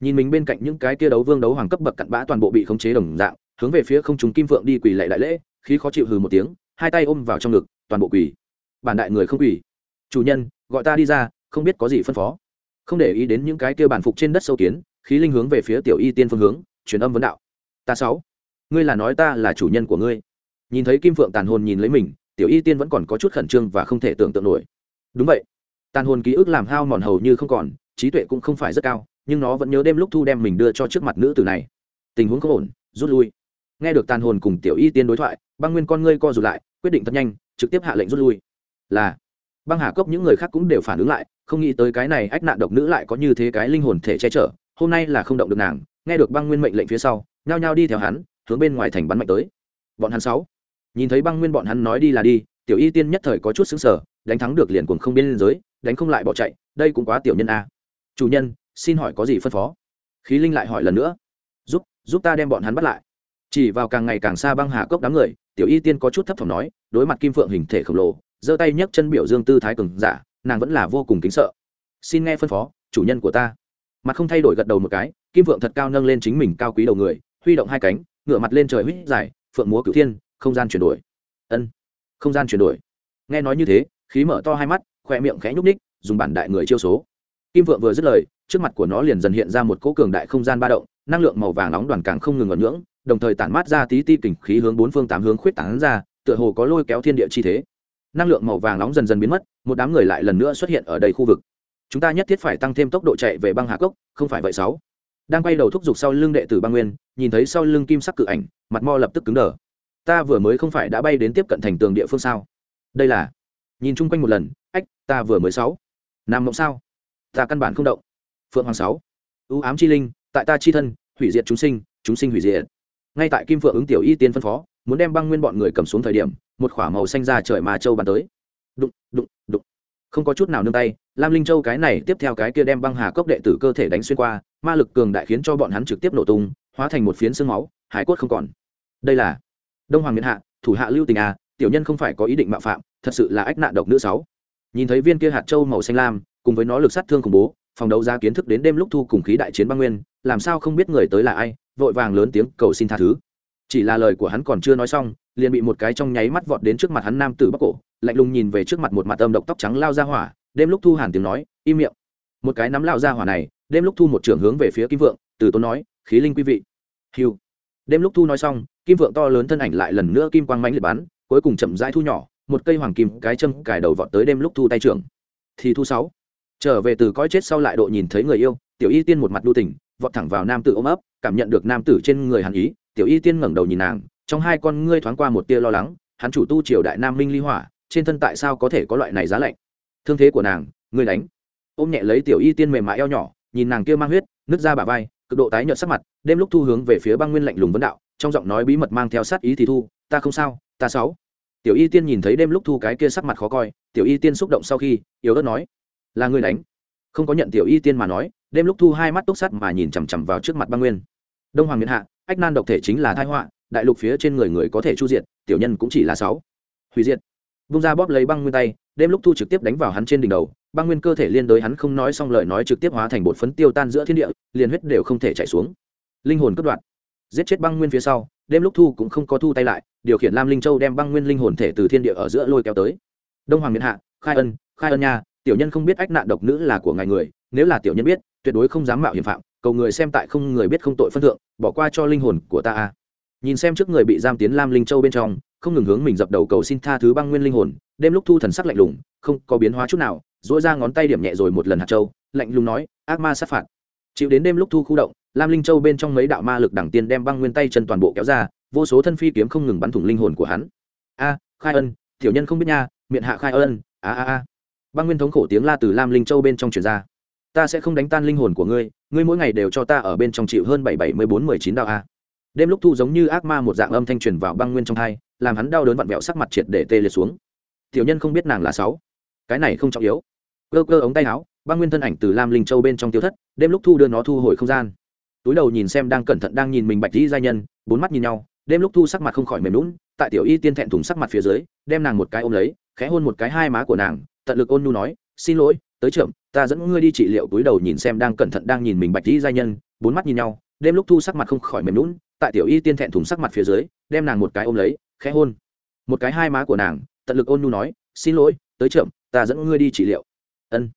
Nhìn mình bên cạnh những cái tia đấu vương đấu hoàng cấp bậc cặn bã toàn bộ bị khống chế đồng dạng, hướng về phía không chúng kim phượng đi quỳ lệ đại lễ, khí khó chịu hừ một tiếng, hai tay ôm vào trong ngực, toàn bộ quỳ. Bản đại người không quỳ. Chủ nhân, gọi ta đi ra, không biết có gì phân phó. Không để ý đến những cái kia bản phục trên đất sâu kiến khí linh hướng về phía tiểu y tiên phương hướng, truyền âm vấn đạo. Ta sáu, ngươi là nói ta là chủ nhân của ngươi. Nhìn thấy kim phượng tàn hồn nhìn lấy mình, tiểu y tiên vẫn còn có chút khẩn trương và không thể tưởng tượng nổi. Đúng vậy. Tàn hồn ký ức làm hao mòn hầu như không còn, trí tuệ cũng không phải rất cao, nhưng nó vẫn nhớ đêm lúc thu đem mình đưa cho trước mặt nữ tử này. Tình huống không ổn, rút lui. Nghe được tàn hồn cùng tiểu y tiên đối thoại, băng nguyên con ngươi co rụt lại, quyết định thật nhanh, trực tiếp hạ lệnh rút lui. Là, băng hà cốc những người khác cũng đều phản ứng lại, không nghĩ tới cái này ách nạn độc nữ lại có như thế cái linh hồn thể che chở hôm nay là không động được nàng, nghe được băng nguyên mệnh lệnh phía sau, nhao nhao đi theo hắn, hướng bên ngoài thành bắn mạnh tới. Bọn hắn sáu, nhìn thấy băng nguyên bọn hắn nói đi là đi, tiểu y tiên nhất thời có chút xứng sở đánh thắng được liền cuồng không biên giới, đánh không lại bỏ chạy, đây cũng quá tiểu nhân a. Chủ nhân, xin hỏi có gì phân phó? Khí linh lại hỏi lần nữa. Giúp giúp ta đem bọn hắn bắt lại. Chỉ vào càng ngày càng xa băng hà cốc đám người, tiểu y tiên có chút thấp thỏm nói, đối mặt kim phượng hình thể khổng lồ, giơ tay nhấc chân biểu dương tư thái cường giả, nàng vẫn là vô cùng kính sợ. Xin nghe phân phó, chủ nhân của ta mặt không thay đổi gật đầu một cái, kim Vượng thật cao nâng lên chính mình cao quý đầu người, huy động hai cánh ngựa mặt lên trời huýt dài, phượng múa cửu thiên, không gian chuyển đổi. Ân, không gian chuyển đổi. Nghe nói như thế, khí mở to hai mắt, khoe miệng khẽ nhúc ních dùng bản đại người chiêu số. Kim vượng vừa dứt lời, trước mặt của nó liền dần hiện ra một cỗ cường đại không gian ba động, năng lượng màu vàng nóng đoàn càng không ngừng ngẩn ngưỡng đồng thời tản mát ra tí ti kình khí hướng bốn phương tám hướng khuyết tán ra, tựa hồ có lôi kéo thiên địa chi thế. Năng lượng màu vàng nóng dần dần biến mất, một đám người lại lần nữa xuất hiện ở đầy khu vực chúng ta nhất thiết phải tăng thêm tốc độ chạy về băng hà cốc, không phải vậy sáu. Đang quay đầu thúc giục sau lưng đệ tử băng nguyên, nhìn thấy sau lưng kim sắc cự ảnh, mặt mo lập tức cứng đờ. Ta vừa mới không phải đã bay đến tiếp cận thành tường địa phương sao? Đây là, nhìn chung quanh một lần, ách, ta vừa mới sáu. Nam mộng sao? Ta căn bản không động. Phượng hoàng sáu. Ưu ám chi linh, tại ta chi thân, hủy diệt chúng sinh chúng sinh hủy diệt. Ngay tại kim phượng ứng tiểu y tiên phân phó, muốn đem băng nguyên bọn người cầm xuống thời điểm, một khỏa màu xanh ra trời mà châu bàn tới. Đụng đụng đụng. Không có chút nào nương tay lam linh châu cái này tiếp theo cái kia đem băng hà cốc đệ tử cơ thể đánh xuyên qua, ma lực cường đại khiến cho bọn hắn trực tiếp nổ tung, hóa thành một phiến xương máu, hải cốt không còn. Đây là đông hoàng miền hạ, thủ hạ lưu tình à tiểu nhân không phải có ý định mạo phạm, thật sự là ách nạn độc nữ sáu. Nhìn thấy viên kia hạt châu màu xanh lam, cùng với nó lực sát thương khủng bố, phòng đấu giá kiến thức đến đêm lúc thu cùng khí đại chiến băng nguyên, làm sao không biết người tới là ai, vội vàng lớn tiếng cầu xin tha thứ. Chỉ là lời của hắn còn chưa nói xong, liền bị một cái trong nháy mắt vọt đến trước mặt hắn nam tử bắc cổ, lạnh lùng nhìn về trước mặt một mặt âm độc tóc trắng lao ra hỏa đêm lúc thu hàn tiếng nói, im miệng. Một cái nắm lao ra hỏa này, đêm lúc thu một trưởng hướng về phía kim vượng, từ tốn nói, khí linh quý vị. Hiu đêm lúc thu nói xong, kim vượng to lớn thân ảnh lại lần nữa kim quang mánh liệt bắn, cuối cùng chậm rãi thu nhỏ, một cây hoàng kim cái châm cài đầu vọt tới đêm lúc thu tay trưởng. Thì thu sáu. Trở về từ cõi chết sau lại độ nhìn thấy người yêu, tiểu y tiên một mặt đu tỉnh vọt thẳng vào nam tử ôm ấp, cảm nhận được nam tử trên người hàn ý, tiểu y tiên ngẩng đầu nhìn nàng, trong hai con ngươi thoáng qua một tia lo lắng, hắn chủ tu triều đại nam minh ly hỏa, trên thân tại sao có thể có loại này giá lạnh? Thương thế của nàng, ngươi đánh. Ôm nhẹ lấy tiểu y tiên mềm mại eo nhỏ, nhìn nàng kia mang huyết, nứt ra bả vai, cực độ tái nhợt sắc mặt, đêm lúc thu hướng về phía băng nguyên lạnh lùng vấn đạo, trong giọng nói bí mật mang theo sát ý thì thu, ta không sao, ta sáu. Tiểu y tiên nhìn thấy đêm lúc thu cái kia sắc mặt khó coi, tiểu y tiên xúc động sau khi, yếu ớt nói, là người đánh. Không có nhận tiểu y tiên mà nói, đêm lúc thu hai mắt túc sắt mà nhìn chằm chằm vào trước mặt băng nguyên. Đông hoàng miền hạ, ách nan độc thể chính là thai họa, đại lục phía trên người người có thể chu diệt, tiểu nhân cũng chỉ là sáu. Hủy diệt. Vung ra bóp lấy băng nguyên tay đêm lúc thu trực tiếp đánh vào hắn trên đỉnh đầu băng nguyên cơ thể liên đối hắn không nói xong lời nói trực tiếp hóa thành bột phấn tiêu tan giữa thiên địa, liền huyết đều không thể chảy xuống. Linh hồn cất đoạn. Giết chết băng nguyên phía sau, đêm lúc thu cũng không có thu tay lại, điều khiển lam linh châu đem băng nguyên linh hồn thể từ thiên địa ở giữa lôi kéo tới. Đông hoàng miền hạ, khai ân khai ân nha, tiểu nhân không biết ách nạn độc nữ là của ngài người, nếu là tiểu nhân biết, tuyệt đối không dám mạo hiểm phạm, cầu người xem tại không người biết không tội phân thượng, bỏ qua cho linh hồn của ta a nhìn xem trước người bị giam tiến lam linh châu bên trong, không ngừng hướng mình dập đầu cầu xin tha thứ băng nguyên linh hồn đêm lúc thu thần sắc lạnh lùng, không có biến hóa chút nào dỗi ra ngón tay điểm nhẹ rồi một lần hạt châu, lạnh lùng nói, ác ma sát phạt. Chịu đến đêm lúc thu khu động, lam linh châu bên trong mấy đạo ma lực đẳng tiên đem băng nguyên tay chân toàn bộ kéo ra, vô số thân phi kiếm không ngừng bắn thủng linh hồn của hắn. A, khai ân, tiểu nhân không biết nha, miệng hạ khai ân, a a a. Băng nguyên thống khổ tiếng la từ lam linh châu bên trong truyền ra. Ta sẽ không đánh tan linh hồn của ngươi ngươi mỗi ngày đều cho ta ở bên trong chịu hơn bảy bảy mươi bốn mười chín đạo a. Đêm lúc thu giống như ác ma một dạng âm thanh truyền vào băng nguyên trong thai làm hắn đau đớn vặn vẹo sắc mặt triệt để tê liệt xuống tiểu nhân không biết nàng là sáu. Cái này không trọng yếu. Cơ cơ ống tay áo, băng nguyên thân ảnh từ lam linh châu bên trong tiêu thất, đêm lúc thu đưa nó thu hồi không gian. Túi đầu nhìn xem đang cẩn thận đang nhìn mình bạch dĩ giai nhân, bốn mắt nhìn nhau, đêm lúc thu sắc mặt không khỏi mềm lún tại tiểu y tiên thẹn thùng sắc mặt phía dưới, đem nàng một cái ôm lấy, khẽ hôn một cái hai má của nàng, tận lực ôn nhu nói, xin lỗi, tới trưởng, ta dẫn ngươi đi trị liệu. Túi đầu nhìn xem đang cẩn thận đang nhìn mình bạch dĩ giai nhân, bốn mắt nhìn nhau, đêm lúc thu sắc mặt không khỏi mềm lún tại tiểu y tiên thẹn thùng sắc mặt phía dưới, đem nàng một cái ôm lấy, khẽ hôn. Một cái hai má của nàng tận lực ôn nhu nói, xin lỗi, tới trưởng ta dẫn ngươi đi trị liệu. Ân.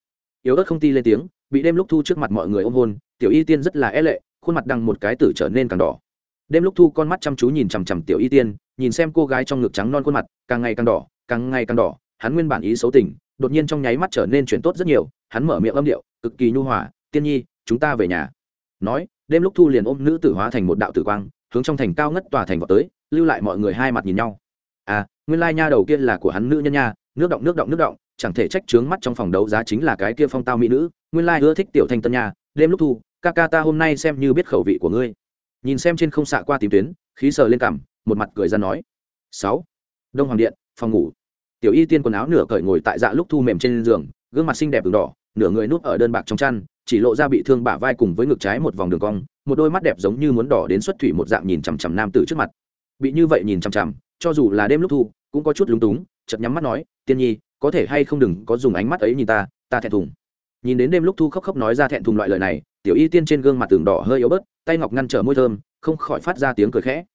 Yếu ớt không ti lên tiếng, bị đêm lúc thu trước mặt mọi người ôm hôn, tiểu y tiên rất là e lệ, khuôn mặt đằng một cái tử trở nên càng đỏ. Đêm lúc thu con mắt chăm chú nhìn chằm chằm tiểu y tiên, nhìn xem cô gái trong ngực trắng non khuôn mặt, càng ngày càng đỏ, càng ngày càng đỏ, hắn nguyên bản ý xấu tình, đột nhiên trong nháy mắt trở nên chuyển tốt rất nhiều, hắn mở miệng âm điệu, cực kỳ nhu hòa, tiên nhi, chúng ta về nhà. Nói, đêm lúc thu liền ôm nữ tử hóa thành một đạo tử quang, hướng trong thành cao ngất tòa thành vào tới, lưu lại mọi người hai mặt nhìn nhau. À nguyên lai nha đầu kia là của hắn nữ nhân nha, nước động nước động nước động, chẳng thể trách trướng mắt trong phòng đấu giá chính là cái kia phong tao mỹ nữ. Nguyên lai ưa thích tiểu thanh tân nha, đêm lúc thu, ca ca ta hôm nay xem như biết khẩu vị của ngươi. Nhìn xem trên không xạ qua tìm tuyến, khí sờ lên cằm, một mặt cười ra nói. Sáu. Đông hoàng điện, phòng ngủ. Tiểu y tiên quần áo nửa cởi ngồi tại dạ lúc thu mềm trên giường, gương mặt xinh đẹp đường đỏ, nửa người núp ở đơn bạc trong chăn, chỉ lộ ra bị thương bả vai cùng với ngực trái một vòng đường cong, một đôi mắt đẹp giống như muốn đỏ đến xuất thủy một dạng nhìn chằm chằm nam tử trước mặt. Bị như vậy nhìn chằm chằm, cho dù là đêm lúc thu cũng có chút lúng túng, chợt nhắm mắt nói, tiên nhi, có thể hay không đừng có dùng ánh mắt ấy nhìn ta ta thẹn thùng. Nhìn đến đêm lúc thu khóc khóc nói ra thẹn thùng loại lời này, tiểu y tiên trên gương mặt tường đỏ hơi yếu bớt, tay ngọc ngăn trở môi thơm, không khỏi phát ra tiếng cười khẽ.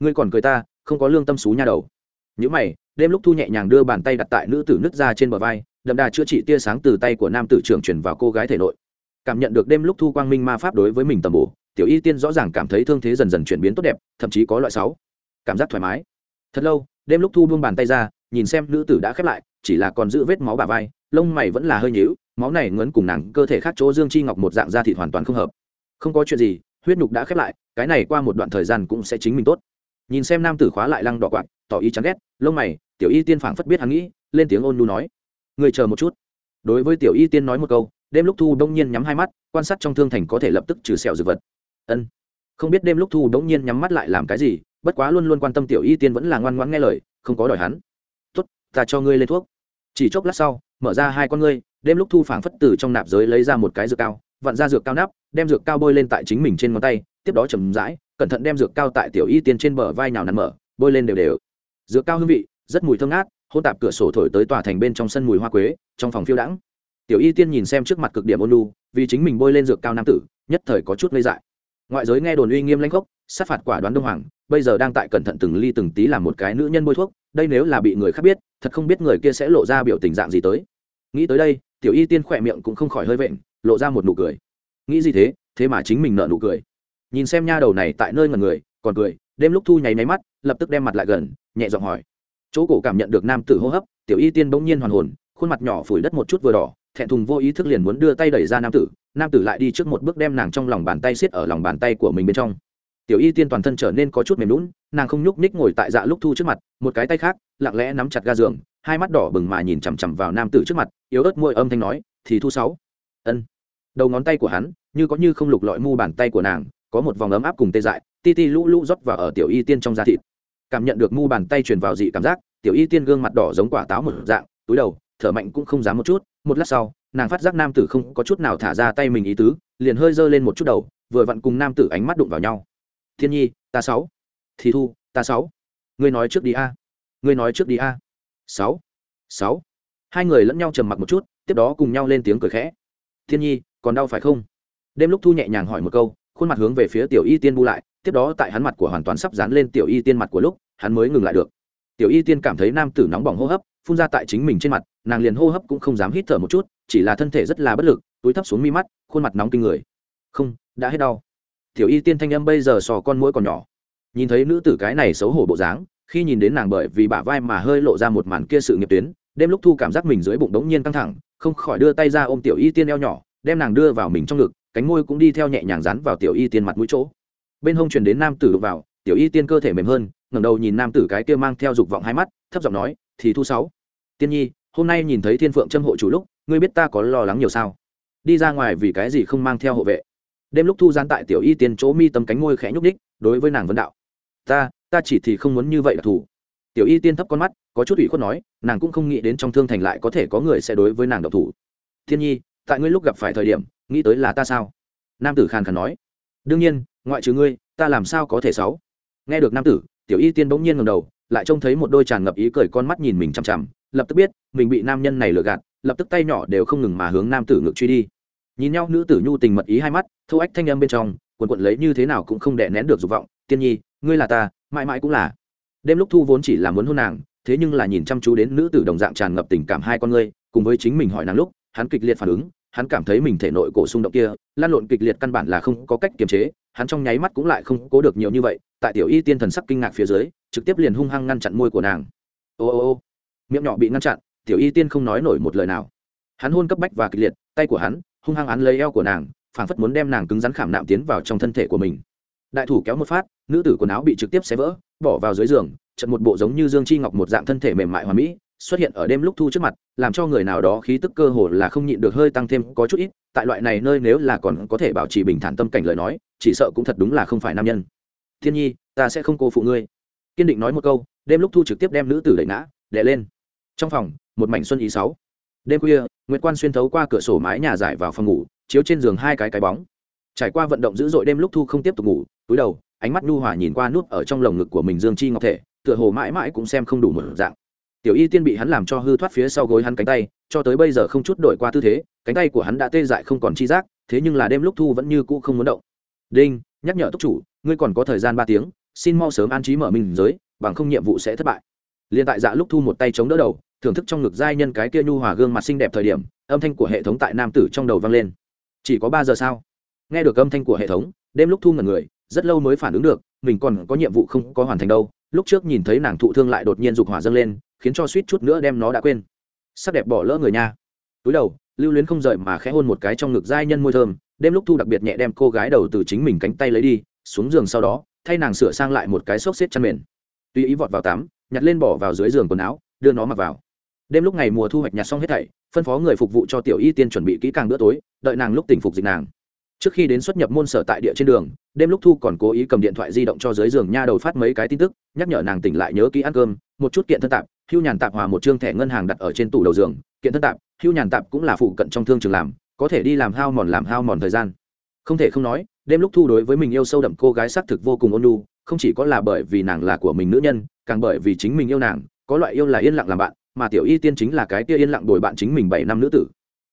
Ngươi còn cười ta, không có lương tâm xú nha đầu. Những mày, đêm lúc thu nhẹ nhàng đưa bàn tay đặt tại nữ tử nứt ra trên bờ vai, đậm đà chữa trị tia sáng từ tay của nam tử trưởng chuyển vào cô gái thể nội. Cảm nhận được đêm lúc thu quang minh ma pháp đối với mình tầm bổ, tiểu y tiên rõ ràng cảm thấy thương thế dần dần chuyển biến tốt đẹp, thậm chí có loại sáu. Cảm giác thoải mái. Thật lâu đêm lúc thu buông bàn tay ra, nhìn xem nữ tử đã khép lại, chỉ là còn giữ vết máu bà vai, lông mày vẫn là hơi nhíu, máu này ngấn cùng nàng cơ thể khác chỗ dương chi ngọc một dạng da thịt hoàn toàn không hợp. Không có chuyện gì, huyết nhục đã khép lại, cái này qua một đoạn thời gian cũng sẽ chính mình tốt. Nhìn xem nam tử khóa lại lăng đỏ quạt, tỏ ý chán ghét, lông mày, tiểu y tiên phảng phất biết hắn nghĩ, lên tiếng ôn nu nói. Người chờ một chút. Đối với tiểu y tiên nói một câu, đêm lúc thu đông nhiên nhắm hai mắt, quan sát trong thương thành có thể lập tức trừ sẹo dược vật. Ân. Không biết đêm lúc thu đông nhiên nhắm mắt lại làm cái gì bất quá luôn luôn quan tâm tiểu y tiên vẫn là ngoan ngoãn nghe lời, không có đòi hắn. Tốt, ta cho ngươi lên thuốc. Chỉ chốc lát sau, mở ra hai con ngươi, đêm lúc thu phảng phất từ trong nạp giới lấy ra một cái dược cao, vặn ra dược cao nắp, đem dược cao bôi lên tại chính mình trên ngón tay, tiếp đó chầm rãi, cẩn thận đem dược cao tại tiểu y tiên trên bờ vai nào nắn mở, bôi lên đều đều. Dược cao hương vị, rất mùi thơm ngát hôn tạp cửa sổ thổi tới tòa thành bên trong sân mùi hoa quế, trong phòng phiêu đãng. Tiểu y tiên nhìn xem trước mặt cực điểm ôn lu vì chính mình bôi lên dược cao nam tử, nhất thời có chút ngây dại. Ngoại giới nghe đồn uy nghiêm lãnh gốc, sát phạt quả đoán đông hoàng bây giờ đang tại cẩn thận từng ly từng tí làm một cái nữ nhân bôi thuốc, đây nếu là bị người khác biết, thật không biết người kia sẽ lộ ra biểu tình dạng gì tới. Nghĩ tới đây, tiểu y tiên khỏe miệng cũng không khỏi hơi vện, lộ ra một nụ cười. Nghĩ gì thế thế mà chính mình nợ nụ cười. Nhìn xem nha đầu này tại nơi ngần người, còn cười, đêm lúc thu nháy máy mắt, lập tức đem mặt lại gần, nhẹ giọng hỏi. Chỗ cổ cảm nhận được nam tử hô hấp, tiểu y tiên bỗng nhiên hoàn hồn, khuôn mặt nhỏ phủi đất một chút vừa đỏ, thẹn thùng vô ý thức liền muốn đưa tay đẩy ra nam tử nam tử lại đi trước một bước đem nàng trong lòng bàn tay xiết ở lòng bàn tay của mình bên trong tiểu y tiên toàn thân trở nên có chút mềm lún, nàng không nhúc ních ngồi tại dạ lúc thu trước mặt, một cái tay khác, lặng lẽ nắm chặt ga giường, hai mắt đỏ bừng mà nhìn chằm chằm vào nam tử trước mặt, yếu ớt môi âm thanh nói, thì thu sáu. Ân. Đầu ngón tay của hắn, như có như không lục lọi mu bàn tay của nàng, có một vòng ấm áp cùng tê dại, ti ti lũ lũ rót vào ở tiểu y tiên trong da thịt. Cảm nhận được mu bàn tay truyền vào dị cảm giác, tiểu y tiên gương mặt đỏ giống quả táo một dạng, túi đầu, thở mạnh cũng không dám một chút, một lát sau, nàng phát giác nam tử không có chút nào thả ra tay mình ý tứ, liền hơi giơ lên một chút đầu, vừa vặn cùng nam tử ánh mắt đụng vào nhau thiên nhi, ta sáu. Thì thu, ta sáu. Ngươi nói trước đi a. Ngươi nói trước đi a. Sáu. Sáu. Hai người lẫn nhau trầm mặc một chút, tiếp đó cùng nhau lên tiếng cười khẽ. Thiên nhi, còn đau phải không? Đêm lúc thu nhẹ nhàng hỏi một câu, khuôn mặt hướng về phía tiểu y tiên bu lại, tiếp đó tại hắn mặt của hoàn toàn sắp dán lên tiểu y tiên mặt của lúc, hắn mới ngừng lại được. Tiểu y tiên cảm thấy nam tử nóng bỏng hô hấp, phun ra tại chính mình trên mặt, nàng liền hô hấp cũng không dám hít thở một chút, chỉ là thân thể rất là bất lực, túi thấp xuống mi mắt, khuôn mặt nóng kinh người. Không, đã hết đau tiểu y tiên thanh âm bây giờ sò con mũi còn nhỏ. Nhìn thấy nữ tử cái này xấu hổ bộ dáng, khi nhìn đến nàng bởi vì bả vai mà hơi lộ ra một màn kia sự nghiệp tuyến, đêm lúc thu cảm giác mình dưới bụng đống nhiên căng thẳng, không khỏi đưa tay ra ôm tiểu y tiên eo nhỏ, đem nàng đưa vào mình trong ngực, cánh môi cũng đi theo nhẹ nhàng dán vào tiểu y tiên mặt mũi chỗ. Bên hông truyền đến nam tử đục vào, tiểu y tiên cơ thể mềm hơn, ngẩng đầu nhìn nam tử cái kia mang theo dục vọng hai mắt, thấp giọng nói, thì thu sáu. Tiên nhi, hôm nay nhìn thấy thiên phượng châm hộ chủ lúc, ngươi biết ta có lo lắng nhiều sao? Đi ra ngoài vì cái gì không mang theo hộ vệ? Đêm lúc thu gian tại tiểu y tiên chỗ mi tâm cánh môi khẽ nhúc đích đối với nàng vân đạo. Ta ta chỉ thì không muốn như vậy đặc thù. Tiểu y tiên thấp con mắt, có chút ủy khuất nói, nàng cũng không nghĩ đến trong thương thành lại có thể có người sẽ đối với nàng độc thủ. Thiên nhi, tại ngươi lúc gặp phải thời điểm, nghĩ tới là ta sao? Nam tử khàn khàn nói. Đương nhiên, ngoại trừ ngươi, ta làm sao có thể xấu nghe được nam tử, tiểu y tiên bỗng nhiên ngầm đầu, lại trông thấy một đôi tràn ngập ý cười con mắt nhìn mình chằm chằm, lập tức biết, mình bị nam nhân này lừa gạt, lập tức tay nhỏ đều không ngừng mà hướng nam tử ngược truy đi nhìn nhau, nữ tử nhu tình mật ý hai mắt thu ách thanh âm bên trong, quần quận lấy như thế nào cũng không đè nén được dục vọng. Tiên nhi, ngươi là ta, mãi mãi cũng là. Đêm lúc thu vốn chỉ là muốn hôn nàng, thế nhưng là nhìn chăm chú đến nữ tử đồng dạng tràn ngập tình cảm hai con ngươi, cùng với chính mình hỏi nàng lúc, hắn kịch liệt phản ứng, hắn cảm thấy mình thể nội cổ xung động kia, lan lộn kịch liệt căn bản là không có cách kiềm chế, hắn trong nháy mắt cũng lại không cố được nhiều như vậy, tại tiểu y tiên thần sắc kinh ngạc phía dưới, trực tiếp liền hung hăng ngăn chặn môi của nàng. Ô ô ô. Miệng nhỏ bị ngăn chặn, tiểu y tiên không nói nổi một lời nào. Hắn hôn cấp bách và kịch liệt, tay của hắn hung hăng án lấy eo của nàng, phảng phất muốn đem nàng cứng rắn khảm nạm tiến vào trong thân thể của mình. Đại thủ kéo một phát, nữ tử quần áo bị trực tiếp xé vỡ, bỏ vào dưới giường trận một bộ giống như dương chi ngọc một dạng thân thể mềm mại hoàn mỹ, xuất hiện ở đêm lúc thu trước mặt, làm cho người nào đó khí tức cơ hồ là không nhịn được hơi tăng thêm có chút ít. Tại loại này nơi nếu là còn có thể bảo trì bình thản tâm cảnh lời nói, chỉ sợ cũng thật đúng là không phải nam nhân. Thiên nhi, ta sẽ không cô phụ ngươi. Kiên định nói một câu, đêm lúc thu trực tiếp đem nữ tử đẩy ngã, đè lên. Trong phòng, một mảnh xuân ý sáu đêm khuya nguyễn quan xuyên thấu qua cửa sổ mái nhà giải vào phòng ngủ, chiếu trên giường hai cái cái bóng. Trải qua vận động dữ dội đêm lúc thu không tiếp tục ngủ, túi đầu, ánh mắt nhu hòa nhìn qua nút ở trong lồng ngực của mình dương chi ngọc thể, tựa hồ mãi mãi cũng xem không đủ một dạng. Tiểu y tiên bị hắn làm cho hư thoát phía sau gối hắn cánh tay, cho tới bây giờ không chút đổi qua tư thế, cánh tay của hắn đã tê dại không còn chi giác, thế nhưng là đêm lúc thu vẫn như cũ không muốn động. Đinh, nhắc nhở túc chủ, ngươi còn có thời gian ba tiếng, xin mau sớm an trí mở mình giới, bằng không nhiệm vụ sẽ thất bại. Liền tại dạ lúc thu một tay chống đỡ đầu thưởng thức trong ngực giai nhân cái kia nhu hòa gương mặt xinh đẹp thời điểm, âm thanh của hệ thống tại nam tử trong đầu vang lên. Chỉ có ba giờ sao? Nghe được âm thanh của hệ thống, đêm lúc thu ngẩn người, rất lâu mới phản ứng được, mình còn có nhiệm vụ không có hoàn thành đâu. Lúc trước nhìn thấy nàng thụ thương lại đột nhiên dục hỏa dâng lên, khiến cho suýt chút nữa đem nó đã quên. Sắc đẹp bỏ lỡ người nha. Túi đầu, lưu luyến không rời mà khẽ hôn một cái trong ngực giai nhân môi thơm, đêm lúc thu đặc biệt nhẹ đem cô gái đầu từ chính mình cánh tay lấy đi, xuống giường sau đó, thay nàng sửa sang lại một cái xốc xếp chăn mền. Tùy ý vọt vào tắm, nhặt lên bỏ vào dưới giường quần áo, đưa nó mặc vào đêm lúc ngày mùa thu hoạch nhặt xong hết thảy, phân phó người phục vụ cho tiểu y tiên chuẩn bị kỹ càng bữa tối, đợi nàng lúc tỉnh phục dịch nàng. Trước khi đến xuất nhập môn sở tại địa trên đường, đêm lúc thu còn cố ý cầm điện thoại di động cho dưới giường nha đầu phát mấy cái tin tức, nhắc nhở nàng tỉnh lại nhớ kỹ ăn cơm, một chút kiện thân tạp, hưu nhàn tạp hòa một chương thẻ ngân hàng đặt ở trên tủ đầu giường, kiện thân tạp, hưu nhàn tạp cũng là phụ cận trong thương trường làm, có thể đi làm hao mòn làm hao mòn thời gian. Không thể không nói, đêm lúc thu đối với mình yêu sâu đậm cô gái xác thực vô cùng ôn nhu, không chỉ có là bởi vì nàng là của mình nữ nhân, càng bởi vì chính mình yêu nàng, có loại yêu là yên lặng làm bạn mà tiểu y tiên chính là cái kia yên lặng đổi bạn chính mình bảy năm nữ tử.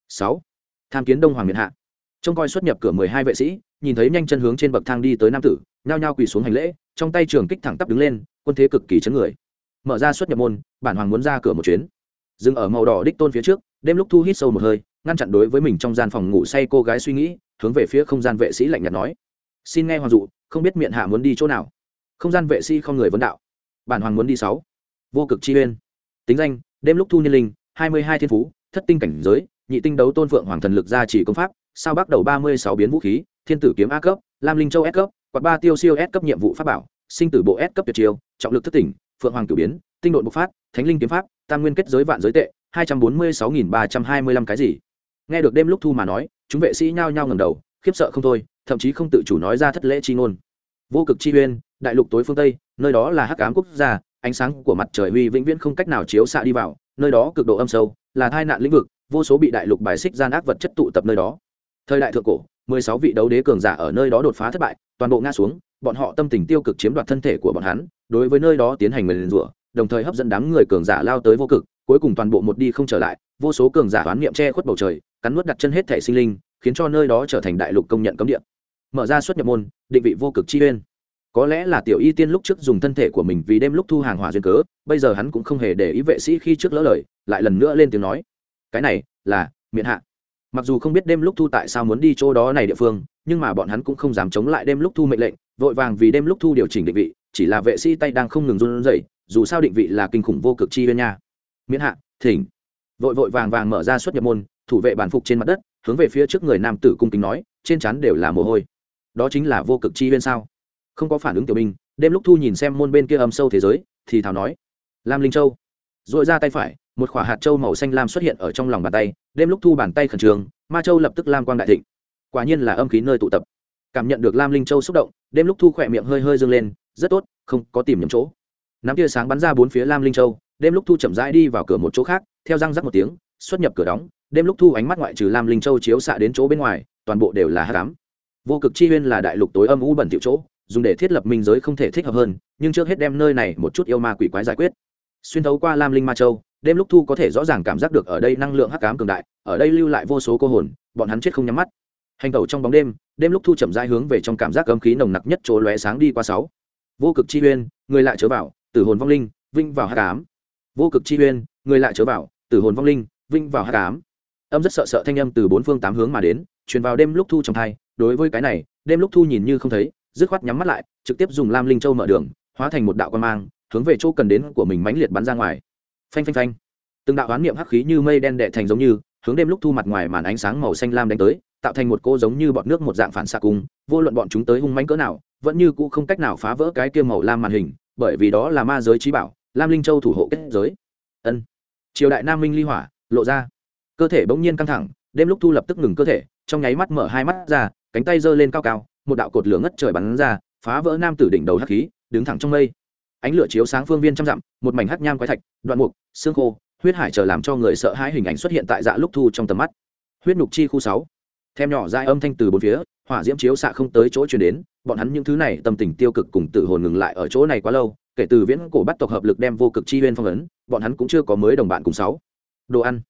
Sáu. Tham kiến đông hoàng miền hạ. Trông coi xuất nhập cửa mười hai vệ sĩ, nhìn thấy nhanh chân hướng trên bậc thang đi tới nam tử, nhao nhao quỳ xuống hành lễ, trong tay trường kích thẳng tắp đứng lên, quân thế cực kỳ chấn người. Mở ra xuất nhập môn, bản hoàng muốn ra cửa một chuyến. Dừng ở màu đỏ đích tôn phía trước, đêm lúc thu hít sâu một hơi, ngăn chặn đối với mình trong gian phòng ngủ say cô gái suy nghĩ, hướng về phía không gian vệ sĩ lạnh nhạt nói. Xin nghe hoàng dụ, không biết miệng hạ muốn đi chỗ nào. Không gian vệ sĩ không người vấn đạo. Bản hoàng muốn đi sáu. Vô cực chi uyên. Tính danh đêm lúc thu niên linh, hai mươi hai thiên phú, thất tinh cảnh giới, nhị tinh đấu tôn phượng hoàng thần lực gia trì công pháp, sao bắt đầu ba mươi sáu biến vũ khí, thiên tử kiếm a cấp, lam linh châu s cấp, quạt ba tiêu siêu s cấp nhiệm vụ pháp bảo, sinh tử bộ s cấp tuyệt chiêu, trọng lực thất tỉnh, phượng hoàng cử biến, tinh độn bộc phát, thánh linh kiếm pháp, tam nguyên kết giới vạn giới tệ, hai trăm bốn mươi sáu nghìn ba trăm hai mươi lăm cái gì. Nghe được đêm lúc thu mà nói, chúng vệ sĩ nhao nhao ngầm đầu, khiếp sợ không thôi, thậm chí không tự chủ nói ra thất lễ chi ngôn. Vô cực chi uyên, đại lục tối phương tây, nơi đó là hắc ám quốc gia ánh sáng của mặt trời huy vĩnh viễn không cách nào chiếu xạ đi vào, nơi đó cực độ âm sâu, là tai nạn lĩnh vực, vô số bị đại lục bài xích gian ác vật chất tụ tập nơi đó. Thời đại thượng cổ, mười sáu vị đấu đế cường giả ở nơi đó đột phá thất bại, toàn bộ ngã xuống, bọn họ tâm tình tiêu cực chiếm đoạt thân thể của bọn hắn, đối với nơi đó tiến hành nguyền rủa, đồng thời hấp dẫn đám người cường giả lao tới vô cực, cuối cùng toàn bộ một đi không trở lại, vô số cường giả oán niệm che khuất bầu trời, cắn nuốt đặt chân hết thể sinh linh, khiến cho nơi đó trở thành đại lục công nhận cấm địa. Mở ra xuất nhập môn, định vị vô cực chi uyên có lẽ là tiểu y tiên lúc trước dùng thân thể của mình vì đêm lúc thu hàng hóa duyên cớ, bây giờ hắn cũng không hề để ý vệ sĩ khi trước lỡ lời, lại lần nữa lên tiếng nói. Cái này, là, miệng hạ. Mặc dù không biết đêm lúc thu tại sao muốn đi chỗ đó này địa phương, nhưng mà bọn hắn cũng không dám chống lại đêm lúc thu mệnh lệnh, vội vàng vì đêm lúc thu điều chỉnh định vị, chỉ là vệ sĩ tay đang không ngừng run rẩy, dù sao định vị là kinh khủng vô cực chi huyên nha. Miễn hạ, thỉnh. Vội vội vàng vàng mở ra xuất nhập môn, thủ vệ bản phục trên mặt đất, hướng về phía trước người nam tử cung kính nói, trên chắn đều là mồ hôi. Đó chính là vô cực chi huyên sao? Không có phản ứng tiểu binh, đêm lúc thu nhìn xem môn bên kia âm sâu thế giới, thì thảo nói, lam linh châu. Dội ra tay phải, một quả hạt châu màu xanh lam xuất hiện ở trong lòng bàn tay, đêm lúc thu bàn tay khẩn trương, ma châu lập tức lam quang đại thịnh. Quả nhiên là âm khí nơi tụ tập. Cảm nhận được lam linh châu xúc động, đêm lúc thu khỏe miệng hơi hơi dâng lên, rất tốt, không có tìm nhầm chỗ. Nắm tia sáng bắn ra bốn phía lam linh châu, đêm lúc thu chậm rãi đi vào cửa một chỗ khác, theo răng rắc một tiếng, xuất nhập cửa đóng, đêm lúc thu ánh mắt ngoại trừ lam linh châu chiếu xạ đến chỗ bên ngoài, toàn bộ đều là hát cám vô cực chi huyên là đại lục tối âm u bẩn tiểu chỗ dùng để thiết lập minh giới không thể thích hợp hơn, nhưng trước hết đem nơi này một chút yêu ma quỷ quái giải quyết. Xuyên thấu qua lam linh ma châu, đêm lúc thu có thể rõ ràng cảm giác được ở đây năng lượng hắc cám cường đại, ở đây lưu lại vô số cô hồn, bọn hắn chết không nhắm mắt. Hành tẩu trong bóng đêm đêm lúc thu chậm rãi hướng về trong cảm giác âm khí nồng nặc nhất chỗ lóe sáng đi qua sáu. Vô cực chi uyên, người lại trở vào, tử hồn vong linh vinh vào hắc ám. Vô cực chi uyên, người lại trở vào, tử hồn vong linh vinh vào hắc ám. Âm rất sợ sợ thanh âm từ bốn phương tám hướng mà đến, truyền vào đêm lúc thu trong thai, đối với cái này, đêm lúc thu nhìn như không thấy dứt khoát nhắm mắt lại, trực tiếp dùng lam linh châu mở đường, hóa thành một đạo quan mang, hướng về chỗ cần đến của mình mãnh liệt bắn ra ngoài. Phanh phanh phanh. Từng đạo oán niệm hắc khí như mây đen đệ thành giống như, hướng đêm lúc thu mặt ngoài màn ánh sáng màu xanh lam đánh tới, tạo thành một cô giống như bọt nước một dạng phản xạ cùng, vô luận bọn chúng tới hung mãnh cỡ nào, vẫn như cũ không cách nào phá vỡ cái kia màu lam màn hình, bởi vì đó là ma giới trí bảo, lam linh châu thủ hộ kết giới. Ân. Triều đại nam minh ly hỏa, lộ ra. Cơ thể bỗng nhiên căng thẳng, đêm lúc thu lập tức ngừng cơ thể, trong nháy mắt mở hai mắt ra, cánh tay giơ lên cao cao một đạo cột lửa ngất trời bắn ra, phá vỡ nam tử đỉnh đầu hắc khí, đứng thẳng trong mây. Ánh lửa chiếu sáng phương viên trăm dặm, một mảnh hắc nham quái thạch, đoạn mục, xương khô, huyết hải chờ làm cho người sợ hãi hình ảnh xuất hiện tại dạ lúc thu trong tầm mắt. Huyết nhục chi khu sáu. Thêm nhỏ dai âm thanh từ bốn phía, hỏa diễm chiếu xạ không tới chỗ chuyển đến, bọn hắn những thứ này tâm tình tiêu cực cùng tự hồn ngừng lại ở chỗ này quá lâu, kể từ viễn cổ bắt tộc hợp lực đem vô cực chi huyên phong ấn, bọn hắn cũng chưa có mới đồng bạn cùng sáu. Đồ ăn.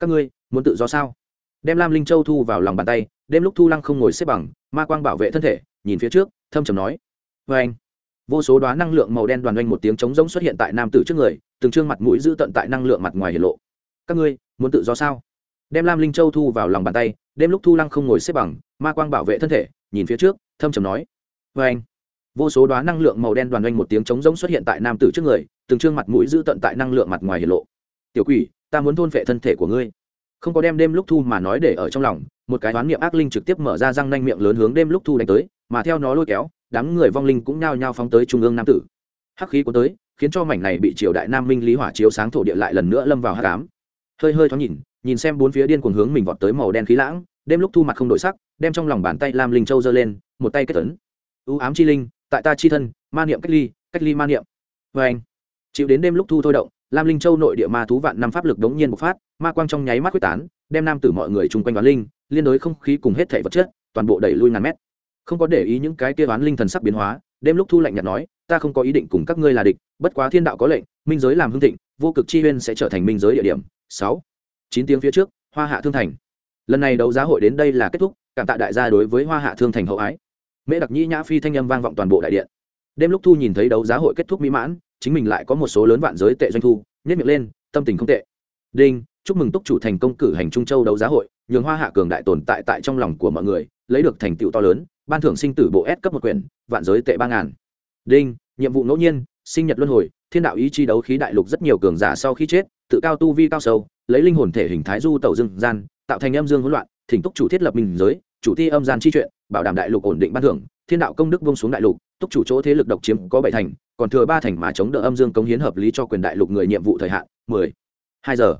Các ngươi, muốn tự do sao? Đem lam linh châu thu vào lòng bàn tay, đêm lúc thu lăng không ngồi xếp bằng, ma quang bảo vệ thân thể, nhìn phía trước, thâm trầm nói. Vê anh, vô số đoá năng lượng màu đen đoàn doanh một tiếng trống rỗng xuất hiện tại nam tử trước người, từng trương mặt mũi giữ tận tại năng lượng mặt ngoài hiển lộ. Các ngươi, muốn tự do sao? Đem lam linh châu thu vào lòng bàn tay, đêm lúc thu lăng không ngồi xếp bằng, ma quang bảo vệ thân thể, nhìn phía trước, thâm trầm nói. Vê anh, vô số đoá năng lượng màu đen đoàn doanh một tiếng trống rỗng xuất hiện tại nam tử trước người, từng trương mặt mũi giữ tận tại năng lượng mặt ngoài hiển lộ. Tiểu quỷ, ta muốn thôn phệ thân thể của ngươi không có đem đêm lúc thu mà nói để ở trong lòng, một cái đoán niệm ác linh trực tiếp mở ra răng nanh miệng lớn hướng đêm lúc thu đánh tới, mà theo nó lôi kéo, đám người vong linh cũng nhao nhao phóng tới trung ương nam tử. Hắc khí có tới, khiến cho mảnh này bị triều đại nam minh lý hỏa chiếu sáng thổ địa lại lần nữa lâm vào hắc ám. Hơi hơi thoáng nhìn nhìn xem bốn phía điên cuồng hướng mình vọt tới màu đen khí lãng, đêm lúc thu mặt không đổi sắc, đem trong lòng bàn tay lam linh châu giơ lên, một tay kết tấn ưu ám chi linh, tại ta chi thân, ma niệm cách ly cách ly ma niệm. Vê anh chịu đến đêm lúc thu thôi động, lam linh châu nội địa ma thú vạn năm pháp lực đống nhiên bộc phát ma quang trong nháy mắt quyết tán, đem nam tử mọi người chung quanh đoán linh, liên đối không khí cùng hết thể vật chất, toàn bộ đẩy lui ngàn mét. Không có để ý những cái kia đoán linh thần sắc biến hóa, đêm lúc thu lạnh nhạt nói, ta không có ý định cùng các ngươi là địch, bất quá thiên đạo có lệnh, minh giới làm hưng thịnh, vô cực chi huyên sẽ trở thành minh giới địa điểm. Sáu. Chín tiếng phía trước, hoa hạ thương thành. Lần này đấu giá hội đến đây là kết thúc, cảm tạ đại gia đối với hoa hạ thương thành hậu ái. Mễ đặc nhĩ nhã phi thanh âm vang vọng toàn bộ đại điện. Đêm lúc thu nhìn thấy đấu giá hội kết thúc mỹ mãn, chính mình lại có một số lớn vạn giới tệ doanh thu nhất miệng lên, tâm tình không tệ. Đinh chúc mừng túc chủ thành công cử hành trung châu đấu giá hội, nhường hoa hạ cường đại tồn tại tại trong lòng của mọi người, lấy được thành tựu to lớn, ban thưởng sinh tử bộ S cấp một quyển, vạn giới tệ ba ngàn. Đinh, nhiệm vụ ngẫu nhiên, sinh nhật luân hồi, thiên đạo ý chi đấu khí đại lục rất nhiều cường giả sau khi chết, tự cao tu vi cao sâu, lấy linh hồn thể hình thái du tẩu dương gian, tạo thành âm dương hỗn loạn, thỉnh túc chủ thiết lập mình giới, chủ ti âm gian chi chuyện, bảo đảm đại lục ổn định ban thưởng, thiên đạo công đức vông xuống đại lục, túc chủ chỗ thế lực độc chiếm có bảy thành, còn thừa ba thành mà chống đỡ âm dương cống hiến hợp lý cho quyền đại lục người nhiệm vụ thời hạn, mười. Hai giờ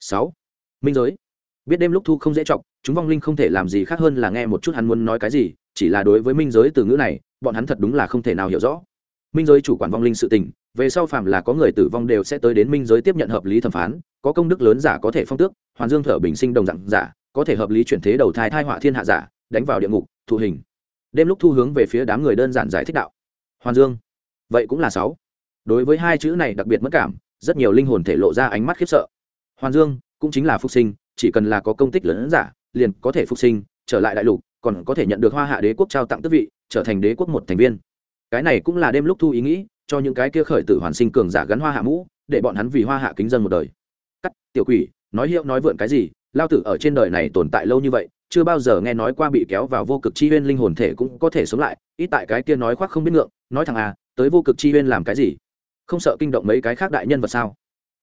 sáu. Minh giới. Biết đêm lúc thu không dễ chọc, chúng vong linh không thể làm gì khác hơn là nghe một chút hắn muốn nói cái gì, chỉ là đối với minh giới từ ngữ này, bọn hắn thật đúng là không thể nào hiểu rõ. Minh giới chủ quản vong linh sự tình, về sau phạm là có người tử vong đều sẽ tới đến minh giới tiếp nhận hợp lý thẩm phán, có công đức lớn giả có thể phong tước, hoàn dương thở bình sinh đồng dạng giả, có thể hợp lý chuyển thế đầu thai thai họa thiên hạ giả, đánh vào địa ngục, thụ hình. Đêm lúc thu hướng về phía đám người đơn giản giải thích đạo. Hoàn dương. Vậy cũng là sáu. Đối với hai chữ này đặc biệt mất cảm, rất nhiều linh hồn thể lộ ra ánh mắt khiếp sợ hoàn dương cũng chính là phục sinh, chỉ cần là có công tích lớn giả, liền có thể phục sinh, trở lại đại lục, còn có thể nhận được hoa hạ đế quốc trao tặng tước vị, trở thành đế quốc một thành viên. Cái này cũng là đêm lúc thu ý nghĩ, cho những cái kia khởi tử hoàn sinh cường giả gắn hoa hạ mũ, để bọn hắn vì hoa hạ kính dân một đời. Cắt, tiểu quỷ, nói hiệu nói vượn cái gì, lao tử ở trên đời này tồn tại lâu như vậy, chưa bao giờ nghe nói qua bị kéo vào vô cực chi huyên linh hồn thể cũng có thể sống lại, ít tại cái kia nói khoác không biết ngượng, nói thằng à tới vô cực chi huyên làm cái gì? Không sợ kinh động mấy cái khác đại nhân vật sao?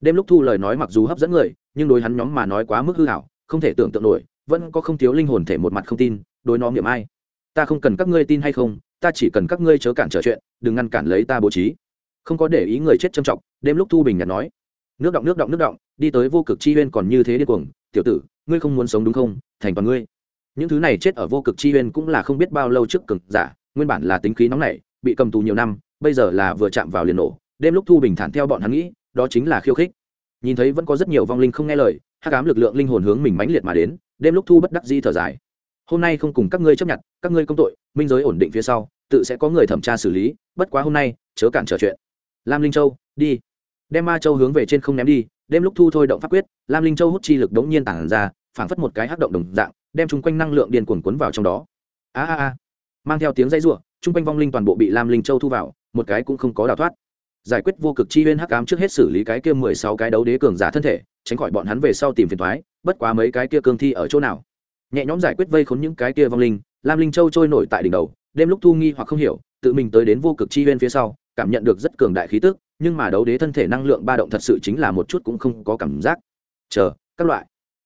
Đêm lúc thu lời nói mặc dù hấp dẫn người, nhưng đối hắn nhóm mà nói quá mức hư hảo không thể tưởng tượng nổi, vẫn có không thiếu linh hồn thể một mặt không tin, đối nó niệm ai. Ta không cần các ngươi tin hay không, ta chỉ cần các ngươi chớ cản trở chuyện, đừng ngăn cản lấy ta bố trí. Không có để ý người chết trầm trọng, đêm lúc thu bình nhạt nói. Nước động nước động nước động, đi tới vô cực chi huyên còn như thế điên cuồng. Tiểu tử, ngươi không muốn sống đúng không? Thành toàn ngươi. Những thứ này chết ở vô cực chi huyên cũng là không biết bao lâu trước cực giả, nguyên bản là tính khí nóng nảy, bị cầm tù nhiều năm, bây giờ là vừa chạm vào liền nổ. Đêm lúc thu bình thản theo bọn hắn nghĩ đó chính là khiêu khích. Nhìn thấy vẫn có rất nhiều vong linh không nghe lời hát cám lực lượng linh hồn hướng mình mãnh liệt mà đến đêm lúc thu bất đắc di thở dài. Hôm nay không cùng các ngươi chấp nhận các ngươi công tội minh giới ổn định phía sau tự sẽ có người thẩm tra xử lý bất quá hôm nay chớ cản trở chuyện. Lam linh châu đi. Đem ma châu hướng về trên không ném đi đêm lúc thu thôi động pháp quyết lam linh châu hút chi lực đống nhiên tản ra phảng phất một cái hắc động đồng dạng đem chung quanh năng lượng điên cuồn cuốn vào trong đó. A a a. Mang theo tiếng dây rủa, chung quanh vong linh toàn bộ bị lam linh châu thu vào một cái cũng không có đào thoát giải quyết vô cực chi huyên hắc ám trước hết xử lý cái kia mười sáu cái đấu đế cường giả thân thể, tránh khỏi bọn hắn về sau tìm phiền thoái, bất quá mấy cái kia cương thi ở chỗ nào. Nhẹ nhõm giải quyết vây khốn những cái kia vong linh, lam linh châu trôi nổi tại đỉnh đầu, đêm lúc thu nghi hoặc không hiểu, tự mình tới đến vô cực chi huyên phía sau, cảm nhận được rất cường đại khí tức, nhưng mà đấu đế thân thể năng lượng ba động thật sự chính là một chút cũng không có cảm giác. Chờ, các loại.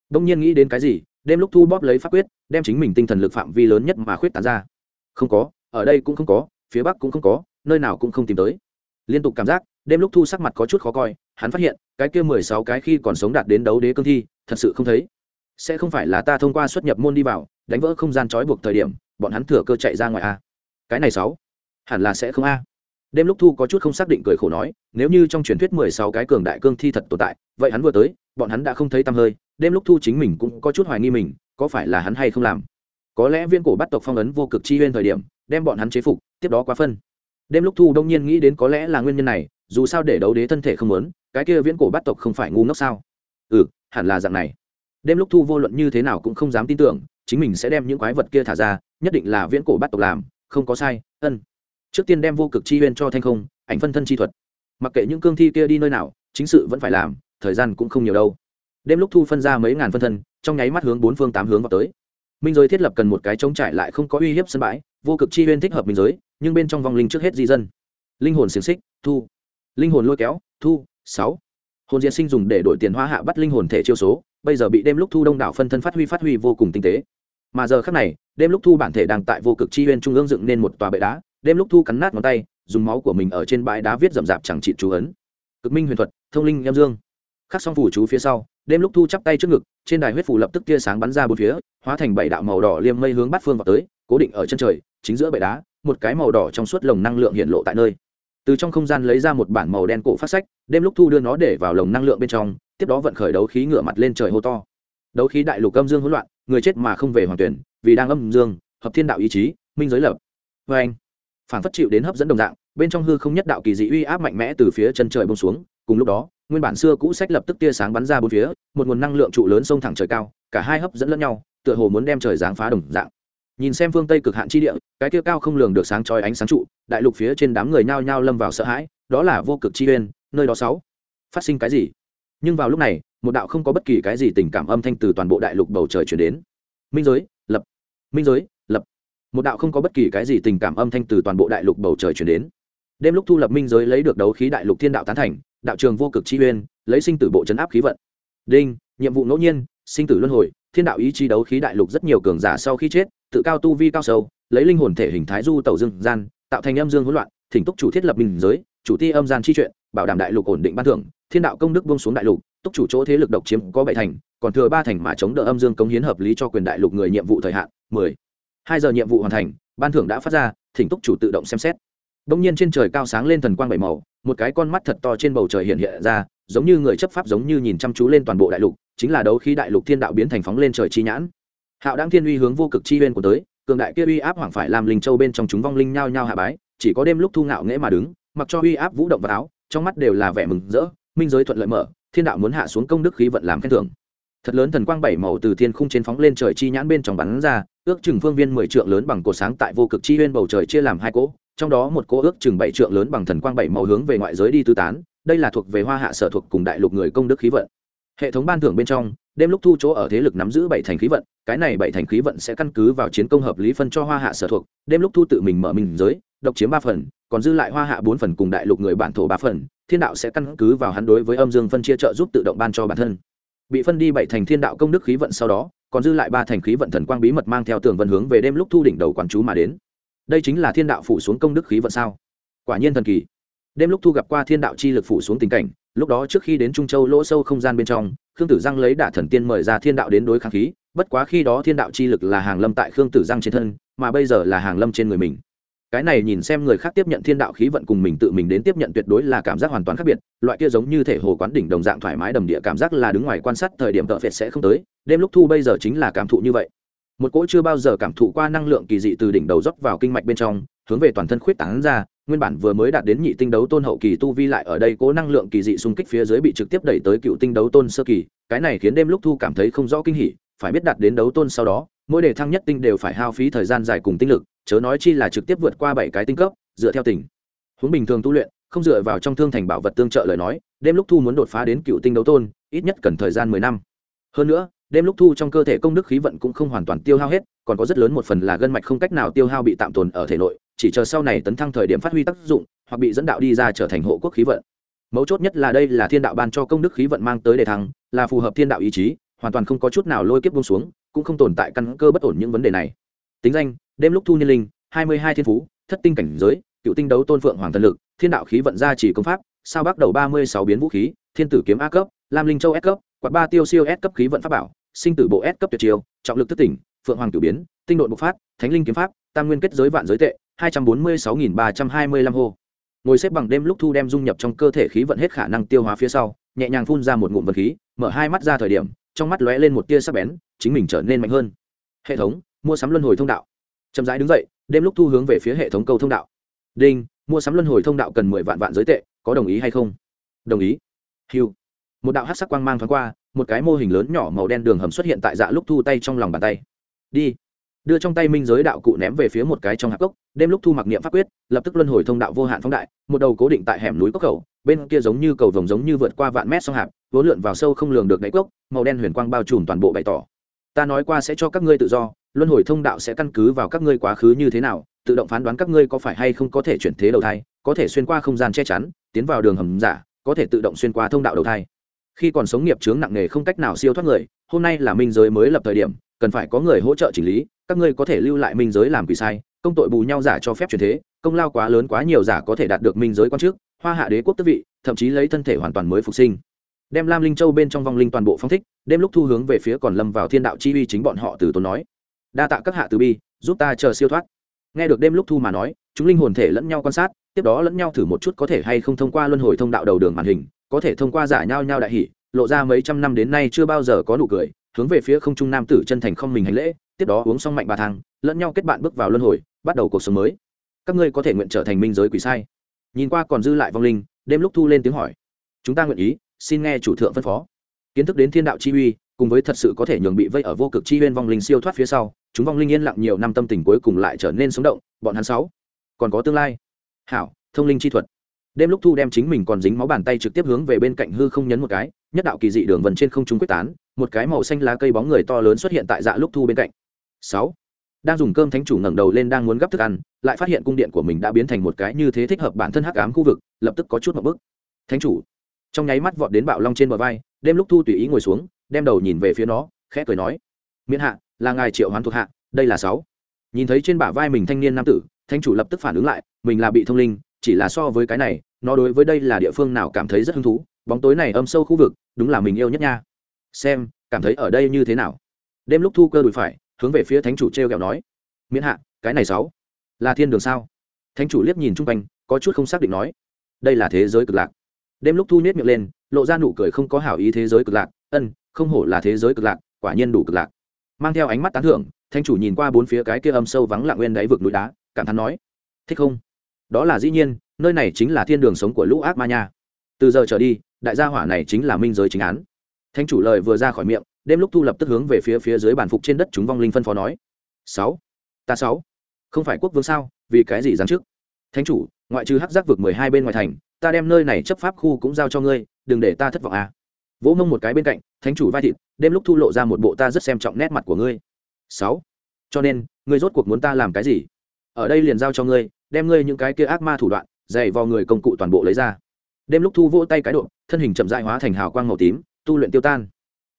Đông nhiên nghĩ đến cái gì, đêm lúc thu bóp lấy pháp quyết, đem chính mình tinh thần lực phạm vi lớn nhất mà khuyết tán ra. Không có, ở đây cũng không có, phía bắc cũng không có, nơi nào cũng không tìm tới liên tục cảm giác, đêm lúc thu sắc mặt có chút khó coi, hắn phát hiện, cái kia mười sáu cái khi còn sống đạt đến đấu đế cương thi, thật sự không thấy. Sẽ không phải là ta thông qua xuất nhập môn đi vào, đánh vỡ không gian trói buộc thời điểm, bọn hắn thừa cơ chạy ra ngoài a. Cái này sáu, hẳn là sẽ không a. Đêm lúc thu có chút không xác định cười khổ nói, nếu như trong truyền thuyết mười sáu cái cường đại cương thi thật tồn tại, vậy hắn vừa tới, bọn hắn đã không thấy tăm hơi, đêm lúc thu chính mình cũng có chút hoài nghi mình, có phải là hắn hay không làm? Có lẽ viên cổ bắt tộc phong ấn vô cực chi huyên thời điểm, đem bọn hắn chế phục, tiếp đó quá phân đêm lúc thu đông nhiên nghĩ đến có lẽ là nguyên nhân này, dù sao để đấu đế thân thể không muốn, cái kia viễn cổ bắt tộc không phải ngu ngốc sao? Ừ hẳn là dạng này. Đêm lúc thu vô luận như thế nào cũng không dám tin tưởng, chính mình sẽ đem những quái vật kia thả ra, nhất định là viễn cổ bắt tộc làm, không có sai, ân. Trước tiên đem vô cực chi huyên cho thanh không, ảnh phân thân chi thuật. Mặc kệ những cương thi kia đi nơi nào, chính sự vẫn phải làm, thời gian cũng không nhiều đâu. Đêm lúc thu phân ra mấy ngàn phân thân, trong nháy mắt hướng bốn phương tám hướng vào tới. Minh giới thiết lập cần một cái trống trải lại không có uy hiếp sân bãi, vô cực chi huyên thích hợp minh giới nhưng bên trong vong linh trước hết di dân. Linh hồn xiềng xích, thu. Linh hồn lôi kéo, thu, sáu. Hồn diễn sinh dùng để đổi tiền hoa hạ bắt linh hồn thể chiêu số, bây giờ bị đêm lúc thu đông đảo phân thân phát huy phát huy vô cùng tinh tế. Mà giờ khác này, đêm lúc thu bản thể đang tại vô cực chi huyên trung ương dựng nên một tòa bệ đá, đêm lúc thu cắn nát ngón tay, dùng máu của mình ở trên bãi đá viết rậm rạp chẳng trị chú ấn. Cực minh huyền thuật, thông linh em dương. Khắc xong phủ chú phía sau, đêm lúc thu chắp tay trước ngực, trên đài huyết phủ lập tức tia sáng bắn ra bốn phía, hóa thành bảy đạo màu đỏ liêm mây hướng bắt phương vào tới, cố định ở chân trời, chính giữa bệ đá một cái màu đỏ trong suốt lồng năng lượng hiện lộ tại nơi. Từ trong không gian lấy ra một bản màu đen cổ phát sách, đêm lúc thu đưa nó để vào lồng năng lượng bên trong, tiếp đó vận khởi đấu khí ngửa mặt lên trời hô to. Đấu khí đại lục âm dương hỗn loạn, người chết mà không về hoàng tuyển, vì đang âm dương, hợp thiên đạo ý chí, minh giới lập. Vê anh, phản phất chịu đến hấp dẫn đồng dạng, bên trong hư không nhất đạo kỳ dị uy áp mạnh mẽ từ phía chân trời bông xuống, cùng lúc đó, nguyên bản xưa cũ sách lập tức tia sáng bắn ra bốn phía, một nguồn năng lượng trụ lớn xông thẳng trời cao, cả hai hấp dẫn lẫn nhau, tựa hồ muốn đem trời giáng phá đồng dạng nhìn xem phương tây cực hạn chi địa cái kia cao không lường được sáng trói ánh sáng trụ đại lục phía trên đám người nhao nhao lâm vào sợ hãi đó là vô cực chi uyên nơi đó sáu phát sinh cái gì nhưng vào lúc này một đạo không có bất kỳ cái gì tình cảm âm thanh từ toàn bộ đại lục bầu trời chuyển đến minh giới lập minh giới lập một đạo không có bất kỳ cái gì tình cảm âm thanh từ toàn bộ đại lục bầu trời chuyển đến đêm lúc thu lập minh giới lấy được đấu khí đại lục thiên đạo tán thành đạo trường vô cực chi uyên lấy sinh tử bộ chấn áp khí vận đinh nhiệm vụ ngẫu nhiên sinh tử luân hồi thiên đạo ý chí đấu khí đại lục rất nhiều cường giả sau khi chết tự cao tu vi cao sâu, lấy linh hồn thể hình thái du tẩu dương gian, tạo thành âm dương hỗn loạn, thỉnh túc chủ thiết lập bình giới, chủ ti âm gian chi chuyện, bảo đảm đại lục ổn định ban thưởng, thiên đạo công đức buông xuống đại lục, túc chủ chỗ thế lực độc chiếm có bảy thành, còn thừa ba thành mà chống đỡ âm dương cống hiến hợp lý cho quyền đại lục người nhiệm vụ thời hạn, mười. Hai giờ nhiệm vụ hoàn thành, ban thưởng đã phát ra, thỉnh túc chủ tự động xem xét. Đông nhiên trên trời cao sáng lên thần quang bảy màu, một cái con mắt thật to trên bầu trời hiện hiện ra, giống như người chấp pháp giống như nhìn chăm chú lên toàn bộ đại lục, chính là đấu khí đại lục thiên đạo biến thành phóng lên trời chi nhãn hạo đáng thiên uy hướng vô cực chi uyên của tới, cường đại kia uy áp hoàng phải làm linh châu bên trong chúng vong linh nhao nhao hạ bái, chỉ có đêm lúc thu ngạo nghễ mà đứng, mặc cho uy áp vũ động vào áo, trong mắt đều là vẻ mừng rỡ, minh giới thuận lợi mở, thiên đạo muốn hạ xuống công đức khí vận làm khen thưởng. Thật lớn thần quang bảy màu từ thiên khung trên phóng lên trời chi nhãn bên trong bắn ra, ước chừng phương viên mười trượng lớn bằng cột sáng tại vô cực chi uyên bầu trời chia làm hai cỗ, trong đó một cỗ ước chừng bảy trượng lớn bằng thần quang bảy màu hướng về ngoại giới đi tư tán, đây là thuộc về hoa hạ sở thuộc cùng đại lục người công đức khí vận. Hệ thống ban thưởng bên trong đêm lúc thu chỗ ở thế lực nắm giữ bảy thành khí vận, cái này bảy thành khí vận sẽ căn cứ vào chiến công hợp lý phân cho hoa hạ sở thuộc. Đêm lúc thu tự mình mở mình giới, độc chiếm ba phần, còn dư lại hoa hạ bốn phần cùng đại lục người bản thổ ba phần, thiên đạo sẽ căn cứ vào hắn đối với âm dương phân chia trợ giúp tự động ban cho bản thân. Bị phân đi bảy thành thiên đạo công đức khí vận sau đó, còn dư lại ba thành khí vận thần quang bí mật mang theo tường vân hướng về đêm lúc thu đỉnh đầu quán chú mà đến. Đây chính là thiên đạo phủ xuống công đức khí vận sao? Quả nhiên thần kỳ. Đêm lúc thu gặp qua thiên đạo chi lực phủ xuống tình cảnh, lúc đó trước khi đến trung châu lỗ sâu không gian bên trong khương tử giang lấy đả thần tiên mời ra thiên đạo đến đối kháng khí, bất quá khi đó thiên đạo chi lực là hàng lâm tại khương tử giang trên thân, mà bây giờ là hàng lâm trên người mình. Cái này nhìn xem người khác tiếp nhận thiên đạo khí vận cùng mình tự mình đến tiếp nhận tuyệt đối là cảm giác hoàn toàn khác biệt, loại kia giống như thể hồ quán đỉnh đồng dạng thoải mái đầm địa cảm giác là đứng ngoài quan sát thời điểm tợ phệt sẽ không tới, đêm lúc thu bây giờ chính là cảm thụ như vậy. Một cỗ chưa bao giờ cảm thụ qua năng lượng kỳ dị từ đỉnh đầu dốc vào kinh mạch bên trong, hướng về toàn thân khuyết tán ra nguyên bản vừa mới đạt đến nhị tinh đấu tôn hậu kỳ tu vi lại ở đây cố năng lượng kỳ dị xung kích phía dưới bị trực tiếp đẩy tới cựu tinh đấu tôn sơ kỳ, cái này khiến đêm lúc thu cảm thấy không rõ kinh hỉ, phải biết đạt đến đấu tôn sau đó, mỗi đề thăng nhất tinh đều phải hao phí thời gian dài cùng tinh lực, chớ nói chi là trực tiếp vượt qua bảy cái tinh cấp, dựa theo tỉnh hướng bình thường tu luyện, không dựa vào trong thương thành bảo vật tương trợ lời nói, đêm lúc thu muốn đột phá đến cựu tinh đấu tôn, ít nhất cần thời gian mười năm. Hơn nữa, đêm lúc thu trong cơ thể công đức khí vận cũng không hoàn toàn tiêu hao hết, còn có rất lớn một phần là gân mạch không cách nào tiêu hao bị tạm tồn ở thể nội chỉ chờ sau này tấn thăng thời điểm phát huy tác dụng, hoặc bị dẫn đạo đi ra trở thành hộ quốc khí vận. Mấu chốt nhất là đây là thiên đạo ban cho công đức khí vận mang tới đề thăng, là phù hợp thiên đạo ý chí, hoàn toàn không có chút nào lôi kiếp buông xuống, cũng không tồn tại căn cơ bất ổn những vấn đề này. Tính danh, đêm lúc thu niên linh, hai mươi hai thiên phú, thất tinh cảnh giới, cựu tinh đấu tôn phượng hoàng thần lực, thiên đạo khí vận gia chỉ công pháp, sao bắt đầu ba mươi sáu biến vũ khí, thiên tử kiếm a cấp, lam linh châu s cấp, quạt ba tiêu siêu s cấp khí vận pháp bảo, sinh tử bộ s cấp tuyệt chiêu, trọng lực thất tỉnh, phượng hoàng cửu biến, tinh đội bộc phát, thánh linh kiếm pháp, tam nguyên kết giới vạn giới tệ hai trăm bốn mươi sáu nghìn ba trăm hai mươi lăm hô. Ngồi xếp bằng đêm lúc thu đem dung nhập trong cơ thể khí vận hết khả năng tiêu hóa phía sau, nhẹ nhàng phun ra một ngụm vật khí, mở hai mắt ra thời điểm, trong mắt lóe lên một tia sắc bén, chính mình trở nên mạnh hơn. Hệ thống, mua sắm luân hồi thông đạo. Chậm rãi đứng dậy, đêm lúc thu hướng về phía hệ thống câu thông đạo. Đinh, mua sắm luân hồi thông đạo cần mười vạn vạn giới tệ, có đồng ý hay không? Đồng ý. Hiu một đạo hát sắc quang mang thoáng qua, một cái mô hình lớn nhỏ màu đen đường hầm xuất hiện tại dạ lúc thu tay trong lòng bàn tay. Đi đưa trong tay minh giới đạo cụ ném về phía một cái trong hạp cốc, đêm lúc thu mặc niệm pháp quyết, lập tức luân hồi thông đạo vô hạn phóng đại, một đầu cố định tại hẻm núi cốc khẩu, bên kia giống như cầu vồng giống như vượt qua vạn mét sông hạp, vốn lượn vào sâu không lường được đáy cốc, màu đen huyền quang bao trùm toàn bộ bày tỏ. Ta nói qua sẽ cho các ngươi tự do, luân hồi thông đạo sẽ căn cứ vào các ngươi quá khứ như thế nào, tự động phán đoán các ngươi có phải hay không có thể chuyển thế đầu thai, có thể xuyên qua không gian che chắn, tiến vào đường hầm giả, có thể tự động xuyên qua thông đạo đầu thai. Khi còn sống nghiệp chướng nặng nề không cách nào siêu thoát người, hôm nay là minh giới mới lập thời điểm, cần phải có người hỗ trợ chỉnh lý các ngươi có thể lưu lại minh giới làm quỷ sai, công tội bù nhau giả cho phép truyền thế, công lao quá lớn quá nhiều giả có thể đạt được minh giới quan chức hoa hạ đế quốc tước vị, thậm chí lấy thân thể hoàn toàn mới phục sinh. Đem lam linh châu bên trong vong linh toàn bộ phong thích đêm lúc thu hướng về phía còn lâm vào thiên đạo chi uy chính bọn họ từ tốn nói. Đa tạ các hạ từ bi, giúp ta chờ siêu thoát. Nghe được đêm lúc thu mà nói, chúng linh hồn thể lẫn nhau quan sát, tiếp đó lẫn nhau thử một chút có thể hay không thông qua luân hồi thông đạo đầu đường màn hình, có thể thông qua giả nhau nhau đại hỷ, lộ ra mấy trăm năm đến nay chưa bao giờ có nụ cười hướng về phía không trung nam tử chân thành không mình hành lễ, tiếp đó uống xong mạnh bà thang, lẫn nhau kết bạn bước vào luân hồi, bắt đầu cuộc sống mới. Các ngươi có thể nguyện trở thành minh giới quỷ sai. Nhìn qua còn dư lại vong linh, đêm lúc thu lên tiếng hỏi. Chúng ta nguyện ý, xin nghe chủ thượng phân phó. Kiến thức đến thiên đạo chi uy, cùng với thật sự có thể nhường bị vây ở vô cực chi uyên vong linh siêu thoát phía sau, chúng vong linh yên lặng nhiều năm tâm tình cuối cùng lại trở nên sống động, bọn hắn sáu còn có tương lai. Hảo, thông linh chi thuật. Đêm lúc thu đem chính mình còn dính máu bàn tay trực tiếp hướng về bên cạnh hư không nhấn một cái nhất đạo kỳ dị đường vần trên không trung quyết tán, một cái màu xanh lá cây bóng người to lớn xuất hiện tại dạ lúc thu bên cạnh. Sáu. Đang dùng cơm thánh chủ ngẩng đầu lên đang muốn gấp thức ăn, lại phát hiện cung điện của mình đã biến thành một cái như thế thích hợp bản thân hắc ám khu vực, lập tức có chút một bức. Thánh chủ. Trong nháy mắt vọt đến bạo long trên bờ vai, đêm lúc thu tùy ý ngồi xuống, đem đầu nhìn về phía nó, khẽ cười nói. Miễn hạ, là ngài triệu hoán thuộc hạ, đây là sáu. Nhìn thấy trên bả vai mình thanh niên nam tử, thánh chủ lập tức phản ứng lại, mình là bị thông linh, chỉ là so với cái này, nó đối với đây là địa phương nào cảm thấy rất hứng thú bóng tối này âm sâu khu vực, đúng là mình yêu nhất nha. Xem, cảm thấy ở đây như thế nào? Đêm lúc thu cơ đùi phải, hướng về phía thánh chủ t r e o kẹo nói. Miễn hạ, cái này sáu. Là thiên đường sao? Thánh chủ liếc nhìn chung quanh, có chút không xác định nói. Đây là thế giới cực lạc. Đêm lúc thu nết miệng lên, lộ ra nụ cười không có hảo ý thế giới cực lạc. Ân, không hổ là thế giới cực lạc, quả nhiên đủ cực lạc. Mang theo ánh mắt tán thưởng thanh chủ nhìn qua bốn phía cái kia âm sâu vắng lặng nguyên đáy vực núi đá, cảm thán nói. Thích không? Đó là dĩ nhiên, nơi này chính là thiên đường sống của lũ ác ma nha. Từ giờ trở đi đại gia hỏa này chính là minh giới chính án. Thanh chủ lời vừa ra khỏi miệng, đêm lúc thu lập tức hướng về phía phía dưới bản phục trên đất chúng vong linh phân phó nói. Sáu. Ta sáu. Không phải quốc vương sao? Vì cái gì dám trước thánh chủ, ngoại trừ hắc giác vực mười hai bên ngoài thành, ta đem nơi này chấp pháp khu cũng giao cho ngươi, đừng để ta thất vọng à. Vỗ mông một cái bên cạnh, thánh chủ vai thịt, đêm lúc thu lộ ra một bộ ta rất xem trọng nét mặt của ngươi. Sáu. Cho nên, ngươi rốt cuộc muốn ta làm cái gì? Ở đây liền giao cho ngươi, đem ngươi những cái kia ác ma thủ đoạn, dày vào người công cụ toàn bộ lấy ra đêm lúc thu vỗ tay cái độ, thân hình chậm dại hóa thành hào quang màu tím, tu luyện tiêu tan.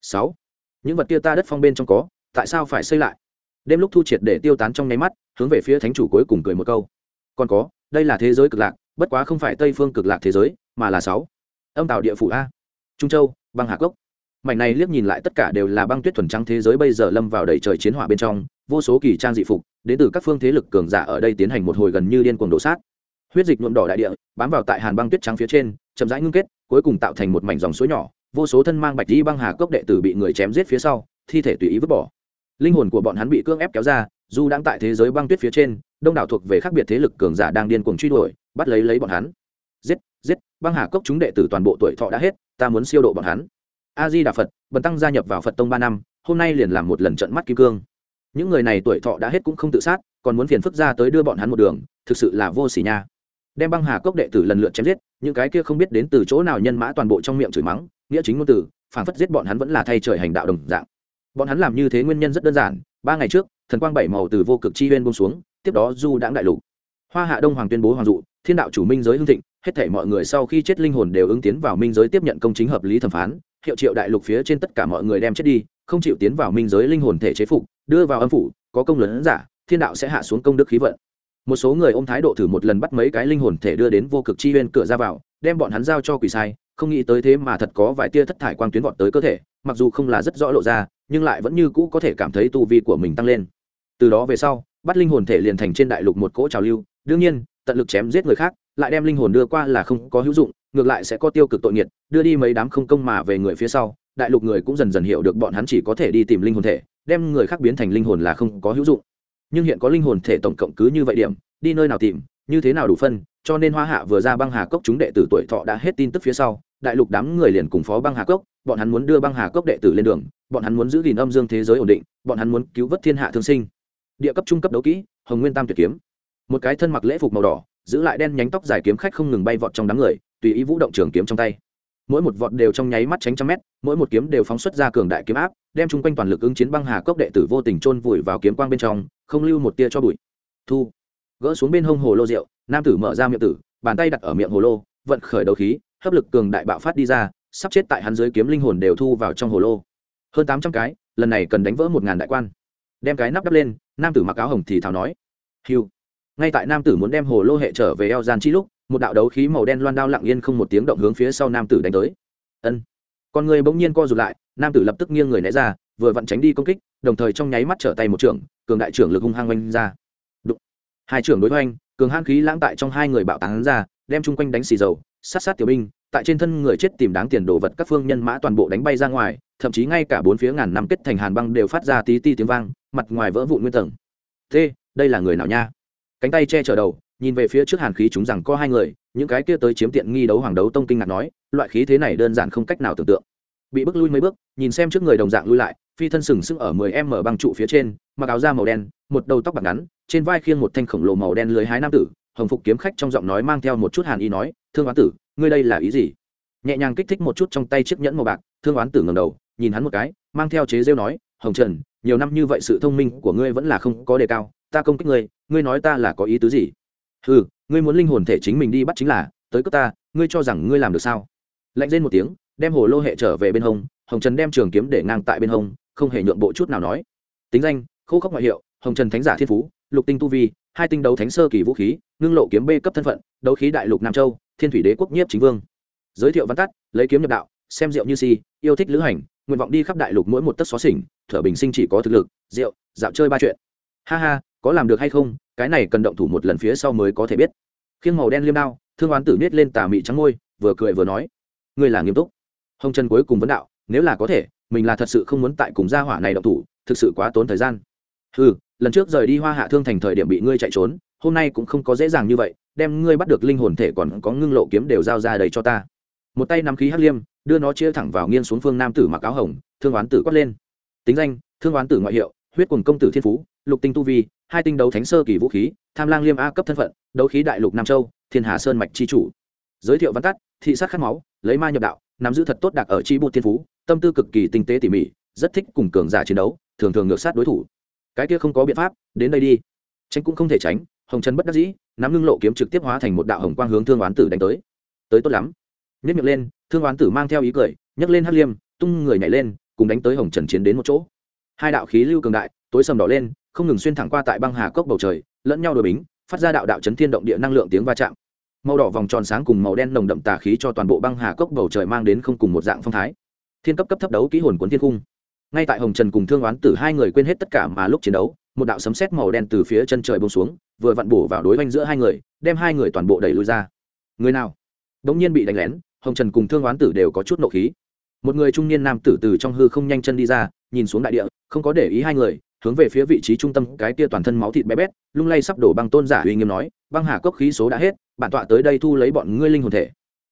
Sáu, những vật kia ta đất phong bên trong có, tại sao phải xây lại? Đêm lúc thu triệt để tiêu tán trong nháy mắt, hướng về phía thánh chủ cuối cùng cười một câu. Còn có, đây là thế giới cực lạc, bất quá không phải tây phương cực lạc thế giới, mà là sáu. Âm tạo địa phủ a. Trung châu, băng hạ cốc mảnh này liếc nhìn lại tất cả đều là băng tuyết thuần trắng thế giới bây giờ lâm vào đầy trời chiến hỏa bên trong, vô số kỳ trang dị phục, đến từ các phương thế lực cường giả ở đây tiến hành một hồi gần như điên cuồng đổ sát huyết dịch nhuộm đỏ đại địa, bám vào tại hàn băng tuyết trắng phía trên, chậm rãi ngưng kết, cuối cùng tạo thành một mảnh dòng suối nhỏ, vô số thân mang bạch đi băng hà cốc đệ tử bị người chém giết phía sau, thi thể tùy ý vứt bỏ. Linh hồn của bọn hắn bị cưỡng ép kéo ra, dù đang tại thế giới băng tuyết phía trên, đông đảo thuộc về khác biệt thế lực cường giả đang điên cuồng truy đuổi, bắt lấy lấy bọn hắn. Giết giết, băng hà cốc chúng đệ tử toàn bộ tuổi thọ đã hết, ta muốn siêu độ bọn hắn. A di đà phật, bần tăng gia nhập vào phật tông ba năm, hôm nay liền làm một lần trận mắt kim cương. Những người này tuổi thọ đã hết cũng không tự sát, còn muốn phiền phức ra tới đưa bọn hắn một đường, thực sự là vô xỉ nha đem băng hà cốc đệ tử lần lượt chém giết, những cái kia không biết đến từ chỗ nào nhân mã toàn bộ trong miệng chửi mắng, nghĩa chính ngôn từ phản phất giết bọn hắn vẫn là thay trời hành đạo đồng dạng. Bọn hắn làm như thế nguyên nhân rất đơn giản, ba ngày trước, thần quang bảy màu từ vô cực chi huyên bông xuống, tiếp đó du đãng đại lục. Hoa hạ đông hoàng tuyên bố hoàng dụ, thiên đạo chủ minh giới hưng thịnh, hết thể mọi người sau khi chết linh hồn đều ứng tiến vào minh giới tiếp nhận công chính hợp lý thẩm phán, hiệu triệu đại lục phía trên tất cả mọi người đem chết đi, không chịu tiến vào minh giới linh hồn thể chế phục, đưa vào âm phủ, có công lớn giả, thiên đạo sẽ hạ xuống công đức khí vận một số người ôm thái độ thử một lần bắt mấy cái linh hồn thể đưa đến vô cực chi bên cửa ra vào, đem bọn hắn giao cho quỷ sai, không nghĩ tới thế mà thật có vài tia thất thải quang tuyến vọt tới cơ thể, mặc dù không là rất rõ lộ ra, nhưng lại vẫn như cũ có thể cảm thấy tu vi của mình tăng lên. Từ đó về sau, bắt linh hồn thể liền thành trên đại lục một cỗ trào lưu, đương nhiên, tận lực chém giết người khác, lại đem linh hồn đưa qua là không có hữu dụng, ngược lại sẽ có tiêu cực tội nghiệt, đưa đi mấy đám không công mà về người phía sau, đại lục người cũng dần dần hiểu được bọn hắn chỉ có thể đi tìm linh hồn thể, đem người khác biến thành linh hồn là không có hữu dụng nhưng hiện có linh hồn thể tổng cộng cứ như vậy điểm, đi nơi nào tìm, như thế nào đủ phân, cho nên hoa hạ vừa ra băng hà cốc chúng đệ tử tuổi thọ đã hết tin tức phía sau, đại lục đám người liền cùng phó băng hà cốc, bọn hắn muốn đưa băng hà cốc đệ tử lên đường, bọn hắn muốn giữ gìn âm dương thế giới ổn định, bọn hắn muốn cứu vớt thiên hạ thương sinh. Địa cấp, trung cấp đấu kỹ, hồng nguyên tam tuyệt kiếm. Một cái thân mặc lễ phục màu đỏ, giữ lại đen nhánh tóc dài kiếm khách không ngừng bay vọt trong đám người, tùy ý vũ động trường kiếm trong tay. Mỗi một vọt đều trong nháy mắt tránh trăm mét, mỗi một kiếm đều phóng xuất ra cường đại kiếm áp, đem chung quanh toàn lực ứng chiến băng hà cốc đệ tử vô tình chôn vùi vào kiếm quang bên trong không lưu một tia cho bụi. Thu. Gỡ xuống bên hông hồ lô rượu, nam tử mở ra miệng tử, bàn tay đặt ở miệng hồ lô, vận khởi đầu khí, hấp lực cường đại bạo phát đi ra, sắp chết tại hắn dưới kiếm linh hồn đều thu vào trong hồ lô. Hơn tám trăm cái, lần này cần đánh vỡ một ngàn đại quan. Đem cái nắp đắp lên, nam tử mặc áo hồng thì thào nói. Hiu ngay tại nam tử muốn đem hồ lô hệ trở về eo gian chi lúc, một đạo đấu khí màu đen loan đao lặng yên không một tiếng động hướng phía sau nam tử đánh tới. Ân. Con người bỗng nhiên co rụt lại, nam tử lập tức nghiêng người né ra vừa vặn tránh đi công kích, đồng thời trong nháy mắt trở tay một trưởng, cường đại trưởng lực hung hăng oanh ra. Đụng. hai trưởng đối oanh cường hang khí lãng tại trong hai người bạo tán ra, đem chung quanh đánh xì dầu, sát sát tiểu binh, tại trên thân người chết tìm đáng tiền đồ vật các phương nhân mã toàn bộ đánh bay ra ngoài, thậm chí ngay cả bốn phía ngàn năm kết thành hàn băng đều phát ra tí ti tiếng vang, mặt ngoài vỡ vụn nguyên tầng. Thế, đây là người nào nha? Cánh tay che chở đầu, nhìn về phía trước hàn khí chúng rằng có hai người, những cái kia tới chiếm tiện nghi đấu hoàng đấu tông kinh ngạc nói, loại khí thế này đơn giản không cách nào tưởng tượng. Bị bước lui mấy bước, nhìn xem trước người đồng dạng lui lại phi thân sừng sững ở mười em mở băng trụ phía trên, mặc áo da màu đen, một đầu tóc bạc ngắn, trên vai khiêng một thanh khổng lồ màu đen lưới hái nam tử, hồng phục kiếm khách trong giọng nói mang theo một chút hàn y nói, thương oán tử, ngươi đây là ý gì? Nhẹ nhàng kích thích một chút trong tay chiếc nhẫn màu bạc, thương oán tử ngầm đầu, nhìn hắn một cái, mang theo chế rêu nói, hồng trần, nhiều năm như vậy sự thông minh của ngươi vẫn là không có đề cao, ta công kích ngươi ngươi nói ta là có ý tứ gì? Ừ ngươi muốn linh hồn thể chính mình đi bắt chính là, tới cướp ta, ngươi cho rằng ngươi làm được sao? Lạnh lên một tiếng, đem hồ lô hệ trở về bên hông, hồng trần đem trường kiếm để ngang tại bên hông không hề nhượng bộ chút nào nói. Tính danh, khô khốc ngoại hiệu, hồng trần thánh giả thiên phú, lục tinh tu vi, hai tinh đấu thánh sơ kỳ vũ khí, ngưng lộ kiếm b cấp thân phận, đấu khí đại lục nam châu, thiên thủy đế quốc nhiếp chính vương. Giới thiệu văn tắt, lấy kiếm nhập đạo, xem rượu như si, yêu thích lữ hành, nguyện vọng đi khắp đại lục mỗi một tấc xó xỉnh, thở bình sinh chỉ có thực lực, rượu, dạo chơi ba chuyện. Ha ha, có làm được hay không, cái này cần động thủ một lần phía sau mới có thể biết. Khiêng màu đen liêm đao, thương oán tử nết lên tà mị trắng môi, vừa cười vừa nói. Ngươi là nghiêm túc. Hồng trần cuối cùng vấn đạo, nếu là có thể mình là thật sự không muốn tại cùng gia hỏa này động thủ, thực sự quá tốn thời gian. Ừ lần trước rời đi hoa hạ thương thành thời điểm bị ngươi chạy trốn, hôm nay cũng không có dễ dàng như vậy, đem ngươi bắt được linh hồn thể còn có ngưng lộ kiếm đều giao ra đầy cho ta. Một tay nắm khí hắc liêm, đưa nó chia thẳng vào nghiêng xuống phương nam tử mặc áo hồng, thương oán tử quát lên. Tính danh, thương oán tử ngoại hiệu, huyết cùng công tử thiên phú, lục tinh tu vi, hai tinh đấu thánh sơ kỳ vũ khí, tham lang liêm a cấp thân phận, đấu khí đại lục nam châu, thiên hà sơn mạch chi chủ. Giới thiệu văn tắt, thị sát khát máu, lấy ma nhập đạo, nắm giữ thật tốt đặc ở chi bộ thiên phú tâm tư cực kỳ tinh tế tỉ mỉ, rất thích cùng cường giả chiến đấu, thường thường ngược sát đối thủ. Cái kia không có biện pháp, đến đây đi. Tránh cũng không thể tránh, hồng trần bất đắc dĩ, nắm ngưng lộ kiếm trực tiếp hóa thành một đạo hồng quang hướng thương oán tử đánh tới. Tới tốt lắm. Nhất miệng lên, thương oán tử mang theo ý cười, nhấc lên hắc liêm, tung người nhảy lên, cùng đánh tới hồng trần chiến đến một chỗ. Hai đạo khí lưu cường đại, tối sầm đỏ lên, không ngừng xuyên thẳng qua tại băng hà cốc bầu trời, lẫn nhau đổi bính, phát ra đạo đạo chấn thiên động địa năng lượng tiếng va chạm. Màu đỏ vòng tròn sáng cùng màu đen nồng đậm tà khí cho toàn bộ băng hà cốc bầu trời mang đến không cùng một dạng phong thái thiên cấp cấp thấp đấu kỹ hồn cuốn thiên cung ngay tại hồng trần cùng thương oán tử hai người quên hết tất cả mà lúc chiến đấu, một đạo sấm sét màu đen từ phía chân trời bông xuống, vừa vặn bổ vào đối oanh giữa hai người, đem hai người toàn bộ đẩy lùi ra. Người nào? Đống nhiên bị đánh lén, hồng trần cùng thương oán tử đều có chút nộ khí. Một người trung niên nam tử từ trong hư không nhanh chân đi ra, nhìn xuống đại địa, không có để ý hai người, hướng về phía vị trí trung tâm, cái kia toàn thân máu thịt bé bét, lung lay sắp đổ băng tôn giả uy nghiêm nói, băng hà cốc khí số đã hết, bản tọa tới đây thu lấy bọn ngươi linh hồn thể.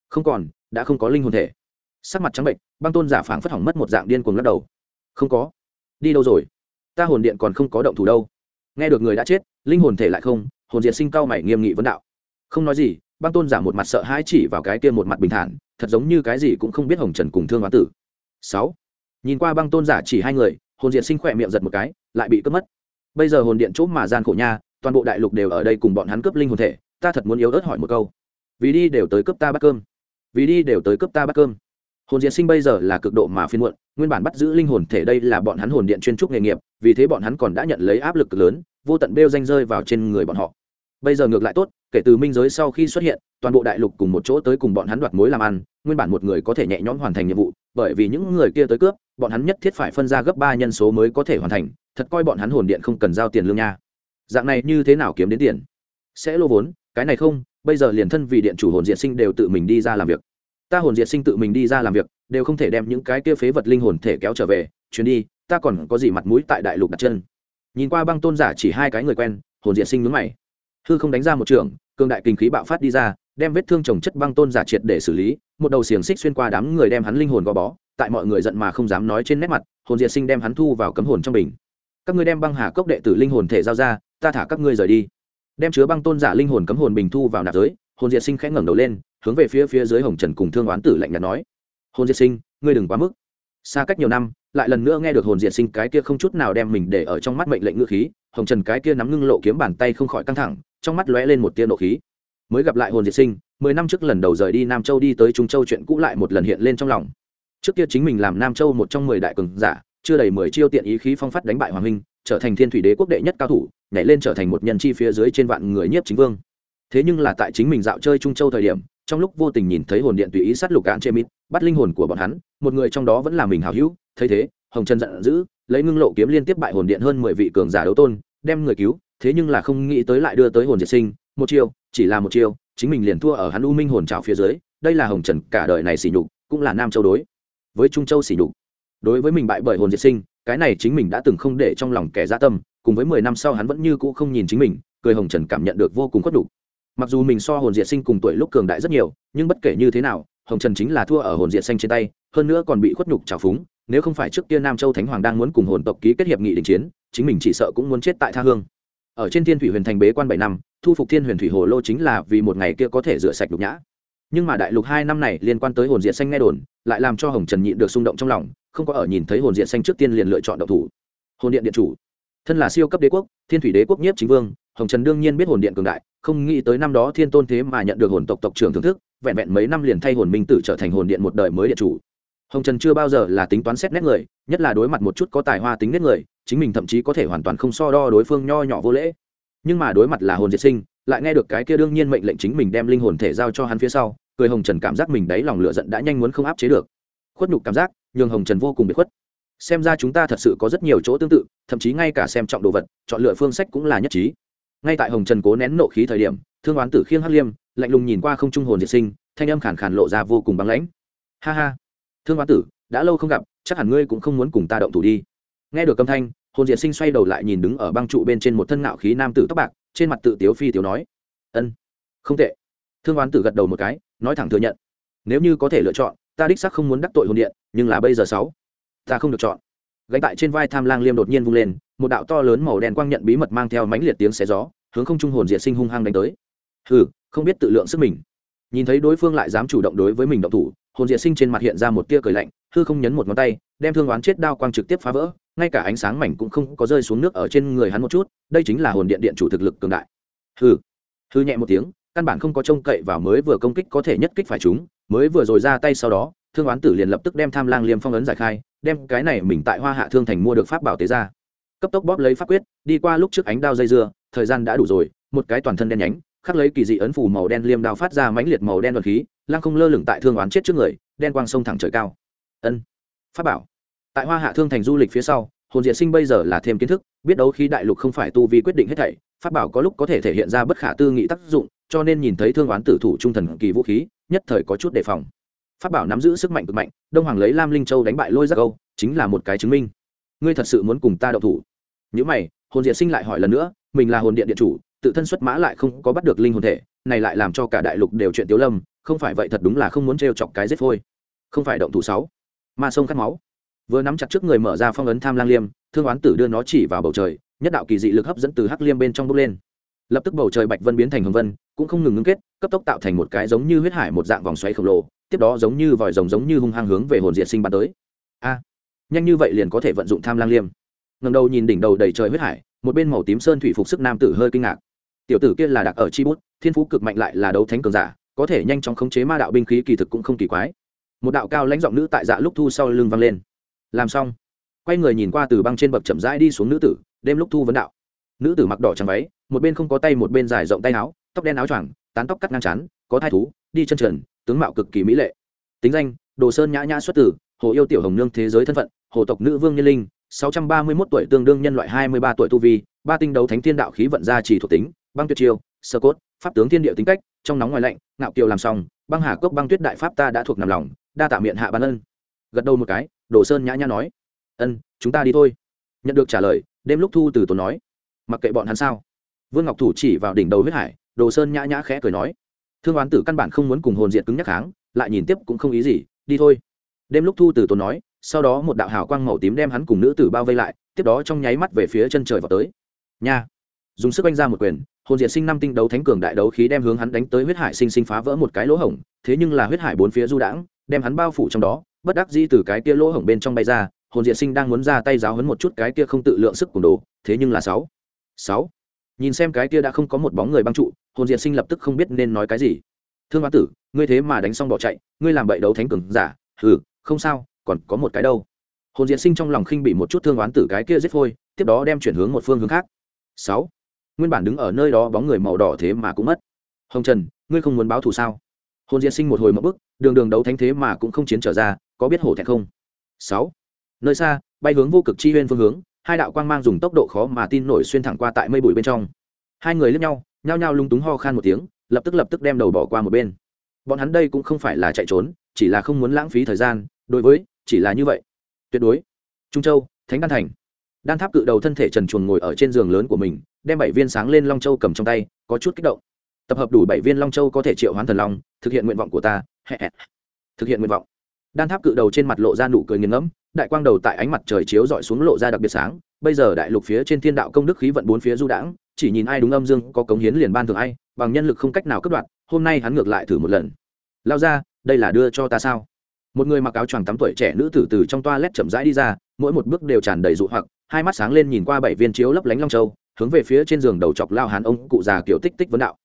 Không còn, đã không có linh hồn thể sắc mặt trắng bệnh, băng tôn giả phảng phất hỏng mất một dạng điên cuồng lắc đầu. Không có. Đi đâu rồi? Ta hồn điện còn không có động thủ đâu. Nghe được người đã chết, linh hồn thể lại không, hồn diệt sinh cao mày nghiêm nghị vấn đạo. Không nói gì, băng tôn giả một mặt sợ hãi chỉ vào cái kia một mặt bình thản, thật giống như cái gì cũng không biết hồng trần cùng thương hoán tử. Sáu. Nhìn qua băng tôn giả chỉ hai người, hồn diệt sinh khỏe miệng giật một cái, lại bị cướp mất. Bây giờ hồn điện chỗ mà gian khổ nha, toàn bộ đại lục đều ở đây cùng bọn hắn cướp linh hồn thể, ta thật muốn yếu ớt hỏi một câu. Vì đi đều tới cướp ta bắt cơm. Vì đi đều tới cướp ta bắt cơm hồn diệt sinh bây giờ là cực độ mà phiên muộn, nguyên bản bắt giữ linh hồn thể đây là bọn hắn hồn điện chuyên trúc nghề nghiệp, vì thế bọn hắn còn đã nhận lấy áp lực lớn, vô tận bêu danh rơi vào trên người bọn họ. Bây giờ ngược lại tốt, kể từ minh giới sau khi xuất hiện, toàn bộ đại lục cùng một chỗ tới cùng bọn hắn đoạt mối làm ăn, nguyên bản một người có thể nhẹ nhõm hoàn thành nhiệm vụ, bởi vì những người kia tới cướp, bọn hắn nhất thiết phải phân ra gấp ba nhân số mới có thể hoàn thành, thật coi bọn hắn hồn điện không cần giao tiền lương nha. Dạng này như thế nào kiếm đến tiền? Sẽ lô vốn, cái này không, bây giờ liền thân vì điện chủ hồn Diện sinh đều tự mình đi ra làm việc ta hồn diệt sinh tự mình đi ra làm việc, đều không thể đem những cái kia phế vật linh hồn thể kéo trở về, chuyến đi, ta còn có gì mặt mũi tại đại lục đặt chân. Nhìn qua băng tôn giả chỉ hai cái người quen, hồn diệt sinh nhướng mày. Hư không đánh ra một trường cương đại kinh khí bạo phát đi ra, đem vết thương trồng chất băng tôn giả triệt để xử lý, một đầu xiềng xích xuyên qua đám người đem hắn linh hồn gò bó, tại mọi người giận mà không dám nói trên nét mặt, hồn diệt sinh đem hắn thu vào cấm hồn trong bình. Các ngươi đem băng hà cốc đệ tử linh hồn thể giao ra, ta thả các ngươi rời đi. Đem chứa băng tôn giả linh hồn cấm hồn bình thu vào nạp giới hồn diệt sinh khẽ ngẩng đầu lên hướng về phía phía dưới hồng trần cùng thương oán tử lạnh nhạt nói hồn diệt sinh ngươi đừng quá mức. Xa cách nhiều năm lại lần nữa nghe được hồn diệt sinh cái kia không chút nào đem mình để ở trong mắt mệnh lệnh ngữ khí hồng trần cái kia nắm ngưng lộ kiếm bàn tay không khỏi căng thẳng trong mắt lóe lên một tia nộ khí. Mới gặp lại hồn diệt sinh mười năm trước lần đầu rời đi nam châu đi tới trung châu chuyện cũ lại một lần hiện lên trong lòng. Trước kia chính mình làm nam châu một trong mười đại cường giả chưa đầy mười chiêu tiện ý khí phong phát đánh bại hoàng Minh, trở thành thiên thủy đế quốc đệ nhất cao thủ nhảy lên trở thành một nhân chi phía dưới trên vạn người nhiếp chính vương thế nhưng là tại chính mình dạo chơi trung châu thời điểm, trong lúc vô tình nhìn thấy hồn điện tùy ý sát lục cạn chê mít bắt linh hồn của bọn hắn, một người trong đó vẫn là mình hào hữu, thấy thế, hồng trần giận dữ, lấy ngưng lộ kiếm liên tiếp bại hồn điện hơn mười vị cường giả đấu tôn, đem người cứu, thế nhưng là không nghĩ tới lại đưa tới hồn diệt sinh, một chiêu, chỉ là một chiêu, chính mình liền thua ở hắn u minh hồn trào phía dưới, đây là hồng trần cả đời này xỉ nhục, cũng là nam châu đối với trung châu xỉ nhục. Đối với mình bại bởi hồn diệt sinh, cái này chính mình đã từng không để trong lòng kẻ gia tâm, cùng với mười năm sau hắn vẫn như cũ không nhìn chính mình, cười hồng trần cảm nhận được vô cùng khuất đủ mặc dù mình so hồn diệt sinh cùng tuổi lúc cường đại rất nhiều, nhưng bất kể như thế nào, hồng trần chính là thua ở hồn diệt xanh trên tay, hơn nữa còn bị khuất nhục trào phúng, nếu không phải trước kia nam châu thánh hoàng đang muốn cùng hồn tộc ký kết hiệp nghị đình chiến, chính mình chỉ sợ cũng muốn chết tại tha hương. Ở trên thiên thủy huyền thành bế quan bảy năm, thu phục thiên huyền thủy hồ lô chính là vì một ngày kia có thể rửa sạch nhục nhã. Nhưng mà đại lục hai năm này liên quan tới hồn diệt xanh nghe đồn, lại làm cho hồng trần nhịn được xung động trong lòng, không có ở nhìn thấy hồn diệt xanh trước tiên liền lựa chọn độc thủ. Hồn điện điện chủ thân là siêu cấp đế quốc, thiên thủy đế quốc nhiếp chính vương, hồng trần đương nhiên biết hồn điện cường đại, không nghĩ tới năm đó thiên tôn thế mà nhận được hồn tộc tộc trưởng thưởng thức, vẹn vẹn mấy năm liền thay hồn minh tử trở thành hồn điện một đời mới điện chủ. Hồng trần chưa bao giờ là tính toán xét nét người, nhất là đối mặt một chút có tài hoa tính nét người, chính mình thậm chí có thể hoàn toàn không so đo đối phương nho nhỏ vô lễ. Nhưng mà đối mặt là hồn diệt sinh, lại nghe được cái kia đương nhiên mệnh lệnh chính mình đem linh hồn thể giao cho hắn phía sau, cười hồng trần cảm giác mình đáy lòng lửa giận đã nhanh muốn không áp chế được. Khuất nhục cảm giác, nhường hồng trần vô cùng bị khuất xem ra chúng ta thật sự có rất nhiều chỗ tương tự, thậm chí ngay cả xem trọng đồ vật, chọn lựa phương sách cũng là nhất trí. Ngay tại hồng trần cố nén nộ khí thời điểm, thương oán tử khiêng hắc liêm, lạnh lùng nhìn qua không trung hồn diệt sinh, thanh âm khàn khàn lộ ra vô cùng băng lãnh. Ha ha, thương oán tử, đã lâu không gặp, chắc hẳn ngươi cũng không muốn cùng ta động thủ đi. Nghe được âm thanh, hồn diệt sinh xoay đầu lại nhìn đứng ở băng trụ bên trên một thân ngạo khí nam tử tóc bạc, trên mặt tự tiếu phi tiếu nói, ân, không tệ. Thương oán tử gật đầu một cái, nói thẳng thừa nhận, nếu như có thể lựa chọn, ta đích sắc không muốn đắc tội hồn điện, nhưng là bây giờ sáu ta không được chọn. Gánh tại trên vai tham lang liêm đột nhiên vung lên, một đạo to lớn màu đen quang nhận bí mật mang theo mãnh liệt tiếng xé gió, hướng không trung hồn diệt sinh hung hăng đánh tới. Hừ, không biết tự lượng sức mình. Nhìn thấy đối phương lại dám chủ động đối với mình động thủ, hồn diệt sinh trên mặt hiện ra một tia cười lạnh, hư không nhấn một ngón tay, đem thương oán chết đao quang trực tiếp phá vỡ, ngay cả ánh sáng mảnh cũng không có rơi xuống nước ở trên người hắn một chút, đây chính là hồn điện điện chủ thực lực cường đại. Hư hư nhẹ một tiếng, căn bản không có trông cậy vào mới vừa công kích có thể nhất kích phải chúng, mới vừa rồi ra tay sau đó thương oán tử liền lập tức đem tham lang liêm phong ấn giải khai, đem cái này mình tại hoa hạ thương thành mua được pháp bảo tế ra. Cấp tốc bóp lấy pháp quyết, đi qua lúc trước ánh đao dây dưa, thời gian đã đủ rồi, một cái toàn thân đen nhánh, khắc lấy kỳ dị ấn phù màu đen liêm đao phát ra mãnh liệt màu đen đoàn khí, lăng không lơ lửng tại thương oán chết trước người, đen quang sông thẳng trời cao. Ân, pháp bảo. Tại hoa hạ thương thành du lịch phía sau, hồn diệt sinh bây giờ là thêm kiến thức, biết đấu khi đại lục không phải tu vi quyết định hết thảy, pháp bảo có lúc có thể thể hiện ra bất khả tư nghị tác dụng, cho nên nhìn thấy thương oán tử thủ trung thần kỳ vũ khí, nhất thời có chút đề phòng pháp bảo nắm giữ sức mạnh cực mạnh, đông hoàng lấy lam linh châu đánh bại lôi giác câu chính là một cái chứng minh. Ngươi thật sự muốn cùng ta đậu thủ? Nhữ mày, hồn diệt sinh lại hỏi lần nữa, mình là hồn điện điện chủ, tự thân xuất mã lại không có bắt được linh hồn thể, này lại làm cho cả đại lục đều chuyện tiếu lâm, không phải vậy thật đúng là không muốn trêu chọc cái giết phôi. Không phải động thủ sáu. Ma sông cắt máu. Vừa nắm chặt trước người mở ra phong ấn tham lang liêm, thương oán tử đưa nó chỉ vào bầu trời, nhất đạo kỳ dị lực hấp dẫn từ hắc liêm bên trong bốc lên. Lập tức bầu trời bạch vân biến thành hồng vân, cũng không ngừng ngưng kết, cấp tốc tạo thành một cái giống như huyết hải một dạng vòng xoáy khổng lồ tiếp đó giống như vòi rồng giống như hung hăng hướng về hồn diệt sinh bắn tới. A, nhanh như vậy liền có thể vận dụng tham lang liêm. Ngầm đầu nhìn đỉnh đầu đầy trời huyết hải, một bên màu tím sơn thủy phục sức nam tử hơi kinh ngạc. Tiểu tử kia là đặc ở chi bút, thiên phú cực mạnh lại là đấu thánh cường giả, có thể nhanh chóng khống chế ma đạo binh khí kỳ thực cũng không kỳ quái. Một đạo cao lãnh giọng nữ tại dạ lúc thu sau lưng vang lên. Làm xong, quay người nhìn qua từ băng trên bậc chậm rãi đi xuống nữ tử, đêm lúc thu vấn đạo. Nữ tử mặc đỏ trắng váy, một bên không có tay một bên dài rộng tay áo, tóc đen áo choàng, tán tóc cắt ngang chán, có thai thú, đi chân trần tướng mạo cực kỳ mỹ lệ. Tính danh, đồ sơn nhã nhã xuất tử hồ yêu tiểu hồng nương thế giới thân phận, hồ tộc nữ vương nhân linh, sáu trăm ba mươi 631 tuổi tương đương nhân loại hai mươi ba tuổi tu vi, ba tinh đấu thánh thiên đạo khí vận gia chỉ thuộc tính, băng tuyệt chiêu, sơ cốt, pháp tướng thiên địa tính cách, trong nóng ngoài lạnh, ngạo kiều làm xong băng hà cốc băng tuyết đại pháp ta đã thuộc nằm lòng, đa tạ miệng hạ ban ân. Gật đầu một cái, đồ sơn nhã nhã nói, ân, chúng ta đi thôi. Nhận được trả lời, đêm lúc thu từ tốn nói, mặc kệ bọn hắn sao. Vương ngọc thủ chỉ vào đỉnh đầu huyết hải, đồ sơn nhã nhã khẽ cười nói thương oán tử căn bản không muốn cùng hồn diện cứng nhắc kháng, lại nhìn tiếp cũng không ý gì, đi thôi. Đêm lúc thu từ tốn nói, sau đó một đạo hào quang màu tím đem hắn cùng nữ tử bao vây lại, tiếp đó trong nháy mắt về phía chân trời vào tới. Nha! Dùng sức oanh ra một quyền, hồn diện sinh năm tinh đấu thánh cường đại đấu khí đem hướng hắn đánh tới huyết hải sinh sinh phá vỡ một cái lỗ hổng, thế nhưng là huyết hải bốn phía du đãng, đem hắn bao phủ trong đó, bất đắc dĩ từ cái kia lỗ hổng bên trong bay ra, hồn diện sinh đang muốn ra tay giáo hấn một chút cái kia không tự lượng sức cùng đồ, thế nhưng là sáu. Sáu. Nhìn xem cái kia đã không có một bóng người băng trụ hồn diện sinh lập tức không biết nên nói cái gì. Thương bá tử, ngươi thế mà đánh xong bỏ chạy, ngươi làm bậy đấu thánh cường giả, hừ, không sao, còn có một cái đâu. Hồn diện sinh trong lòng khinh bị một chút thương oán tử cái kia giết phôi, tiếp đó đem chuyển hướng một phương hướng khác. Sáu, nguyên bản đứng ở nơi đó bóng người màu đỏ thế mà cũng mất. Hồng trần, ngươi không muốn báo thù sao? Hồn diện sinh một hồi mất bức đường đường đấu thánh thế mà cũng không chiến trở ra, có biết hổ thẹn không? Sáu, nơi xa, bay hướng vô cực chi huyên phương hướng, hai đạo quang mang dùng tốc độ khó mà tin nổi xuyên thẳng qua tại mây bụi bên trong. Hai người lướt nhau nhao nhao lung túng ho khan một tiếng, lập tức lập tức đem đầu bỏ qua một bên. Bọn hắn đây cũng không phải là chạy trốn, chỉ là không muốn lãng phí thời gian, đối với, chỉ là như vậy. Tuyệt đối. Trung châu, thánh đan thành. Đan tháp cự đầu thân thể trần chuồn ngồi ở trên giường lớn của mình, đem bảy viên sáng lên long châu cầm trong tay, có chút kích động. Tập hợp đủ bảy viên long châu có thể triệu hoán thần long, thực hiện nguyện vọng của ta. Thực hiện nguyện vọng. Đan tháp cự đầu trên mặt lộ ra nụ cười nghiền ngẫm, đại quang đầu tại ánh mặt trời chiếu dọi xuống lộ ra đặc biệt sáng. Bây giờ đại lục phía trên thiên đạo công đức khí vận bốn phía du đãng chỉ nhìn ai đúng âm dương có cống hiến liền ban thường ai, bằng nhân lực không cách nào cất đoạn hôm nay hắn ngược lại thử một lần. Lao ra, đây là đưa cho ta sao? Một người mặc áo choàng tắm tuổi trẻ nữ tử từ trong toa lét chậm rãi đi ra, mỗi một bước đều tràn đầy dụ hoặc, hai mắt sáng lên nhìn qua bảy viên chiếu lấp lánh long châu, hướng về phía trên giường đầu chọc lao hàn ông cụ già kiểu tích tích vấn đạo.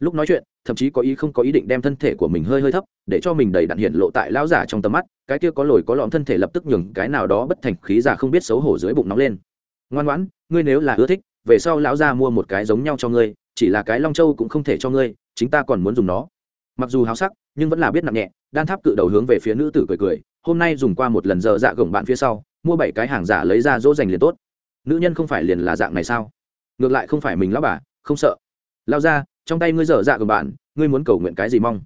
Lúc nói chuyện, thậm chí có ý không có ý định đem thân thể của mình hơi hơi thấp, để cho mình đầy đặn hiện lộ tại lão giả trong tầm mắt, cái kia có lồi có lõm thân thể lập tức nhường cái nào đó bất thành khí giả không biết xấu hổ dưới bụng nóng lên. Ngoan ngoãn, ngươi nếu là ưa thích về sau lão gia mua một cái giống nhau cho ngươi, chỉ là cái long châu cũng không thể cho ngươi, chính ta còn muốn dùng nó. Mặc dù háo sắc, nhưng vẫn là biết nặng nhẹ, đan tháp cự đầu hướng về phía nữ tử cười cười, hôm nay dùng qua một lần giờ dạ gồng bạn phía sau, mua bảy cái hàng giả lấy ra dỗ dành liền tốt. Nữ nhân không phải liền là dạng này sao? Ngược lại không phải mình lão bà, không sợ. Lao ra trong tay ngươi dở dạ gồng bạn, ngươi muốn cầu nguyện cái gì mong?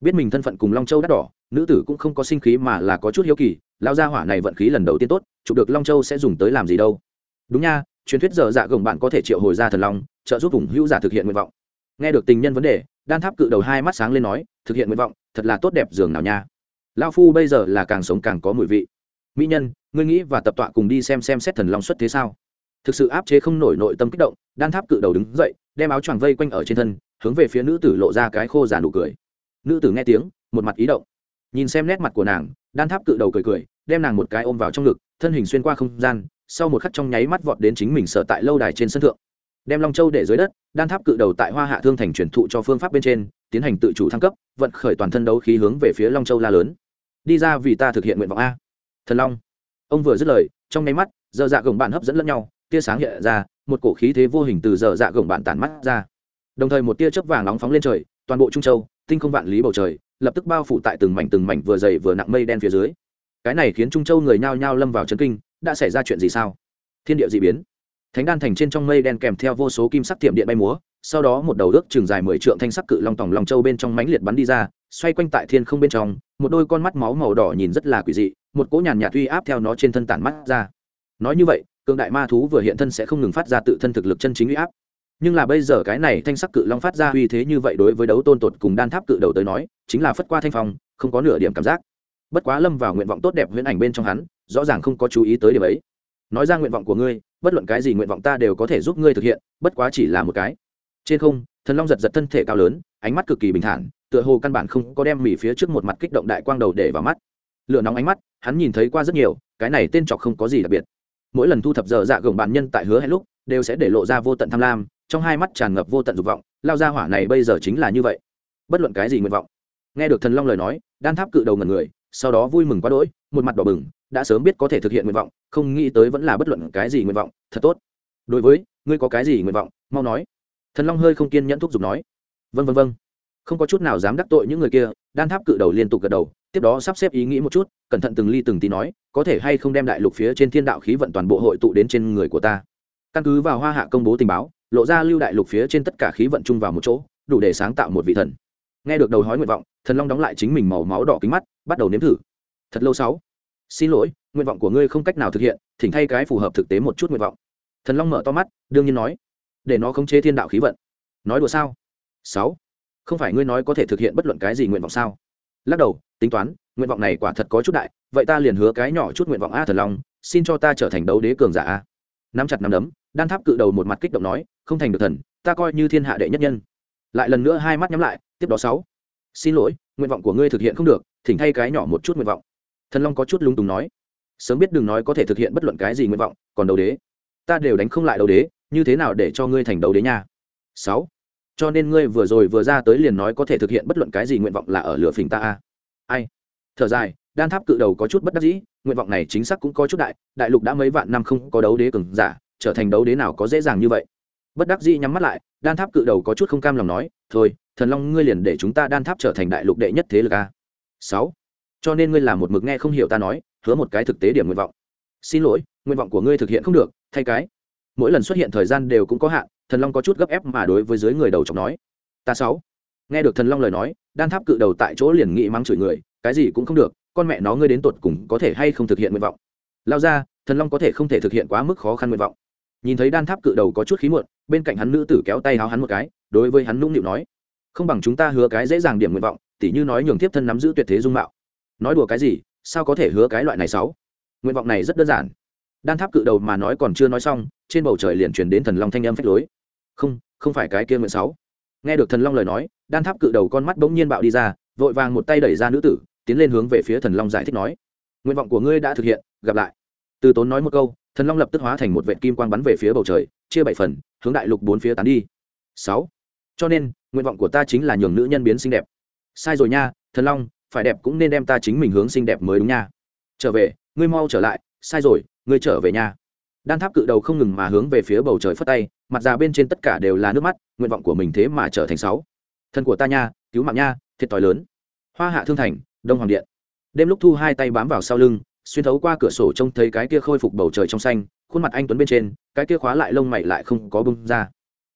Biết mình thân phận cùng long châu đắt đỏ, nữ tử cũng không có sinh khí mà là có chút hiếu kỳ lao gia hỏa này vận khí lần đầu tiên tốt, chụp được long châu sẽ dùng tới làm gì đâu. Đúng nha truyền thuyết dở dạ gồng bạn có thể triệu hồi ra thần long, trợ giúp vùng hữu giả thực hiện nguyện vọng. Nghe được tình nhân vấn đề, đan tháp cự đầu hai mắt sáng lên nói, thực hiện nguyện vọng, thật là tốt đẹp giường nào nha. Lao phu bây giờ là càng sống càng có mùi vị. Mỹ nhân, ngươi nghĩ và tập tọa cùng đi xem xem xét thần long xuất thế sao? Thực sự áp chế không nổi nội tâm kích động, đan tháp cự đầu đứng dậy, đem áo choàng vây quanh ở trên thân, hướng về phía nữ tử lộ ra cái khô giả nụ cười. Nữ tử nghe tiếng, một mặt ý động. Nhìn xem nét mặt của nàng, đan tháp cự đầu cười cười, đem nàng một cái ôm vào trong ngực, thân hình xuyên qua không gian sau một khắc trong nháy mắt vọt đến chính mình sở tại lâu đài trên sân thượng. Đem long châu để dưới đất, đan tháp cự đầu tại hoa hạ thương thành truyền thụ cho phương pháp bên trên, tiến hành tự chủ thăng cấp, vận khởi toàn thân đấu khí hướng về phía long châu la lớn. Đi ra vì ta thực hiện nguyện vọng a. Thần long. Ông vừa dứt lời, trong nháy mắt, giờ dạ gồng bạn hấp dẫn lẫn nhau, tia sáng hiện ra, một cổ khí thế vô hình từ giờ dạ gồng bạn tản mắt ra. Đồng thời một tia chớp vàng nóng phóng lên trời, toàn bộ trung châu, tinh không vạn lý bầu trời, lập tức bao phủ tại từng mảnh từng mảnh vừa dày vừa nặng mây đen phía dưới. Cái này khiến trung châu người nhao nhao lâm vào chấn kinh đã xảy ra chuyện gì sao? Thiên địa d ị biến. Thánh đan thành trên trong mây đen kèm theo vô số kim sắc tiệm điện bay múa, sau đó một đầu ước trường dài mười trượng thanh sắc cự long tòng lòng châu bên trong mánh liệt bắn đi ra, xoay quanh tại thiên không bên trong, một đôi con mắt máu màu đỏ nhìn rất là quỷ dị, một cỗ nhàn nhạt uy áp theo nó trên thân tản mắt ra. Nói như vậy, cường đại ma thú vừa hiện thân sẽ không ngừng phát ra tự thân thực lực chân chính uy áp. Nhưng là bây giờ cái này thanh sắc cự long phát ra uy thế như vậy đối với đấu tôn tột cùng đan tháp cự đầu tới nói, chính là phất qua thanh phong, không có nửa điểm cảm giác. Bất quá lâm vào nguyện vọng tốt đẹp huyễn ảnh bên trong hắn rõ ràng không có chú ý tới điểm ấy. Nói ra nguyện vọng của ngươi, bất luận cái gì nguyện vọng ta đều có thể giúp ngươi thực hiện, bất quá chỉ là một cái. Trên không, thần long giật giật thân thể cao lớn, ánh mắt cực kỳ bình thản, tựa hồ căn bản không có đem mỉ phía trước một mặt kích động đại quang đầu để vào mắt. Lửa nóng ánh mắt, hắn nhìn thấy qua rất nhiều, cái này tên trọc không có gì đặc biệt. Mỗi lần thu thập giờ dạ gồng bản nhân tại hứa hẹn lúc, đều sẽ để lộ ra vô tận tham lam, trong hai mắt tràn ngập vô tận dục vọng, lao ra hỏa này bây giờ chính là như vậy. Bất luận cái gì nguyện vọng. Nghe được thần long lời nói, đan tháp cự đầu ngần người, sau đó vui mừng quá đỗi một mặt đỏ bừng, đã sớm biết có thể thực hiện nguyện vọng, không nghĩ tới vẫn là bất luận cái gì nguyện vọng, thật tốt. Đối với, ngươi có cái gì nguyện vọng, mau nói. Thần long hơi không kiên nhẫn thúc giục nói. Vân vân vân không có chút nào dám đắc tội những người kia, đan tháp cự đầu liên tục gật đầu, tiếp đó sắp xếp ý nghĩ một chút, cẩn thận từng ly từng tí nói, có thể hay không đem đại lục phía trên thiên đạo khí vận toàn bộ hội tụ đến trên người của ta. Căn cứ vào hoa hạ công bố tình báo, lộ ra lưu đại lục phía trên tất cả khí vận chung vào một chỗ, đủ để sáng tạo một vị thần. Nghe được đầu hói nguyện vọng, thần long đóng lại chính mình màu máu đỏ kính mắt, bắt đầu nếm thử thật lâu sáu. Xin lỗi, nguyện vọng của ngươi không cách nào thực hiện, thỉnh thay cái phù hợp thực tế một chút nguyện vọng. Thần long mở to mắt, đương nhiên nói, để nó khống chế thiên đạo khí vận. Nói đùa sao? Sáu. Không phải ngươi nói có thể thực hiện bất luận cái gì nguyện vọng sao? Lắc đầu, tính toán, nguyện vọng này quả thật có chút đại, vậy ta liền hứa cái nhỏ chút nguyện vọng a thần long, xin cho ta trở thành đấu đế cường giả a. Nắm chặt nắm đấm, đan tháp cự đầu một mặt kích động nói, không thành được thần, ta coi như thiên hạ đệ nhất nhân. Lại lần nữa hai mắt nhắm lại, tiếp đó sáu. Xin lỗi, nguyện vọng của ngươi thực hiện không được, thỉnh thay cái nhỏ một chút nguyện vọng thần long có chút lung túng nói, sớm biết đừng nói có thể thực hiện bất luận cái gì nguyện vọng, còn đầu đế. Ta đều đánh không lại đầu đế, như thế nào để cho ngươi thành đầu đế nha? Sáu. Cho nên ngươi vừa rồi vừa ra tới liền nói có thể thực hiện bất luận cái gì nguyện vọng là ở lửa phình ta a. Ai? Thở dài, đan tháp cự đầu có chút bất đắc dĩ, nguyện vọng này chính xác cũng có chút đại đại lục đã mấy vạn năm không có đấu đế cường giả, trở thành đấu đế nào có dễ dàng như vậy? Bất đắc dĩ nhắm mắt lại, đan tháp cự đầu có chút không cam lòng nói, thôi, thần long ngươi liền để chúng ta đan tháp trở thành đại lục đệ nhất thế lực a. Sáu cho nên ngươi làm một mực nghe không hiểu ta nói, hứa một cái thực tế điểm nguyện vọng. Xin lỗi, nguyện vọng của ngươi thực hiện không được, thay cái. Mỗi lần xuất hiện thời gian đều cũng có hạn, thần long có chút gấp ép mà đối với dưới người đầu chọc nói. Ta sáu. Nghe được thần long lời nói, đan tháp cự đầu tại chỗ liền nghĩ mắng chửi người, cái gì cũng không được, con mẹ nó ngươi đến tột cùng có thể hay không thực hiện nguyện vọng. Lao ra, thần long có thể không thể thực hiện quá mức khó khăn nguyện vọng. Nhìn thấy đan tháp cự đầu có chút khí muộn, bên cạnh hắn nữ tử kéo tay háo hắn một cái, đối với hắn nũng nịu nói. Không bằng chúng ta hứa cái dễ dàng điểm nguyện vọng, tỉ như nói nhường tiếp thân nắm giữ tuyệt thế dung mạo nói đùa cái gì, sao có thể hứa cái loại này sáu? Nguyện vọng này rất đơn giản. Đan tháp cự đầu mà nói còn chưa nói xong, trên bầu trời liền truyền đến thần long thanh âm phách lối. Không không phải cái kia nguyện sáu. Nghe được thần long lời nói, đan tháp cự đầu con mắt bỗng nhiên bạo đi ra, vội vàng một tay đẩy ra nữ tử, tiến lên hướng về phía thần long giải thích nói, nguyện vọng của ngươi đã thực hiện, gặp lại. Từ tốn nói một câu, thần long lập tức hóa thành một vệ kim quang bắn về phía bầu trời, chia bảy phần, hướng đại lục bốn phía tán đi. Sáu. Cho nên, nguyện vọng của ta chính là nhường nữ nhân biến xinh đẹp. Sai rồi nha, thần long phải đẹp cũng nên đem ta chính mình hướng xinh đẹp mới đúng nha. Trở về, ngươi mau trở lại, sai rồi, ngươi trở về nhà đan tháp cự đầu không ngừng mà hướng về phía bầu trời phất tay, mặt già bên trên tất cả đều là nước mắt, nguyện vọng của mình thế mà trở thành sáu. Thân của ta nha, cứu mạng nha, thiệt t lớn. Hoa hạ thương thành, đông hoàng điện. Đêm lúc thu hai tay bám vào sau lưng, xuyên thấu qua cửa sổ trông thấy cái kia khôi phục bầu trời trong xanh, khuôn mặt anh tuấn bên trên, cái kia khóa lại lông mày lại không có bưng ra.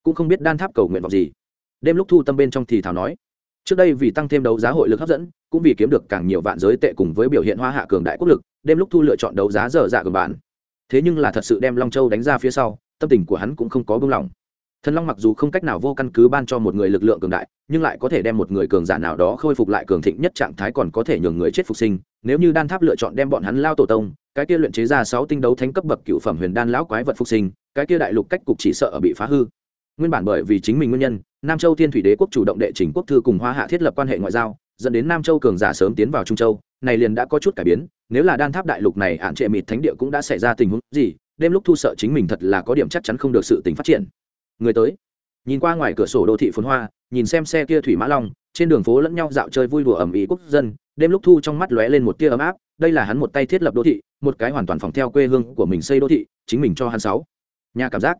Cũng không biết đan tháp cầu nguyện vọng gì. Đêm lúc thu tâm bên trong thì thảo nói, trước đây vì tăng thêm đấu giá hội lực hấp dẫn cũng vì kiếm được càng nhiều vạn giới tệ cùng với biểu hiện hoa hạ cường đại quốc lực, đêm lúc thu lựa chọn đấu giá dở dạ của bạn. Thế nhưng là thật sự đem long châu đánh ra phía sau, tâm tình của hắn cũng không có buông lỏng thần long mặc dù không cách nào vô căn cứ ban cho một người lực lượng cường đại, nhưng lại có thể đem một người cường giả nào đó khôi phục lại cường thịnh nhất trạng thái còn có thể nhường người chết phục sinh. Nếu như đan tháp lựa chọn đem bọn hắn lao tổ tông, cái kia luyện chế ra sáu tinh đấu thánh cấp bậc cựu phẩm huyền đan lão quái vật phục sinh, cái kia đại lục cách cục chỉ sợ bị phá hư. Nguyên bản bởi vì chính mình nguyên nhân, nam châu thiên thủy đế quốc chủ động đệ trình quốc thư cùng hoa hạ thiết lập quan hệ ngoại giao dẫn đến nam châu cường giả sớm tiến vào trung châu, này liền đã có chút cải biến, nếu là đan tháp đại lục này ạn trệ mịt thánh địa cũng đã xảy ra tình huống gì, đêm lúc thu sợ chính mình thật là có điểm chắc chắn không được sự tình phát triển. Người tới, nhìn qua ngoài cửa sổ đô thị phồn hoa, nhìn xem xe kia thủy mã long, trên đường phố lẫn nhau dạo chơi vui đùa ẩm ý quốc dân, đêm lúc thu trong mắt lóe lên một tia ấm áp, đây là hắn một tay thiết lập đô thị, một cái hoàn toàn phòng theo quê hương của mình xây đô thị, chính mình cho hắn sáu. Nhà cảm giác.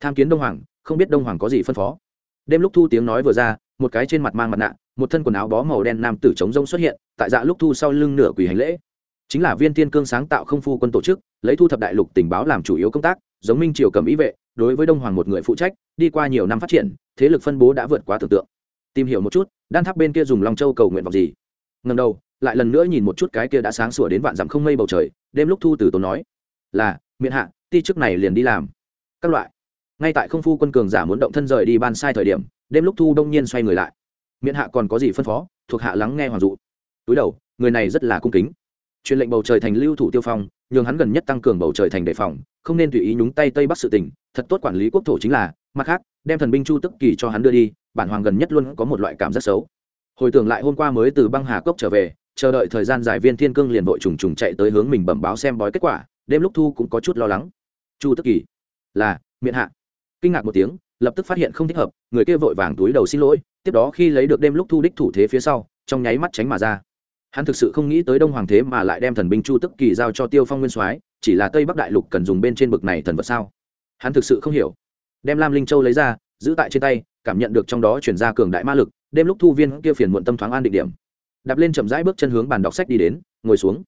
Tham kiến đông hoàng, không biết đông hoàng có gì phân phó. Đêm lúc thu tiếng nói vừa ra một cái trên mặt mang mặt nạ, một thân quần áo bó màu đen nam tử chống rông xuất hiện, tại dạ lúc thu sau lưng nửa quỳ hành lễ. Chính là viên tiên cương sáng tạo không phu quân tổ chức, lấy thu thập đại lục tình báo làm chủ yếu công tác, giống minh triều cầm ý vệ, đối với đông hoàng một người phụ trách, đi qua nhiều năm phát triển, thế lực phân bố đã vượt quá tưởng tượng. Tìm hiểu một chút, đan tháp bên kia dùng long châu cầu nguyện vọng gì? Ngần đầu, lại lần nữa nhìn một chút cái kia đã sáng sủa đến vạn dặm không mây bầu trời, đêm lúc thu từ tốn nói, là miệng hạ, ti chức này liền đi làm. Các loại. Ngay tại không phu quân cường giả muốn động thân rời đi ban sai thời điểm đêm lúc thu đông nhiên xoay người lại. Miễn hạ còn có gì phân phó? Thuộc hạ lắng nghe hoàng dụ. Túi đầu, người này rất là cung kính. Truyền lệnh bầu trời thành lưu thủ tiêu phong, nhường hắn gần nhất tăng cường bầu trời thành đề phòng, không nên tùy ý nhúng tay tây bắc sự tỉnh thật tốt quản lý quốc thổ chính là, mặt khác, đem thần binh chu tức kỳ cho hắn đưa đi, bản hoàng gần nhất luôn có một loại cảm giác xấu. Hồi tưởng lại hôm qua mới từ băng hà cốc trở về, chờ đợi thời gian giải viên thiên cương liền vội trùng trùng chạy tới hướng mình bẩm báo xem bói kết quả, đêm lúc thu cũng có chút lo lắng. Chu tức kỳ, là miệng hạ. Kinh ngạc một tiếng lập tức phát hiện không thích hợp, người kia vội vàng túi đầu xin lỗi, tiếp đó khi lấy được đêm lúc thu đích thủ thế phía sau, trong nháy mắt tránh mà ra. Hắn thực sự không nghĩ tới đông hoàng thế mà lại đem thần binh chu tức kỳ giao cho tiêu phong nguyên soái, chỉ là tây bắc đại lục cần dùng bên trên bực này thần vật sao? Hắn thực sự không hiểu. Đem lam linh châu lấy ra, giữ tại trên tay, cảm nhận được trong đó chuyển ra cường đại ma lực, đêm lúc thu viên kia phiền muộn tâm thoáng an định điểm. Đạp lên chậm rãi bước chân hướng bàn đọc sách đi đến, ngồi xuống.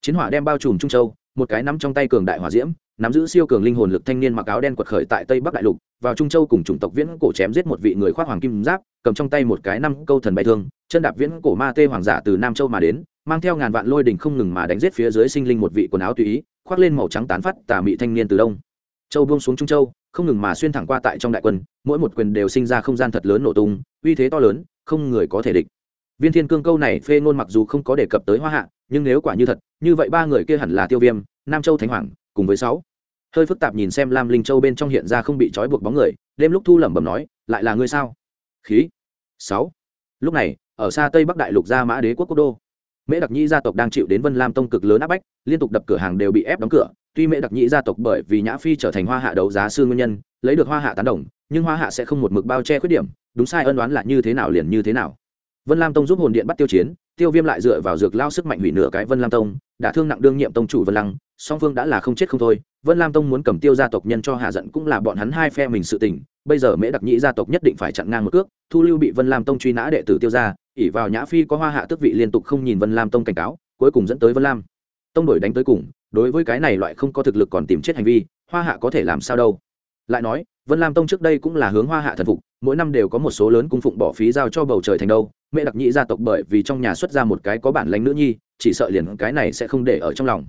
Chiến hỏa đem bao trùm trung châu, một cái nắm trong tay cường đại hỏa diễm nắm giữ siêu cường linh hồn lực thanh niên mặc áo đen quật khởi tại tây bắc đại lục, vào trung châu cùng chủng tộc viễn cổ chém giết một vị người khoác hoàng kim giáp, cầm trong tay một cái năm câu thần bay thương, chân đạp viễn cổ ma tê hoàng giả từ nam châu mà đến, mang theo ngàn vạn lôi đình không ngừng mà đánh giết phía dưới sinh linh một vị quần áo tùy ý, khoác lên màu trắng tán phát tà mị thanh niên từ đông châu buông xuống trung châu, không ngừng mà xuyên thẳng qua tại trong đại quân, mỗi một quyền đều sinh ra không gian thật lớn nổ tung, uy thế to lớn, không người có thể địch. Viên thiên cương câu này phê ngôn mặc dù không có đề cập tới hoa hạ, nhưng nếu quả như thật, như vậy ba người kia hẳn là tiêu viêm, nam châu thánh hoàng cùng với sáu. Hơi phức tạp nhìn xem lam linh châu bên trong hiện ra không bị trói buộc bóng người, đêm lúc thu lẩm bẩm nói, lại là ngươi sao? Khí. Sáu. Lúc này, ở xa tây bắc đại lục gia mã đế quốc quốc đô. Mễ đặc nhĩ gia tộc đang chịu đến vân lam tông cực lớn áp bách, liên tục đập cửa hàng đều bị ép đóng cửa. Tuy mễ đặc nhĩ gia tộc bởi vì nhã phi trở thành hoa hạ đấu giá sư nguyên nhân, lấy được hoa hạ tán đồng, nhưng hoa hạ sẽ không một mực bao che khuyết điểm, đúng sai ân đoán là như thế nào liền như thế nào. Vân lam tông giúp hồn điện bắt tiêu chiến, tiêu viêm lại dựa vào dược lao sức mạnh hủy nửa cái vân lam tông đã thương nặng đương nhiệm tông chủ vân lăng, song phương đã là không chết không thôi. Vân lam tông muốn cầm tiêu gia tộc nhân cho hạ giận cũng là bọn hắn hai phe mình sự tình. Bây giờ mễ đặc nhĩ gia tộc nhất định phải chặn ngang một cước, thu lưu bị vân lam tông truy nã đệ tử tiêu gia ỉ vào nhã phi có hoa hạ tước vị liên tục không nhìn vân lam tông cảnh cáo, cuối cùng dẫn tới vân lam tông đổi đánh tới cùng. Đối với cái này loại không có thực lực còn tìm chết hành vi, hoa hạ có thể làm sao đâu. Lại nói, vân lam tông trước đây cũng là hướng hoa hạ thần phục, mỗi năm đều có một số lớn cung phụng bỏ phí giao cho bầu trời thành đâu. Mẹ đặc nhĩ gia tộc bởi vì trong nhà xuất ra một cái có bản lánh nữ nhi chỉ sợ liền cái này sẽ không để ở trong lòng.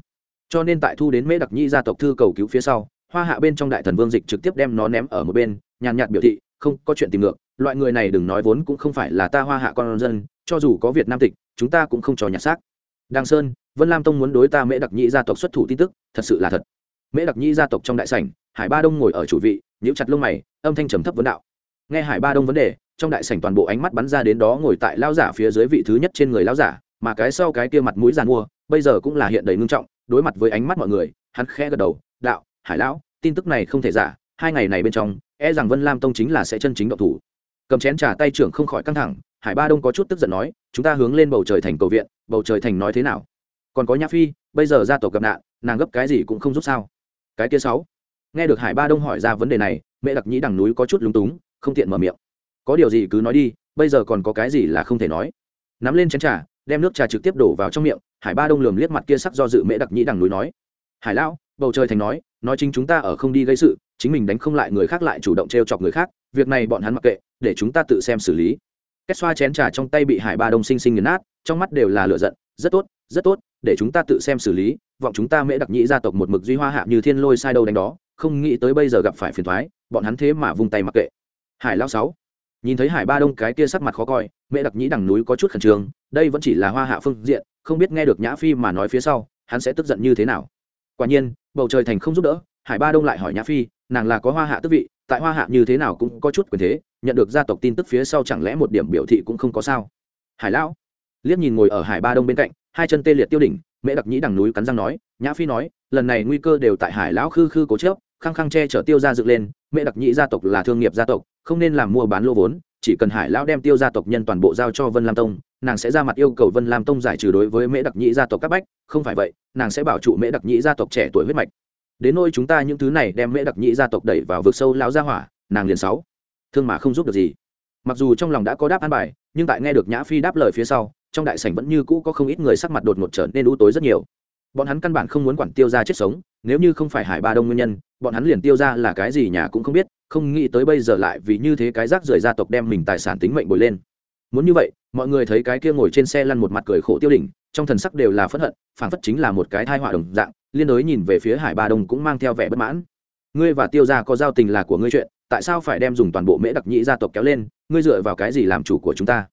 Cho nên tại thu đến mễ đặc nhi gia tộc thư cầu cứu phía sau, hoa hạ bên trong đại thần vương dịch trực tiếp đem nó ném ở một bên, nhàn nhạt biểu thị, không, có chuyện tìm ngược, loại người này đừng nói vốn cũng không phải là ta hoa hạ con dân, cho dù có việt nam tịch, chúng ta cũng không cho nhặt xác. Đàng sơn, vân lam tông muốn đối ta mễ đặc nhi gia tộc xuất thủ tin tức, thật sự là thật. Mễ đặc nhi gia tộc trong đại sảnh, hải ba đông ngồi ở chủ vị, nhíu chặt lông mày, âm thanh trầm thấp vấn đạo. Nghe hải ba đông vấn đề, trong đại sảnh toàn bộ ánh mắt bắn ra đến đó ngồi tại lao giả phía dưới vị thứ nhất trên người lao giả mà cái sau cái kia mặt mũi giàn mua, bây giờ cũng là hiện đầy ngưng trọng, đối mặt với ánh mắt mọi người, hắn khẽ gật đầu, đạo, hải lão, tin tức này không thể giả, hai ngày này bên trong e rằng vân lam tông chính là sẽ chân chính động thủ. Cầm chén trà tay trưởng không khỏi căng thẳng, hải ba đông có chút tức giận nói, chúng ta hướng lên bầu trời thành cầu viện, bầu trời thành nói thế nào? Còn có nhã phi, bây giờ ra tổ gặp nạn, nàng gấp cái gì cũng không giúp sao? Cái kia sáu. Nghe được hải ba đông hỏi ra vấn đề này, mẹ đặc nhĩ đằng núi có chút lúng túng, không tiện mở miệng. Có điều gì cứ nói đi, bây giờ còn có cái gì là không thể nói. Nắm lên chén trà đem nước trà trực tiếp đổ vào trong miệng, hải ba đông lườm liếc mặt kia sắc do dự mễ đặc nhĩ đằng núi nói. Hải lão, bầu trời thành nói nói chính chúng ta ở không đi gây sự, chính mình đánh không lại người khác lại chủ động t r e o chọc người khác, việc này bọn hắn mặc kệ, để chúng ta tự xem xử lý. Kết xoa chén trà trong tay bị hải ba đông sinh sinh nghiền nát, trong mắt đều là lựa giận, rất tốt rất tốt, để chúng ta tự xem xử lý, vọng chúng ta mễ đặc nhĩ gia tộc một mực duy hoa hạ như thiên lôi sai đâu đánh đó, không nghĩ tới bây giờ gặp phải phiền thoái, bọn hắn thế mà vung tay mặc kệ. Hải lao sáu, nhìn thấy hải ba đông cái kia sắc mặt khó coi mẹ đặc nhĩ đằng núi có chút khẩn trương, đây vẫn chỉ là hoa hạ phương diện, không biết nghe được nhã phi mà nói phía sau, hắn sẽ tức giận như thế nào. Quả nhiên, bầu trời thành không giúp đỡ, hải ba đông lại hỏi nhã phi, nàng là có hoa hạ tức vị, tại hoa hạ như thế nào cũng có chút quyền thế, nhận được gia tộc tin tức phía sau chẳng lẽ một điểm biểu thị cũng không có sao? Hải lão, liếc nhìn ngồi ở hải ba đông bên cạnh, hai chân tê liệt tiêu đỉnh, mẹ đặc nhĩ đằng núi cắn răng nói, nhã phi nói, lần này nguy cơ đều tại hải lão khư khư cố chớp khăng khăng che chở tiêu ra dựng lên, mẹ đặc nhĩ gia tộc là thương nghiệp gia tộc, không nên làm mua bán lô vốn chỉ cần hải lão đem tiêu gia tộc nhân toàn bộ giao cho vân lam tông, nàng sẽ ra mặt yêu cầu vân lam tông giải trừ đối với mễ đặc nhĩ gia tộc các bách, không phải vậy, nàng sẽ bảo trụ mễ đặc nhĩ gia tộc trẻ tuổi huyết mạch. Đến nôi chúng ta những thứ này đem mễ đặc nhĩ gia tộc đẩy vào vực sâu lão gia hỏa, nàng liền sáu. Thương mà không giúp được gì. Mặc dù trong lòng đã có đáp an bài, nhưng tại nghe được nhã phi đáp lời phía sau, trong đại sảnh vẫn như cũ có không ít người sắc mặt đột ngột trở nên u tối rất nhiều. Bọn hắn căn bản không muốn quản tiêu ra chết sống, nếu như không phải hải ba đông nguyên nhân bọn hắn liền tiêu ra là cái gì nhà cũng không biết, không nghĩ tới bây giờ lại vì như thế cái rác rưởi gia tộc đem mình tài sản tính mệnh bồi lên. Muốn như vậy, mọi người thấy cái kia ngồi trên xe lăn một mặt cười khổ tiêu đỉnh, trong thần sắc đều là phẫn hận, phản phất chính là một cái thai họa đồng dạng, liên đối nhìn về phía hải ba đông cũng mang theo vẻ bất mãn. Ngươi và tiêu gia có giao tình là của ngươi chuyện, tại sao phải đem dùng toàn bộ mễ đặc nhĩ gia tộc kéo lên, ngươi dựa vào cái gì làm chủ của chúng ta?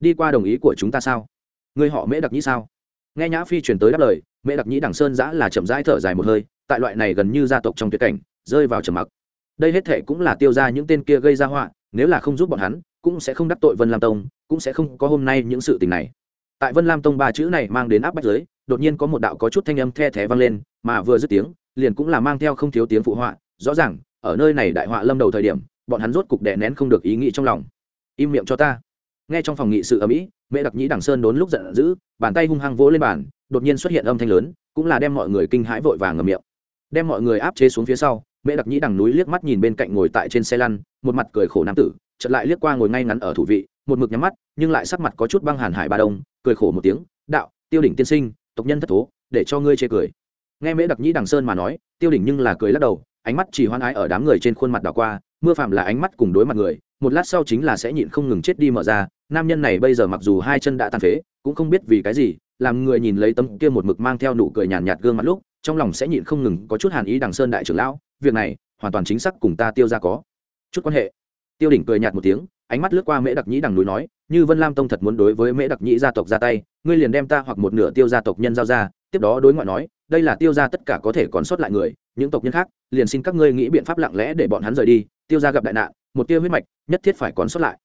Đi qua đồng ý của chúng ta sao? Ngươi họ mễ đặc nhĩ sao? Nghe nhã phi truyền tới đáp lời, mễ đặc nhĩ đằng sơn giã là chậm rãi thở dài một hơi tại loại này gần như gia tộc trong tuyệt cảnh, rơi vào trầm mặc. Đây hết thệ cũng là tiêu ra những tên kia gây ra họa, nếu là không giúp bọn hắn, cũng sẽ không đắc tội vân lam tông, cũng sẽ không có hôm nay những sự tình này. Tại vân lam tông ba chữ này mang đến áp bách giới, đột nhiên có một đạo có chút thanh âm the thé vang lên, mà vừa dứt tiếng, liền cũng là mang theo không thiếu tiếng phụ họa. Rõ ràng, ở nơi này đại họa lâm đầu thời điểm, bọn hắn rốt cục đè nén không được ý nghĩ trong lòng. Im miệng cho ta. Nghe trong phòng nghị sự ở mỹ mẹ đặc nhĩ đằng sơn đốn lúc giận dữ, bàn tay hung hăng vỗ lên bàn, đột nhiên xuất hiện âm thanh lớn, cũng là đem mọi người kinh hãi vội vàng ngầm miệng đem mọi người áp chế xuống phía sau Mễ đặc nhĩ đằng núi liếc mắt nhìn bên cạnh ngồi tại trên xe lăn một mặt cười khổ nam tử chợt lại liếc qua ngồi ngay ngắn ở thủ vị một mực nhắm mắt nhưng lại sắc mặt có chút băng hàn hải ba đông cười khổ một tiếng đạo tiêu đỉnh tiên sinh tộc nhân thất thố để cho ngươi chê cười. Nghe mễ đặc nhĩ đằng sơn mà nói tiêu đỉnh nhưng là cười lắc đầu ánh mắt chỉ hoan ái ở đám người trên khuôn mặt đảo qua mưa phạm là ánh mắt cùng đối mặt người một lát sau chính là sẽ nhịn không ngừng chết đi mở ra nam nhân này bây giờ mặc dù hai chân đã tàn phế cũng không biết vì cái gì làm người nhìn lấy tấm kia một mực mang theo nụ cười nhàn nhạt, nhạt gương mặt lúc trong lòng sẽ nhịn không ngừng có chút hàn ý đằng sơn đại trưởng lão, việc này, hoàn toàn chính xác cùng ta tiêu ra có. Chút quan hệ. Tiêu đỉnh cười nhạt một tiếng, ánh mắt lướt qua mễ đặc nhĩ đằng núi nói, như vân lam tông thật muốn đối với mễ đặc nhĩ gia tộc ra tay, ngươi liền đem ta hoặc một nửa tiêu gia tộc nhân giao ra, tiếp đó đối ngoại nói, đây là tiêu gia tất cả có thể còn sót lại người, những tộc nhân khác, liền xin các ngươi nghĩ biện pháp lặng lẽ để bọn hắn rời đi, tiêu gia gặp đại nạn, một tiêu huyết mạch, nhất thiết phải còn sót lại.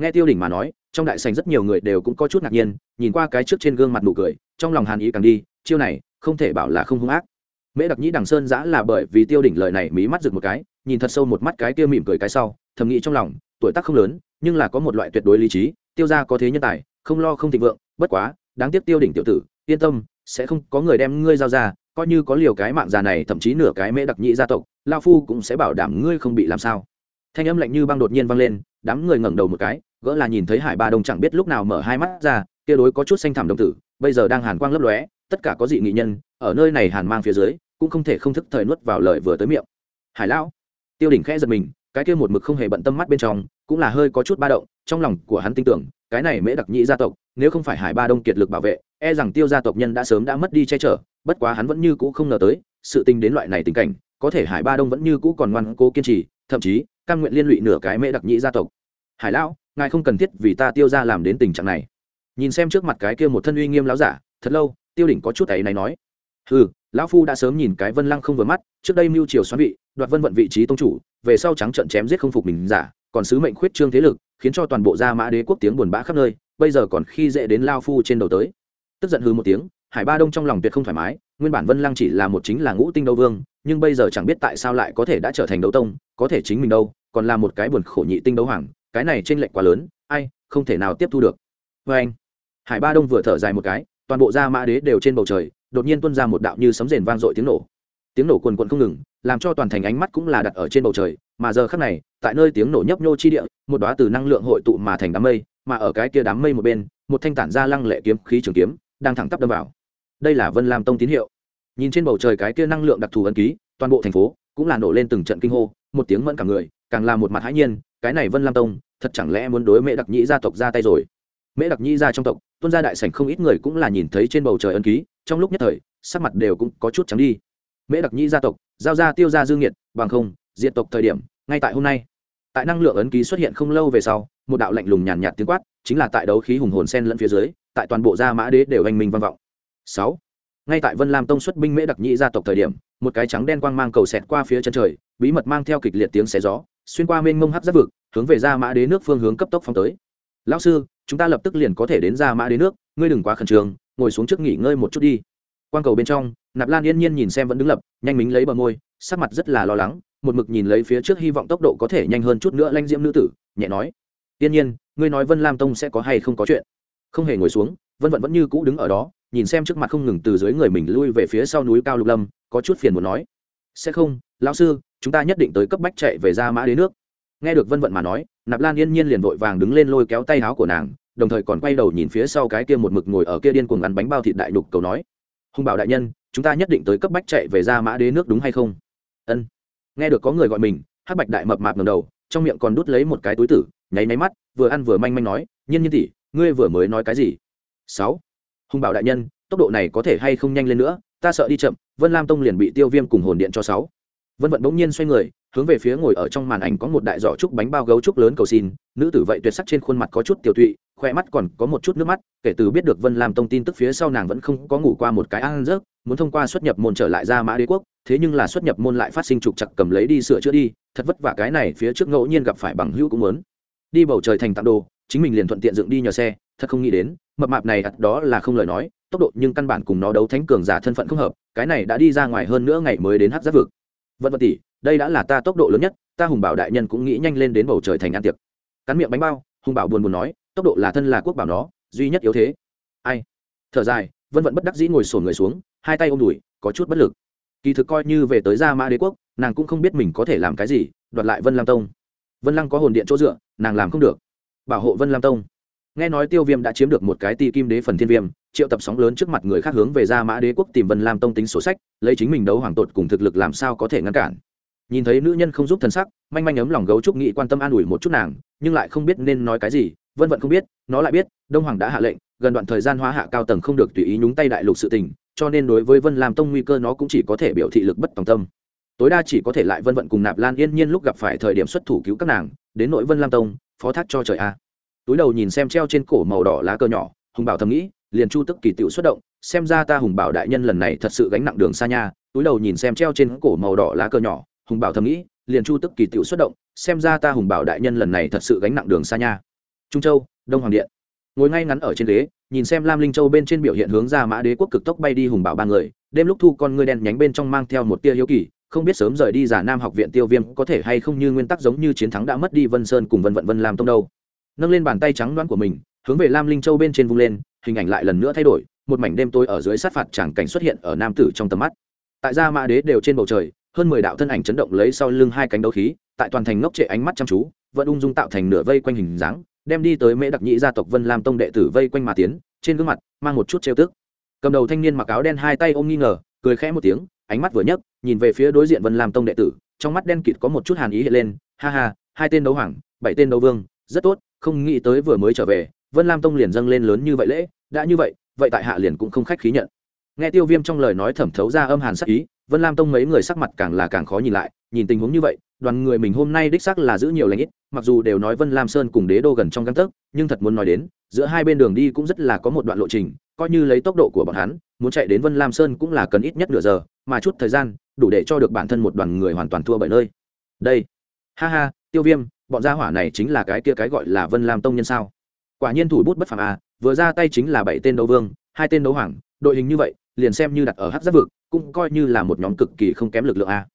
Nghe tiêu đỉnh mà nói, trong đại sành rất nhiều người đều cũng có chút ngạc nhiên, nhìn qua cái trước trên gương mặt nụ cười, trong lòng hàn ý càng đi, chiêu này không thể bảo là không hung ác. Mễ đặc nhĩ đằng sơn giã là bởi vì tiêu đỉnh lời này mí mắt rực một cái, nhìn thật sâu một mắt cái tiêu mỉm cười cái sau, thầm nghĩ trong lòng, tuổi tác không lớn, nhưng là có một loại tuyệt đối lý trí, tiêu ra có thế nhân tài, không lo không thịnh vượng, bất quá, đáng tiếc tiêu đỉnh tiểu tử, yên tâm, sẽ không có người đem ngươi giao ra, coi như có liều cái mạng già này, thậm chí nửa cái mễ đặc nhĩ gia tộc, lao phu cũng sẽ bảo đảm ngươi không bị làm sao. Thanh âm lạnh như băng đột nhiên vang lên, đám người ngẩng đầu một cái, gỡ là nhìn thấy hải ba đông chẳng biết lúc nào mở hai mắt ra, kia đối có chút xanh thẳm đồng tử, bây giờ đang hàn quang lấp lóe tất cả có dị nghị nhân, ở nơi này hàn mang phía dưới, cũng không thể không thức thời nuốt vào lời vừa tới miệng. Hải lão, tiêu đỉnh khẽ giật mình, cái kia một mực không hề bận tâm mắt bên trong, cũng là hơi có chút ba động, trong lòng của hắn tin tưởng, cái này mễ đặc nhĩ gia tộc, nếu không phải hải ba đông kiệt lực bảo vệ e rằng tiêu gia tộc nhân đã sớm đã mất đi che chở, bất quá hắn vẫn như cũ không ngờ tới, sự tình đến loại này tình cảnh, có thể hải ba đông vẫn như cũ còn ngoan cố kiên trì, thậm chí căn nguyện liên lụy nửa cái mễ đặc nhĩ gia tộc. Hải lão, ngài không cần thiết vì ta tiêu ra làm đến tình trạng này. Nhìn xem trước mặt cái kia một thân uy nghiêm láo giả, thật lâu tiêu đỉnh có chút ấy này nói. Ừ lão phu đã sớm nhìn cái vân lăng không vừa mắt, trước đây mưu triều xoắn vị, đoạt vân vận vị trí tông chủ, về sau trắng trận chém giết không phục mình giả, còn sứ mệnh khuyết trương thế lực, khiến cho toàn bộ gia mã đế quốc tiếng buồn bã khắp nơi, bây giờ còn khi dễ đến lao phu trên đầu tới. Tức giận hư một tiếng, hải ba đông trong lòng tuyệt không thoải mái, nguyên bản vân lăng chỉ là một chính là ngũ tinh đấu vương, nhưng bây giờ chẳng biết tại sao lại có thể đã trở thành đấu tông, có thể chính mình đâu, còn là một cái buồn khổ nhị tinh đấu hoàng, cái này trên lệnh quá lớn, ai, không thể nào tiếp thu được. Vê anh hải ba đông vừa thở dài một cái toàn bộ gia mã đế đều trên bầu trời, đột nhiên tuôn ra một đạo như sấm rền vang dội tiếng nổ. Tiếng nổ quần quần không ngừng, làm cho toàn thành ánh mắt cũng là đặt ở trên bầu trời, mà giờ khắc này, tại nơi tiếng nổ nhấp nhô chi địa, một đóa từ năng lượng hội tụ mà thành đám mây, mà ở cái kia đám mây một bên, một thanh tản ra lăng lệ kiếm khí trường kiếm, đang thẳng tắp đâm vào. Đây là vân lam tông tín hiệu. Nhìn trên bầu trời cái kia năng lượng đặc thù ấn ký, toàn bộ thành phố cũng là nổ lên từng trận kinh hô, một tiếng mẫn cả người, càng là một mặt hãi nhiên, cái này vân lam tông, thật chẳng lẽ muốn đối mễ đặc nhĩ gia tộc ra tay rồi? Mễ đặc nhĩ gia trong tộc tuân gia đại sảnh không ít người cũng là nhìn thấy trên bầu trời ân ký, trong lúc nhất thời, sắc mặt đều cũng có chút trắng đi. Mễ đặc nhĩ gia tộc, giao ra tiêu gia dương nhiệt bằng không diện tộc thời điểm, ngay tại hôm nay. Tại năng lượng ấn ký xuất hiện không lâu về sau, một đạo lạnh lùng nhàn nhạt tiếng quát, chính là tại đấu khí hùng hồn sen lẫn phía dưới, tại toàn bộ gia mã đế đều anh minh văn vọng. Sáu. Ngay tại vân lam tông xuất binh mễ đặc nhĩ gia tộc thời điểm, một cái trắng đen quang mang cầu xẹt qua phía chân trời, bí mật mang theo kịch liệt tiếng xé gió, xuyên qua mênh mông hấp giáp vực, hướng về gia mã đế nước phương hướng cấp tốc phong tới. Lão sư chúng ta lập tức liền có thể đến ra mã đến nước, ngươi đừng quá khẩn trương, ngồi xuống trước nghỉ ngơi một chút đi. Quang cầu bên trong, nạp lan yên nhiên nhìn xem vẫn đứng lập, nhanh mính lấy bờ môi, sắc mặt rất là lo lắng, một mực nhìn lấy phía trước hy vọng tốc độ có thể nhanh hơn chút nữa lanh diễm nữ tử, nhẹ nói, yên nhiên, ngươi nói vân lam tông sẽ có hay không có chuyện? Không hề ngồi xuống, vân vận vẫn như cũ đứng ở đó, nhìn xem trước mặt không ngừng từ dưới người mình lui về phía sau núi cao lục lâm, có chút phiền muốn nói, sẽ không, lão sư, chúng ta nhất định tới cấp bách chạy về ra mã đế nước. Nghe được vân vận mà nói nạp lan yên nhiên liền vội vàng đứng lên lôi kéo tay áo của nàng, đồng thời còn quay đầu nhìn phía sau cái kia một mực ngồi ở kia điên cuồng ăn bánh bao thịt đại đục cầu nói, hùng bảo đại nhân, chúng ta nhất định tới cấp bách chạy về ra mã đế nước đúng hay không? Ân. Nghe được có người gọi mình, hắc bạch đại mập mạp ngầm đầu, trong miệng còn đút lấy một cái túi tử, nháy máy mắt, vừa ăn vừa manh manh nói, nhiên nhiên tỷ, ngươi vừa mới nói cái gì? Sáu. Hùng bảo đại nhân, tốc độ này có thể hay không nhanh lên nữa, ta sợ đi chậm, vân lam tông liền bị tiêu viêm cùng hồn điện cho sáu vân vận bỗng nhiên xoay người, hướng về phía ngồi ở trong màn ảnh có một đại giỏ trúc bánh bao gấu trúc lớn cầu xin, nữ tử vậy tuyệt sắc trên khuôn mặt có chút tiểu tụy khoe mắt còn có một chút nước mắt, kể từ biết được vân làm thông tin tức phía sau nàng vẫn không có ngủ qua một cái ăn rớt muốn thông qua xuất nhập môn trở lại ra mã đế quốc, thế nhưng là xuất nhập môn lại phát sinh trục chặt cầm lấy đi sửa chữa đi, thật vất vả cái này phía trước ngẫu nhiên gặp phải bằng hữu cũng muốn. Đi bầu trời thành tặng đồ, chính mình liền thuận tiện dựng đi nhờ xe, thật không nghĩ đến, mập mạp này đó là không lời nói, tốc độ nhưng căn bản cùng nó đấu thánh cường giả thân phận không hợp, cái này đã đi ra ngoài hơn nữa ngày mới đến hát giáp vực vân vân tỷ, đây đã là ta tốc độ lớn nhất, ta hùng bảo đại nhân cũng nghĩ nhanh lên đến bầu trời thành ăn tiệc. Cắn miệng bánh bao, hùng bảo buồn buồn nói, tốc độ là thân là quốc bảo nó, duy nhất yếu thế. Ai? Thở dài, vân vận bất đắc dĩ ngồi sổn người xuống, hai tay ôm đùi, có chút bất lực. Kỳ thực coi như về tới gia mã đế quốc, nàng cũng không biết mình có thể làm cái gì, đoạt lại vân lam tông. Vân lăng có hồn điện chỗ dựa, nàng làm không được. Bảo hộ vân lam tông. Nghe nói tiêu viêm đã chiếm được một cái ti kim đế phần thiên viêm triệu tập sóng lớn trước mặt người khác hướng về ra mã đế quốc tìm vân lam tông tính sổ sách, lấy chính mình đấu hoàng tột cùng thực lực làm sao có thể ngăn cản. Nhìn thấy nữ nhân không giúp thân sắc, manh manh ấm lòng gấu trúc nghị quan tâm an ủi một chút nàng, nhưng lại không biết nên nói cái gì, vân vận không biết, nó lại biết, đông hoàng đã hạ lệnh, gần đoạn thời gian hóa hạ cao tầng không được tùy ý nhúng tay đại lục sự tình, cho nên đối với vân lam tông nguy cơ nó cũng chỉ có thể biểu thị lực bất tòng tâm. Tối đa chỉ có thể lại vân vận cùng nạp lan yên nhiên lúc gặp phải thời điểm xuất thủ cứu các nàng, đến nội vân lam tông, phó thác cho trời a. Túi đầu nhìn xem treo trên cổ màu đỏ lá cờ nhỏ, hùng bảo thầm nghĩ liền chu tức kỳ tựu xuất động, xem ra ta hùng bảo đại nhân lần này thật sự gánh nặng đường xa nha. Túi đầu nhìn xem treo trên cổ màu đỏ lá cờ nhỏ, hùng bảo thầm nghĩ, liền chu tức kỳ tựu xuất động, xem ra ta hùng bảo đại nhân lần này thật sự gánh nặng đường xa nha. Trung châu, đông hoàng điện. Ngồi ngay ngắn ở trên ghế, nhìn xem lam linh châu bên trên biểu hiện hướng ra mã đế quốc cực tốc bay đi hùng bảo ba người, đêm lúc thu con ngươi đen nhánh bên trong mang theo một tia hiếu kỳ, không biết sớm rời đi giả nam học viện tiêu viêm có thể hay không như nguyên tắc giống như chiến thắng đã mất đi vân sơn cùng vân vận vân làm tông đâu. Nâng lên bàn tay trắng đoán của mình, hướng về lam linh châu bên trên vung lên hình ảnh lại lần nữa thay đổi, một mảnh đêm tối ở dưới sát phạt chẳng cảnh xuất hiện ở nam tử trong tầm mắt. Tại gia mã đế đều trên bầu trời, hơn mười đạo thân ảnh chấn động lấy sau lưng hai cánh đấu khí, tại toàn thành ngốc trệ ánh mắt chăm chú, vẫn ung dung tạo thành nửa vây quanh hình dáng, đem đi tới mễ đặc nhĩ gia tộc vân lam tông đệ tử vây quanh mà tiến, trên gương mặt mang một chút trêu tức. Cầm đầu thanh niên mặc áo đen hai tay ôm nghi ngờ, cười khẽ một tiếng, ánh mắt vừa nhấc, nhìn về phía đối diện vân lam tông đệ tử, trong mắt đen kịt có một chút hàn ý hiện lên, ha ha, hai tên đấu hoàng, bảy tên đấu vương, rất tốt, không nghĩ tới vừa mới trở về vân lam tông liền dâng lên lớn như vậy lễ, đã như vậy vậy tại hạ liền cũng không khách khí nhận. Nghe tiêu viêm trong lời nói thẩm thấu ra âm hàn sắc ý, vân lam tông mấy người sắc mặt càng là càng khó nhìn lại, nhìn tình huống như vậy, đoàn người mình hôm nay đích sắc là giữ nhiều lãnh ít, mặc dù đều nói vân lam sơn cùng đế đô gần trong găng tấc, nhưng thật muốn nói đến, giữa hai bên đường đi cũng rất là có một đoạn lộ trình, coi như lấy tốc độ của bọn hắn, muốn chạy đến vân lam sơn cũng là cần ít nhất nửa giờ, mà chút thời gian, đủ để cho được bản thân một đoàn người hoàn toàn thua bởi nơi. Đây. Ha ha, tiêu viêm, bọn gia hỏa này chính là cái kia cái gọi là vân lam tông nhân sao? Quả nhiên thủ bút bất phàm à vừa ra tay chính là bảy tên đấu vương, hai tên đấu hoàng, đội hình như vậy, liền xem như đặt ở hát giáp vực, cũng coi như là một nhóm cực kỳ không kém lực lượng a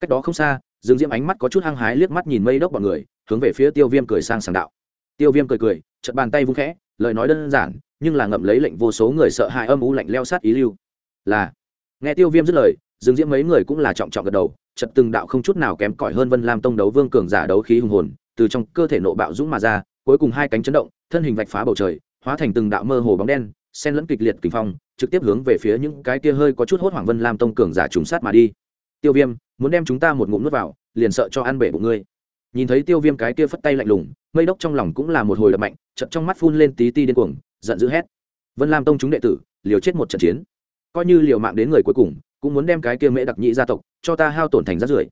cách đó không xa, dương diễm ánh mắt có chút hăng hái liếc mắt nhìn mây đốc bọn người, hướng về phía tiêu viêm cười sang sàng đạo. Tiêu viêm cười cười chật bàn tay vung khẽ, lời nói đơn giản, nhưng là ngậm lấy lệnh vô số người sợ hãi âm u lạnh leo sát ý lưu. Là, nghe tiêu viêm dứt lời, dương diễm mấy người cũng là trọng trọng gật đầu chật từng đạo không chút nào kém cỏi hơn vân lam tông đấu vương cường giả đấu khí hùng hồn, từ trong cơ thể nộ bạo dũng mà ra cuối cùng hai cánh chấn động, thân hình vạch phá bầu trời, hóa thành từng đạo mơ hồ bóng đen, xen lẫn kịch liệt kinh phong, trực tiếp hướng về phía những cái kia hơi có chút hốt hoảng vân lam tông cường giả trùng sát mà đi. Tiêu viêm, muốn đem chúng ta một ngụm nuốt vào, liền sợ cho ăn bể bụng ngươi. Nhìn thấy tiêu viêm cái kia phất tay lạnh lùng, mây đốc trong lòng cũng là một hồi đập mạnh, chợt trong mắt phun lên tí ti điên cuồng, giận dữ hét. Vân lam tông chúng đệ tử, liều chết một trận chiến. Coi như liều mạng đến người cuối cùng, cũng muốn đem cái kia mễ đặc nhị gia tộc cho ta hao tổn thành rát rưởi.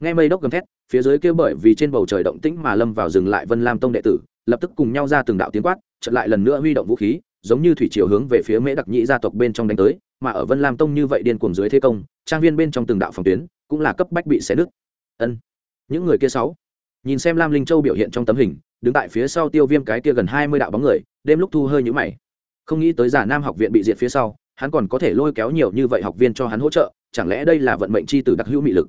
Nghe mây đốc gầm thét phía dưới kia bởi vì trên bầu trời động tĩnh mà lâm vào dừng lại vân lam tông đệ tử, lập tức cùng nhau ra từng đạo tiếng quát, chợt lại lần nữa huy động vũ khí, giống như thủy chiều hướng về phía mễ đặc nhị gia tộc bên trong đánh tới, mà ở vân lam tông như vậy điên cuồng dưới thế công, trang viên bên trong từng đạo phòng tuyến cũng là cấp bách bị xé nứt. Ân, những người kia sáu. Nhìn xem lam linh châu biểu hiện trong tấm hình, đứng tại phía sau tiêu viêm cái kia gần hai mươi đạo bóng người, đêm lúc thu hơi nhũ mày. Không nghĩ tới giả nam học viện bị diệt phía sau, hắn còn có thể lôi kéo nhiều như vậy học viên cho hắn hỗ trợ, chẳng lẽ đây là vận mệnh c h i tử đặc hữu mị lực?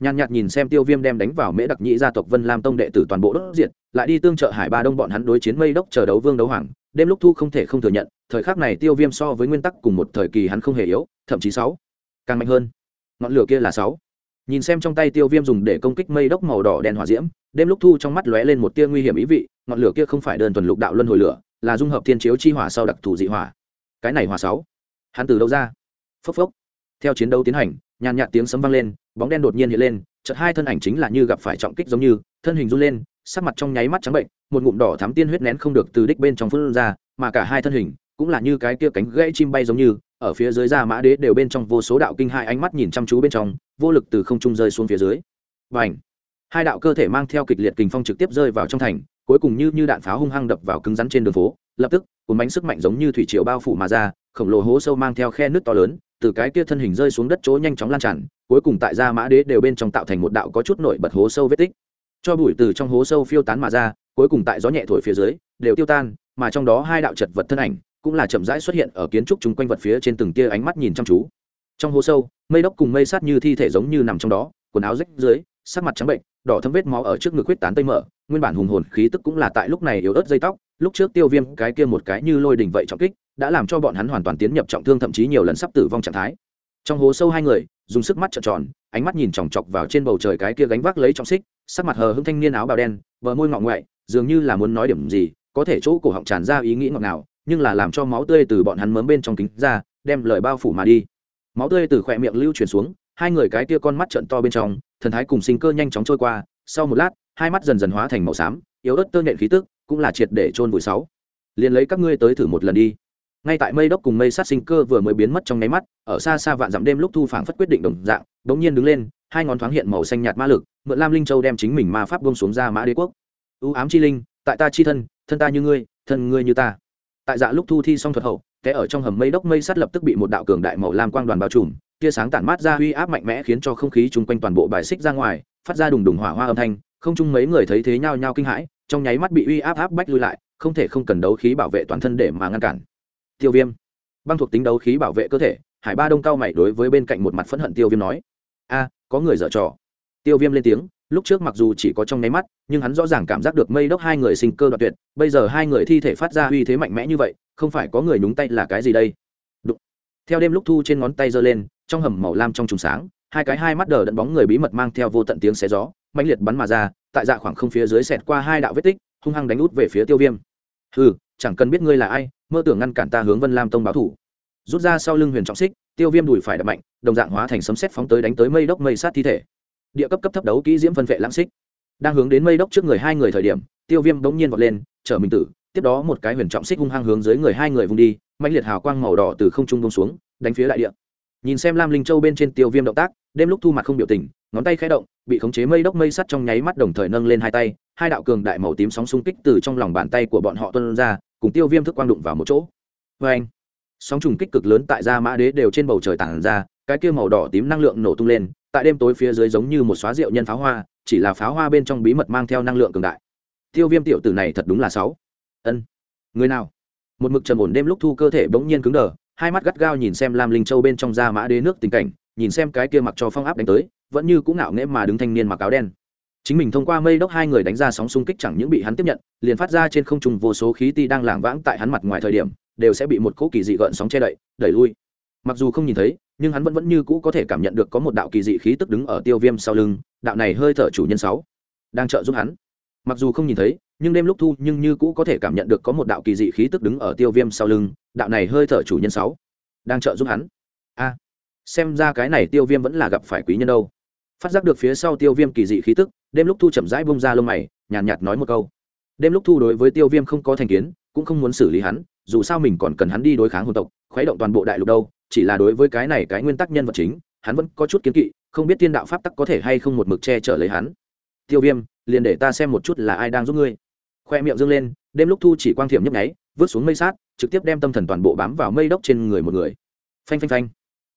Nhàn nhạt nhìn xem tiêu viêm đem đánh vào mễ đặc nhĩ gia tộc vân lam tông đệ tử toàn bộ đốt diệt, lại đi tương trợ hải ba đông bọn hắn đối chiến mây đốc chờ đấu vương đấu hoàng, đêm lúc thu không thể không thừa nhận, thời khắc này tiêu viêm so với nguyên tắc cùng một thời kỳ hắn không hề yếu, thậm chí sáu, càng mạnh hơn. Ngọn lửa kia là sáu. Nhìn xem trong tay tiêu viêm dùng để công kích mây đốc màu đỏ đen hỏa diễm, đêm lúc thu trong mắt lóe lên một tia nguy hiểm ý vị, ngọn lửa kia không phải đơn thuần lục đạo luân hồi lửa, là dung hợp thiên chiếu chi hỏa sau đặc thù dị hỏa. Cái này hỏa sáu. Hắn từ đâu ra? Phốc phốc. Theo chiến đấu tiến hành nhàn nhạt tiếng sấm vang lên, bóng đen đột nhiên hiện lên, chợt hai thân ảnh chính là như gặp phải trọng kích giống như, thân hình run lên, sắc mặt trong nháy mắt trắng bệnh, một ngụm đỏ thắm tiên huyết nén không được từ đích bên trong phun ra, mà cả hai thân hình cũng là như cái kia cánh gãy chim bay giống như, ở phía dưới da mã đế đều bên trong vô số đạo kinh hai ánh mắt nhìn chăm chú bên trong, vô lực từ không trung rơi xuống phía dưới. Và ảnh hai đạo cơ thể mang theo kịch liệt kình phong trực tiếp rơi vào trong thành, cuối cùng như như đạn pháo hung hăng đập vào cứng rắn trên đường phố, lập tức cuốn bánh sức mạnh giống như thủy triều bao phủ mà ra, khổng lồ hố sâu mang theo khe nước to lớn từ cái kia thân hình rơi xuống đất chỗ nhanh chóng lan tràn, cuối cùng tại ra mã đế đều bên trong tạo thành một đạo có chút nổi bật hố sâu vết tích. Cho bụi từ trong hố sâu phiêu tán mà ra, cuối cùng tại gió nhẹ thổi phía dưới, đều tiêu tan, mà trong đó hai đạo chật vật thân ảnh cũng là chậm rãi xuất hiện ở kiến trúc chung quanh vật phía trên từng tia ánh mắt nhìn chăm chú. Trong hố sâu, mây đốc cùng mây sát như thi thể giống như nằm trong đó, quần áo rách dưới, sắc mặt trắng bệnh, đỏ thấm vết máu ở trước ngực huyết tán tây mở nguyên bản hùng hồn khí tức cũng là tại lúc này yếu ớt dây tóc lúc trước tiêu viêm cái kia một cái như lôi đình vậy trọng kích, đã làm cho bọn hắn hoàn toàn tiến nhập trọng thương thậm chí nhiều lần sắp tử vong trạng thái. Trong hố sâu hai người, dùng sức mắt trợn tròn, ánh mắt nhìn chòng chọc vào trên bầu trời cái kia gánh vác lấy trọng xích, sắc mặt hờ hững thanh niên áo bào đen, bờ môi ngọng ngoại, dường như là muốn nói điểm gì, có thể chỗ cổ họng tràn ra ý nghĩ ngọt ngào, nhưng là làm cho máu tươi từ bọn hắn mớm bên trong kính ra, đem lời bao phủ mà đi. Máu tươi từ khỏe miệng lưu chuyển xuống, hai người cái kia con mắt trận to bên trong, thần thái cùng sinh cơ nhanh chóng trôi qua, sau một lát, hai mắt dần dần hóa thành màu xám, yếu ớt tơ nhện khí tức cũng là triệt để trôn vùi sáu. Liền lấy các ngươi tới thử một lần đi. Ngay tại mây đốc cùng mây sát sinh cơ vừa mới biến mất trong nháy mắt, ở xa xa vạn dặm đêm lúc thu phảng phất quyết định đồng dạng, đống nhiên đứng lên, hai ngón thoáng hiện màu xanh nhạt ma lực, mượn lam linh châu đem chính mình ma pháp bông xuống ra mã đế quốc. Ưu ám chi linh, tại ta chi thân thân ta như ngươi, thân ngươi như ta. Tại dạ lúc thu thi xong thuật hậu kẽ ở trong hầm mây đốc mây sắt lập tức bị một đạo cường đại màu lam quang đoàn bao trùm, tia sáng tản mát ra uy áp mạnh mẽ khiến cho không khí chung quanh toàn bộ bài xích ra ngoài, phát ra đùng đùng hỏa hoa âm thanh không chung mấy người thấy thế nhao nhao kinh hãi, trong nháy mắt bị uy áp áp bách lui lại, không thể không cần đấu khí bảo vệ toàn thân để mà ngăn cản. Tiêu viêm. Băng thuộc tính đấu khí bảo vệ cơ thể, hải ba đông cao mày đối với bên cạnh một mặt phẫn hận tiêu viêm nói. A, có người dở trò. Tiêu viêm lên tiếng, lúc trước mặc dù chỉ có trong nháy mắt, nhưng hắn rõ ràng cảm giác được mây đốc hai người sinh cơ đoạt tuyệt, bây giờ hai người thi thể phát ra uy thế mạnh mẽ như vậy, không phải có người nhúng tay là cái gì đây? Đụng. theo đêm lúc thu trên ngón tay giơ lên, trong hầm màu lam trong trùng sáng, hai cái hai mắt đờ đẫn bóng người bí mật mang theo vô tận tiếng xé gió mạnh liệt bắn mà ra, tại dạ khoảng không phía dưới xẹt qua hai đạo vết tích, hung hăng đánh út về phía tiêu viêm. Hừ, chẳng cần biết ngươi là ai, mơ tưởng ngăn cản ta hướng vân lam tông báo thủ. Rút ra sau lưng huyền trọng xích, tiêu viêm đùi phải đập mạnh, đồng dạng hóa thành sấm xét phóng tới đánh tới mây đốc mây sát thi thể. Địa cấp cấp thấp đấu kỹ diễm phân vệ lãng xích. Đang hướng đến mây đốc trước người hai người thời điểm, tiêu viêm bỗng nhiên vọt lên, chở mình tử, tiếp đó một cái huyền trọng xích hung hăng hướng dưới người hai người vùng đi mạnh liệt hào quang màu đỏ từ không trung bông xuống, đánh phía đại địa. Nhìn xem lam linh châu bên trên tiêu viêm động tác, đêm lúc thu mặt không biểu tình ngón tay khẽ động, bị khống chế mây đốc mây sắt trong nháy mắt đồng thời nâng lên hai tay, hai đạo cường đại màu tím sóng xung kích từ trong lòng bàn tay của bọn họ tuân ra, cùng tiêu viêm thức quang đụng vào một chỗ. Vê anh sóng trùng kích cực lớn tại gia mã đế đều trên bầu trời tản ra, cái kia màu đỏ tím năng lượng nổ tung lên, tại đêm tối phía dưới giống như một xóa rượu nhân pháo hoa, chỉ là pháo hoa bên trong bí mật mang theo năng lượng cường đại. Tiêu viêm tiểu tử này thật đúng là sáu. Ân. Người nào? Một mực trầm ổn đêm lúc thu cơ thể bỗng nhiên cứng đờ, hai mắt gắt gao nhìn xem lam linh châu bên trong da mã đế nước tình cảnh nhìn xem cái kia mặc cho phong áp đánh tới, vẫn như cũng ngạo nghễ mà đứng thanh niên mặc áo đen. Chính mình thông qua mây đốc hai người đánh ra sóng xung kích chẳng những bị hắn tiếp nhận, liền phát ra trên không trung vô số khí ti đang lảng vãng tại hắn mặt ngoài thời điểm, đều sẽ bị một cỗ kỳ dị gợn sóng che đậy, đẩy lui. Mặc dù không nhìn thấy, nhưng hắn vẫn vẫn như cũ có thể cảm nhận được có một đạo kỳ dị khí tức đứng ở tiêu viêm sau lưng, đạo này hơi thở chủ nhân sáu, đang trợ giúp hắn. Mặc dù không nhìn thấy, nhưng đêm lúc thu nhưng như cũ có thể cảm nhận được có một đạo kỳ dị khí tức đứng ở tiêu viêm sau lưng, đạo này hơi thở chủ nhân sáu, đang trợ giúp hắn. A! Xem ra cái này tiêu viêm vẫn là gặp phải quý nhân đâu. Phát giác được phía sau tiêu viêm kỳ dị khí tức đêm lúc thu chậm rãi bông ra lông mày nhàn nhạt, nhạt nói một câu. Đêm lúc thu đối với tiêu viêm không có thành kiến cũng không muốn xử lý hắn dù sao mình còn cần hắn đi đối kháng hồn tộc khuấy động toàn bộ đại lục đâu chỉ là đối với cái này cái nguyên tắc nhân vật chính hắn vẫn có chút kiến kỵ không biết tiên đạo pháp tắc có thể hay không một mực che chở lấy hắn. Tiêu viêm liền để ta xem một chút là ai đang giúp ngươi. Khoe miệng dâng lên đêm lúc thu chỉ quang thiệm nhấp nháy vứt xuống mây sát trực tiếp đem tâm thần toàn bộ bám vào mây đốc trên người một người. Phanh phanh phanh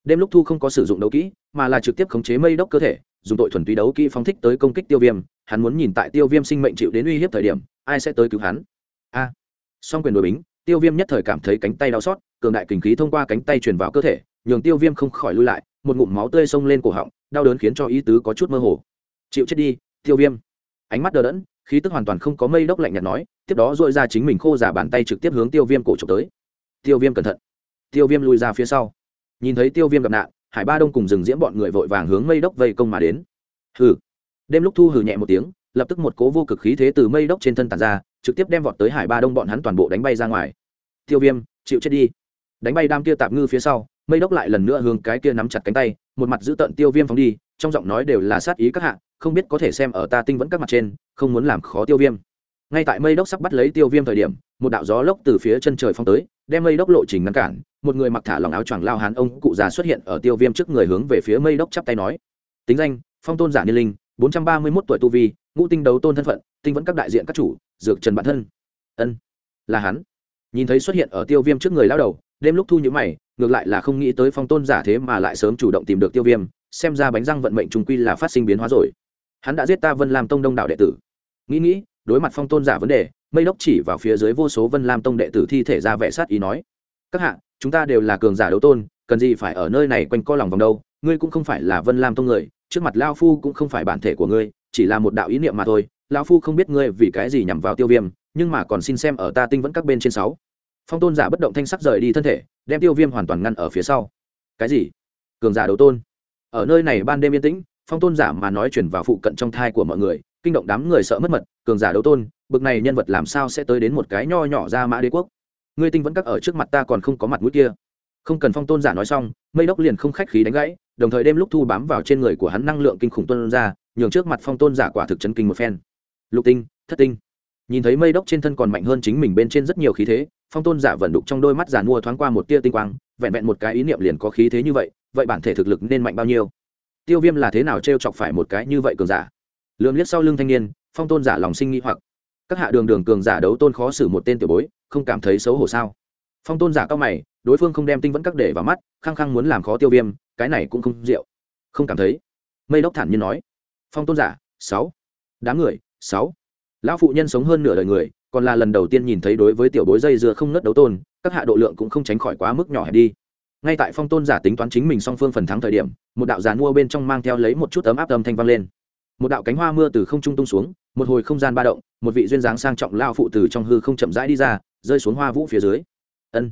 đêm lúc thu không có sử dụng đấu kỹ, mà là trực tiếp khống chế mây đốc cơ thể, dùng tội thuần túy đấu kỹ phóng thích tới công kích tiêu viêm. Hắn muốn nhìn tại tiêu viêm sinh mệnh chịu đến uy hiếp thời điểm, ai sẽ tới cứu hắn? A. Song quyền đội bính, tiêu viêm nhất thời cảm thấy cánh tay đau xót, cường đại kinh khí thông qua cánh tay truyền vào cơ thể, nhường tiêu viêm không khỏi lui lại, một ngụm máu tươi xông lên cổ họng, đau đớn khiến cho ý tứ có chút mơ hồ. Chịu chết đi, tiêu viêm. Ánh mắt đờ đẫn, khí tức hoàn toàn không có mây đốc lạnh nhạt nói, tiếp đó dội ra chính mình khô giả bàn tay trực tiếp hướng tiêu viêm cổ trộm tới. Tiêu viêm cẩn thận. Tiêu viêm lùi ra phía sau nhìn thấy tiêu viêm gặp nạn, hải ba đông cùng rừng diễm bọn người vội vàng hướng mây đốc vây công mà đến. Hừ. Đêm lúc thu hừ nhẹ một tiếng, lập tức một cố vô cực khí thế từ mây đốc trên thân tàn ra, trực tiếp đem vọt tới hải ba đông bọn hắn toàn bộ đánh bay ra ngoài. Tiêu viêm, chịu chết đi. Đánh bay đam kia tạp ngư phía sau, mây đốc lại lần nữa hướng cái kia nắm chặt cánh tay, một mặt giữ tận tiêu viêm phóng đi, trong giọng nói đều là sát ý các hạ, không biết có thể xem ở ta tinh vẫn các mặt trên, không muốn làm khó tiêu viêm. Ngay tại mây đốc sắp bắt lấy tiêu viêm thời điểm, một đạo gió lốc từ phía chân trời phong tới đem mây đốc lộ trình ngăn cản, một người mặc thả lòng áo choàng lao hán ông cụ già xuất hiện ở tiêu viêm trước người hướng về phía mây đốc chắp tay nói. Tính danh, phong tôn giả niên linh, bốn trăm ba mươi mốt tuổi tu vi, ngũ tinh đấu tôn thân phận, tinh vẫn các đại diện các chủ, dược trần bản thân. Ân, là hắn. Nhìn thấy xuất hiện ở tiêu viêm trước người lao đầu, đêm lúc thu nhữ mày, ngược lại là không nghĩ tới phong tôn giả thế mà lại sớm chủ động tìm được tiêu viêm, xem ra bánh răng vận mệnh trung quy là phát sinh biến hóa rồi. Hắn đã giết ta vân làm tông đông đảo đệ tử. Nghĩ nghĩ đối mặt phong tôn giả vấn đề, mây đốc chỉ vào phía dưới vô số vân lam tông đệ tử thi thể ra vẻ sát ý nói, các hạ, chúng ta đều là cường giả đấu tôn, cần gì phải ở nơi này quanh co lòng vòng đâu, ngươi cũng không phải là vân lam tông người, trước mặt lao phu cũng không phải bản thể của ngươi, chỉ là một đạo ý niệm mà thôi lao phu không biết ngươi vì cái gì nhằm vào tiêu viêm, nhưng mà còn xin xem ở ta tinh vẫn các bên trên sáu. Phong tôn giả bất động thanh sắc rời đi thân thể, đem tiêu viêm hoàn toàn ngăn ở phía sau. Cái gì? Cường giả đấu tôn? Ở nơi này ban đêm yên tĩnh. Phong tôn giả mà nói chuyển vào phụ cận trong thai của mọi người kinh động đám người sợ mất mật, cường giả đấu tôn, bực này nhân vật làm sao sẽ tới đến một cái nho nhỏ ra mã đế quốc? Ngươi tinh vẫn các ở trước mặt ta còn không có mặt mũi kia. Không cần phong tôn giả nói xong, mây đốc liền không khách khí đánh gãy, đồng thời đêm lúc thu bám vào trên người của hắn năng lượng kinh khủng tuân ra, nhường trước mặt phong tôn giả quả thực chấn kinh một phen. Lục tinh, thất tinh. Nhìn thấy mây đốc trên thân còn mạnh hơn chính mình bên trên rất nhiều khí thế, phong tôn giả vẩn đục trong đôi mắt giả mua thoáng qua một tia tinh quang, vẹn vẹn một cái ý niệm liền có khí thế như vậy vậy bản thể thực lực nên mạnh bao nhiêu? Tiêu viêm là thế nào t r e o chọc phải một cái như vậy cường giả? Lượm liếc sau lưng thanh niên, phong tôn giả lòng sinh nghi hoặc. Các hạ đường đường cường giả đấu tôn khó xử một tên tiểu bối, không cảm thấy xấu hổ sao? Phong tôn giả cao mày, đối phương không đem tinh vẫn các để vào mắt, khăng khăng muốn làm khó tiêu viêm, cái này cũng không rượu. Không cảm thấy. Mây đốc thản nhiên nói. Phong tôn giả, sáu. Đám người, sáu. Lão phụ nhân sống hơn nửa đời người, còn là lần đầu tiên nhìn thấy đối với tiểu bối dây dưa không nớt đấu tôn, các hạ độ lượng cũng không tránh khỏi quá mức nhỏ hẹp đi. Ngay tại phong tôn giả tính toán chính mình song phương phần thắng thời điểm, một đạo giàn mua bên trong mang theo lấy một chút ấm áp âm thanh vang lên một đạo cánh hoa mưa từ không trung tung xuống, một hồi không gian ba động, một vị duyên dáng sang trọng lao phụ từ trong hư không chậm rãi đi ra, rơi xuống hoa vũ phía dưới. Ân.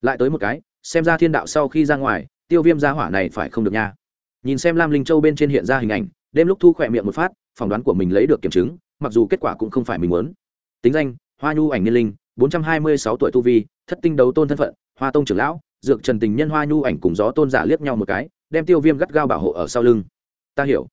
Lại tới một cái, xem ra thiên đạo sau khi ra ngoài, tiêu viêm gia hỏa này phải không được nha. Nhìn xem lam linh châu bên trên hiện ra hình ảnh, đêm lúc thu khỏe miệng một phát, phỏng đoán của mình lấy được kiểm chứng, mặc dù kết quả cũng không phải mình muốn. Tính danh, hoa nhu ảnh niên linh, bốn trăm hai mươi sáu tuổi tu vi, thất tinh đấu tôn thân phận, hoa tông trưởng lão, dược trần tình nhân hoa nhu ảnh cùng gió tôn giả liếc nhau một cái, đem tiêu viêm gắt gao bảo hộ ở sau lưng. Ta hiểu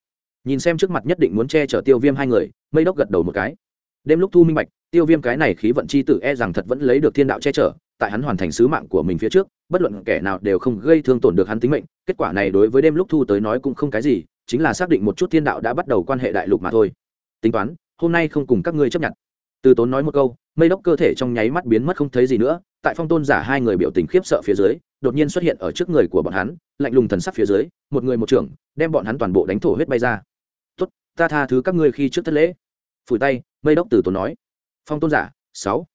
nhìn xem trước mặt nhất định muốn che chở tiêu viêm hai người, mây đốc gật đầu một cái. Đêm lúc thu minh bạch, tiêu viêm cái này khí vận c h i tử e rằng thật vẫn lấy được thiên đạo che chở, tại hắn hoàn thành sứ mạng của mình phía trước, bất luận kẻ nào đều không gây thương tổn được hắn tính mệnh, kết quả này đối với đêm lúc thu tới nói cũng không cái gì, chính là xác định một chút thiên đạo đã bắt đầu quan hệ đại lục mà thôi. Tính toán, hôm nay không cùng các ngươi chấp nhận. Từ tốn nói một câu, mây đốc cơ thể trong nháy mắt biến mất không thấy gì nữa, tại phong tôn giả hai người biểu tình khiếp sợ phía dưới, đột nhiên xuất hiện ở trước người của bọn hắn, lạnh lùng thần sắc phía dưới, một người một trưởng, đem bọn hắn toàn bộ đánh thổ huyết bay ra ta tha thứ các ngươi khi trước thất lễ. Phủi tay, mây đốc tử tốn nói. Phong tôn giả, sáu.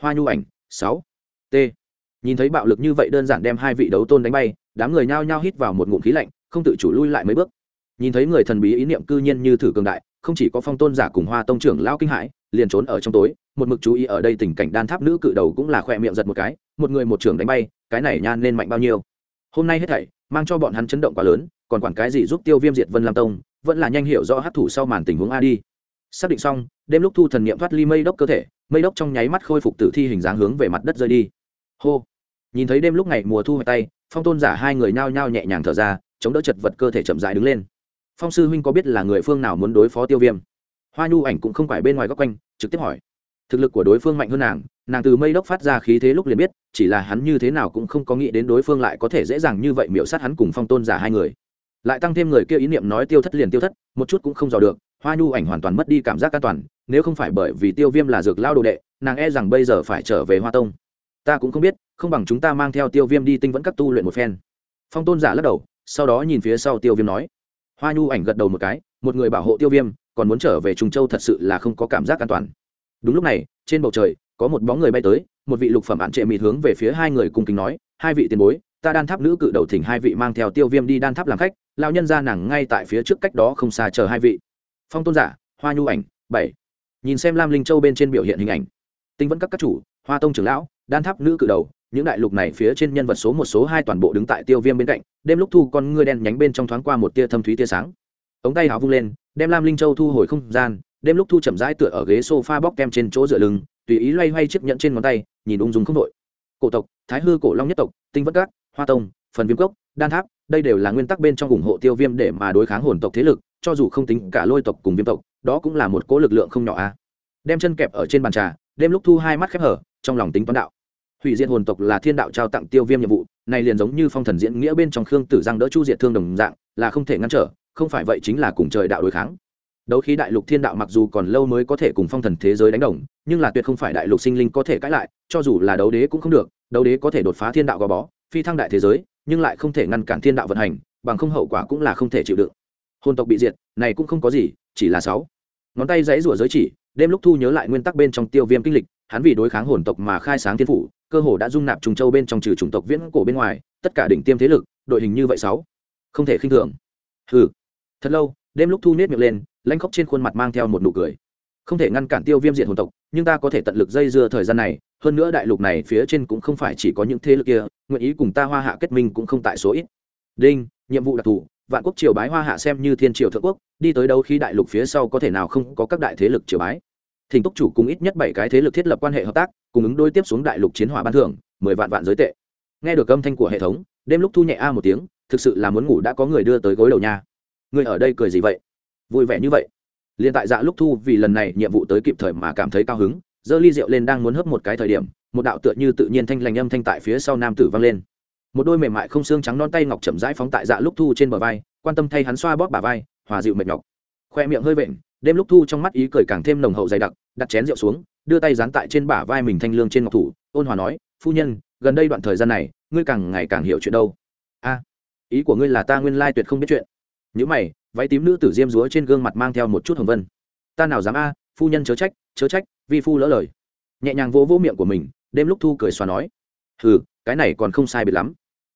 Hoa nhu ảnh, sáu. T. Nhìn thấy bạo lực như vậy đơn giản đem hai vị đấu tôn đánh bay, đám người nhao nhao hít vào một ngụm khí lạnh, không tự chủ lui lại mấy bước. Nhìn thấy người thần bí ý niệm cư nhiên như thử cường đại, không chỉ có phong tôn giả cùng hoa tông trưởng lao kinh hãi, liền trốn ở trong tối, một mực chú ý ở đây tình cảnh đan tháp nữ cự đầu cũng là khoe miệng giật một cái, một người một trưởng đánh bay, cái này nhan nên mạnh bao nhiêu. Hôm nay hết thảy, mang cho bọn hắn chấn động quá lớn còn quản cái gì giúp tiêu viêm diệt vân lam tông, vẫn là nhanh hiểu rõ hát thủ sau màn tình huống a đi. Xác định xong, đêm lúc thu thần niệm thoát ly mây đốc cơ thể, mây đốc trong nháy mắt khôi phục tử thi hình dáng hướng về mặt đất rơi đi. Hô. Nhìn thấy đêm lúc ngày mùa thu hoạch tay, phong tôn giả hai người nhao nhao nhẹ nhàng thở ra, chống đỡ chật vật cơ thể chậm dại đứng lên. Phong sư huynh có biết là người phương nào muốn đối phó tiêu viêm? Hoa nhu ảnh cũng không phải bên ngoài góc quanh, trực tiếp hỏi. Thực lực của đối phương mạnh hơn nàng nàng từ mây đốc phát ra khí thế lúc liền biết, chỉ là hắn như thế nào cũng không có nghĩ đến đối phương lại có thể dễ dàng như vậy miễu sát hắn cùng phong tôn giả hai người lại tăng thêm người kia ý niệm nói tiêu thất liền tiêu thất, một chút cũng không dò được, hoa nhu ảnh hoàn toàn mất đi cảm giác an toàn, nếu không phải bởi vì tiêu viêm là dược lao đồ đệ, nàng e rằng bây giờ phải trở về hoa tông. Ta cũng không biết, không bằng chúng ta mang theo tiêu viêm đi tinh vẫn các tu luyện một phen. Phong tôn giả lắc đầu, sau đó nhìn phía sau tiêu viêm nói. Hoa nhu ảnh gật đầu một cái, một người bảo hộ tiêu viêm, còn muốn trở về trung châu thật sự là không có cảm giác an toàn. Đúng lúc này, trên bầu trời, có một bóng người bay tới, một vị lục phẩm ạn trệ mịt hướng về phía hai người cung kính nói, hai vị tiền bối ta đan tháp nữ cự đầu thỉnh hai vị mang theo tiêu viêm đi đan tháp làm khách lao nhân ra nàng ngay tại phía trước cách đó không xa chờ hai vị. Phong tôn giả, hoa nhu ảnh, bảy. Nhìn xem lam linh châu bên trên biểu hiện hình ảnh. Tinh vẫn các các chủ, hoa tông trưởng lão, đan tháp nữ cự đầu, những đại lục này phía trên nhân vật số một số hai toàn bộ đứng tại tiêu viêm bên cạnh, đêm lúc thu con ngươi đen nhánh bên trong thoáng qua một tia thâm thúy tia sáng. Ống tay hào vung lên, đem lam linh châu thu hồi không gian, đêm lúc thu chậm rãi tựa ở ghế s o f a bóc kem trên chỗ dựa lưng, tùy ý loay hoay chiếc nhẫn trên ngón tay, nhìn ung dung không đội. Cổ tộc, thái hư cổ long nhất tộc, tinh vất các hoa tông, phần viêm cốc, đan tháp, đây đều là nguyên tắc bên trong ủng hộ tiêu viêm để mà đối kháng hồn tộc thế lực, cho dù không tính cả lôi tộc cùng viêm tộc, đó cũng là một cố lực lượng không nhỏ a. Đem chân kẹp ở trên bàn trà, đêm lúc thu hai mắt khép hở, trong lòng tính toán đạo. Hủy diệt hồn tộc là thiên đạo trao tặng tiêu viêm nhiệm vụ, này liền giống như phong thần diễn nghĩa bên trong khương tử giang đỡ chu diệt thương đồng dạng, là không thể ngăn trở, không phải vậy chính là cùng trời đạo đối kháng. Đấu khí đại lục thiên đạo mặc dù còn lâu mới có thể cùng phong thần thế giới đánh đồng, nhưng là tuyệt không phải đại lục sinh linh có thể cãi lại, cho dù là đấu đế cũng không được, đấu đế có thể đột phá thiên đạo gò bó phi thăng đại thế giới nhưng lại không thể ngăn cản thiên đạo vận hành bằng không hậu quả cũng là không thể chịu đựng. Hồn tộc bị diệt này cũng không có gì chỉ là sáu. Ngón tay dãy rủa giới chỉ đêm lúc thu nhớ lại nguyên tắc bên trong tiêu viêm kinh lịch hắn vì đối kháng hồn tộc mà khai sáng thiên phủ cơ hồ đã dung nạp trùng châu bên trong trừ chủng tộc viễn cổ bên ngoài tất cả đỉnh tiêm thế lực đội hình như vậy sáu. Không thể khinh thường. Hừ, thật lâu đêm lúc thu nết miệng lên lanh khóc trên khuôn mặt mang theo một nụ cười không thể ngăn cản tiêu viêm diện hồn tộc, nhưng ta có thể tận lực dây dưa thời gian này, hơn nữa đại lục này phía trên cũng không phải chỉ có những thế lực kia, nguyện ý cùng ta hoa hạ kết minh cũng không tại số ít. Đinh, nhiệm vụ đặc thù, vạn quốc triều bái hoa hạ xem như thiên triều thượng quốc, đi tới đâu khi đại lục phía sau có thể nào không có các đại thế lực triều bái. Thỉnh túc chủ cùng ít nhất bảy cái thế lực thiết lập quan hệ hợp tác, cùng ứng đôi tiếp xuống đại lục chiến hỏa ban thưởng, mười vạn vạn giới tệ. Nghe được âm thanh của hệ thống, đêm lúc thu nhẹ a một tiếng, thực sự là muốn ngủ đã có người đưa tới gối đầu nhà người ở đây cười gì vậy? Vui vẻ như vậy liền tại dạ lúc thu vì lần này nhiệm vụ tới kịp thời mà cảm thấy cao hứng, giơ ly rượu lên đang muốn hớp một cái thời điểm, một đạo tựa như tự nhiên thanh lành âm thanh tại phía sau nam tử vang lên. Một đôi mềm mại không xương trắng non tay ngọc chậm rãi phóng tại dạ lúc thu trên bờ vai, quan tâm thay hắn xoa bóp bả vai, hòa dịu mệt nhọc. Khoe miệng hơi vện, đêm lúc thu trong mắt ý cười càng thêm nồng hậu dày đặc, đặt chén rượu xuống, đưa tay dán tại trên bả vai mình thanh lương trên ngọc thủ, ôn hòa nói, phu nhân, gần đây đoạn thời gian này, ngươi càng ngày càng hiểu chuyện đâu. A, ý của ngươi là ta nguyên lai tuyệt không biết chuyện những mày, váy tím nữ tử diêm dúa trên gương mặt mang theo một chút hồng vân. Ta nào dám a, phu nhân chớ trách chớ trách, vi phu lỡ lời. Nhẹ nhàng vỗ vỗ miệng của mình, đêm lúc thu cười xóa nói. Hừ, cái này còn không sai biệt lắm.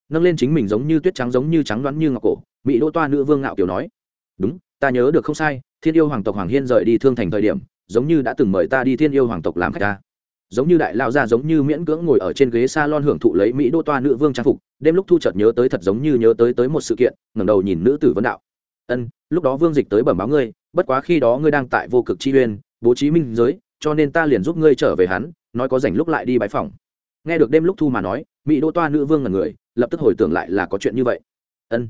Nâng lên chính mình giống như tuyết trắng giống như trắng đoán như ngọc cổ, mỹ đỗ toa nữ vương ngạo kiều nói. Đúng, ta nhớ được không sai, thiên yêu hoàng tộc hoàng hiên rời đi thương thành thời điểm, giống như đã từng mời ta đi thiên yêu hoàng tộc làm khách ta. Giống như đại lao ra giống như miễn cưỡng ngồi ở trên ghế s a lon hưởng thụ lấy mỹ đô toa nữ vương trang phục, đêm lúc thu chợt nhớ tới thật giống như nhớ tới tới một sự kiện, ngẩng đầu nhìn nữ tử vấn đạo ân, lúc đó vương dịch tới bẩm báo ngươi, bất quá khi đó ngươi đang tại vô cực chi uyên, bố trí minh giới, cho nên ta liền giúp ngươi trở về hắn, nói có rảnh lúc lại đi bãi phòng nghe được đêm lúc thu mà nói, mỹ đỗ toa nữ vương là người, lập tức hồi tưởng lại là có chuyện như vậy. Ân.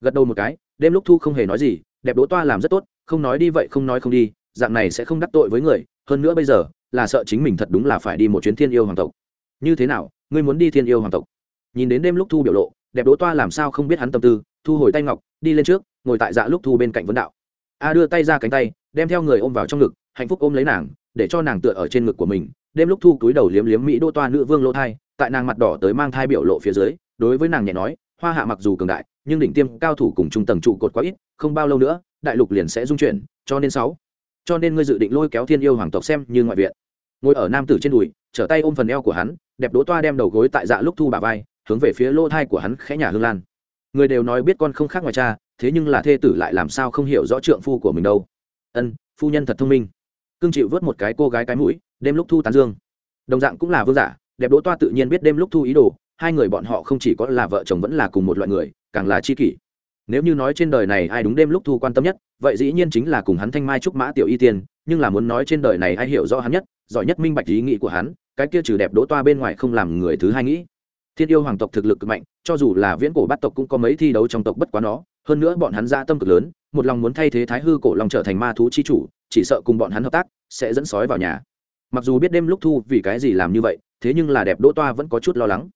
Gật đầu một cái, đêm lúc thu không hề nói gì, đẹp đỗ toa làm rất tốt, không nói đi vậy không nói không đi, dạng này sẽ không đắc tội với người, hơn nữa bây giờ, là sợ chính mình thật đúng là phải đi một chuyến thiên yêu hoàng tộc. Như thế nào, ngươi muốn đi thiên yêu hoàng tộc? Nhìn đến đêm lúc thu biểu lộ, đẹp đỗ toa làm sao không biết hắn tâm tư, thu hồi tay ngọc, đi lên trước ngồi tại dạ lúc thu bên cạnh vấn đạo. A đưa tay ra cánh tay, đem theo người ôm vào trong ngực, hạnh phúc ôm lấy nàng, để cho nàng tựa ở trên ngực của mình. Đêm lúc thu túi đầu liếm liếm mỹ đỗ toa nữ vương lỗ thai, tại nàng mặt đỏ tới mang thai biểu lộ phía dưới, đối với nàng nhẹ nói, hoa hạ mặc dù cường đại, nhưng đỉnh tiêm cao thủ cùng trung tầng trụ cột quá ít, không bao lâu nữa, đại lục liền sẽ dung chuyển, cho nên sáu, cho nên ngươi dự định lôi kéo thiên yêu hoàng tộc xem như ngoại viện. Ngồi ở nam tử trên đùi, trở tay ôm phần eo của hắn, đẹp đỗ toa đem đầu gối tại dạ lúc thu bà vai, hướng về phía lỗ thai của hắn khẽ nhà hương lan. Người đều nói biết con không khác ngoài cha thế nhưng là thê tử lại làm sao không hiểu rõ trượng phu của mình đâu. Ân, phu nhân thật thông minh. Cương chịu vớt một cái cô gái cái mũi, đêm lúc thu tán dương. Đồng dạng cũng là vương giả, đẹp đỗ toa tự nhiên biết đêm lúc thu ý đồ, hai người bọn họ không chỉ có là vợ chồng vẫn là cùng một loại người, càng là chi kỷ. Nếu như nói trên đời này ai đúng đêm lúc thu quan tâm nhất, vậy dĩ nhiên chính là cùng hắn thanh mai trúc mã tiểu y tiên, nhưng là muốn nói trên đời này ai hiểu rõ hắn nhất, giỏi nhất minh bạch ý nghĩ của hắn, cái kia trừ đẹp đỗ toa bên ngoài không làm người thứ hai nghĩ thiên yêu hoàng tộc thực lực cực mạnh, cho dù là viễn cổ bát tộc cũng có mấy thi đấu trong tộc bất quá nó, hơn nữa bọn hắn ra tâm cực lớn, một lòng muốn thay thế thái hư cổ long trở thành ma thú chi chủ, chỉ sợ cùng bọn hắn hợp tác, sẽ dẫn sói vào nhà. Mặc dù biết đêm lúc thu vì cái gì làm như vậy, thế nhưng là đẹp đỗ toa vẫn có chút lo lắng.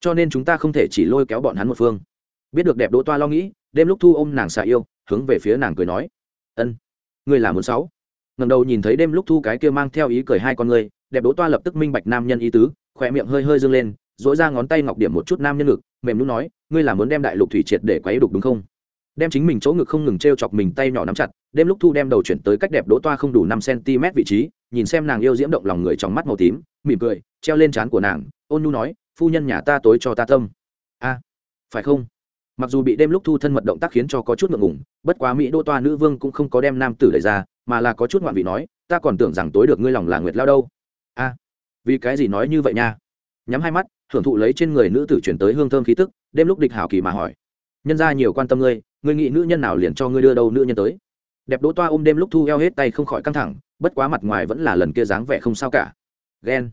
Cho nên chúng ta không thể chỉ lôi kéo bọn hắn một phương. Biết được đẹp đỗ toa lo nghĩ, đêm lúc thu ôm nàng xạ yêu, hướng về phía nàng cười nói, ân, ngươi là muốn sáu? Ngầm đầu nhìn thấy đêm lúc thu cái kia mang theo ý cười hai con ngươi đẹp đỗ toa lập tức minh bạch nam nhân ý tứ, khỏe miệng hơi hơi dâng lên dỗi ra ngón tay ngọc điểm một chút nam nhân ngực, mềm lúc nói, ngươi là muốn đem đại lục thủy triệt để quấy đục đúng không? Đem chính mình chỗ ngực không ngừng t r e o chọc mình tay nhỏ nắm chặt đêm lúc thu đem đầu chuyển tới cách đẹp đỗ toa không đủ năm cm vị trí, nhìn xem nàng yêu diễm động lòng người trong mắt màu tím, mỉm cười, treo lên trán của nàng, ôn nu nói, phu nhân nhà ta tối cho ta tâm. A, phải không? Mặc dù bị đêm lúc thu thân mật động tác khiến cho có chút ngượng ngùng, bất quá mỹ đô toa nữ vương cũng không có đem nam tử đẩy ra, mà là có chút ngoạn vị nói, ta còn tưởng rằng tối được ngươi lòng là nguyệt lao đâu. A, vì cái gì nói như vậy nha? Nhắm hai mắt hưởng thụ lấy trên người nữ tử chuyển tới hương thơm khí tức, đêm lúc địch hảo kỳ mà hỏi, nhân ra nhiều quan tâm ngươi ngươi nghĩ nữ nhân nào liền cho ngươi đưa đâu nữ nhân tới? Đẹp đỗ toa ôm đêm lúc thu eo hết tay không khỏi căng thẳng, bất quá mặt ngoài vẫn là lần kia dáng vẻ không sao cả. Ghen.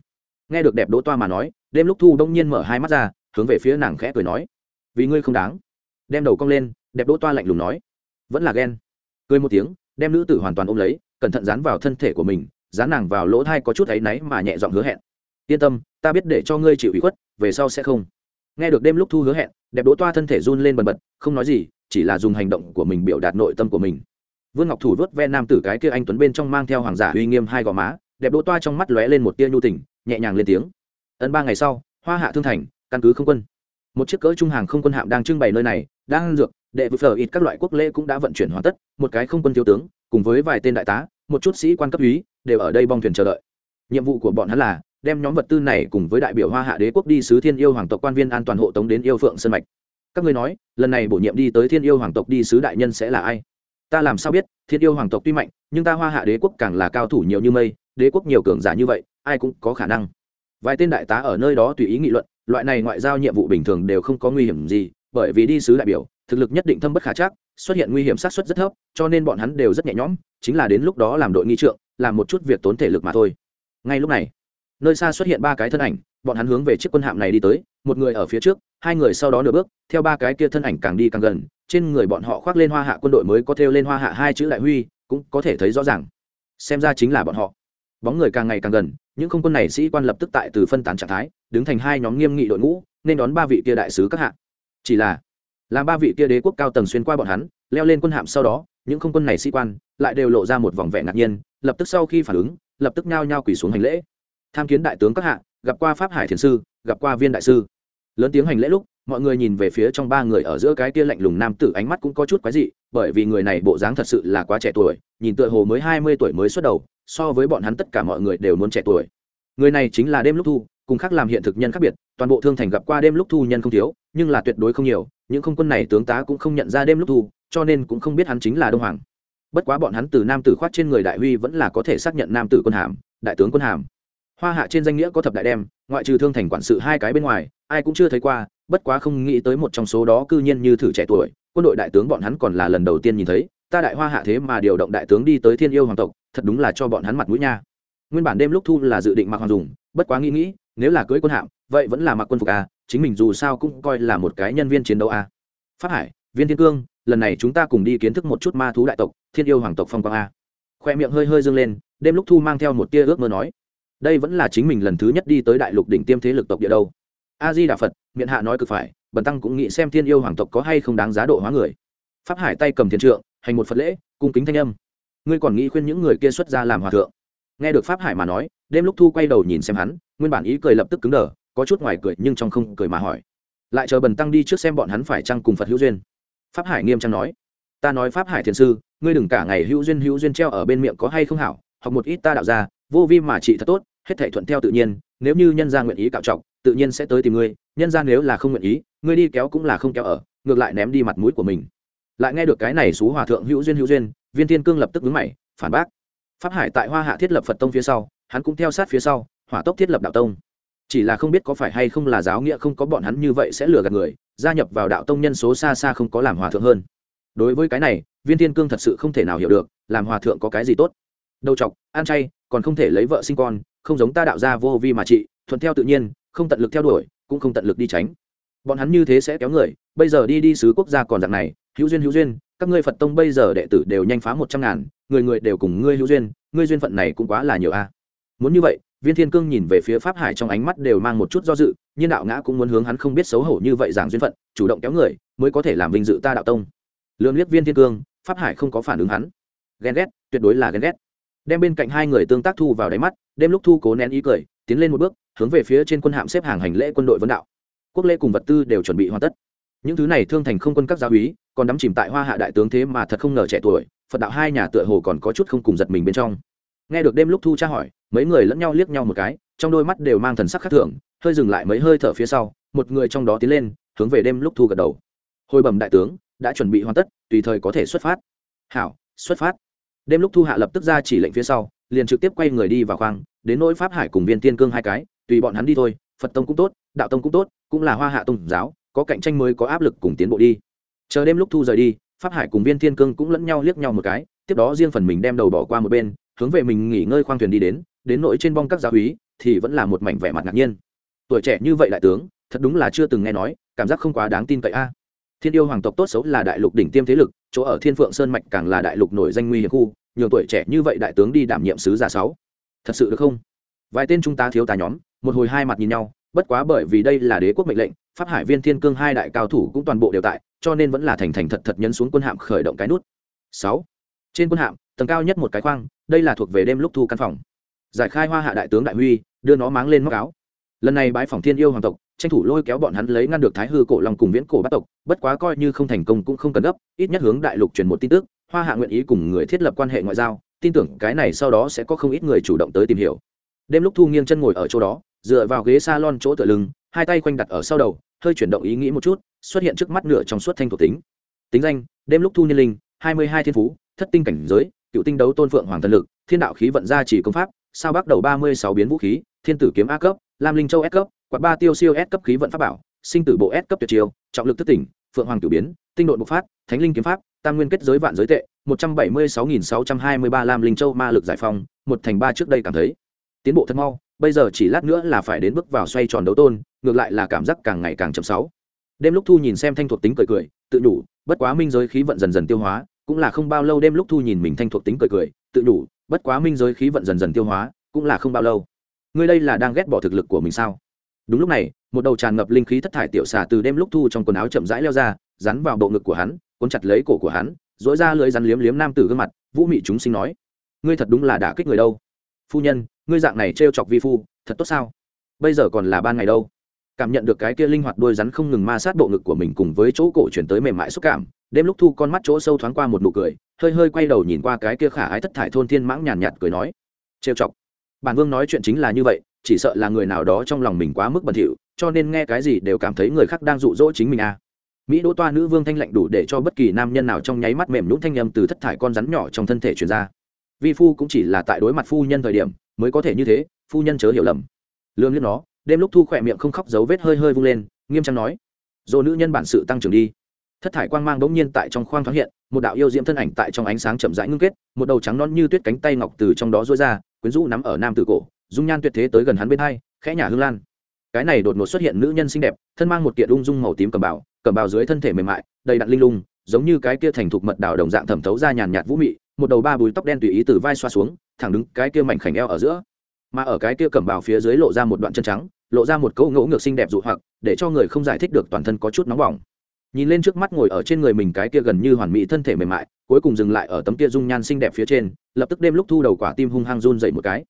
Nghe được đẹp đỗ toa mà nói, đêm lúc thu đông nhiên mở hai mắt ra, hướng về phía nàng khẽ cười nói, vì ngươi không đáng. Đem đầu cong lên, đẹp đỗ toa lạnh lùng nói, vẫn là ghen. Cười một tiếng, đem nữ tử hoàn toàn ôm lấy, cẩn thận dán vào thân thể của mình, dán nàng vào lỗ thai có chút áy náy mà nhẹ giọng hứa hẹn yên tâm, ta biết để cho ngươi chịu ủy khuất, về sau sẽ không. Nghe được đêm lúc thu hứa hẹn, đẹp đỗ toa thân thể run lên bần bật, không nói gì, chỉ là dùng hành động của mình biểu đạt nội tâm của mình. Vương ngọc thủ vớt ve nam tử cái kia anh tuấn bên trong mang theo hoàng giả uy nghiêm hai gò má, đẹp đỗ toa trong mắt lóe lên một tia nhu tình, nhẹ nhàng lên tiếng. Ấn ba ngày sau, hoa hạ thương thành, căn cứ không quân. Một chiếc cỡ trung hàng không quân hạm đang trưng bày nơi này, đang dược, đệ vực phở ít các loại quốc lễ cũng đã vận chuyển hoàn tất, một cái không quân thiếu tướng, cùng với vài tên đại tá, một chút sĩ quan cấp úy, đều ở đây bong thuyền chờ đợi. Nhiệm vụ của bọn hắn là đem nhóm vật tư này cùng với đại biểu hoa hạ đế quốc đi sứ thiên yêu hoàng tộc quan viên an toàn hộ tống đến yêu phượng sân mạch. Các ngươi nói, lần này bổ nhiệm đi tới thiên yêu hoàng tộc đi sứ đại nhân sẽ là ai? Ta làm sao biết, thiên yêu hoàng tộc tuy mạnh, nhưng ta hoa hạ đế quốc càng là cao thủ nhiều như mây, đế quốc nhiều cường giả như vậy, ai cũng có khả năng. Vài tên đại tá ở nơi đó tùy ý nghị luận, loại này ngoại giao nhiệm vụ bình thường đều không có nguy hiểm gì, bởi vì đi sứ đại biểu, thực lực nhất định thâm bất khả chắc, xuất hiện nguy hiểm sát xuất rất thấp, cho nên bọn hắn đều rất nhẹ nhõm, chính là đến lúc đó làm đội nghi trượng, làm một chút việc tốn thể lực mà thôi. Ngay lúc này nơi xa xuất hiện ba cái thân ảnh, bọn hắn hướng về chiếc quân hạm này đi tới, một người ở phía trước, hai người sau đó nửa bước, theo ba cái kia thân ảnh càng đi càng gần, trên người bọn họ khoác lên hoa hạ quân đội mới có thêu lên hoa hạ hai chữ đại huy, cũng có thể thấy rõ ràng. Xem ra chính là bọn họ. Bóng người càng ngày càng gần, những không quân này sĩ quan lập tức tại từ phân tán trạng thái, đứng thành hai nhóm nghiêm nghị đội ngũ, nên đón ba vị kia đại sứ các hạng chỉ là, làm ba vị kia đế quốc cao tầng xuyên qua bọn hắn, leo lên quân hạm sau đó, những không quân này sĩ quan lại đều lộ ra một vòng vẻ ngạc nhiên, lập tức sau khi phản ứng, lập tức nhao nhao quỳ xuống hành lễ tham kiến đại tướng các hạ, gặp qua pháp hải thiền sư, gặp qua viên đại sư. Lớn tiếng hành lễ lúc, mọi người nhìn về phía trong ba người ở giữa cái kia lạnh lùng nam tử, ánh mắt cũng có chút quái dị, bởi vì người này bộ dáng thật sự là quá trẻ tuổi, nhìn tựa hồ mới hai mươi tuổi mới xuất đầu, so với bọn hắn tất cả mọi người đều muốn trẻ tuổi. Người này chính là đêm lúc thu, cùng khác làm hiện thực nhân khác biệt, toàn bộ thương thành gặp qua đêm lúc thu nhân không thiếu, nhưng là tuyệt đối không nhiều, những không quân này tướng tá cũng không nhận ra đêm lúc thu, cho nên cũng không biết hắn chính là đông hoàng. Bất quá bọn hắn từ nam tử khoát trên người đại huy vẫn là có thể xác nhận nam tử quân hàm, đại tướng quân hàm hoa hạ trên danh nghĩa có thập đại đem, ngoại trừ thương thành quản sự hai cái bên ngoài, ai cũng chưa thấy qua, bất quá không nghĩ tới một trong số đó cư nhiên như thử trẻ tuổi, quân đội đại tướng bọn hắn còn là lần đầu tiên nhìn thấy, ta đại hoa hạ thế mà điều động đại tướng đi tới thiên yêu hoàng tộc, thật đúng là cho bọn hắn mặt mũi nha. Nguyên bản đêm lúc thu là dự định mặc hoàng dùng, bất quá nghĩ nghĩ, nếu là cưới quân hạm, vậy vẫn là mặc quân phục a chính mình dù sao cũng coi là một cái nhân viên chiến đấu à. a phát hải, viên thiên cương, lần này chúng ta cùng đi kiến thức một chút ma thú đại tộc, thiên yêu hoàng tộc phong quang a khoe miệng hơi hơi dâng lên, đêm lúc thu mang theo một tia ước mơ nói đây vẫn là chính mình lần thứ nhất đi tới đại lục đỉnh tiêm thế lực tộc địa đâu. A di đà phật miệng hạ nói cực phải, bần tăng cũng nghĩ xem thiên yêu hoàng tộc có hay không đáng giá độ hóa người. Pháp hải tay cầm thiên trượng, hành một phật lễ, cung kính thanh âm. Ngươi còn nghĩ khuyên những người kia xuất ra làm hòa thượng? Nghe được pháp hải mà nói, đêm lúc thu quay đầu nhìn xem hắn, nguyên bản ý cười lập tức cứng đờ, có chút ngoài cười nhưng trong không cười mà hỏi. Lại chờ bần tăng đi trước xem bọn hắn phải chăng cùng phật hữu duyên. Pháp hải nghiêm trang nói. Ta nói pháp hải thiền sư, ngươi đừng cả ngày hữu duyên hữu duyên treo ở bên miệng có hay không hảo hoặc một ít ta đạo ra vô vi mà trị thật tốt hết thảy thuận theo tự nhiên nếu như nhân gia nguyện ý cạo trọng tự nhiên sẽ tới tìm ngươi nhân gia nếu là không nguyện ý ngươi đi kéo cũng là không kéo ở ngược lại ném đi mặt mũi của mình. Lại nghe được cái này xú hòa thượng hữu duyên hữu duyên viên thiên cương lập tức nhướng mày phản bác. Pháp hải tại hoa hạ thiết lập phật tông phía sau hắn cũng theo sát phía sau hỏa tốc thiết lập đạo tông. Chỉ là không biết có phải hay không là giáo nghĩa không có bọn hắn như vậy sẽ lừa gạt người gia nhập vào đạo tông nhân số xa xa không có làm hòa thượng hơn. Đối với cái này viên thiên cương thật sự không thể nào hiểu được làm hòa thượng có cái gì tốt. Đầu trọng, ăn chay còn không thể lấy vợ sinh con không giống ta đạo gia vô vi mà trị, thuận theo tự nhiên, không tận lực theo đuổi, cũng không tận lực đi tránh. Bọn hắn như thế sẽ kéo người, bây giờ đi đi sứ quốc gia còn dạng này, hữu duyên hữu duyên, các ngươi phật tông bây giờ đệ tử đều nhanh phá một trăm ngàn, người người đều cùng ngươi hữu duyên, ngươi duyên phận này cũng quá là nhiều a. Muốn như vậy, viên thiên cương nhìn về phía pháp hải trong ánh mắt đều mang một chút do dự, nhưng đạo ngã cũng muốn hướng hắn không biết xấu hổ như vậy giảng duyên phận, chủ động kéo người, mới có thể làm vinh dự ta đạo tông. Lương liếc viên thiên cương, pháp hải không có phản ứng hắn. Ghen ghét, tuyệt đối là ghen ghét đem bên cạnh hai người tương tác thu vào đáy mắt, đêm lúc thu cố nén ý cười, tiến lên một bước, hướng về phía trên quân hạm xếp hàng hành lễ quân đội vân đạo. Quốc lễ cùng vật tư đều chuẩn bị hoàn tất. Những thứ này thương thành không quân các giáo úy, còn đắm chìm tại hoa hạ đại tướng thế mà thật không ngờ trẻ tuổi, phật đạo hai nhà tựa hồ còn có chút không cùng giật mình bên trong. Nghe được đêm lúc thu tra hỏi, mấy người lẫn nhau liếc nhau một cái, trong đôi mắt đều mang thần sắc khác thường, hơi dừng lại mấy hơi thở phía sau, một người trong đó tiến lên, hướng về đêm lúc thu gật đầu. Hồi bẩm đại tướng, đã chuẩn bị hoàn tất, tùy thời có thể xuất phát. Hảo, xuất phát đêm lúc thu hạ lập tức ra chỉ lệnh phía sau, liền trực tiếp quay người đi vào khoang, đến nỗi pháp hải cùng viên tiên cương hai cái, tùy bọn hắn đi thôi, phật tông cũng tốt, đạo tông cũng tốt, cũng là hoa hạ tông giáo, có cạnh tranh mới có áp lực cùng tiến bộ đi. Chờ đêm lúc thu rời đi, pháp hải cùng viên thiên cương cũng lẫn nhau liếc nhau một cái, tiếp đó riêng phần mình đem đầu bỏ qua một bên, hướng về mình nghỉ ngơi khoang thuyền đi đến đến nỗi trên bong các giáo húy thì vẫn là một mảnh vẻ mặt ngạc nhiên. Tuổi trẻ như vậy đại tướng, thật đúng là chưa từng nghe nói, cảm giác không quá đáng tin cậy a thiên yêu hoàng tộc tốt xấu là đại lục đỉnh tiêm thế lực, chỗ ở thiên phượng sơn mạch càng là đại lục nổi danh nguy hiểm khu nhiều tuổi trẻ như vậy đại tướng đi đảm nhiệm sứ giả sáu. Thật sự được không? Vài tên chúng ta thiếu tá nhóm, một hồi hai mặt nhìn nhau, bất quá bởi vì đây là đế quốc mệnh lệnh, pháp hải viên thiên cương hai đại cao thủ cũng toàn bộ đều tại, cho nên vẫn là thành thành thật thật nhấn xuống quân hạm khởi động cái nút. Sáu. Trên quân hạm, tầng cao nhất một cái khoang, đây là thuộc về đêm lúc thu căn phòng. Giải khai hoa hạ đại tướng đại huy, đưa nó máng lên móc áo. Lần này bái phòng thiên yêu hoàng tộc tranh thủ lôi kéo bọn hắn lấy ngăn được thái hư cổ long cùng viễn cổ bắt tộc, bất quá coi như không thành công cũng không cần gấp, ít nhất hướng đại lục truyền một tin tức, hoa hạ nguyện ý cùng người thiết lập quan hệ ngoại giao, tin tưởng cái này sau đó sẽ có không ít người chủ động tới tìm hiểu. Đêm lúc thu nghiêng chân ngồi ở chỗ đó, dựa vào ghế s a lon chỗ tựa lưng, hai tay quanh đặt ở sau đầu, hơi chuyển động ý nghĩ một chút, xuất hiện trước mắt nửa trong suốt thanh thuộc tính. Tính danh, đêm lúc thu niên linh, hai mươi hai thiên phú, thất tinh cảnh giới, cựu tinh đấu tôn phượng hoàng thần lực, thiên đạo khí vận gia chỉ công pháp, sao bắt đầu ba mươi sáu biến vũ khí, thiên tử kiếm a cấp, lam linh châu s cấp quạt ba tiêu siêu s cấp khí vận pháp bảo sinh tử bộ s cấp tuyệt chiêu trọng lực thất tỉnh phượng hoàng cửu biến tinh độn bộc phát thánh linh kiếm pháp tam nguyên kết giới vạn giới tệ một trăm bảy mươi sáu nghìn sáu trăm hai mươi ba lam linh châu ma lực giải phong một thành ba trước đây cảm thấy. Tiến bộ thật mau bây giờ chỉ lát nữa là phải đến bước vào xoay tròn đấu tôn ngược lại là cảm giác càng ngày càng chậm sáu. Đêm lúc thu nhìn xem thanh thuộc tính cười cười tự đủ, bất quá minh giới khí vận dần dần tiêu hóa cũng là không bao lâu đêm lúc thu nhìn mình thanh thuộc tính cười cười tự đủ, bất quá minh giới khí vận dần dần tiêu hóa cũng là không bao lâu. Ngươi đây là đang ghét bỏ thực lực của mình sao? Đúng lúc này, một đầu tràn ngập linh khí thất thải tiểu xà từ đêm lúc thu trong quần áo chậm rãi leo ra rắn vào bộ ngực của hắn, cuốn chặt lấy cổ của hắn dỗi ra lưỡi rắn liếm liếm nam tử gương mặt, vũ mị chúng sinh nói, ngươi thật đúng là đả kích người đâu. Phu nhân, ngươi dạng này trêu chọc vi phu, thật tốt sao? Bây giờ còn là ban ngày đâu. Cảm nhận được cái kia linh hoạt đôi rắn không ngừng ma sát bộ ngực của mình cùng với chỗ cổ chuyển tới mềm mại xúc cảm, đêm lúc thu con mắt chỗ sâu thoáng qua một nụ cười, hơi hơi quay đầu nhìn qua cái kia khả ái thất thải thôn thiên mãng nhàn nhạt cười nói, trêu chọc bản vương nói chuyện chính là như vậy, chỉ sợ là người nào đó trong lòng mình quá mức bẩn thỉu, cho nên nghe cái gì đều cảm thấy người khác đang dụ dỗ chính mình à. Mỹ đỗ toa nữ vương thanh lạnh đủ để cho bất kỳ nam nhân nào trong nháy mắt mềm nhũng thanh nhầm từ thất thải con rắn nhỏ trong thân thể truyền ra. Vi phu cũng chỉ là tại đối mặt phu nhân thời điểm, mới có thể như thế, phu nhân chớ hiểu lầm. Lương liếc nó, đêm lúc thu khỏe miệng không khóc dấu vết hơi hơi vung lên, nghiêm trang nói dồ nữ nhân bản sự tăng trưởng đi. Thất thải quang mang bỗng nhiên tại trong khoang thoáng hiện, một đạo yêu diễm thân ảnh tại trong ánh sáng chậm rãi ngưng kết, một đầu trắng non như tuyết cánh tay ngọc từ trong đó rối ra quyến rũ nắm ở nam tử cổ dung nhan tuyệt thế tới gần hắn bên hai khẽ nhả hương lan. Cái này đột ngột xuất hiện nữ nhân xinh đẹp thân mang một kiện ung dung màu tím cầm bào, cầm bào dưới thân thể mềm mại đầy đặn linh lung giống như cái kia thành thục mật đảo đồng dạng thẩm thấu ra nhàn nhạt vũ mị một đầu ba bùi tóc đen tùy ý từ vai xoa xuống thẳng đứng cái kia mảnh khảnh eo ở giữa. Mà ở cái kia cầm bào phía dưới lộ ra một đoạn chân trắng lộ ra một cấu ngỗ ngược xinh đẹp dụ hoặc để cho người không giải thích được toàn thân có chút nóng bỏng nhìn lên trước mắt ngồi ở trên người mình cái kia gần như hoàn mỹ thân thể mềm mại, cuối cùng dừng lại ở tấm kia dung nhan xinh đẹp phía trên, lập tức đêm lúc thu đầu quả tim hung hăng run dậy một cái.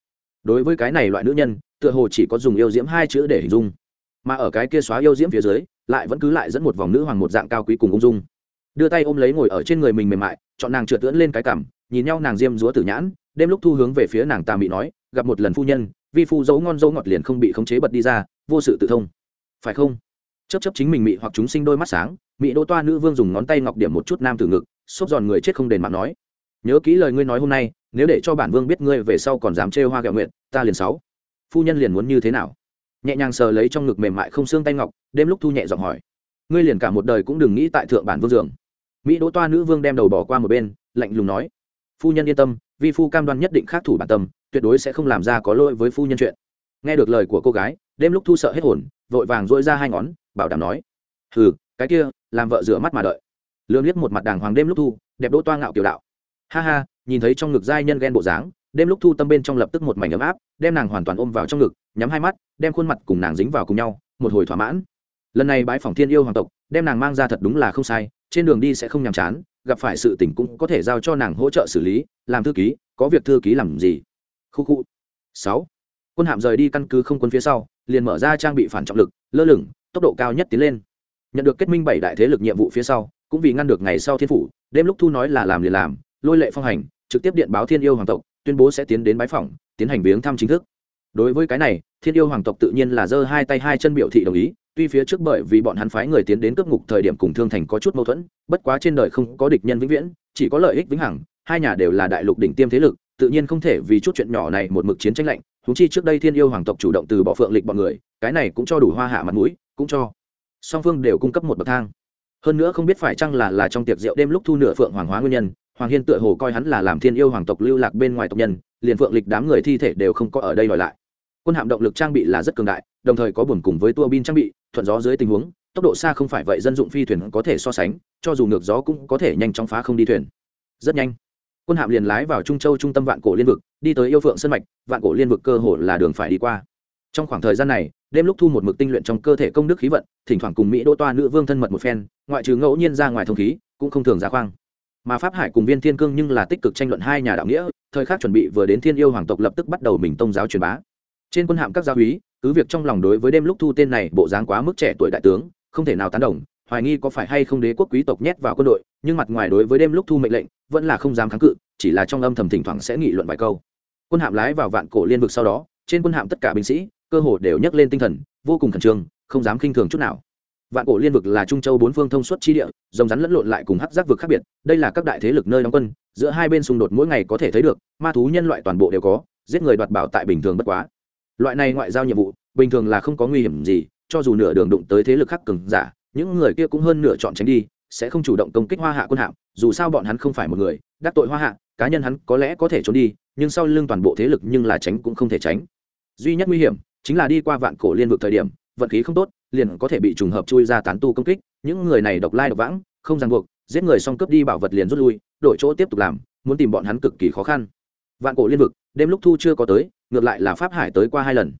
Đối với cái này loại nữ nhân, tựa hồ chỉ có dùng yêu diễm hai chữ để hình dung. Mà ở cái kia xóa yêu diễm phía dưới, lại vẫn cứ lại dẫn một vòng nữ hoàng một dạng cao quý cùng ung dung. Đưa tay ôm lấy ngồi ở trên người mình mềm mại, chọn nàng trượt tưỡn lên cái cằm, nhìn nhau nàng diêm dúa tử nhãn, đêm lúc thu hướng về phía nàng tà mị nói, gặp một lần phu nhân, vi phu dấu ngon dấu ngọt liền không bị khống chế bật đi ra, vô sự tự thông. Phải không? Chấp chấp chính mình mị hoặc chúng sinh đôi mắt sáng, mị đỗ toa nữ vương dùng ngón tay ngọc điểm một chút nam tử ngực, xốp giòn người chết không đền mạng nói. Nhớ kỹ lời ngươi nói hôm nay, nếu để cho bản vương biết ngươi về sau còn dám trêu hoa gạo nguyện ta liền sáu. Phu nhân liền muốn như thế nào? Nhẹ nhàng sờ lấy trong ngực mềm mại không xương tay ngọc, đêm lúc thu nhẹ giọng hỏi. Ngươi liền cả một đời cũng đừng nghĩ tại thượng bản vương giường. Mỹ đỗ toa nữ vương đem đầu bỏ qua một bên, lạnh lùng nói. Phu nhân yên tâm, vi phu cam đoan nhất định khắc thủ bản tâm, tuyệt đối sẽ không làm ra có lỗi với phu nhân chuyện. Nghe được lời của cô gái, đêm lúc thu sợ hết hồn, vội vàng dỗi ra hai ngón bảo đảm nói, hừ, cái kia, làm vợ rửa mắt mà đợi. Lương liếc một mặt đàng hoàng đêm lúc thu, đẹp đỗ toa ngạo kiểu đạo. Ha ha, nhìn thấy trong ngực giai nhân ghen bộ dáng, đêm lúc thu tâm bên trong lập tức một mảnh ấm áp, đem nàng hoàn toàn ôm vào trong ngực, nhắm hai mắt, đem khuôn mặt cùng nàng dính vào cùng nhau, một hồi thỏa mãn. Lần này bãi phòng thiên yêu hoàng tộc, đem nàng mang ra thật đúng là không sai, trên đường đi sẽ không nhàm chán, gặp phải sự tình cũng có thể giao cho nàng hỗ trợ xử lý, làm thư ký, có việc thư ký làm gì? Khu khu. Sáu. Quân hạm rời đi căn cứ không quân phía sau, liền mở ra trang bị phản trọng lực, lơ lửng tốc độ cao nhất tiến lên. Nhận được kết minh bảy đại thế lực nhiệm vụ phía sau cũng vì ngăn được ngày sau thiên phủ đêm lúc thu nói là làm liền làm lôi lệ phong hành trực tiếp điện báo thiên yêu hoàng tộc tuyên bố sẽ tiến đến bái phỏng, tiến hành viếng thăm chính thức. Đối với cái này thiên yêu hoàng tộc tự nhiên là giơ hai tay hai chân biểu thị đồng ý tuy phía trước bởi vì bọn hắn phái người tiến đến cướp ngục thời điểm cùng thương thành có chút mâu thuẫn bất quá trên đời không có địch nhân vĩnh viễn chỉ có lợi ích vĩnh hằng hai nhà đều là đại lục đỉnh tiêm thế lực tự nhiên không thể vì chút chuyện nhỏ này một mực chiến tranh lạnh húng chi trước đây thiên yêu hoàng tộc chủ động từ bỏ phượng lịch bọn người, cái này cũng cho đủ hoa hạ mặt mũi, cũng cho song phương đều cung cấp một bậc thang. Hơn nữa không biết phải chăng là là trong tiệc rượu đêm lúc thu nửa phượng hoàng hóa nguyên nhân, hoàng hiên tựa hồ coi hắn là làm thiên yêu hoàng tộc lưu lạc bên ngoài tộc nhân, liền phượng lịch đám người thi thể đều không có ở đây đòi lại. Quân hạm động lực trang bị là rất cường đại, đồng thời có buồn cùng với tua bin trang bị, thuận gió dưới tình huống, tốc độ xa không phải vậy dân dụng phi thuyền có thể so sánh, cho dù ngược gió cũng có thể nhanh chóng phá không đi thuyền. Rất nhanh, quân hạm liền lái vào trung châu trung tâm vạn cổ liên vực đi tới yêu phượng sân mạch, vạn cổ liên vực cơ hồ là đường phải đi qua. Trong khoảng thời gian này, đêm lúc thu một mực tinh luyện trong cơ thể công đức khí vận, thỉnh thoảng cùng mỹ đỗ toa nữ vương thân mật một phen, ngoại trừ ngẫu nhiên ra ngoài thông khí, cũng không thường ra khoang. Mà pháp hải cùng viên thiên cương nhưng là tích cực tranh luận hai nhà đạo nghĩa, thời khắc chuẩn bị vừa đến thiên yêu hoàng tộc lập tức bắt đầu mình tông giáo truyền bá. Trên quân hạm các gia úy, cứ việc trong lòng đối với đêm lúc thu tên này bộ dáng quá mức trẻ tuổi đại tướng, không thể nào tán đồng, hoài nghi có phải hay không đế quốc quý tộc nhét vào quân đội, nhưng mặt ngoài đối với đêm lúc thu mệnh lệnh, vẫn là không dám kháng cự, chỉ là trong âm thầm thỉnh thoảng sẽ nghị luận vài câu quân hạm lái vào vạn cổ liên vực sau đó, trên quân hạm tất cả binh sĩ, cơ hồ đều nhấc lên tinh thần, vô cùng khẩn trương, không dám khinh thường chút nào. Vạn cổ liên vực là trung châu bốn phương thông suốt chi địa, rồng rắn lẫn lộn lại cùng hắc giác vực khác biệt, đây là các đại thế lực nơi đóng quân, giữa hai bên xung đột mỗi ngày có thể thấy được, ma thú nhân loại toàn bộ đều có, giết người đoạt bảo tại bình thường bất quá. Loại này ngoại giao nhiệm vụ, bình thường là không có nguy hiểm gì, cho dù nửa đường đụng tới thế lực khác cường giả, những người kia cũng hơn nửa chọn tránh đi, sẽ không chủ động công kích hoa hạ quân hạm, dù sao bọn hắn không phải một người, đắc tội hoa hạ cá nhân hắn có lẽ có thể trốn đi, nhưng sau lưng toàn bộ thế lực nhưng là tránh cũng không thể tránh. Duy nhất nguy hiểm chính là đi qua vạn cổ liên vực thời điểm, vận khí không tốt, liền có thể bị trùng hợp chui ra tán tu công kích. Những người này độc lai độc vãng, không ràng buộc, giết người xong cướp đi bảo vật liền rút lui, đổi chỗ tiếp tục làm, muốn tìm bọn hắn cực kỳ khó khăn. Vạn cổ liên vực, đêm lúc thu chưa có tới, ngược lại là pháp hải tới qua hai lần.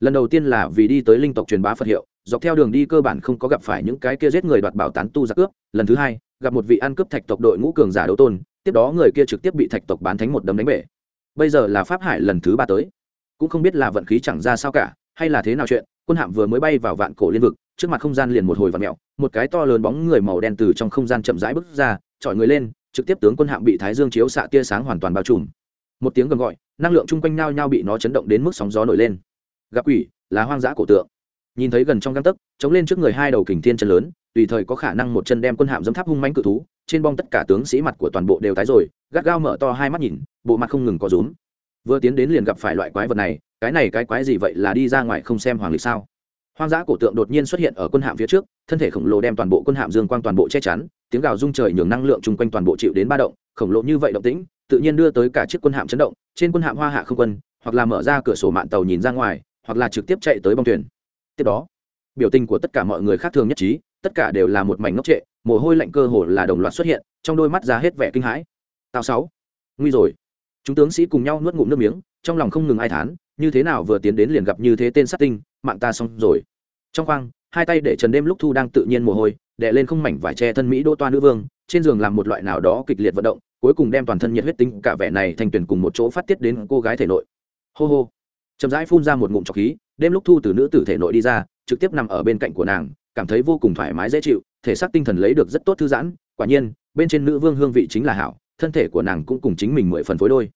Lần đầu tiên là vì đi tới linh tộc truyền bá phật hiệu, dọc theo đường đi cơ bản không có gặp phải những cái kia giết người đoạt bảo tán tu giặc cướp. Lần thứ hai, gặp một vị ăn cướp thạch tộc đội ngũ cường giả đấu tôn tiếp đó người kia trực tiếp bị thạch tộc bán thánh một đấm đánh bể. Bây giờ là pháp hải lần thứ ba tới. Cũng không biết là vận khí chẳng ra sao cả, hay là thế nào chuyện, quân hạm vừa mới bay vào vạn cổ liên vực, trước mặt không gian liền một hồi vặn mẹo một cái to lớn bóng người màu đen từ trong không gian chậm rãi bước ra, chọi người lên, trực tiếp tướng quân hạm bị thái dương chiếu xạ tia sáng hoàn toàn bao trùm. Một tiếng gầm gọi, năng lượng chung quanh nao nhau bị nó chấn động đến mức sóng gió nổi lên. Gặp quỷ, là hoang dã cổ tượng. Nhìn thấy gần trong găng tấc, chống lên trước người hai đầu kình thiên chân lớn tùy thời có khả năng một chân đem quân hạm dẫm tháp hung manh cự thú, trên bong tất cả tướng sĩ mặt của toàn bộ đều tái rồi, gắt gao mở to hai mắt nhìn, bộ mặt không ngừng có rúm. Vừa tiến đến liền gặp phải loại quái vật này, cái này cái quái gì vậy là đi ra ngoài không xem hoàng lịch sao? Hoang dã cổ tượng đột nhiên xuất hiện ở quân hạm phía trước, thân thể khổng lồ đem toàn bộ quân hạm dương quang toàn bộ che chắn, tiếng gào rung trời nhường năng lượng chung quanh toàn bộ chịu đến ba động, khổng lồ như vậy động tĩnh, tự nhiên đưa tới cả chiếc quân hạm chấn động, trên quân hạm hoa hạ không quân, hoặc là mở ra cửa sổ mạng tàu nhìn ra ngoài, hoặc là trực tiếp chạy tới bong thuyền. Tiếp đó, biểu tình của tất cả mọi người khác thường nhất trí tất cả đều là một mảnh ngốc trệ, mồ hôi lạnh cơ hồ là đồng loạt xuất hiện, trong đôi mắt ra hết vẻ kinh hãi. Tào sáu, nguy rồi. Chúng tướng sĩ cùng nhau nuốt ngụm nước miếng, trong lòng không ngừng ai thán, như thế nào vừa tiến đến liền gặp như thế tên sát tinh, mạng ta xong rồi. Trong khoang, hai tay để trần đêm lúc thu đang tự nhiên mồ hôi, đè lên không mảnh vải che thân mỹ đô toa nữ vương, trên giường làm một loại nào đó kịch liệt vận động, cuối cùng đem toàn thân nhiệt huyết tính cả vẻ này thành tuyển cùng một chỗ phát tiết đến cô gái thể nội. Hô hô. Chậm rãi phun ra một ngụm trọc khí, đêm lúc thu từ nữ tử thể nội đi ra, trực tiếp nằm ở bên cạnh của nàng cảm thấy vô cùng thoải mái, dễ chịu, thể xác tinh thần lấy được rất tốt thư giãn. Quả nhiên, bên trên nữ vương hương vị chính là hảo, thân thể của nàng cũng cùng chính mình mười phần phối đôi.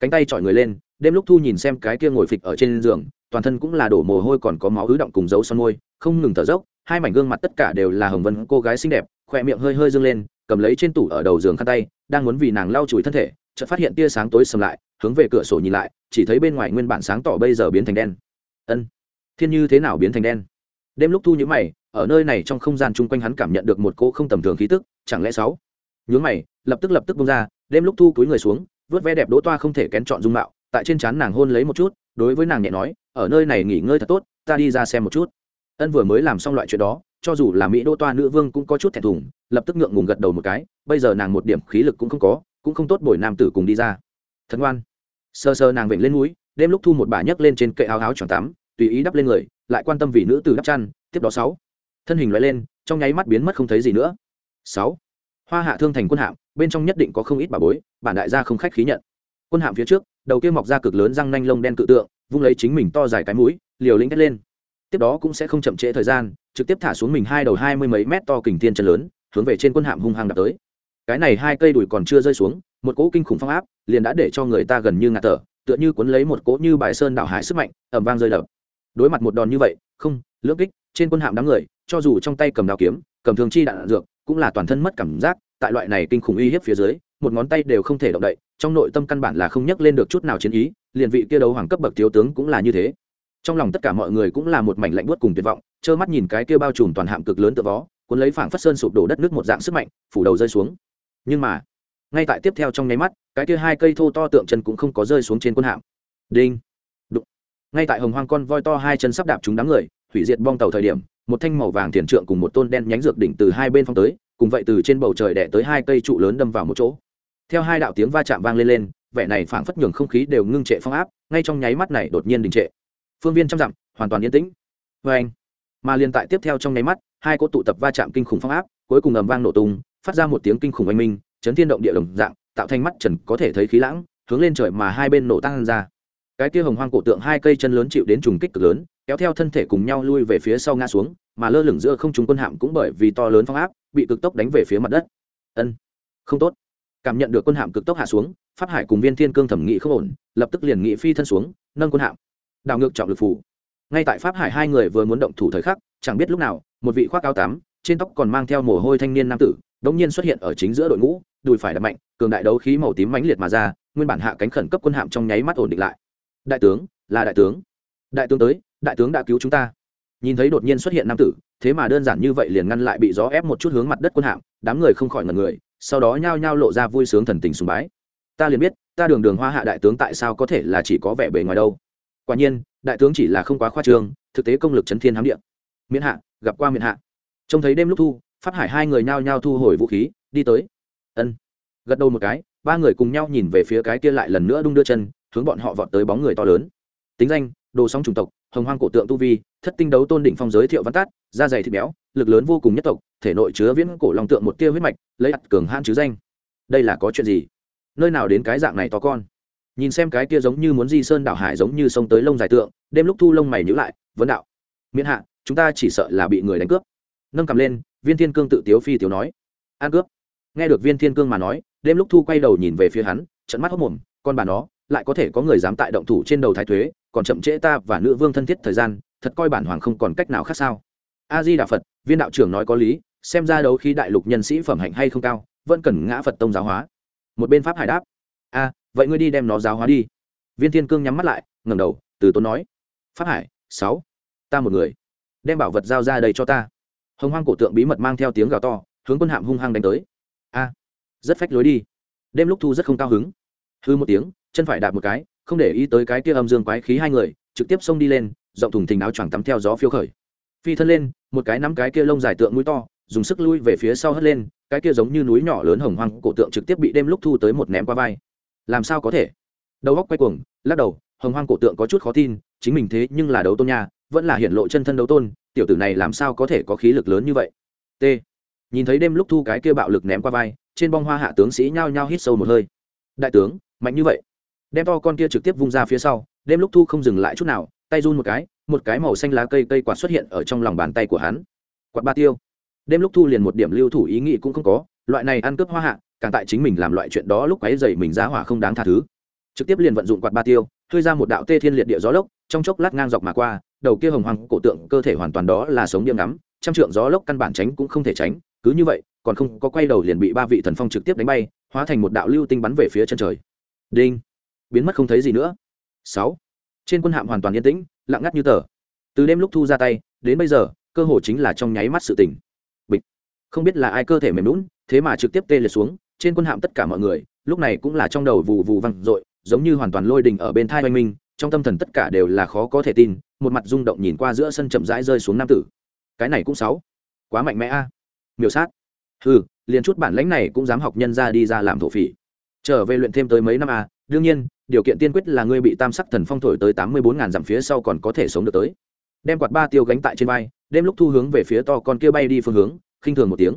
Cánh tay chọi người lên, đêm lúc thu nhìn xem cái kia ngồi phịch ở trên giường, toàn thân cũng là đổ mồ hôi còn có máu ứ động cùng dấu son môi, không ngừng thở dốc, hai mảnh gương mặt tất cả đều là hồng vân cô gái xinh đẹp, khỏe miệng hơi hơi dâng lên, cầm lấy trên tủ ở đầu giường khăn tay, đang muốn vì nàng lau chùi thân thể, chợt phát hiện tia sáng tối sầm lại, hướng về cửa sổ nhìn lại, chỉ thấy bên ngoài nguyên bản sáng tỏ bây giờ biến thành đen. Ân, thiên như thế nào biến thành đen? Đêm lúc thu nhữ mày ở nơi này trong không gian chung quanh hắn cảm nhận được một cỗ không tầm thường khí tức, chẳng lẽ sáu? Nhướng mày, lập tức lập tức bông ra, đêm lúc thu cúi người xuống, vớt ve đẹp đỗ toa không thể kén chọn dung mạo, tại trên trán nàng hôn lấy một chút, đối với nàng nhẹ nói, ở nơi này nghỉ ngơi thật tốt, ta đi ra xem một chút. Ân vừa mới làm xong loại chuyện đó, cho dù là mỹ đỗ toa nữ vương cũng có chút thẹn thùng, lập tức ngượng ngùng gật đầu một cái, bây giờ nàng một điểm khí lực cũng không có, cũng không tốt bồi nam tử cùng đi ra. Thật ngoan. Sơ sơ nàng vểnh lên núi, đêm lúc thu một bà nhấc lên trên cậy áo áo tròn tắm, tùy ý đắp lên người, lại quan tâm vì nữ tử đắp chăn, tiếp đó sáu thân hình loại lên, trong nháy mắt biến mất không thấy gì nữa. Sáu, hoa hạ thương thành quân hạm, bên trong nhất định có không ít bà bối, bản đại gia không khách khí nhận. Quân hạm phía trước, đầu kia mọc ra cực lớn răng nanh lông đen cự tượng, vung lấy chính mình to dài cái mũi, liều lĩnh kết lên. Tiếp đó cũng sẽ không chậm trễ thời gian, trực tiếp thả xuống mình hai đầu hai mươi mấy mét to kình thiên chân lớn, hướng về trên quân hạm hung hăng đập tới. Cái này hai cây đùi còn chưa rơi xuống, một cỗ kinh khủng phong áp, liền đã để cho người ta gần như ngạt thở, tựa như cuốn lấy một cỗ như bài sơn đảo hải sức mạnh ẩm vang rơi đập. Đối mặt một đòn như vậy, không, lưỡng kích, trên quân hạm đám người cho dù trong tay cầm đao kiếm, cầm thường chi đạn dược, cũng là toàn thân mất cảm giác, tại loại này kinh khủng uy hiếp phía dưới, một ngón tay đều không thể động đậy, trong nội tâm căn bản là không nhắc lên được chút nào chiến ý, liền vị kia đấu hoàng cấp bậc thiếu tướng cũng là như thế. Trong lòng tất cả mọi người cũng là một mảnh lạnh buốt cùng tuyệt vọng, trơ mắt nhìn cái kia bao trùm toàn hạm cực lớn tự vó cuốn lấy phảng phất sơn sụp đổ đất nước một dạng sức mạnh, phủ đầu rơi xuống. Nhưng mà, ngay tại tiếp theo trong nháy mắt, cái kia hai cây thô to tượng chân cũng không có rơi xuống trên quân hạm. Đinh! Ngay tại hồng hoang con voi to hai chân sắp đạp chúng đám người, hủy diệt bong tàu thời điểm, một thanh màu vàng thiền trượng cùng một tôn đen nhánh dược đỉnh từ hai bên phong tới, cùng vậy từ trên bầu trời đẻ tới hai cây trụ lớn đâm vào một chỗ. Theo hai đạo tiếng va chạm vang lên lên, vẻ này phảng phất nhường không khí đều ngưng trệ phong áp, ngay trong nháy mắt này đột nhiên đình trệ. Phương viên trăm dặm, hoàn toàn yên tĩnh. Vê anh, mà liên tại tiếp theo trong nháy mắt, hai cỗ tụ tập va chạm kinh khủng phong áp, cuối cùng ầm vang nổ tung, phát ra một tiếng kinh khủng oanh minh, chấn thiên động địa đồng dạng, tạo thành mắt trần có thể thấy khí lãng, hướng lên trời mà hai bên nổ tăng ra cái kia hồng hoang cổ tượng hai cây chân lớn chịu đến trùng kích cực lớn, kéo theo thân thể cùng nhau lui về phía sau ngã xuống, mà lơ lửng giữa không trung quân hạm cũng bởi vì to lớn phong áp, bị cực tốc đánh về phía mặt đất. Ân, không tốt. Cảm nhận được quân hạm cực tốc hạ xuống, pháp hải cùng viên thiên cương thẩm nghị không ổn, lập tức liền nghị phi thân xuống, nâng quân hạm. Đảo ngược trọng lực phủ. Ngay tại pháp hải hai người vừa muốn động thủ thời khắc, chẳng biết lúc nào, một vị khoác áo tám trên tóc còn mang theo mồ hôi thanh niên nam tử, đống nhiên xuất hiện ở chính giữa đội ngũ, đùi phải đập mạnh, cường đại đấu khí màu tím mãnh liệt mà ra, nguyên bản hạ cánh khẩn cấp quân hạm trong nháy mắt ổn định lại đại tướng, là đại tướng. Đại tướng tới, đại tướng đã cứu chúng ta. Nhìn thấy đột nhiên xuất hiện nam tử, thế mà đơn giản như vậy liền ngăn lại bị gió ép một chút hướng mặt đất quân hạm, đám người không khỏi ngần người, sau đó nhao nhao lộ ra vui sướng thần tình sùng bái. Ta liền biết, ta đường đường hoa hạ đại tướng tại sao có thể là chỉ có vẻ bề ngoài đâu. Quả nhiên, đại tướng chỉ là không quá khoa trương, thực tế công lực chấn thiên hám điện miễn hạ, gặp qua miễn hạ. Trông thấy đêm lúc thu phát hải hai người nhao nhao thu hồi vũ khí, đi tới. Ân. Gật đầu một cái, ba người cùng nhau nhìn về phía cái kia lại lần nữa đung đưa chân hướng bọn họ vọt tới bóng người to lớn. Tính danh, đồ sóng chủng tộc, hồng hoang cổ tượng tu vi, thất tinh đấu tôn đỉnh phong giới thiệu văn tát, da dày thịt béo, lực lớn vô cùng nhất tộc, thể nội chứa viễn cổ lòng tượng một tia huyết mạch, lấy ặt cường hãn chứ danh. Đây là có chuyện gì? Nơi nào đến cái dạng này to con? Nhìn xem cái kia giống như muốn di sơn đảo hải giống như sông tới lông dài tượng, đêm lúc thu lông mày nhữ lại, vấn đạo, miễn hạ, chúng ta chỉ sợ là bị người đánh cướp. Nâng cầm lên, viên thiên cương tự tiếu phi tiếu nói an cướp. Nghe được viên thiên cương mà nói, đêm lúc thu quay đầu nhìn về phía hắn trận mắt hốc mồm, con bà nó lại có thể có người dám tại động thủ trên đầu thái thuế còn chậm trễ ta và nữ vương thân thiết thời gian, thật coi bản hoàng không còn cách nào khác sao. A di đà phật viên đạo trưởng nói có lý, xem ra đấu khi đại lục nhân sĩ phẩm hạnh hay không cao, vẫn cần ngã phật tông giáo hóa. Một bên pháp hải đáp, a, vậy ngươi đi đem nó giáo hóa đi. Viên thiên cương nhắm mắt lại, ngẩng đầu, từ tốn nói, pháp hải, sáu, ta một người, đem bảo vật giao ra đây cho ta. Hồng hoang cổ tượng bí mật mang theo tiếng gào to, hướng quân hạm hung hăng đánh tới. A, rất phách lối đi, đêm lúc thu rất không cao hứng hư một tiếng, chân phải đạp một cái, không để ý tới cái kia âm dương quái khí hai người, trực tiếp xông đi lên dọc thùng thình áo choàng tắm theo gió phiêu khởi. Phi thân lên, một cái nắm cái kia lông dài tượng mũi to, dùng sức lui về phía sau hất lên, cái kia giống như núi nhỏ lớn hồng hoang cổ tượng trực tiếp bị đêm lúc thu tới một ném qua vai. Làm sao có thể? Đầu góc quay cuồng, lắc đầu, hồng hoang cổ tượng có chút khó tin, chính mình thế nhưng là đấu tôn nha, vẫn là hiện lộ chân thân đấu tôn, tiểu tử này làm sao có thể có khí lực lớn như vậy? T. Nhìn thấy đêm lúc thu cái kia bạo lực ném qua vai, trên bong hoa hạ tướng sĩ nhao nhao hít sâu một hơi. Đại tướng mạnh như vậy. Đem to con kia trực tiếp vung ra phía sau, đêm lúc thu không dừng lại chút nào, tay run một cái một cái màu xanh lá cây cây quạt xuất hiện ở trong lòng bàn tay của hắn. Quạt ba tiêu. Đêm lúc thu liền một điểm lưu thủ ý nghĩ cũng không có, loại này ăn cướp hoa hạ, càng tại chính mình làm loại chuyện đó lúc quáy dày mình giá hỏa không đáng tha thứ. Trực tiếp liền vận dụng quạt ba tiêu, hơi ra một đạo tê thiên liệt địa gió lốc, trong chốc lát ngang dọc mà qua, đầu kia hồng hoàng cổ tượng cơ thể hoàn toàn đó là sống điểm ngắm trăm trượng gió lốc căn bản tránh cũng không thể tránh, cứ như vậy, còn không có quay đầu liền bị ba vị thần phong trực tiếp đánh bay, hóa thành một đạo lưu tinh bắn về phía chân trời đinh. Biến mất không thấy gì nữa. Sáu. Trên quân hạm hoàn toàn yên tĩnh, lặng ngắt như tờ. Từ đêm lúc thu ra tay, đến bây giờ, cơ hồ chính là trong nháy mắt sự tỉnh. Bịch. Không biết là ai cơ thể mềm lún thế mà trực tiếp tê liệt xuống, trên quân hạm tất cả mọi người, lúc này cũng là trong đầu vù vù văng rội giống như hoàn toàn lôi đình ở bên thai oanh minh, trong tâm thần tất cả đều là khó có thể tin, một mặt rung động nhìn qua giữa sân chậm rãi rơi xuống nam tử. Cái này cũng sáu. Quá mạnh mẽ a. Miêu sát. Ừ liền chút bản lãnh này cũng dám học nhân ra đi ra làm thổ phỉ trở về luyện thêm tới mấy năm à? đương nhiên, điều kiện tiên quyết là ngươi bị tam sắc thần phong thổi tới tám mươi bốn ngàn dặm phía sau còn có thể sống được tới. Đem quạt ba tiêu gánh tại trên vai, đêm lúc thu hướng về phía to con kia bay đi phương hướng, khinh thường một tiếng.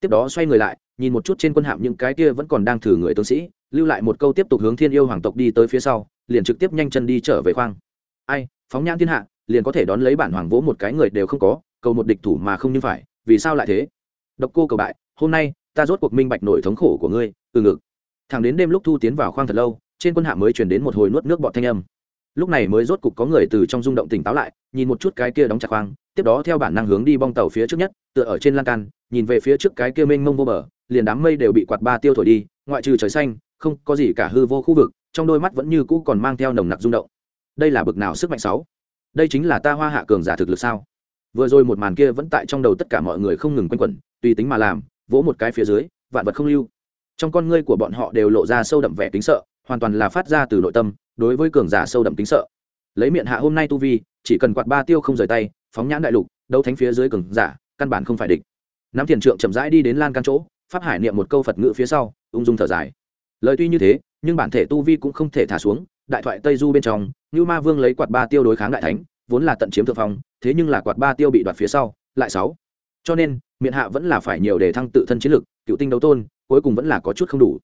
Tiếp đó xoay người lại, nhìn một chút trên quân hạm những cái kia vẫn còn đang thử người tướng sĩ, lưu lại một câu tiếp tục hướng thiên yêu hoàng tộc đi tới phía sau, liền trực tiếp nhanh chân đi trở về khoang. Ai, phóng nhãn thiên hạ, liền có thể đón lấy bản hoàng vỗ một cái người đều không có, cầu một địch thủ mà không như phải, vì sao lại thế? Độc cô cầu bại, hôm nay, ta rốt cuộc minh bạch nổi thống khổ của ngươi, từ ngực thẳng đến đêm lúc thu tiến vào khoang thật lâu, trên quân hạm mới chuyển đến một hồi nuốt nước bọt thanh âm. Lúc này mới rốt cục có người từ trong rung động tỉnh táo lại, nhìn một chút cái kia đóng chặt khoang, tiếp đó theo bản năng hướng đi bong tàu phía trước nhất, tựa ở trên lan can, nhìn về phía trước cái kia mênh mông vô bờ, liền đám mây đều bị quạt ba tiêu thổi đi, ngoại trừ trời xanh, không có gì cả hư vô khu vực, trong đôi mắt vẫn như cũ còn mang theo nồng nặc rung động. Đây là bực nào sức mạnh sáu? Đây chính là ta hoa hạ cường giả thực lực sao? Vừa rồi một màn kia vẫn tại trong đầu tất cả mọi người không ngừng quanh quẩn, tùy tính mà làm, vỗ một cái phía dưới, vạn vật không lưu trong con ngươi của bọn họ đều lộ ra sâu đậm vẻ tính sợ, hoàn toàn là phát ra từ nội tâm, đối với cường giả sâu đậm tính sợ. Lấy miệng hạ hôm nay tu vi, chỉ cần quạt ba tiêu không rời tay, phóng nhãn đại lục, đấu thánh phía dưới cường giả, căn bản không phải địch. Nắm tiền trượng chậm rãi đi đến lan căn chỗ, pháp hải niệm một câu phật ngữ phía sau, ung dung thở dài. Lời tuy như thế, nhưng bản thể tu vi cũng không thể thả xuống, đại thoại tây du bên trong như ma vương lấy quạt ba tiêu đối kháng đại thánh, vốn là tận chiếm thượng phong, thế nhưng là quạt ba tiêu bị đoạt phía sau, lại sáu. Cho nên, miệng hạ vẫn là phải nhiều để thăng tự thân chiến lực, cựu tinh đấu tôn cuối cùng vẫn là có chút không đủ.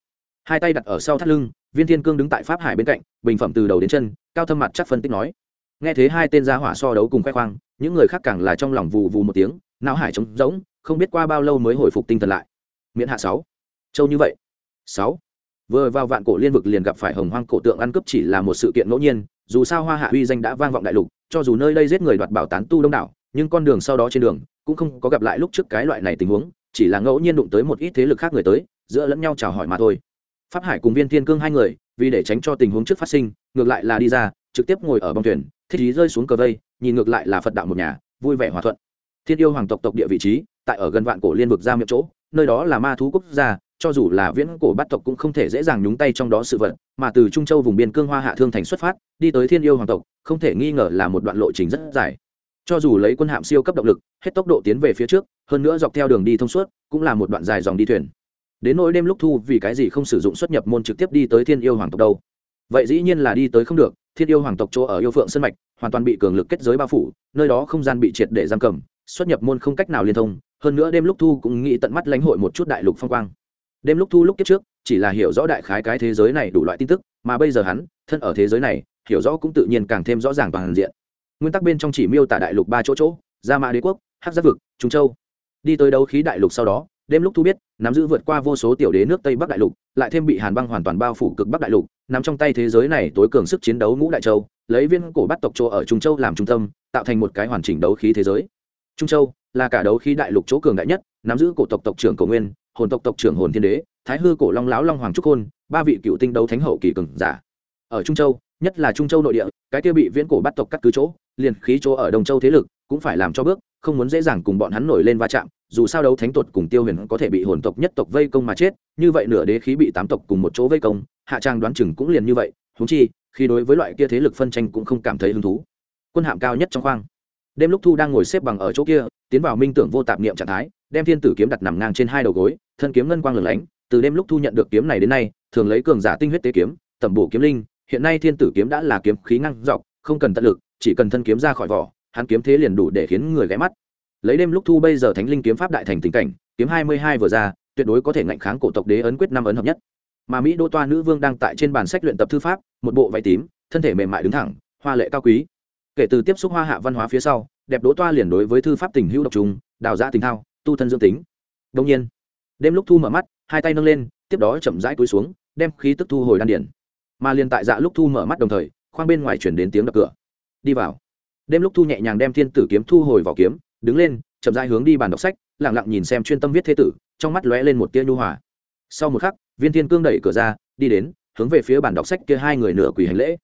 Hai tay đặt ở sau thắt lưng, viên thiên cương đứng tại pháp hải bên cạnh, bình phẩm từ đầu đến chân, cao thâm mặt chắc phân tích nói. Nghe thế hai tên gia hỏa so đấu cùng khoe khoang, những người khác càng là trong lòng vù vù một tiếng, não hải trống rỗng, không biết qua bao lâu mới hồi phục tinh thần lại. Miễn hạ sáu. Châu như vậy. Sáu. Vừa vào vạn cổ liên vực liền gặp phải hồng hoang cổ tượng ăn cướp chỉ là một sự kiện ngẫu nhiên, dù sao hoa hạ uy danh đã vang vọng đại lục, cho dù nơi đây giết người đoạt bảo tán tu đông đảo, nhưng con đường sau đó trên đường, cũng không có gặp lại lúc trước cái loại này tình huống chỉ là ngẫu nhiên đụng tới một ít thế lực khác người tới, giữa lẫn nhau chào hỏi mà thôi. Pháp hải cùng viên thiên cương hai người, vì để tránh cho tình huống trước phát sinh, ngược lại là đi ra, trực tiếp ngồi ở bong thuyền thích ý rơi xuống cờ vây, nhìn ngược lại là phật đạo một nhà, vui vẻ hòa thuận. Thiên yêu hoàng tộc tộc địa vị trí, tại ở gần vạn cổ liên vực ra miệng chỗ, nơi đó là ma thú quốc gia, cho dù là viễn cổ bắt tộc cũng không thể dễ dàng nhúng tay trong đó sự vật, mà từ trung châu vùng biên cương hoa hạ thương thành xuất phát, đi tới thiên yêu hoàng tộc, không thể nghi ngờ là một đoạn lộ trình rất dài. Cho dù lấy quân hạm siêu cấp động lực, hết tốc độ tiến về phía trước hơn nữa dọc theo đường đi thông suốt, cũng là một đoạn dài dòng đi thuyền. Đến nỗi đêm lúc thu vì cái gì không sử dụng xuất nhập môn trực tiếp đi tới thiên yêu hoàng tộc đâu. Vậy dĩ nhiên là đi tới không được, thiên yêu hoàng tộc chỗ ở yêu phượng sân mạch, hoàn toàn bị cường lực kết giới bao phủ, nơi đó không gian bị triệt để giam cầm, xuất nhập môn không cách nào liên thông, hơn nữa đêm lúc thu cũng nghĩ tận mắt lãnh hội một chút đại lục phong quang. Đêm lúc thu lúc kiếp trước, chỉ là hiểu rõ đại khái cái thế giới này đủ loại tin tức, mà bây giờ hắn, thân ở thế giới này, hiểu rõ cũng tự nhiên càng thêm rõ ràng toàn diện. Nguyên tắc bên trong chỉ miêu tả đại lục ba chỗ chỗ, gia mã đế quốc, hắc giáp vực, trung châu đi tới đấu khí đại lục sau đó, đêm lúc thu biết, nắm giữ vượt qua vô số tiểu đế nước tây bắc đại lục, lại thêm bị hàn băng hoàn toàn bao phủ cực bắc đại lục nằm trong tay thế giới này tối cường sức chiến đấu ngũ đại châu, lấy viên cổ bắt tộc chỗ ở trung châu làm trung tâm, tạo thành một cái hoàn chỉnh đấu khí thế giới. Trung châu là cả đấu khí đại lục chỗ cường đại nhất, nắm giữ cổ tộc tộc trưởng cổ nguyên, hồn tộc tộc trưởng hồn thiên đế, thái hư cổ long lão long hoàng trúc hôn, ba vị cựu tinh đấu thánh hậu kỳ cường giả. Ở trung châu, nhất là trung châu nội địa, cái kia bị viễn cổ bắt tộc cắt cứ chỗ, liền khí chỗ ở đông châu thế lực cũng phải làm cho bước không muốn dễ dàng cùng bọn hắn nổi lên va chạm, dù sao đấu thánh tột cùng tiêu huyền có thể bị hồn tộc nhất tộc vây công mà chết, như vậy nửa đế khí bị tám tộc cùng một chỗ vây công, hạ trang đoán chừng cũng liền như vậy húng chi, khi đối với loại kia thế lực phân tranh cũng không cảm thấy hứng thú. Quân hạm cao nhất trong khoang. Đêm lúc thu đang ngồi xếp bằng ở chỗ kia, tiến vào minh tưởng vô tạp niệm trạng thái, đem thiên tử kiếm đặt nằm ngang trên hai đầu gối, thân kiếm ngân quang lửng lánh, từ đêm lúc thu nhận được kiếm này đến nay, thường lấy cường giả tinh huyết tế kiếm, tẩm bổ kiếm linh, hiện nay thiên tử kiếm đã là kiếm khí ngăn dọc, không cần tận lực, chỉ cần thân kiếm ra khỏi vỏ hắn kiếm thế liền đủ để khiến người ghé mắt. Lấy đêm lúc thu bây giờ thánh linh kiếm pháp đại thành tình cảnh, kiếm hai mươi hai vừa ra, tuyệt đối có thể ngạnh kháng cổ tộc đế ấn quyết năm ấn hợp nhất. Mà mỹ đô toa nữ vương đang tại trên bàn sách luyện tập thư pháp, một bộ váy tím, thân thể mềm mại đứng thẳng, hoa lệ cao quý. Kể từ tiếp xúc hoa hạ văn hóa phía sau, đẹp đỗ toa liền đối với thư pháp tình hữu độc trùng, đào giã tình thao, tu thân dương tính. Đông nhiên, đêm lúc thu mở mắt, hai tay nâng lên, tiếp đó chậm rãi túi xuống, đem khí tức thu hồi đan điển mà liền tại dạ lúc thu mở mắt đồng thời, khoang bên ngoài chuyển đến tiếng đập cửa. Đi vào đêm lúc thu nhẹ nhàng đem thiên tử kiếm thu hồi vào kiếm, đứng lên, chậm rãi hướng đi bàn đọc sách lẳng lặng nhìn xem chuyên tâm viết thế tử, trong mắt lóe lên một tia nhu hòa. Sau một khắc, viên thiên cương đẩy cửa ra, đi đến, hướng về phía bàn đọc sách kia hai người nửa quỳ hành lễ.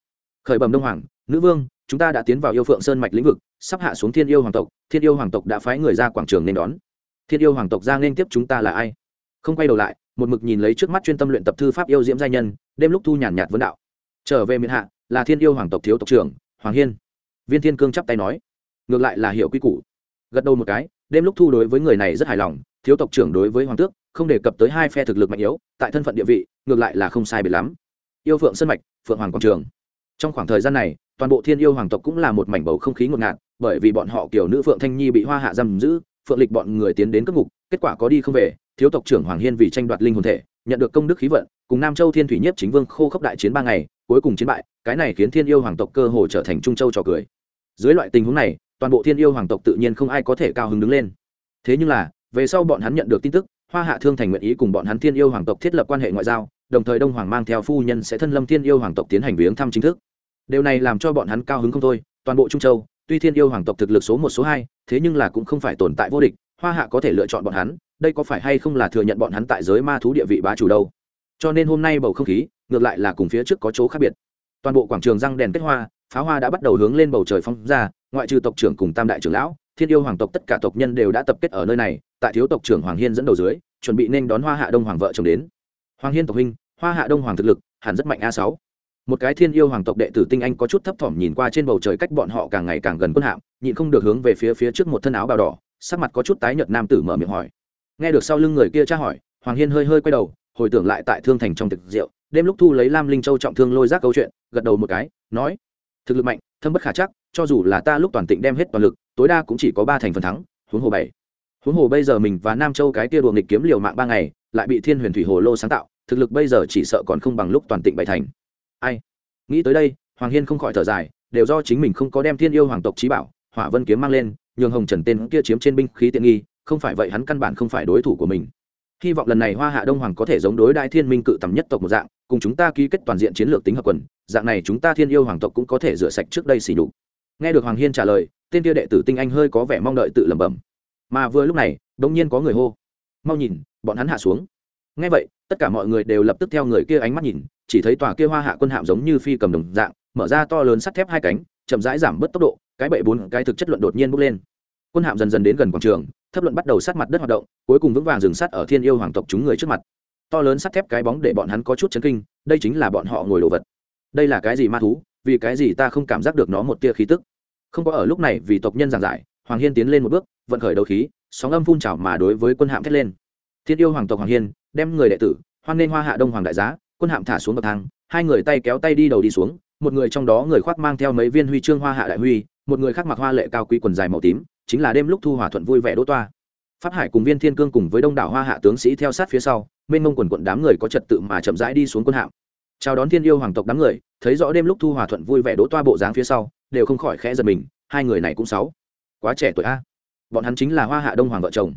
Khởi bẩm đông hoàng, nữ vương, chúng ta đã tiến vào yêu phượng sơn mạch lĩnh vực, sắp hạ xuống thiên yêu hoàng tộc, thiên yêu hoàng tộc đã phái người ra quảng trường nên đón. Thiên yêu hoàng tộc ra nên tiếp chúng ta là ai? Không quay đầu lại, một mực nhìn lấy trước mắt chuyên tâm luyện tập thư pháp yêu diễm giai nhân, đêm lúc thu nhàn nhạt vấn đạo. Trở về miền hạ, là thiên yêu hoàng tộc thiếu tộc trưởng, hoàng hiên viên thiên cương chắp tay nói, ngược lại là hiểu quy củ. Gật đầu một cái, đêm lúc thu đối với người này rất hài lòng, thiếu tộc trưởng đối với hoàng tước không đề cập tới hai phe thực lực mạnh yếu, tại thân phận địa vị, ngược lại là không sai biệt lắm. Yêu phượng sân mạch, phượng hoàng quảng trường. Trong khoảng thời gian này, toàn bộ thiên yêu hoàng tộc cũng là một mảnh bầu không khí ngột ngạt, bởi vì bọn họ kiểu nữ phượng thanh nhi bị hoa hạ giam giữ, phượng lịch bọn người tiến đến cấp ngục, kết quả có đi không về, thiếu tộc trưởng hoàng hiên vì tranh đoạt linh hồn thể nhận được công đức khí vận, cùng nam châu thiên thủy nhiếp chính vương khô khốc đại chiến ba ngày, cuối cùng chiến bại, cái này khiến thiên yêu hoàng tộc cơ hồ trở thành trung châu trò cười. Dưới loại tình huống này, toàn bộ thiên yêu hoàng tộc tự nhiên không ai có thể cao hứng đứng lên. Thế nhưng là, về sau bọn hắn nhận được tin tức, hoa hạ thương thành nguyện ý cùng bọn hắn thiên yêu hoàng tộc thiết lập quan hệ ngoại giao, đồng thời đông hoàng mang theo phu nhân sẽ thân lâm thiên yêu hoàng tộc tiến hành viếng thăm chính thức. Điều này làm cho bọn hắn cao hứng không thôi, toàn bộ trung châu, tuy thiên yêu hoàng tộc thực lực số một, số hai, thế nhưng là cũng không phải tồn tại vô địch hoa hạ có thể lựa chọn bọn hắn, đây có phải hay không là thừa nhận bọn hắn tại giới ma thú địa vị bá chủ đâu? Cho nên hôm nay bầu không khí, ngược lại là cùng phía trước có chỗ khác biệt. Toàn bộ quảng trường răng đèn kết hoa pháo hoa đã bắt đầu hướng lên bầu trời phong ra, ngoại trừ tộc trưởng cùng tam đại trưởng lão, thiên yêu hoàng tộc tất cả tộc nhân đều đã tập kết ở nơi này, tại thiếu tộc trưởng hoàng hiên dẫn đầu dưới, chuẩn bị nên đón hoa hạ đông hoàng vợ chồng đến. Hoàng hiên tộc huynh, hoa hạ đông hoàng thực lực, hẳn rất mạnh a sáu. Một cái thiên yêu hoàng tộc đệ tử tinh anh có chút thấp thỏm nhìn qua trên bầu trời cách bọn họ càng ngày càng gần quân hạm, nhịn không được hướng về phía phía trước một thân áo bào đỏ sắc mặt có chút tái nhợt nam tử mở miệng hỏi. Nghe được sau lưng người kia tra hỏi, hoàng hiên hơi hơi quay đầu, hồi tưởng lại tại thương thành trong thực rượu, đêm lúc thu lấy lam linh châu trọng thương lôi rác câu chuyện, gật đầu một cái, nói, thực lực mạnh, thâm bất khả chắc, cho dù là ta lúc toàn tịnh đem hết toàn lực, tối đa cũng chỉ có ba thành phần thắng, huống hồ bảy. Huống hồ bây giờ mình và nam châu cái kia đùa nghịch kiếm liều mạng ba ngày, lại bị thiên huyền thủy hồ lô sáng tạo, thực lực bây giờ chỉ sợ còn không bằng lúc toàn tịnh bảy thành. Ai? Nghĩ tới đây, hoàng hiên không khỏi thở dài, đều do chính mình không có đem thiên yêu hoàng tộc trí bảo, hỏa vân kiếm mang lên nhường hồng trần tên kia chiếm trên binh khí tiện nghi, không phải vậy hắn căn bản không phải đối thủ của mình. Hy vọng lần này hoa hạ đông hoàng có thể giống đối đại thiên minh cự tầm nhất tộc một dạng, cùng chúng ta ký kết toàn diện chiến lược tính hợp quần, dạng này chúng ta thiên yêu hoàng tộc cũng có thể rửa sạch trước đây xỉ đục nghe được hoàng hiên trả lời, tên kia đệ tử tinh anh hơi có vẻ mong đợi tự lẩm bẩm. Mà vừa lúc này đ ỗ n g nhiên có người hô. Mau nhìn, bọn hắn hạ xuống. Ngay vậy, tất cả mọi người đều lập tức theo người kia ánh mắt nhìn, chỉ thấy tòa kia hoa hạ quân hạm giống như phi cầm đồng dạng, mở ra to lớn sắt thép hai cánh, chậm rãi giảm bớt tốc độ cái bậy bốn cái thực chất luận đột nhiên bốc lên. Quân hạm dần dần đến gần quảng trường, thấp luận bắt đầu sát mặt đất hoạt động, cuối cùng vững vàng dừng sát ở thiên yêu hoàng tộc chúng người trước mặt. To lớn sắt thép cái bóng để bọn hắn có chút chấn kinh, đây chính là bọn họ ngồi đồ vật. Đây là cái gì ma thú? Vì cái gì ta không cảm giác được nó một tia khí tức? Không có ở lúc này, vì tộc nhân giảng giải, hoàng hiên tiến lên một bước, vận khởi đấu khí, sóng âm phun trào mà đối với quân hạm thét lên. Thiên yêu hoàng tộc hoàng hiên, đem người đệ tử, hoan nên hoa hạ đông hoàng đại giá, quân hạm thả xuống bậc thang, hai người tay kéo tay đi đầu đi xuống, một người trong đó người khoác mang theo mấy viên huy chương hoa hạ đại huy một người khác mặc hoa lệ cao quý quần dài màu tím, chính là đêm lúc thu hòa thuận vui vẻ đỗ toa. Pháp hải cùng viên thiên cương cùng với đông đảo hoa hạ tướng sĩ theo sát phía sau, mênh mông quần quận đám người có trật tự mà chậm rãi đi xuống quân hạm. Chào đón thiên yêu hoàng tộc đám người, thấy rõ đêm lúc thu hòa thuận vui vẻ đỗ toa bộ dáng phía sau, đều không khỏi khẽ giật mình, hai người này cũng sáu. Quá trẻ tuổi a. Bọn hắn chính là hoa hạ đông hoàng vợ chồng.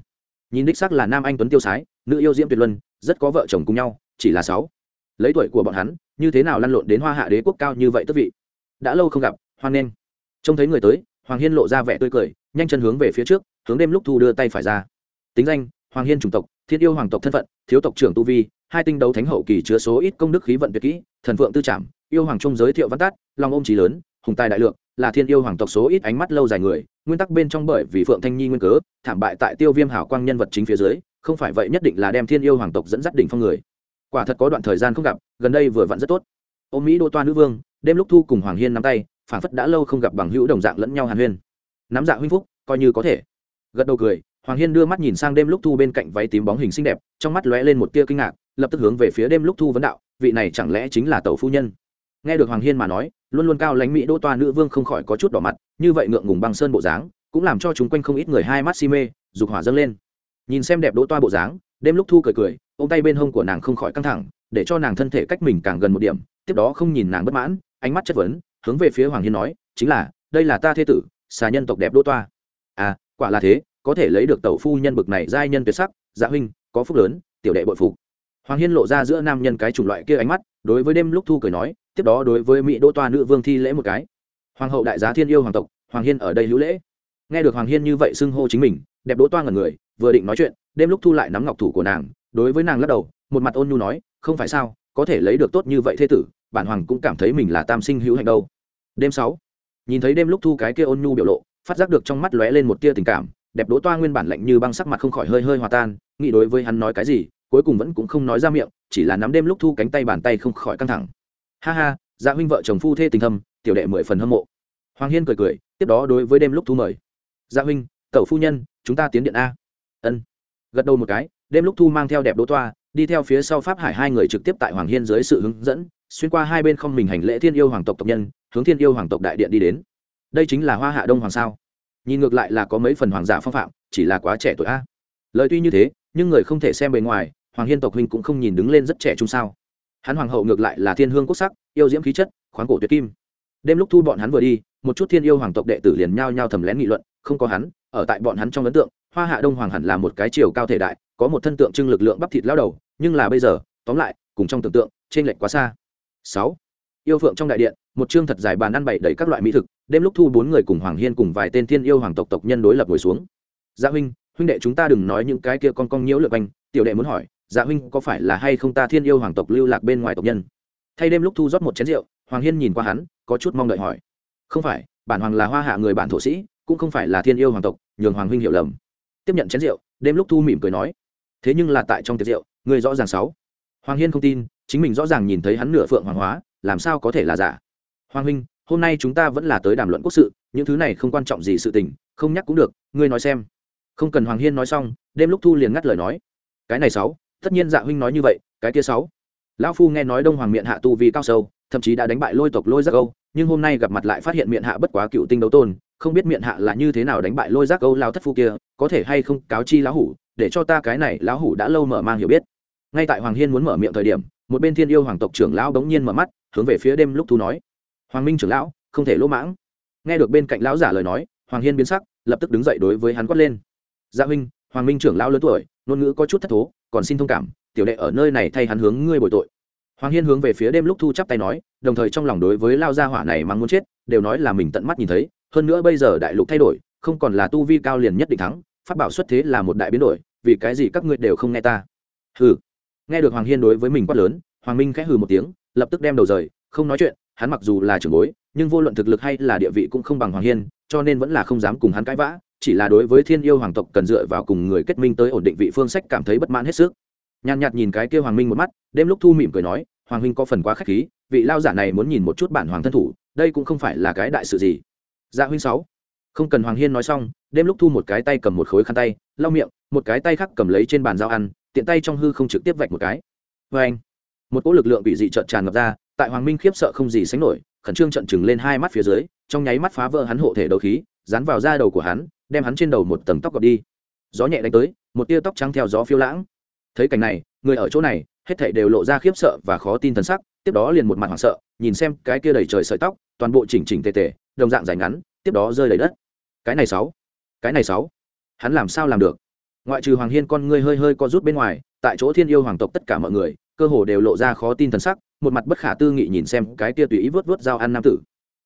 Nhìn đích sắc là nam anh tuấn tiêu sái, nữ yêu diễm tuyệt luân, rất có vợ chồng cùng nhau, chỉ là sáu. Lấy tuổi của bọn hắn, như thế nào lăn lộn đến hoa hạ đế quốc cao như vậy tức vị? Đã lâu không gặp, hoan nghênh trông thấy người tới, hoàng hiên lộ ra vẻ tươi cười, nhanh chân hướng về phía trước, hướng đêm lúc thu đưa tay phải ra. Tính danh, hoàng hiên chủng tộc, thiên yêu hoàng tộc thân phận, thiếu tộc trưởng tu vi, hai tinh đấu thánh hậu kỳ chứa số ít công đức khí vận tuyệt kỹ, thần vượng tư trảm, yêu hoàng trung giới thiệu văn tát, lòng ôm trí lớn, hùng tài đại lượng, là thiên yêu hoàng tộc số ít ánh mắt lâu dài người, nguyên tắc bên trong bởi vì phượng thanh nhi nguyên cớ, thảm bại tại tiêu viêm hảo quang nhân vật chính phía dưới, không phải vậy nhất định là đem thiên yêu hoàng tộc dẫn dắt đỉnh phong người. Quả thật có đoạn thời gian không gặp, gần đây vừa vặn rất tốt. Ô mỹ đô toa nữ vương, đêm lúc thu cùng hoàng hiên nắm tay phản phất đã lâu không gặp bằng hữu đồng dạng lẫn nhau hàn huyên. Nắm dạ huynh phúc, coi như có thể. Gật đầu cười, hoàng hiên đưa mắt nhìn sang đêm lúc thu bên cạnh váy tím bóng hình xinh đẹp, trong mắt lóe lên một tia kinh ngạc, lập tức hướng về phía đêm lúc thu vấn đạo, vị này chẳng lẽ chính là tàu phu nhân? Nghe được hoàng hiên mà nói, luôn luôn cao lãnh mỹ đỗ toa nữ vương không khỏi có chút đỏ mặt, như vậy ngượng ngùng băng sơn bộ dáng, cũng làm cho chúng quanh không ít người hai mắt si mê, dục hỏa dâng lên. Nhìn xem đẹp đỗ toa bộ dáng, đêm lúc thu cười cười, ôm tay bên hông của nàng không khỏi căng thẳng, để cho nàng thân thể cách mình càng gần một điểm, tiếp đó không nhìn nàng bất mãn, ánh mắt chất vấn hướng về phía hoàng hiên nói, chính là, đây là ta thế tử, xà nhân tộc đẹp đỗ toa. À quả là thế, có thể lấy được tẩu phu nhân bực này giai nhân tuyệt sắc dạ huynh, có phúc lớn, tiểu đệ bội phục. Hoàng hiên lộ ra giữa nam nhân cái chủng loại kia ánh mắt, đối với đêm lúc thu cười nói, tiếp đó đối với mỹ đỗ toa nữ vương thi lễ một cái. Hoàng hậu đại giá thiên yêu hoàng tộc, hoàng hiên ở đây hữu lễ. Nghe được hoàng hiên như vậy xưng hô chính mình, đẹp đỗ toa ngẩn người, vừa định nói chuyện, đêm lúc thu lại nắm ngọc thủ của nàng, đối với nàng lắc đầu, một mặt ôn nhu nói, không phải sao, có thể lấy được tốt như vậy thế tử, bản hoàng cũng cảm thấy mình là tam sinh hữu hạnh đâu đêm sáu. Nhìn thấy đêm lúc thu cái kia ôn nhu biểu lộ, phát giác được trong mắt lóe lên một tia tình cảm, đẹp đỗ toa nguyên bản lạnh như băng sắc mặt không khỏi hơi hơi hòa tan, nghĩ đối với hắn nói cái gì, cuối cùng vẫn cũng không nói ra miệng, chỉ là nắm đêm lúc thu cánh tay bàn tay không khỏi căng thẳng. Ha ha dạ huynh vợ chồng phu thê tình thâm, tiểu đệ mười phần hâm mộ. Hoàng hiên cười cười, tiếp đó đối với đêm lúc thu mời. Dạ huynh, tẩu phu nhân, chúng ta tiến điện a. Ân. Gật đầu một cái, đêm lúc thu mang theo đẹp đỗ toa, đi theo phía sau pháp hải hai người trực tiếp tại hoàng hiên dưới sự hướng dẫn xuyên qua hai bên không mình hành lễ thiên yêu hoàng tộc tộc nhân, hướng thiên yêu hoàng tộc đại điện đi đến. Đây chính là hoa hạ đông hoàng sao? Nhìn ngược lại là có mấy phần hoàng giả phong phạm, chỉ là quá trẻ tuổi a. Lời tuy như thế, nhưng người không thể xem bề ngoài, hoàng hiên tộc huynh cũng không nhìn đứng lên rất trẻ trung sao. Hắn hoàng hậu ngược lại là thiên hương quốc sắc, yêu diễm khí chất, khoáng cổ tuyệt kim. Đêm lúc thu bọn hắn vừa đi, một chút thiên yêu hoàng tộc đệ tử liền nhao nhao thầm lén nghị luận, không có hắn, ở tại bọn hắn trong ấn tượng, hoa hạ đông hoàng hẳn là một cái chiều cao thể đại, có một thân tượng trưng lực lượng bắp thịt lao đầu, nhưng là bây giờ, tóm lại, cùng trong tưởng tượng trên lệch quá xa sáu. Yêu phượng trong đại điện, một chương thật dài bàn ăn bày đầy các loại mỹ thực, đêm lúc thu bốn người cùng hoàng hiên cùng vài tên thiên yêu hoàng tộc tộc nhân đối lập ngồi xuống. Gia dạ huynh huynh đệ chúng ta đừng nói những cái kia con con nhiễu lượt anh tiểu đệ muốn hỏi dạ huynh có phải là hay không ta thiên yêu hoàng tộc lưu lạc bên ngoài tộc nhân? Thay đêm lúc thu rót một chén rượu, hoàng hiên nhìn qua hắn, có chút mong đợi hỏi. Không phải, bản hoàng là hoa hạ người bản thổ sĩ, cũng không phải là thiên yêu hoàng tộc, nhường hoàng huynh hiểu lầm. Tiếp nhận chén rượu, đêm lúc thu mỉm cười nói, thế nhưng là tại trong tiệc rượu người rõ ràng sáu hoàng hiên không tin, chính mình rõ ràng nhìn thấy hắn nửa phượng hoàng hóa, làm sao có thể là giả? Hoàng huynh, hôm nay chúng ta vẫn là tới đàm luận quốc sự, những thứ này không quan trọng gì sự tình, không nhắc cũng được, ngươi nói xem. Không cần hoàng hiên nói xong, đêm lúc thu liền ngắt lời nói. Cái này sáu, tất nhiên dạ huynh nói như vậy, cái kia sáu. Lão phu nghe nói đông hoàng miệng hạ tu vì cao sâu, thậm chí đã đánh bại lôi tộc lôi giác âu, nhưng hôm nay gặp mặt lại phát hiện miệng hạ bất quá cựu tinh đấu tôn, không biết miệng hạ là như thế nào đánh bại lôi giác âu lao thất phu kia, có thể hay không cáo chi lão hủ, để cho ta cái này lão hủ đã lâu mở mang hiểu biết ngay tại hoàng hiên muốn mở miệng thời điểm, một bên thiên yêu hoàng tộc trưởng lão bỗng nhiên mở mắt, hướng về phía đêm lúc thu nói. Hoàng minh trưởng lão, không thể lỗ mãng. Nghe được bên cạnh lão giả lời nói, hoàng hiên biến sắc, lập tức đứng dậy đối với hắn quát lên. Gia huynh, hoàng minh trưởng lão lớn tuổi, ngôn ngữ có chút thất thố, còn xin thông cảm, tiểu đệ ở nơi này thay hắn hướng ngươi bồi tội. Hoàng hiên hướng về phía đêm lúc thu chắp tay nói, đồng thời trong lòng đối với lao gia hỏa này mang muốn chết, đều nói là mình tận mắt nhìn thấy, hơn nữa bây giờ đại lục thay đổi, không còn là tu vi cao liền nhất định thắng phát bảo xuất thế là một đại biến đổi, vì cái gì các ngươi đều không nghe ta? Hừ nghe được hoàng hiên đối với mình quát lớn, hoàng minh khẽ hừ một tiếng, lập tức đem đầu rời, không nói chuyện, hắn mặc dù là trưởng bối, nhưng vô luận thực lực hay là địa vị cũng không bằng hoàng hiên, cho nên vẫn là không dám cùng hắn cãi vã, chỉ là đối với thiên yêu hoàng tộc cần dựa vào cùng người kết minh tới ổn định vị phương sách cảm thấy bất mãn hết sức. Nhàn nhạt nhìn cái kia hoàng minh một mắt, đêm lúc thu mỉm cười nói, hoàng huynh có phần quá k h á c h khí, vị lao giả này muốn nhìn một chút bản hoàng thân thủ, đây cũng không phải là cái đại sự gì. Dạ huynh sáu. Không cần hoàng hiên nói xong, đêm lúc thu một cái tay cầm một khối khăn tay, lau miệng, một cái tay khác cầm lấy trên bàn dao ăn tiện tay trong hư không trực tiếp vạch một cái. Vê anh, một cỗ lực lượng bị dị trợn tràn ngập ra, tại hoàng minh khiếp sợ không gì sánh nổi, khẩn trương trận chừng lên hai mắt phía dưới, trong nháy mắt phá vỡ hắn hộ thể đầu khí, dán vào da đầu của hắn, đem hắn trên đầu một tầng tóc gọt đi. Gió nhẹ đánh tới, một tia tóc trắng theo gió phiêu lãng. Thấy cảnh này, người ở chỗ này, hết thảy đều lộ ra khiếp sợ và khó tin thần sắc, tiếp đó liền một mặt hoảng sợ, nhìn xem cái kia đầy trời sợi tóc, toàn bộ chỉnh chỉnh tề tề, đồng dạng dài ngắn, tiếp đó rơi đầy đất. Cái này sáu, cái này sáu, hắn làm sao làm được? Ngoại trừ hoàng hiên con ngươi hơi hơi co rút bên ngoài, tại chỗ thiên yêu hoàng tộc tất cả mọi người, cơ hồ đều lộ ra khó tin thần sắc, một mặt bất khả tư nghị nhìn xem cái tia tùy ý vớt vớt dao ăn nam tử.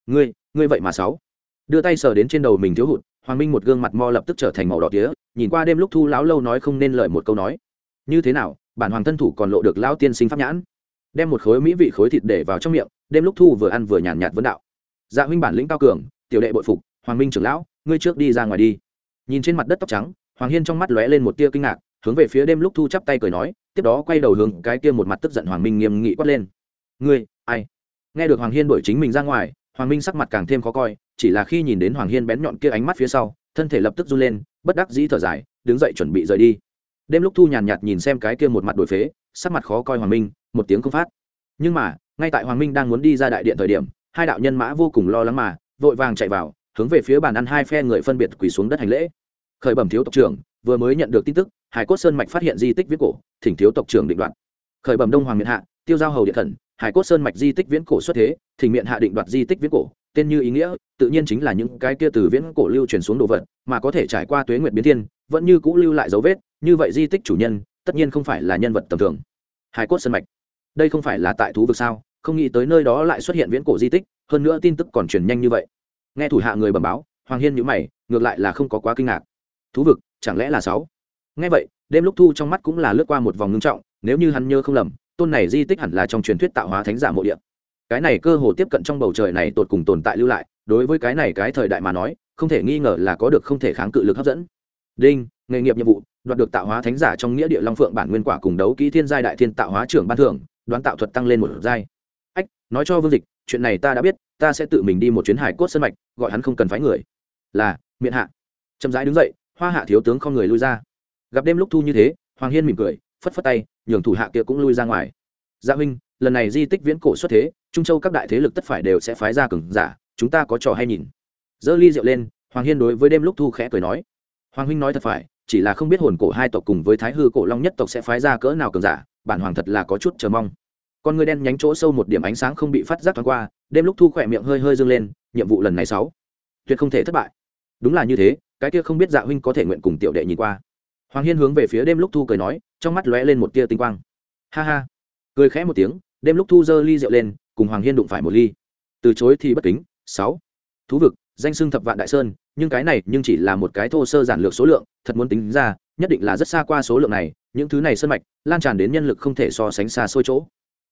Ngươi ngươi vậy mà sáu? Đưa tay sờ đến trên đầu mình thiếu hụt, hoàng minh một gương mặt mo lập tức trở thành màu đỏ tía, nhìn qua đêm lúc thu lão lâu nói không nên lời một câu nói. Như thế nào, bản hoàng thân thủ còn lộ được lão tiên sinh pháp nhãn? Đem một khối mỹ vị khối thịt để vào trong miệng, đêm lúc thu vừa ăn vừa nhàn nhạt vấn đạo. Dạ huynh bản lĩnh cao cường, tiểu đệ bội phục, hoàng minh trưởng lão, ngươi trước đi ra ngoài đi. Nhìn trên mặt đất tóc trắng hoàng hiên trong mắt lóe lên một tia kinh ngạc, hướng về phía đêm lúc thu chắp tay cười nói, tiếp đó quay đầu hướng cái kia một mặt tức giận hoàng minh nghiêm nghị quát lên. Ngươi, ai? Nghe được hoàng hiên đuổi chính mình ra ngoài, hoàng minh sắc mặt càng thêm khó coi, chỉ là khi nhìn đến hoàng hiên bén nhọn kia ánh mắt phía sau, thân thể lập tức run lên, bất đắc dĩ thở dài, đứng dậy chuẩn bị rời đi. Đêm lúc thu nhàn nhạt nhìn xem cái kia một mặt đổi phế, sắc mặt khó coi hoàng minh, một tiếng không phát. Nhưng mà, ngay tại hoàng minh đang muốn đi ra đại điện thời điểm, hai đạo nhân mã vô cùng lo lắng mà, vội vàng chạy vào, hướng về phía bàn ăn hai phe người phân biệt quỳ xuống đất hành lễ khởi bẩm thiếu tộc trưởng, vừa mới nhận được tin tức, hải cốt sơn mạch phát hiện di tích viễn cổ, thỉnh thiếu tộc trưởng định đoạt. Khởi bẩm đông hoàng miện hạ, tiêu giao hầu điện thần hải cốt sơn mạch di tích viễn cổ xuất thế, thỉnh miện hạ định đoạt di tích viễn cổ, tên như ý nghĩa, tự nhiên chính là những cái kia từ viễn cổ lưu truyền xuống đồ vật, mà có thể trải qua tuế nguyệt biến thiên, vẫn như cũ lưu lại dấu vết, như vậy di tích chủ nhân, tất nhiên không phải là nhân vật tầm thường. Hải cốt sơn mạch, đây không phải là tại thú vực sao? Không nghĩ tới nơi đó lại xuất hiện viễn cổ di tích, hơn nữa tin tức còn truyền nhanh như vậy. Nghe thủ hạ người bẩm báo, hoàng hiên nhữ mày, ngược lại là không có quá kinh ngạc thú vực, chẳng lẽ là sáu? Nghe vậy, đêm lúc thu trong mắt cũng là lướt qua một vòng ngưng trọng, nếu như hắn nhớ không lầm, tôn này di tích hẳn là trong truyền thuyết tạo hóa thánh giả mộ địa. Cái này cơ hồ tiếp cận trong bầu trời này tột cùng tồn tại lưu lại, đối với cái này cái thời đại mà nói, không thể nghi ngờ là có được không thể kháng cự lực hấp dẫn. Đinh, nghề nghiệp nhiệm vụ, đoạt được tạo hóa thánh giả trong nghĩa địa long phượng bản nguyên quả cùng đấu kỹ thiên giai đại thiên tạo hóa trưởng ban thưởng, đoán tạo thuật tăng lên một giai. Ách, nói cho vương dịch, chuyện này ta đã biết, ta sẽ tự mình đi một chuyến hải cốt sân mạch, gọi hắn không cần phái người. Là miệng hạ. Chậm rãi đứng dậy hoa hạ thiếu tướng không người lui ra. Gặp đêm lúc thu như thế, hoàng hiên mỉm cười, phất phất tay, nhường thủ hạ kia cũng lui ra ngoài. Gia huynh, lần này di tích viễn cổ xuất thế, trung châu các đại thế lực tất phải đều sẽ phái ra cừng giả, chúng ta có trò hay nhìn. Dơ ly rượu lên, hoàng hiên đối với đêm lúc thu khẽ cười nói. Hoàng huynh nói thật phải, chỉ là không biết hồn cổ hai tộc cùng với thái hư cổ long nhất tộc sẽ phái ra cỡ nào cường giả, bản hoàng thật là có chút chờ mong. Con người đen nhánh chỗ sâu một điểm ánh sáng không bị phát giác thoáng qua, đêm lúc thu khỏe miệng hơi hơi dâng lên, nhiệm vụ lần này sáu. Tuyệt không thể thất bại. Đúng là như thế cái kia không biết dạ huynh có thể nguyện cùng tiểu đệ nhìn qua. Hoàng hiên hướng về phía đêm lúc thu cười nói, trong mắt lóe lên một tia tinh quang. Ha ha. Cười khẽ một tiếng, đêm lúc thu dơ ly rượu lên, cùng hoàng hiên đụng phải một ly. Từ chối thì bất kính, sáu. Thú vực, danh xưng thập vạn đại sơn, nhưng cái này nhưng chỉ là một cái thô sơ giản lược số lượng, thật muốn tính ra, nhất định là rất xa qua số lượng này, những thứ này sơn mạch, lan tràn đến nhân lực không thể so sánh xa xôi chỗ.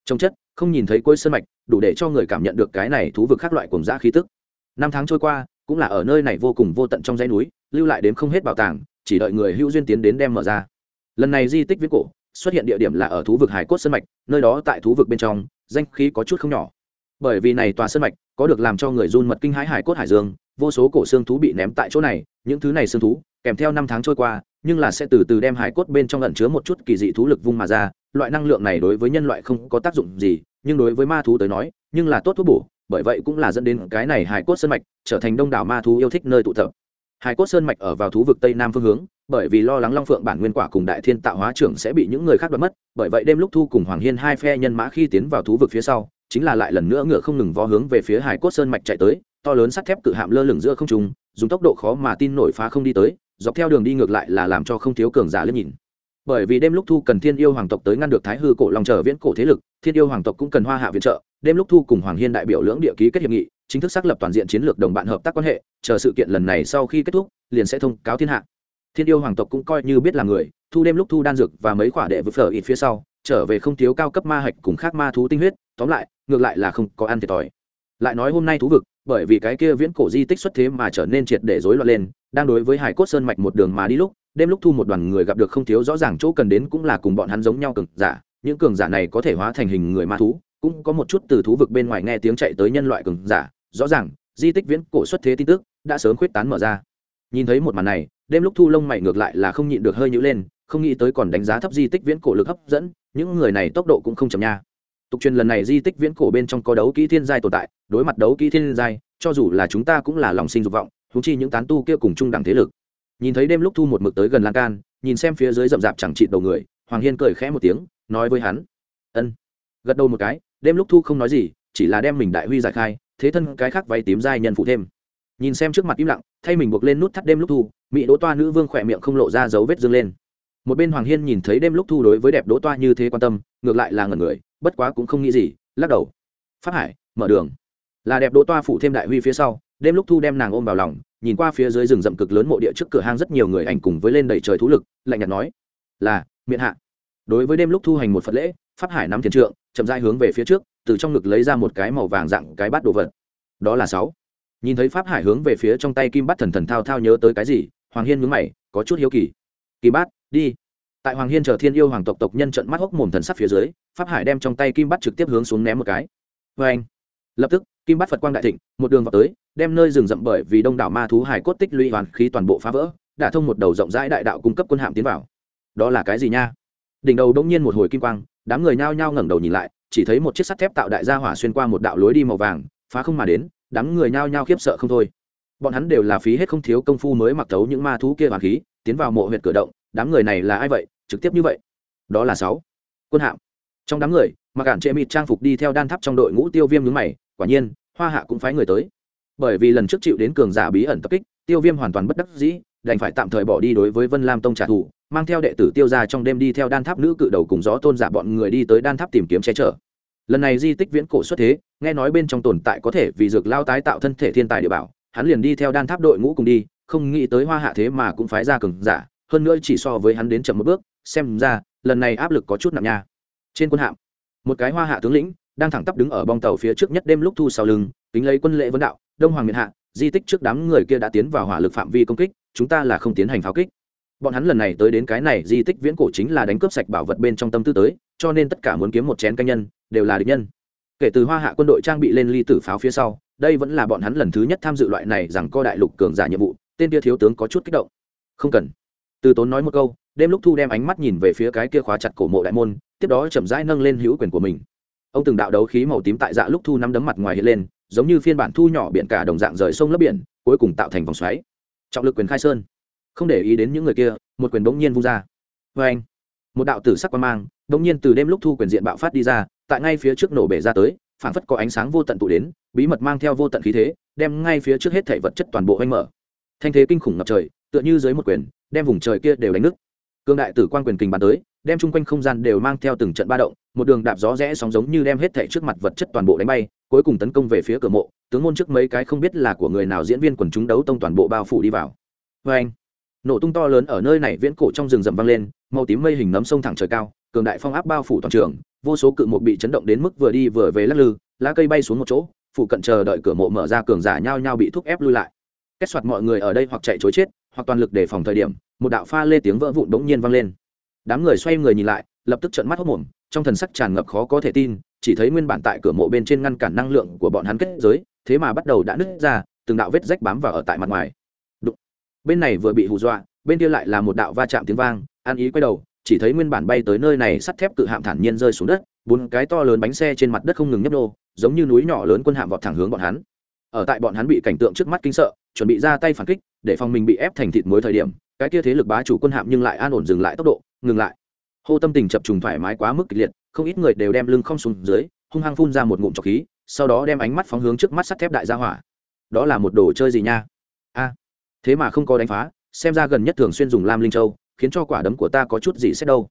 Trong chất, không nhìn thấy cuối sơn mạch, đủ để cho người cảm nhận được cái này thú vực khác loại cùng dã khí tức. Năm tháng trôi qua, cũng là ở nơi này vô cùng vô tận trong dãy núi lưu lại đến không hết bảo tàng, chỉ đợi người hữu duyên tiến đến đem mở ra. Lần này di tích viết cổ, xuất hiện địa điểm là ở thú vực hải cốt sơn mạch, nơi đó tại thú vực bên trong, danh khí có chút không nhỏ. Bởi vì này tòa sơn mạch có được làm cho người run mật kinh hãi hải cốt hải dương, vô số cổ xương thú bị ném tại chỗ này, những thứ này xương thú, kèm theo năm tháng trôi qua, nhưng là sẽ từ từ đem hải cốt bên trong ẩn chứa một chút kỳ dị thú lực vung mà ra, loại năng lượng này đối với nhân loại không có tác dụng gì, nhưng đối với ma thú tới nói, nhưng là tốt thuốc bổ, bởi vậy cũng là dẫn đến cái này hải cốt sơn mạch trở thành đông đảo ma thú yêu thích nơi tụ tập hải cốt sơn mạch ở vào thú vực tây nam phương hướng, bởi vì lo lắng long phượng bản nguyên quả cùng đại thiên tạo hóa trưởng sẽ bị những người khác đoạt mất, bởi vậy đêm lúc thu cùng hoàng hiên hai phe nhân mã khi tiến vào thú vực phía sau, chính là lại lần nữa ngựa không ngừng vó hướng về phía hải cốt sơn mạch chạy tới, to lớn sắt thép cự hạm lơ lửng giữa không trung, dùng tốc độ khó mà tin nổi phá không đi tới, dọc theo đường đi ngược lại là làm cho không thiếu cường giả liếc nhìn. Bởi vì đêm lúc thu cần thiên yêu hoàng tộc tới ngăn được thái hư cổ long trở viễn cổ thế lực, thiên yêu hoàng tộc cũng cần hoa hạ viện trợ, đêm lúc thu cùng hoàng hiên đại biểu lưỡng địa ký kết hiệp nghị chính thức xác lập toàn diện chiến lược đồng bạn hợp tác quan hệ, chờ sự kiện lần này sau khi kết thúc, liền sẽ thông cáo thiên hạ. Thiên yêu hoàng tộc cũng coi như biết là người, thu đêm lúc thu đan dược và mấy quả đệ vực phở ít phía sau, trở về không thiếu cao cấp ma hạch cùng khác ma thú tinh huyết, tóm lại, ngược lại là không có ăn thiệt thòi. Lại nói hôm nay thú vực, bởi vì cái kia viễn cổ di tích xuất thế mà trở nên triệt để rối loạn lên, đang đối với hải cốt sơn mạch một đường mà đi lúc, đêm lúc thu một đoàn người gặp được không thiếu rõ ràng chỗ cần đến cũng là cùng bọn hắn giống nhau cường giả, những cường giả này có thể hóa thành hình người ma thú, cũng có một chút từ thú vực bên ngoài nghe tiếng chạy tới nhân loại cường giả rõ ràng, di tích viễn cổ xuất thế tin tức đã sớm khuyết tán mở ra. Nhìn thấy một màn này, đêm lúc thu lông mày ngược lại là không nhịn được hơi nhữ lên, không nghĩ tới còn đánh giá thấp di tích viễn cổ lực hấp dẫn, những người này tốc độ cũng không chậm nha. Tục truyền lần này di tích viễn cổ bên trong có đấu kỹ thiên giai tồn tại, đối mặt đấu kỹ thiên giai, cho dù là chúng ta cũng là lòng sinh dục vọng thú chi những tán tu kia cùng chung đẳng thế lực. Nhìn thấy đêm lúc thu một mực tới gần lan can, nhìn xem phía dưới rậm rạp chẳng trị đầu người, hoàng hiên cười khẽ một tiếng, nói với hắn, ân. Gật đầu một cái, đêm lúc thu không nói gì, chỉ là đem mình đại huy giải khai thế thân cái khác váy tím dai nhân phụ thêm. Nhìn xem trước mặt im lặng, thay mình buộc lên nút thắt đêm lúc thu, mỹ đỗ toa nữ vương khỏe miệng không lộ ra dấu vết dương lên. Một bên hoàng hiên nhìn thấy đêm lúc thu đối với đẹp đỗ toa như thế quan tâm, ngược lại là ngẩn người, bất quá cũng không nghĩ gì, lắc đầu. Phát hải, mở đường. Là đẹp đỗ toa phụ thêm đại huy phía sau, đêm lúc thu đem nàng ôm vào lòng, nhìn qua phía dưới rừng rậm cực lớn mộ địa trước cửa hang rất nhiều người ảnh cùng với lên đầy trời thú lực, lạnh nhạt nói, là miệng hạ. Đối với đêm lúc thu hành một phật lễ, pháp hải nắm thiền trượng chậm rãi hướng về phía trước, từ trong ngực lấy ra một cái màu vàng dạng cái bát đồ vật. Đó là sáu. Nhìn thấy pháp hải hướng về phía trong tay kim bát thần thần thao thao nhớ tới cái gì, hoàng hiên nhướng mày, có chút hiếu kỳ. Kim bát, đi. Tại hoàng hiên chờ thiên yêu hoàng tộc tộc nhân trận mắt hốc mồm thần sắc phía dưới, pháp hải đem trong tay kim bát trực tiếp hướng xuống ném một cái. Vê anh. Lập tức, kim bát phật quang đại thịnh, một đường vào tới, đem nơi rừng rậm bởi vì đông đảo ma thú hải cốt tích lũy hoàn khí toàn bộ phá vỡ đã thông một đầu rộng rãi đại đạo cung cấp quân hạm tiến vào. Đó là cái gì nha? Đỉnh đầu đông nhiên một hồi kim quang đám người nhao nhao ngẩng đầu nhìn lại, chỉ thấy một chiếc sắt thép tạo đại gia hỏa xuyên qua một đạo lối đi màu vàng, phá không mà đến, đám người nhao nhao khiếp sợ không thôi. Bọn hắn đều là phí hết không thiếu công phu mới mặc thấu những ma thú kia hoàng khí, tiến vào mộ huyệt cửa động, đám người này là ai vậy, trực tiếp như vậy? Đó là sáu quân hạm. Trong đám người, mặc cản trệ mịt trang phục đi theo đan tháp trong đội ngũ tiêu viêm nhướng mày, quả nhiên, hoa hạ cũng phái người tới. Bởi vì lần trước chịu đến cường giả bí ẩn tập kích, tiêu viêm hoàn toàn bất đắc dĩ, đành phải tạm thời bỏ đi đối với vân lam tông trả thù mang theo đệ tử tiêu ra trong đêm đi theo đan tháp nữ cự đầu cùng gió tôn giả bọn người đi tới đan tháp tìm kiếm che chở. Lần này di tích viễn cổ xuất thế, nghe nói bên trong tồn tại có thể vì dược lao tái tạo thân thể thiên tài địa bảo, hắn liền đi theo đan tháp đội ngũ cùng đi, không nghĩ tới hoa hạ thế mà cũng phái ra cường giả, hơn nữa chỉ so với hắn đến chậm một bước, xem ra, lần này áp lực có chút nặng nha. Trên quân hạm, một cái hoa hạ tướng lĩnh, đang thẳng tắp đứng ở bong tàu phía trước nhất đêm lúc thu sau lưng tính lấy quân lệ vấn đạo, đông hoàng miền hạ, di tích trước đám người kia đã tiến vào hỏa lực phạm vi công kích, chúng ta là không tiến hành pháo kích bọn hắn lần này tới đến cái này, di tích viễn cổ chính là đánh cướp sạch bảo vật bên trong tâm tư tới, cho nên tất cả muốn kiếm một chén canh nhân, đều là địch nhân. Kể từ hoa hạ quân đội trang bị lên ly tử pháo phía sau, đây vẫn là bọn hắn lần thứ nhất tham dự loại này rằng co đại lục cường giả nhiệm vụ, tên kia thiếu tướng có chút kích động. Không cần. Từ tốn nói một câu, đêm lúc thu đem ánh mắt nhìn về phía cái kia khóa chặt cổ mộ đại môn, tiếp đó chậm rãi nâng lên hữu quyền của mình. Ông từng đạo đấu khí màu tím tại dạ lúc thu nắm đấm mặt ngoài hiện lên, giống như phiên bản thu nhỏ biển cả đồng dạng rời sông lấp biển, cuối cùng tạo thành vòng xoáy. Trọng lực quyền khai sơn không để ý đến những người kia, một quyền bỗng nhiên vung ra. Vê anh, một đạo tử sắc quan mang bỗng nhiên từ đêm lúc thu quyền diện bạo phát đi ra, tại ngay phía trước nổ bể ra tới, phảng phất có ánh sáng vô tận tụ đến, bí mật mang theo vô tận khí thế, đem ngay phía trước hết thể vật chất toàn bộ oanh mở. Thanh thế kinh khủng ngập trời, tựa như dưới một quyền, đem vùng trời kia đều đánh nứt. Cương đại tử quan quyền kình bàn tới, đem chung quanh không gian đều mang theo từng trận ba động, một đường đạp gió rẽ sóng giống như đem hết thảy trước mặt vật chất toàn bộ đánh bay, cuối cùng tấn công về phía cửa mộ, tướng môn trước mấy cái không biết là của người nào diễn viên quần chúng đấu tông toàn bộ bao phủ đi vào. Vê anh nổ tung to lớn ở nơi này viễn cổ trong rừng rậm vang lên, màu tím mây hình nấm sông thẳng trời cao, cường đại phong áp bao phủ toàn trường, vô số cự mộ bị chấn động đến mức vừa đi vừa về lắc lư, lá cây bay xuống một chỗ phụ cận chờ đợi cửa mộ mở ra cường giả nhao nhao bị thúc ép lui lại. Kết soạt mọi người ở đây hoặc chạy chối chết, hoặc toàn lực để phòng thời điểm, một đạo pha lê tiếng vỡ vụn bỗng nhiên vang lên. Đám người xoay người nhìn lại, lập tức trợn mắt hốc mồm trong thần sắc tràn ngập khó có thể tin, chỉ thấy nguyên bản tại cửa mộ bên trên ngăn cản năng lượng của bọn hắn kết giới, thế mà bắt đầu đã nứt ra, từng đạo vết rách bám vào ở tại mặt ngoài bên này vừa bị hù dọa, bên kia lại là một đạo va chạm tiếng vang, an ý quay đầu, chỉ thấy nguyên bản bay tới nơi này sắt thép cự hạm thản nhiên rơi xuống đất, bốn cái to lớn bánh xe trên mặt đất không ngừng nhấp nô giống như núi nhỏ lớn quân hạm vọt thẳng hướng bọn hắn. Ở tại bọn hắn bị cảnh tượng trước mắt kinh sợ, chuẩn bị ra tay phản kích, để phòng mình bị ép thành thịt muối thời điểm, cái kia thế lực bá chủ quân hạm nhưng lại an ổn dừng lại tốc độ, ngừng lại. Hô tâm tình chập trùng thoải mái quá mức kịch liệt, không ít người đều đem lưng không xuống dưới, hung hăng phun ra một ngụm trọc khí, sau đó đem ánh mắt phóng hướng trước mắt sắt thép đại gia hỏa. Đó là một đồ chơi gì nha? A thế mà không có đánh phá, xem ra gần nhất thường xuyên dùng lam linh châu, khiến cho quả đấm của ta có chút gì xét đâu.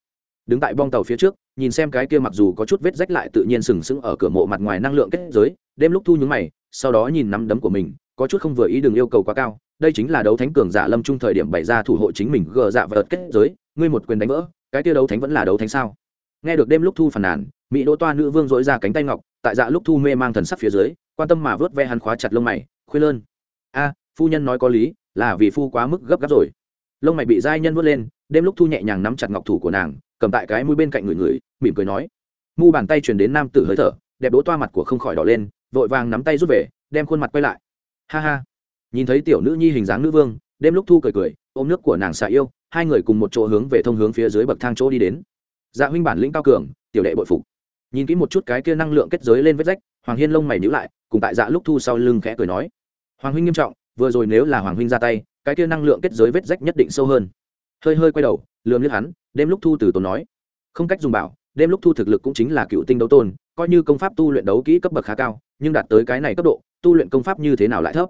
Đứng tại bong tàu phía trước, nhìn xem cái kia mặc dù có chút vết rách lại tự nhiên sừng sững ở cửa mộ mặt ngoài năng lượng kết giới, đêm lúc thu nhúng mày, sau đó nhìn nắm đấm của mình, có chút không vừa ý đừng yêu cầu quá cao. Đây chính là đấu thánh cường giả lâm trung thời điểm bày ra thủ hộ chính mình gờ dạ vợt kết giới, ngươi một quyền đánh vỡ, cái kia đấu thánh vẫn là đấu thánh sao? Nghe được đêm lúc thu phàn nàn, mỹ đỗ toa nữ vương dội ra cánh tay ngọc, tại dạ lúc thu mê mang thần sắc phía dưới, quan tâm mà vớt ve hắn khóa chặt lông mày, khuyên lơn a, phu nhân nói có lý là vì phu quá mức gấp gáp rồi. Lông mày bị giai nhân vớt lên, đêm lúc thu nhẹ nhàng nắm chặt ngọc thủ của nàng, cầm tại cái mũi bên cạnh người người, mỉm cười nói. Mu bàn tay truyền đến nam tử hơi thở, đẹp đỗ toa mặt của không khỏi đỏ lên, vội vàng nắm tay rút về, đem khuôn mặt quay lại. Ha ha. Nhìn thấy tiểu nữ nhi hình dáng nữ vương, đêm lúc thu cười cười, ôm nước của nàng xạ yêu, hai người cùng một chỗ hướng về thông hướng phía dưới bậc thang chỗ đi đến. Dạ huynh bản lĩnh cao cường, tiểu đệ bội phục. Nhìn kỹ một chút cái kia năng lượng kết giới lên vết rách, hoàng hiên lông mày nhíu lại, cùng tại dạ lúc thu sau lưng khẽ cười nói. Hoàng huynh nghiêm trọng vừa rồi nếu là hoàng huynh ra tay, cái kia năng lượng kết giới vết rách nhất định sâu hơn. Hơi hơi quay đầu, lườm liếc hắn, đêm lúc thu từ tốn nói. Không cách dùng bảo, đêm lúc thu thực lực cũng chính là cựu tinh đấu tôn, coi như công pháp tu luyện đấu kỹ cấp bậc khá cao, nhưng đạt tới cái này cấp độ, tu luyện công pháp như thế nào lại thấp?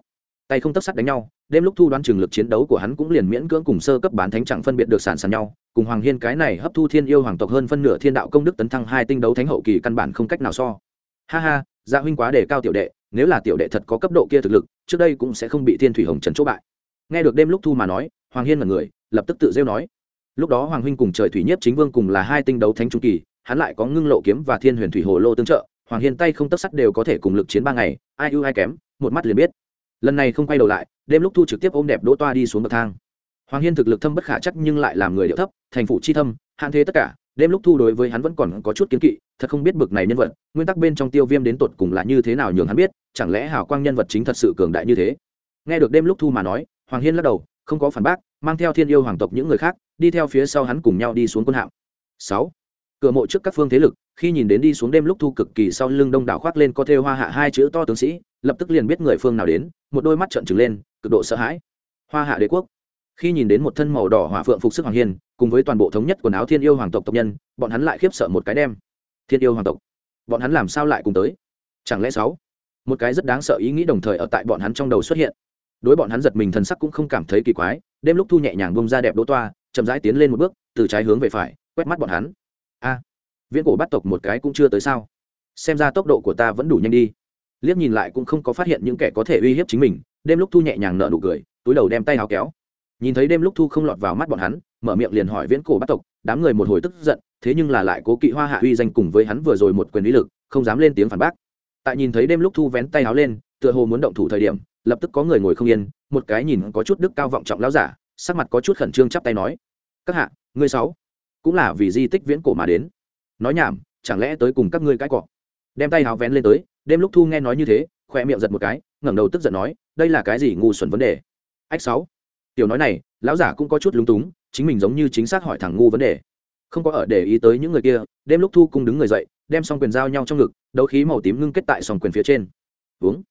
Tay không tất sắt đánh nhau, đêm lúc thu đoán trường lực chiến đấu của hắn cũng liền miễn cưỡng cùng sơ cấp bán thánh chẳng phân biệt được sản sàn nhau, cùng hoàng hiên cái này hấp thu thiên yêu hoàng tộc hơn phân nửa thiên đạo công đức tấn thăng hai tinh đấu thánh hậu kỳ căn bản không cách nào so. Ha ha gia huynh quá đề cao tiểu đệ nếu là tiểu đệ thật có cấp độ kia thực lực, trước đây cũng sẽ không bị thiên thủy hồng trần chỗ bại. Nghe được đêm lúc thu mà nói, hoàng hiên là người, lập tức tự rêu nói. Lúc đó hoàng huynh cùng trời thủy nhiếp chính vương cùng là hai tinh đấu thánh trung kỳ, hắn lại có ngưng lộ kiếm và thiên huyền thủy hồ lô tương trợ, hoàng hiên tay không tất sắt đều có thể cùng lực chiến ba ngày, ai ưu ai kém, một mắt liền biết. Lần này không quay đầu lại, đêm lúc thu trực tiếp ôm đẹp đỗ toa đi xuống bậc thang. Hoàng hiên thực lực thâm bất khả chắc nhưng lại làm người điệu thấp, thành phụ chi thâm hạn thế tất cả đêm lúc thu đối với hắn vẫn còn có chút kiến kỵ, thật không biết bực này nhân vật, nguyên tắc bên trong tiêu viêm đến tột cùng là như thế nào nhường hắn biết, chẳng lẽ hào quang nhân vật chính thật sự cường đại như thế? Nghe được đêm lúc thu mà nói, hoàng hiên lắc đầu, không có phản bác, mang theo thiên yêu hoàng tộc những người khác, đi theo phía sau hắn cùng nhau đi xuống quân hạm. Sáu, cửa mộ trước các phương thế lực, khi nhìn đến đi xuống đêm lúc thu cực kỳ sau lưng đông đảo khoác lên có thêu hoa hạ hai chữ to tướng sĩ, lập tức liền biết người phương nào đến, một đôi mắt trợn trừng lên, cực độ sợ hãi. Hoa hạ đế quốc khi nhìn đến một thân màu đỏ hỏa phượng phục sức hoàng hiên, cùng với toàn bộ thống nhất quần áo thiên yêu hoàng tộc tộc nhân, bọn hắn lại khiếp sợ một cái đem. Thiên yêu hoàng tộc, bọn hắn làm sao lại cùng tới? Chẳng lẽ sáu? Một cái rất đáng sợ ý nghĩ đồng thời ở tại bọn hắn trong đầu xuất hiện. Đối bọn hắn giật mình thần sắc cũng không cảm thấy kỳ quái, đêm lúc thu nhẹ nhàng bông ra đẹp đỗ toa, chậm rãi tiến lên một bước, từ trái hướng về phải, quét mắt bọn hắn. A, viễn cổ bắt tộc một cái cũng chưa tới sao? Xem ra tốc độ của ta vẫn đủ nhanh đi. Liếc nhìn lại cũng không có phát hiện những kẻ có thể uy hiếp chính mình, đêm lúc thu nhẹ nhàng nợ nụ cười, túi đầu đem tay áo kéo nhìn thấy đêm lúc thu không lọt vào mắt bọn hắn, mở miệng liền hỏi viễn cổ bắt tộc, đám người một hồi tức giận, thế nhưng là lại cố kỵ hoa hạ uy danh cùng với hắn vừa rồi một quyền uy lực, không dám lên tiếng phản bác. Tại nhìn thấy đêm lúc thu vén tay áo lên, tựa hồ muốn động thủ thời điểm, lập tức có người ngồi không yên, một cái nhìn có chút đức cao vọng trọng lão giả, sắc mặt có chút khẩn trương chắp tay nói, các hạ, ngươi sáu, cũng là vì di tích viễn cổ mà đến. Nói nhảm, chẳng lẽ tới cùng các ngươi cái cọ? Đem tay háo vén lên tới, đêm lúc thu nghe nói như thế khoe miệng giật một cái, ngẩng đầu tức giận nói, đây là cái gì ngu xuẩn vấn đề? Ách sáu tiểu nói này, lão giả cũng có chút lúng túng, chính mình giống như chính xác hỏi thẳng ngu vấn đề. Không có ở để ý tới những người kia, đêm lúc thu cùng đứng người dậy, đem xong quyền giao nhau trong ngực, đấu khí màu tím ngưng kết tại sòng quyền phía trên. Uống.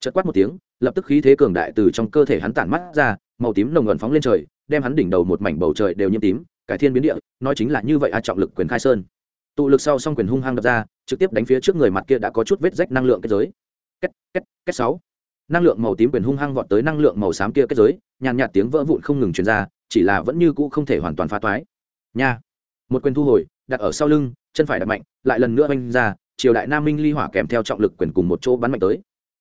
Chật quát một tiếng, lập tức khí thế cường đại từ trong cơ thể hắn tản mắt ra, màu tím nồng ẩn phóng lên trời, đem hắn đỉnh đầu một mảnh bầu trời đều nhiễm tím, cải thiên biến địa, nói chính là như vậy a trọng lực quyền khai sơn. Tụ lực sau xong quyền hung hăng đập ra, trực tiếp đánh phía trước người mặt kia đã có chút vết rách năng lượng kết giới. Kết kết kết sáu năng lượng màu tím quyền hung hăng vọt tới năng lượng màu xám kia kết giới, nhàn nhạt tiếng vỡ vụn không ngừng truyền ra, chỉ là vẫn như cũ không thể hoàn toàn phá toái. Nha! Một quyền thu hồi, đặt ở sau lưng, chân phải đặt mạnh, lại lần nữa oanh ra, triều đại nam minh ly hỏa kèm theo trọng lực quyền cùng một chỗ bắn mạnh tới.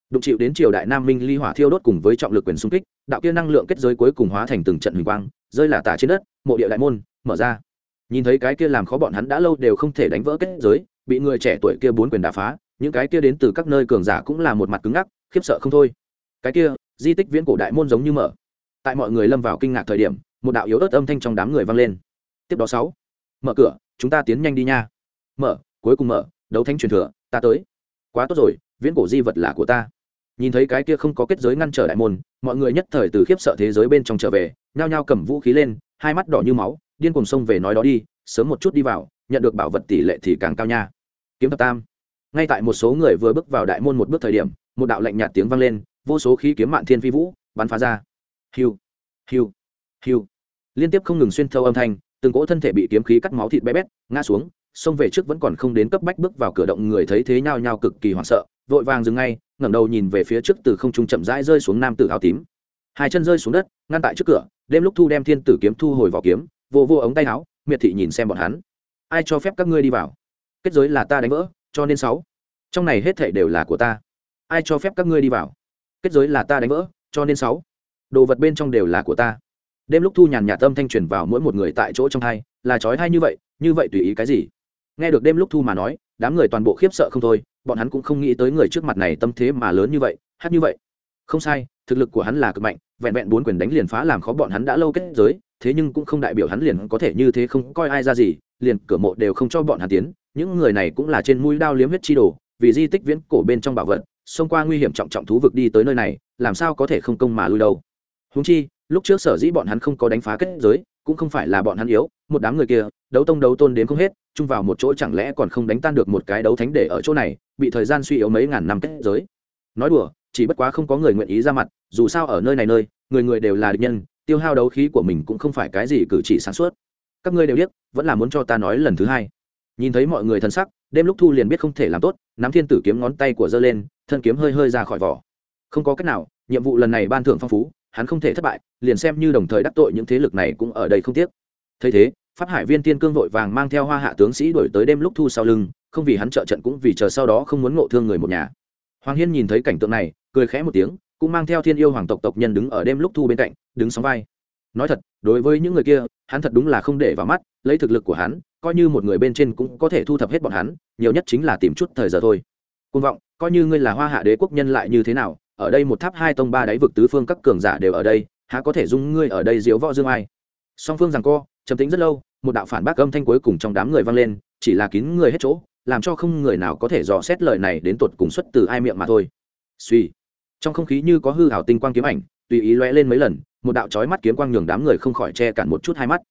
Đụng chịu đến triều đại nam minh ly hỏa thiêu đốt cùng với trọng lực quyền xung kích, đạo kia năng lượng kết giới cuối cùng hóa thành từng trận huỳnh quang, rơi là tả trên đất, mộ địa đại môn, mở ra. Nhìn thấy cái kia làm khó bọn hắn đã lâu đều không thể đánh vỡ kết giới, bị người trẻ tuổi kia bốn quyền đà phá những cái kia đến từ các nơi cường giả cũng là một mặt cứng ngắc, khiếp sợ không thôi. Cái kia, di tích viễn cổ đại môn giống như mở. Tại mọi người lâm vào kinh ngạc thời điểm, một đạo yếu ớt âm thanh trong đám người vang lên. Tiếp đó sáu. Mở cửa, chúng ta tiến nhanh đi nha. Mở, cuối cùng mở, đấu thánh truyền thừa, ta tới. Quá tốt rồi, viễn cổ di vật là của ta. Nhìn thấy cái kia không có kết giới ngăn trở đại môn, mọi người nhất thời từ khiếp sợ thế giới bên trong trở về, nhao nhao cầm vũ khí lên, hai mắt đỏ như máu, điên cùng xông về nói đó đi, sớm một chút đi vào, nhận được bảo vật tỷ lệ thì càng cao nha. Kiếm thập tam ngay tại một số người vừa bước vào đại môn một bước thời điểm, một đạo lạnh nhạt tiếng vang lên, vô số khí kiếm mạn thiên phi vũ, bắn phá ra. Hiu hiu hiu. Liên tiếp không ngừng xuyên thâu âm thanh, từng cỗ thân thể bị kiếm khí cắt máu thịt bé bét, ngã xuống, xông về trước vẫn còn không đến cấp bách bước vào cửa động người thấy thế nhao nhao cực kỳ hoảng sợ, vội vàng dừng ngay, ngẩng đầu nhìn về phía trước từ không trung chậm rãi rơi xuống nam tử áo tím. Hai chân rơi xuống đất, ngăn tại trước cửa, đêm lúc thu đem thiên tử kiếm thu hồi vào kiếm, vô vô ống tay áo, miệt thị nhìn xem bọn hắn. Ai cho phép các ngươi đi vào? Kết giới là ta đánh vỡ cho nên sáu. Trong này hết thảy đều là của ta. Ai cho phép các ngươi đi vào? Kết giới là ta đánh vỡ, cho nên sáu. Đồ vật bên trong đều là của ta. Đêm lúc thu nhàn nhạt tâm thanh truyền vào mỗi một người tại chỗ trong thai, là trói thai như vậy như vậy tùy ý cái gì? Nghe được đêm lúc thu mà nói, đám người toàn bộ khiếp sợ không thôi, bọn hắn cũng không nghĩ tới người trước mặt này tâm thế mà lớn như vậy hát như vậy. Không sai, thực lực của hắn là cực mạnh, vẹn vẹn bốn quyền đánh liền phá làm khó bọn hắn đã lâu kết giới, thế nhưng cũng không đại biểu hắn liền có thể như thế không coi ai ra gì, liền cửa mộ đều không cho bọn hắn tiến những người này cũng là trên mũi đao liếm huyết chi đồ, vì di tích viễn cổ bên trong bảo vật, xông qua nguy hiểm trọng trọng thú vực đi tới nơi này, làm sao có thể không công mà lui đâu. Húng chi, lúc trước sở dĩ bọn hắn không có đánh phá kết giới, cũng không phải là bọn hắn yếu, một đám người kia, đấu tông đấu tôn đến không hết, chung vào một chỗ chẳng lẽ còn không đánh tan được một cái đấu thánh để ở chỗ này, bị thời gian suy yếu mấy ngàn năm kết giới. Nói đùa, chỉ bất quá không có người nguyện ý ra mặt, dù sao ở nơi này nơi, người người đều là địch nhân, tiêu hao đấu khí của mình cũng không phải cái gì cử chỉ sáng suốt. Các ngươi đều biết vẫn là muốn cho ta nói lần thứ hai nhìn thấy mọi người thân sắc, đêm lúc thu liền biết không thể làm tốt, nắm thiên tử kiếm ngón tay của giơ lên, thân kiếm hơi hơi ra khỏi vỏ. Không có cách nào, nhiệm vụ lần này ban thưởng phong phú, hắn không thể thất bại, liền xem như đồng thời đắc tội những thế lực này cũng ở đây không tiếc. Thấy thế, pháp hải viên tiên cương vội vàng mang theo hoa hạ tướng sĩ đổi tới đêm lúc thu sau lưng, không vì hắn trợ trận cũng vì chờ sau đó không muốn ngộ thương người một nhà. Hoàng hiên nhìn thấy cảnh tượng này, cười khẽ một tiếng, cũng mang theo thiên yêu hoàng tộc tộc nhân đứng ở đêm lúc thu bên cạnh, đứng sóng vai. Nói thật, đối với những người kia, hắn thật đúng là không để vào mắt, lấy thực lực của hắn coi như một người bên trên cũng có thể thu thập hết bọn hắn, nhiều nhất chính là tìm chút thời giờ thôi. Côn vọng, coi như ngươi là hoa hạ đế quốc nhân lại như thế nào, ở đây một tháp hai tông ba đáy vực tứ phương các cường giả đều ở đây, há có thể dung ngươi ở đây diếu võ dương ai? Song phương rằng co, trầm tính rất lâu, một đạo phản bác âm thanh cuối cùng trong đám người vang lên, chỉ là kín người hết chỗ, làm cho không người nào có thể dò xét lời này đến tột cùng xuất từ ai miệng mà thôi. Suy. Trong không khí như có hư hảo tinh quang kiếm ảnh, tùy ý lóe lên mấy lần, một đạo chói mắt kiếm quang nhường đám người không khỏi che cản một chút hai mắt.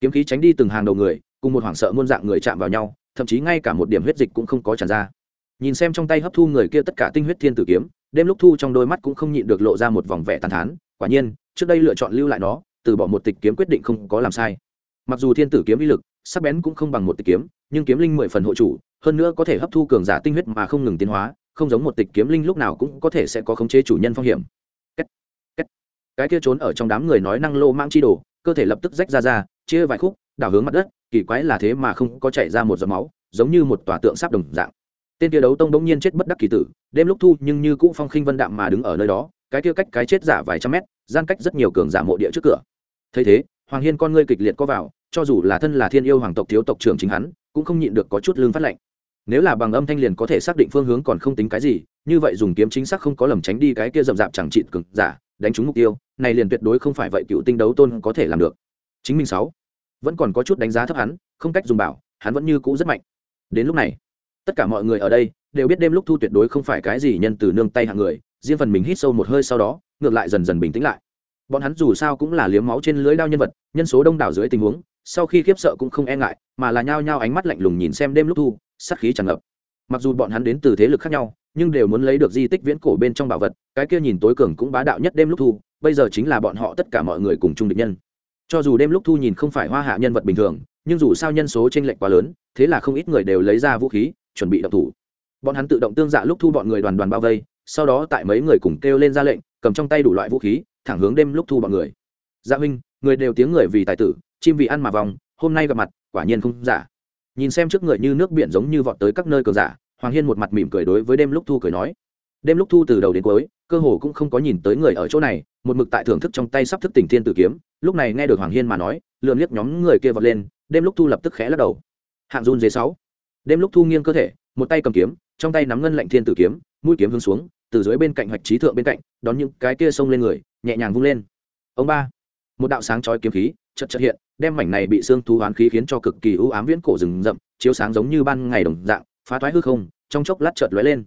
Kiếm khí tránh đi từng hàng đầu người cùng một hoảng sợ muôn dạng người chạm vào nhau, thậm chí ngay cả một điểm huyết dịch cũng không có tràn ra nhìn xem trong tay hấp thu người kia tất cả tinh huyết thiên tử kiếm, đêm lúc thu trong đôi mắt cũng không nhịn được lộ ra một vòng vẻ tàn thán, quả nhiên, trước đây lựa chọn lưu lại nó, từ bỏ một tịch kiếm quyết định không có làm sai mặc dù thiên tử kiếm uy lực, sắc bén cũng không bằng một tịch kiếm, nhưng kiếm linh mười phần hộ chủ, hơn nữa có thể hấp thu cường giả tinh huyết mà không ngừng tiến hóa, không giống một tịch kiếm linh lúc nào cũng có thể sẽ có khống chế chủ nhân phong hiểm Kết. Kết. cái kia trốn ở trong đám người nói năng lô mang chi đồ, cơ thể lập tức rách ra ra, chia vài khúc, đảo hướng mặt đất kỳ quái là thế mà không có chảy ra một giọt máu, giống như một tòa tượng sáp đồng dạng. Tên kia đấu tông bỗng nhiên chết bất đắc kỳ tử, đêm lúc thu nhưng như cũ phong khinh vân đạm mà đứng ở nơi đó, cái kia cách cái chết giả vài trăm mét, gian cách rất nhiều cường giả mộ địa trước cửa. Thấy thế, hoàng hiên con ngươi kịch liệt có vào, cho dù là thân là thiên yêu hoàng tộc thiếu tộc trưởng chính hắn, cũng không nhịn được có chút lương phát lệnh nếu là bằng âm thanh liền có thể xác định phương hướng còn không tính cái gì, như vậy dùng kiếm chính xác không có lầm tránh đi cái kia rậm rạp chẳng trị cực giả, đánh trúng mục tiêu, này liền tuyệt đối không phải vậy cựu tinh đấu tôn có thể làm được. Chính minh sáu vẫn còn có chút đánh giá thấp hắn, không cách dùng bảo, hắn vẫn như cũ rất mạnh. Đến lúc này, tất cả mọi người ở đây đều biết đêm lúc thu tuyệt đối không phải cái gì nhân từ nương tay hạng người, riêng phần mình hít sâu một hơi sau đó, ngược lại dần dần bình tĩnh lại. Bọn hắn dù sao cũng là liếm máu trên lưới đao nhân vật, nhân số đông đảo dưới tình huống, sau khi khiếp sợ cũng không e ngại, mà là nhao nhao ánh mắt lạnh lùng nhìn xem đêm lúc thu sát khí tràn ngập. Mặc dù bọn hắn đến từ thế lực khác nhau, nhưng đều muốn lấy được di tích viễn cổ bên trong bảo vật, cái kia nhìn tối cường cũng bá đạo nhất đêm lúc thu, bây giờ chính là bọn họ tất cả mọi người cùng chung địch nhân cho dù đêm lúc thu nhìn không phải hoa hạ nhân vật bình thường, nhưng dù sao nhân số tranh lệch quá lớn, thế là không ít người đều lấy ra vũ khí, chuẩn bị động thủ. Bọn hắn tự động tương dạ lúc thu bọn người đoàn đoàn bao vây, sau đó tại mấy người cùng kêu lên ra lệnh, cầm trong tay đủ loại vũ khí, thẳng hướng đêm lúc thu bọn người. Gia dạ huynh, người đều tiếng người vì tài tử, chim vì ăn mà vòng hôm nay gặp mặt, quả nhiên không giả. Nhìn xem trước người như nước biển giống như vọt tới các nơi cường giả, hoàng hiên một mặt mỉm cười đối với đêm lúc thu cười nói đêm lúc thu từ đầu đến cuối, cơ hồ cũng không có nhìn tới người ở chỗ này, một mực tại thưởng thức trong tay sắp thức tỉnh thiên tử kiếm, lúc này nghe được hoàng hiên mà nói lượm liếc nhóm người kia vọt lên, đêm lúc thu lập tức khẽ lắc đầu. Hạng run dế sáu. Đêm lúc thu nghiêng cơ thể, một tay cầm kiếm, trong tay nắm ngân lạnh thiên tử kiếm, mũi kiếm hướng xuống, từ dưới bên cạnh hoạch trí thượng bên cạnh, đón những cái kia xông lên người, nhẹ nhàng vung lên. Ông ba. Một đạo sáng chói kiếm khí chật chật hiện, đem mảnh này bị xương thú hoán khí khiến cho cực kỳ ưu ám viễn cổ rừng rậm, chiếu sáng giống như ban ngày đồng dạng, phá thoái hư không, trong chốc lát chợt lóe lên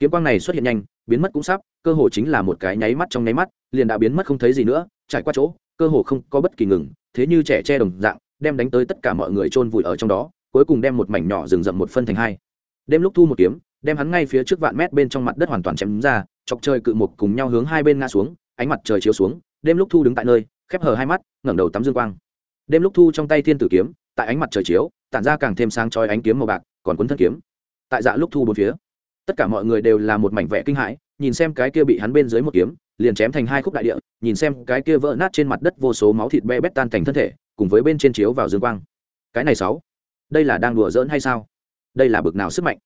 kiếm quang này xuất hiện nhanh, biến mất cũng sắp, cơ hồ chính là một cái nháy mắt trong nháy mắt, liền đã biến mất không thấy gì nữa, trải qua chỗ, cơ hồ không có bất kỳ ngừng, thế như trẻ che đồng dạng, đem đánh tới tất cả mọi người chôn vùi ở trong đó, cuối cùng đem một mảnh nhỏ rừng rậm một phân thành hai. Đêm lúc thu một kiếm, đem hắn ngay phía trước vạn mét bên trong mặt đất hoàn toàn chém ra, chọc trời cự mục cùng nhau hướng hai bên ngã xuống, ánh mặt trời chiếu xuống, đêm lúc thu đứng tại nơi, khép hờ hai mắt, ngẩng đầu tắm dương quang. Đêm lúc thu trong tay thiên tử kiếm, tại ánh mặt trời chiếu, tản ra càng thêm sáng chói ánh kiếm màu bạc, còn cuốn thân kiếm. Tại dạ lúc thu bốn phía tất cả mọi người đều là một mảnh vẻ kinh hãi, nhìn xem cái kia bị hắn bên dưới một kiếm, liền chém thành hai khúc đại địa, nhìn xem cái kia vỡ nát trên mặt đất vô số máu thịt be bét tan thành thân thể, cùng với bên trên chiếu vào dương quang. Cái này sáu, đây là đang đùa giỡn hay sao? Đây là bực nào sức mạnh?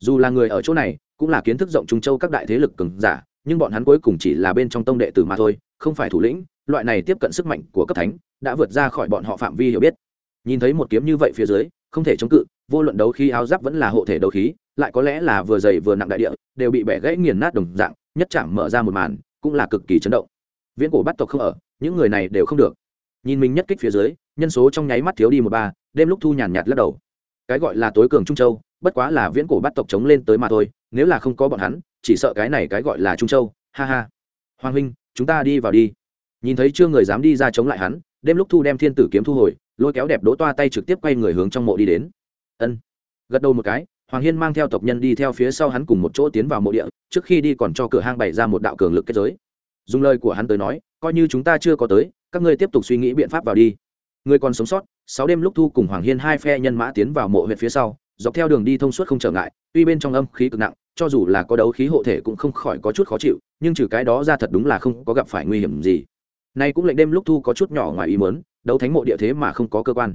Dù là người ở chỗ này, cũng là kiến thức rộng trung châu các đại thế lực cường giả, nhưng bọn hắn cuối cùng chỉ là bên trong tông đệ tử mà thôi, không phải thủ lĩnh, loại này tiếp cận sức mạnh của cấp thánh, đã vượt ra khỏi bọn họ phạm vi hiểu biết. Nhìn thấy một kiếm như vậy phía dưới, không thể chống cự, vô luận đấu khí áo giáp vẫn là hộ thể đấu khí lại có lẽ là vừa dày vừa nặng đại địa, đều bị bẻ gãy nghiền nát đồng dạng, nhất chạm mở ra một màn, cũng là cực kỳ chấn động. Viễn cổ bắt tộc không ở, những người này đều không được. Nhìn mình nhất kích phía dưới, nhân số trong nháy mắt thiếu đi một ba, đêm lúc thu nhàn nhạt lắc đầu. Cái gọi là tối cường trung châu, bất quá là viễn cổ bắt tộc chống lên tới mà thôi, nếu là không có bọn hắn, chỉ sợ cái này cái gọi là trung châu, ha ha. Hoàng huynh, chúng ta đi vào đi. Nhìn thấy chưa người dám đi ra chống lại hắn, đêm lúc thu đem thiên tử kiếm thu hồi, lôi kéo đẹp đỗ toa tay trực tiếp quay người hướng trong mộ đi đến. Ân. Gật đầu một cái hoàng hiên mang theo tộc nhân đi theo phía sau hắn cùng một chỗ tiến vào mộ địa, trước khi đi còn cho cửa hang bày ra một đạo cường lực kết giới. Dùng lời của hắn tới nói, coi như chúng ta chưa có tới, các ngươi tiếp tục suy nghĩ biện pháp vào đi. Người còn sống sót, sáu đêm lúc thu cùng hoàng hiên hai phe nhân mã tiến vào mộ huyện phía sau, dọc theo đường đi thông suốt không trở ngại, tuy bên trong âm khí cực nặng, cho dù là có đấu khí hộ thể cũng không khỏi có chút khó chịu, nhưng trừ cái đó ra thật đúng là không có gặp phải nguy hiểm gì. Nay cũng lệnh đêm lúc thu có chút nhỏ ngoài ý mớn đấu thánh mộ địa thế mà không có cơ quan.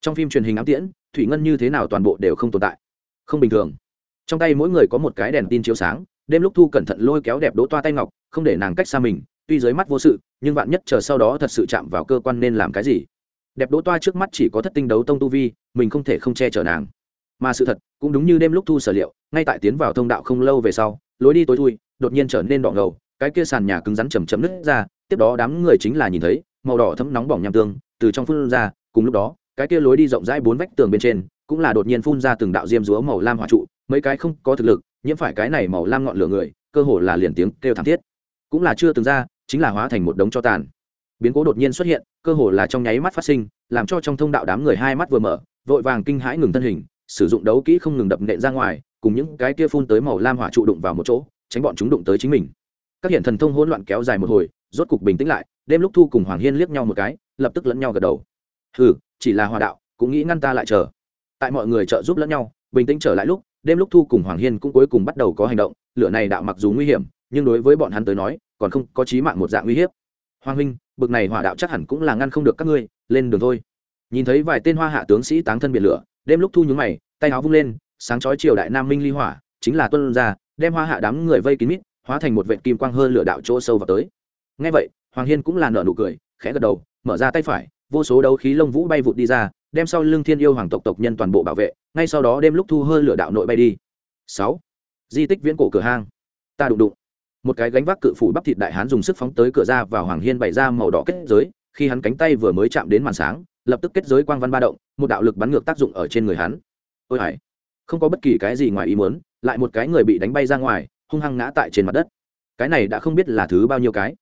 Trong phim truyền hình ám tiễn, thủy ngân như thế nào toàn bộ đều không tồn tại không bình thường. Trong tay mỗi người có một cái đèn tin chiếu sáng, đêm lúc thu cẩn thận lôi kéo đẹp đỗ toa tay ngọc, không để nàng cách xa mình, tuy dưới mắt vô sự, nhưng bạn nhất chờ sau đó thật sự chạm vào cơ quan nên làm cái gì? Đẹp đỗ toa trước mắt chỉ có thất tinh đấu tông tu vi, mình không thể không che chở nàng. Mà sự thật, cũng đúng như đêm lúc thu sở liệu, ngay tại tiến vào thông đạo không lâu về sau, lối đi tối thui, đột nhiên trở nên đỏ ngầu, cái kia sàn nhà cứng rắn chầm chấm nứt ra, tiếp đó đám người chính là nhìn thấy, màu đỏ thấm nóng bỏng nham tương, từ trong phun ra, cùng lúc đó cái kia lối đi rộng rãi bốn vách tường bên trên, cũng là đột nhiên phun ra từng đạo diêm dúa màu lam hỏa trụ, mấy cái không có thực lực, nhiễm phải cái này màu lam ngọn lửa người, cơ hồ là liền tiếng kêu thảm thiết. Cũng là chưa từng ra, chính là hóa thành một đống cho tàn. Biến cố đột nhiên xuất hiện, cơ hồ là trong nháy mắt phát sinh, làm cho trong thông đạo đám người hai mắt vừa mở, vội vàng kinh hãi ngừng thân hình, sử dụng đấu kỹ không ngừng đập nện ra ngoài, cùng những cái kia phun tới màu lam hỏa trụ đụng vào một chỗ, tránh bọn chúng đụng tới chính mình. Các hiện thần thông hỗn loạn kéo dài một hồi, rốt cục bình tĩnh lại, đêm lúc thu cùng hoàng hiên liếc nhau một cái, lập tức lẫn nhau gật đầu. Hừ chỉ là hòa đạo, cũng nghĩ ngăn ta lại chờ. Tại mọi người trợ giúp lẫn nhau, bình tĩnh trở lại lúc, đêm lúc thu cùng hoàng hiên cũng cuối cùng bắt đầu có hành động, lửa này đạo mặc dù nguy hiểm, nhưng đối với bọn hắn tới nói, còn không có chí mạng một dạng uy hiếp. Hoàng huynh, bực này hỏa đạo chắc hẳn cũng là ngăn không được các ngươi, lên đường thôi. Nhìn thấy vài tên hoa hạ tướng sĩ táng thân biển lửa, đêm lúc thu nhúng mày, tay áo vung lên, sáng chói triều đại nam minh ly hỏa, chính là tuân ra, đem hoa hạ đám người vây kín mít, hóa thành một vệt kim quang hơn lửa đạo chỗ sâu vào tới. Ngay vậy, hoàng hiên cũng là nở nụ cười, khẽ gật đầu, mở ra tay phải vô số đấu khí lông vũ bay vụt đi ra, đem sau lưng thiên yêu hoàng tộc tộc nhân toàn bộ bảo vệ, ngay sau đó đêm lúc thu hơi lửa đạo nội bay đi. Sáu, di tích viễn cổ cửa hang. Ta đụng đụng. Một cái gánh vác cự phủ bắp thịt đại hán dùng sức phóng tới cửa ra vào hoàng hiên bày ra màu đỏ kết giới, khi hắn cánh tay vừa mới chạm đến màn sáng, lập tức kết giới quang văn ba động, một đạo lực bắn ngược tác dụng ở trên người hắn. Ôi hải không có bất kỳ cái gì ngoài ý muốn, lại một cái người bị đánh bay ra ngoài, hung hăng ngã tại trên mặt đất. Cái này đã không biết là thứ bao nhiêu cái.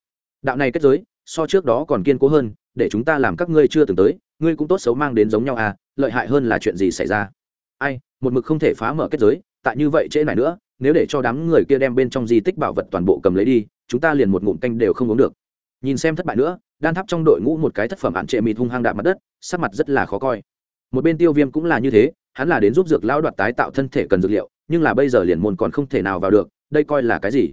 Đạo này kết giới, so trước đó còn kiên cố hơn để chúng ta làm các ngươi chưa từng tới, ngươi cũng tốt xấu mang đến giống nhau à lợi hại hơn là chuyện gì xảy ra? Ai, một mực không thể phá mở kết giới, tại như vậy trễ này nữa, nếu để cho đám người kia đem bên trong di tích bảo vật toàn bộ cầm lấy đi, chúng ta liền một ngụm canh đều không uống được. Nhìn xem thất bại nữa, đan tháp trong đội ngũ một cái thất phẩm hạn trệ mịt hung hăng đạp mặt đất, sắc mặt rất là khó coi. Một bên tiêu viêm cũng là như thế, hắn là đến giúp dược lão đoạt tái tạo thân thể cần dược liệu, nhưng là bây giờ liền môn còn không thể nào vào được, đây coi là cái gì?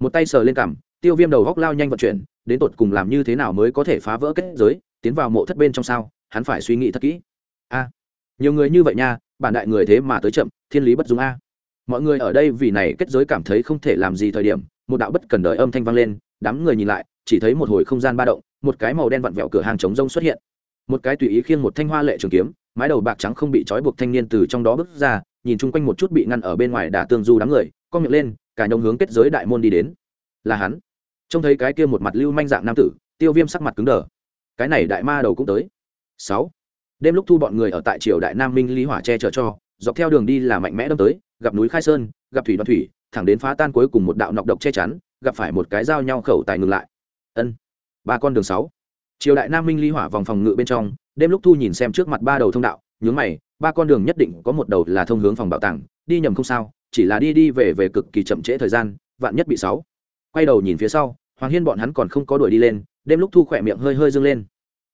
Một tay sờ lên cằm, tiêu viêm đầu góc lao nhanh vận chuyển đến tột cùng làm như thế nào mới có thể phá vỡ kết giới, tiến vào mộ thất bên trong sao, hắn phải suy nghĩ thật kỹ. A, nhiều người như vậy nha, bản đại người thế mà tới chậm, thiên lý bất dung a. Mọi người ở đây vì này kết giới cảm thấy không thể làm gì thời điểm, một đạo bất cần đời âm thanh vang lên, đám người nhìn lại, chỉ thấy một hồi không gian ba động, một cái màu đen vặn vẹo cửa hàng trống rông xuất hiện. Một cái tùy ý khiêng một thanh hoa lệ trường kiếm, mái đầu bạc trắng không bị trói buộc thanh niên từ trong đó bước ra, nhìn chung quanh một chút bị ngăn ở bên ngoài đả tương du đám người con miệng lên, cả nhông hướng kết giới đại môn đi đến. Là hắn trông thấy cái kia một mặt lưu manh dạng nam tử, tiêu viêm sắc mặt cứng đờ. Cái này đại ma đầu cũng tới. Sáu. Đêm lúc thu bọn người ở tại triều đại nam minh lý hỏa che chở cho, dọc theo đường đi là mạnh mẽ đâm tới, gặp núi khai sơn, gặp thủy đoan thủy, thẳng đến phá tan cuối cùng một đạo nọc độc che chắn, gặp phải một cái dao nhau khẩu tài ngừng lại. Ân. Ba con đường sáu. Triều đại nam minh lý hỏa vòng phòng ngự bên trong, đêm lúc thu nhìn xem trước mặt ba đầu thông đạo, nhướng mày, ba con đường nhất định có một đầu là thông hướng phòng bảo tàng, đi nhầm không sao, chỉ là đi đi về về cực kỳ chậm trễ thời gian, vạn nhất bị sáu quay đầu nhìn phía sau, hoàng hiên bọn hắn còn không có đuổi đi lên, đêm lúc thu khỏe miệng hơi hơi dâng lên.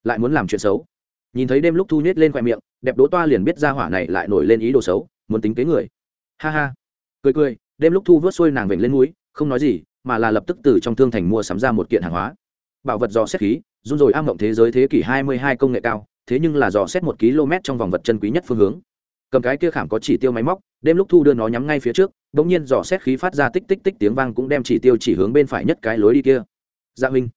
Lại muốn làm chuyện xấu. Nhìn thấy đêm lúc thu nhét lên khỏe miệng, đẹp đỗ toa liền biết ra hỏa này lại nổi lên ý đồ xấu, muốn tính kế người. Ha ha. Cười cười, đêm lúc thu vớt xuôi nàng vểnh lên núi, không nói gì, mà là lập tức từ trong thương thành mua sắm ra một kiện hàng hóa. Bảo vật dò xét khí, run rồi am mộng thế giới thế kỷ hai mươi hai công nghệ cao, thế nhưng là dò xét một km trong vòng vật chân quý nhất phương hướng. Cầm cái kia khảm có chỉ tiêu máy móc, đêm lúc thu đưa nó nhắm ngay phía trước bỗng nhiên dò xét khí phát ra tích tích tích tiếng vang cũng đem chỉ tiêu chỉ hướng bên phải nhất cái lối đi kia. Dạ huynh.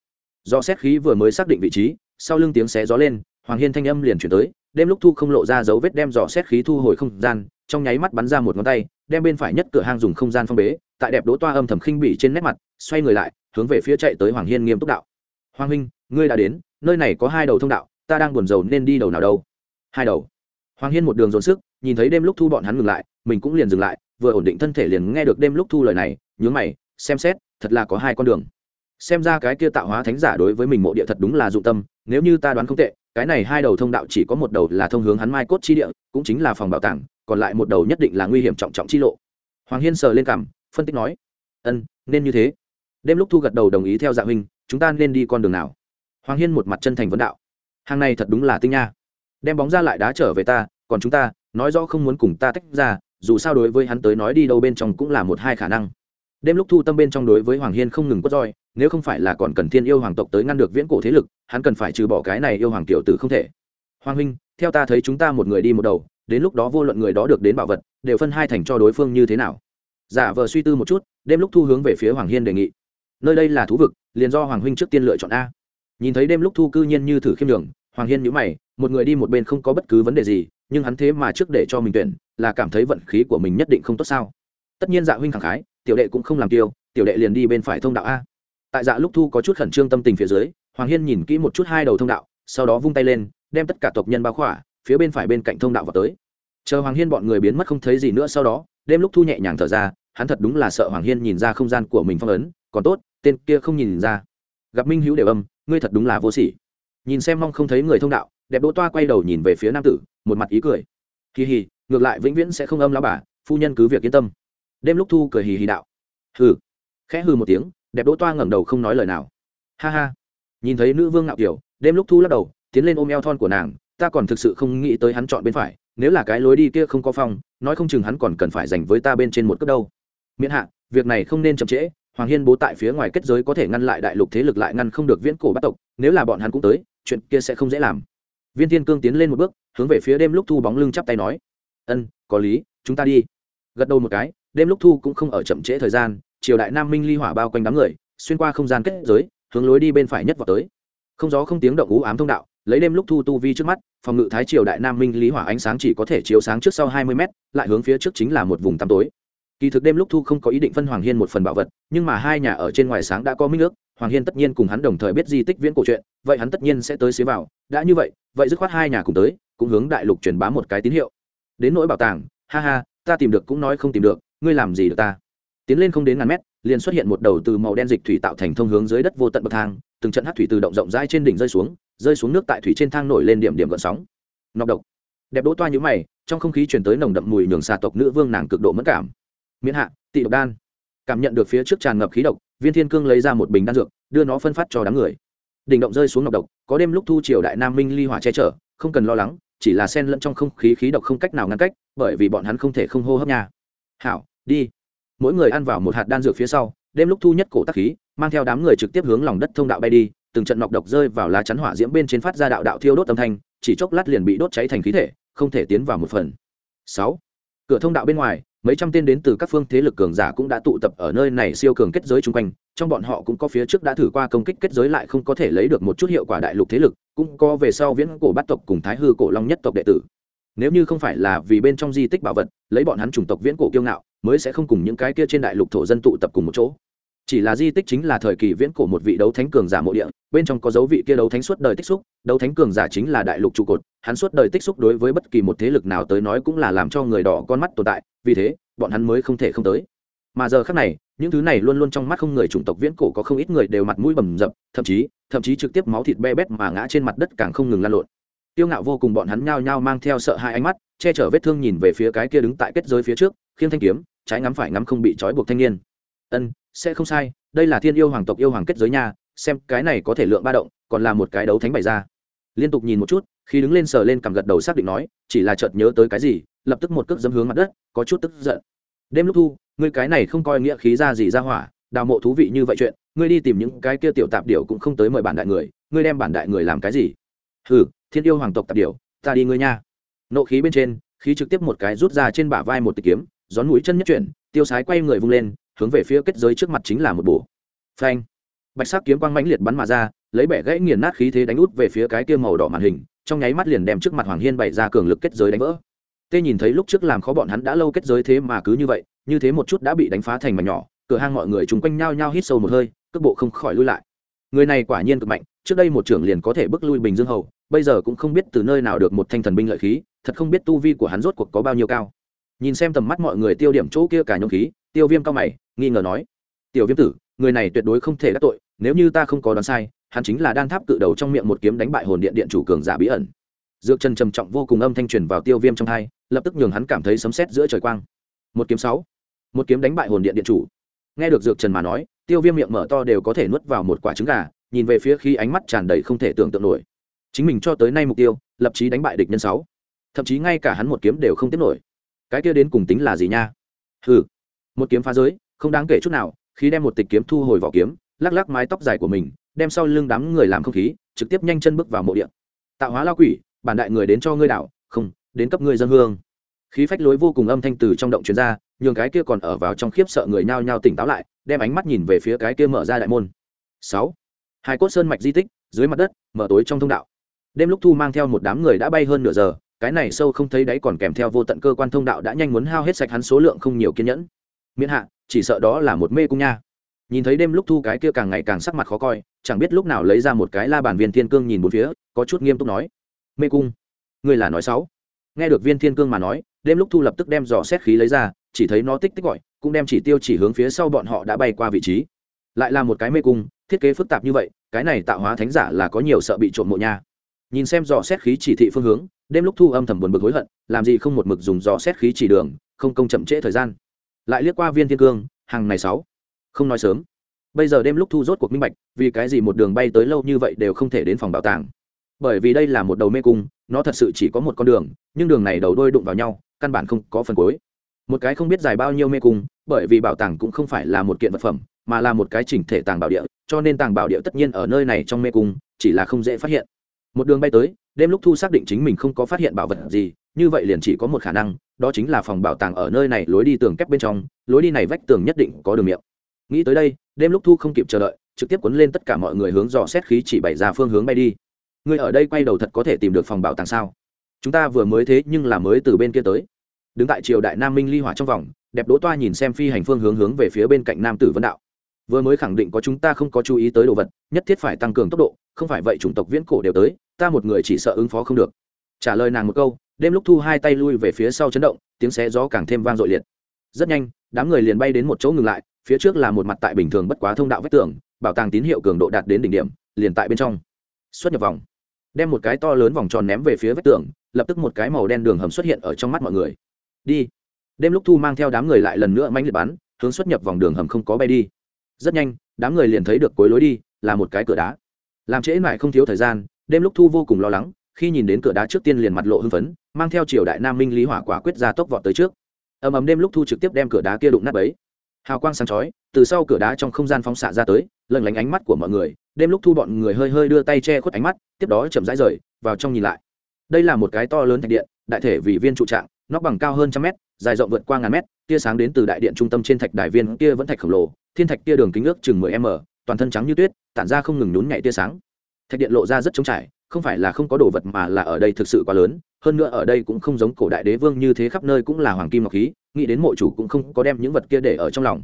Dò xét khí vừa mới xác định vị trí, sau lưng tiếng xé gió lên, hoàng hiên thanh âm liền chuyển tới, đêm lúc thu không lộ ra dấu vết đem dò xét khí thu hồi không gian, trong nháy mắt bắn ra một ngón tay, đem bên phải nhất cửa hang dùng không gian phong bế, tại đẹp đỗ toa âm thầm khinh bỉ trên nét mặt, xoay người lại, hướng về phía chạy tới hoàng hiên nghiêm túc đạo. Hoàng huynh, ngươi đã đến, nơi này có hai đầu thông đạo, ta đang buồn rầu nên đi đầu nào đâu? Hai đầu. Hoàng hiên một đường dồn sức, nhìn thấy đêm lúc thu bọn hắn ngừng lại, mình cũng liền dừng lại vừa ổn định thân thể liền nghe được đêm lúc thu lời này, nhướng mày, xem xét, thật là có hai con đường. Xem ra cái kia tạo hóa thánh giả đối với mình mộ địa thật đúng là dụng tâm, nếu như ta đoán không tệ, cái này hai đầu thông đạo chỉ có một đầu là thông hướng hắn mai cốt chi địa, cũng chính là phòng bảo tàng, còn lại một đầu nhất định là nguy hiểm trọng trọng chi lộ. Hoàng hiên sờ lên cảm phân tích nói, ân, nên như thế. Đêm lúc thu gật đầu đồng ý theo dạ huynh, chúng ta nên đi con đường nào? Hoàng hiên một mặt chân thành vấn đạo, hàng này thật đúng là tinh nha. Đem bóng ra lại đá trở về ta, còn chúng ta, nói rõ không muốn cùng ta tách ra dù sao đối với hắn tới nói đi đâu bên trong cũng là một hai khả năng. Đêm lúc thu tâm bên trong đối với hoàng hiên không ngừng quất roi, nếu không phải là còn cần thiên yêu hoàng tộc tới ngăn được viễn cổ thế lực, hắn cần phải trừ bỏ cái này yêu hoàng tiểu tử không thể. Hoàng huynh, theo ta thấy chúng ta một người đi một đầu, đến lúc đó vô luận người đó được đến bảo vật, đều phân hai thành cho đối phương như thế nào. Giả vờ suy tư một chút, đêm lúc thu hướng về phía hoàng hiên đề nghị. Nơi đây là thú vực, liền do hoàng huynh trước tiên lựa chọn a. Nhìn thấy đêm lúc thu cư nhiên như thử khiêm đường hoàng hiên nhữ mày, một người đi một bên không có bất cứ vấn đề gì, nhưng hắn thế mà trước để cho mình tuyển là cảm thấy vận khí của mình nhất định không tốt sao? Tất nhiên dạ huynh khẳng khái, tiểu đệ cũng không làm tiêu, tiểu đệ liền đi bên phải thông đạo a. Tại dạ lúc thu có chút khẩn trương tâm tình phía dưới, hoàng hiên nhìn kỹ một chút hai đầu thông đạo, sau đó vung tay lên, đem tất cả tộc nhân bao khỏa, phía bên phải bên cạnh thông đạo vào tới. Chờ hoàng hiên bọn người biến mất không thấy gì nữa sau đó, đêm lúc thu nhẹ nhàng thở ra, hắn thật đúng là sợ hoàng hiên nhìn ra không gian của mình phong ấn, còn tốt, tên kia không nhìn ra. Gặp minh hữu đều âm, ngươi thật đúng là vô sỉ. Nhìn xem mong không thấy người thông đạo, đẹp đỗ toa quay đầu nhìn về phía nam tử, một mặt ý cười. Kỳ hì ngược lại vĩnh viễn sẽ không âm lao bà, phu nhân cứ việc yên tâm. Đêm lúc thu cười hì hì đạo. Hừ. Khẽ hừ một tiếng, đẹp đỗ toa ngẩng đầu không nói lời nào. Ha ha. Nhìn thấy nữ vương ngạo kiểu, đêm lúc thu lắc đầu, tiến lên ôm eo thon của nàng, ta còn thực sự không nghĩ tới hắn chọn bên phải, nếu là cái lối đi kia không có phong, nói không chừng hắn còn cần phải dành với ta bên trên một cước đâu. Miễn hạ, việc này không nên chậm trễ, hoàng hiên bố tại phía ngoài kết giới có thể ngăn lại đại lục thế lực lại ngăn không được viễn cổ bắt tộc, nếu là bọn hắn cũng tới, chuyện kia sẽ không dễ làm. Viên thiên cương tiến lên một bước, hướng về phía đêm lúc thu bóng lưng chắp tay nói ân, có lý, chúng ta đi. Gật đầu một cái, đêm lúc thu cũng không ở chậm trễ thời gian, triều đại nam minh ly hỏa bao quanh đám người, xuyên qua không gian kết giới, hướng lối đi bên phải nhất vào tới. Không gió không tiếng động ú ám thông đạo, lấy đêm lúc thu tu vi trước mắt, phòng ngự thái triều đại nam minh lý hỏa ánh sáng chỉ có thể chiếu sáng trước sau hai mươi mét, lại hướng phía trước chính là một vùng tăm tối. Kỳ thực đêm lúc thu không có ý định phân hoàng hiên một phần bảo vật, nhưng mà hai nhà ở trên ngoài sáng đã có minh nước hoàng hiên tất nhiên cùng hắn đồng thời biết di tích viễn cổ chuyện, vậy hắn tất nhiên sẽ tới xế vào. Đã như vậy vậy dứt khoát hai nhà cùng tới, cũng hướng đại lục truyền bá một cái tín hiệu đến nỗi bảo tàng, ha ha, ta tìm được cũng nói không tìm được, ngươi làm gì được ta? Tiến lên không đến ngàn mét, liền xuất hiện một đầu từ màu đen dịch thủy tạo thành thông hướng dưới đất vô tận bậc thang, từng trận hát thủy từ động rộng rãi trên đỉnh rơi xuống rơi xuống nước tại thủy trên thang nổi lên điểm điểm gợn sóng. Nọc độc. Đẹp đỗ toa nhũ mày, trong không khí chuyển tới nồng đậm mùi nhường xà tộc nữ vương nàng cực độ mất cảm. Miễn hạ, tị độc đan. Cảm nhận được phía trước tràn ngập khí độc, viên thiên cương lấy ra một bình đan dược, đưa nó phân phát cho đám người. Đỉnh động rơi xuống nọc độc, có đêm lúc thu triều đại nam minh ly hỏa che chở, không cần lo lắng chỉ là sen lẫn trong không khí khí độc không cách nào ngăn cách, bởi vì bọn hắn không thể không hô hấp nha. Hảo, đi. Mỗi người ăn vào một hạt đan dược phía sau, đêm lúc thu nhất cổ tắc khí, mang theo đám người trực tiếp hướng lòng đất thông đạo bay đi, từng trận nọc độc rơi vào lá chắn hỏa diễm bên trên phát ra đạo đạo thiêu đốt âm thanh, chỉ chốc lát liền bị đốt cháy thành khí thể, không thể tiến vào một phần. Sáu. Cửa thông đạo bên ngoài mấy trăm tên đến từ các phương thế lực cường giả cũng đã tụ tập ở nơi này siêu cường kết giới chung quanh, trong bọn họ cũng có phía trước đã thử qua công kích kết giới lại không có thể lấy được một chút hiệu quả đại lục thế lực, cũng có về sau viễn cổ bát tộc cùng thái hư cổ long nhất tộc đệ tử. Nếu như không phải là vì bên trong di tích bảo vật, lấy bọn hắn chủng tộc viễn cổ kiêu ngạo, mới sẽ không cùng những cái kia trên đại lục thổ dân tụ tập cùng một chỗ chỉ là di tích chính là thời kỳ viễn cổ một vị đấu thánh cường giả mộ địa, bên trong có dấu vị kia đấu thánh suốt đời tích xúc, đấu thánh cường giả chính là đại lục trụ cột, hắn suốt đời tích xúc đối với bất kỳ một thế lực nào tới nói cũng là làm cho người đỏ con mắt tồn tại, vì thế, bọn hắn mới không thể không tới. Mà giờ khác này, những thứ này luôn luôn trong mắt không người chủng tộc viễn cổ có không ít người đều mặt mũi bầm dập, thậm chí thậm chí trực tiếp máu thịt be bét mà ngã trên mặt đất càng không ngừng lan lộn. Tiêu ngạo vô cùng bọn hắn nhao nhao mang theo sợ hai ánh mắt, che chở vết thương nhìn về phía cái kia đứng tại kết giới phía trước, khiêng thanh kiếm, trái ngắm phải ngắm không bị trói buộc thanh niên. Ân sẽ không sai đây là thiên yêu hoàng tộc yêu hoàng kết giới nha xem cái này có thể lượng ba động còn là một cái đấu thánh bày ra. Liên tục nhìn một chút khi đứng lên sờ lên cầm gật đầu xác định nói chỉ là chợt nhớ tới cái gì lập tức một cước dấm hướng mặt đất có chút tức giận. Đêm lúc thu ngươi cái này không coi nghĩa khí ra gì ra hỏa đào mộ thú vị như vậy chuyện ngươi đi tìm những cái kia tiểu tạp điều cũng không tới mời bản đại người ngươi đem bản đại người làm cái gì? Hừ thiên yêu hoàng tộc tạp điều, ta đi ngươi nha. Nộ khí bên trên khí trực tiếp một cái rút ra trên bả vai một tịch kiếm gión mũi chân nhất chuyển tiêu sái quay người vung lên hướng về phía kết giới trước mặt chính là một bổ. Phanh. Bạch sắc kiếm quang mãnh liệt bắn mà ra, lấy bẻ gãy nghiền nát khí thế đánh út về phía cái kia màu đỏ màn hình, trong nháy mắt liền đem trước mặt hoàng hiên bày ra cường lực kết giới đánh vỡ. Tê nhìn thấy lúc trước làm khó bọn hắn đã lâu kết giới thế mà cứ như vậy, như thế một chút đã bị đánh phá thành mà nhỏ, cửa hang mọi người chung quanh nhau nhau hít sâu một hơi, cước bộ không khỏi lui lại. Người này quả nhiên cực mạnh, trước đây một trưởng liền có thể bước lui bình dương hầu, bây giờ cũng không biết từ nơi nào được một thanh thần binh lợi khí, thật không biết tu vi của hắn rốt cuộc có bao nhiêu cao. Nhìn xem tầm mắt mọi người tiêu điểm chỗ kia cả nhông khí, tiêu viêm cao mày nghi ngờ nói, tiểu viêm tử, người này tuyệt đối không thể đắc tội, nếu như ta không có đoán sai, hắn chính là đan tháp cự đầu trong miệng một kiếm đánh bại hồn điện điện chủ cường giả bí ẩn. Dược chân trầm trọng vô cùng âm thanh truyền vào tiêu viêm trong hai, lập tức nhường hắn cảm thấy sấm sét giữa trời quang. Một kiếm sáu, một kiếm đánh bại hồn điện điện chủ. Nghe được dược trần mà nói, tiêu viêm miệng mở to đều có thể nuốt vào một quả trứng gà, nhìn về phía khi ánh mắt tràn đầy không thể tưởng tượng nổi. Chính mình cho tới nay mục tiêu, lập chí đánh bại địch nhân sáu. Thậm chí ngay cả hắn một kiếm đều không tiếp nổi. Cái kia đến cùng tính là gì nha? Hừ, một kiếm phá giới không đáng kể chút nào khi đem một tịch kiếm thu hồi vỏ kiếm, lắc lắc mái tóc dài của mình, đem sau lưng đám người làm không khí, trực tiếp nhanh chân bước vào mộ điện tạo hóa lao quỷ, bản đại người đến cho ngươi đảo, không, đến cấp ngươi dân hương. Khí phách lối vô cùng âm thanh từ trong động truyền ra, nhường cái kia còn ở vào trong khiếp sợ người nhao nhao tỉnh táo lại, đem ánh mắt nhìn về phía cái kia mở ra đại môn. Sáu. Hai cốt sơn mạch di tích, dưới mặt đất, mở tối trong thông đạo. Đêm lúc thu mang theo một đám người đã bay hơn nửa giờ, cái này sâu không thấy đáy còn kèm theo vô tận cơ quan thông đạo đã nhanh muốn hao hết sạch hắn số lượng không nhiều kiên nhẫn. Miễn hạ chỉ sợ đó là một mê cung nha. Nhìn thấy đêm lúc thu cái kia càng ngày càng sắc mặt khó coi, chẳng biết lúc nào lấy ra một cái la bàn viên thiên cương nhìn bốn phía, có chút nghiêm túc nói, mê cung? Ngươi là nói sáu nghe được viên thiên cương mà nói, đêm lúc thu lập tức đem dò xét khí lấy ra, chỉ thấy nó tích tích gọi, cũng đem chỉ tiêu chỉ hướng phía sau bọn họ đã bay qua vị trí. Lại là một cái mê cung, thiết kế phức tạp như vậy, cái này tạo hóa thánh giả là có nhiều sợ bị trộm mộ nha. Nhìn xem dò xét khí chỉ thị phương hướng, đêm lúc thu âm thầm buồn bực hối hận, làm gì không một mực dùng dò xét khí chỉ đường, không công chậm trễ thời gian lại liếc qua viên thiên cương, hàng này sáu. Không nói sớm. Bây giờ đêm lúc thu rốt cuộc minh bạch, vì cái gì một đường bay tới lâu như vậy đều không thể đến phòng bảo tàng. Bởi vì đây là một đầu mê cung, nó thật sự chỉ có một con đường, nhưng đường này đầu đôi đụng vào nhau, căn bản không có phần cuối. Một cái không biết dài bao nhiêu mê cung, bởi vì bảo tàng cũng không phải là một kiện vật phẩm, mà là một cái chỉnh thể tàng bảo địa, cho nên tàng bảo địa tất nhiên ở nơi này trong mê cung, chỉ là không dễ phát hiện. Một đường bay tới đêm lúc thu xác định chính mình không có phát hiện bảo vật gì, như vậy liền chỉ có một khả năng, đó chính là phòng bảo tàng ở nơi này lối đi tường kép bên trong, lối đi này vách tường nhất định có đường miệng. Nghĩ tới đây, đêm lúc thu không kịp chờ đợi, trực tiếp quấn lên tất cả mọi người hướng dò xét khí chỉ bày ra phương hướng bay đi. Người ở đây quay đầu thật có thể tìm được phòng bảo tàng sao? Chúng ta vừa mới thế nhưng là mới từ bên kia tới. Đứng tại triều đại nam minh ly hỏa trong vòng, đẹp đỗ toa nhìn xem phi hành phương hướng hướng về phía bên cạnh nam tử vân đạo. Vừa mới khẳng định có chúng ta không có chú ý tới đồ vật, nhất thiết phải tăng cường tốc độ, không phải vậy chủng tộc viễn cổ đều tới ta một người chỉ sợ ứng phó không được. Trả lời nàng một câu, đêm lúc thu hai tay lui về phía sau chấn động, tiếng xé gió càng thêm vang dội liệt. Rất nhanh, đám người liền bay đến một chỗ ngừng lại, phía trước là một mặt tại bình thường bất quá thông đạo vách tường, bảo tàng tín hiệu cường độ đạt đến đỉnh điểm, liền tại bên trong. Xuất nhập vòng. Đem một cái to lớn vòng tròn ném về phía vách tường, lập tức một cái màu đen đường hầm xuất hiện ở trong mắt mọi người. Đi. Đêm lúc thu mang theo đám người lại lần nữa mánh liệt bắn, hướng xuất nhập vòng đường hầm không có bay đi. Rất nhanh, đám người liền thấy được cuối lối đi, là một cái cửa đá. Làm trễ mãi không thiếu thời gian đêm lúc thu vô cùng lo lắng, khi nhìn đến cửa đá trước tiên liền mặt lộ hưng phấn, mang theo triều đại nam minh lý hỏa quả quyết ra tốc vọt tới trước. Ầm ầm đêm lúc thu trực tiếp đem cửa đá kia đụng nát ấy hào quang sáng chói, từ sau cửa đá trong không gian phóng xạ ra tới lần lánh ánh mắt của mọi người. Đêm lúc thu bọn người hơi hơi đưa tay che khuất ánh mắt, tiếp đó chậm rãi rời vào trong nhìn lại. Đây là một cái to lớn thạch điện, đại thể vì viên trụ trạng, nó bằng cao hơn trăm mét, dài rộng vượt qua ngàn mét, tia sáng đến từ đại điện trung tâm trên thạch đài viên kia vẫn thạch khổng lồ, thiên thạch tia đường kính ước chừng mười m, toàn thân trắng như tuyết, tản ra không ngừng nhún nhảy tia sáng thạch điện lộ ra rất trống trải không phải là không có đồ vật mà là ở đây thực sự quá lớn hơn nữa ở đây cũng không giống cổ đại đế vương như thế khắp nơi cũng là hoàng kim ngọc khí nghĩ đến mộ chủ cũng không có đem những vật kia để ở trong lòng.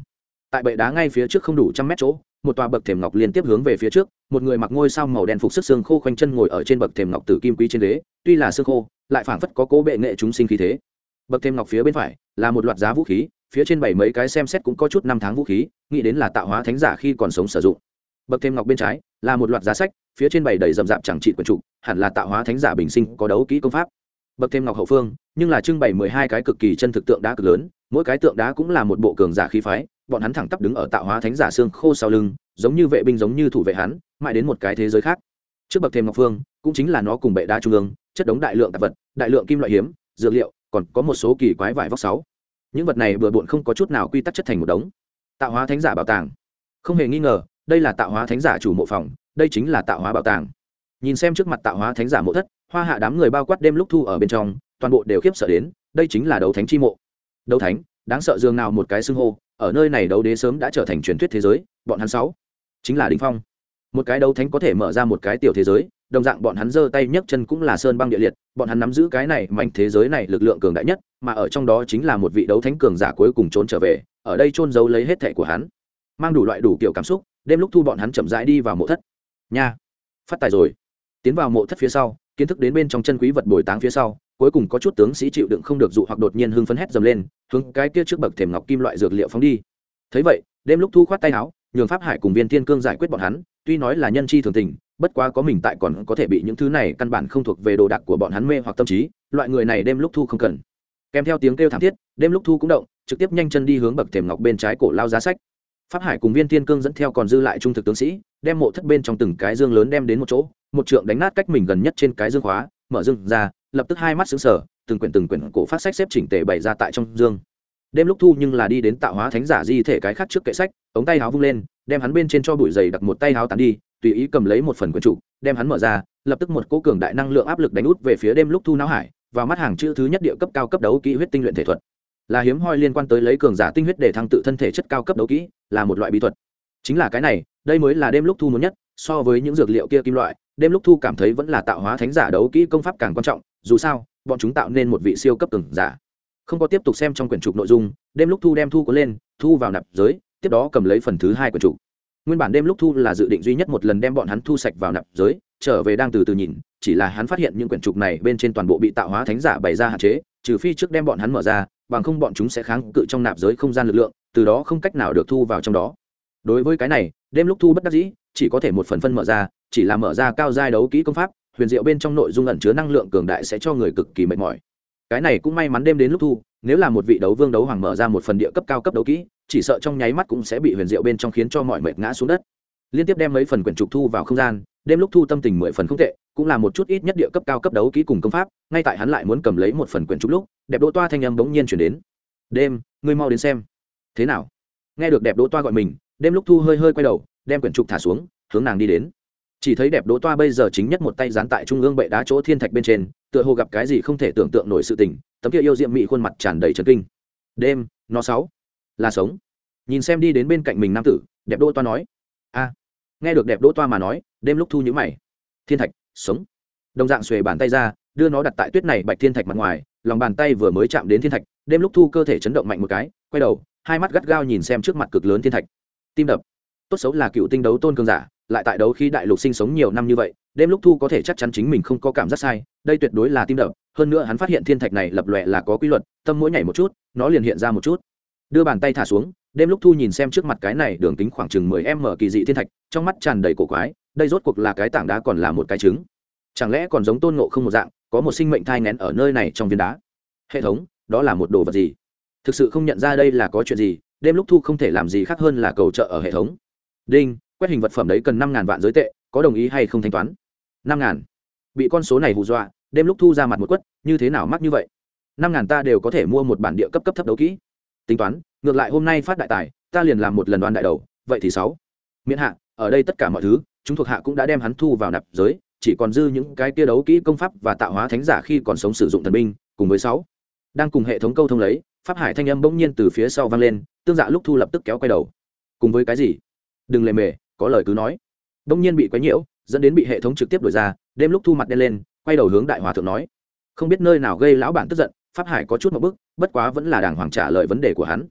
Tại bệ đá ngay phía trước không đủ trăm mét chỗ một tòa bậc thềm ngọc liên tiếp hướng về phía trước một người mặc ngôi sao màu đen phục sức xương khô khoanh chân ngồi ở trên bậc thềm ngọc tử kim quý trên đế, tuy là xương khô lại phảng phất có cố bệ nghệ chúng sinh khí thế. Bậc thềm ngọc phía bên phải là một loạt giá vũ khí phía trên bảy mấy cái xem xét cũng có chút năm tháng vũ khí nghĩ đến là tạo hóa thánh giả khi còn sống sử dụng bậc Thêm ngọc bên trái, là một loạt giá sách, phía trên bảy đầy rậm rạp chẳng trị quần trụ hẳn là tạo hóa thánh giả bình sinh có đấu kỹ công pháp. Bậc thêm ngọc hậu phương, nhưng là trưng bày mười hai cái cực kỳ chân thực tượng đá cực lớn, mỗi cái tượng đá cũng là một bộ cường giả khí phái, bọn hắn thẳng tắp đứng ở tạo hóa thánh giả xương khô sau lưng, giống như vệ binh giống như thủ vệ hắn, mãi đến một cái thế giới khác. Trước bậc thêm ngọc phương, cũng chính là nó cùng bệ đá trung ương, chất đống đại lượng tạp vật, đại lượng kim loại hiếm, dược liệu, còn có một số kỳ quái vải vóc sáu. Những vật này bừa bộn không có chút nào quy tắc chất thành một đống. Tạo hóa thánh giả bảo tàng. Không hề nghi ngờ đây là tạo hóa thánh giả chủ mộ phòng, đây chính là tạo hóa bảo tàng. Nhìn xem trước mặt tạo hóa thánh giả mộ thất, hoa hạ đám người bao quát đêm lúc thu ở bên trong, toàn bộ đều khiếp sợ đến, đây chính là đấu thánh chi mộ. Đấu thánh, đáng sợ dường nào một cái xưng hô, ở nơi này đấu đế sớm đã trở thành truyền thuyết thế giới, bọn hắn sáu, chính là đỉnh phong. Một cái đấu thánh có thể mở ra một cái tiểu thế giới, đồng dạng bọn hắn giơ tay nhấc chân cũng là sơn băng địa liệt, bọn hắn nắm giữ cái này mảnh thế giới này lực lượng cường đại nhất, mà ở trong đó chính là một vị đấu thánh cường giả cuối cùng trốn trở về, ở đây trôn giấu lấy hết thẻ của hắn. Mang đủ loại đủ kiểu cảm xúc đêm lúc thu bọn hắn chậm rãi đi vào mộ thất. Nha, phát tài rồi. Tiến vào mộ thất phía sau, kiến thức đến bên trong chân quý vật bồi táng phía sau, cuối cùng có chút tướng sĩ chịu đựng không được dụ hoặc đột nhiên hưng phấn hét dầm lên, hướng cái kia trước bậc thềm ngọc kim loại dược liệu phóng đi. Thấy vậy, đêm lúc thu khoát tay áo, nhường pháp hải cùng viên thiên cương giải quyết bọn hắn, tuy nói là nhân chi thường tình, bất quá có mình tại còn có thể bị những thứ này căn bản không thuộc về đồ đạc của bọn hắn mê hoặc tâm trí, loại người này đêm lúc thu không cần. Kèm theo tiếng kêu thảm thiết, đêm lúc thu cũng động, trực tiếp nhanh chân đi hướng bậc thềm ngọc bên trái cổ lao giá sách pháp hải cùng viên thiên cương dẫn theo còn dư lại trung thực tướng sĩ, đem mộ thất bên trong từng cái dương lớn đem đến một chỗ, một trượng đánh nát cách mình gần nhất trên cái dương khóa, mở dương ra, lập tức hai mắt xứng sở từng quyển từng quyển cổ phát sách xếp chỉnh tề bày ra tại trong dương. Đêm lúc thu nhưng là đi đến tạo hóa thánh giả di thể cái khác trước kệ sách, ống tay háo vung lên, đem hắn bên trên cho bụi dày đặt một tay háo tán đi, tùy ý cầm lấy một phần quyển trục đem hắn mở ra, lập tức một cỗ cường đại năng lượng áp lực đánh út về phía đêm lúc thu não hải và mắt hàng chữ thứ nhất địa cấp cao cấp đấu kỹ huyết tinh luyện thể thuật là hiếm hoi liên quan tới lấy cường giả tinh huyết để thăng tự thân thể chất cao cấp đấu kỹ, là một loại bí thuật. Chính là cái này, đây mới là đêm lúc thu muốn nhất, so với những dược liệu kia kim loại, đêm lúc thu cảm thấy vẫn là tạo hóa thánh giả đấu kỹ công pháp càng quan trọng, dù sao, bọn chúng tạo nên một vị siêu cấp cường giả. Không có tiếp tục xem trong quyển trục nội dung, đêm lúc thu đem thu có lên, thu vào nạp giới, tiếp đó cầm lấy phần thứ hai quyển trục. Nguyên bản đêm lúc thu là dự định duy nhất một lần đem bọn hắn thu sạch vào nạp giới, trở về đang từ từ nhìn, chỉ là hắn phát hiện những quyển trục này bên trên toàn bộ bị tạo hóa thánh giả bày ra hạn chế, trừ phi trước đem bọn hắn mở ra bằng không bọn chúng sẽ kháng cự trong nạp giới không gian lực lượng, từ đó không cách nào được thu vào trong đó. Đối với cái này, đêm lúc thu bất đắc dĩ, chỉ có thể một phần phân mở ra, chỉ là mở ra cao giai đấu kỹ công pháp, huyền diệu bên trong nội dung ẩn chứa năng lượng cường đại sẽ cho người cực kỳ mệt mỏi. Cái này cũng may mắn đêm đến lúc thu, nếu là một vị đấu vương đấu hoàng mở ra một phần địa cấp cao cấp đấu kỹ, chỉ sợ trong nháy mắt cũng sẽ bị huyền diệu bên trong khiến cho mọi mệt ngã xuống đất liên tiếp đem mấy phần quyển trục thu vào không gian, đêm lúc thu tâm tình mười phần không tệ, cũng là một chút ít nhất địa cấp cao cấp đấu kỹ cùng công pháp, ngay tại hắn lại muốn cầm lấy một phần quyển trục lúc, đẹp đỗ toa thanh âm bỗng nhiên chuyển đến. Đêm, ngươi mau đến xem. Thế nào? Nghe được đẹp đỗ toa gọi mình, đêm lúc thu hơi hơi quay đầu, đem quyển trục thả xuống, hướng nàng đi đến. Chỉ thấy đẹp đỗ toa bây giờ chính nhất một tay dán tại trung ương bệ đá chỗ thiên thạch bên trên, tựa hồ gặp cái gì không thể tưởng tượng nổi sự tình, tấm kia yêu diệm mị khuôn mặt tràn đầy trần kinh. Đêm, nó sáu, là sống. Nhìn xem đi đến bên cạnh mình nam tử, đẹp đỗ toa nói nghe được đẹp đỗ toa mà nói, đêm lúc thu nhữ mày. Thiên thạch, sống. Đồng dạng xuề bàn tay ra, đưa nó đặt tại tuyết này bạch thiên thạch mặt ngoài, lòng bàn tay vừa mới chạm đến thiên thạch, đêm lúc thu cơ thể chấn động mạnh một cái, quay đầu, hai mắt gắt gao nhìn xem trước mặt cực lớn thiên thạch. Tim đập. Tốt xấu là cựu tinh đấu tôn cường giả, lại tại đấu khi đại lục sinh sống nhiều năm như vậy, đêm lúc thu có thể chắc chắn chính mình không có cảm giác sai, đây tuyệt đối là tim đập, hơn nữa hắn phát hiện thiên thạch này lập lòe là có quy luật, tâm mỗi nhảy một chút, nó liền hiện ra một chút đưa bàn tay thả xuống, đêm lúc thu nhìn xem trước mặt cái này đường kính khoảng chừng mười m kỳ dị thiên thạch, trong mắt tràn đầy cổ quái, đây rốt cuộc là cái tảng đá còn là một cái trứng. Chẳng lẽ còn giống tôn ngộ không một dạng, có một sinh mệnh thai ngén ở nơi này trong viên đá? Hệ thống, đó là một đồ vật gì? Thực sự không nhận ra đây là có chuyện gì, đêm lúc thu không thể làm gì khác hơn là cầu trợ ở hệ thống. Đinh, quét hình vật phẩm đấy cần năm ngàn vạn giới tệ, có đồng ý hay không thanh toán? Năm ngàn. Bị con số này hù dọa, đêm lúc thu ra mặt một quất, như thế nào mắc như vậy? Năm ngàn ta đều có thể mua một bản địa cấp cấp thấp đấu kỹ tính toán, ngược lại hôm nay phát đại tài, ta liền làm một lần đoan đại đầu, vậy thì sáu. Miễn hạ, ở đây tất cả mọi thứ, chúng thuộc hạ cũng đã đem hắn thu vào nạp giới, chỉ còn dư những cái tia đấu kỹ công pháp và tạo hóa thánh giả khi còn sống sử dụng thần binh, cùng với sáu. Đang cùng hệ thống câu thông lấy, pháp hải thanh âm bỗng nhiên từ phía sau vang lên, tương dạ lúc thu lập tức kéo quay đầu. Cùng với cái gì? Đừng lề mề, có lời cứ nói. Bỗng nhiên bị quấy nhiễu, dẫn đến bị hệ thống trực tiếp đổi ra, đêm lúc thu mặt đen lên, quay đầu hướng đại hòa thượng nói. Không biết nơi nào gây lão bản tức giận pháp hải có chút một bức bất quá vẫn là đàng hoàng trả lời vấn đề của hắn.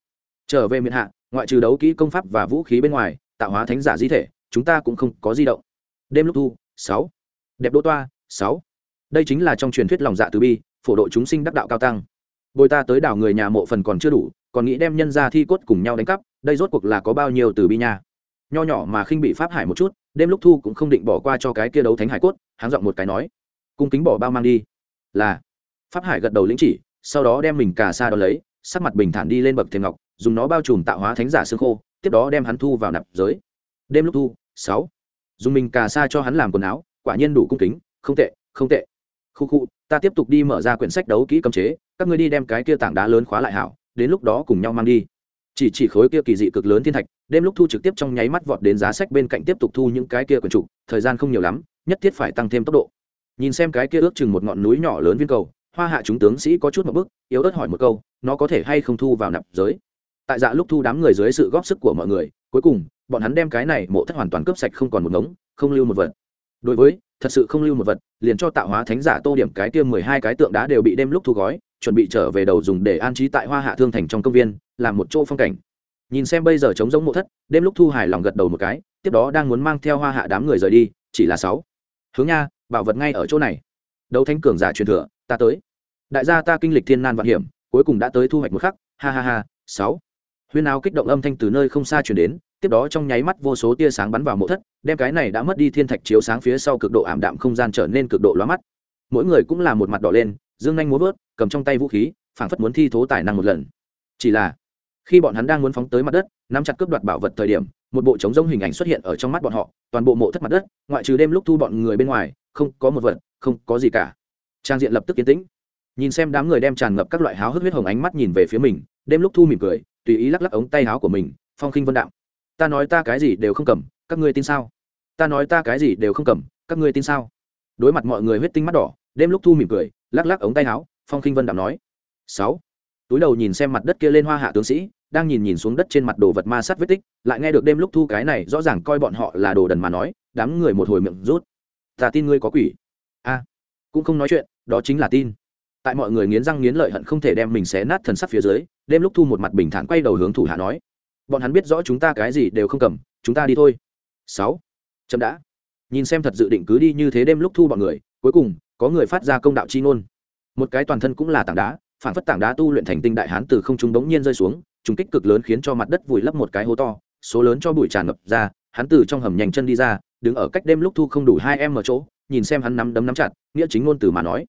Trở về miền hạ, ngoại trừ đấu kỹ công pháp và vũ khí bên ngoài, tạo hóa thánh giả di thể, chúng ta cũng không có di động. Đêm lúc thu, sáu. Đẹp đỗ toa, sáu. Đây chính là trong truyền thuyết lòng dạ từ bi, phổ độ chúng sinh đắc đạo cao tăng. Bồi ta tới đảo người nhà mộ phần còn chưa đủ, còn nghĩ đem nhân ra thi cốt cùng nhau đánh cắp, đây rốt cuộc là có bao nhiêu từ bi nha. Nho nhỏ mà khinh bị pháp hải một chút, đêm lúc thu cũng không định bỏ qua cho cái kia đấu thánh hải cốt, háng giọng một cái nói. Cung kính bỏ bao mang đi. Là. Pháp hải gật đầu lĩnh chỉ sau đó đem mình cà sa đó lấy, sắc mặt bình thản đi lên bậc thềm ngọc, dùng nó bao trùm tạo hóa thánh giả xương khô, tiếp đó đem hắn thu vào nạp giới. Đêm lúc thu, sáu. Dùng mình cà sa cho hắn làm quần áo, quả nhiên đủ cung kính, không tệ không tệ. Khu khu, ta tiếp tục đi mở ra quyển sách đấu kỹ cấm chế, các ngươi đi đem cái kia tảng đá lớn khóa lại hảo, đến lúc đó cùng nhau mang đi. Chỉ chỉ khối kia kỳ dị cực lớn thiên thạch, đêm lúc thu trực tiếp trong nháy mắt vọt đến giá sách bên cạnh tiếp tục thu những cái kia quần trục thời gian không nhiều lắm, nhất thiết phải tăng thêm tốc độ. Nhìn xem cái kia ước chừng một ngọn núi nhỏ lớn viên cầu hoa hạ chúng tướng sĩ có chút một bước yếu ớt hỏi một câu, nó có thể hay không thu vào nạp giới? Tại dạ lúc thu đám người dưới sự góp sức của mọi người, cuối cùng, bọn hắn đem cái này mộ thất hoàn toàn cướp sạch không còn một ngống, không lưu một vật. Đối với, thật sự không lưu một vật, liền cho tạo hóa thánh giả tô điểm cái tiêm mười hai cái tượng đá đều bị đem lúc thu gói, chuẩn bị trở về đầu dùng để an trí tại hoa hạ thương thành trong công viên, làm một chỗ phong cảnh. Nhìn xem bây giờ trống giống mộ thất, đêm lúc thu hài lòng gật đầu một cái, tiếp đó đang muốn mang theo hoa hạ đám người rời đi, chỉ là sáu. Hướng nha, bảo vật ngay ở chỗ này. Đấu thánh cường giả truyền thừa ta tới. Đại gia ta kinh lịch thiên nan vạn hiểm, cuối cùng đã tới thu hoạch một khắc. Ha ha ha, sáu. Huyên áo kích động âm thanh từ nơi không xa chuyển đến, tiếp đó trong nháy mắt vô số tia sáng bắn vào mộ thất, đem cái này đã mất đi thiên thạch chiếu sáng phía sau cực độ ảm đạm không gian trở nên cực độ lóa mắt. Mỗi người cũng là một mặt đỏ lên, dương nhanh múa vớt, cầm trong tay vũ khí, phảng phất muốn thi thố tài năng một lần. Chỉ là, khi bọn hắn đang muốn phóng tới mặt đất, nắm chặt cướp đoạt bảo vật thời điểm, một bộ trống rông hình ảnh xuất hiện ở trong mắt bọn họ, toàn bộ mộ thất mặt đất, ngoại trừ đêm lúc thu bọn người bên ngoài, không có một vật, không có gì cả trang diện lập tức yên tĩnh. Nhìn xem đám người đem tràn ngập các loại háo hức huyết hồng ánh mắt nhìn về phía mình đêm lúc thu mỉm cười tùy ý lắc lắc ống tay háo của mình phong khinh vân đạo ta nói ta cái gì đều không cầm các ngươi tin sao? Ta nói ta cái gì đều không cầm các ngươi tin sao? Đối mặt mọi người huyết tinh mắt đỏ đêm lúc thu mỉm cười lắc lắc ống tay háo, phong khinh vân đạo nói. Sáu. Túi đầu nhìn xem mặt đất kia lên hoa hạ tướng sĩ đang nhìn nhìn xuống đất trên mặt đồ vật ma sát vết tích lại nghe được đêm lúc thu cái này rõ ràng coi bọn họ là đồ đần mà nói đám người một hồi miệng rút. Ta tin ngươi có quỷ. A. Cũng không nói chuyện đó chính là tin. Tại mọi người nghiến răng nghiến lợi hận không thể đem mình xé nát thần sắc phía dưới, đêm lúc thu một mặt bình thản quay đầu hướng thủ hạ nói, bọn hắn biết rõ chúng ta cái gì đều không cầm, chúng ta đi thôi. Sáu. Chậm đã. Nhìn xem thật dự định cứ đi như thế đêm lúc thu bọn người, cuối cùng, có người phát ra công đạo chi ngôn. Một cái toàn thân cũng là tảng đá phản phất tảng đá tu luyện thành tinh đại hán từ không trung bỗng nhiên rơi xuống, trùng kích cực lớn khiến cho mặt đất vùi lấp một cái hố to, số lớn cho bụi tràn ngập ra, hắn từ trong hầm nhanh chân đi ra, đứng ở cách đêm lúc thu không đủ hai em ở chỗ nhìn xem hắn nắm đấm nắm chặt, nghĩa chính ngôn từ mà nói,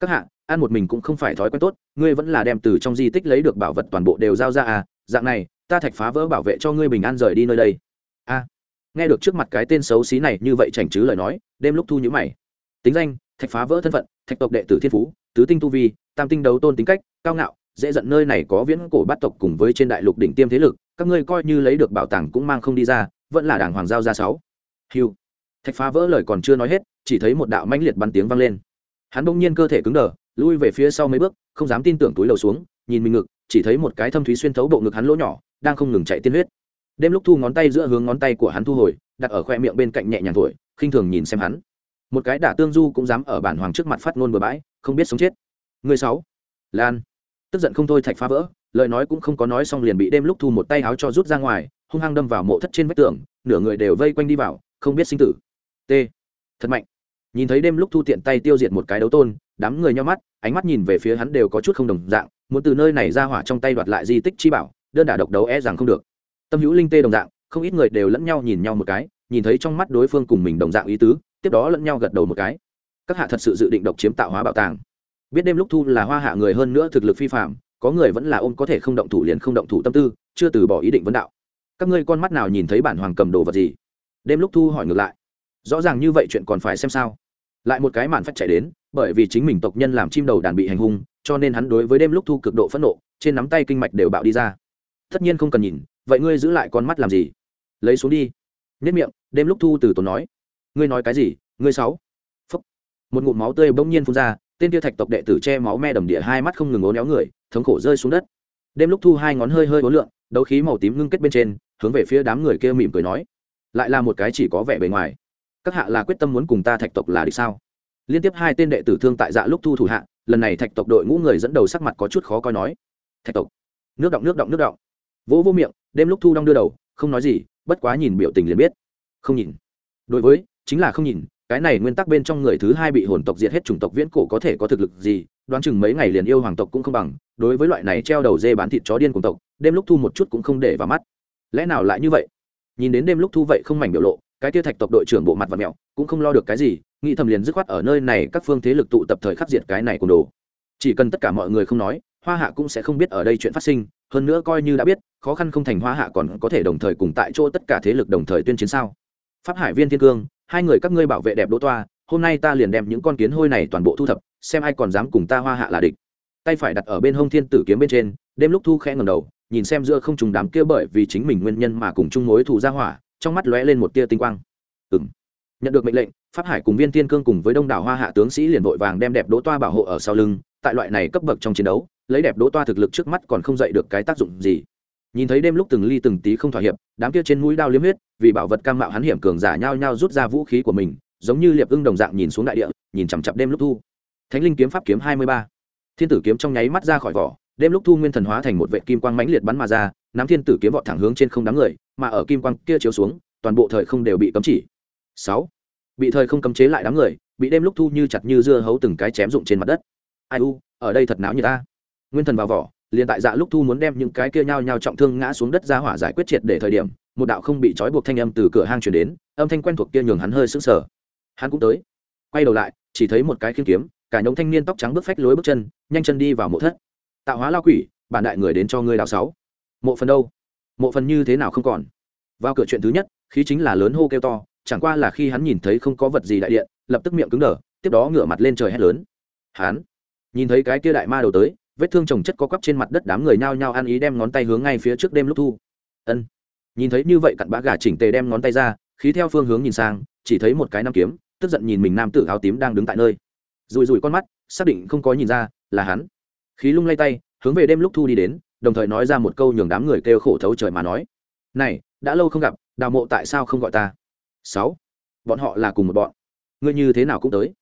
các hạ, ăn một mình cũng không phải thói quen tốt, ngươi vẫn là đem từ trong di tích lấy được bảo vật toàn bộ đều giao ra à dạng này, ta thạch phá vỡ bảo vệ cho ngươi bình an rời đi nơi đây. A. Nghe được trước mặt cái tên xấu xí này như vậy chảnh chứ lời nói, đêm lúc thu nhữ mày. Tính danh, thạch phá vỡ thân phận, thạch tộc đệ tử thiên phú, tứ tinh tu vi, tam tinh đấu tôn tính cách, cao ngạo, dễ giận nơi này có viễn cổ bát tộc cùng với trên đại lục đỉnh tiêm thế lực, các ngươi coi như lấy được bảo tàng cũng mang không đi ra, vẫn là đảng hoàng giao ra sáu. Hiu thạch phá vỡ lời còn chưa nói hết, chỉ thấy một đạo mãnh liệt bắn tiếng vang lên. Hắn bỗng nhiên cơ thể cứng đờ, lui về phía sau mấy bước, không dám tin tưởng túi đầu xuống, nhìn mình ngực, chỉ thấy một cái thâm thúy xuyên thấu bộ ngực hắn lỗ nhỏ, đang không ngừng chạy tiên huyết. Đêm lúc thu ngón tay giữa hướng ngón tay của hắn thu hồi, đặt ở khoe miệng bên cạnh nhẹ nhàng thổi, khinh thường nhìn xem hắn. Một cái đả tương du cũng dám ở bản hoàng trước mặt phát ngôn bừa bãi, không biết sống chết. Người sáu, lan. Tức giận không thôi thạch phá vỡ, lời nói cũng không có nói xong liền bị đêm lúc thu một tay áo cho rút ra ngoài, hung hăng đâm vào mộ thất trên vách tường, nửa người đều vây quanh đi vào, không biết sinh tử t. Thật mạnh. Nhìn thấy đêm lúc thu tiện tay tiêu diệt một cái đấu tôn, đám người nhau mắt, ánh mắt nhìn về phía hắn đều có chút không đồng dạng, muốn từ nơi này ra hỏa trong tay đoạt lại di tích chi bảo, đơn đả độc đấu e rằng không được. Tâm hữu linh tê đồng dạng, không ít người đều lẫn nhau nhìn nhau một cái, nhìn thấy trong mắt đối phương cùng mình đồng dạng ý tứ, tiếp đó lẫn nhau gật đầu một cái. Các hạ thật sự dự định độc chiếm tạo hóa bảo tàng. Biết đêm lúc thu là hoa hạ người hơn nữa thực lực phi phạm có người vẫn là ôm có thể không động thủ liền không động thủ tâm tư, chưa từ bỏ ý định vấn đạo. Các ngươi con mắt nào nhìn thấy bản hoàng cầm đồ vật gì? Đêm lúc thu hỏi ngược lại rõ ràng như vậy chuyện còn phải xem sao. Lại một cái màn phách chạy đến, bởi vì chính mình tộc nhân làm chim đầu đàn bị hành hung, cho nên hắn đối với đêm lúc thu cực độ phẫn nộ, trên nắm tay kinh mạch đều bạo đi ra. Tất nhiên không cần nhìn, vậy ngươi giữ lại con mắt làm gì? Lấy xuống đi. Nhất miệng, đêm lúc thu từ tốn nói. Ngươi nói cái gì? Ngươi sáu. Phúc. Một ngụm máu tươi bỗng nhiên phun ra, tên tiêu thạch tộc đệ tử che máu me đầm địa hai mắt không ngừng ố néo người, thống khổ rơi xuống đất. Đêm lúc thu hai ngón hơi hơi ố lượn, đấu khí màu tím ngưng kết bên trên, hướng về phía đám người kia mỉm cười nói. Lại là một cái chỉ có vẻ bề ngoài các hạ là quyết tâm muốn cùng ta thạch tộc là địch sao? Liên tiếp hai tên đệ tử thương tại dạ lúc thu thủ hạ, lần này thạch tộc đội ngũ người dẫn đầu sắc mặt có chút khó coi nói. Thạch tộc. Nước động nước động nước động. Vỗ vô miệng, đêm lúc thu đong đưa đầu, không nói gì, bất quá nhìn biểu tình liền biết. Không nhìn. Đối với, chính là không nhìn, cái này nguyên tắc bên trong người thứ hai bị hồn tộc diệt hết chủng tộc viễn cổ có thể có thực lực gì, đoán chừng mấy ngày liền yêu hoàng tộc cũng không bằng, đối với loại này treo đầu dê bán thịt chó điên cùng tộc, đêm lúc thu một chút cũng không để vào mắt. Lẽ nào lại như vậy? Nhìn đến đêm lúc thu vậy không mảnh biểu lộ cái tia thạch tộc đội trưởng bộ mặt và mẹo cũng không lo được cái gì, nghĩ thầm liền dứt khoát ở nơi này các phương thế lực tụ tập thời khắc diệt cái này cùng đồ. Chỉ cần tất cả mọi người không nói, hoa hạ cũng sẽ không biết ở đây chuyện phát sinh, hơn nữa coi như đã biết, khó khăn không thành hoa hạ còn có thể đồng thời cùng tại chỗ tất cả thế lực đồng thời tuyên chiến sao? Pháp hải viên thiên cương, hai người các ngươi bảo vệ đẹp đỗ toa, hôm nay ta liền đem những con kiến hôi này toàn bộ thu thập, xem ai còn dám cùng ta hoa hạ là địch. Tay phải đặt ở bên hông thiên tử kiếm bên trên, đêm lúc thu khẽ ngầm đầu, nhìn xem giữa không trùng đám kia bởi vì chính mình nguyên nhân mà cùng chung mối thù ra hỏa trong mắt lóe lên một tia tinh quang. Ừ nhận được mệnh lệnh, pháp hải cùng viên thiên cương cùng với đông đảo hoa hạ tướng sĩ liền vội vàng đem đẹp đỗ toa bảo hộ ở sau lưng, tại loại này cấp bậc trong chiến đấu, lấy đẹp đỗ toa thực lực trước mắt còn không dạy được cái tác dụng gì. Nhìn thấy đêm lúc từng ly từng tí không thỏa hiệp, đám kia trên mũi đao liếm huyết, vì bảo vật cam mạo hắn hiểm cường giả nhau nhau rút ra vũ khí của mình, giống như liệp ưng đồng dạng nhìn xuống đại địa, nhìn chằm chặp đêm lúc thu. Thánh linh kiếm pháp kiếm hai mươi ba. Thiên tử kiếm trong nháy mắt ra khỏi vỏ, đêm lúc thu nguyên thần hóa thành một vệ kim quang mãnh liệt bắn mà ra, nắm thiên tử kiếm vọt thẳng hướng trên không đám người mà ở kim quang kia chiếu xuống, toàn bộ thời không đều bị cấm chỉ. Sáu, bị thời không cấm chế lại đám người, bị đêm lúc thu như chặt như dưa hấu từng cái chém rụng trên mặt đất. Ai u, ở đây thật não như ta. Nguyên thần vào vỏ, liền tại dạ lúc thu muốn đem những cái kia nhao nhao trọng thương ngã xuống đất ra hỏa giải quyết triệt để thời điểm, một đạo không bị trói buộc thanh âm từ cửa hang chuyển đến, âm thanh quen thuộc kia nhường hắn hơi sững sờ. Hắn cũng tới. Quay đầu lại, chỉ thấy một cái khiên kiếm, cả nhóm thanh niên tóc trắng bước phách lối bước chân, nhanh chân đi vào mộ thất. Tạo hóa lao quỷ, bản đại người đến cho ngươi đào sáu. Mộ phần đâu? Mộ phần như thế nào không còn. Vào cửa chuyện thứ nhất, khí chính là lớn hô kêu to, chẳng qua là khi hắn nhìn thấy không có vật gì đại điện, lập tức miệng cứng đờ, tiếp đó ngửa mặt lên trời hét lớn. Hắn nhìn thấy cái kia đại ma đầu tới, vết thương trồng chất có quắp trên mặt đất đám người nhao nhao ăn ý đem ngón tay hướng ngay phía trước đêm lúc thu. Ân. Nhìn thấy như vậy cặn bã gà chỉnh tề đem ngón tay ra, khí theo phương hướng nhìn sang, chỉ thấy một cái nam kiếm, tức giận nhìn mình nam tử áo tím đang đứng tại nơi. Rùi rùi con mắt, xác định không có nhìn ra, là hắn. Khí lung lay tay, hướng về đêm lúc thu đi đến đồng thời nói ra một câu nhường đám người kêu khổ thấu trời mà nói. Này, đã lâu không gặp, đào mộ tại sao không gọi ta? Sáu, bọn họ là cùng một bọn. Ngươi như thế nào cũng tới.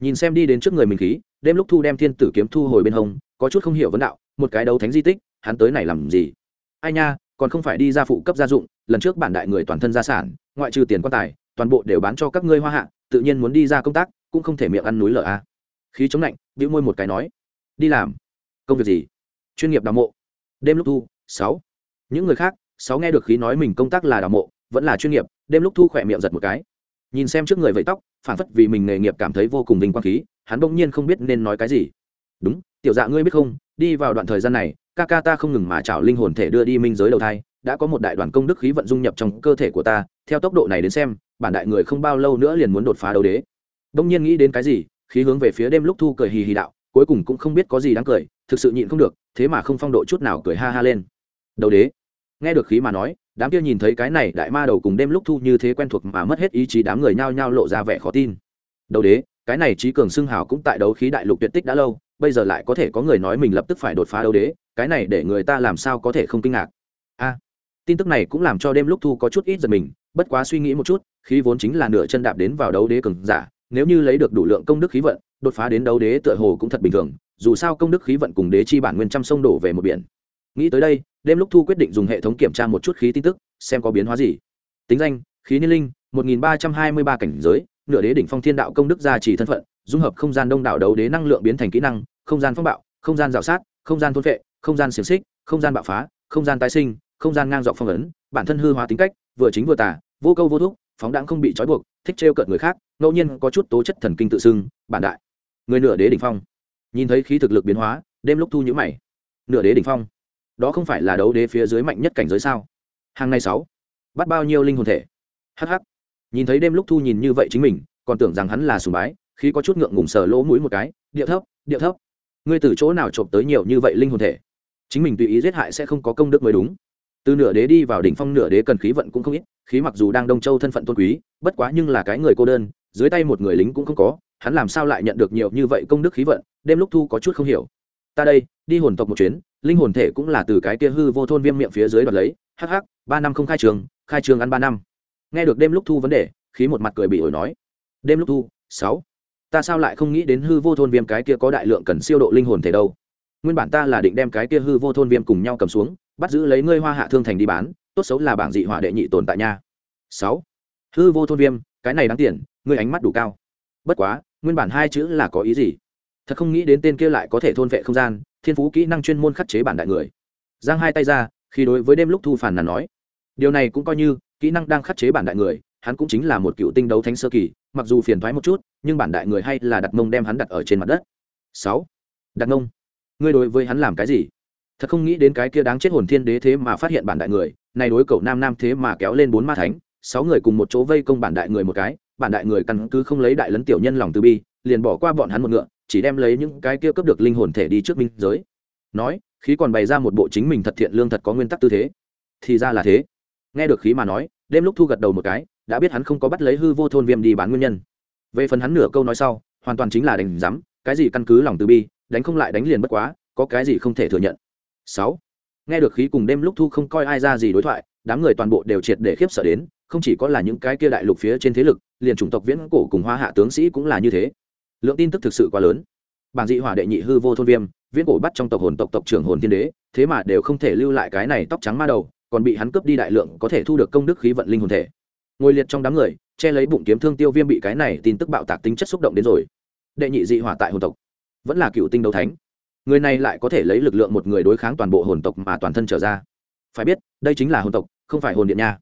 Nhìn xem đi đến trước người mình khí, đêm lúc thu đem thiên tử kiếm thu hồi bên hông, có chút không hiểu vấn đạo, một cái đấu thánh di tích, hắn tới này làm gì? Ai nha, còn không phải đi ra phụ cấp gia dụng, lần trước bản đại người toàn thân gia sản, ngoại trừ tiền quan tài, toàn bộ đều bán cho các ngươi hoa hạ, tự nhiên muốn đi ra công tác, cũng không thể miệng ăn núi lở a. Khí chống lạnh, bĩu môi một cái nói. Đi làm. Công việc gì? Chuyên nghiệp đào mộ đêm lúc thu, sáu. Những người khác, sáu nghe được khí nói mình công tác là đào mộ, vẫn là chuyên nghiệp, đêm lúc thu khỏe miệng giật một cái. Nhìn xem trước người vẫy tóc, phản phất vì mình nghề nghiệp cảm thấy vô cùng vinh quang khí, hắn bỗng nhiên không biết nên nói cái gì. Đúng, tiểu dạ ngươi biết không, đi vào đoạn thời gian này, ca ca ta không ngừng mà chảo linh hồn thể đưa đi minh giới đầu thai, đã có một đại đoàn công đức khí vận dung nhập trong cơ thể của ta, theo tốc độ này đến xem, bản đại người không bao lâu nữa liền muốn đột phá đấu đế. Bỗng nhiên nghĩ đến cái gì, khí hướng về phía đêm lúc thu cười hì hì đạo, cuối cùng cũng không biết có gì đáng cười thực sự nhịn không được, thế mà không phong độ chút nào cười ha ha lên. Đầu đế, nghe được khí mà nói, đám kia nhìn thấy cái này đại ma đầu cùng đêm lúc thu như thế quen thuộc mà mất hết ý chí đám người nhao nhao lộ ra vẻ khó tin. Đầu đế, cái này trí cường xưng hào cũng tại đấu khí đại lục tuyệt tích đã lâu, bây giờ lại có thể có người nói mình lập tức phải đột phá đấu đế, cái này để người ta làm sao có thể không kinh ngạc. A, tin tức này cũng làm cho đêm lúc thu có chút ít giật mình, bất quá suy nghĩ một chút, khí vốn chính là nửa chân đạp đến vào đấu đế cường giả, nếu như lấy được đủ lượng công đức khí vận, đột phá đến đấu đế tựa hồ cũng thật bình thường dù sao công đức khí vận cùng đế chi bản nguyên trăm sông đổ về một biển. Nghĩ tới đây, đêm lúc thu quyết định dùng hệ thống kiểm tra một chút khí tin tức, xem có biến hóa gì. Tính danh, khí niên linh, một nghìn ba trăm hai mươi ba cảnh giới, nửa đế đỉnh phong thiên đạo công đức gia trì thân phận, dung hợp không gian đông đảo đấu đế năng lượng biến thành kỹ năng, không gian phong bạo, không gian rào sát, không gian thôn vệ, không gian xiềng xích, không gian bạo phá, không gian tái sinh, không gian ngang dọc phong ấn, bản thân hư hóa tính cách, vừa chính vừa tả vô câu vô thúc, phóng đãng không bị trói buộc, thích trêu cợt người khác, ngẫu nhiên có chút tố chất thần kinh tự xưng, bản đại. Người nửa đế đỉnh phong nhìn thấy khí thực lực biến hóa, đêm lúc thu nhữ mày. Nửa đế đỉnh phong. Đó không phải là đấu đế phía dưới mạnh nhất cảnh giới sao? Hàng ngày sáu. Bắt bao nhiêu linh hồn thể? Hh nhìn thấy đêm lúc thu nhìn như vậy chính mình, còn tưởng rằng hắn là sùng bái khi có chút ngượng ngùng sờ lỗ mũi một cái điệu thấp điệu thấp. Ngươi từ chỗ nào trộm tới nhiều như vậy linh hồn thể? Chính mình tùy ý giết hại sẽ không có công đức mới đúng. Từ nửa đế đi vào đỉnh phong nửa đế cần khí vận cũng không ít, khí mặc dù đang đông châu thân phận tôn quý, bất quá nhưng là cái người cô đơn, dưới tay một người lính cũng không có hắn làm sao lại nhận được nhiều như vậy công đức khí vận, đêm lúc thu có chút không hiểu. Ta đây, đi hồn tộc một chuyến, linh hồn thể cũng là từ cái kia hư vô thôn viêm miệng phía dưới đoạt lấy. Hắc hắc, ba năm không khai trường khai trường ăn ba năm. Nghe được đêm lúc thu vấn đề, khí một mặt cười bị ổi nói. Đêm lúc thu, sáu. Ta sao lại không nghĩ đến hư vô thôn viêm cái kia có đại lượng cần siêu độ linh hồn thể đâu? Nguyên bản ta là định đem cái kia hư vô thôn viêm cùng nhau cầm xuống, bắt giữ lấy ngươi hoa hạ thương thành đi bán, tốt xấu là bảng dị hỏa đệ nhị tồn tại nha. Sáu. Hư vô thôn viêm, cái này đáng tiền, ngươi ánh mắt đủ cao bất quá, nguyên bản hai chữ là có ý gì? Thật không nghĩ đến tên kia lại có thể thôn vệ không gian, thiên phú kỹ năng chuyên môn khắc chế bản đại người. Giang hai tay ra, khi đối với đêm lúc thu phản là nói, điều này cũng coi như, kỹ năng đang khắc chế bản đại người, hắn cũng chính là một cựu tinh đấu thánh sơ kỳ, mặc dù phiền thoái một chút, nhưng bản đại người hay là đặt mông đem hắn đặt ở trên mặt đất. Sáu, đặt mông? Ngươi đối với hắn làm cái gì? Thật không nghĩ đến cái kia đáng chết hồn thiên đế thế mà phát hiện bản đại người, này đối cậu nam nam thế mà kéo lên bốn ma thánh, sáu người cùng một chỗ vây công bản đại người một cái bản đại người căn cứ không lấy đại lấn tiểu nhân lòng từ bi, liền bỏ qua bọn hắn một ngựa, chỉ đem lấy những cái kia cướp được linh hồn thể đi trước minh giới. Nói, khí còn bày ra một bộ chính mình thật thiện lương thật có nguyên tắc tư thế. Thì ra là thế. Nghe được khí mà nói, đêm lúc thu gật đầu một cái, đã biết hắn không có bắt lấy hư vô thôn viêm đi bán nguyên nhân. Về phần hắn nửa câu nói sau, hoàn toàn chính là đánh rắm cái gì căn cứ lòng từ bi, đánh không lại đánh liền bất quá, có cái gì không thể thừa nhận. Sáu. Nghe được khí cùng đêm lúc thu không coi ai ra gì đối thoại, đám người toàn bộ đều triệt để khiếp sợ đến không chỉ có là những cái kia đại lục phía trên thế lực, liền chủng tộc viễn cổ cùng hoa hạ tướng sĩ cũng là như thế. Lượng tin tức thực sự quá lớn. Bảng dị hỏa đệ nhị hư vô thôn viêm, viễn cổ bắt trong tộc hồn tộc tộc trưởng hồn thiên đế, thế mà đều không thể lưu lại cái này tóc trắng ma đầu, còn bị hắn cướp đi đại lượng có thể thu được công đức khí vận linh hồn thể. Ngồi liệt trong đám người, che lấy bụng kiếm thương tiêu viêm bị cái này tin tức bạo tạc tính chất xúc động đến rồi. Đệ nhị dị hỏa tại hồn tộc, vẫn là cựu tinh đấu thánh. Người này lại có thể lấy lực lượng một người đối kháng toàn bộ hồn tộc mà toàn thân trở ra. Phải biết, đây chính là hồn tộc, không phải hồn điện nha.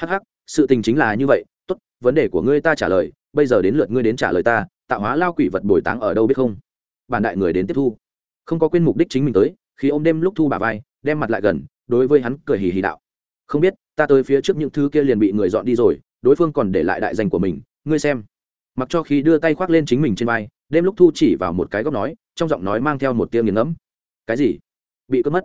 Hh sự tình chính là như vậy, tốt, vấn đề của ngươi ta trả lời, bây giờ đến lượt ngươi đến trả lời ta, tạo hóa lao quỷ vật bồi táng ở đâu biết không? Bản đại người đến tiếp thu. Không có quên mục đích chính mình tới, khi ô m đêm lúc thu bà vai, đem mặt lại gần, đối với hắn cười hì hì đạo. Không biết, ta tới phía trước những thứ kia liền bị người dọn đi rồi, đối phương còn để lại đại danh của mình, ngươi xem. Mặc cho khi đưa tay khoác lên chính mình trên vai, đêm lúc thu chỉ vào một cái góc nói, trong giọng nói mang theo một tia nghiền ngẫm. Cái gì? Bị cướp mất.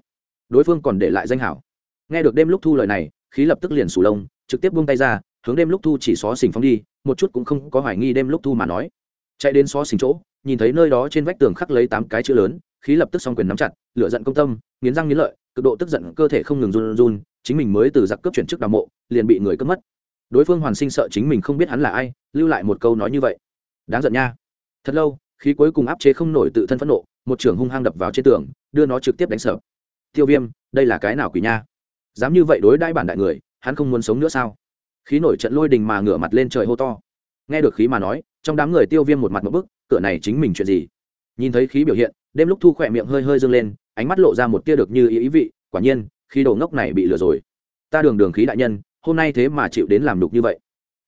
Đối phương còn để lại danh hảo. Nghe được đêm lúc thu lời này, khí lập tức liền sù lông trực tiếp buông tay ra, hướng đêm lúc thu chỉ xó xỉnh phóng đi, một chút cũng không có hoài nghi đêm lúc thu mà nói. Chạy đến xó xỉnh chỗ, nhìn thấy nơi đó trên vách tường khắc lấy tám cái chữ lớn, khí lập tức s quyền nắm chặt, lửa giận công tâm, nghiến răng nghiến lợi, cực độ tức giận, cơ thể không ngừng run run, chính mình mới từ giặc cướp chuyển chức đào mộ, liền bị người cướp mất. Đối phương hoàn sinh sợ chính mình không biết hắn là ai, lưu lại một câu nói như vậy. Đáng giận nha. Thật lâu, khí cuối cùng áp chế không nổi tự thân phẫn nộ, một trưởng hung hăng đập vào trên tường, đưa nó trực tiếp đánh sợ. Tiêu viêm, đây là cái nào quỷ nha? Dám như vậy đối đãi bản đại người hắn không muốn sống nữa sao? Khí nổi trận lôi đình mà ngửa mặt lên trời hô to. Nghe được khí mà nói trong đám người tiêu viêm một mặt một bức cửa này chính mình chuyện gì? Nhìn thấy khí biểu hiện đêm lúc thu khỏe miệng hơi hơi dâng lên ánh mắt lộ ra một tia được như ý, ý vị quả nhiên khi đồ ngốc này bị lừa rồi. Ta đường đường khí đại nhân hôm nay thế mà chịu đến làm đục như vậy.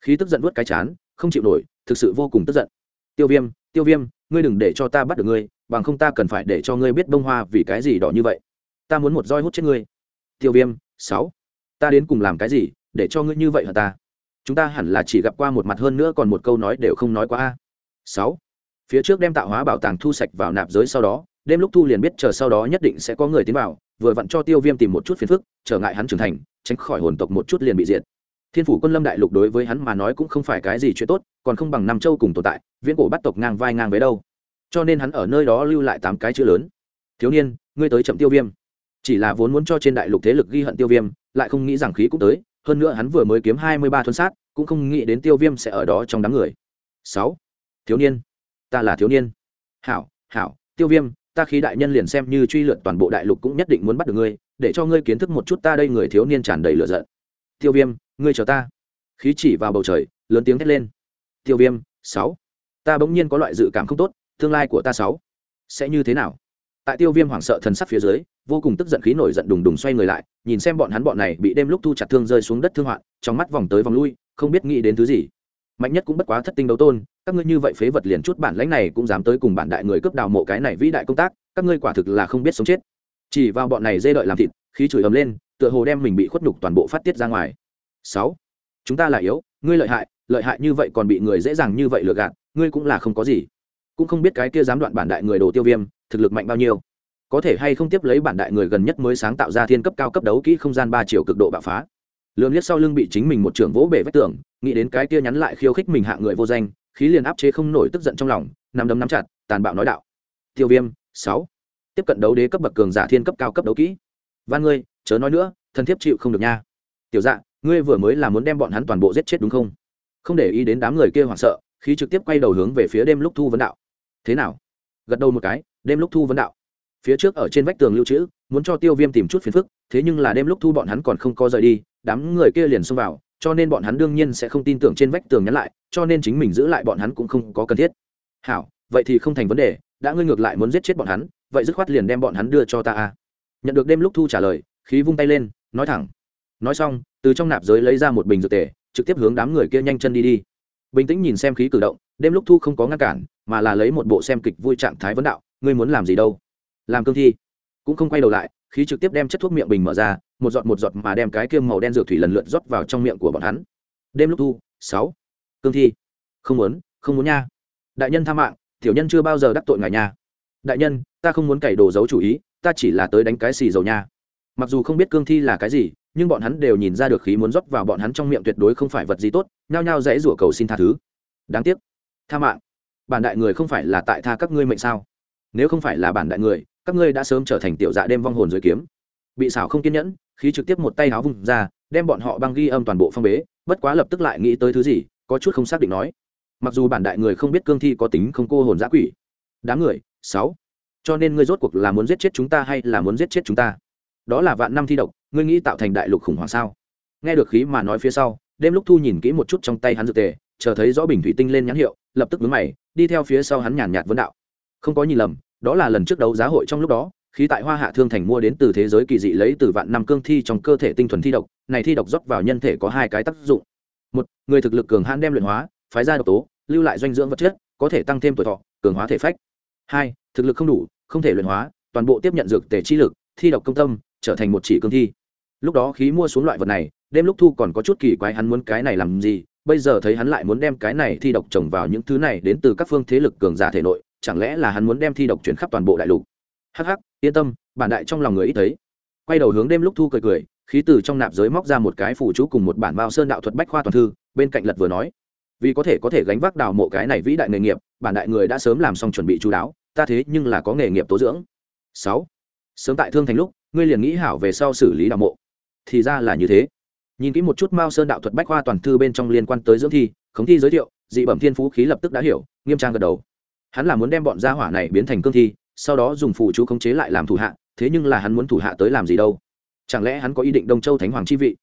Khí tức giận vớt cái chán không chịu nổi thực sự vô cùng tức giận. Tiêu viêm tiêu viêm ngươi đừng để cho ta bắt được ngươi bằng không ta cần phải để cho ngươi biết bông hoa vì cái gì đỏ như vậy. Ta muốn một roi hút chết ngươi. Tiêu viêm sáu ta đến cùng làm cái gì để cho ngươi như vậy hả ta? Chúng ta hẳn là chỉ gặp qua một mặt hơn nữa còn một câu nói đều không nói qua a sáu. Phía trước đem tạo hóa bảo tàng thu sạch vào nạp giới sau đó, đêm lúc thu liền biết chờ sau đó nhất định sẽ có người tiến vào, vừa vặn cho tiêu viêm tìm một chút phiền phức, trở ngại hắn trưởng thành, tránh khỏi hồn tộc một chút liền bị diệt. Thiên phủ quân lâm đại lục đối với hắn mà nói cũng không phải cái gì chuyện tốt, còn không bằng Nam châu cùng tồn tại, viễn cổ bắt tộc ngang vai ngang với đâu. Cho nên hắn ở nơi đó lưu lại tám cái chữ lớn. Thiếu niên, ngươi tới chậm tiêu viêm chỉ là vốn muốn cho trên đại lục thế lực ghi hận tiêu viêm, lại không nghĩ rằng khí cũng tới, hơn nữa hắn vừa mới kiếm hai mươi ba thuần sát, cũng không nghĩ đến tiêu viêm sẽ ở đó trong đám người. Sáu. Thiếu niên. Ta là thiếu niên. Hảo hảo, tiêu viêm, ta khí đại nhân liền xem như truy lượn toàn bộ đại lục cũng nhất định muốn bắt được ngươi, để cho ngươi kiến thức một chút ta đây người thiếu niên tràn đầy lửa giận. Tiêu viêm, ngươi chờ ta. Khí chỉ vào bầu trời, lớn tiếng thét lên. Tiêu viêm, sáu. Ta bỗng nhiên có loại dự cảm không tốt, tương lai của ta sáu sẽ như thế nào? Tại tiêu viêm hoảng sợ thần sắc phía dưới vô cùng tức giận khí nổi giận đùng đùng xoay người lại, nhìn xem bọn hắn bọn này bị đêm lúc thu chặt thương rơi xuống đất thương hoạn, trong mắt vòng tới vòng lui, không biết nghĩ đến thứ gì. Mạnh nhất cũng bất quá thất tinh đấu tôn, các ngươi như vậy phế vật liền chút bản lãnh này cũng dám tới cùng bản đại người cướp đào mộ cái này vĩ đại công tác, các ngươi quả thực là không biết sống chết. Chỉ vào bọn này dê đợi làm thịt, khí chửi ầm lên, tựa hồ đem mình bị khuất nhục toàn bộ phát tiết ra ngoài. Sáu, chúng ta là yếu, ngươi lợi hại lợi hại như vậy còn bị người dễ dàng như vậy lừa gạt, ngươi cũng là không có gì. Cũng không biết cái kia dám đoạn bản đại người đồ tiêu viêm, thực lực mạnh bao nhiêu có thể hay không tiếp lấy bản đại người gần nhất mới sáng tạo ra thiên cấp cao cấp đấu kỹ không gian ba chiều cực độ bạo phá. Lương liếc sau lưng bị chính mình một trưởng vỗ bể vách tường, nghĩ đến cái kia nhắn lại khiêu khích mình hạ người vô danh, khí liền áp chế không nổi tức giận trong lòng, nắm đấm nắm chặt, tàn bạo nói đạo. Tiêu viêm, sáu. Tiếp cận đấu đế cấp bậc cường giả thiên cấp cao cấp đấu kỹ. Van ngươi, chớ nói nữa, thân thiết chịu không được nha. Tiểu dạ ngươi vừa mới là muốn đem bọn hắn toàn bộ giết chết đúng không? Không để ý đến đám người kia hoảng sợ, khí trực tiếp quay đầu hướng về phía đêm lúc thu vấn đạo. Thế nào? Gật đầu một cái, đêm lúc thu vấn đạo phía trước ở trên vách tường lưu trữ, muốn cho tiêu viêm tìm chút phiền phức, thế nhưng là đêm lúc thu bọn hắn còn không có rời đi, đám người kia liền xông vào, cho nên bọn hắn đương nhiên sẽ không tin tưởng trên vách tường nhắn lại, cho nên chính mình giữ lại bọn hắn cũng không có cần thiết. Hảo, vậy thì không thành vấn đề, đã ngươi ngược lại muốn giết chết bọn hắn, vậy dứt khoát liền đem bọn hắn đưa cho ta a. Nhận được đêm lúc thu trả lời, khí vung tay lên, nói thẳng. Nói xong, từ trong nạp giới lấy ra một bình dược tề, trực tiếp hướng đám người kia nhanh chân đi đi. Bình tĩnh nhìn xem khí cử động, đêm lúc thu không có ngăn cản, mà là lấy một bộ xem kịch vui trạng thái vấn đạo, ngươi muốn làm gì đâu? Làm cương thi. Cũng không quay đầu lại, khí trực tiếp đem chất thuốc miệng bình mở ra, một giọt một giọt mà đem cái kiêm màu đen dược thủy lần lượt rót vào trong miệng của bọn hắn. Đêm lúc thu, sáu. Cương thi. Không muốn không muốn nha. Đại nhân tha mạng, tiểu nhân chưa bao giờ đắc tội ngài nha. Đại nhân, ta không muốn cày đồ giấu chủ ý, ta chỉ là tới đánh cái xì dầu nha. Mặc dù không biết cương thi là cái gì, nhưng bọn hắn đều nhìn ra được khí muốn rót vào bọn hắn trong miệng tuyệt đối không phải vật gì tốt, nhao nhao dãy rủa cầu xin tha thứ. Đáng tiếc. Tha mạng. Bản đại người không phải là tại tha các ngươi mệnh sao? Nếu không phải là bản đại người các ngươi đã sớm trở thành tiểu dạ đêm vong hồn dưới kiếm. Bị xảo không kiên nhẫn, khí trực tiếp một tay háo vung ra, đem bọn họ băng ghi âm toàn bộ phong bế, bất quá lập tức lại nghĩ tới thứ gì, có chút không xác định nói. Mặc dù bản đại người không biết cương thi có tính không cô hồn giã quỷ. Đám người, sáu. Cho nên ngươi rốt cuộc là muốn giết chết chúng ta hay là muốn giết chết chúng ta? Đó là vạn năm thi độc, ngươi nghĩ tạo thành đại lục khủng hoảng sao? Nghe được khí mà nói phía sau, đêm lúc thu nhìn kỹ một chút trong tay hắn dược tề, chờ thấy rõ bình thủy tinh lên nhãn hiệu, lập tức vướng mày, đi theo phía sau hắn nhàn nhạt vấn đạo không có nhìn lầm, đó là lần trước đấu giá hội trong lúc đó, khí tại hoa hạ thương thành mua đến từ thế giới kỳ dị lấy từ vạn năm cương thi trong cơ thể tinh thuần thi độc, này thi độc rót vào nhân thể có hai cái tác dụng. Một, người thực lực cường hãn đem luyện hóa, phái ra độc tố, lưu lại doanh dưỡng vật chất, có thể tăng thêm tuổi thọ, cường hóa thể phách. Hai, thực lực không đủ, không thể luyện hóa, toàn bộ tiếp nhận dược tề chi lực, thi độc công tâm, trở thành một chỉ cương thi. Lúc đó khí mua xuống loại vật này, đêm lúc thu còn có chút kỳ quái hắn muốn cái này làm gì, bây giờ thấy hắn lại muốn đem cái này thi độc trồng vào những thứ này đến từ các phương thế lực cường giả thể nội chẳng lẽ là hắn muốn đem thi độc chuyển khắp toàn bộ đại lục? Hắc hắc, yên tâm, bản đại trong lòng người ít thấy. Quay đầu hướng đêm lúc thu cười cười, khí từ trong nạp giới móc ra một cái phủ chú cùng một bản bao sơn đạo thuật bách khoa toàn thư, bên cạnh lật vừa nói. Vì có thể có thể gánh vác đào mộ cái này vĩ đại nghề nghiệp, bản đại người đã sớm làm xong chuẩn bị chú đáo, ta thế nhưng là có nghề nghiệp tố dưỡng. Sáu, sớm tại thương thành lúc, ngươi liền nghĩ hảo về sau xử lý đào mộ. Thì ra là như thế. Nhìn kỹ một chút mao sơn đạo thuật bách khoa toàn thư bên trong liên quan tới dưỡng thi, khống thi giới thiệu, dị bẩm thiên phú khí lập tức đã hiểu, nghiêm trang gật đầu hắn là muốn đem bọn gia hỏa này biến thành cương thi, sau đó dùng phụ chú khống chế lại làm thủ hạ, thế nhưng là hắn muốn thủ hạ tới làm gì đâu? Chẳng lẽ hắn có ý định đông châu thánh hoàng chi vị?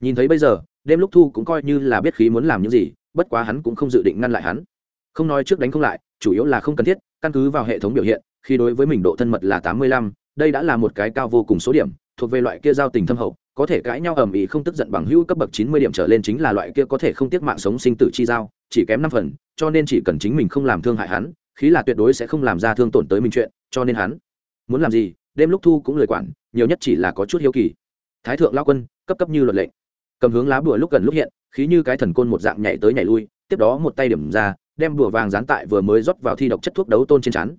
Nhìn thấy bây giờ, đêm lúc thu cũng coi như là biết khí muốn làm những gì, bất quá hắn cũng không dự định ngăn lại hắn. Không nói trước đánh không lại, chủ yếu là không cần thiết, căn cứ vào hệ thống biểu hiện, khi đối với mình độ thân mật là tám mươi lăm, đây đã là một cái cao vô cùng số điểm, thuộc về loại kia giao tình thâm hậu, có thể cãi nhau ầm ĩ không tức giận bằng hữu cấp bậc chín mươi điểm trở lên chính là loại kia có thể không tiếc mạng sống sinh tử chi giao, chỉ kém năm phần, cho nên chỉ cần chính mình không làm thương hại hắn khí là tuyệt đối sẽ không làm ra thương tổn tới mình chuyện, cho nên hắn muốn làm gì, đêm lúc thu cũng lời quản, nhiều nhất chỉ là có chút hiếu kỳ. Thái thượng lao quân, cấp cấp như luật lệnh. Cầm hướng lá bùa lúc gần lúc hiện, khí như cái thần côn một dạng nhảy tới nhảy lui, tiếp đó một tay điểm ra, đem bùa vàng dán tại vừa mới rót vào thi độc chất thuốc đấu tôn trên chắn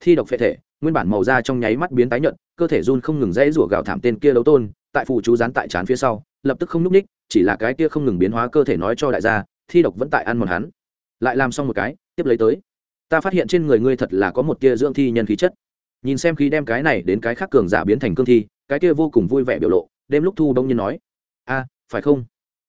thi độc phệ thể, nguyên bản màu da trong nháy mắt biến tái nhợt, cơ thể run không ngừng dãy rủa gào thảm tên kia đấu tôn, tại phụ chú dán tại chán phía sau, lập tức không núp ních chỉ là cái kia không ngừng biến hóa cơ thể nói cho đại gia, thi độc vẫn tại ăn một hắn. Lại làm xong một cái, tiếp lấy tới ta phát hiện trên người ngươi thật là có một tia dưỡng thi nhân khí chất. Nhìn xem khí đem cái này đến cái khác cường giả biến thành cương thi, cái kia vô cùng vui vẻ biểu lộ, đêm lúc thu đông nhiên nói, a, phải không?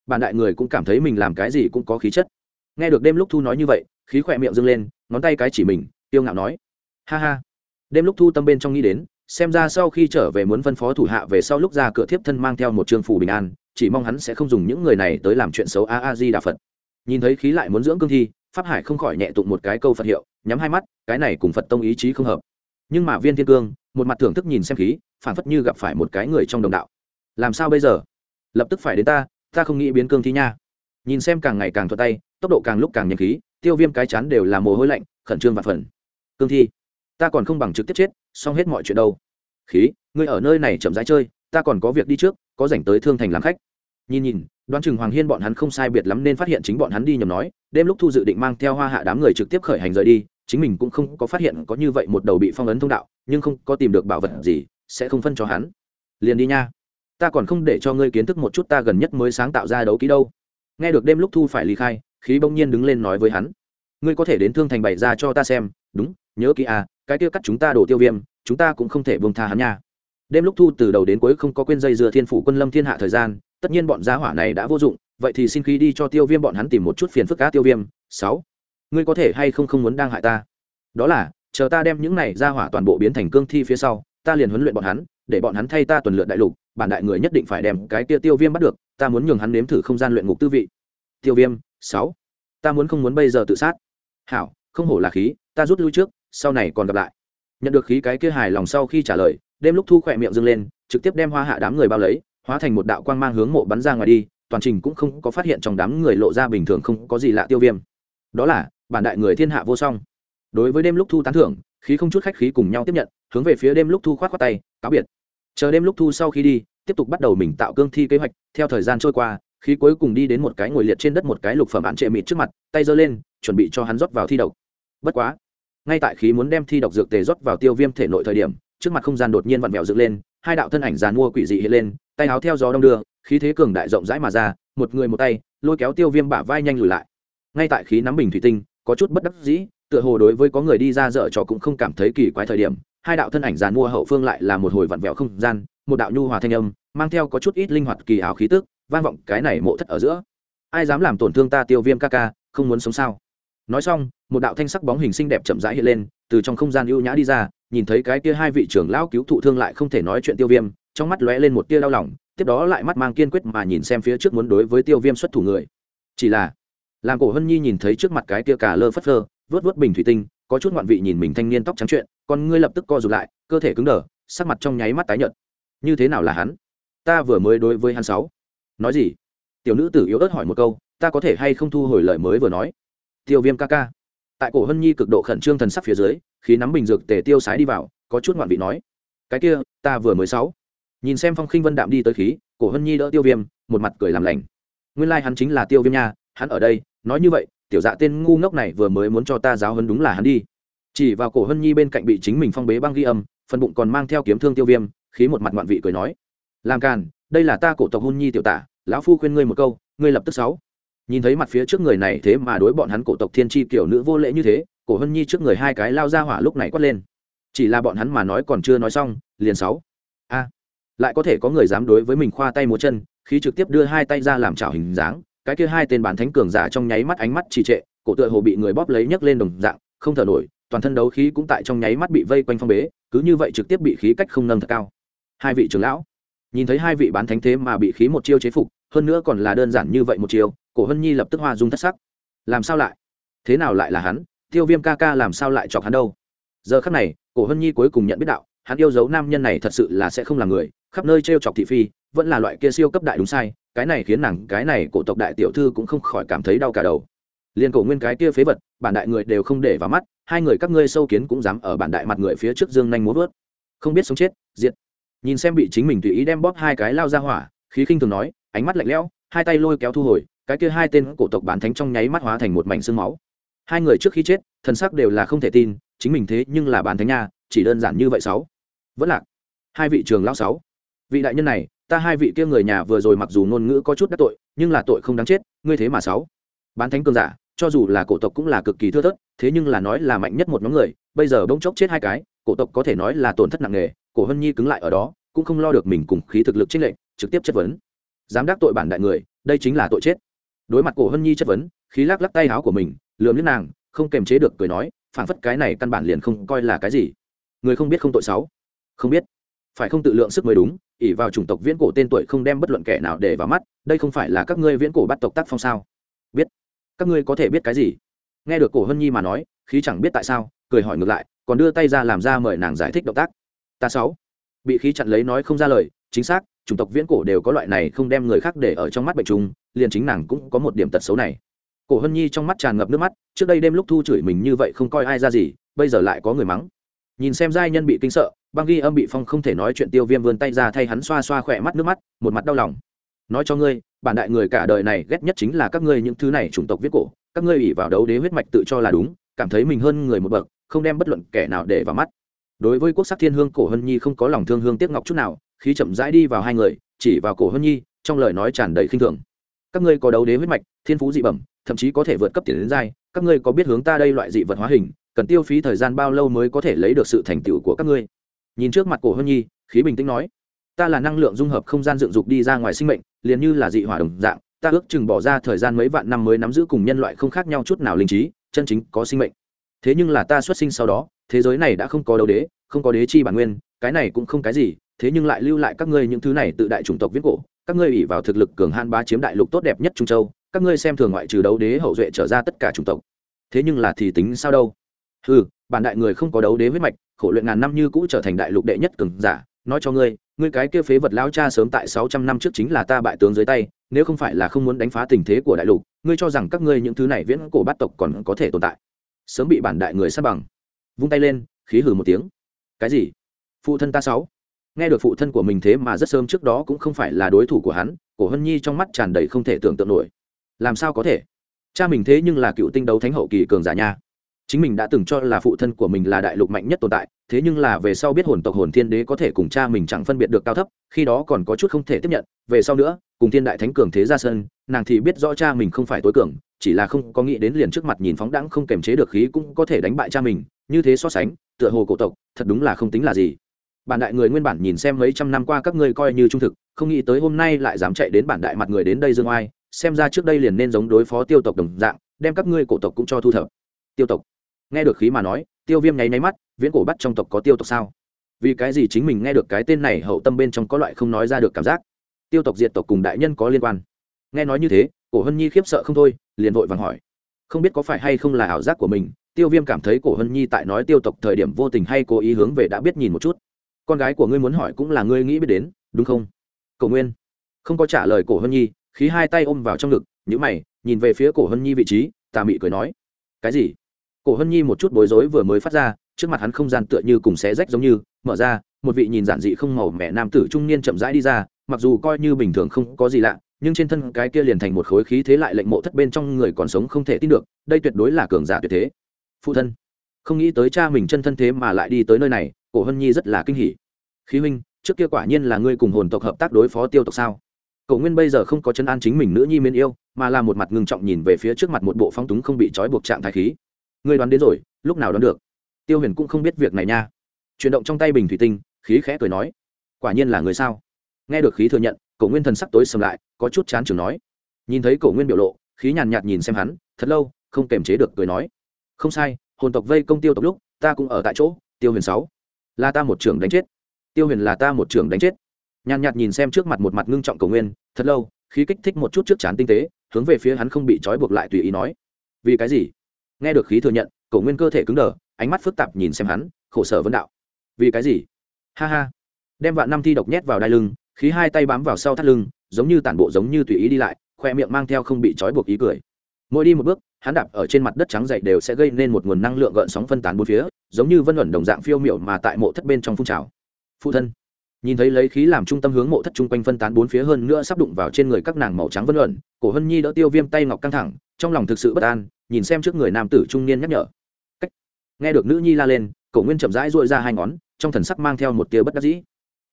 Bạn đại người cũng cảm thấy mình làm cái gì cũng có khí chất. Nghe được đêm lúc thu nói như vậy, khí khỏe miệng dâng lên, ngón tay cái chỉ mình tiêu ngạo nói, ha ha. Đêm lúc thu tâm bên trong nghĩ đến, xem ra sau khi trở về muốn phân phó thủ hạ về sau lúc ra cửa thiếp thân mang theo một trường phù bình an, chỉ mong hắn sẽ không dùng những người này tới làm chuyện xấu a a di đà phật. Nhìn thấy khí lại muốn dưỡng cương thi pháp hải không khỏi nhẹ tụng một cái câu phật hiệu, nhắm hai mắt, cái này cùng phật tông ý chí không hợp. Nhưng mà viên thiên cương, một mặt thưởng thức nhìn xem khí phản phất như gặp phải một cái người trong đồng đạo. Làm sao bây giờ? Lập tức phải đến ta ta không nghĩ biến cương thi nha. Nhìn xem càng ngày càng thuận tay, tốc độ càng lúc càng nhanh khí, tiêu viêm cái chắn đều là mồ hôi lạnh, khẩn trương và phần cương thi, ta còn không bằng trực tiếp chết, xong hết mọi chuyện đâu. Khí, ngươi ở nơi này chậm rãi chơi, ta còn có việc đi trước, có dành tới thương thành làm khách. Nhìn nhìn, đoán chừng hoàng hiên bọn hắn không sai biệt lắm nên phát hiện chính bọn hắn đi nhầm nói đêm lúc thu dự định mang theo hoa hạ đám người trực tiếp khởi hành rời đi, chính mình cũng không có phát hiện có như vậy một đầu bị phong ấn thông đạo, nhưng không có tìm được bảo vật gì, sẽ không phân cho hắn. Liền đi nha. Ta còn không để cho ngươi kiến thức một chút ta gần nhất mới sáng tạo ra đấu ký đâu. Nghe được đêm lúc thu phải ly khai, khí bỗng nhiên đứng lên nói với hắn. Ngươi có thể đến thương thành bày ra cho ta xem, đúng, nhớ kỹ à cái kia cắt chúng ta đổ tiêu viêm, chúng ta cũng không thể buông tha hắn nha. Đêm lúc thu từ đầu đến cuối không có quên dây dưa thiên phủ quân lâm thiên hạ thời gian, tất nhiên bọn gia hỏa này đã vô dụng vậy thì xin khí đi cho tiêu viêm bọn hắn tìm một chút phiền phức cá tiêu viêm. Sáu. Ngươi có thể hay không không muốn đang hại ta? Đó là, chờ ta đem những này ra hỏa toàn bộ biến thành cương thi phía sau, ta liền huấn luyện bọn hắn, để bọn hắn thay ta tuần luyện đại lục, bản đại người nhất định phải đem cái kia tiêu viêm bắt được, ta muốn nhường hắn nếm thử không gian luyện ngục tư vị. Tiêu viêm, sáu. Ta muốn không muốn bây giờ tự sát? Hảo, không hổ là khí, ta rút lui trước, sau này còn gặp lại. Nhận được khí cái kia hài lòng sau khi trả lời, đêm lúc thu khỏe miệng dâng lên, trực tiếp đem hoa hạ đám người bao lấy, hóa thành một đạo quang mang hướng mộ bắn ra ngoài đi toàn trình cũng không có phát hiện trong đám người lộ ra bình thường không có gì lạ tiêu viêm. Đó là, bản đại người thiên hạ vô song. Đối với đêm lúc thu tán thưởng, khí không chút khách khí cùng nhau tiếp nhận, hướng về phía đêm lúc thu khoát khoát tay, cáo biệt. Chờ đêm lúc thu sau khi đi, tiếp tục bắt đầu mình tạo cương thi kế hoạch, theo thời gian trôi qua, khí cuối cùng đi đến một cái ngồi liệt trên đất một cái lục phẩm án trệ mịt trước mặt, tay giơ lên, chuẩn bị cho hắn rót vào thi độc. Bất quá, ngay tại khí muốn đem thi độc dược tề rót vào tiêu viêm thể nội thời điểm, trước mặt không gian đột nhiên vặn vẹo dựng lên, hai đạo thân ảnh giàn mua quỷ dị hiện lên, tay áo theo gió đông đưa khí thế cường đại rộng rãi mà ra, một người một tay, lôi kéo tiêu viêm bả vai nhanh lùi lại. Ngay tại khí nắm bình thủy tinh, có chút bất đắc dĩ, tựa hồ đối với có người đi ra dở trò cũng không cảm thấy kỳ quái thời điểm, hai đạo thân ảnh giàn mua hậu phương lại là một hồi vặn vẹo không gian, một đạo nhu hòa thanh âm, mang theo có chút ít linh hoạt kỳ ảo khí tức, vang vọng cái này mộ thất ở giữa. Ai dám làm tổn thương ta tiêu viêm ca ca, không muốn sống sao? Nói xong, một đạo thanh sắc bóng hình xinh đẹp chậm rãi hiện lên, từ trong không gian ưu nhã đi ra, nhìn thấy cái kia hai vị trưởng lão cứu thụ thương lại không thể nói chuyện tiêu viêm, trong mắt lóe lên một tia đau lòng tiếp đó lại mắt mang kiên quyết mà nhìn xem phía trước muốn đối với tiêu viêm xuất thủ người. Chỉ là, làm cổ hân nhi nhìn thấy trước mặt cái tia cả lơ phất lơ vớt vớt bình thủy tinh, có chút ngoạn vị nhìn mình thanh niên tóc trắng chuyện còn ngươi lập tức co rụt lại, cơ thể cứng đờ, sắc mặt trong nháy mắt tái nhợt. Như thế nào là hắn? Ta vừa mới đối với hắn sáu. Nói gì? Tiểu nữ tử yếu ớt hỏi một câu, ta có thể hay không thu hồi lời mới vừa nói? Tiêu viêm ca ca. Tại cổ hân nhi cực độ khẩn trương thần sắc phía dưới khi nắm bình dược tề tiêu sái đi vào, có chút ngoạn vị nói. Cái kia, ta vừa mới sáu nhìn xem phong khinh vân đạm đi tới khí, cổ hân nhi đỡ tiêu viêm, một mặt cười làm lành. Nguyên lai、like、hắn chính là tiêu viêm nha, hắn ở đây, nói như vậy, tiểu dạ tên ngu ngốc này vừa mới muốn cho ta giáo hấn đúng là hắn đi. Chỉ vào cổ hân nhi bên cạnh bị chính mình phong bế băng ghi âm, phần bụng còn mang theo kiếm thương tiêu viêm, khí một mặt ngoạn vị cười nói, làm càn, đây là ta cổ tộc hôn nhi tiểu tả, lão phu khuyên ngươi một câu, ngươi lập tức sáu. Nhìn thấy mặt phía trước người này thế mà đối bọn hắn cổ tộc thiên tri kiểu nữ vô lễ như thế, cổ hân nhi trước người hai cái lao ra hỏa lúc này quát lên. Chỉ là bọn hắn mà nói còn chưa nói xong, liền sáu. A lại có thể có người dám đối với mình khoa tay múa chân khi trực tiếp đưa hai tay ra làm chảo hình dáng, cái kia hai tên bản thánh cường giả trong nháy mắt ánh mắt trì trệ, cổ tựa hồ bị người bóp lấy nhấc lên đồng dạng, không thở nổi, toàn thân đấu khí cũng tại trong nháy mắt bị vây quanh phong bế, cứ như vậy trực tiếp bị khí cách không nâng thật cao. Hai vị trưởng lão, nhìn thấy hai vị bán thánh thế mà bị khí một chiêu chế phục, hơn nữa còn là đơn giản như vậy một chiêu, cổ hân nhi lập tức hoa dung thất sắc. Làm sao lại? Thế nào lại là hắn? Tiêu viêm ca ca làm sao lại chọc hắn đâu? Giờ khắc này, cổ hân nhi cuối cùng nhận biết đạo, hắn yêu dấu nam nhân này thật sự là sẽ không là người khắp nơi t r e o chọc thị phi, vẫn là loại kia siêu cấp đại đúng sai, cái này khiến nàng, cái này cổ tộc đại tiểu thư cũng không khỏi cảm thấy đau cả đầu. Liên cổ nguyên cái kia phế vật, bản đại người đều không để vào mắt, hai người các ngươi sâu kiến cũng dám ở bản đại mặt người phía trước dương nhanh muốn vớt. Không biết sống chết, diệt. Nhìn xem bị chính mình tùy ý đem bóp hai cái lao ra hỏa, khí khinh thường nói, ánh mắt lạnh lẽo, hai tay lôi kéo thu hồi, cái kia hai tên cổ tộc bán thánh trong nháy mắt hóa thành một mảnh xương máu. Hai người trước khi chết, thần sắc đều là không thể tin, chính mình thế nhưng là bán thánh nha, chỉ đơn giản như vậy sáu. Vẫn lạc. Hai vị trường lão sáu vị đại nhân này, ta hai vị kia người nhà vừa rồi mặc dù ngôn ngữ có chút đắc tội, nhưng là tội không đáng chết, ngươi thế mà sáu. Bán thánh cường giả, cho dù là cổ tộc cũng là cực kỳ thưa thớt, thế nhưng là nói là mạnh nhất một nhóm người, bây giờ bỗng chốc chết hai cái, cổ tộc có thể nói là tổn thất nặng nề, cổ hân nhi cứng lại ở đó, cũng không lo được mình cùng khí thực lực trên lệnh trực tiếp chất vấn. Dám đắc tội bản đại người, đây chính là tội chết. Đối mặt cổ hân nhi chất vấn, khí lắc lắc tay áo của mình, lườm nước nàng, không kềm chế được cười nói phản phất cái này căn bản liền không coi là cái gì. Người không biết không tội sáu. Không biết phải không tự lượng sức mới đúng ỉ vào chủng tộc viễn cổ tên tuổi không đem bất luận kẻ nào để vào mắt, đây không phải là các ngươi viễn cổ bắt tộc tác phong sao? Biết. Các ngươi có thể biết cái gì? Nghe được cổ hân nhi mà nói, khí chẳng biết tại sao, cười hỏi ngược lại, còn đưa tay ra làm ra mời nàng giải thích động tác. Ta sáu. Bị khí chặn lấy nói không ra lời, chính xác, chủng tộc viễn cổ đều có loại này không đem người khác để ở trong mắt bệnh trùng, liền chính nàng cũng có một điểm tật xấu này. Cổ hân nhi trong mắt tràn ngập nước mắt, trước đây đêm lúc thu chửi mình như vậy không coi ai ra gì, bây giờ lại có người mắng. Nhìn xem giai nhân bị kinh sợ băng ghi âm bị phong không thể nói chuyện tiêu viêm vươn tay ra thay hắn xoa xoa khỏe mắt nước mắt, một mặt đau lòng. Nói cho ngươi, bản đại người cả đời này ghét nhất chính là các ngươi những thứ này chủng tộc viết cổ, các ngươi ủy vào đấu đế huyết mạch tự cho là đúng, cảm thấy mình hơn người một bậc, không đem bất luận kẻ nào để vào mắt. Đối với quốc sắc thiên hương, cổ hân nhi không có lòng thương hương tiếc ngọc chút nào khi chậm rãi đi vào hai người, chỉ vào cổ hân nhi, trong lời nói tràn đầy khinh thường. Các ngươi có đấu đế huyết mạch, thiên phú dị bẩm, thậm chí có thể vượt cấp tiền đến giai, các ngươi có biết hướng ta đây loại dị vật hóa hình, cần tiêu phí thời gian bao lâu mới có thể lấy được sự thành tựu của các ngươi? Nhìn trước mặt cổ hân nhi, khí bình tĩnh nói, ta là năng lượng dung hợp không gian dựng dục đi ra ngoài sinh mệnh, liền như là dị hỏa đồng dạng, ta ước chừng bỏ ra thời gian mấy vạn năm mới nắm giữ cùng nhân loại không khác nhau chút nào linh trí, chân chính có sinh mệnh. Thế nhưng là ta xuất sinh sau đó, thế giới này đã không có đấu đế, không có đế chi bản nguyên, cái này cũng không cái gì, thế nhưng lại lưu lại các ngươi những thứ này tự đại chủng tộc viết cổ, các ngươi ủy vào thực lực cường han bá chiếm đại lục tốt đẹp nhất trung châu, các ngươi xem thường ngoại trừ đấu đế hậu duệ trở ra tất cả chủng tộc. Thế nhưng là thì tính sao đâu? Ừ bản đại người không có đấu đế huyết mạch khổ luyện ngàn năm như cũ trở thành đại lục đệ nhất cường giả, nói cho ngươi ngươi cái kia phế vật lao cha sớm tại sáu trăm năm trước chính là ta bại tướng dưới tay, nếu không phải là không muốn đánh phá tình thế của đại lục, ngươi cho rằng các ngươi những thứ này viễn cổ bát tộc còn có thể tồn tại. Sớm bị bản đại người sát bằng. Vung tay lên, khí hử một tiếng. Cái gì? Phụ thân ta sáu. Nghe được phụ thân của mình thế mà rất sớm trước đó cũng không phải là đối thủ của hắn, cổ hân nhi trong mắt tràn đầy không thể tưởng tượng nổi. Làm sao có thể? Cha mình thế nhưng là cựu tinh đấu thánh hậu kỳ cường giả nha chính mình đã từng cho là phụ thân của mình là đại lục mạnh nhất tồn tại, thế nhưng là về sau biết hồn tộc hồn thiên đế có thể cùng cha mình chẳng phân biệt được cao thấp, khi đó còn có chút không thể tiếp nhận, về sau nữa, cùng thiên đại thánh cường thế ra sân, nàng thì biết rõ cha mình không phải tối cường, chỉ là không có nghĩ đến liền trước mặt nhìn phóng đãng không kềm chế được khí cũng có thể đánh bại cha mình, như thế so sánh, tựa hồ cổ tộc, thật đúng là không tính là gì. Bản đại người nguyên bản nhìn xem mấy trăm năm qua các ngươi coi như trung thực, không nghĩ tới hôm nay lại dám chạy đến bản đại mặt người đến đây dương oai, xem ra trước đây liền nên giống đối phó tiêu tộc đồng dạng, đem các ngươi cổ tộc cũng cho thu thập. Tiêu tộc nghe được khí mà nói, tiêu viêm nháy nháy mắt, viễn cổ bắt trong tộc có tiêu tộc sao? Vì cái gì chính mình nghe được cái tên này hậu tâm bên trong có loại không nói ra được cảm giác? Tiêu tộc diệt tộc cùng đại nhân có liên quan. Nghe nói như thế, cổ hân nhi khiếp sợ không thôi, liền vội vàng hỏi. Không biết có phải hay không là ảo giác của mình, tiêu viêm cảm thấy cổ hân nhi tại nói tiêu tộc thời điểm vô tình hay cố ý hướng về đã biết nhìn một chút. Con gái của ngươi muốn hỏi cũng là ngươi nghĩ biết đến, đúng không? Cổ nguyên. Không có trả lời cổ hân nhi, khí hai tay ôm vào trong ngực nhữ mày, nhìn về phía cổ hân nhi vị trí, tà mị cười nói. Cái gì? Cổ hân nhi một chút bối rối vừa mới phát ra, trước mặt hắn không gian tựa như cùng xé rách giống như, mở ra, một vị nhìn giản dị không màu mẹ nam tử trung niên chậm rãi đi ra, mặc dù coi như bình thường không có gì lạ, nhưng trên thân cái kia liền thành một khối khí thế lại lệnh mộ thất bên trong người còn sống không thể tin được, đây tuyệt đối là cường giả tuyệt thế. Phụ thân, không nghĩ tới cha mình chân thân thế mà lại đi tới nơi này, cổ hân nhi rất là kinh hỉ. Khí huynh, trước kia quả nhiên là ngươi cùng hồn tộc hợp tác đối phó tiêu tộc sao? Cổ nguyên bây giờ không có chân an chính mình nữ nhi mến yêu, mà là một mặt ngưng trọng nhìn về phía trước mặt một bộ phong túng không bị trói buộc trạng thái khí ngươi đoán đến rồi, lúc nào đoán được? Tiêu huyền cũng không biết việc này nha. Chuyển động trong tay bình thủy tinh, khí khẽ cười nói, quả nhiên là người sao? Nghe được khí thừa nhận, Cổ nguyên thần sắc tối sầm lại, có chút chán chừng nói, nhìn thấy Cổ nguyên biểu lộ, khí nhàn nhạt nhìn xem hắn, thật lâu, không kềm chế được cười nói, không sai, hồn tộc vây công tiêu tộc lúc, ta cũng ở tại chỗ, tiêu huyền sáu. Là ta một trưởng đánh chết. Tiêu huyền là ta một trưởng đánh chết. Nhàn nhạt nhìn xem trước mặt một mặt ngưng trọng cầu nguyên, thật lâu, khí kích thích một chút trước chán tinh tế, hướng về phía hắn không bị trói buộc lại tùy ý nói, vì cái gì? Nghe được khí thừa nhận, cổ nguyên cơ thể cứng đờ, ánh mắt phức tạp nhìn xem hắn, khổ sở vấn đạo. Vì cái gì? Ha ha. Đem vạn năm thi độc nhét vào đai lưng, khí hai tay bám vào sau thắt lưng, giống như tản bộ giống như tùy ý đi lại, khoe miệng mang theo không bị trói buộc ý cười. Mỗi đi một bước, hắn đạp ở trên mặt đất trắng dậy đều sẽ gây nên một nguồn năng lượng gợn sóng phân tán bốn phía, giống như vân luẩn đồng dạng phiêu miểu mà tại mộ thất bên trong phun trào. Phụ thân. Nhìn thấy lấy khí làm trung tâm hướng mộ thất chung quanh phân tán bốn phía hơn nữa sắp đụng vào trên người các nàng màu trắng vân luẩn cổ hân nhi đỡ tiêu viêm tay ngọc căng thẳng, trong lòng thực sự bất an nhìn xem trước người nam tử trung niên nhắc nhở. Cách. nghe được nữ nhi la lên cổ nguyên chậm rãi dội ra hai ngón, trong thần sắc mang theo một tia bất đắc dĩ.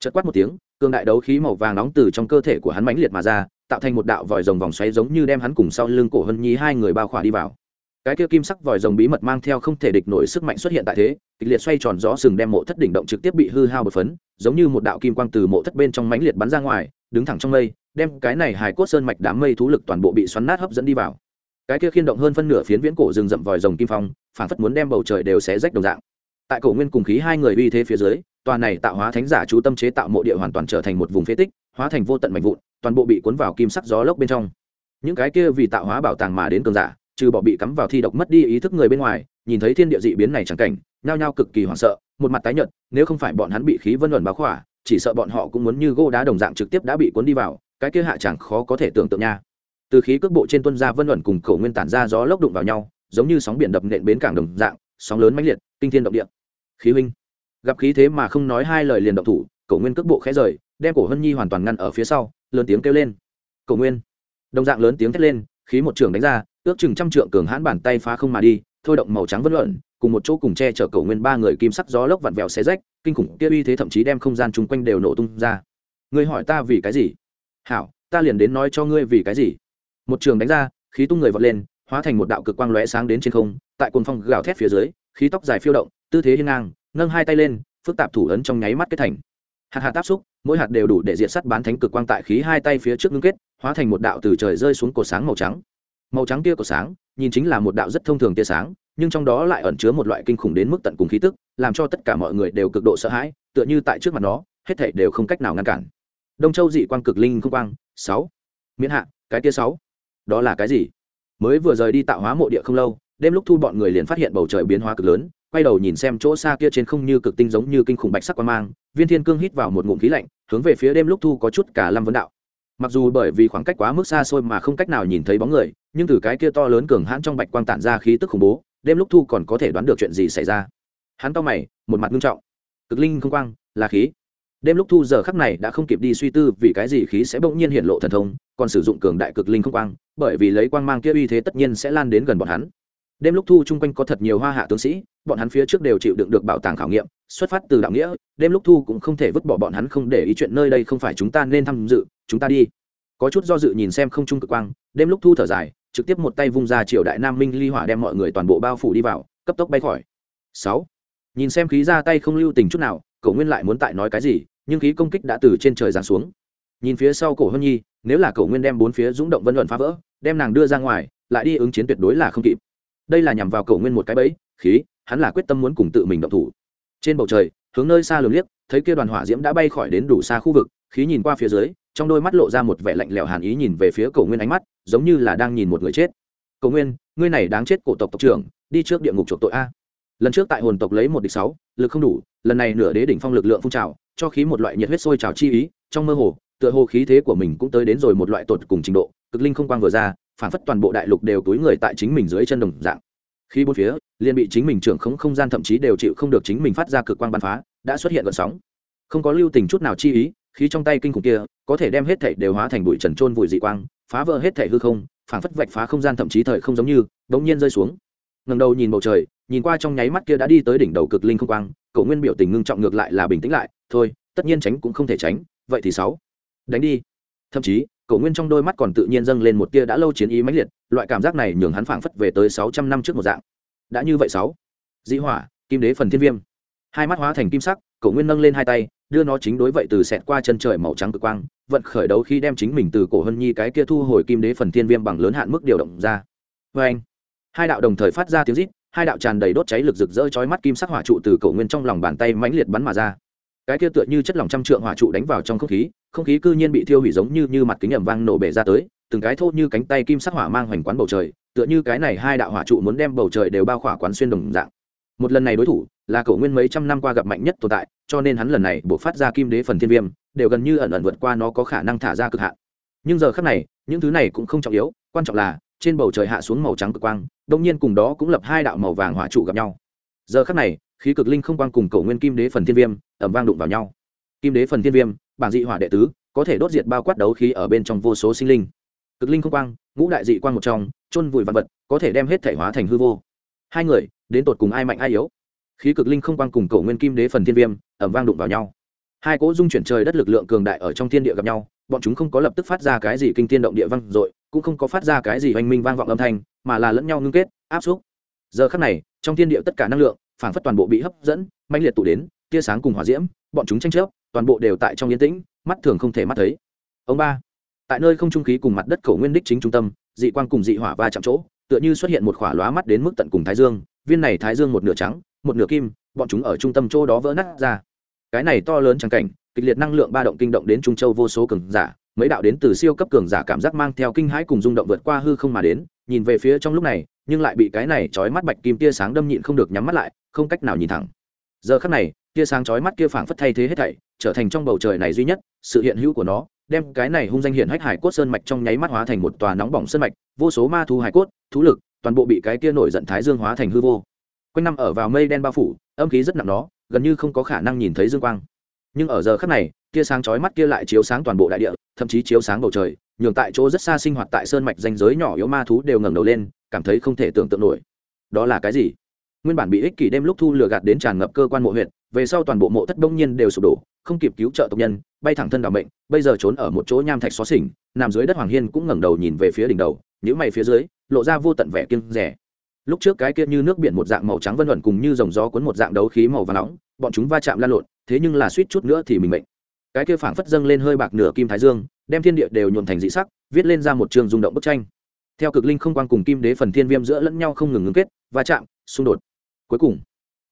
Chật quát một tiếng cương đại đấu khí màu vàng nóng từ trong cơ thể của hắn mãnh liệt mà ra, tạo thành một đạo vòi rồng vòng xoáy giống như đem hắn cùng sau lưng cổ hân nhi hai người bao khỏa đi vào. Cái kia kim sắc vòi rồng bí mật mang theo không thể địch nổi sức mạnh xuất hiện tại thế, kịch liệt xoay tròn rõ sừng đem mộ thất đỉnh động trực tiếp bị hư hao bột phấn, giống như một đạo kim quang từ mộ thất bên trong mãnh liệt bắn ra ngoài, đứng thẳng trong mây, đem cái này hài cốt sơn mạch đám mây thú lực toàn bộ bị xoắn nát hấp dẫn đi vào cái kia khiên động hơn phân nửa phiến viễn cổ rừng rậm vòi rồng kim phong phản phất muốn đem bầu trời đều xé rách đồng dạng. Tại cổ nguyên cùng khí hai người uy thế phía dưới, tòa này tạo hóa thánh giả chú tâm chế tạo mộ địa hoàn toàn trở thành một vùng phế tích, hóa thành vô tận mạnh vụn, toàn bộ bị cuốn vào kim sắc gió lốc bên trong. Những cái kia vì tạo hóa bảo tàng mà đến cường giả, trừ bỏ bị cắm vào thi độc mất đi ý thức người bên ngoài, nhìn thấy thiên địa dị biến này chẳng cảnh, nhao nhao cực kỳ hoảng sợ, một mặt tái nhợt, nếu không phải bọn hắn bị khí vân luận báo khỏa, chỉ sợ bọn họ cũng muốn như gô đá đồng dạng trực tiếp đã bị cuốn đi vào, cái kia hạ chẳng khó có thể tưởng tượng nha từ khí cước bộ trên tuân ra vân luận cùng khẩu nguyên tản ra gió lốc đụng vào nhau, giống như sóng biển đập nện bến cảng đồng dạng, sóng lớn mãnh liệt, kinh thiên động địa. Khí huynh. Gặp khí thế mà không nói hai lời liền động thủ, cổ nguyên cước bộ khẽ rời, đem cổ hân nhi hoàn toàn ngăn ở phía sau, lớn tiếng kêu lên. Cổ nguyên. Đồng dạng lớn tiếng thét lên, khí một trường đánh ra, ước chừng trăm trượng cường hãn bàn tay phá không mà đi, thôi động màu trắng vân luận, cùng một chỗ cùng che chở cổ nguyên ba người kim sắc gió lốc vặn vẹo xé rách, kinh khủng kia uy thế thậm chí đem không gian chung quanh đều nổ tung ra. Ngươi hỏi ta vì cái gì? Hảo, ta liền đến nói cho ngươi vì cái gì một trường đánh ra, khí tung người vọt lên, hóa thành một đạo cực quang lóe sáng đến trên không, tại cồn phong gào thét phía dưới, khí tóc dài phiêu động, tư thế hiên ngang, nâng hai tay lên, phức tạp thủ ấn trong nháy mắt kết thành. Hạt hạt áp xúc, mỗi hạt đều đủ để diện sắt bán thánh cực quang tại khí hai tay phía trước ngưng kết, hóa thành một đạo từ trời rơi xuống cột sáng màu trắng. Màu trắng kia của sáng, nhìn chính là một đạo rất thông thường tia sáng, nhưng trong đó lại ẩn chứa một loại kinh khủng đến mức tận cùng khí tức, làm cho tất cả mọi người đều cực độ sợ hãi, tựa như tại trước mặt nó, hết thảy đều không cách nào ngăn cản. Đông châu dị quang cực linh không quang, sáu. Miễn hạ, cái tia sáu đó là cái gì? Mới vừa rời đi tạo hóa mộ địa không lâu, đêm lúc thu bọn người liền phát hiện bầu trời biến hóa cực lớn, quay đầu nhìn xem chỗ xa kia trên không như cực tinh giống như kinh khủng bạch sắc quan mang, viên thiên cương hít vào một ngụm khí lạnh, hướng về phía đêm lúc thu có chút cả lâm vấn đạo. Mặc dù bởi vì khoảng cách quá mức xa xôi mà không cách nào nhìn thấy bóng người, nhưng từ cái kia to lớn cường hãn trong bạch quang tản ra khí tức khủng bố, đêm lúc thu còn có thể đoán được chuyện gì xảy ra. Hắn to mày, một mặt nghiêm trọng. Cực linh không quang, là khí đêm lúc thu giờ khắc này đã không kịp đi suy tư vì cái gì khí sẽ bỗng nhiên hiện lộ thần thông, còn sử dụng cường đại cực linh không quang, bởi vì lấy quang mang kia uy thế tất nhiên sẽ lan đến gần bọn hắn. Đêm lúc thu chung quanh có thật nhiều hoa hạ tướng sĩ, bọn hắn phía trước đều chịu đựng được bảo tàng khảo nghiệm, xuất phát từ đạo nghĩa, đêm lúc thu cũng không thể vứt bỏ bọn hắn không để ý chuyện nơi đây không phải chúng ta nên tham dự, chúng ta đi. Có chút do dự nhìn xem không trung cực quang, đêm lúc thu thở dài, trực tiếp một tay vung ra triều đại nam minh ly hỏa đem mọi người toàn bộ bao phủ đi vào, cấp tốc bay khỏi. Sáu. Nhìn xem khí ra tay không lưu tình chút nào cậu nguyên lại muốn tại nói cái gì nhưng khí công kích đã từ trên trời giáng xuống. Nhìn phía sau cổ hân nhi, nếu là cổ nguyên đem bốn phía rúng động vân luận phá vỡ, đem nàng đưa ra ngoài, lại đi ứng chiến tuyệt đối là không kịp. Đây là nhằm vào cổ nguyên một cái bẫy, khí, hắn là quyết tâm muốn cùng tự mình động thủ. Trên bầu trời, hướng nơi xa lường liếc, thấy kia đoàn hỏa diễm đã bay khỏi đến đủ xa khu vực, khí nhìn qua phía dưới, trong đôi mắt lộ ra một vẻ lạnh lẽo hàn ý nhìn về phía cổ nguyên ánh mắt, giống như là đang nhìn một người chết. Cổ nguyên, ngươi này đáng chết cổ tộc tộc trưởng, đi trước địa ngục chuộc tội a. Lần trước tại hồn tộc lấy một địch sáu, lực không đủ, lần này nửa đế đỉnh phong lực lượng phun trào cho khí một loại nhiệt huyết sôi trào chi ý, trong mơ hồ, tựa hồ khí thế của mình cũng tới đến rồi một loại tột cùng trình độ, cực linh không quang vừa ra, phản phất toàn bộ đại lục đều túi người tại chính mình dưới chân đồng dạng. Khi bốn phía, liền bị chính mình trưởng không không gian thậm chí đều chịu không được chính mình phát ra cực quang bắn phá, đã xuất hiện gợn sóng. Không có lưu tình chút nào chi ý, khí trong tay kinh khủng kia, có thể đem hết thảy đều hóa thành bụi trần trôn vùi dị quang, phá vỡ hết thảy hư không, phản phất vạch phá không gian thậm chí thời không giống như bỗng nhiên rơi xuống. Ngẩng đầu nhìn bầu trời, nhìn qua trong nháy mắt kia đã đi tới đỉnh đầu cực linh không quang cậu nguyên biểu tình ngưng trọng ngược lại là bình tĩnh lại thôi, tất nhiên tránh cũng không thể tránh, vậy thì sáu. Đánh đi. Thậm chí cậu nguyên trong đôi mắt còn tự nhiên dâng lên một tia đã lâu chiến ý mãnh liệt, loại cảm giác này nhường hắn phảng phất về tới sáu trăm năm trước một dạng. Đã như vậy sáu. Dĩ hỏa, kim đế phần thiên viêm. Hai mắt hóa thành kim sắc cậu nguyên nâng lên hai tay, đưa nó chính đối vậy từ xẹt qua chân trời màu trắng cực quang, vận khởi đấu khi đem chính mình từ cổ hân nhi cái kia thu hồi kim đế phần thiên viêm bằng lớn hạn mức điều động ra. Vê anh, hai đạo đồng thời phát ra tiếng rít, hai đạo tràn đầy đốt cháy lực rực rỡ chói mắt kim sắc hỏa trụ từ cổ nguyên trong lòng bàn tay mãnh liệt bắn mà ra cái kia tựa như chất lỏng trăm trượng hỏa trụ đánh vào trong không khí không khí cư nhiên bị thiêu hủy giống như như mặt kính ẩm vang nổ bể ra tới, từng cái thô như cánh tay kim sắc hỏa mang hoành quán bầu trời, tựa như cái này hai đạo hỏa trụ muốn đem bầu trời đều bao khỏa quán xuyên đồng dạng. Một lần này đối thủ, là cổ nguyên mấy trăm năm qua gặp mạnh nhất tồn tại, cho nên hắn lần này buộc phát ra kim đế phần thiên viêm, đều gần như ẩn ẩn vượt qua nó có khả năng thả ra cực hạn. Nhưng giờ khác này, những thứ này cũng không trọng yếu, quan trọng là, trên bầu trời hạ xuống màu trắng cực quang đông nhiên cùng đó cũng lập hai đạo màu vàng hỏa trụ gặp nhau giờ khắc này, khí cực linh không quang cùng cổ nguyên kim đế phần thiên viêm ẩm vang đụng vào nhau. Kim đế phần thiên viêm, bản dị hỏa đệ tứ, có thể đốt diệt bao quát đấu khí ở bên trong vô số sinh linh. Cực linh không quang, ngũ đại dị quang một trong, chôn vùi vật vật, có thể đem hết thể hóa thành hư vô. Hai người, đến tột cùng ai mạnh ai yếu? Khí cực linh không quang cùng cầu nguyên kim đế phần thiên viêm ẩm vang đụng vào nhau. Hai cỗ dung chuyển trời đất lực lượng cường đại ở trong thiên địa gặp nhau, bọn chúng không có lập tức phát ra cái gì kinh tiên động địa vang dội, cũng không có phát ra cái gì oanh minh vang vọng âm thanh, mà là lẫn nhau ngưng kết, áp xúc. Giờ khắc này trong thiên địa tất cả năng lượng phản phất toàn bộ bị hấp dẫn mạnh liệt tụ đến, tia sáng cùng hỏa diễm, bọn chúng tranh chấp toàn bộ đều tại trong yên tĩnh, mắt thường không thể mắt thấy. Ông ba, tại nơi không trung khí cùng mặt đất cầu nguyên đích chính trung tâm, dị quang cùng dị hỏa va chạm chỗ, tựa như xuất hiện một khỏa lóa mắt đến mức tận cùng thái dương, viên này thái dương một nửa trắng, một nửa kim, bọn chúng ở trung tâm chỗ đó vỡ nát ra. Cái này to lớn trắng cảnh, kịch liệt năng lượng ba động kinh động đến trung châu vô số cường giả, mấy đạo đến từ siêu cấp cường giả cảm giác mang theo kinh hãi cùng rung động vượt qua hư không mà đến, nhìn về phía trong lúc này nhưng lại bị cái này chói mắt bạch kim tia sáng đâm nhịn không được nhắm mắt lại, không cách nào nhìn thẳng. Giờ khắc này, tia sáng chói mắt kia phảng phất thay thế hết thảy, trở thành trong bầu trời này duy nhất, sự hiện hữu của nó, đem cái này hung danh hiện hách hải cốt sơn mạch trong nháy mắt hóa thành một tòa nóng bỏng sơn mạch, vô số ma thú hải cốt, thú lực, toàn bộ bị cái kia nổi giận thái dương hóa thành hư vô. Quanh năm ở vào mây đen bao phủ, âm khí rất nặng đó gần như không có khả năng nhìn thấy dương quang. Nhưng ở giờ khắc này, tia sáng chói mắt kia lại chiếu sáng toàn bộ đại địa, thậm chí chiếu sáng bầu trời nhường tại chỗ rất xa sinh hoạt tại sơn mạch danh giới nhỏ yếu ma thú đều ngẩng đầu lên, cảm thấy không thể tưởng tượng nổi. Đó là cái gì? Nguyên bản bị ích kỷ đêm lúc thu lừa gạt đến tràn ngập cơ quan mộ huyện về sau toàn bộ mộ thất đông nhiên đều sụp đổ, không kịp cứu trợ tộc nhân, bay thẳng thân đ ả mệnh, bây giờ trốn ở một chỗ nham thạch xó xỉnh, nằm dưới đất hoàng hiên cũng ngẩng đầu nhìn về phía đỉnh đầu những mày phía dưới, lộ ra vô tận vẻ kiêng rẻ lúc trước cái kia như nước biển một dạng màu trắng vân luận cùng như dòng gió cuốn một dạng đấu khí màu và nóng, bọn chúng va chạm lan lộn, thế nhưng là suýt chút nữa thì mình mệnh. Cái kia phảng phất dâng lên hơi bạc nửa kim thái dương đem thiên địa đều nhuộn thành dị sắc, viết lên ra một trường rung động bức tranh. Theo cực linh không quang cùng kim đế phần thiên viêm giữa lẫn nhau không ngừng ngưng kết, va chạm, xung đột. Cuối cùng,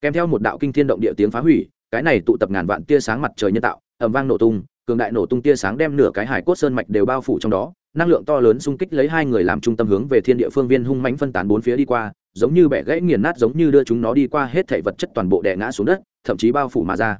kèm theo một đạo kinh thiên động địa tiếng phá hủy, cái này tụ tập ngàn vạn tia sáng mặt trời nhân tạo ẩm vang nổ tung, cường đại nổ tung tia sáng đem nửa cái hải cốt sơn mạch đều bao phủ trong đó, năng lượng to lớn xung kích lấy hai người làm trung tâm hướng về thiên địa phương viên hung mãnh phân tán bốn phía đi qua, giống như bẻ gãy nghiền nát giống như đưa chúng nó đi qua hết thảy vật chất toàn bộ đè ngã xuống đất, thậm chí bao phủ mà ra.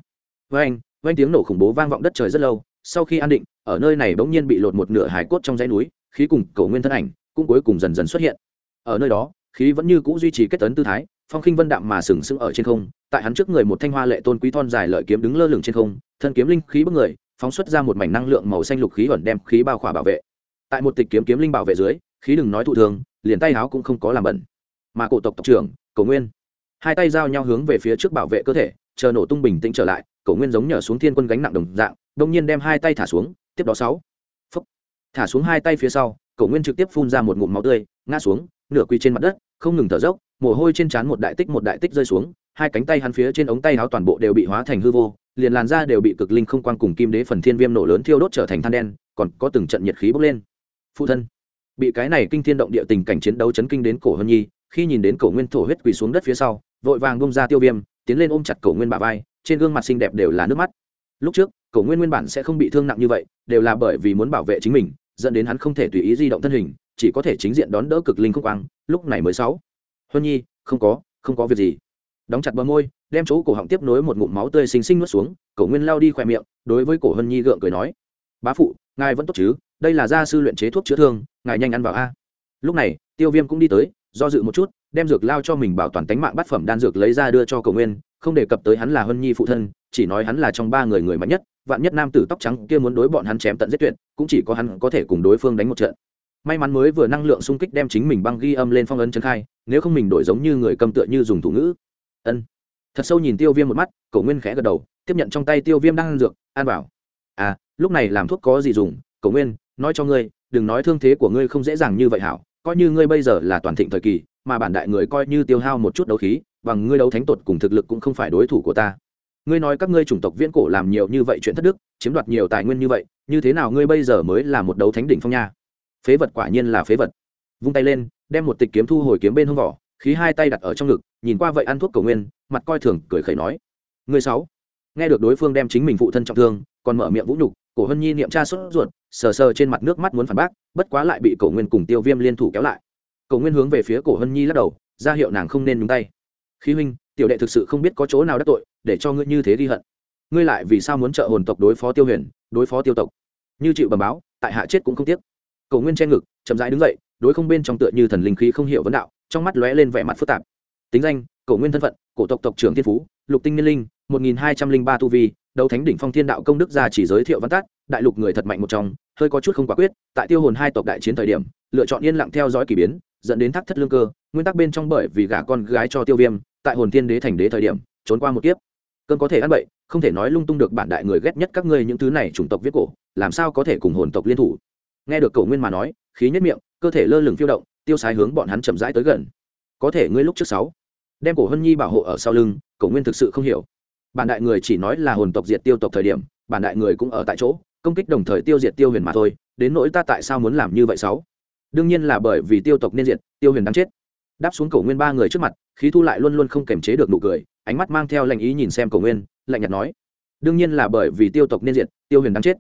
Với anh tiếng nổ khủng bố vang vọng đất trời rất lâu sau khi an định, ở nơi này bỗng nhiên bị lột một nửa hải cốt trong dãy núi, khí cùng cầu nguyên thân ảnh cũng cuối cùng dần dần xuất hiện. Ở nơi đó, khí vẫn như cũ duy trì kết tấn tư thái, phong khinh vân đạm mà sừng sững ở trên không, tại hắn trước người một thanh hoa lệ tôn quý thon dài lợi kiếm đứng lơ lửng trên không, thân kiếm linh khí bức người, phóng xuất ra một mảnh năng lượng màu xanh lục khí ẩn đem khí bao khỏa bảo vệ. Tại một tịch kiếm kiếm linh bảo vệ dưới, khí đừng nói thụ thường, liền tay áo cũng không có làm bẩn. Mà cổ tộc tộc trưởng, cổ nguyên, hai tay giao nhau hướng về phía trước bảo vệ cơ thể, chờ nổ tung bình tĩnh trở lại, cổ nguyên giống nhờ xuống thiên quân gánh nặng đồng dạng đông nhiên đem hai tay thả xuống, tiếp đó sáu. Phúc. Thả xuống hai tay phía sau, cổ nguyên trực tiếp phun ra một ngụm máu tươi, ngã xuống, nửa quỳ trên mặt đất, không ngừng thở dốc, mồ hôi trên trán một đại tích một đại tích rơi xuống, hai cánh tay hắn phía trên ống tay áo toàn bộ đều bị hóa thành hư vô, liền làn da đều bị cực linh không quang cùng kim đế phần thiên viêm nổ lớn thiêu đốt trở thành than đen, còn có từng trận nhiệt khí bốc lên. Phụ thân. Bị cái này kinh thiên động địa tình cảnh chiến đấu chấn kinh đến cổ hân nhi, khi nhìn đến cổ nguyên thổ huyết quỳ xuống đất phía sau, vội vàng bông ra tiêu viêm, tiến lên ôm chặt cổ nguyên bà vai, trên gương mặt xinh đẹp đều là nước mắt. Lúc trước cổ nguyên nguyên bản sẽ không bị thương nặng như vậy, đều là bởi vì muốn bảo vệ chính mình, dẫn đến hắn không thể tùy ý di động thân hình, chỉ có thể chính diện đón đỡ cực linh khúc quang, lúc này mới sáu. Huân nhi, không có không có việc gì. Đóng chặt bờ môi, đem chỗ cổ họng tiếp nối một ngụm máu tươi xinh xinh nuốt xuống, cổ nguyên lao đi khỏe miệng, đối với cổ hân nhi gượng cười nói, bá phụ, ngài vẫn tốt chứ? Đây là gia sư luyện chế thuốc chữa thương, ngài nhanh ăn vào a. Lúc này, tiêu viêm cũng đi tới, do dự một chút, đem dược lao cho mình bảo toàn tánh mạng bát phẩm đan dược lấy ra đưa cho cầu nguyên không đề cập tới hắn là hân nhi phụ thân, chỉ nói hắn là trong ba người người mạnh nhất, vạn nhất nam tử tóc trắng kia muốn đối bọn hắn chém tận giết tuyệt, cũng chỉ có hắn có thể cùng đối phương đánh một trận. May mắn mới vừa năng lượng xung kích đem chính mình băng ghi âm lên phong ấn chân khai, nếu không mình đổi giống như người cầm tựa như dùng thủ ngữ. Ân. Thật sâu nhìn tiêu viêm một mắt, cổ nguyên khẽ gật đầu, tiếp nhận trong tay tiêu viêm đang ăn dược, an bảo. À lúc này làm thuốc có gì dùng? Cổ nguyên, nói cho ngươi, đừng nói thương thế của ngươi không dễ dàng như vậy hảo, coi như ngươi bây giờ là toàn thịnh thời kỳ, mà bản đại người coi như tiêu hao một chút đấu khí bằng ngươi đấu thánh tột cùng thực lực cũng không phải đối thủ của ta. Ngươi nói các ngươi chủng tộc viễn cổ làm nhiều như vậy chuyện thất đức, chiếm đoạt nhiều tài nguyên như vậy, như thế nào ngươi bây giờ mới là một đấu thánh đỉnh phong nha? Phế vật quả nhiên là phế vật. Vung tay lên, đem một tịch kiếm thu hồi kiếm bên hông vỏ, khí hai tay đặt ở trong ngực, nhìn qua vậy ăn thuốc cầu nguyên, mặt coi thường, cười khẩy nói. Người sáu. Nghe được đối phương đem chính mình phụ thân trọng thương, còn mở miệng vũ nhục, cổ hân nhi niệm cha sốt ruột, sờ sờ trên mặt nước mắt muốn phản bác, bất quá lại bị cổ nguyên cùng tiêu viêm liên thủ kéo lại. Cổ nguyên hướng về phía cổ hân nhi lắc đầu, ra hiệu nàng không nên nhúng tay khí huynh, tiểu đệ thực sự không biết có chỗ nào đắc tội, để cho ngươi như thế ghi hận. Ngươi lại vì sao muốn trợ hồn tộc đối phó tiêu huyền, đối phó tiêu tộc? Như chịu bầm báo, tại hạ chết cũng không tiếc. Cổ nguyên che ngực, chậm rãi đứng dậy, đối không bên trong tựa như thần linh khí không hiểu vấn đạo, trong mắt lóe lên vẻ mặt phức tạp. Tính danh, cổ nguyên thân phận, cổ tộc tộc trưởng thiên phú, lục tinh niên linh, một nghìn hai trăm linh ba tu vi, đấu thánh đỉnh phong thiên đạo công đức gia chỉ giới thiệu văn tát, đại lục người thật mạnh một trong, hơi có chút không quả quyết, tại tiêu hồn hai tộc đại chiến thời điểm, lựa chọn yên lặng theo dõi kỳ biến, dẫn đến thác thất lương cơ, nguyên tắc bên trong bởi vì gả con gái cho tiêu viêm tại hồn thiên đế thành đế thời điểm, trốn qua một kiếp. Cơn có thể ăn bậy, không thể nói lung tung được bản đại người ghét nhất các ngươi những thứ này chủng tộc viết cổ, làm sao có thể cùng hồn tộc liên thủ? Nghe được cầu nguyên mà nói, khí nhất miệng, cơ thể lơ lửng phiêu động, tiêu sái hướng bọn hắn chậm rãi tới gần. Có thể ngươi lúc trước sáu, đem cổ hân nhi bảo hộ ở sau lưng cổ nguyên thực sự không hiểu. Bản đại người chỉ nói là hồn tộc diệt tiêu tộc thời điểm, bản đại người cũng ở tại chỗ, công kích đồng thời tiêu diệt tiêu huyền mà thôi, đến nỗi ta tại sao muốn làm như vậy sáu? Đương nhiên là bởi vì tiêu tộc nên diệt, tiêu huyền đang chết đáp xuống cổ nguyên ba người trước mặt, khí thu lại luôn luôn không kềm chế được nụ cười, ánh mắt mang theo lệnh ý nhìn xem cổ nguyên, lạnh nhạt nói, đương nhiên là bởi vì tiêu tộc nên diện tiêu huyền đang chết.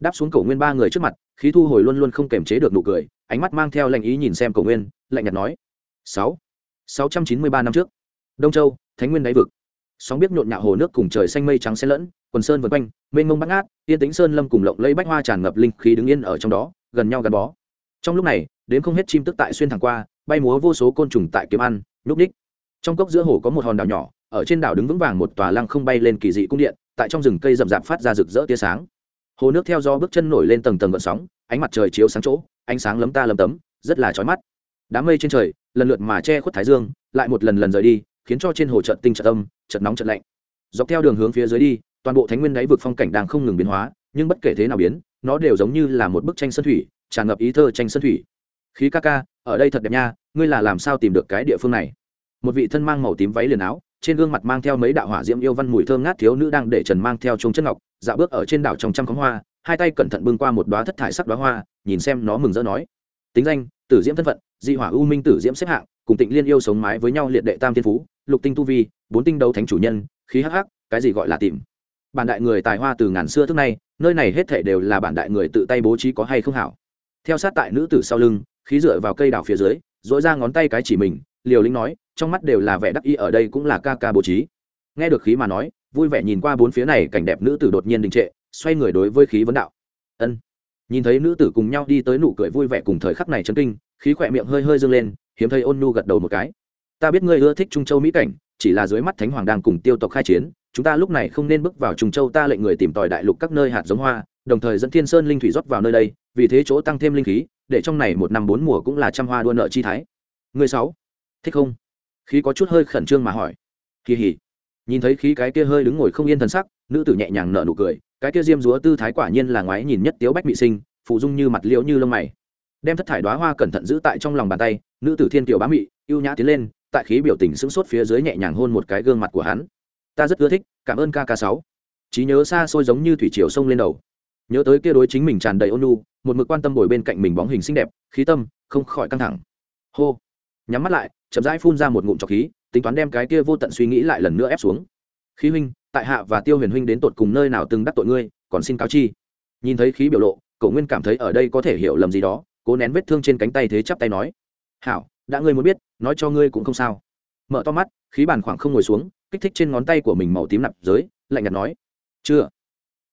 Đáp xuống cổ nguyên ba người trước mặt, khí thu hồi luôn luôn không kềm chế được nụ cười, ánh mắt mang theo lệnh ý nhìn xem cổ nguyên, lạnh nhạt nói, sáu sáu trăm chín mươi ba năm trước, đông châu, thánh nguyên đáy vực, sóng biết nhộn nhạo hồ nước cùng trời xanh mây trắng xen lẫn, quần sơn vân quanh, mênh mông bắt ngát, yên tĩnh sơn lâm cùng lộng lây bách hoa tràn ngập linh khí đứng yên ở trong đó, gần nhau gắn bó. Trong lúc này, đến không hết chim tức tại xuyên thẳng qua bay múa vô số côn trùng tại kiếm ăn, nhúc ních trong cốc giữa hồ có một hòn đảo nhỏ, ở trên đảo đứng vững vàng một tòa lăng không bay lên kỳ dị cung điện, tại trong rừng cây rậm rạp phát ra rực rỡ tia sáng. Hồ nước theo do bước chân nổi lên tầng tầng gợn sóng, ánh mặt trời chiếu sáng chỗ, ánh sáng lấm ta lấm tấm, rất là chói mắt. Đám mây trên trời, lần lượt mà che khuất thái dương, lại một lần lần rời đi, khiến cho trên hồ trận tinh trận âm trận nóng trận lạnh. Dọc theo đường hướng phía dưới đi, toàn bộ thánh nguyên đáy vực phong cảnh đang không ngừng biến hóa, nhưng bất kể thế nào biến, nó đều giống như là một bức tranh sơn thủy, tràn ngập ý thơ tranh sơn thủy khí ca ca, ở đây thật đẹp nha, ngươi là làm sao tìm được cái địa phương này? Một vị thân mang màu tím váy liền áo, trên gương mặt mang theo mấy đạo hỏa diễm yêu văn mùi thơm ngát thiếu nữ đang để trần mang theo trông chân ngọc dạo bước ở trên đảo trong trăm khóm hoa, hai tay cẩn thận bưng qua một đoá thất thải sắc đoá hoa, nhìn xem nó mừng rỡ nói. Tính danh, tử diễm thân phận, dị hỏa u minh tử diễm xếp hạng, cùng tịnh liên yêu sống mái với nhau liệt đệ tam thiên phú, lục tinh tu vi, bốn tinh đấu thánh chủ nhân, khí hắc hắc, cái gì gọi là tìm? Bản đại người tài hoa từ ngàn xưa trước nay, nơi này hết thể đều là bản đại người tự tay bố trí có hay không hảo. Theo sát tại nữ tử sau lưng khí dựa vào cây đảo phía dưới dỗi ra ngón tay cái chỉ mình, liều lĩnh nói, trong mắt đều là vẻ đắc ý, ở đây cũng là ca ca bố trí. Nghe được khí mà nói, vui vẻ nhìn qua bốn phía này, cảnh đẹp nữ tử đột nhiên đình trệ, xoay người đối với khí vấn đạo. Ân. Nhìn thấy nữ tử cùng nhau đi tới nụ cười vui vẻ cùng thời khắc này chấn kinh, khí khỏe miệng hơi hơi dâng lên, hiếm thấy ôn nu gật đầu một cái. Ta biết ngươi ưa thích trung châu mỹ cảnh, chỉ là dưới mắt thánh hoàng đang cùng tiêu tộc khai chiến, chúng ta lúc này không nên bước vào trung châu ta lệnh người tìm tòi đại lục các nơi hạt giống hoa, đồng thời dẫn thiên sơn linh thủy rót vào nơi đây, vì thế chỗ tăng thêm linh khí để trong này một năm bốn mùa cũng là trăm hoa đua nợ chi thái. Người sáu, thích không? Khí có chút hơi khẩn trương mà hỏi. Kỳ hỉ. Nhìn thấy khí cái kia hơi đứng ngồi không yên thần sắc, nữ tử nhẹ nhàng nở nụ cười, cái kia diêm dúa tư thái quả nhiên là ngoái nhìn nhất tiếu bách mị sinh, phụ dung như mặt liễu như lông mày. Đem thất thải đoá hoa cẩn thận giữ tại trong lòng bàn tay, nữ tử thiên kiều bá mị, ưu nhã tiến lên, tại khí biểu tình sững sốt phía dưới nhẹ nhàng hôn một cái gương mặt của hắn. Ta rất ưa thích, cảm ơn ca ca sáu. Trí nhớ xa xôi giống như thủy triều sông lên đầu nhớ tới kia đối chính mình tràn đầy ôn nhu, một mực quan tâm bồi bên cạnh mình bóng hình xinh đẹp, khí tâm, không khỏi căng thẳng. Hô. Nhắm mắt lại, chậm rãi phun ra một ngụm trọc khí, tính toán đem cái kia vô tận suy nghĩ lại lần nữa ép xuống. Khí huynh, tại hạ và tiêu huyền huynh đến tột cùng nơi nào từng đắc tội ngươi, còn xin cáo chi. Nhìn thấy khí biểu lộ cậu nguyên cảm thấy ở đây có thể hiểu lầm gì đó, cố nén vết thương trên cánh tay thế chắp tay nói. Hảo, đã ngươi muốn biết, nói cho ngươi cũng không sao. Mở to mắt, khí bàn khoảng không ngồi xuống, kích thích trên ngón tay của mình màu tím nạp giới, lạnh nhạt nói. Chưa.